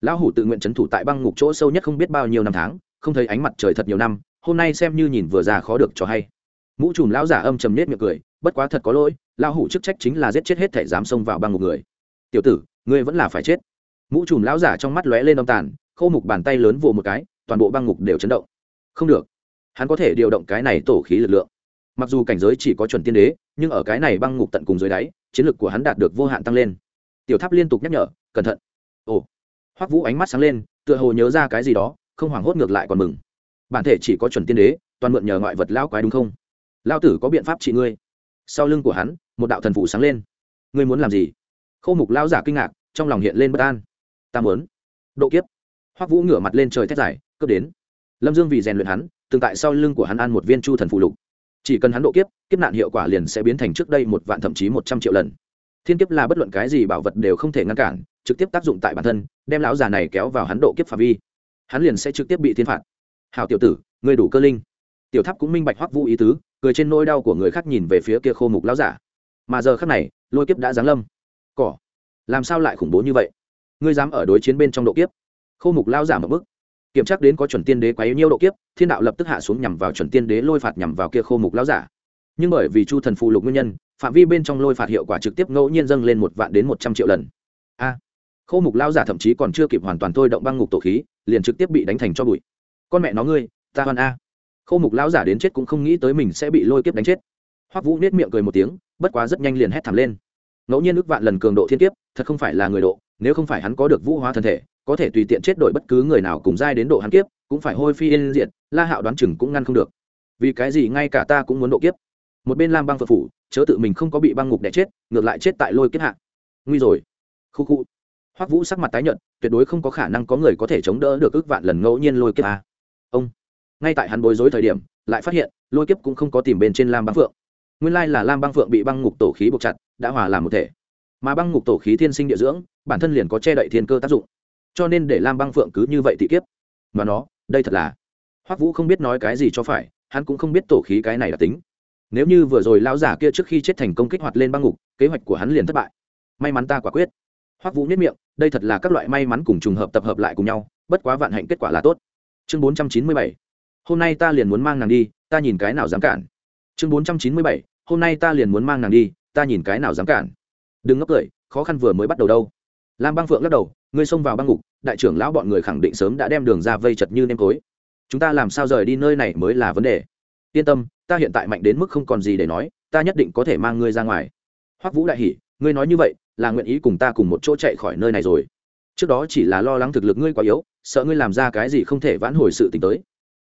Lão hủ tự nguyện trấn thủ tại băng ngục chỗ sâu nhất không biết bao nhiêu năm tháng, không thấy ánh mặt trời thật nhiều năm, hôm nay xem như nhìn vừa già khó được cho hay. Mũ trùm lão giả âm trầm nết miệng cười, bất quá thật có lỗi, lão hủ chức trách chính là giết chết hết thể dám xông vào băng ngục người. Tiểu tử, ngươi vẫn là phải chết. Mũ trùm lão giả trong mắt lóe lên âm tàn, khô mục bàn tay lớn vồ một cái, toàn bộ băng ngục đều chấn động. Không được. Hắn có thể điều động cái này tổ khí lực lượng mặc dù cảnh giới chỉ có chuẩn tiên đế, nhưng ở cái này băng ngục tận cùng dưới đáy, chiến lược của hắn đạt được vô hạn tăng lên. Tiểu tháp liên tục nhắc nhở, cẩn thận. Ồ. Hoắc vũ ánh mắt sáng lên, tựa hồ nhớ ra cái gì đó, không hoảng hốt ngược lại còn mừng. Bản thể chỉ có chuẩn tiên đế, toàn mượn nhờ ngoại vật lão quái đúng không? Lao tử có biện pháp trị ngươi. Sau lưng của hắn, một đạo thần phụ sáng lên. Ngươi muốn làm gì? Khâu mục lao giả kinh ngạc, trong lòng hiện lên bất an. Ta muốn. Độ kiếp. Hoắc vũ ngửa mặt lên trời thét dài, cướp đến. Lâm dương vì rèn luyện hắn, từng tại sau lưng của hắn ăn một viên chu thần phụ lục chỉ cần hắn độ kiếp kiếp nạn hiệu quả liền sẽ biến thành trước đây một vạn thậm chí một trăm triệu lần. Thiên kiếp là bất luận cái gì bảo vật đều không thể ngăn cản, trực tiếp tác dụng tại bản thân, đem lão già này kéo vào hắn độ kiếp phạm vi. Hắn liền sẽ trực tiếp bị thiên phạt. Hào tiểu tử người đủ cơ linh. Tiểu tháp cũng minh bạch hoắc vũ ý tứ, cười trên nỗi đau của người khác nhìn về phía kia khô mục lão giả mà giờ khắc này, lôi kiếp đã giáng lâm. Cỏ, làm sao lại khủng bố như vậy? Ngươi dám ở đối chiến bên trong độ kiếp? Khô mục lão giả một bức kiểm tra đến có chuẩn tiên đế quá yếu nhiêu độ kiếp, thiên đạo lập tức hạ xuống nhằm vào chuẩn tiên đế lôi phạt nhằm vào kia khô mục lão giả. Nhưng bởi vì chu thần phụ lục nguyên nhân, phạm vi bên trong lôi phạt hiệu quả trực tiếp ngẫu nhiên dâng lên một vạn đến một trăm triệu lần. A, khô mục lão giả thậm chí còn chưa kịp hoàn toàn thôi động băng ngục tổ khí, liền trực tiếp bị đánh thành cho bụi. Con mẹ nó ngươi, ta hoan a. Khô mục lão giả đến chết cũng không nghĩ tới mình sẽ bị lôi kiếp đánh chết. Hoắc vũ nết miệng cười một tiếng, bất quá rất nhanh liền hét thảm lên. Ngẫu nhiên ước vạn lần cường độ thiên kiếp, thật không phải là người độ, nếu không phải hắn có được vũ hóa thân thể có thể tùy tiện chết đổi bất cứ người nào cùng giai đến độ hắn kiếp, cũng phải hôi phi yên diện la hạo đoán chừng cũng ngăn không được. Vì cái gì ngay cả ta cũng muốn độ kiếp. Một bên lam băng phật phủ, chớ tự mình không có bị băng ngục đẻ chết, ngược lại chết tại lôi kiếp hạ. Nguy rồi. Khu khu. Hoắc vũ sắc mặt tái nhợt, tuyệt đối không có khả năng có người có thể chống đỡ được ước vạn lần ngẫu nhiên lôi kiếp a. Ông. Ngay tại hắn bối rối thời điểm, lại phát hiện, lôi kiếp cũng không có tìm bên trên lam băng phượng. Nguyên lai là lam băng phượng bị băng ngục tổ khí buộc chặt, đã hòa làm một thể. Mà băng ngục tổ khí thiên sinh địa dưỡng, bản thân liền có che đậy thiên cơ tác dụng cho nên để lam băng phượng cứ như vậy thị kiếp. Mà nó, đây thật là. Hoắc vũ không biết nói cái gì cho phải, hắn cũng không biết tổ khí cái này là tính. Nếu như vừa rồi lão giả kia trước khi chết thành công kích hoạt lên băng ngục, kế hoạch của hắn liền thất bại. May mắn ta quả quyết. Hoắc vũ nhất miệng, đây thật là các loại may mắn cùng trùng hợp tập hợp lại cùng nhau, bất quá vạn hạnh kết quả là tốt. Chương bốn trăm chín mươi bảy. Hôm nay ta liền muốn mang nàng đi, ta nhìn cái nào dám cản. Chương bốn trăm chín mươi bảy. Hôm nay ta liền muốn mang nàng đi, ta nhìn cái nào dám cản. Đừng ngốc cười, khó khăn vừa mới bắt đầu đâu lam băng phượng lắc đầu, ngươi xông vào băng ngục, đại trưởng lão bọn người khẳng định sớm đã đem đường ra vây chật như nêm tối chúng ta làm sao rời đi nơi này mới là vấn đề. Yên tâm, ta hiện tại mạnh đến mức không còn gì để nói, ta nhất định có thể mang ngươi ra ngoài. Hoắc vũ đại hỉ, ngươi nói như vậy, là nguyện ý cùng ta cùng một chỗ chạy khỏi nơi này rồi. Trước đó chỉ là lo lắng thực lực ngươi quá yếu, sợ ngươi làm ra cái gì không thể vãn hồi sự tình tới.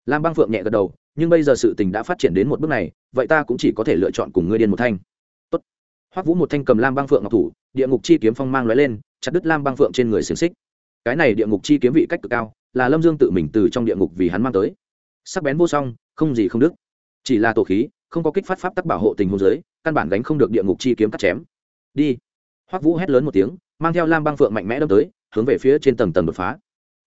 Lam băng phượng nhẹ gật đầu, nhưng bây giờ sự tình đã phát triển đến một bước này, vậy ta cũng chỉ có thể lựa chọn cùng ngươi điên một thanh. Tốt. hoắc vũ một thanh cầm lam băng phượng ngọc thủ, địa ngục chi kiếm phong mang lóe lên chặt đứt lam băng phượng trên người xiềng xích. Cái này địa ngục chi kiếm vị cách cực cao, là lâm dương tự mình từ trong địa ngục vì hắn mang tới. Sắc bén vô song, không gì không đức chỉ là tổ khí, không có kích phát pháp tắc bảo hộ tình huống giới căn bản gánh không được địa ngục chi kiếm cắt chém. Đi. Hoắc vũ hét lớn một tiếng, mang theo lam băng phượng mạnh mẽ đâm tới, hướng về phía trên tầng tầng đột phá.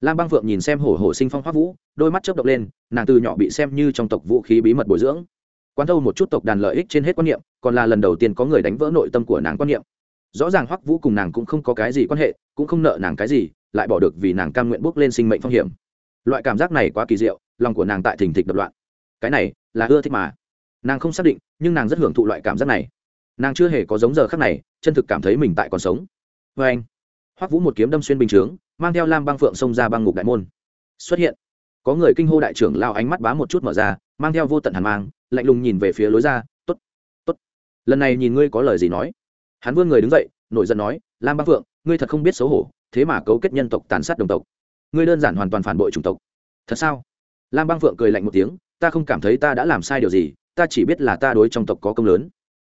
Lam băng phượng nhìn xem hổ hổ sinh phong hoắc vũ, đôi mắt chớp động lên, nàng từ nhỏ bị xem như trong tộc vũ khí bí mật bồi dưỡng. Quán thâu một chút tộc đàn lợi ích trên hết quan niệm, còn là lần đầu tiên có người đánh vỡ nội tâm của nàng quan niệm rõ ràng hoắc vũ cùng nàng cũng không có cái gì quan hệ, cũng không nợ nàng cái gì, lại bỏ được vì nàng cam nguyện bước lên sinh mệnh phong hiểm. Loại cảm giác này quá kỳ diệu, lòng của nàng tại thình thịch đập loạn. Cái này là ưa thích mà. Nàng không xác định, nhưng nàng rất hưởng thụ loại cảm giác này. Nàng chưa hề có giống giờ khác này, chân thực cảm thấy mình tại còn sống. Vê anh, hoắc vũ một kiếm đâm xuyên bình chướng, mang theo lam băng phượng xông ra băng ngục đại môn. Xuất hiện. Có người kinh hô đại trưởng lao ánh mắt bá một chút mở ra, mang theo vô tận hàn mang, lạnh lùng nhìn về phía lối ra t ố t t ố t lần này nhìn ngươi có lời gì nói? Hắn vươn người đứng dậy, nổi giận nói, lam băng phượng, ngươi thật không biết xấu hổ, thế mà cấu kết nhân tộc tàn sát đồng tộc. Ngươi đơn giản hoàn toàn phản bội chủng tộc. Thật sao? Lam băng phượng cười lạnh một tiếng, ta không cảm thấy ta đã làm sai điều gì, ta chỉ biết là ta đối trong tộc có công lớn.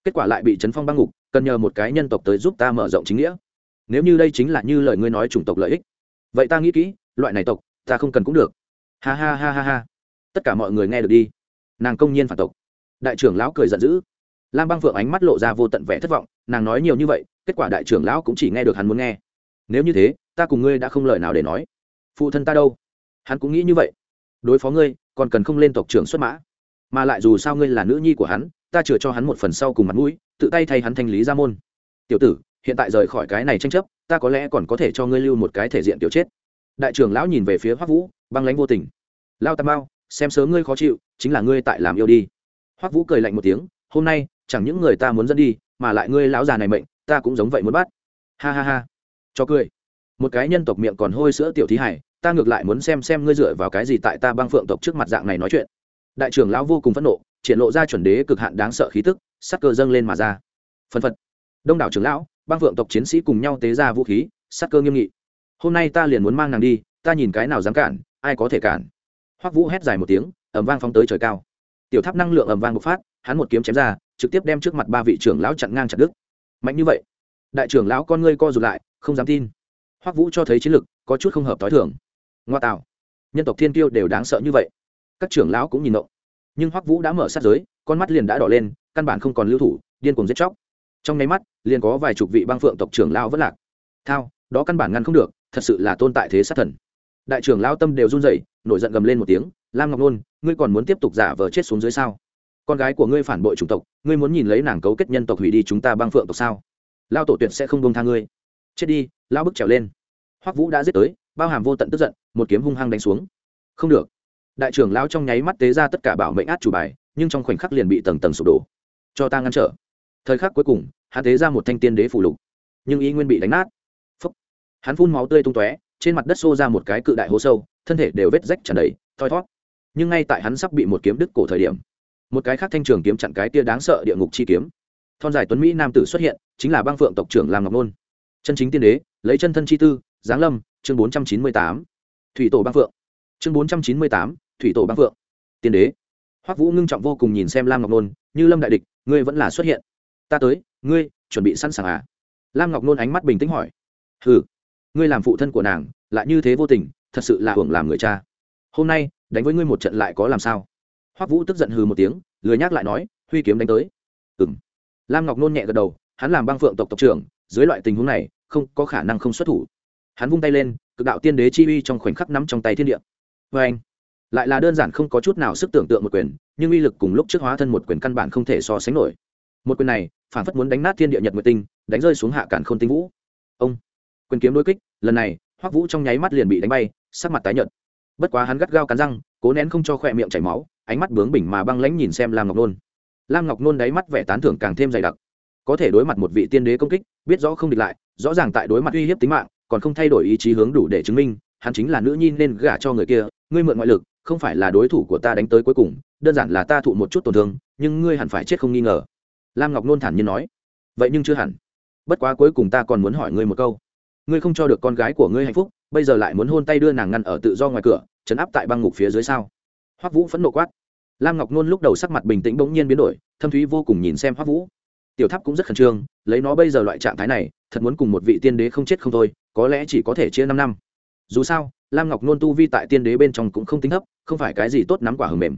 Kết quả lại bị chấn phong băng ngục, cần nhờ một cái nhân tộc tới giúp ta mở rộng chính nghĩa. Nếu như đây chính là như lời ngươi nói chủng tộc lợi ích, vậy ta nghĩ kỹ, loại này tộc, ta không cần cũng được. Ha ha ha ha ha. Tất cả mọi người nghe được đi. Nàng công nhiên phản tộc. Đại trưởng lão cười giận dữ. Lam băng phượng ánh mắt lộ ra vô tận vẻ thất vọng nàng nói nhiều như vậy, kết quả đại trưởng lão cũng chỉ nghe được hắn muốn nghe. Nếu như thế, ta cùng ngươi đã không lời nào để nói. Phụ thân ta đâu? Hắn cũng nghĩ như vậy. Đối phó ngươi, còn cần không lên tộc trưởng xuất mã. Mà lại dù sao ngươi là nữ nhi của hắn, ta chừa cho hắn một phần sau cùng mặt mũi, tự tay thay hắn thanh lý ra môn. Tiểu tử, hiện tại rời khỏi cái này tranh chấp, ta có lẽ còn có thể cho ngươi lưu một cái thể diện tiểu chết. Đại trưởng lão nhìn về phía hoắc vũ, băng lãnh vô tình. Lao tam bao xem sớm ngươi khó chịu, chính là ngươi tại làm yêu đi. Hoắc vũ cười lạnh một tiếng, hôm nay, chẳng những người ta muốn dẫn đi mà lại ngươi lão già này mệnh, ta cũng giống vậy muốn bắt. Ha ha ha. Cho cười. Một cái nhân tộc miệng còn hôi sữa tiểu thí hải, ta ngược lại muốn xem xem ngươi dựa vào cái gì tại ta băng phượng tộc trước mặt dạng này nói chuyện. Đại trưởng lão vô cùng phẫn nộ, triển lộ ra chuẩn đế cực hạn đáng sợ khí tức, sắc cơ dâng lên mà ra. Phân phật. Đông đảo trưởng lão, băng phượng tộc chiến sĩ cùng nhau tế ra vũ khí, sắc cơ nghiêm nghị. Hôm nay ta liền muốn mang nàng đi, ta nhìn cái nào dám cản, ai có thể cản. Hoắc vũ hét dài một tiếng ẩm vang phóng tới trời cao. Tiểu tháp năng lượng ẩm vang bộc phát, hắn một kiếm chém ra trực tiếp đem trước mặt ba vị trưởng lão chặn ngang chặt đứt. Mạnh như vậy, đại trưởng lão con ngươi co rụt lại, không dám tin. Hoắc vũ cho thấy chiến lực, có chút không hợp t h i thường. Ngoa tạo, nhân tộc thiên tiêu đều đáng sợ như vậy. Các trưởng lão cũng nhìn nộ nhưng hoắc vũ đã mở sát giới, con mắt liền đã đỏ lên, căn bản không còn lưu thủ, điên cuồng giết chóc. Trong nháy mắt, liền có vài chục vị băng phượng tộc trưởng lão vất lạc. Thao, đó căn bản ngăn không được, thật sự là tôn tại thế sát thần. Đại trưởng lão tâm đều run rẩy, nổi giận gầm lên một tiếng, lam ngọc nôn, ngươi còn muốn tiếp tục giả vờ chết xuống dưới sao? Con gái của ngươi phản bội chủng tộc, ngươi muốn nhìn lấy nàng cấu kết nhân tộc hủy đi chúng ta băng phượng tộc sao? Lao tổ tuyệt sẽ không bông tha ngươi. Chết đi lao bức trèo lên. Hoắc vũ đã giết tới, bao hàm vô tận tức giận, một kiếm hung hăng đánh xuống. Không được. Đại trưởng lão trong nháy mắt tế ra tất cả bảo mệnh át chủ bài, nhưng trong khoảnh khắc liền bị tầng tầng sụp đổ. Cho ta ngăn trở. Thời khắc cuối cùng, hắn tế ra một thanh tiên đế phủ lục. Nhưng ý nguyên bị đánh nát. Phúc. hắn phun máu tươi tung tóe, trên mặt đất xô ra một cái cự đại hố sâu, thân thể đều vết rách tràn đầy, thoi thót. Nhưng ngay tại hắn sắp bị một kiếm đứt cổ thời điểm một cái khác thanh trường kiếm chặn cái tia đáng sợ địa ngục chi kiếm. Thon dài tuấn mỹ nam tử xuất hiện, chính là băng phượng tộc trưởng làm ngọc nôn. Chân chính tiên đế, lấy chân thân chi tư, giáng lâm, chương bốn trăm chín mươi tám. Thủy tổ băng phượng. Chương bốn trăm chín mươi tám, thủy tổ băng phượng. Tiên đế. Hoắc vũ ngưng trọng vô cùng nhìn xem lam ngọc nôn, như lâm đại địch, ngươi vẫn là xuất hiện. Ta tới, ngươi, chuẩn bị sẵn sàng à? Lam ngọc nôn ánh mắt bình tĩnh hỏi. Ừ ngươi làm phụ thân của nàng, lại như thế vô tình, thật sự là hưởng làm người cha. Hôm nay, đánh với ngươi một trận lại có làm sao? Hoắc vũ tức giận hừ một tiếng, lười nhắc lại nói, huy kiếm đánh tới. Ừng lam ngọc nôn nhẹ gật đầu, hắn làm băng phượng tộc tộc trưởng, dưới loại tình huống này, không có khả năng không xuất thủ. Hắn vung tay lên, cực đạo tiên đế chi uy trong khoảnh khắc nắm trong tay thiên địa. Vê anh, lại là đơn giản không có chút nào sức tưởng tượng một quyền, nhưng uy lực cùng lúc trước hóa thân một quyền căn bản không thể so sánh nổi. Một quyền này, phản phất muốn đánh nát thiên địa nhật nguyệt tinh, đánh rơi xuống hạ cản k h ô n tinh vũ. Ông, quyền kiếm đôi kích, lần này, hoắc vũ trong nháy mắt liền bị đánh bay, sắc mặt tái nhợt. Bất quá hắn gắt gao cắn răng, cố nén không cho khỏe miệng chảy máu ánh mắt bướng bỉnh mà băng lãnh nhìn xem lam ngọc nôn. Lam ngọc nôn đáy mắt vẻ tán thưởng càng thêm dày đặc. Có thể đối mặt một vị tiên đế công kích, biết rõ không địch lại, rõ ràng tại đối mặt uy hiếp tính mạng, còn không thay đổi ý chí hướng đủ để chứng minh, hắn chính là nữ nhi nên gả cho người kia, ngươi mượn ngoại lực, không phải là đối thủ của ta đánh tới cuối cùng, đơn giản là ta thụ một chút tổn thương, nhưng ngươi hẳn phải chết không nghi ngờ. Lam ngọc nôn thản nhiên nói. Vậy nhưng chưa hẳn. Bất quá cuối cùng ta còn muốn hỏi ngươi một câu. Ngươi không cho được con gái của ngươi hạnh phúc, bây giờ lại muốn hôn tay đưa nàng ngăn ở tự do ngoài cửa chấn áp tại băng ngục phía dưới sao? Hoắc vũ phẫn nộ quát. Lam ngọc nôn lúc đầu sắc mặt bình tĩnh bỗng nhiên biến đổi, thâm thúy vô cùng nhìn xem hoắc vũ. Tiểu tháp cũng rất khẩn trương, lấy nó bây giờ loại trạng thái này, thật muốn cùng một vị tiên đế không chết không thôi, có lẽ chỉ có thể chia năm năm. Dù sao, lam ngọc nôn tu vi tại tiên đế bên trong cũng không tính thấp, không phải cái gì tốt nắm quả hầm mềm.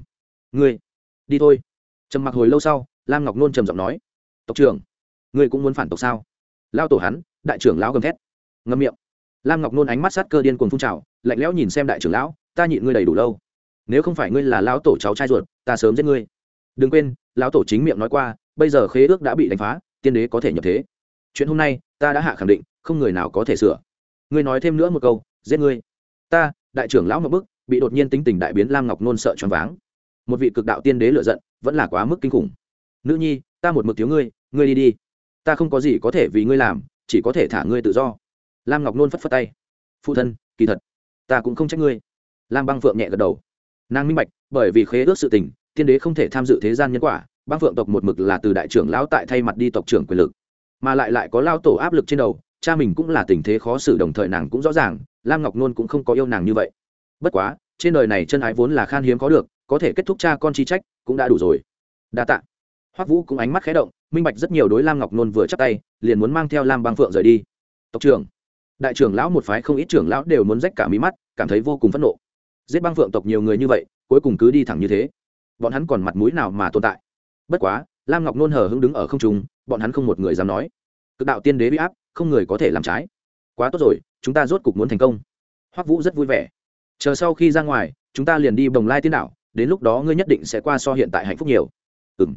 Ngươi, đi thôi. Trầm mặc hồi lâu sau, lam ngọc nôn trầm giọng nói. Tộc trưởng, ngươi cũng muốn phản tộc sao? Lao tổ hắn, đại trưởng lão gầm thét. Ngâm miệng. Lam ngọc nôn ánh mắt sát cơ điên cuồng phun trào, lạnh lẽo nhìn xem đại trưởng lão, ta nhịn ngươi đầy đủ lâu nếu không phải ngươi là lão tổ cháu trai ruột, ta sớm giết ngươi. Đừng quên, lão tổ chính miệng nói qua, bây giờ khế ước đã bị đánh phá, tiên đế có thể nhập thế. Chuyện hôm nay, ta đã hạ khẳng định, không người nào có thể sửa. Ngươi nói thêm nữa một câu, giết ngươi. Ta, đại trưởng lão một bức, bị đột nhiên tính tình đại biến lam ngọc nôn sợ choáng váng. Một vị cực đạo tiên đế lựa giận, vẫn là quá mức kinh khủng. Nữ nhi, ta một mực thiếu ngươi ngươi đi đi. Ta không có gì có thể vì ngươi làm, chỉ có thể thả ngươi tự do. Lam ngọc nôn phất phất tay. Phụ thân, kỳ thật, ta cũng không trách ngươi. Lam băng phượng nhẹ gật đầu nàng minh bạch, bởi vì khế ước sự tình, tiên đế không thể tham dự thế gian nhân quả băng phượng tộc một mực là từ đại trưởng lão tại thay mặt đi tộc trưởng quyền lực. Mà lại lại có lao tổ áp lực trên đầu, cha mình cũng là tình thế khó xử đồng thời nàng cũng rõ ràng, lam ngọc nôn cũng không có yêu nàng như vậy. Bất quá, trên đời này chân ái vốn là khan hiếm có được, có thể kết thúc cha con chi trách, cũng đã đủ rồi. Đa tạ. Hoắc vũ cũng ánh mắt khé động, minh bạch rất nhiều đối lam ngọc nôn vừa chắc tay, liền muốn mang theo lam băng phượng rời đi. Tộc trưởng. Đại trưởng lão một phái không ít trưởng lão đều muốn rách cả mí mắt, cảm thấy vô cùng phẫn nộ giết băng phượng tộc nhiều người như vậy, cuối cùng cứ đi thẳng như thế. Bọn hắn còn mặt mũi nào mà tồn tại? Bất quá, lam ngọc nôn hờ hững đứng ở không trung, bọn hắn không một người dám nói. Cực đạo tiên đế bị áp, không người có thể làm trái. Quá tốt rồi, chúng ta rốt cục muốn thành công. Hoắc vũ rất vui vẻ. Chờ sau khi ra ngoài, chúng ta liền đi bồng lai tiên đảo, đến lúc đó ngươi nhất định sẽ qua so hiện tại hạnh phúc nhiều. Ừng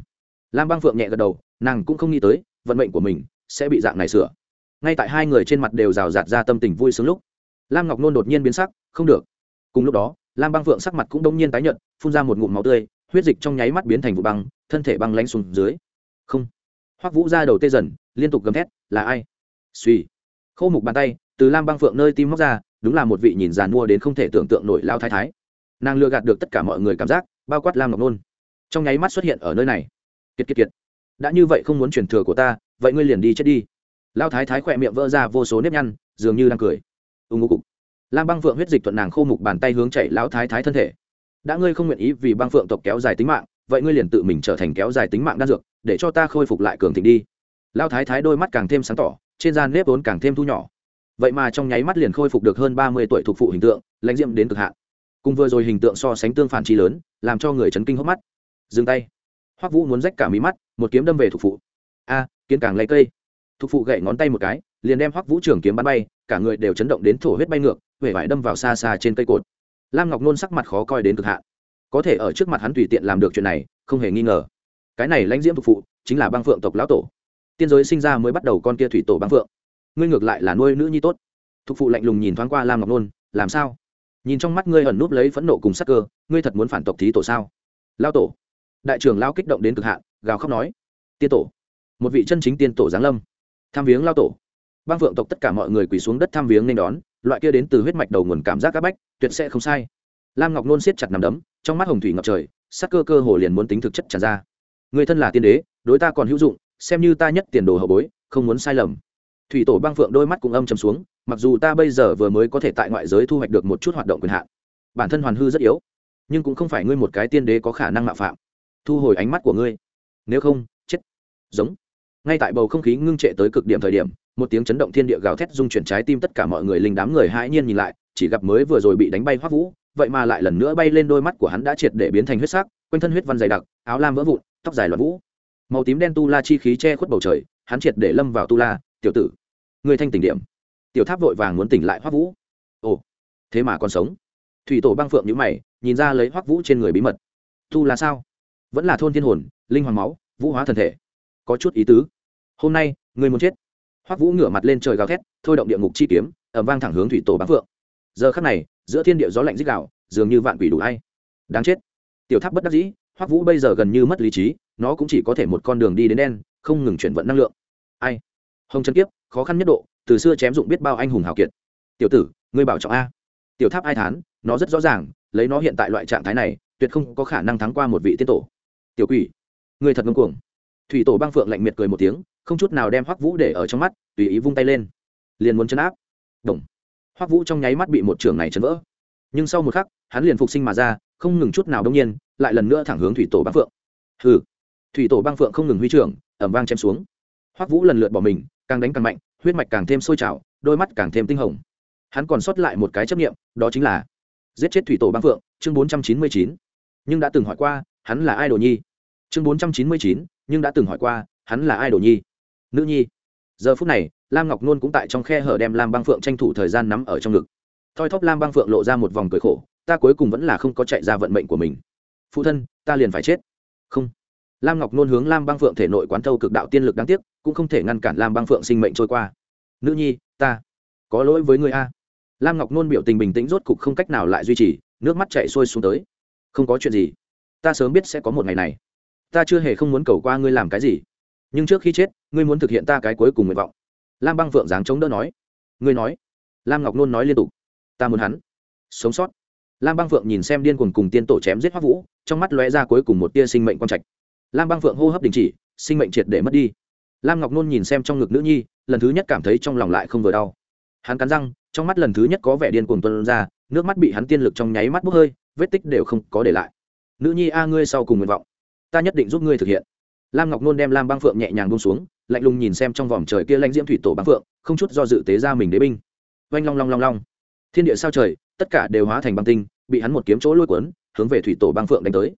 lam băng phượng nhẹ gật đầu, nàng cũng không nghĩ tới, vận mệnh của mình sẽ bị dạng này sửa. Ngay tại hai người trên mặt đều rào rạt ra tâm tình vui sướng lúc, lam ngọc nôn đột nhiên biến sắc, không được cùng lúc đó, lam băng phượng sắc mặt cũng đông nhiên tái nhợt, phun ra một ngụm máu tươi, huyết dịch trong nháy mắt biến thành vụ băng, thân thể băng lánh xuống dưới. Không. Hoắc vũ ra đầu tê dần, liên tục gầm thét, là ai? Suy. Khâu mục bàn tay, từ lam băng phượng nơi tim móc ra, đúng là một vị nhìn giàn mua đến không thể tưởng tượng nổi lao thái thái. Nàng lừa gạt được tất cả mọi người cảm giác, bao quát lam ngọc nôn. Trong nháy mắt xuất hiện ở nơi này. Kiệt kiệt kiệt. Đã như vậy không muốn truyền thừa của ta, vậy ngươi liền đi chết đi. Lao thái thái khỏe miệng vỡ ra vô số nếp nhăn, dường như đang cười. Ưng ngô cục lam băng phượng huyết dịch thuận nàng khô mục bàn tay hướng chạy lão thái thái thân thể. Đã ngươi không nguyện ý vì băng phượng tộc kéo dài tính mạng, vậy ngươi liền tự mình trở thành kéo dài tính mạng đan dược, để cho ta khôi phục lại cường thịnh đi. Lao thái thái đôi mắt càng thêm sáng tỏ, trên da nếp vốn càng thêm thu nhỏ. Vậy mà trong nháy mắt liền khôi phục được hơn ba mươi tuổi thuộc phụ hình tượng, lãnh diệm đến cực hạn. Cùng vừa rồi hình tượng so sánh tương phản chi lớn, làm cho người chấn kinh hốc mắt. Dừng tay. Hoắc vũ muốn rách cả mí mắt, một kiếm đâm về thuộc phụ. A, kiến càng lấy cây. Thuộc phụ gậy ngón tay một cái, liền đem hoắc vũ trưởng kiếm bắn bay cả người đều chấn động đến thổ huyết bay ngược huệ vải đâm vào xa xa trên cây cột. Lam ngọc nôn sắc mặt khó coi đến cực hạn. Có thể ở trước mặt hắn tùy tiện làm được chuyện này, không hề nghi ngờ. Cái này lãnh diễm thuộc phụ chính là băng phượng tộc lão tổ. Tiên giới sinh ra mới bắt đầu con kia thủy tổ băng phượng. Ngươi ngược lại là nuôi nữ nhi tốt. Thục phụ lạnh lùng nhìn thoáng qua lam ngọc nôn, làm sao? Nhìn trong mắt ngươi ẩn núp lấy phẫn nộ cùng sắc cơ, ngươi thật muốn phản tộc thí tổ sao? Lao tổ. Đại trưởng lao kích động đến cực hạn, gào khóc nói, tiên tổ. Một vị chân chính tiên tổ giáng lâm. Tham viếng lao tổ băng phượng tộc tất cả mọi người quỳ xuống đất tham viếng nên đón, loại kia đến từ huyết mạch đầu nguồn cảm giác áp bách, tuyệt sẽ không sai. Lam ngọc nôn siết chặt nằm đấm, trong mắt hồng thủy ngập trời, sắc cơ cơ hồ liền muốn tính thực chất tràn ra. Người thân là tiên đế, đối ta còn hữu dụng, xem như ta nhất tiền đồ hậu bối, không muốn sai lầm. Thủy tổ băng phượng đôi mắt cũng âm chầm xuống, mặc dù ta bây giờ vừa mới có thể tại ngoại giới thu hoạch được một chút hoạt động quyền hạn, bản thân hoàn hư rất yếu, nhưng cũng không phải ngươi một cái tiên đế có khả năng mạo phạm. Thu hồi ánh mắt của ngươi. Nếu không, chết. Giống. Ngay tại bầu không khí ngưng trệ tới cực điểm thời điểm một tiếng chấn động thiên địa gào thét dung chuyển trái tim tất cả mọi người linh đám người hãi nhiên nhìn lại, chỉ gặp mới vừa rồi bị đánh bay hoắc vũ, vậy mà lại lần nữa bay lên đôi mắt của hắn đã triệt để biến thành huyết sắc, quanh thân huyết văn dày đặc, áo lam vỡ vụn, tóc dài loạn vũ. Màu tím đen tu la chi khí che khuất bầu trời, hắn triệt để lâm vào tu la, tiểu tử người thanh tỉnh điểm. Tiểu tháp vội vàng muốn tỉnh lại hoắc vũ. Ồ, thế mà còn sống. Thủy tổ băng phượng nhữ mày, nhìn ra lấy hoắc vũ trên người bí mật. Tu là sao? Vẫn là thôn thiên hồn, linh hoàng máu, vũ hóa thần thể. Có chút ý tứ. Hôm nay người muốn chết hoắc vũ ngửa mặt lên trời gào thét thôi động địa ngục chi kiếm ẩm vang thẳng hướng thủy tổ bám phượng giờ khắc này giữa thiên địa gió lạnh dích đạo dường như vạn quỷ đủ hay đáng chết tiểu tháp bất đắc dĩ hoắc vũ bây giờ gần như mất lý trí nó cũng chỉ có thể một con đường đi đến đen không ngừng chuyển vận năng lượng ai hồng trần kiếp khó khăn nhất độ từ xưa chém dụng biết bao anh hùng hào kiệt tiểu tử ngươi bảo trọng a tiểu tháp ai thán nó rất rõ ràng lấy nó hiện tại loại trạng thái này tuyệt không có khả năng thắng qua một vị tiên tổ tiểu quỷ ngươi thật ngông cuồng thủy tổ băng phượng lạnh miệt cười một tiếng, không chút nào đem hoắc vũ để ở trong mắt, tùy ý vung tay lên. Liền muốn chấn áp. Đồng. Hoắc vũ trong nháy mắt bị một trường này chấn vỡ. Nhưng sau một khắc, hắn liền phục sinh mà ra, không ngừng chút nào đông nhiên, lại lần nữa thẳng hướng thủy tổ băng phượng. Hừ. Thủy tổ băng phượng không ngừng huy trưởng ẩm vang chém xuống. Hoắc vũ lần lượt bỏ mình, càng đánh càng mạnh, huyết mạch càng thêm sôi trào, đôi mắt càng thêm tinh hồng. Hắn còn sót lại một cái chấp nghiệm đó chính là giết chết thủy tổ băng phượng, chương bốn trăm chín mươi chín. Nhưng đã từng hỏi qua, hắn là ai đồ nhi? Chương bốn trăm chín mươi chín nhưng đã từng hỏi qua, hắn là ai đồ nhi? Nữ nhi. Giờ phút này, lam ngọc nôn cũng tại trong khe hở đem lam băng phượng tranh thủ thời gian nắm ở trong ngực. Thoi thóp lam băng phượng lộ ra một vòng cười khổ, ta cuối cùng vẫn là không có chạy ra vận mệnh của mình. Phụ thân, ta liền phải chết. Không. Lam ngọc nôn hướng lam băng phượng thể nội quán thâu cực đạo tiên lực đáng tiếc, cũng không thể ngăn cản lam băng phượng sinh mệnh trôi qua. Nữ nhi, ta có lỗi với người a. Lam ngọc nôn biểu tình bình tĩnh rốt cục không cách nào lại duy trì, nước mắt chạy xuôi xuống tới. Không có chuyện gì. Ta sớm biết sẽ có một ngày này ta chưa hề không muốn cầu qua ngươi làm cái gì. Nhưng trước khi chết, ngươi muốn thực hiện ta cái cuối cùng nguyện vọng. Lam băng phượng dáng chống đỡ nói. Ngươi nói. Lam ngọc nôn nói liên tục. Ta muốn hắn sống sót. Lam băng phượng nhìn xem điên cuồng cùng tiên tổ chém giết hoác vũ, trong mắt lóe ra cuối cùng một tia sinh mệnh quang trạch. Lam băng phượng hô hấp đình chỉ, sinh mệnh triệt để mất đi. Lam ngọc nôn nhìn xem trong ngực nữ nhi, lần thứ nhất cảm thấy trong lòng lại không vừa đau. Hắn cắn răng, trong mắt lần thứ nhất có vẻ điên cuồng tuân ra, nước mắt bị hắn tiên lực trong nháy mắt bốc hơi, vết tích đều không có để lại. Nữ nhi a, ngươi sau cùng nguyện vọng ta nhất định giúp ngươi thực hiện. Lam ngọc nôn đem lam băng phượng nhẹ nhàng bông xuống, lạnh lùng nhìn xem trong vòng trời kia lãnh diễm thủy tổ băng phượng, không chút do dự tế ra mình đế binh. Oanh long long long long. Thiên địa sao trời, tất cả đều hóa thành băng tinh, bị hắn một kiếm chỗ lôi cuốn, hướng về thủy tổ băng phượng đánh tới.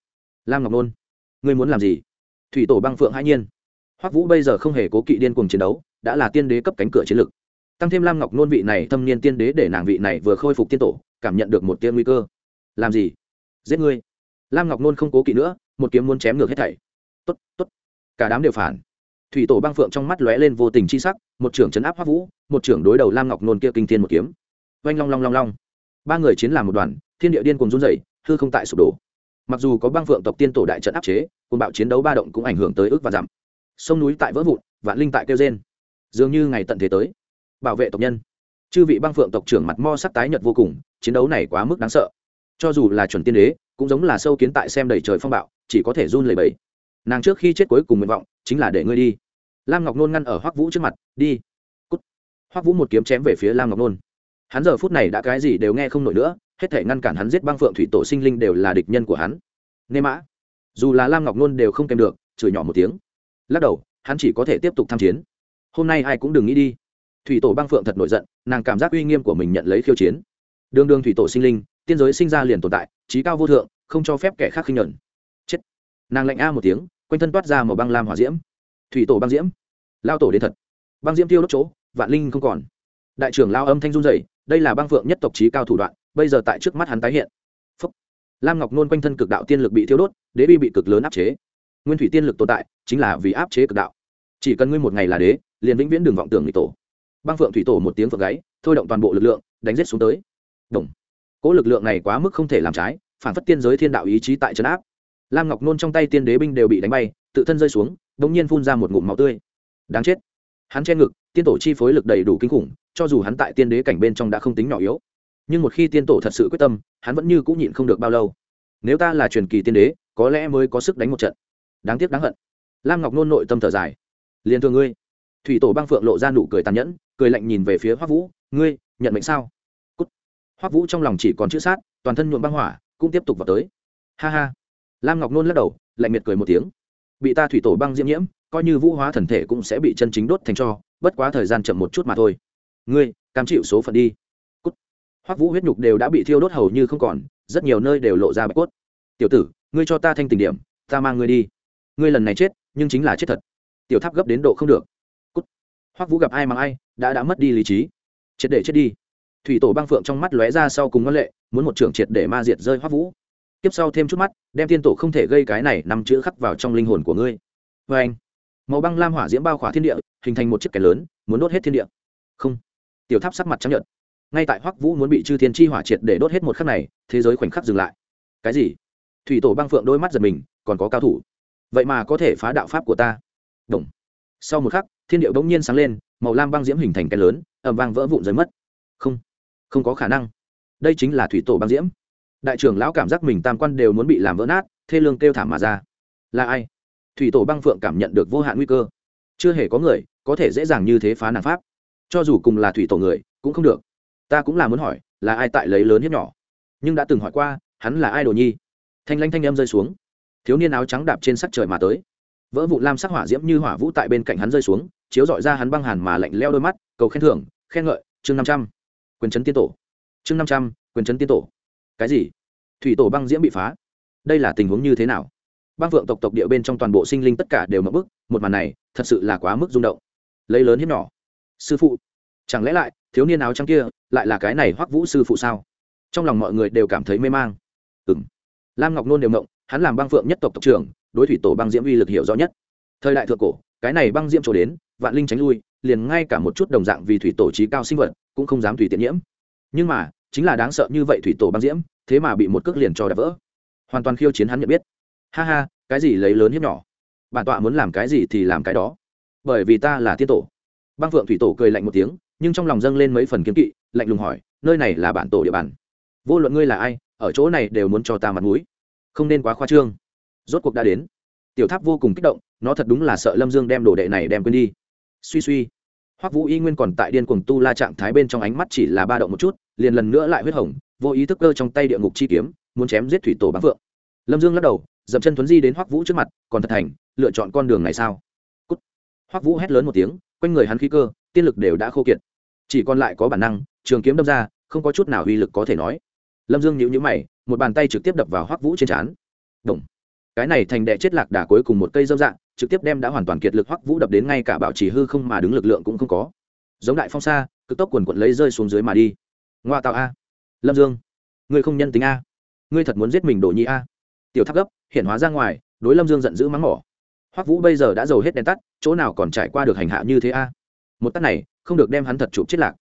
Lam ngọc nôn, ngươi muốn làm gì? Thủy tổ băng phượng hãi nhiên. Hoắc vũ bây giờ không hề cố kỵ điên cuồng chiến đấu, đã là tiên đế cấp cánh cửa chiến lực. Tăng thêm lam ngọc nôn vị này thâm niên tiên đế để nàng vị này vừa khôi phục tiên tổ, cảm nhận được một tiên nguy cơ. Làm gì? Giết ngươi. Lam ngọc nôn không cố kỵ nữa một kiếm muốn chém ngược hết thảy. Tốt tốt. Cả đám đều phản. Thủy tổ băng phượng trong mắt lóe lên vô tình chi sắc một trưởng chấn áp hoa vũ một trưởng đối đầu lam ngọc nôn kia kinh thiên một kiếm. Oanh long long long long. Ba người chiến làm một đoàn thiên địa điên cùng run rẩy, hư không tại sụp đổ. Mặc dù có băng phượng tộc tiên tổ đại trận áp chế cùng bạo chiến đấu ba động cũng ảnh hưởng tới ước và giảm. Sông núi tại vỡ vụn vạn linh tại kêu trên dường như ngày tận thế tới. Bảo vệ tộc nhân. Chư vị băng phượng tộc trưởng mặt mo sắc tái nhợt vô cùng chiến đấu này quá mức đáng sợ. Cho dù là chuẩn tiên đế cũng giống là sâu kiến tại xem đầy trời phong bạo, chỉ có thể run lẩy bẩy. Nàng trước khi chết cuối cùng nguyện vọng chính là để ngươi đi. Lam ngọc nôn ngăn ở hoắc vũ trước mặt, đi. Cút. hoắc vũ một kiếm chém về phía lam ngọc nôn. Hắn giờ phút này đã cái gì đều nghe không nổi nữa, hết thể ngăn cản hắn giết băng phượng thủy tổ sinh linh đều là địch nhân của hắn. Nê mã. Dù là lam ngọc nôn đều không kèm được, chửi nhỏ một tiếng. Lắc đầu, hắn chỉ có thể tiếp tục tham chiến. Hôm nay ai cũng đừng nghĩ đi. Thủy tổ băng phượng thật nổi giận, nàng cảm giác uy nghiêm của mình nhận lấy khiêu chiến. Đường đường thủy tổ sinh linh, tiên giới sinh ra liền tồn tại trí cao vô thượng, không cho phép kẻ khác khinh nhuận chết. Nàng lạnh a một tiếng, quanh thân toát ra một băng lam hỏa diễm. Thủy tổ băng diễm. Lao tổ đến thật. Băng diễm tiêu đốt chỗ, vạn linh không còn. Đại trưởng lao âm thanh run dày đây là băng phượng nhất tộc trí cao thủ đoạn, bây giờ tại trước mắt hắn tái hiện. Phúc. lam ngọc nôn quanh thân cực đạo tiên lực bị thiêu đốt, đế bi bị cực lớn áp chế. Nguyên thủy tiên lực tồn tại, chính là vì áp chế cực đạo. Chỉ cần ngươi một ngày là đế, liền vĩnh viễn đường vọng tưởng nghịch tổ. Băng phượng thủy tổ một tiếng phượng gáy, thôi động toàn bộ lực lượng, đánh giết xuống tới. Đồng cỗ lực lượng này quá mức không thể làm trái, phản phất tiên giới thiên đạo ý chí tại trấn áp. Lam ngọc nôn trong tay tiên đế binh đều bị đánh bay, tự thân rơi xuống đ ỗ n g nhiên phun ra một ngụm máu tươi. Đáng chết. Hắn che ngực, tiên tổ chi phối lực đầy đủ kinh khủng, cho dù hắn tại tiên đế cảnh bên trong đã không tính nhỏ yếu, nhưng một khi tiên tổ thật sự quyết tâm, hắn vẫn như cũng nhịn không được bao lâu. Nếu ta là truyền kỳ tiên đế, có lẽ mới có sức đánh một trận. Đáng tiếc đáng hận. Lam ngọc nôn nội tâm thở dài. Liền thường ngươi. Thủy tổ băng phượng lộ ra nụ cười tàn nhẫn, cười lạnh nhìn về phía hoắc vũ. Ngươi, nhận mệnh sao? Hoắc vũ trong lòng chỉ còn chữ sát toàn thân nhuộm băng hỏa cũng tiếp tục vào tới ha ha lam ngọc nôn lắc đầu lạnh miệt cười một tiếng bị ta thủy tổ băng diễm nhiễm coi như vũ hóa thần thể cũng sẽ bị chân chính đốt thành cho bất quá thời gian chậm một chút mà thôi ngươi cam chịu số phận đi cút. hoắc vũ huyết nhục đều đã bị thiêu đốt hầu như không còn rất nhiều nơi đều lộ ra bạch cốt tiểu tử ngươi cho ta thanh tình điểm ta mang ngươi đi ngươi lần này chết nhưng chính là chết thật tiểu tháp gấp đến độ không được cút. hoắc vũ gặp ai mang ai đã đã mất đi lý trí Chết để chết đi thủy tổ băng phượng trong mắt lóe ra sau cùng ngân lệ, muốn một trưởng triệt để ma diệt rơi hoắc vũ. Tiếp sau thêm chút mắt, đem tiên tổ không thể gây cái này nằm chữ khắc vào trong linh hồn của ngươi. Vê anh, màu băng lam hỏa diễm bao khỏa thiên địa, hình thành một chiếc kẻ lớn, muốn đốt hết thiên địa. Không, tiểu tháp sắc mặt chấp nhận ngay tại hoắc vũ muốn bị chư thiên chi hỏa triệt để đốt hết một khắc này, thế giới khoảnh khắc dừng lại. Cái gì? Thủy tổ băng phượng đôi mắt giật mình, còn có cao thủ. Vậy mà có thể phá đạo pháp của ta. Động. sau một khắc, thiên điệu bỗng nhiên sáng lên, màu lam băng diễm hình thành cái lớn ẩm vang vỡ vụn rơi mất. Không không có khả năng. Đây chính là thủy tổ băng diễm. Đại trưởng lão cảm giác mình tam quan đều muốn bị làm vỡ nát, thê lương kêu thảm mà ra. Là ai? Thủy tổ băng phượng cảm nhận được vô hạn nguy cơ. Chưa hề có người có thể dễ dàng như thế phá nàng pháp. Cho dù cùng là thủy tổ người, cũng không được. Ta cũng là muốn hỏi, là ai tại lấy lớn hiếp nhỏ? Nhưng đã từng hỏi qua, hắn là ai đồ nhi? Thanh lanh thanh em rơi xuống. Thiếu niên áo trắng đạp trên sắc trời mà tới. Vỡ vụ lam sắc hỏa diễm như hỏa vũ tại bên cạnh hắn rơi xuống, chiếu dọi ra hắn băng hàn mà lạnh leo đôi mắt, cầu khen thưởng, khen ngợi, chương năm trăm quyền trấn tiên tổ. Chương năm trăm, quyền trấn tiên tổ. Cái gì? Thủy tổ băng diễm bị phá. Đây là tình huống như thế nào? Băng vượng tộc tộc địa bên trong toàn bộ sinh linh tất cả đều mất bức, một màn này thật sự là quá mức rung động. Lấy lớn hiếp nhỏ. Sư phụ. Chẳng lẽ lại, thiếu niên áo trắng kia lại là cái này hoắc vũ sư phụ sao? Trong lòng mọi người đều cảm thấy mê mang. Ừng lam ngọc nôn đều mộng hắn làm băng phượng nhất tộc tộc trưởng, đối thủy tổ băng diễm uy lực hiểu rõ nhất. Thời đại thượng cổ, cái này băng diễm trổ đến, vạn linh tránh lui liền ngay cả một chút đồng dạng vì thủy tổ trí cao sinh vật cũng không dám tùy tiện nhiễm. Nhưng mà, chính là đáng sợ như vậy thủy tổ băng diễm, thế mà bị một cước liền cho đập vỡ. Hoàn toàn khiêu chiến hắn nhận biết. Ha ha, cái gì lấy lớn hiếp nhỏ? Bản tọa muốn làm cái gì thì làm cái đó. Bởi vì ta là tiên tổ. Băng phượng thủy tổ cười lạnh một tiếng, nhưng trong lòng dâng lên mấy phần kiếm kỵ, lạnh lùng hỏi, nơi này là bản tổ địa bàn? Vô luận ngươi là ai, ở chỗ này đều muốn cho ta mặt mũi. Không nên quá khoa trương. Rốt cuộc đã đến. Tiểu tháp vô cùng kích động, nó thật đúng là sợ lâm dương đem đồ đệ này đem quên đi. Suy suy hoắc vũ y nguyên còn tại điên cuồng tu la trạng thái bên trong ánh mắt chỉ là ba động một chút, liền lần nữa lại huyết hồng, vô ý thức cơ trong tay địa ngục chi kiếm, muốn chém giết thủy tổ bám phượng lâm dương lắc đầu, dậm chân thuấn di đến hoắc vũ trước mặt, còn thật thành, lựa chọn con đường này sao? Cút. hoắc vũ hét lớn một tiếng, quanh người hắn khí cơ, tiên lực đều đã khô kiệt. Chỉ còn lại có bản năng, trường kiếm đâm ra, không có chút nào uy lực có thể nói. Lâm dương nhíu nhíu mày, một bàn tay trực tiếp đập vào hoắc vũ trên trán. Động. cái này thành đệ chết lạc đà cuối cùng một cây dâm dạng trực tiếp đem đã hoàn toàn kiệt lực hoắc vũ đập đến ngay cả bảo trì hư không mà đứng lực lượng cũng không có. Giống đại phong xa cực tốc quần quận lấy rơi xuống dưới mà đi. Ngoa tạo a. Lâm dương. Ngươi không nhân tính a. Ngươi thật muốn giết mình đổ nhi a. Tiểu tháp gấp, hiện hóa ra ngoài, đối lâm dương giận dữ mắng mỏ. Hoắc vũ bây giờ đã giàu hết đèn tắt, chỗ nào còn trải qua được hành hạ như thế a? Một tắt này, không được đem hắn thật chụp chết lạc.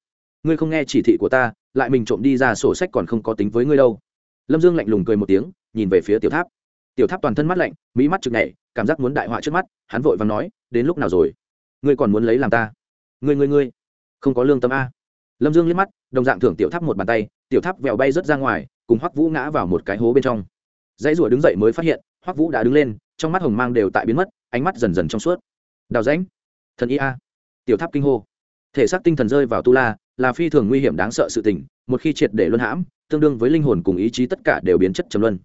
Ngươi không nghe chỉ thị của ta, lại mình trộm đi ra sổ sách còn không có tính với ngươi đâu. Lâm dương lạnh lùng cười một tiếng, nhìn về phía tiểu tháp. Tiểu tháp toàn thân mắt lạnh, mỹ mắt chực nhảy cảm giác muốn đại họa trước mắt, hắn vội và nói, đến lúc nào rồi? Ngươi còn muốn lấy làm ta? Ngươi ngươi ngươi. Không có lương tâm a. Lâm dương liếc mắt, đồng dạng thưởng tiểu tháp một bàn tay, tiểu tháp vèo bay rớt ra ngoài, cùng hoắc vũ ngã vào một cái hố bên trong. Dãy rủa đứng dậy mới phát hiện, hoắc vũ đã đứng lên, trong mắt hồng mang đều tại biến mất, ánh mắt dần dần trong suốt. Đào rãnh, thần y a. Tiểu tháp kinh hô. Thể xác tinh thần rơi vào tu la, là phi thường nguy hiểm đáng sợ sự tình, một khi triệt để luân hãm, tương đương với linh hồn cùng ý chí tất cả đều biến chất trầm luân.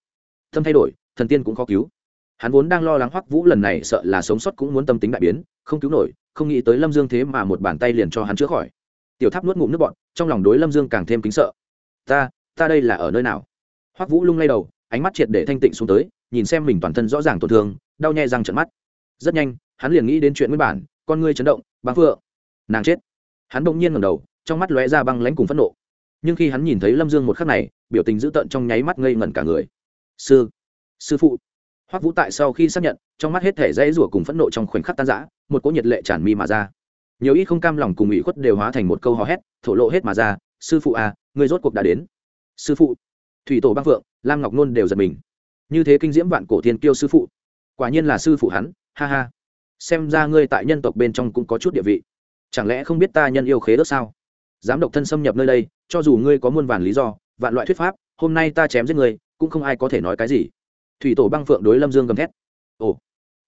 Thâm thay đổi, thần tiên cũng khó cứu hắn vốn đang lo lắng hoắc vũ lần này sợ là sống sót cũng muốn tâm tính đại biến, không cứu nổi, không nghĩ tới lâm dương thế mà một bàn tay liền cho hắn chữa khỏi. Tiểu tháp nuốt ngụm nước bọn trong lòng đối lâm dương càng thêm kính sợ. Ta ta đây là ở nơi nào? Hoắc vũ lung lay đầu, ánh mắt triệt để thanh tịnh xuống tới, nhìn xem mình toàn thân rõ ràng tổn thương, đau nhè răng trận mắt. Rất nhanh, hắn liền nghĩ đến chuyện nguyên bản, con ngươi chấn động, băng phượng, nàng chết. Hắn bỗng nhiên ngẩng đầu, trong mắt lóe ra băng lãnh cùng phẫn nộ. Nhưng khi hắn nhìn thấy lâm dương một khắc này, biểu tình dữ tợn trong nháy mắt ngây ngẩn cả người. Sư sư phụ hoắc vũ tại sau khi xác nhận, trong mắt hết thể dãy rủa cùng phẫn nộ trong khoảnh khắc tan rã, một cỗ nhiệt lệ tràn mi mà ra. Nhiều ít không cam lòng cùng ủy khuất đều hóa thành một câu hò hét, thổ lộ hết mà ra, sư phụ à người rốt cuộc đã đến. Sư phụ? Thủy tổ băng phượng, lam ngọc nôn đều giật mình. Như thế kinh diễm vạn cổ thiên kiêu sư phụ, quả nhiên là sư phụ hắn, ha ha. Xem ra ngươi tại nhân tộc bên trong cũng có chút địa vị. Chẳng lẽ không biết ta nhân yêu khế ớt sao? Dám độc thân xâm nhập nơi đây, cho dù ngươi có muôn vàn lý do, vạn loại thuyết pháp, hôm nay ta chém giết ngươi, cũng không ai có thể nói cái gì thủy tổ băng phượng đối lâm dương gầm thét. Ồ,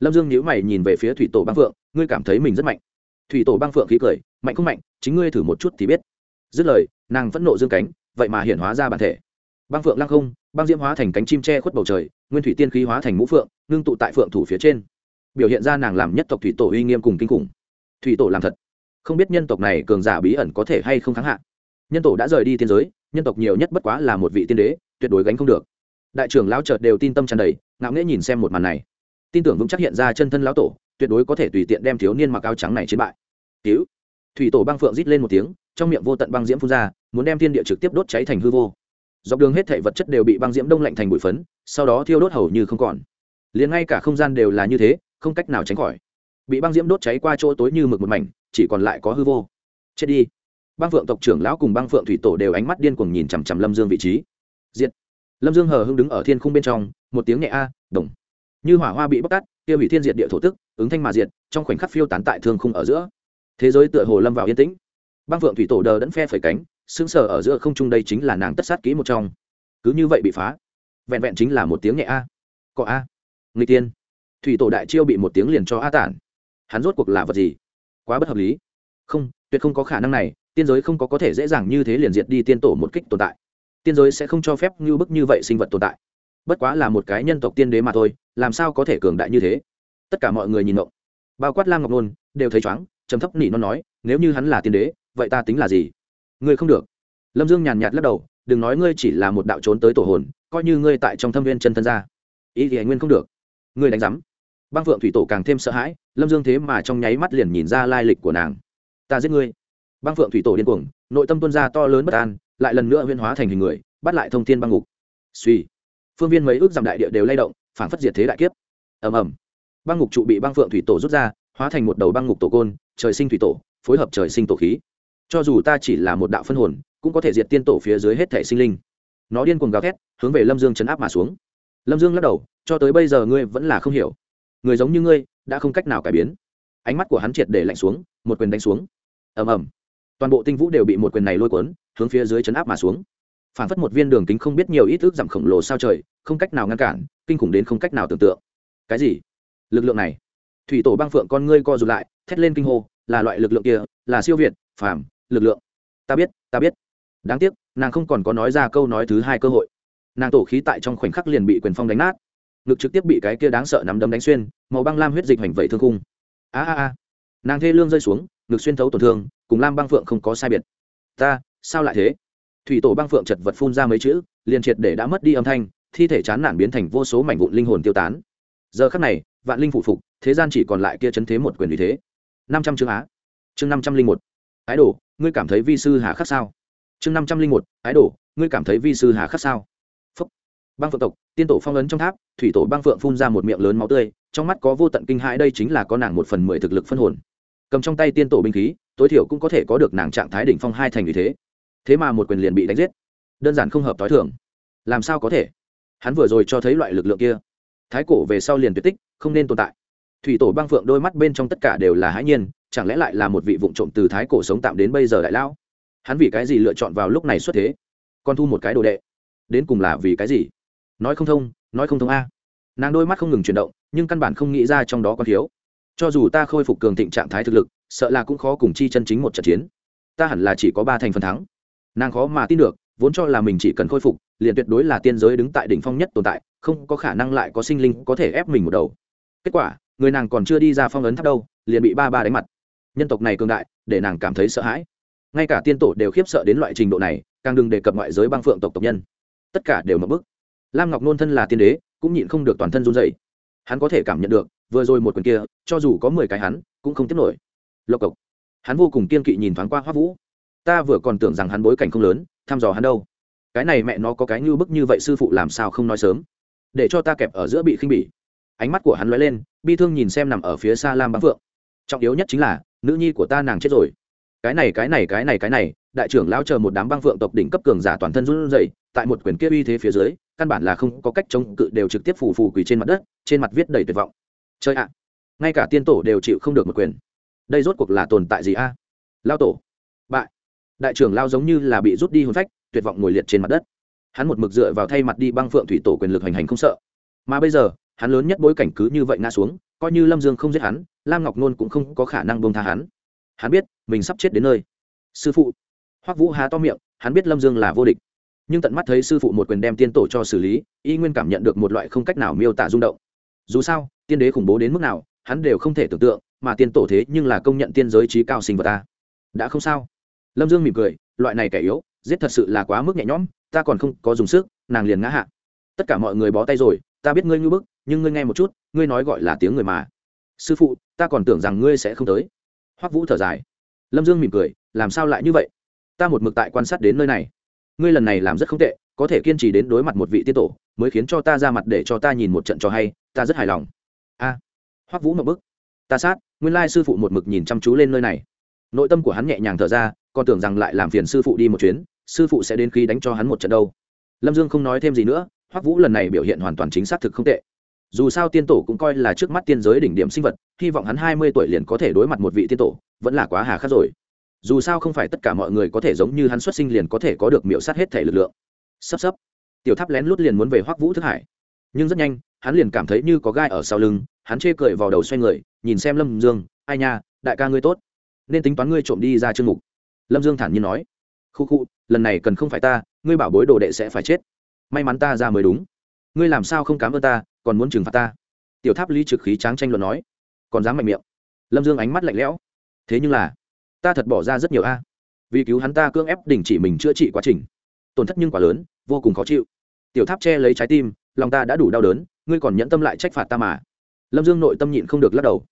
lâm dương nhữ mày nhìn về phía thủy tổ băng phượng, ngươi cảm thấy mình rất mạnh. Thủy tổ băng phượng khí cười, mạnh không mạnh, chính ngươi thử một chút thì biết. Dứt lời, nàng phẫn nộ dương cánh, vậy mà hiện hóa ra bản thể. Băng phượng lăng không, băng diễm hóa thành cánh chim tre khuất bầu trời, nguyên thủy tiên khí hóa thành mũ phượng, ngưng tụ tại phượng thủ phía trên. Biểu hiện ra nàng làm nhất tộc thủy tổ uy nghiêm cùng kinh khủng. Thủy tổ làm thật. Không biết nhân tộc này cường giả bí ẩn có thể hay không thắng hạ. Nhân tổ đã rời đi thiên giới, nhân tộc nhiều nhất bất quá là một vị tiên đế, tuyệt đối gánh không được đại trưởng lão chợt đều tin tâm tràn đầy, ngạo nghễ nhìn xem một màn này. Tin tưởng vững chắc hiện ra chân thân lão tổ, tuyệt đối có thể tùy tiện đem thiếu niên mặc áo trắng này chiến bại. Cứu. Thủy tổ băng phượng rít lên một tiếng, trong miệng vô tận băng diễm phun ra, muốn đem thiên địa trực tiếp đốt cháy thành hư vô. Dọc đường hết thể vật chất đều bị băng diễm đông lạnh thành bụi phấn, sau đó thiêu đốt hầu như không còn. Liền ngay cả không gian đều là như thế, không cách nào tránh khỏi. Bị băng diễm đốt cháy qua chỗ tối như mực một mảnh, chỉ còn lại có hư vô. Chết đi. Băng phượng tộc trưởng lão cùng băng phượng thủy tổ đều ánh mắt điên cuồng nhìn chằm chằm lâm dương vị trí. Diệt! Lâm dương hờ hưng đứng ở thiên khung bên trong, một tiếng nhẹ a, đồng. Như hỏa hoa bị bóc tát tiêu hủy thiên diệt địa thổ tức, ứng thanh mà diệt, trong khoảnh khắc phiêu tán tại thương khung ở giữa. Thế giới tựa hồ lâm vào yên tĩnh. Băng phượng thủy tổ đờ đẫn phe phẩy cánh xương sờ ở giữa không trung đây chính là nàng tất sát kỹ một trong. Cứ như vậy bị phá, vẹn vẹn chính là một tiếng nhẹ a. Cọ a. Người tiên thủy tổ đại chiêu bị một tiếng liền cho a tản. Hắn rốt cuộc là vật gì? Quá bất hợp lý. Không, tuyệt không có khả năng này, tiên giới không có có thể dễ dàng như thế liền diệt đi tiên tổ một kích tồn tại tiên giới sẽ không cho phép ngưu bức như vậy sinh vật tồn tại. Bất quá là một cái nhân tộc tiên đế mà thôi, làm sao có thể cường đại như thế? Tất cả mọi người nhìn ngộng. Bao quát lam ngọc nôn, đều thấy chóng trầm thấp nỉ non nói, nếu như hắn là tiên đế, vậy ta tính là gì? Ngươi không được. Lâm dương nhàn nhạt lắc đầu, đừng nói ngươi chỉ là một đạo trốn tới tổ hồn, coi như ngươi tại trong thâm viên chân thân ra. Ý thì anh nguyên không được. Ngươi đánh giám. Băng phượng thủy tổ càng thêm sợ hãi, lâm dương thế mà trong nháy mắt liền nhìn ra lai lịch của nàng. Ta giết ngươi. Băng phượng thủy tổ điên cuồng, nội tâm tuân ra to lớn bất an lại lần nữa huyên hóa thành hình người, bắt lại thông tin băng ngục. Suy. Phương viên mấy ước dặm đại địa đều lay động phản phất diệt thế đại kiếp. Ầm ầm. Băng ngục trụ bị băng phượng thủy tổ rút ra, hóa thành một đầu băng ngục tổ côn, trời sinh thủy tổ, phối hợp trời sinh tổ khí. Cho dù ta chỉ là một đạo phân hồn, cũng có thể diệt tiên tổ phía dưới hết thể sinh linh. Nó điên cuồng gào thét, hướng về lâm dương chấn áp mà xuống. Lâm dương lắc đầu, cho tới bây giờ ngươi vẫn là không hiểu. Người giống như ngươi, đã không cách nào cải biến. Ánh mắt của hắn triệt để lạnh xuống, một quyền đánh xuống. Ầm ầm. Toàn bộ tinh vũ đều bị một quyền này lôi cuốn hướng phía dưới chấn áp mà xuống. Phản phất một viên đường kính không biết nhiều ít ước giảm khổng lồ sao trời, không cách nào ngăn cản, kinh khủng đến không cách nào tưởng tượng. Cái gì? Lực lượng này. Thủy tổ băng phượng con ngươi co rụt lại, thét lên kinh hô, là loại lực lượng kia, là siêu việt, phàm, lực lượng. Ta biết ta biết. Đáng tiếc, nàng không còn có nói ra câu nói thứ hai cơ hội. Nàng tổ khí tại trong khoảnh khắc liền bị quyền phong đánh nát. Ngực trực tiếp bị cái kia đáng sợ nắm đấm đánh xuyên, màu băng lam huyết dịch hành vẩy thương cung a a a. Nàng thê lương rơi xuống, ngực xuyên thấu tổn thương, cùng lam băng phượng không có sai biệt. Ta sao lại thế? Thủy tổ băng phượng chật vật phun ra mấy chữ, liền triệt để đã mất đi âm thanh, thi thể chán nản biến thành vô số mảnh vụn linh hồn tiêu tán. Giờ khắc này, vạn linh phụ phục, thế gian chỉ còn lại kia chấn thế một quyền vì thế. Năm trăm chương á. Chương năm trăm linh một. Ái đồ, ngươi cảm thấy vi sư hà khắc sao? Chương năm trăm linh một. Ái đồ, ngươi cảm thấy vi sư hà khắc sao? Phúc. Băng phượng tộc, tiên tổ phong ấn trong tháp, thủy tổ băng phượng phun ra một miệng lớn máu tươi, trong mắt có vô tận kinh hãi, đây chính là có nàng một phần mười thực lực phân hồn. Cầm trong tay tiên tổ binh khí, tối thiểu cũng có thể có được nàng trạng thái đỉnh phong hai thành vì thế thế mà một quyền liền bị đánh giết. Đơn giản không hợp t h i thường. Làm sao có thể? Hắn vừa rồi cho thấy loại lực lượng kia. Thái cổ về sau liền tuyệt tích, không nên tồn tại. Thủy tổ băng phượng đôi mắt bên trong tất cả đều là hãi nhiên, chẳng lẽ lại là một vị vụ trộm từ thái cổ sống tạm đến bây giờ đại lão? Hắn vì cái gì lựa chọn vào lúc này xuất thế? Con thu một cái đồ đệ. Đến cùng là vì cái gì? Nói không thông, nói không thông a. Nàng đôi mắt không ngừng chuyển động, nhưng căn bản không nghĩ ra trong đó có thiếu. Cho dù ta khôi phục cường thịnh trạng thái thực lực, sợ là cũng khó cùng chi chân chính một trận chiến. Ta hẳn là chỉ có ba thành phần thắng nàng khó mà tin được, vốn cho là mình chỉ cần khôi phục, liền tuyệt đối là tiên giới đứng tại đỉnh phong nhất tồn tại, không có khả năng lại có sinh linh có thể ép mình một đầu. Kết quả, người nàng còn chưa đi ra phong ấn tháp đâu, liền bị ba ba đánh mặt. Nhân tộc này cường đại, để nàng cảm thấy sợ hãi. Ngay cả tiên tổ đều khiếp sợ đến loại trình độ này, càng đừng đề cập ngoại giới băng phượng tộc tộc nhân. Tất cả đều mập bức. Lam ngọc nôn thân là tiên đế, cũng nhịn không được toàn thân run dày hắn có thể cảm nhận được, vừa rồi một quyền kia, cho dù có mười cái hắn, cũng không tiếp nổi. Lộc cộc. Hắn vô cùng kiên kỵ nhìn thoáng qua hoác vũ ta vừa còn tưởng rằng hắn bối cảnh không lớn, thăm dò hắn đâu. Cái này mẹ nó có cái như bức như vậy sư phụ làm sao không nói sớm? Để cho ta kẹp ở giữa bị khinh bỉ. Ánh mắt của hắn lóe lên, bi thương nhìn xem nằm ở phía xa lam băng phượng trọng yếu nhất chính là, nữ nhi của ta nàng chết rồi. Cái này cái này cái này cái này, đại trưởng lao chờ một đám băng phượng tộc đỉnh cấp cường giả toàn thân run rẩy, tại một quyển kia uy thế phía dưới, căn bản là không có cách chống cự đều trực tiếp phù phù quỳ trên mặt đất, trên mặt viết đầy tuyệt vọng. Chơi ạ! Ngay cả tiên tổ đều chịu không được một quyền. Đây rốt cuộc là tồn tại gì a? Lao tổ đại trưởng lao giống như là bị rút đi hồn phách, tuyệt vọng ngồi liệt trên mặt đất. Hắn một mực dựa vào thay mặt đi băng phượng thủy tổ quyền lực hành hành không sợ. Mà bây giờ, hắn lớn nhất bối cảnh cứ như vậy ngã xuống, coi như lâm dương không giết hắn, lam ngọc nôn cũng không có khả năng bông tha hắn. Hắn biết, mình sắp chết đến nơi. Sư phụ. Hoắc vũ há to miệng, hắn biết lâm dương là vô địch. Nhưng tận mắt thấy sư phụ một quyền đem tiên tổ cho xử lý, y nguyên cảm nhận được một loại không cách nào miêu tả rung động. Dù sao, tiên đế khủng bố đến mức nào, hắn đều không thể tưởng tượng, mà tiên tổ thế nhưng là công nhận tiên giới trí cao sinh vật ta. Đã không sao lâm dương mỉm cười, loại này kẻ yếu, giết thật sự là quá mức nhẹ nhõm, ta còn không có dùng sức, nàng liền ngã hạ. Tất cả mọi người bó tay rồi, ta biết ngươi ngư bức, nhưng ngươi nghe một chút, ngươi nói gọi là tiếng người mà. Sư phụ, ta còn tưởng rằng ngươi sẽ không tới. Hoắc vũ thở dài. Lâm dương mỉm cười, làm sao lại như vậy? Ta một mực tại quan sát đến nơi này. Ngươi lần này làm rất không tệ, có thể kiên trì đến đối mặt một vị tiên tổ, mới khiến cho ta ra mặt để cho ta nhìn một trận cho hay, ta rất hài lòng. A. Hoắc vũ một bức. Ta sát, nguyên lai sư phụ một mực nhìn chăm chú lên nơi này. Nội tâm của hắn nhẹ nhàng thở ra còn tưởng rằng lại làm phiền sư phụ đi một chuyến, sư phụ sẽ đến khi đánh cho hắn một trận đâu. Lâm dương không nói thêm gì nữa, hoắc vũ lần này biểu hiện hoàn toàn chính xác thực không tệ. Dù sao tiên tổ cũng coi là trước mắt tiên giới đỉnh điểm sinh vật, hy vọng hắn hai mươi tuổi liền có thể đối mặt một vị tiên tổ, vẫn là quá hà khắc rồi. Dù sao không phải tất cả mọi người có thể giống như hắn xuất sinh liền có thể có được miễu sát hết thể lực lượng. Sắp sắp. Tiểu tháp lén lút liền muốn về hoắc vũ thức hải. Nhưng rất nhanh, hắn liền cảm thấy như có gai ở sau lưng, hắn chê cười vào đầu xoay người, nhìn xem lâm dương, ai nha, đại ca ngươi tốt. Nên tính toán ngươi trộm đi ra chương mục lâm dương thản nhiên nói, khu khu, lần này cần không phải ta, ngươi bảo bối đồ đệ sẽ phải chết. May mắn ta ra mới đúng. Ngươi làm sao không cám ơn ta, còn muốn trừng phạt ta? Tiểu tháp lý trực khí tráng tranh luận nói, còn dám mạnh miệng? Lâm dương ánh mắt lạnh lẽo, thế nhưng là, ta thật bỏ ra rất nhiều a. Vì cứu hắn ta cưỡng ép đình chỉ mình chữa trị quá trình. Tổn thất nhưng quá lớn, vô cùng khó chịu. Tiểu tháp che lấy trái tim, lòng ta đã đủ đau đớn, ngươi còn nhẫn tâm lại trách phạt ta mà. Lâm dương nội tâm nhịn không được lắc đầu.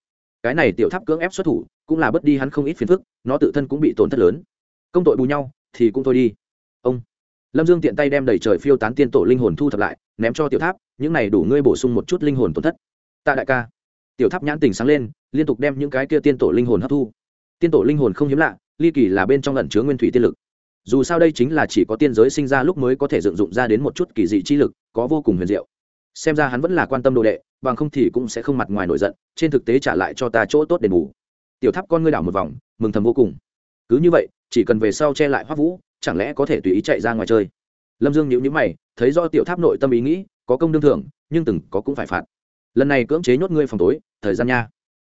Cái này tiểu tháp cưỡng ép xuất thủ, cũng là bớt đi hắn không ít phiền phức, nó tự thân cũng bị tổn thất lớn công tội bù nhau, thì cũng thôi đi. Ông lâm dương tiện tay đem đầy trời phiêu tán tiên tổ linh hồn thu thập lại, ném cho tiểu tháp, những này đủ ngươi bổ sung một chút linh hồn tổn thất. Tạ đại ca. Tiểu tháp nhãn tình sáng lên, liên tục đem những cái kia tiên tổ linh hồn hấp thu. Tiên tổ linh hồn không hiếm lạ, ly kỳ là bên trong lẩn chứa nguyên thủy tiên lực. Dù sao đây chính là chỉ có tiên giới sinh ra lúc mới có thể dựng dụng ra đến một chút kỳ dị chi lực, có vô cùng huyền diệu. Xem ra hắn vẫn là quan tâm đồ đệ, bằng không thì cũng sẽ không mặt ngoài nổi giận, trên thực tế trả lại cho ta chỗ tốt đền bù. Tiểu tháp con ngươi đảo một vòng, mừng thầm vô cùng. Cứ như vậy chỉ cần về sau che lại hoắc vũ, chẳng lẽ có thể tùy ý chạy ra ngoài chơi? Lâm dương nhíu nhíu mày, thấy do tiểu tháp nội tâm ý nghĩ, có công đương thưởng, nhưng từng có cũng phải phạt. Lần này cưỡng chế nhốt ngươi phòng tối, thời gian nha.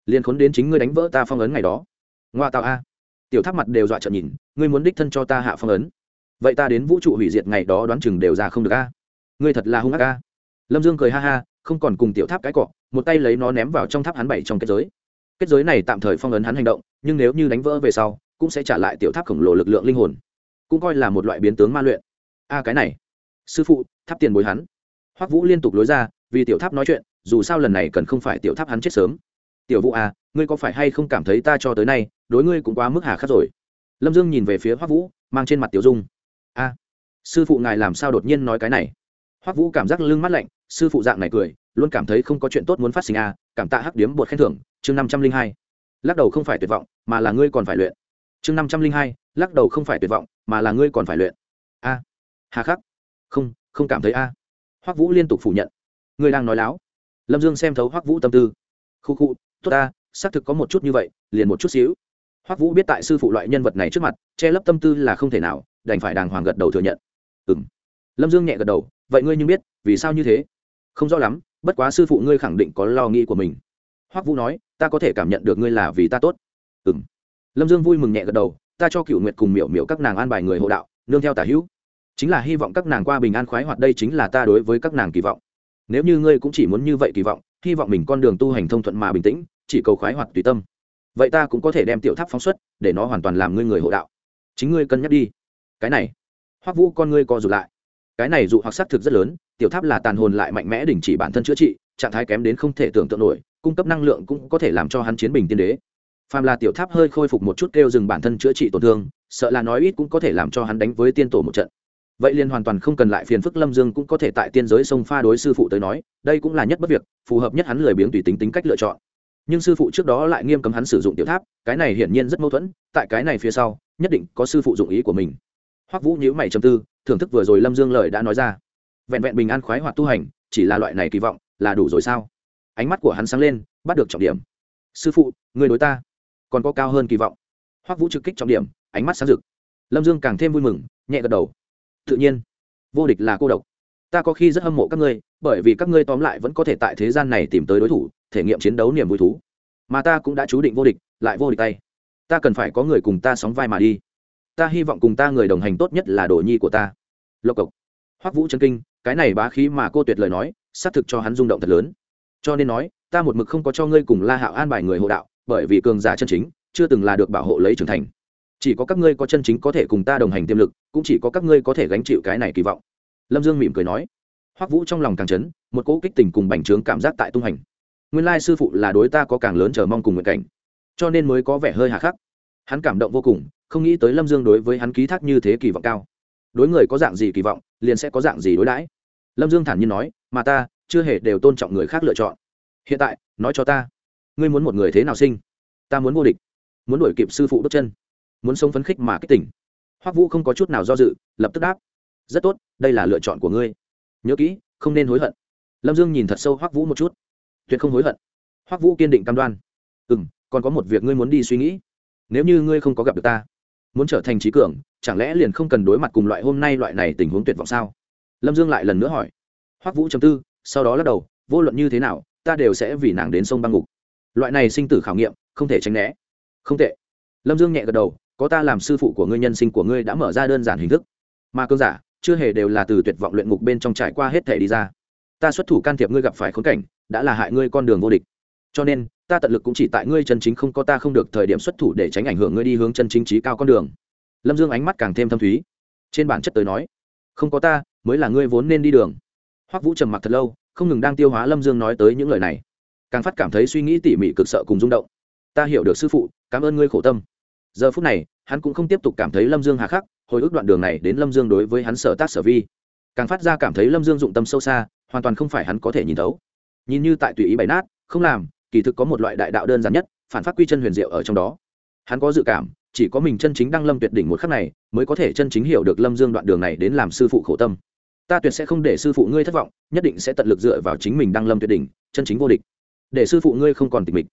Liền khốn đến chính ngươi đánh vỡ ta phong ấn ngày đó. Ngoa tạo a. Tiểu tháp mặt đều dọa trợn nhìn, ngươi muốn đích thân cho ta hạ phong ấn. Vậy ta đến vũ trụ hủy diệt ngày đó đoán chừng đều ra không được a. Ngươi thật là hung ác a. Lâm dương cười ha ha, không còn cùng tiểu tháp cái cọ, một tay lấy nó ném vào trong tháp hắn bảy trong kết giới. Kết giới này tạm thời phong ấn hắn hành động, nhưng nếu như đánh vỡ về sau cũng sẽ trả lại tiểu tháp khổng lồ lực lượng linh hồn, cũng coi là một loại biến tướng ma luyện. A, cái này, sư phụ, tháp tiền bối hắn. Hoắc vũ liên tục lối ra, vì tiểu tháp nói chuyện, dù sao lần này cần không phải tiểu tháp hắn chết sớm. Tiểu vũ à ngươi có phải hay không cảm thấy ta cho tới nay, đối ngươi cũng quá mức hà khắc rồi? Lâm dương nhìn về phía hoắc vũ, mang trên mặt tiểu dung. A, sư phụ ngài làm sao đột nhiên nói cái này? Hoắc vũ cảm giác lưng mắt lạnh, sư phụ dạng này cười, luôn cảm thấy không có chuyện tốt muốn phát sinh a, cảm tạ hắc điếm bột khen thưởng, chương năm trăm linh hai. Lắc đầu không phải tuyệt vọng, mà là ngươi còn phải luyện chương năm trăm linh hai, lắc đầu không phải tuyệt vọng, mà là ngươi còn phải luyện. A, hà khắc. Không không cảm thấy a. Hoắc vũ liên tục phủ nhận. Ngươi đang nói láo. Lâm dương xem thấu hoắc vũ tâm tư. Khu khu, tốt ta, xác thực có một chút như vậy, liền một chút xíu. Hoắc vũ biết tại sư phụ loại nhân vật này trước mặt, che lấp tâm tư là không thể nào, đành phải đàng hoàng gật đầu thừa nhận. Ừ m lâm dương nhẹ gật đầu, vậy ngươi nhưng biết, vì sao như thế? Không rõ lắm, bất quá sư phụ ngươi khẳng định có lo nghĩ của mình. Hoắc vũ nói, ta có thể cảm nhận được ngươi là vì ta tốt. Ừ m lâm dương vui mừng nhẹ gật đầu, ta cho cựu nguyệt cùng miểu miểu các nàng an bài người hộ đạo, nương theo tả hữu. Chính là hy vọng các nàng qua bình an khoái hoạt đây chính là ta đối với các nàng kỳ vọng. Nếu như ngươi cũng chỉ muốn như vậy kỳ vọng, hy vọng mình con đường tu hành thông thuận mà bình tĩnh, chỉ cầu khoái hoạt tùy tâm. Vậy ta cũng có thể đem tiểu tháp phóng xuất, để nó hoàn toàn làm ngươi người hộ đạo. Chính ngươi cân nhắc đi. Cái này, hoắc vũ con ngươi co rụt lại. Cái này dụ hoặc xác thực rất lớn, tiểu tháp là tàn hồn lại mạnh mẽ đình chỉ bản thân chữa trị, trạng thái kém đến không thể tưởng tượng nổi, cung cấp năng lượng cũng có thể làm cho hắn chiến bình tiên đế phàm là tiểu tháp hơi khôi phục một chút kêu dừng bản thân chữa trị tổn thương, sợ là nói ít cũng có thể làm cho hắn đánh với tiên tổ một trận. Vậy liền hoàn toàn không cần lại phiền phức lâm dương cũng có thể tại tiên giới sông pha đối sư phụ tới nói, đây cũng là nhất bất việc, phù hợp nhất hắn lười biếng tùy tính tính cách lựa chọn. Nhưng sư phụ trước đó lại nghiêm cấm hắn sử dụng tiểu tháp, cái này hiển nhiên rất mâu thuẫn, tại cái này phía sau, nhất định có sư phụ dụng ý của mình. Hoắc vũ nhíu mày trầm tư, thưởng thức vừa rồi lâm dương lời đã nói ra. Vẹn vẹn bình an khoái hoạt tu hành, chỉ là loại này kỳ vọng, là đủ rồi sao? Ánh mắt của hắn sáng lên, bắt được trọng điểm. Sư phụ, người đối ta còn có cao hơn kỳ vọng. Hoắc vũ trực kích trọng điểm, ánh mắt sáng rực. Lâm dương càng thêm vui mừng, nhẹ gật đầu. Tự nhiên, vô địch là cô độc. Ta có khi rất hâm mộ các ngươi, bởi vì các ngươi tóm lại vẫn có thể tại thế gian này tìm tới đối thủ, thể nghiệm chiến đấu niềm vui thú. Mà ta cũng đã chú định vô địch, lại vô địch tay. Ta cần phải có người cùng ta sóng vai mà đi. Ta hy vọng cùng ta người đồng hành tốt nhất là đồ nhi của ta. Lộc cộc. Hoắc vũ chân kinh, cái này bá khí mà cô tuyệt lời nói, xác thực cho hắn rung động thật lớn. Cho nên nói, ta một mực không có cho ngươi cùng la hạo an bài người hộ đạo bởi vì cường giả chân chính, chưa từng là được bảo hộ lấy trưởng thành. Chỉ có các ngươi có chân chính có thể cùng ta đồng hành tiềm lực, cũng chỉ có các ngươi có thể gánh chịu cái này kỳ vọng. Lâm dương mỉm cười nói. Hoắc vũ trong lòng càng chấn, một cỗ kích tình cùng bành trướng cảm giác tại tung hành. Nguyên lai sư phụ là đối ta có càng lớn chờ mong cùng nguyện cảnh, cho nên mới có vẻ hơi hà khắc. Hắn cảm động vô cùng, không nghĩ tới lâm dương đối với hắn ký thác như thế kỳ vọng cao. Đối người có dạng gì kỳ vọng, liền sẽ có dạng gì đối đãi. Lâm dương thản nhiên nói, mà ta chưa hề đều tôn trọng người khác lựa chọn. Hiện tại, nói cho ta ngươi muốn một người thế nào sinh? Ta muốn vô địch, muốn đuổi kịp sư phụ bước chân, muốn sống phấn khích mà kích tỉnh hoắc vũ không có chút nào do dự, lập tức đáp. Rất tốt, đây là lựa chọn của ngươi. Nhớ kỹ, không nên hối hận. Lâm dương nhìn thật sâu hoắc vũ một chút. Tuyệt không hối hận. Hoắc vũ kiên định cam đoan. Ừ m còn có một việc ngươi muốn đi suy nghĩ. Nếu như ngươi không có gặp được ta, muốn trở thành trí cường, chẳng lẽ liền không cần đối mặt cùng loại hôm nay loại này tình huống tuyệt vọng sao? Lâm dương lại lần nữa hỏi. Hoắc vũ chấm tư, sau đó lắc đầu, vô luận như thế nào, ta đều sẽ vì nàng đến sông băng ngục loại này sinh tử khảo nghiệm, không thể tránh né. Không tệ. Lâm dương nhẹ gật đầu, có ta làm sư phụ của ngươi, nhân sinh của ngươi đã mở ra đơn giản hình thức. Mà cơn giả, chưa hề đều là từ tuyệt vọng luyện ngục bên trong trải qua hết thể đi ra. Ta xuất thủ can thiệp ngươi gặp phải khốn cảnh, đã là hại ngươi con đường vô địch. Cho nên, ta tận lực cũng chỉ tại ngươi chân chính không có ta không được thời điểm xuất thủ để tránh ảnh hưởng ngươi đi hướng chân chính trí cao con đường. Lâm dương ánh mắt càng thêm thâm thúy. Trên bản chất tới nói, không có ta, mới là ngươi vốn nên đi đường. Hoắc vũ trầm mặc thật lâu, không ngừng đang tiêu hóa lâm dương nói tới những lời này càng phát cảm thấy suy nghĩ tỉ mỉ cực sợ cùng rung động. Ta hiểu được sư phụ, cảm ơn ngươi khổ tâm. Giờ phút này, hắn cũng không tiếp tục cảm thấy lâm dương hà khắc, hồi ức đoạn đường này đến lâm dương đối với hắn sở tác sở vi. Càng phát ra cảm thấy lâm dương dụng tâm sâu xa, hoàn toàn không phải hắn có thể nhìn thấu. Nhìn như tại tùy ý bày nát, không làm, kỳ thực có một loại đại đạo đơn giản nhất, phản phát quy chân huyền diệu ở trong đó. Hắn có dự cảm, chỉ có mình chân chính đang lâm tuyệt đỉnh một khắc này, mới có thể chân chính hiểu được lâm dương đoạn đường này đến làm sư phụ khổ tâm. Ta tuyệt sẽ không để sư phụ ngươi thất vọng, nhất định sẽ tận lực dựa vào chính mình đang lâm tuyệt đỉnh, chân chính vô địch để sư phụ ngươi không còn tịch mịch.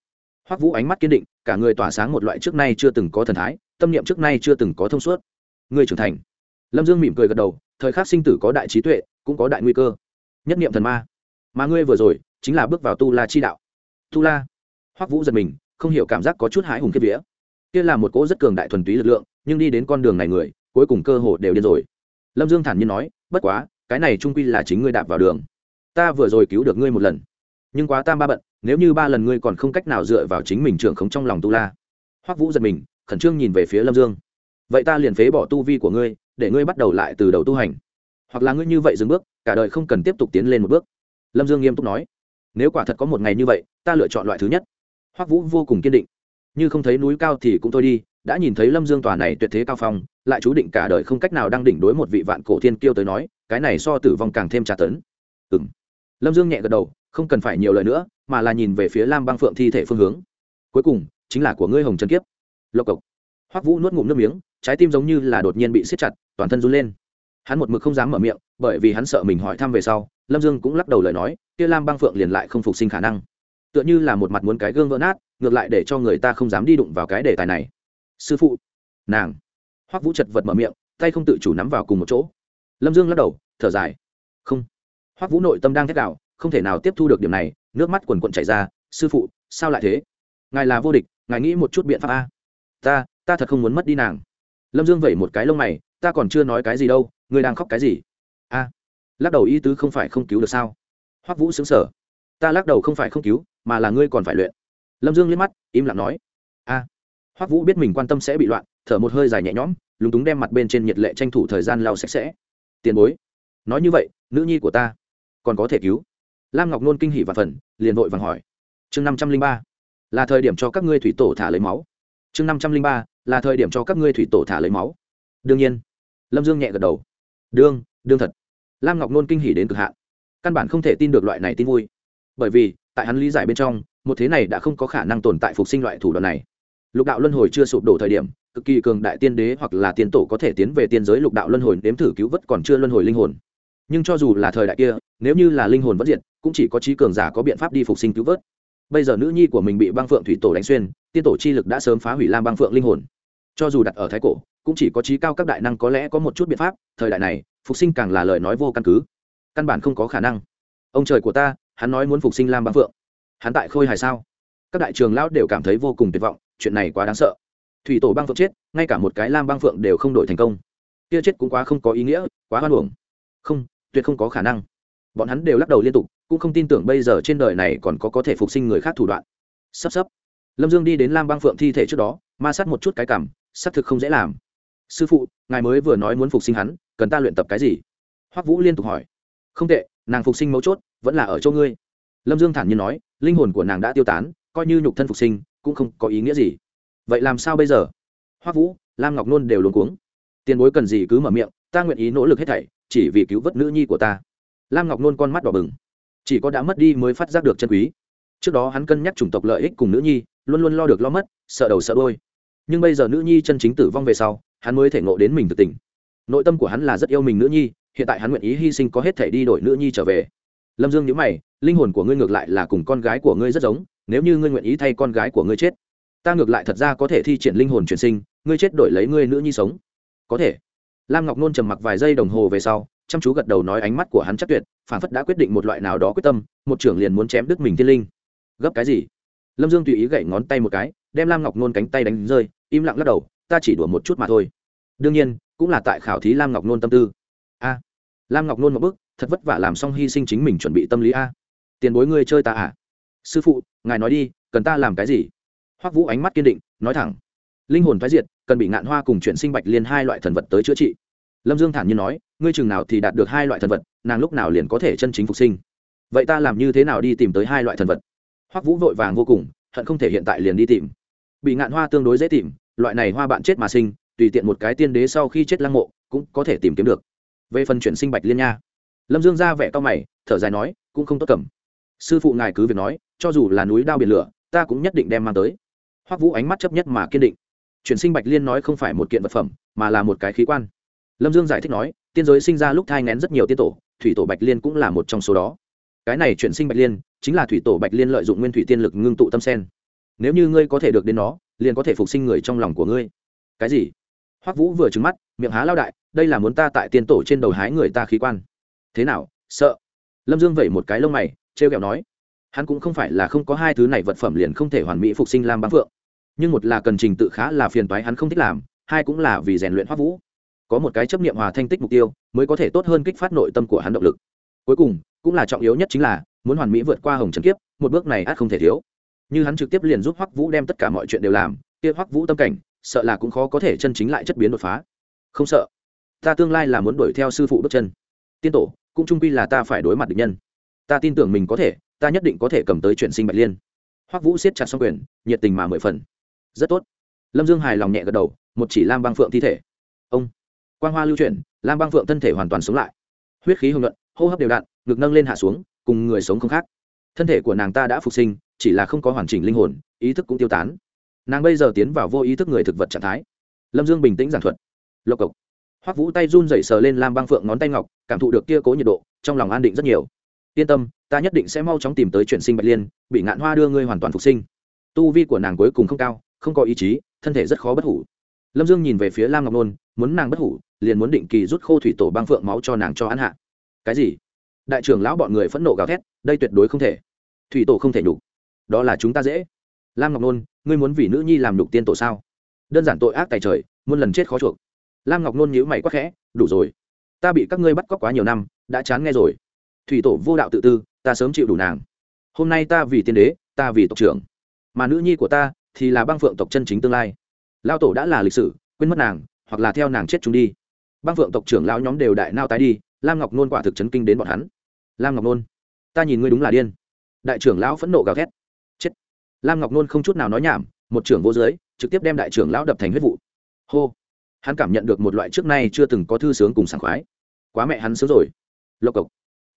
Hoắc vũ ánh mắt kiên định, cả người tỏa sáng một loại trước nay chưa từng có thần thái, tâm niệm trước nay chưa từng có thông suốt. Ngươi trưởng thành. Lâm dương mỉm cười gật đầu, thời khắc sinh tử có đại trí tuệ, cũng có đại nguy cơ. Nhất niệm thần ma. Mà ngươi vừa rồi, chính là bước vào tu la chi đạo. Tu la. Hoắc vũ giật mình, không hiểu cảm giác có chút hãi hùng kiếp vía. Kia là một cỗ rất cường đại thuần túy lực lượng, nhưng đi đến con đường này người, cuối cùng cơ hồ đều điên rồi. Lâm dương thản nhiên nói, bất quá, cái này trung quy là chính ngươi đạp vào đường. Ta vừa rồi cứu được ngươi một lần nhưng quá tam ba bận, nếu như ba lần ngươi còn không cách nào dựa vào chính mình trưởng khống trong lòng tu la. Hoắc vũ giật mình, khẩn trương nhìn về phía lâm dương. Vậy ta liền phế bỏ tu vi của ngươi, để ngươi bắt đầu lại từ đầu tu hành. Hoặc là ngươi như vậy dừng bước, cả đời không cần tiếp tục tiến lên một bước. Lâm dương nghiêm túc nói. Nếu quả thật có một ngày như vậy, ta lựa chọn loại thứ nhất. Hoắc vũ vô cùng kiên định. Như không thấy núi cao thì cũng thôi đi, đã nhìn thấy lâm dương tòa này tuyệt thế cao phong, lại chú định cả đời không cách nào đang đỉnh đối một vị vạn cổ thiên kiêu tới nói, cái này so tử vong càng thêm tra tấn. Ừ m lâm dương nhẹ gật đầu không cần phải nhiều lời nữa, mà là nhìn về phía lam băng phượng thi thể phương hướng. Cuối cùng, chính là của ngươi hồng trần kiếp. Lộc cộc. Hoắc vũ nuốt ngụm nước miếng, trái tim giống như là đột nhiên bị siết chặt, toàn thân run lên. Hắn một mực không dám mở miệng, bởi vì hắn sợ mình hỏi thăm về sau, lâm dương cũng lắc đầu lời nói, kia lam băng phượng liền lại không phục sinh khả năng. Tựa như là một mặt muốn cái gương vỡ nát, ngược lại để cho người ta không dám đi đụng vào cái đề tài này. Sư phụ. Nàng. Hoắc vũ chật vật mở miệng, tay không tự chủ nắm vào cùng một chỗ. Lâm dương lắc đầu, thở dài. Không. Hoắc vũ nội tâm đang thét đạo không thể nào tiếp thu được điểm này, nước mắt quần quận chảy ra, sư phụ, sao lại thế? Ngài là vô địch, ngài nghĩ một chút biện pháp a. Ta ta thật không muốn mất đi nàng. Lâm dương vẩy một cái lông mày, ta còn chưa nói cái gì đâu, ngươi đang khóc cái gì? A, lắc đầu y tứ không phải không cứu được sao? Hoắc vũ xứng sở ta lắc đầu không phải không cứu, mà là ngươi còn phải luyện. Lâm dương liếc mắt, im lặng nói. A. Hoắc vũ biết mình quan tâm sẽ bị loạn, thở một hơi dài nhẹ nhõm, lúng túng đem mặt bên trên nhiệt lệ tranh thủ thời gian lau sạch sẽ. Tiền bối, nói như vậy, nữ nhi của ta còn có thể cứu? Lam ngọc nôn kinh hỉ và phần, liền vội vàng hỏi. Chương năm trăm linh ba, là thời điểm cho các ngươi thủy tổ thả lấy máu. Chương năm trăm linh ba, là thời điểm cho các ngươi thủy tổ thả lấy máu. Đương nhiên, lâm dương nhẹ gật đầu. Đương đương thật. Lam ngọc nôn kinh hỉ đến cực hạn. Căn bản không thể tin được loại này tin vui. Bởi vì, tại hắn lý giải bên trong, một thế này đã không có khả năng tồn tại phục sinh loại thủ đoạn này. Lục đạo luân hồi chưa sụp đổ thời điểm, cực kỳ cường đại tiên đế hoặc là tiên tổ có thể tiến về tiên giới lục đạo luân hồi đếm thử cứu vớt còn chưa luân hồi linh hồn. Nhưng cho dù là thời đại kia, nếu như là linh hồn vẫn diệt cũng chỉ có trí cường giả có biện pháp đi phục sinh cứu vớt. Bây giờ nữ nhi của mình bị băng phượng thủy tổ đánh xuyên, tiên tổ chi lực đã sớm phá hủy lam băng phượng linh hồn. Cho dù đặt ở thái cổ, cũng chỉ có trí cao các đại năng có lẽ có một chút biện pháp, thời đại này, phục sinh càng là lời nói vô căn cứ. Căn bản không có khả năng. Ông trời của ta, hắn nói muốn phục sinh lam băng phượng. Hắn tại khôi hài sao? Các đại trường lão đều cảm thấy vô cùng tuyệt vọng, chuyện này quá đáng sợ. Thủy tổ băng phượng chết, ngay cả một cái lam băng phượng đều không đổi thành công. Kia chết cũng quá không có ý nghĩa, quá hoan hưởng không, tuyệt không có khả năng bọn hắn đều lắc đầu liên tục, cũng không tin tưởng bây giờ trên đời này còn có có thể phục sinh người khác thủ đoạn. Sắp sắp. Lâm dương đi đến lam băng phượng thi thể trước đó, ma sát một chút cái cảm, xác thực không dễ làm. Sư phụ, ngài mới vừa nói muốn phục sinh hắn, cần ta luyện tập cái gì? Hoắc vũ liên tục hỏi. Không tệ, nàng phục sinh mấu chốt, vẫn là ở chỗ ngươi. Lâm dương thản nhiên nói, linh hồn của nàng đã tiêu tán, coi như nhục thân phục sinh, cũng không có ý nghĩa gì. Vậy làm sao bây giờ? Hoắc vũ, lam ngọc nôn đều luống cuống. Tiền bối cần gì cứ mở miệng, ta nguyện ý nỗ lực hết thảy, chỉ vì cứu vớt nữ nhi của ta lam ngọc nôn con mắt đỏ bừng. Chỉ có đã mất đi mới phát giác được chân quý. Trước đó hắn cân nhắc chủng tộc lợi ích cùng nữ nhi, luôn luôn lo được lo mất, sợ đầu sợ đôi nhưng bây giờ nữ nhi chân chính tử vong về sau, hắn mới thể ngộ đến mình thực tình. Nội tâm của hắn là rất yêu mình nữ nhi, hiện tại hắn nguyện ý hy sinh có hết thể đi đổi nữ nhi trở về. Lâm dương nhớ mày, linh hồn của ngươi ngược lại là cùng con gái của ngươi rất giống, nếu như ngươi nguyện ý thay con gái của ngươi chết, ta ngược lại thật ra có thể thi triển linh hồn chuyển sinh, ngươi chết đổi lấy ngươi nữ nhi sống. Có thể. Lam ngọc nôn trầm mặc vài giây đồng hồ về sau chăm chú gật đầu nói ánh mắt của hắn chắc tuyệt phản phất đã quyết định một loại nào đó quyết tâm, một trưởng liền muốn chém đứt mình thiên linh. Gấp cái gì? Lâm dương tùy ý gậy ngón tay một cái, đem lam ngọc nôn cánh tay đánh rơi, im lặng lắc đầu, ta chỉ đùa một chút mà thôi. Đương nhiên, cũng là tại khảo thí lam ngọc nôn tâm tư. A. Lam ngọc nôn một bức thật vất vả làm xong hy sinh chính mình chuẩn bị tâm lý a. Tiền bối ngươi chơi ta à? Sư phụ, ngài nói đi, cần ta làm cái gì? Hoắc vũ ánh mắt kiên định, nói thẳng. Linh hồn phái diệt, cần bị ngạn hoa cùng chuyển sinh bạch liên hai loại thần vật tới chữa trị. Lâm dương thản nhiên nói ngươi chừng nào thì đạt được hai loại thần vật, nàng lúc nào liền có thể chân chính phục sinh. Vậy ta làm như thế nào đi tìm tới hai loại thần vật? Hoắc vũ vội vàng vô cùng, hận không thể hiện tại liền đi tìm. Bị ngạn hoa tương đối dễ tìm, loại này hoa bạn chết mà sinh, tùy tiện một cái tiên đế sau khi chết lăng mộ, cũng có thể tìm kiếm được. Về phần chuyển sinh bạch liên nha, lâm dương ra vẻ cao mày, thở dài nói, cũng không tốt cầm. Sư phụ ngài cứ việc nói, cho dù là núi đao biển lửa, ta cũng nhất định đem mang tới. Hoắc vũ ánh mắt chấp nhất mà kiên định. Chuyển sinh bạch liên nói không phải một kiện vật phẩm, mà là một cái khí quan lâm dương giải thích nói, tiên giới sinh ra lúc thai ngén rất nhiều tiên tổ, thủy tổ bạch liên cũng là một trong số đó. Cái này chuyển sinh bạch liên, chính là thủy tổ bạch liên lợi dụng nguyên thủy tiên lực ngưng tụ tâm sen. Nếu như ngươi có thể được đến nó, liền có thể phục sinh người trong lòng của ngươi. Cái gì? Hoắc vũ vừa trứng mắt, miệng há lao đại, đây là muốn ta tại tiên tổ trên đầu hái người ta khí quan. Thế nào, sợ? Lâm dương vẩy một cái lông mày, trêu kẹo nói. Hắn cũng không phải là không có hai thứ này vật phẩm liền không thể hoàn mỹ phục sinh lam bám phượng. Nhưng một là cần trình tự khá là phiền toái hắn không thích làm, hai cũng là vì rèn luyện hoắc vũ có một cái chấp niệm hòa thanh tích mục tiêu, mới có thể tốt hơn kích phát nội tâm của hắn động lực. Cuối cùng, cũng là trọng yếu nhất chính là, muốn hoàn mỹ vượt qua hồng trần kiếp, một bước này át không thể thiếu. Như hắn trực tiếp liền giúp hoắc vũ đem tất cả mọi chuyện đều làm, kia hoắc vũ tâm cảnh, sợ là cũng khó có thể chân chính lại chất biến đột phá. Không sợ. Ta tương lai là muốn đuổi theo sư phụ bước chân. Tiên tổ, cũng trung quy là ta phải đối mặt địch nhân. Ta tin tưởng mình có thể, ta nhất định có thể cầm tới chuyển sinh bạch liên. Hoắc vũ siết chặt xong quyền, nhiệt tình mà mười phần. Rất tốt. Lâm dương hài lòng nhẹ gật đầu, một chỉ lam băng phượng thi thể. Ông quang hoa lưu chuyển, lam băng phượng thân thể hoàn toàn sống lại. Huyết khí hồng luận hô hấp đều đặn, ngực nâng lên hạ xuống, cùng người sống không khác. Thân thể của nàng ta đã phục sinh, chỉ là không có hoàn chỉnh linh hồn, ý thức cũng tiêu tán. Nàng bây giờ tiến vào vô ý thức người thực vật trạng thái. Lâm dương bình tĩnh giảng thuật. Lộc cộc. Hoắc vũ tay run dậy sờ lên lam băng phượng ngón tay ngọc, cảm thụ được kia cố nhiệt độ, trong lòng an định rất nhiều. Yên tâm, ta nhất định sẽ mau chóng tìm tới chuyển sinh bạch liên, bị ngạn hoa đưa ngươi hoàn toàn phục sinh. Tu vi của nàng cuối cùng không cao, không có ý chí, thân thể rất khó bất hủ. Lâm dương nhìn về phía lam ngọc nôn muốn nàng bất hủ, liền muốn định kỳ rút khô thủy tổ băng phượng máu cho nàng cho ăn hạ. Cái gì? Đại trưởng lão bọn người phẫn nộ gào thét, đây tuyệt đối không thể. Thủy tổ không thể nhục. Đó là chúng ta dễ. Lam ngọc nôn, ngươi muốn vì nữ nhi làm nhục tiên tổ sao? Đơn giản tội ác tài trời, muôn lần chết khó chuộc. Lam ngọc nôn nhíu mày quắc khẽ, đủ rồi. Ta bị các ngươi bắt cóc quá nhiều năm, đã chán nghe rồi. Thủy tổ vô đạo tự tư, ta sớm chịu đủ nàng. Hôm nay ta vì tiên đế, ta vì tộc trưởng. Mà nữ nhi của ta thì là băng phượng tộc chân chính tương lai. Lao tổ đã là lịch sử, quên mất nàng hoặc là theo nàng chết chúng đi. Băng phượng tộc trưởng lão nhóm đều đại nao tái đi, lam ngọc nôn quả thực chấn kinh đến bọn hắn. Lam ngọc nôn, ta nhìn ngươi đúng là điên. Đại trưởng lão phẫn nộ gào thét. Chết. Lam ngọc nôn không chút nào nói nhảm, một trưởng vô giới trực tiếp đem đại trưởng lão đập thành huyết vụ. Hô. Hắn cảm nhận được một loại trước nay chưa từng có thư sướng cùng sảng khoái. Quá mẹ hắn sướng rồi. Lộc cộc.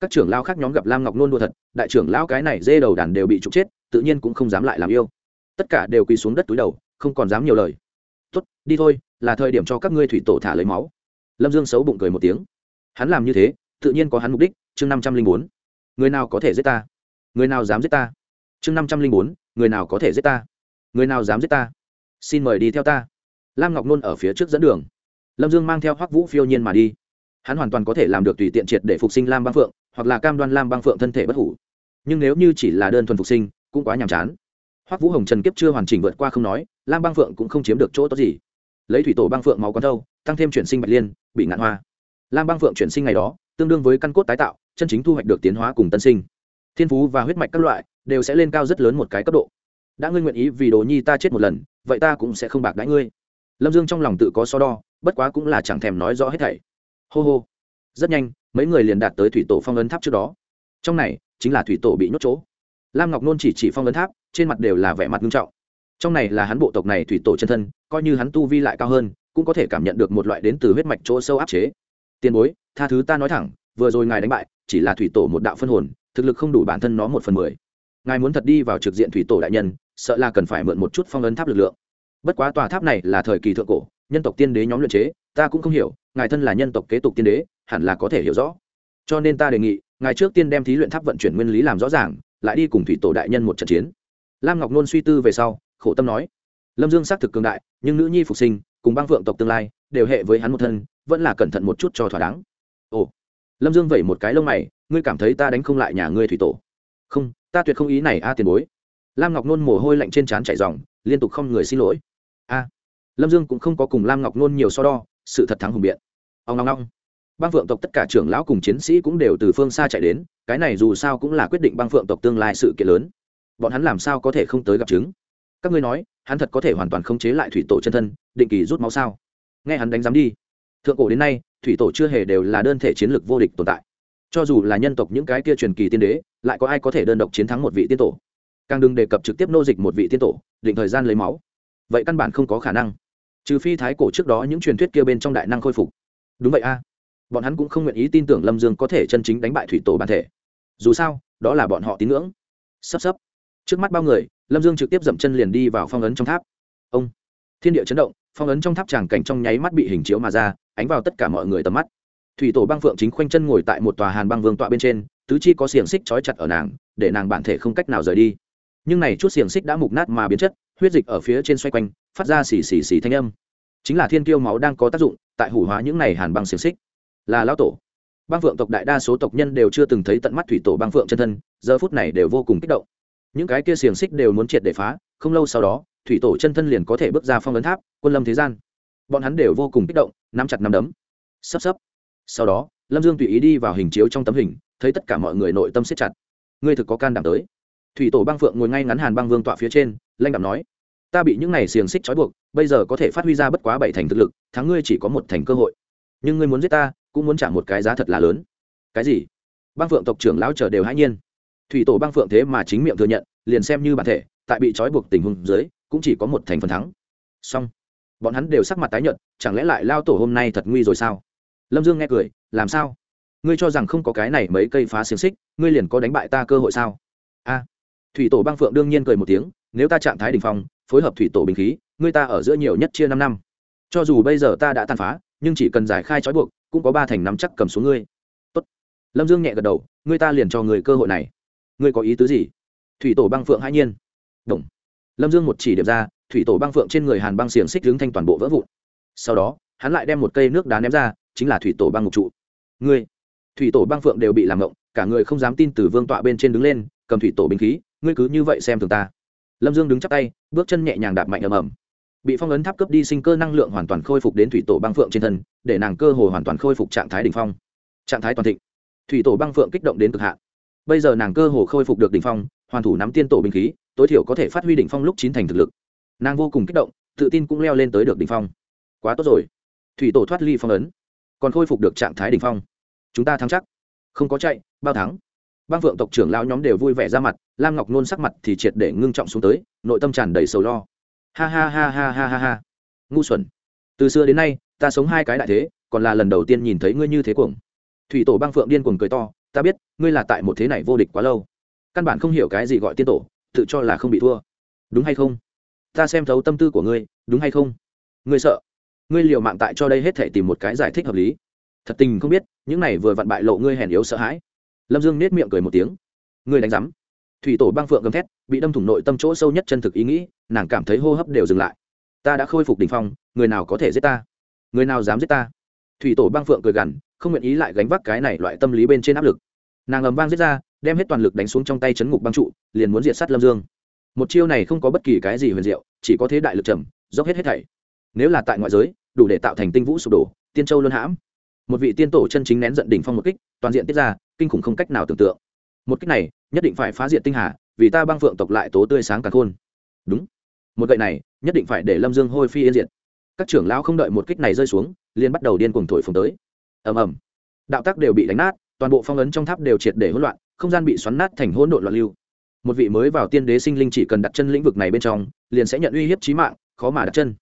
Các trưởng lão khác nhóm gặp lam ngọc nôn đua thật, đại trưởng lão cái này dê đầu đàn đều bị trục chết, tự nhiên cũng không dám lại làm yêu. Tất cả đều quỳ xuống đất túi đầu, không còn dám nhiều lời. Tốt, đi thôi là thời điểm cho các ngươi thủy tổ thả lấy máu. Lâm dương xấu bụng cười một tiếng. Hắn làm như thế, tự nhiên có hắn mục đích, chương năm trăm linh bốn. Người nào có thể giết ta? Người nào dám giết ta? Chương năm trăm linh bốn, người nào có thể giết ta? Người nào dám giết ta? Xin mời đi theo ta. Lam ngọc nôn ở phía trước dẫn đường. Lâm dương mang theo hoắc vũ phiêu nhiên mà đi. Hắn hoàn toàn có thể làm được tùy tiện triệt để phục sinh lam băng phượng, hoặc là cam đoan lam băng phượng thân thể bất hủ. Nhưng nếu như chỉ là đơn thuần phục sinh, cũng quá nhàm chán. Hoắc vũ hồng trần kiếp chưa hoàn chỉnh vượt qua không nói, lam băng phượng cũng không chiếm được chỗ tốt gì lấy thủy tổ băng phượng máu con thâu, tăng thêm chuyển sinh bạch liên, bị ngạn hoa. Lam băng phượng chuyển sinh ngày đó, tương đương với căn cốt tái tạo, chân chính thu hoạch được tiến hóa cùng tân sinh. Thiên phú và huyết mạch các loại đều sẽ lên cao rất lớn một cái cấp độ. Đã ngươi nguyện ý vì đồ nhi ta chết một lần, vậy ta cũng sẽ không bạc đãi ngươi. Lâm dương trong lòng tự có so đo, bất quá cũng là chẳng thèm nói rõ hết thảy. Hô hô. Rất nhanh, mấy người liền đạt tới thủy tổ phong ấn tháp trước đó. Trong này chính là thủy tổ bị nhốt chỗ. Lam ngọc nôn chỉ chỉ phong ấn tháp, trên mặt đều là vẻ mặt nghiêm trọng trong này là hắn bộ tộc này thủy tổ chân thân, coi như hắn tu vi lại cao hơn, cũng có thể cảm nhận được một loại đến từ huyết mạch chỗ sâu áp chế. Tiền bối, tha thứ ta nói thẳng, vừa rồi ngài đánh bại, chỉ là thủy tổ một đạo phân hồn, thực lực không đủ bản thân nó một phần mười. Ngài muốn thật đi vào trực diện thủy tổ đại nhân, sợ là cần phải mượn một chút phong ấn tháp lực lượng. Bất quá tòa tháp này là thời kỳ thượng cổ, nhân tộc tiên đế nhóm luyện chế, ta cũng không hiểu, ngài thân là nhân tộc kế tục tiên đế, hẳn là có thể hiểu rõ. Cho nên ta đề nghị, ngài trước tiên đem thí luyện tháp vận chuyển nguyên lý làm rõ ràng, lại đi cùng thủy tổ đại nhân một trận chiến. Lam ngọc nôn suy tư về sau khổ tâm nói. Lâm dương xác thực cường đại, nhưng nữ nhi phục sinh, cùng băng phượng tộc tương lai, đều hệ với hắn một thân, vẫn là cẩn thận một chút cho thỏa đáng. Ồ. Lâm dương vẩy một cái lông mày, ngươi cảm thấy ta đánh không lại nhà ngươi thủy tổ. Không, ta tuyệt không ý này a tiền bối. Lam ngọc nôn mồ hôi lạnh trên trán chảy dòng liên tục không người xin lỗi. A. Lâm dương cũng không có cùng lam ngọc nôn nhiều so đo, sự thật thắng hùng biện. Ông ngong ngong băng phượng tộc tất cả trưởng lão cùng chiến sĩ cũng đều từ phương xa chạy đến, cái này dù sao cũng là quyết định băng phượng tộc tương lai sự kiện lớn. Bọn hắn làm sao có thể không tới gặp chứng? Các ngươi nói, hắn thật có thể hoàn toàn khống chế lại thủy tổ chân thân, định kỳ rút máu sao? Nghe hắn đánh giám đi. Thượng cổ đến nay, thủy tổ chưa hề đều là đơn thể chiến lược vô địch tồn tại. Cho dù là nhân tộc những cái kia truyền kỳ tiên đế, lại có ai có thể đơn độc chiến thắng một vị tiên tổ? Càng đừng đề cập trực tiếp nô dịch một vị tiên tổ, định thời gian lấy máu. Vậy căn bản không có khả năng. Trừ phi thái cổ trước đó những truyền thuyết kia bên trong đại năng khôi phục. Đúng vậy a. Bọn hắn cũng không nguyện ý tin tưởng lâm dương có thể chân chính đánh bại thủy tổ bản thể. Dù sao, đó là bọn họ tín ngưỡng. Sắp sắp. Trước mắt bao người lâm dương trực tiếp dậm chân liền đi vào phong ấn trong tháp. Ông, thiên địa chấn động, phong ấn trong tháp tràng cảnh trong nháy mắt bị hình chiếu mà ra, ánh vào tất cả mọi người tầm mắt. Thủy tổ băng phượng chính khoanh chân ngồi tại một tòa hàn băng vương tọa bên trên, tứ chi có xiềng xích trói chặt ở nàng, để nàng bản thể không cách nào rời đi. Nhưng này chút xiềng xích đã mục nát mà biến chất, huyết dịch ở phía trên xoay quanh, phát ra xì xì xì thanh âm. Chính là thiên kiêu máu đang có tác dụng, tại hủ hóa những này hàn băng xiềng xích. Là lão tổ. Băng phượng tộc đại đa số tộc nhân đều chưa từng thấy tận mắt thủy tổ băng phượng chân thân, giờ phút này đều vô cùng kích động những cái kia xiềng xích đều muốn triệt để phá, không lâu sau đó, thủy tổ chân thân liền có thể bước ra phong ấn tháp, quân lâm thế gian. Bọn hắn đều vô cùng kích động, nắm chặt nắm đấm. Sắp sắp. Sau đó, lâm dương tùy ý đi vào hình chiếu trong tấm hình, thấy tất cả mọi người nội tâm siết chặt. Ngươi thực có can đảm tới. Thủy tổ băng phượng ngồi ngay ngắn hàn băng vương tọa phía trên, lanh đạm nói, ta bị những này xiềng xích trói buộc, bây giờ có thể phát huy ra bất quá bảy thành thực lực, thắng ngươi chỉ có một thành cơ hội. Nhưng ngươi muốn giết ta, cũng muốn trả một cái giá thật là lớn. Cái gì? Băng phượng tộc trưởng lão chờ đều hãi nhiên thủy tổ băng phượng thế mà chính miệng thừa nhận, liền xem như bản thể, tại bị trói buộc tình huống dưới, cũng chỉ có một thành phần thắng. Song bọn hắn đều sắc mặt tái nhợt, chẳng lẽ lại lao tổ hôm nay thật nguy rồi sao? Lâm dương nghe cười, làm sao? Ngươi cho rằng không có cái này mấy cây phá xiềng xích, ngươi liền có đánh bại ta cơ hội sao? A. Thủy tổ băng phượng đương nhiên cười một tiếng, nếu ta trạng thái đình phong, phối hợp thủy tổ bình khí, ngươi ta ở giữa nhiều nhất chia năm năm. Cho dù bây giờ ta đã tàn phá, nhưng chỉ cần giải khai trói buộc, cũng có ba thành nắm chắc cầm xuống ngươi. Tốt. lâm dương nhẹ gật đầu, ngươi ta liền cho người cơ hội này ngươi có ý tứ gì? Thủy tổ băng phượng hai nhiên. Đồng. lâm dương một chỉ điểm ra, thủy tổ băng phượng trên người hàn băng xiềng xích hướng thanh toàn bộ vỡ vụn. Sau đó, hắn lại đem một cây nước đá ném ra, chính là thủy tổ băng ngục trụ. Ngươi. Thủy tổ băng phượng đều bị làm ngộng, cả người không dám tin từ vương tọa bên trên đứng lên, cầm thủy tổ binh khí, ngươi cứ như vậy xem thường ta. Lâm dương đứng chắc tay, bước chân nhẹ nhàng đạp mạnh ầm ầm. Bị phong ấn tháp cấp đi sinh cơ năng lượng hoàn toàn khôi phục đến thủy tổ băng phượng trên thân, để nàng cơ hồ hoàn toàn khôi phục trạng thái đ ỉ n h phong. Trạng thái toàn thịnh. Thủy tổ băng phượng kích động đến cực hạn bây giờ nàng cơ hồ khôi phục được đỉnh phong, hoàn thủ nắm tiên tổ binh khí, tối thiểu có thể phát huy đỉnh phong lúc chín thành thực lực. Nàng vô cùng kích động, tự tin cũng leo lên tới được đỉnh phong. Quá tốt rồi. Thủy tổ thoát ly phong ấn, còn khôi phục được trạng thái đỉnh phong. Chúng ta thắng chắc. Không có chạy, bao thắng. Băng phượng tộc trưởng lao nhóm đều vui vẻ ra mặt, lam ngọc nôn sắc mặt thì triệt để ngưng trọng xuống tới, nội tâm tràn đầy sầu lo. Ha ha ha ha ha ha ha. Ngu xuẩn. Từ xưa đến nay, ta sống hai cái đại thế, còn là lần đầu tiên nhìn thấy ngươi như thế cuồng. Thủy tổ băng phượng điên cuồng cười to ta biết, ngươi là tại một thế này vô địch quá lâu. Căn bản không hiểu cái gì gọi tiên tổ, tự cho là không bị thua. Đúng hay không? Ta xem thấu tâm tư của ngươi, đúng hay không? Ngươi sợ? Ngươi liều mạng tại cho đây hết thể tìm một cái giải thích hợp lý. Thật tình không biết, những này vừa vặn bại lộ ngươi hèn yếu sợ hãi. Lâm dương nết miệng cười một tiếng. Ngươi đánh rắm thủy tổ băng phượng gầm thét, bị đâm thủng nội tâm chỗ sâu nhất chân thực ý nghĩ, nàng cảm thấy hô hấp đều dừng lại. Ta đã khôi phục đ ỉ n h phong, người nào có thể giết ta? Người nào dám giết ta? Thủy tổ băng phượng cười gằn, không nguyện ý lại gánh vác cái này loại tâm lý bên trên áp lực nàng ầm vang giết ra, đem hết toàn lực đánh xuống trong tay chấn ngục băng trụ, liền muốn diệt sát lâm dương. Một chiêu này không có bất kỳ cái gì huyền diệu, chỉ có thế đại lực trầm, dốc hết hết thảy. Nếu là tại ngoại giới, đủ để tạo thành tinh vũ sụp đổ, tiên châu luân hãm. Một vị tiên tổ chân chính nén giận đỉnh phong một kích, toàn diện tiết ra, kinh khủng không cách nào tưởng tượng. Một kích này, nhất định phải phá diện tinh hà, vì ta băng phượng tộc lại tố tươi sáng càng khôn. Đúng. Một gậy này, nhất định phải để lâm dương hôi phi yên diện các trưởng lão không đợi một kích này rơi xuống, liền bắt đầu điên cuồng thổi phồng tới. Ầm ầm. Đạo tác đều bị đánh nát toàn bộ phong ấn trong tháp đều triệt để hỗn loạn, không gian bị xoắn nát thành hỗn độn loạn lưu. Một vị mới vào tiên đế sinh linh chỉ cần đặt chân lĩnh vực này bên trong, liền sẽ nhận uy hiếp chí mạng, khó mà đặt chân.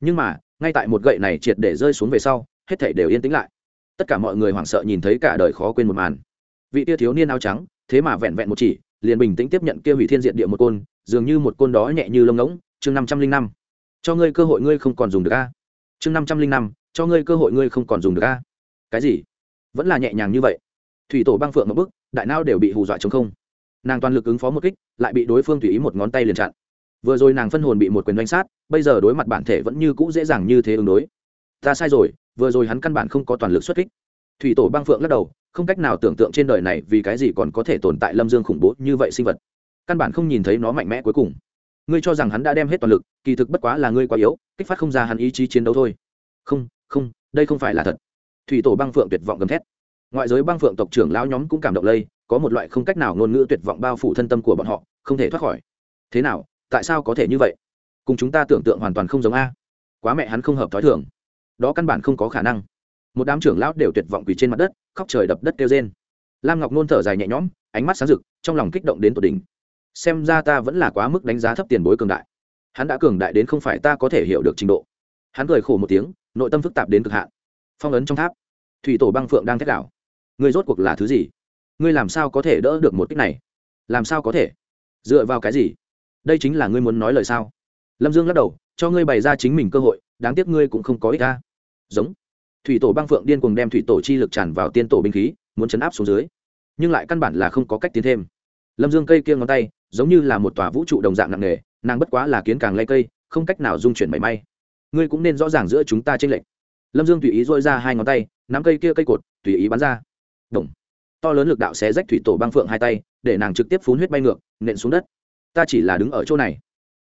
Nhưng mà, ngay tại một gậy này triệt để rơi xuống về sau, hết thảy đều yên tĩnh lại. Tất cả mọi người hoảng sợ nhìn thấy cả đời khó quên một màn. Vị tia thiếu niên áo trắng, thế mà vẹn vẹn một chỉ, liền bình tĩnh tiếp nhận kia hủy thiên diện địa một côn, dường như một côn đó nhẹ như lông ngỗng, chương năm trăm linh năm. Cho ngươi cơ hội ngươi không còn dùng được a. Chương năm trăm linh năm, cho ngươi cơ hội ngươi không còn dùng được a. Cái gì? Vẫn là nhẹ nhàng như vậy thủy tổ băng phượng một bức, đại nao đều bị hù dọa chống không. Nàng toàn lực ứng phó một kích, lại bị đối phương tùy ý một ngón tay liền chặn. Vừa rồi nàng phân hồn bị một quyền đánh sát, bây giờ đối mặt bản thể vẫn như cũ dễ dàng như thế ứng đối. Ta sai rồi, vừa rồi hắn căn bản không có toàn lực xuất kích. Thủy tổ băng phượng lắc đầu, không cách nào tưởng tượng trên đời này vì cái gì còn có thể tồn tại lâm dương khủng bố như vậy sinh vật. Căn bản không nhìn thấy nó mạnh mẽ cuối cùng. Ngươi cho rằng hắn đã đem hết toàn lực, kỳ thực bất quá là ngươi quá yếu, kích phát không ra hắn ý chí chiến đấu thôi. Không không, đây không phải là thật. Thủy tổ băng phượng tuyệt vọng gầm thét ngoại giới băng phượng tộc trưởng lão nhóm cũng cảm động lây, có một loại không cách nào ngôn ngữ tuyệt vọng bao phủ thân tâm của bọn họ, không thể thoát khỏi. Thế nào, tại sao có thể như vậy? Cùng chúng ta tưởng tượng hoàn toàn không giống a. Quá mẹ hắn không hợp t h ó i thường. Đó căn bản không có khả năng. Một đám trưởng lão đều tuyệt vọng quỳ trên mặt đất, khóc trời đập đất kêu trên lam ngọc nôn thở dài nhẹ nhõm, ánh mắt sáng rực, trong lòng kích động đến tột đỉnh. Xem ra ta vẫn là quá mức đánh giá thấp tiền bối cường đại. Hắn đã cường đại đến không phải ta có thể hiểu được trình độ. Hắn cười khổ một tiếng, nội tâm phức tạp đến cực hạn. Phong ấn trong tháp, thủy tổ băng phượng đang thét đảo ngươi rốt cuộc là thứ gì? Ngươi làm sao có thể đỡ được một cách này? Làm sao có thể? Dựa vào cái gì? Đây chính là ngươi muốn nói lời sao? Lâm dương lắc đầu, cho ngươi bày ra chính mình cơ hội, đáng tiếc ngươi cũng không có ích ta giống. Thủy tổ băng phượng điên cuồng đem thủy tổ chi lực tràn vào tiên tổ binh khí, muốn chấn áp xuống dưới. Nhưng lại căn bản là không có cách tiến thêm. Lâm dương cây kia ngón tay, giống như là một tòa vũ trụ đồng dạng nặng nề, nàng bất quá là kiến càng lây cây, không cách nào dung chuyển mảy may. Ngươi cũng nên rõ ràng giữa chúng ta t r ê n lệch. Lâm dương tùy ý dôi ra hai ngón tay, nắm cây kia cây cột, tùy ý bắn ra. Động. to lớn lực đạo xé rách thủy tổ băng phượng hai tay, để nàng trực tiếp phun huyết bay ngược, nện xuống đất. Ta chỉ là đứng ở chỗ này.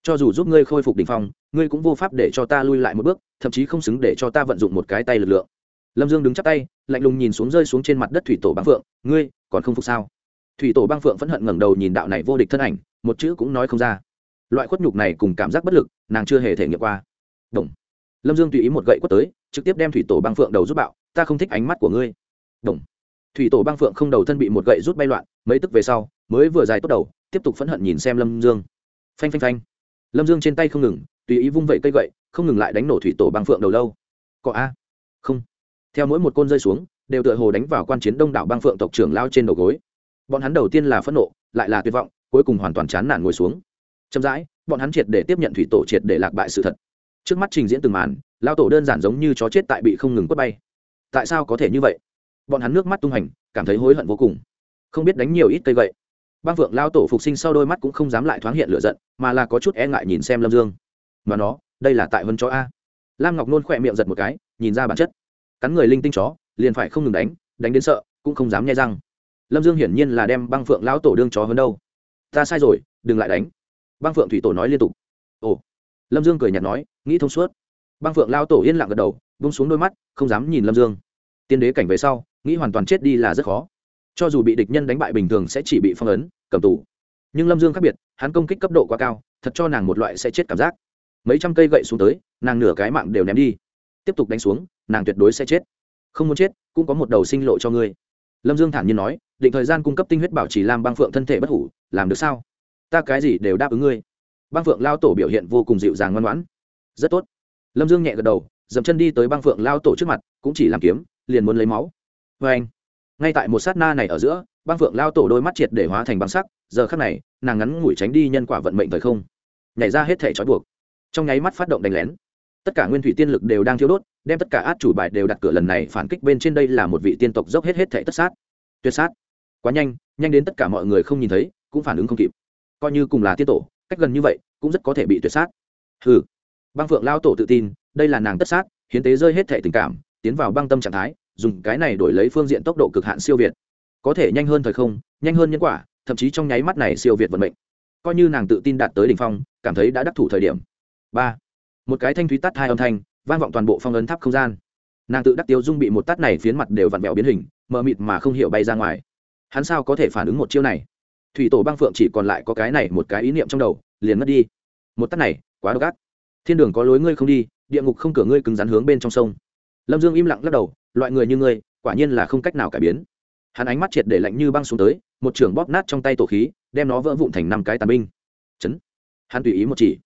Cho dù giúp ngươi khôi phục đ ỉ n h phong, ngươi cũng vô pháp để cho ta lui lại một bước, thậm chí không xứng để cho ta vận dụng một cái tay lực lượng. Lâm dương đứng chắp tay, lạnh lùng nhìn xuống rơi xuống trên mặt đất thủy tổ băng phượng. Ngươi, còn không phục sao? Thủy tổ băng phượng phẫn hận ngẩng đầu nhìn đạo này vô địch thân ảnh, một chữ cũng nói không ra. Loại khuất nhục này cùng cảm giác bất lực, nàng chưa hề thể nghiệm qua. Đồng. lâm dương tùy ý một gậy quất tới, trực tiếp đem thủy tổ băng phượng đầu rút bạo. Ta không thích ánh mắt của ngươi. Đồng thủy tổ băng phượng không đầu thân bị một gậy rút bay loạn, mấy tức về sau, mới vừa dài tốt đầu, tiếp tục phẫn hận nhìn xem lâm dương. Phanh phanh phanh. Lâm dương trên tay không ngừng, tùy ý vung vẩy cây gậy, không ngừng lại đánh nổ thủy tổ băng phượng đầu lâu. Có a? Không. Theo mỗi một côn rơi xuống, đều tựa hồ đánh vào quan chiến đông đảo băng phượng tộc trưởng lao trên đầu gối. Bọn hắn đầu tiên là phẫn nộ, lại là tuyệt vọng, cuối cùng hoàn toàn chán nản ngồi xuống. Chậm rãi, bọn hắn triệt để tiếp nhận thủy tổ triệt để lạc bại sự thật. Trước mắt trình diễn từng màn, lao tổ đơn giản giống như chó chết tại bị không ngừng quất bay. Tại sao có thể như vậy? Bọn hắn nước mắt tung hành, cảm thấy hối hận vô cùng. Không biết đánh nhiều ít cây vậy. băng phượng lao tổ phục sinh sau đôi mắt cũng không dám lại thoáng hiện lựa giận, mà là có chút e ngại nhìn xem lâm dương. Mà nó, đây là tại vân chó a. Lam ngọc nôn khỏe miệng giật một cái, nhìn ra bản chất. Cắn người linh tinh chó, liền phải không ngừng đánh đánh đến sợ, cũng không dám nhai răng. Lâm dương hiển nhiên là đem băng phượng lão tổ đương chó hơn đâu. Ta sai rồi, đừng lại đánh. Băng phượng thủy tổ nói liên tục. Ồ. Lâm dương cười nhạt nói, nghĩ thông suốt. Băng phượng lao tổ yên lặng gật đầu bung xuống đôi mắt, không dám nhìn lâm dương. Tiên đế cảnh về sau nghĩ hoàn toàn chết đi là rất khó. Cho dù bị địch nhân đánh bại bình thường sẽ chỉ bị phong ấn, cầm tù. Nhưng lâm dương khác biệt, hắn công kích cấp độ quá cao, thật cho nàng một loại sẽ chết cảm giác. Mấy trăm cây gậy xuống tới, nàng nửa cái mạng đều ném đi. Tiếp tục đánh xuống, nàng tuyệt đối sẽ chết. Không muốn chết, cũng có một đầu sinh lộ cho ngươi. Lâm dương thản nhiên nói, định thời gian cung cấp tinh huyết bảo trì làm băng phượng thân thể bất hủ, làm được sao? Ta cái gì đều đáp ứng ngươi. Băng phượng lao tổ biểu hiện vô cùng dịu dàng ngoan ngoãn. Rất tốt. Lâm dương nhẹ gật đầu, dậm chân đi tới băng phượng lao tổ trước mặt, cũng chỉ làm kiếm, liền muốn lấy máu vê anh. Ngay tại một sát na này ở giữa băng phượng lao tổ đôi mắt triệt để hóa thành băng sắc, giờ khắc này, nàng ngắn ngủi tránh đi nhân quả vận mệnh thời không. Nhảy ra hết thể trói buộc. Trong nháy mắt phát động đánh lén. Tất cả nguyên thủy tiên lực đều đang thiêu đốt, đem tất cả át chủ bài đều đặt cửa lần này phản kích bên trên đây là một vị tiên tộc dốc hết hết thể tất sát. Tuyệt sát. Quá nhanh nhanh đến tất cả mọi người không nhìn thấy, cũng phản ứng không kịp. Coi như cùng là tiết tổ, cách gần như vậy, cũng rất có thể bị tuyệt sát. Ừ băng phượng lao tổ tự tin, đây là nàng tất sát, hiến tế rơi hết thể tình cảm, tiến vào băng tâm trạng thái dùng cái này đổi lấy phương diện tốc độ cực hạn siêu việt. Có thể nhanh hơn thời không, nhanh hơn nhân quả, thậm chí trong nháy mắt này siêu việt vận mệnh. Coi như nàng tự tin đạt tới đỉnh phong, cảm thấy đã đắc thủ thời điểm. Ba. Một cái thanh thúy tắt hai âm thanh, vang vọng toàn bộ phong ấn tháp không gian. Nàng tự đắc tiêu dung bị một tắt này phiến mặt đều vặn vẹo biến hình, mờ mịt mà không hiểu bay ra ngoài. Hắn sao có thể phản ứng một chiêu này? Thủy tổ băng phượng chỉ còn lại có cái này một cái ý niệm trong đầu, liền mất đi. Một tắt này, quá độc ác. Thiên đường có lối ngươi không đi, địa ngục không cửa ngươi cứng rắn hướng bên trong sông lâm dương im lặng lắc đầu, loại người như ngươi, quả nhiên là không cách nào cải biến. Hắn ánh mắt triệt để lạnh như băng xuống tới, một trường bóp nát trong tay tổ khí, đem nó vỡ vụn thành năm cái tàn binh. Chấn. Hắn tùy ý một chỉ.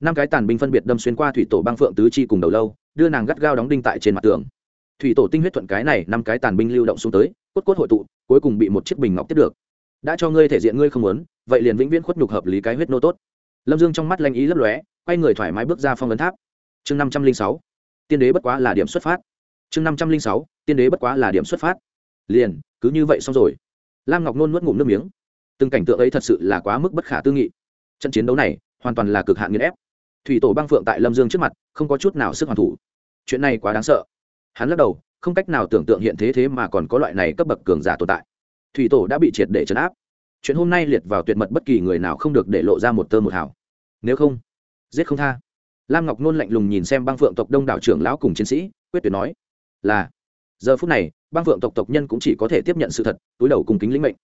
Năm cái tàn binh phân biệt đâm xuyên qua thủy tổ băng phượng tứ chi cùng đầu lâu, đưa nàng gắt gao đóng đinh tại trên mặt tường. Thủy tổ tinh huyết thuận cái này, năm cái tàn binh lưu động xuống tới, cốt cốt hội tụ, cuối cùng bị một chiếc bình ngọc tiếp được. Đã cho ngươi thể diện ngươi không muốn, vậy liền vĩnh viễn khuất nhục hợp lý cái huyết nô tốt. Lâm dương trong mắt lanh ý lấp lóe, quay người thoải mái bước ra phong ấn tháp. Chương năm trăm linh sáu tiên đế bất quá là điểm xuất phát. Chương năm trăm linh sáu, tiên đế bất quá là điểm xuất phát. Liền, cứ như vậy xong rồi. Lam ngọc nôn nuốt ngụm nước miếng. Từng cảnh tượng ấy thật sự là quá mức bất khả tư nghị. Trận chiến đấu này, hoàn toàn là cực hạn nghiên ép. Thủy tổ băng phượng tại lâm dương trước mặt, không có chút nào sức hoàn thủ. Chuyện này quá đáng sợ. Hắn lắc đầu, không cách nào tưởng tượng hiện thế thế mà còn có loại này cấp bậc cường giả tồn tại. Thủy tổ đã bị triệt để chấn áp. Chuyện hôm nay liệt vào tuyệt mật bất kỳ người nào không được để lộ ra một tơ một hào. Nếu không, giết không tha lam ngọc nôn lạnh lùng nhìn xem băng phượng tộc đông đảo trưởng lão cùng chiến sĩ, quyết tuyệt nói, là, giờ phút này, băng phượng tộc tộc nhân cũng chỉ có thể tiếp nhận sự thật, túi đầu cùng kính lĩnh mệnh.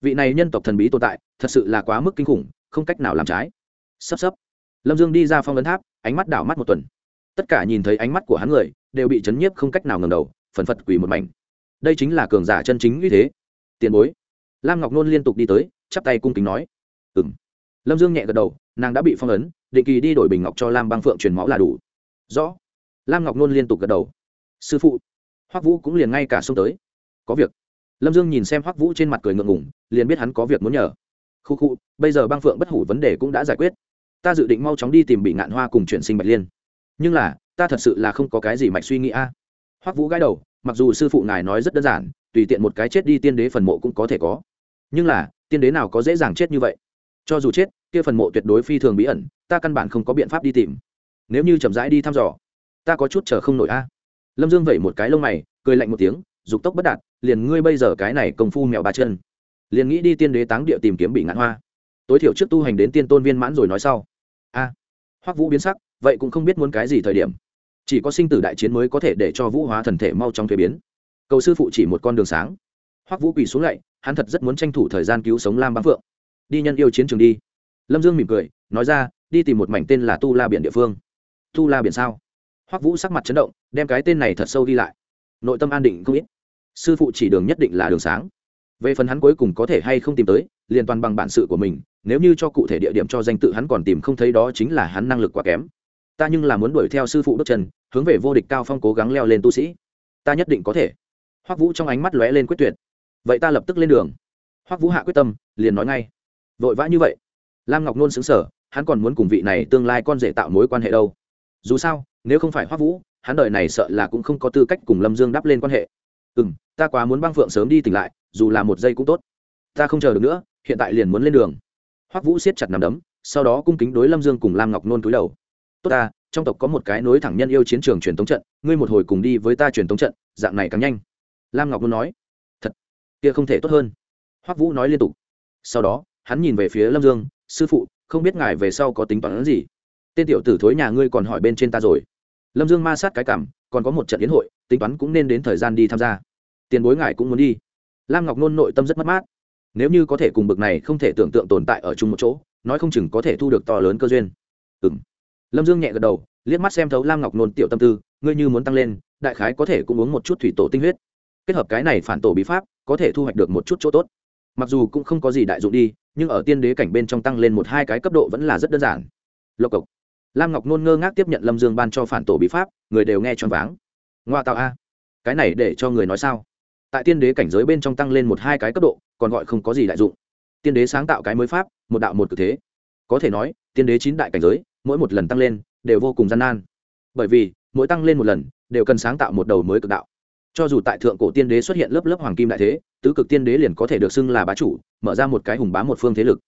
Vị này nhân tộc thần bí tồn tại, thật sự là quá mức kinh khủng, không cách nào làm trái. Sắp sắp lâm dương đi ra phong ấn tháp, ánh mắt đảo mắt một tuần. Tất cả nhìn thấy ánh mắt của hắn người, đều bị chấn nhiếp không cách nào ngầm đầu, phần phật quỳ một mảnh. Đây chính là cường giả chân chính như thế. Tiền bối. Lam ngọc nôn liên tục đi tới, chắp tay cung kính nói ừ m lâm dương nhẹ gật đầu, nàng đã bị phong ấn định kỳ đi đổi bình ngọc cho lam băng phượng truyền máu là đủ. Rõ. Lam ngọc nôn liên tục gật đầu. Sư phụ. Hoắc vũ cũng liền ngay cả xông tới. Có việc. Lâm dương nhìn xem hoắc vũ trên mặt cười ngượng ngủng liền biết hắn có việc muốn nhờ. Khu khu, bây giờ băng phượng bất hủ vấn đề cũng đã giải quyết. Ta dự định mau chóng đi tìm bị ngạn hoa cùng chuyển sinh bạch liên. Nhưng là, ta thật sự là không có cái gì mạch suy nghĩ a. Hoắc vũ gãi đầu, mặc dù sư phụ ngài nói rất đơn giản, tùy tiện một cái chết đi tiên đế phần mộ cũng có thể có. Nhưng là, tiên đế nào có dễ dàng chết như vậy? Cho dù chết kia phần mộ tuyệt đối phi thường bí ẩn, ta căn bản không có biện pháp đi tìm. Nếu như chậm rãi đi thăm dò, ta có chút chờ không nổi a. Lâm dương vẩy một cái lông mày, cười lạnh một tiếng, dục tốc bất đạt, liền ngươi bây giờ cái này công phu mèo ba chân. Liền nghĩ đi tiên đế táng địa tìm kiếm bị ngạn hoa. Tối thiểu trước tu hành đến tiên tôn viên mãn rồi nói sau. A. Hoắc vũ biến sắc, vậy cũng không biết muốn cái gì thời điểm. Chỉ có sinh tử đại chiến mới có thể để cho vũ hóa thần thể mau trong thuế biến. Cầu sư phụ chỉ một con đường sáng. Hoắc vũ quỳ xuống lạy hắn thật rất muốn tranh thủ thời gian cứu sống lam bám phượng. Đi nhân yêu chiến trường đi lâm dương mỉm cười, nói ra, đi tìm một mảnh tên là tu la biển địa phương. Tu la biển sao? Hoắc vũ sắc mặt chấn động, đem cái tên này thật sâu đi lại. Nội tâm an định không ít. Sư phụ chỉ đường nhất định là đường sáng. Về phần hắn cuối cùng có thể hay không tìm tới, liền toàn bằng bản sự của mình, nếu như cho cụ thể địa điểm cho danh tự hắn còn tìm không thấy đó chính là hắn năng lực quá kém. Ta nhưng là muốn đuổi theo sư phụ bước chân, hướng về vô địch cao phong cố gắng leo lên tu sĩ. Ta nhất định có thể. Hoắc vũ trong ánh mắt lóe lên quyết tuyệt. Vậy ta lập tức lên đường. Hoắc vũ hạ quyết tâm, liền nói ngay. Vội vã như vậy lam ngọc nôn xứng sở hắn còn muốn cùng vị này tương lai con rể tạo mối quan hệ đâu. Dù sao, nếu không phải hoắc vũ, hắn đời này sợ là cũng không có tư cách cùng lâm dương đắp lên quan hệ. Ừ m ta quá muốn băng phượng sớm đi tỉnh lại, dù là một giây cũng tốt. Ta không chờ được nữa, hiện tại liền muốn lên đường. Hoắc vũ siết chặt nằm đấm, sau đó cung kính đối lâm dương cùng lam ngọc nôn cúi đầu. Tốt ta, trong tộc có một cái nối thẳng nhân yêu chiến trường truyền thống trận, ngươi một hồi cùng đi với ta truyền thống trận, dạng này càng nhanh. Lam ngọc nôn nói. Thật, kia không thể tốt hơn. Hoắc vũ nói liên tục. Sau đó, hắn nhìn về phía lâm dương sư phụ, không biết ngài về sau có tính toán gì? Tên tiểu tử thối nhà ngươi còn hỏi bên trên ta rồi. Lâm dương ma sát cái cảm, còn có một trận yến hội, tính toán cũng nên đến thời gian đi tham gia. Tiền bối ngài cũng muốn đi. Lam ngọc nôn nội tâm rất mất mát. Nếu như có thể cùng bực này không thể tưởng tượng tồn tại ở chung một chỗ, nói không chừng có thể thu được to lớn cơ duyên. Ừ m lâm dương nhẹ gật đầu, liếc mắt xem thấu lam ngọc nôn tiểu tâm tư, ngươi như muốn tăng lên, đại khái có thể cũng uống một chút thủy tổ tinh huyết. Kết hợp cái này phản tổ bí pháp, có thể thu hoạch được một chút chỗ tốt mặc dù cũng không có gì đại dụng đi, nhưng ở tiên đế cảnh bên trong tăng lên một hai cái cấp độ vẫn là rất đơn giản. Lộc cộc. Lam ngọc nôn ngơ ngác tiếp nhận lâm dương ban cho phản tổ bí pháp, người đều nghe choáng váng. Ngoa tạo a. Cái này để cho người nói sao? Tại tiên đế cảnh giới bên trong tăng lên một hai cái cấp độ, còn gọi không có gì đại dụng. Tiên đế sáng tạo cái mới pháp, một đạo một cực thế. Có thể nói, tiên đế chín đại cảnh giới, mỗi một lần tăng lên, đều vô cùng gian nan. Bởi vì, mỗi tăng lên một lần, đều cần sáng tạo một đầu mới cực đạo cho dù tại thượng cổ tiên đế xuất hiện lớp lớp hoàng kim đại thế, tứ cực tiên đế liền có thể được xưng là bá chủ, mở ra một cái hùng bá một phương thế lực.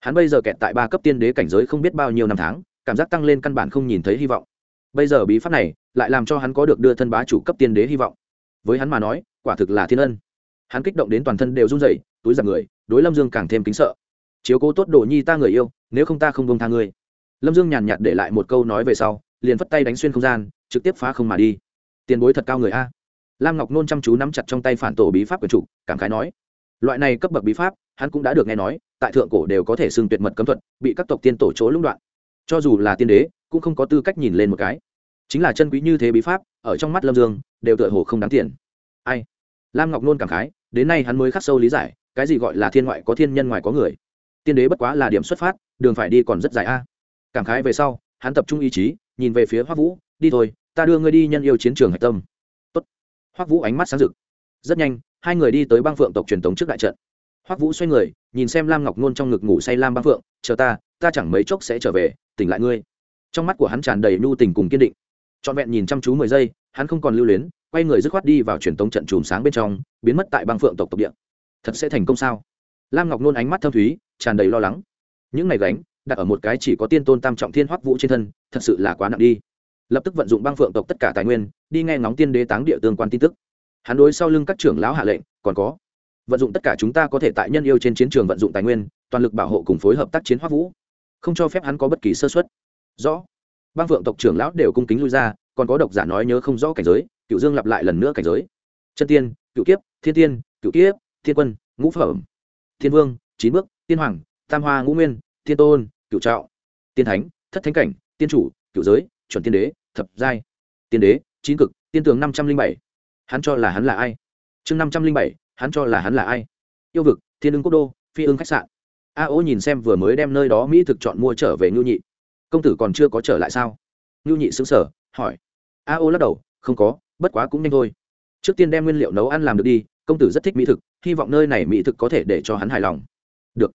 Hắn bây giờ kẹt tại ba cấp tiên đế cảnh giới không biết bao nhiêu năm tháng, cảm giác tăng lên căn bản không nhìn thấy hy vọng. Bây giờ bí pháp này lại làm cho hắn có được đưa thân bá chủ cấp tiên đế hy vọng. Với hắn mà nói, quả thực là thiên ân. Hắn kích động đến toàn thân đều run rẩy, túi giặc người, đối lâm dương càng thêm kính sợ. Chiếu cố tốt đồ nhi ta người yêu, nếu không ta không bông tha ngươi. Lâm dương nhàn nhạt để lại một câu nói về sau, liền phất tay đánh xuyên không gian, trực tiếp phá không mà đi. Tiền bối thật cao người a lam ngọc nôn chăm chú nắm chặt trong tay phản tổ bí pháp quyền chủ, cảm khái nói, loại này cấp bậc bí pháp, hắn cũng đã được nghe nói, tại thượng cổ đều có thể xưng tuyệt mật cấm thuật, bị các tộc tiên tổ chỗ lũng đoạn. Cho dù là tiên đế, cũng không có tư cách nhìn lên một cái. Chính là chân quý như thế bí pháp, ở trong mắt lâm dương, đều tựa hồ không đáng tiền. Ai? Lam ngọc nôn cảm khái, đến nay hắn mới khắc sâu lý giải, cái gì gọi là thiên ngoại có thiên nhân ngoài có người. Tiên đế bất quá là điểm xuất phát, đường phải đi còn rất dài a. Cảm khái về sau, hắn tập trung ý chí, nhìn về phía Hoa vũ, đi thôi, ta đưa ngươi đi nhân yêu chiến trường hạch tâm hoắc vũ ánh mắt sáng rực. Rất nhanh, hai người đi tới băng phượng tộc truyền thống trước đại trận. Hoắc vũ xoay người, nhìn xem lam ngọc nôn trong ngực ngủ say lam băng phượng, chờ ta ta chẳng mấy chốc sẽ trở về, tỉnh lại ngươi. Trong mắt của hắn tràn đầy nhu tình cùng kiên định. Trọn vẹn nhìn chăm chú mười giây, hắn không còn lưu luyến, quay người dứt khoát đi vào truyền tống trận chùm sáng bên trong, biến mất tại băng phượng tộc tộc địa. Thật sẽ thành công sao? Lam ngọc nôn ánh mắt thâm thúy, tràn đầy lo lắng. Những ngày gánh, đặt ở một cái chỉ có tiên tôn tam trọng thiên hoắc vũ trên thân, thật sự là quá nặng đi lập tức vận dụng băng phượng tộc tất cả tài nguyên, đi nghe ngóng tiên đế táng địa tương quan tin tức. Hắn đối sau lưng các trưởng lão hạ lệnh, còn có, vận dụng tất cả chúng ta có thể tại nhân yêu trên chiến trường vận dụng tài nguyên, toàn lực bảo hộ cùng phối hợp tác chiến hoắc vũ. Không cho phép hắn có bất kỳ sơ xuất rõ. Băng phượng tộc trưởng lão đều cung kính lui ra, còn có độc giả nói nhớ không rõ cảnh giới cựu dương lặp lại lần nữa cảnh giới. Chân tiên cựu kiếp, thiên tiên cựu kiếp, thiên quân, ngũ phẩm. Thiên vương, chín bước, tiên hoàng, tam hoa ngũ nguyên, thiên tôn cựu trạo. Tiên thánh, thất thánh cảnh, tiên chủ cựu giới chuẩn tiên đế, thập giai. Tiên đế, chín cực, tiên tường năm trăm linh bảy. Hắn cho là hắn là ai? Chương năm trăm linh bảy, hắn cho là hắn là ai? Yêu vực, thiên ưng quốc đô, phi ưng khách sạn. A ô nhìn xem vừa mới đem nơi đó mỹ thực chọn mua trở về ngưu nhị. Công tử còn chưa có trở lại sao? Ngưu nhị xứng sở hỏi. A ô lắc đầu, không có, bất quá cũng nhanh thôi. Trước tiên đem nguyên liệu nấu ăn làm được đi, công tử rất thích mỹ thực, hy vọng nơi này mỹ thực có thể để cho hắn hài lòng. Được.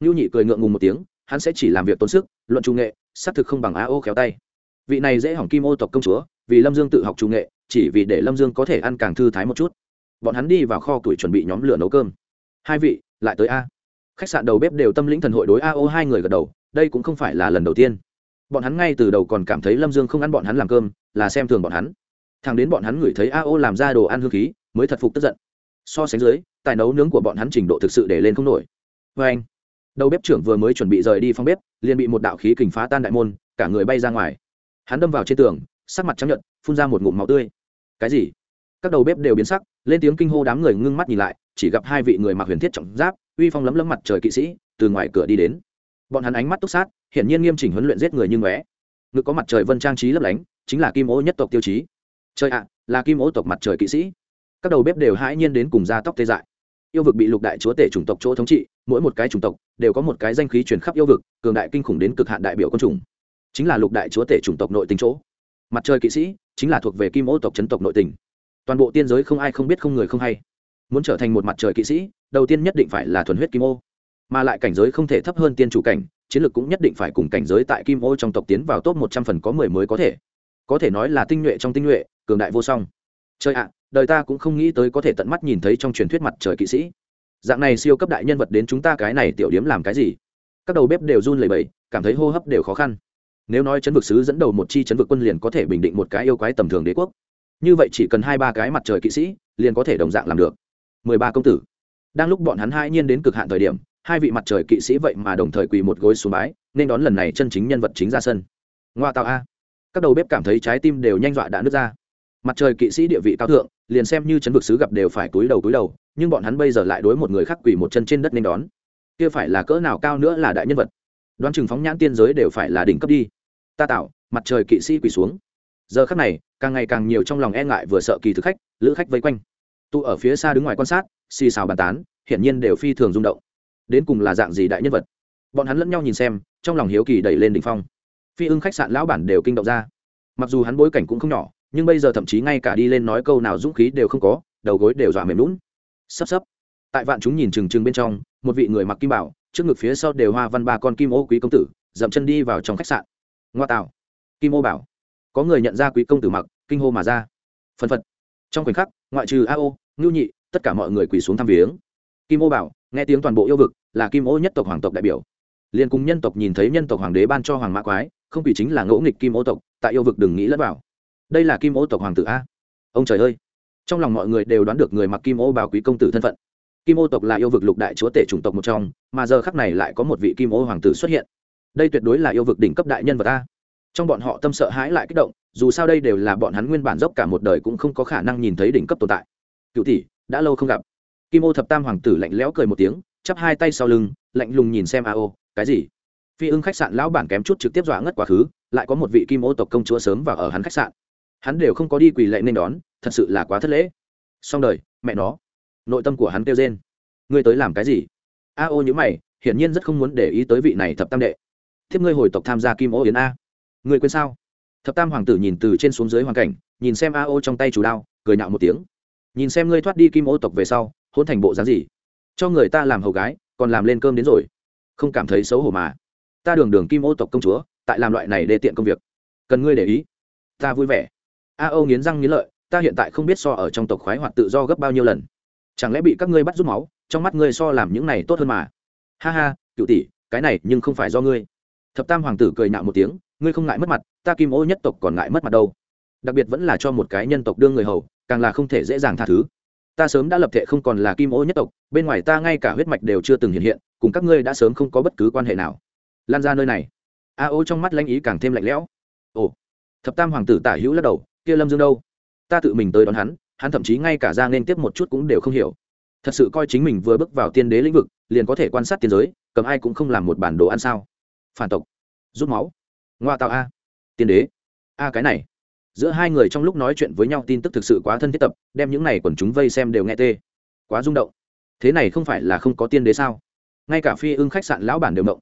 Ngưu nhị cười ngượng ngùng một tiếng, hắn sẽ chỉ làm việc tốn sức, luận trung nghệ, xác thực không bằng a ô khéo tay vị này dễ hỏng kim ô tộc công chúa, vì lâm dương tự học trung nghệ, chỉ vì để lâm dương có thể ăn càng thư thái một chút. Bọn hắn đi vào kho tuổi chuẩn bị nhóm lửa nấu cơm. Hai vị, lại tới a. Khách sạn đầu bếp đều tâm lĩnh thần hội đối a ô hai người gật đầu, đây cũng không phải là lần đầu tiên. Bọn hắn ngay từ đầu còn cảm thấy lâm dương không ăn bọn hắn làm cơm, là xem thường bọn hắn. Thằng đến bọn hắn ngửi thấy a ô làm ra đồ ăn hương khí, mới thật phục tức giận. So sánh dưới, tài nấu nướng của bọn hắn trình độ thực sự để lên không nổi. Vê anh, đầu bếp trưởng vừa mới chuẩn bị rời đi phong bếp, liền bị một đạo khí kình phá tan đại môn, cả người bay ra ngoài hắn đâm vào trên tường, sắc mặt trắng nhận phun ra một ngụm máu tươi. Cái gì? Các đầu bếp đều biến sắc, lên tiếng kinh hô đám người ngưng mắt nhìn lại, chỉ gặp hai vị người mặc huyền thiết trọng giáp, uy phong lấm lấm mặt trời kỵ sĩ, từ ngoài cửa đi đến. Bọn hắn ánh mắt túc sát, hiển nhiên nghiêm chỉnh huấn luyện giết người như ngóe. Ngực có mặt trời vân trang trí lấp lánh, chính là kim ô nhất tộc tiêu chí. Trời ạ, là kim ô tộc mặt trời kỵ sĩ. Các đầu bếp đều hãi nhiên đến cùng da tóc tê dại. Yêu vực bị lục đại chúa tể chủng tộc chỗ thống trị, mỗi một cái chủng tộc đều có một cái danh khí truyền khắp yêu vực, cường đại kinh khủng đến cực hạn đại biểu côn trùng chính là lục đại chúa tể chủng tộc nội tình chỗ. Mặt trời kỵ sĩ chính là thuộc về kim ô tộc chấn tộc nội tình. Toàn bộ tiên giới không ai không biết không người không hay. Muốn trở thành một mặt trời kỵ sĩ, đầu tiên nhất định phải là thuần huyết kim ô. Mà lại cảnh giới không thể thấp hơn tiên chủ cảnh, chiến lược cũng nhất định phải cùng cảnh giới tại kim ô trong tộc tiến vào top một trăm phần có mười mới có thể. Có thể nói là tinh nhuệ trong tinh nhuệ, cường đại vô song. Trời ạ, đời ta cũng không nghĩ tới có thể tận mắt nhìn thấy trong truyền thuyết mặt trời kỵ sĩ. Dạng này siêu cấp đại nhân vật đến chúng ta cái này tiểu điếm làm cái gì? Các đầu bếp đều run lẩy bẩy, cảm thấy hô hấp đều khó khăn nếu nói chấn vực sứ dẫn đầu một chi chấn vực quân liền có thể bình định một cái yêu quái tầm thường đế quốc. Như vậy chỉ cần hai ba cái mặt trời kỵ sĩ, liền có thể đồng dạng làm được. Mười ba công tử. Đang lúc bọn hắn hai nhiên đến cực hạn thời điểm, hai vị mặt trời kỵ sĩ vậy mà đồng thời quỳ một gối xuống bái, nên đón lần này chân chính nhân vật chính ra sân. Ngoa tạo a. Các đầu bếp cảm thấy trái tim đều nhanh dọa đã nứt ra. Mặt trời kỵ sĩ địa vị cao thượng, liền xem như chấn vực sứ gặp đều phải túi đầu túi đầu, nhưng bọn hắn bây giờ lại đối một người khác quỳ một chân trên đất nên đón. Kia phải là cỡ nào cao nữa là đại nhân vật. Đoán chừng phóng nhãn tiên giới đều phải là đỉnh cấp đi ta tạo, mặt trời kỵ sĩ quỳ xuống. Giờ khắc này, càng ngày càng nhiều trong lòng e ngại vừa sợ kỳ thực khách, lữ khách vây quanh. Tụ ở phía xa đứng ngoài quan sát, xì xào bàn tán, hiển nhiên đều phi thường rung động. Đến cùng là dạng gì đại nhân vật? Bọn hắn lẫn nhau nhìn xem, trong lòng hiếu kỳ đẩy lên đ ỉ n h phong. Phi ưng khách sạn lão bản đều kinh động ra. Mặc dù hắn bối cảnh cũng không nhỏ, nhưng bây giờ thậm chí ngay cả đi lên nói câu nào dũng khí đều không có, đầu gối đều dọa mềm lún sắp sắp tại vạn chúng nhìn trừng trừng bên trong, một vị người mặc kim bảo, trước ngực phía sau đều hoa văn ba con kim ô quý công tử, dậm chân đi vào trong khách sạn ngoa tạo kim ô bảo, có người nhận ra quý công tử mặc, kinh hô mà ra. Phân phật. Trong khoảnh khắc, ngoại trừ a ô, ngưu nhị, tất cả mọi người quỳ xuống thăm viếng. Kim ô bảo, nghe tiếng toàn bộ yêu vực, là kim ô nhất tộc hoàng tộc đại biểu. Liền cùng nhân tộc nhìn thấy nhân tộc hoàng đế ban cho hoàng mã quái, không quỳ chính là ngỗ nghịch kim ô tộc, tại yêu vực đừng nghĩ lẫn vào. Đây là kim ô tộc hoàng tử a. Ông trời ơi! Trong lòng mọi người đều đoán được người mặc kim ô bảo quý công tử thân phận. Kim ô tộc là yêu vực lục đại chúa tể chủng tộc một trong, mà giờ khắc này lại có một vị kim ô hoàng tử xuất hiện đây tuyệt đối là yêu vực đỉnh cấp đại nhân vật a trong bọn họ tâm sợ hãi lại kích động, dù sao đây đều là bọn hắn nguyên bản dốc cả một đời cũng không có khả năng nhìn thấy đỉnh cấp tồn tại. Cựu tỷ, đã lâu không gặp. Kim ô thập tam hoàng tử lạnh lẽo cười một tiếng, chắp hai tay sau lưng, lạnh lùng nhìn xem a ô cái gì? Phi ưng khách sạn lão bản kém chút trực tiếp dọa ngất quá khứ, lại có một vị kim ô tộc công chúa sớm vào ở hắn khách sạn. Hắn đều không có đi quỳ lệ nên đón, thật sự là quá thất lễ. Xong đời, mẹ nó. Nội tâm của hắn kêu rên. Ngươi tới làm cái gì? A ô nhữ mày, hiển nhiên rất không muốn để ý tới vị này thập tam đệ thiếp ngươi hồi tộc tham gia kim ô yến a. Ngươi quên sao? Thập tam hoàng tử nhìn từ trên xuống dưới hoàn cảnh, nhìn xem a ô trong tay chủ đao, cười nạo một tiếng. Nhìn xem ngươi thoát đi kim ô tộc về sau, hôn thành bộ dáng gì? Cho người ta làm hầu gái, còn làm lên cơm đến rồi. Không cảm thấy xấu hổ mà. Ta đường đường kim ô tộc công chúa, tại làm loại này để tiện công việc. Cần ngươi để ý. Ta vui vẻ. A ô nghiến răng nghiến lợi, ta hiện tại không biết so ở trong tộc khoái hoạt tự do gấp bao nhiêu lần. Chẳng lẽ bị các ngươi bắt rút máu, trong mắt ngươi so làm những này tốt hơn mà? Ha ha, cựu tỷ, cái này nhưng không phải do ngươi thập tam hoàng tử cười nạo một tiếng, ngươi không ngại mất mặt, ta kim ô nhất tộc còn ngại mất mặt đâu. Đặc biệt vẫn là cho một cái nhân tộc đương người hầu, càng là không thể dễ dàng tha thứ. Ta sớm đã lập thể không còn là kim ô nhất tộc, bên ngoài ta ngay cả huyết mạch đều chưa từng hiện hiện, cùng các ngươi đã sớm không có bất cứ quan hệ nào. Lan ra nơi này. A ô trong mắt lãnh ý càng thêm lạnh lẽo. Ồ. Thập tam hoàng tử tả hữu lắc đầu, kia lâm dương đâu? Ta tự mình tới đón hắn hắn thậm chí ngay cả ra nên tiếp một chút cũng đều không hiểu. Thật sự coi chính mình vừa bước vào tiên đế lĩnh vực, liền có thể quan sát tiên giới, cầm ai cũng không làm một bản đồ ăn sao? Phản tộc. Rút máu. Ngoa tạo a. Tiên đế. A cái này. Giữa hai người trong lúc nói chuyện với nhau tin tức thực sự quá thân thiết tập, đem những này quần chúng vây xem đều nghe tê. Quá rung động. Thế này không phải là không có tiên đế sao? Ngay cả phi ưng khách sạn lão bản đều mộng.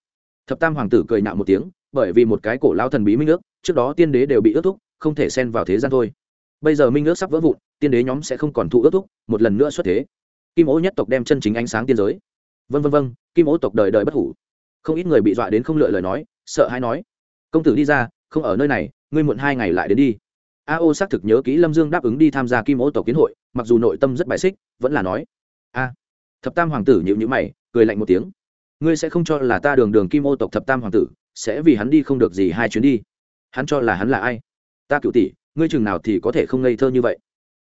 Thập tam hoàng tử cười nạo một tiếng, bởi vì một cái cổ lao thần bí minh ước, trước đó tiên đế đều bị ước thúc, không thể xen vào thế gian thôi. Bây giờ minh ước sắp vỡ vụn, tiên đế nhóm sẽ không còn thụ ước thúc, một lần nữa xuất thế. Kim ố nhất tộc đem chân chính ánh sáng tiên giới. Vân vân vân kim ố tộc đời đời bất hủ không ít người bị dọa đến không lựa lời nói, sợ hãi nói, công tử đi ra, không ở nơi này, ngươi muộn hai ngày lại đến đi. A ô xác thực nhớ kỹ lâm dương đáp ứng đi tham gia kim ô tộc kiến hội, mặc dù nội tâm rất bài xích, vẫn là nói, a. Thập tam hoàng tử nhịu nhữ mày, cười lạnh một tiếng, ngươi sẽ không cho là ta đường đường kim ô tộc thập tam hoàng tử, sẽ vì hắn đi không được gì hai chuyến đi. Hắn cho là hắn là ai? Ta cựu tỷ, ngươi chừng nào thì có thể không ngây thơ như vậy?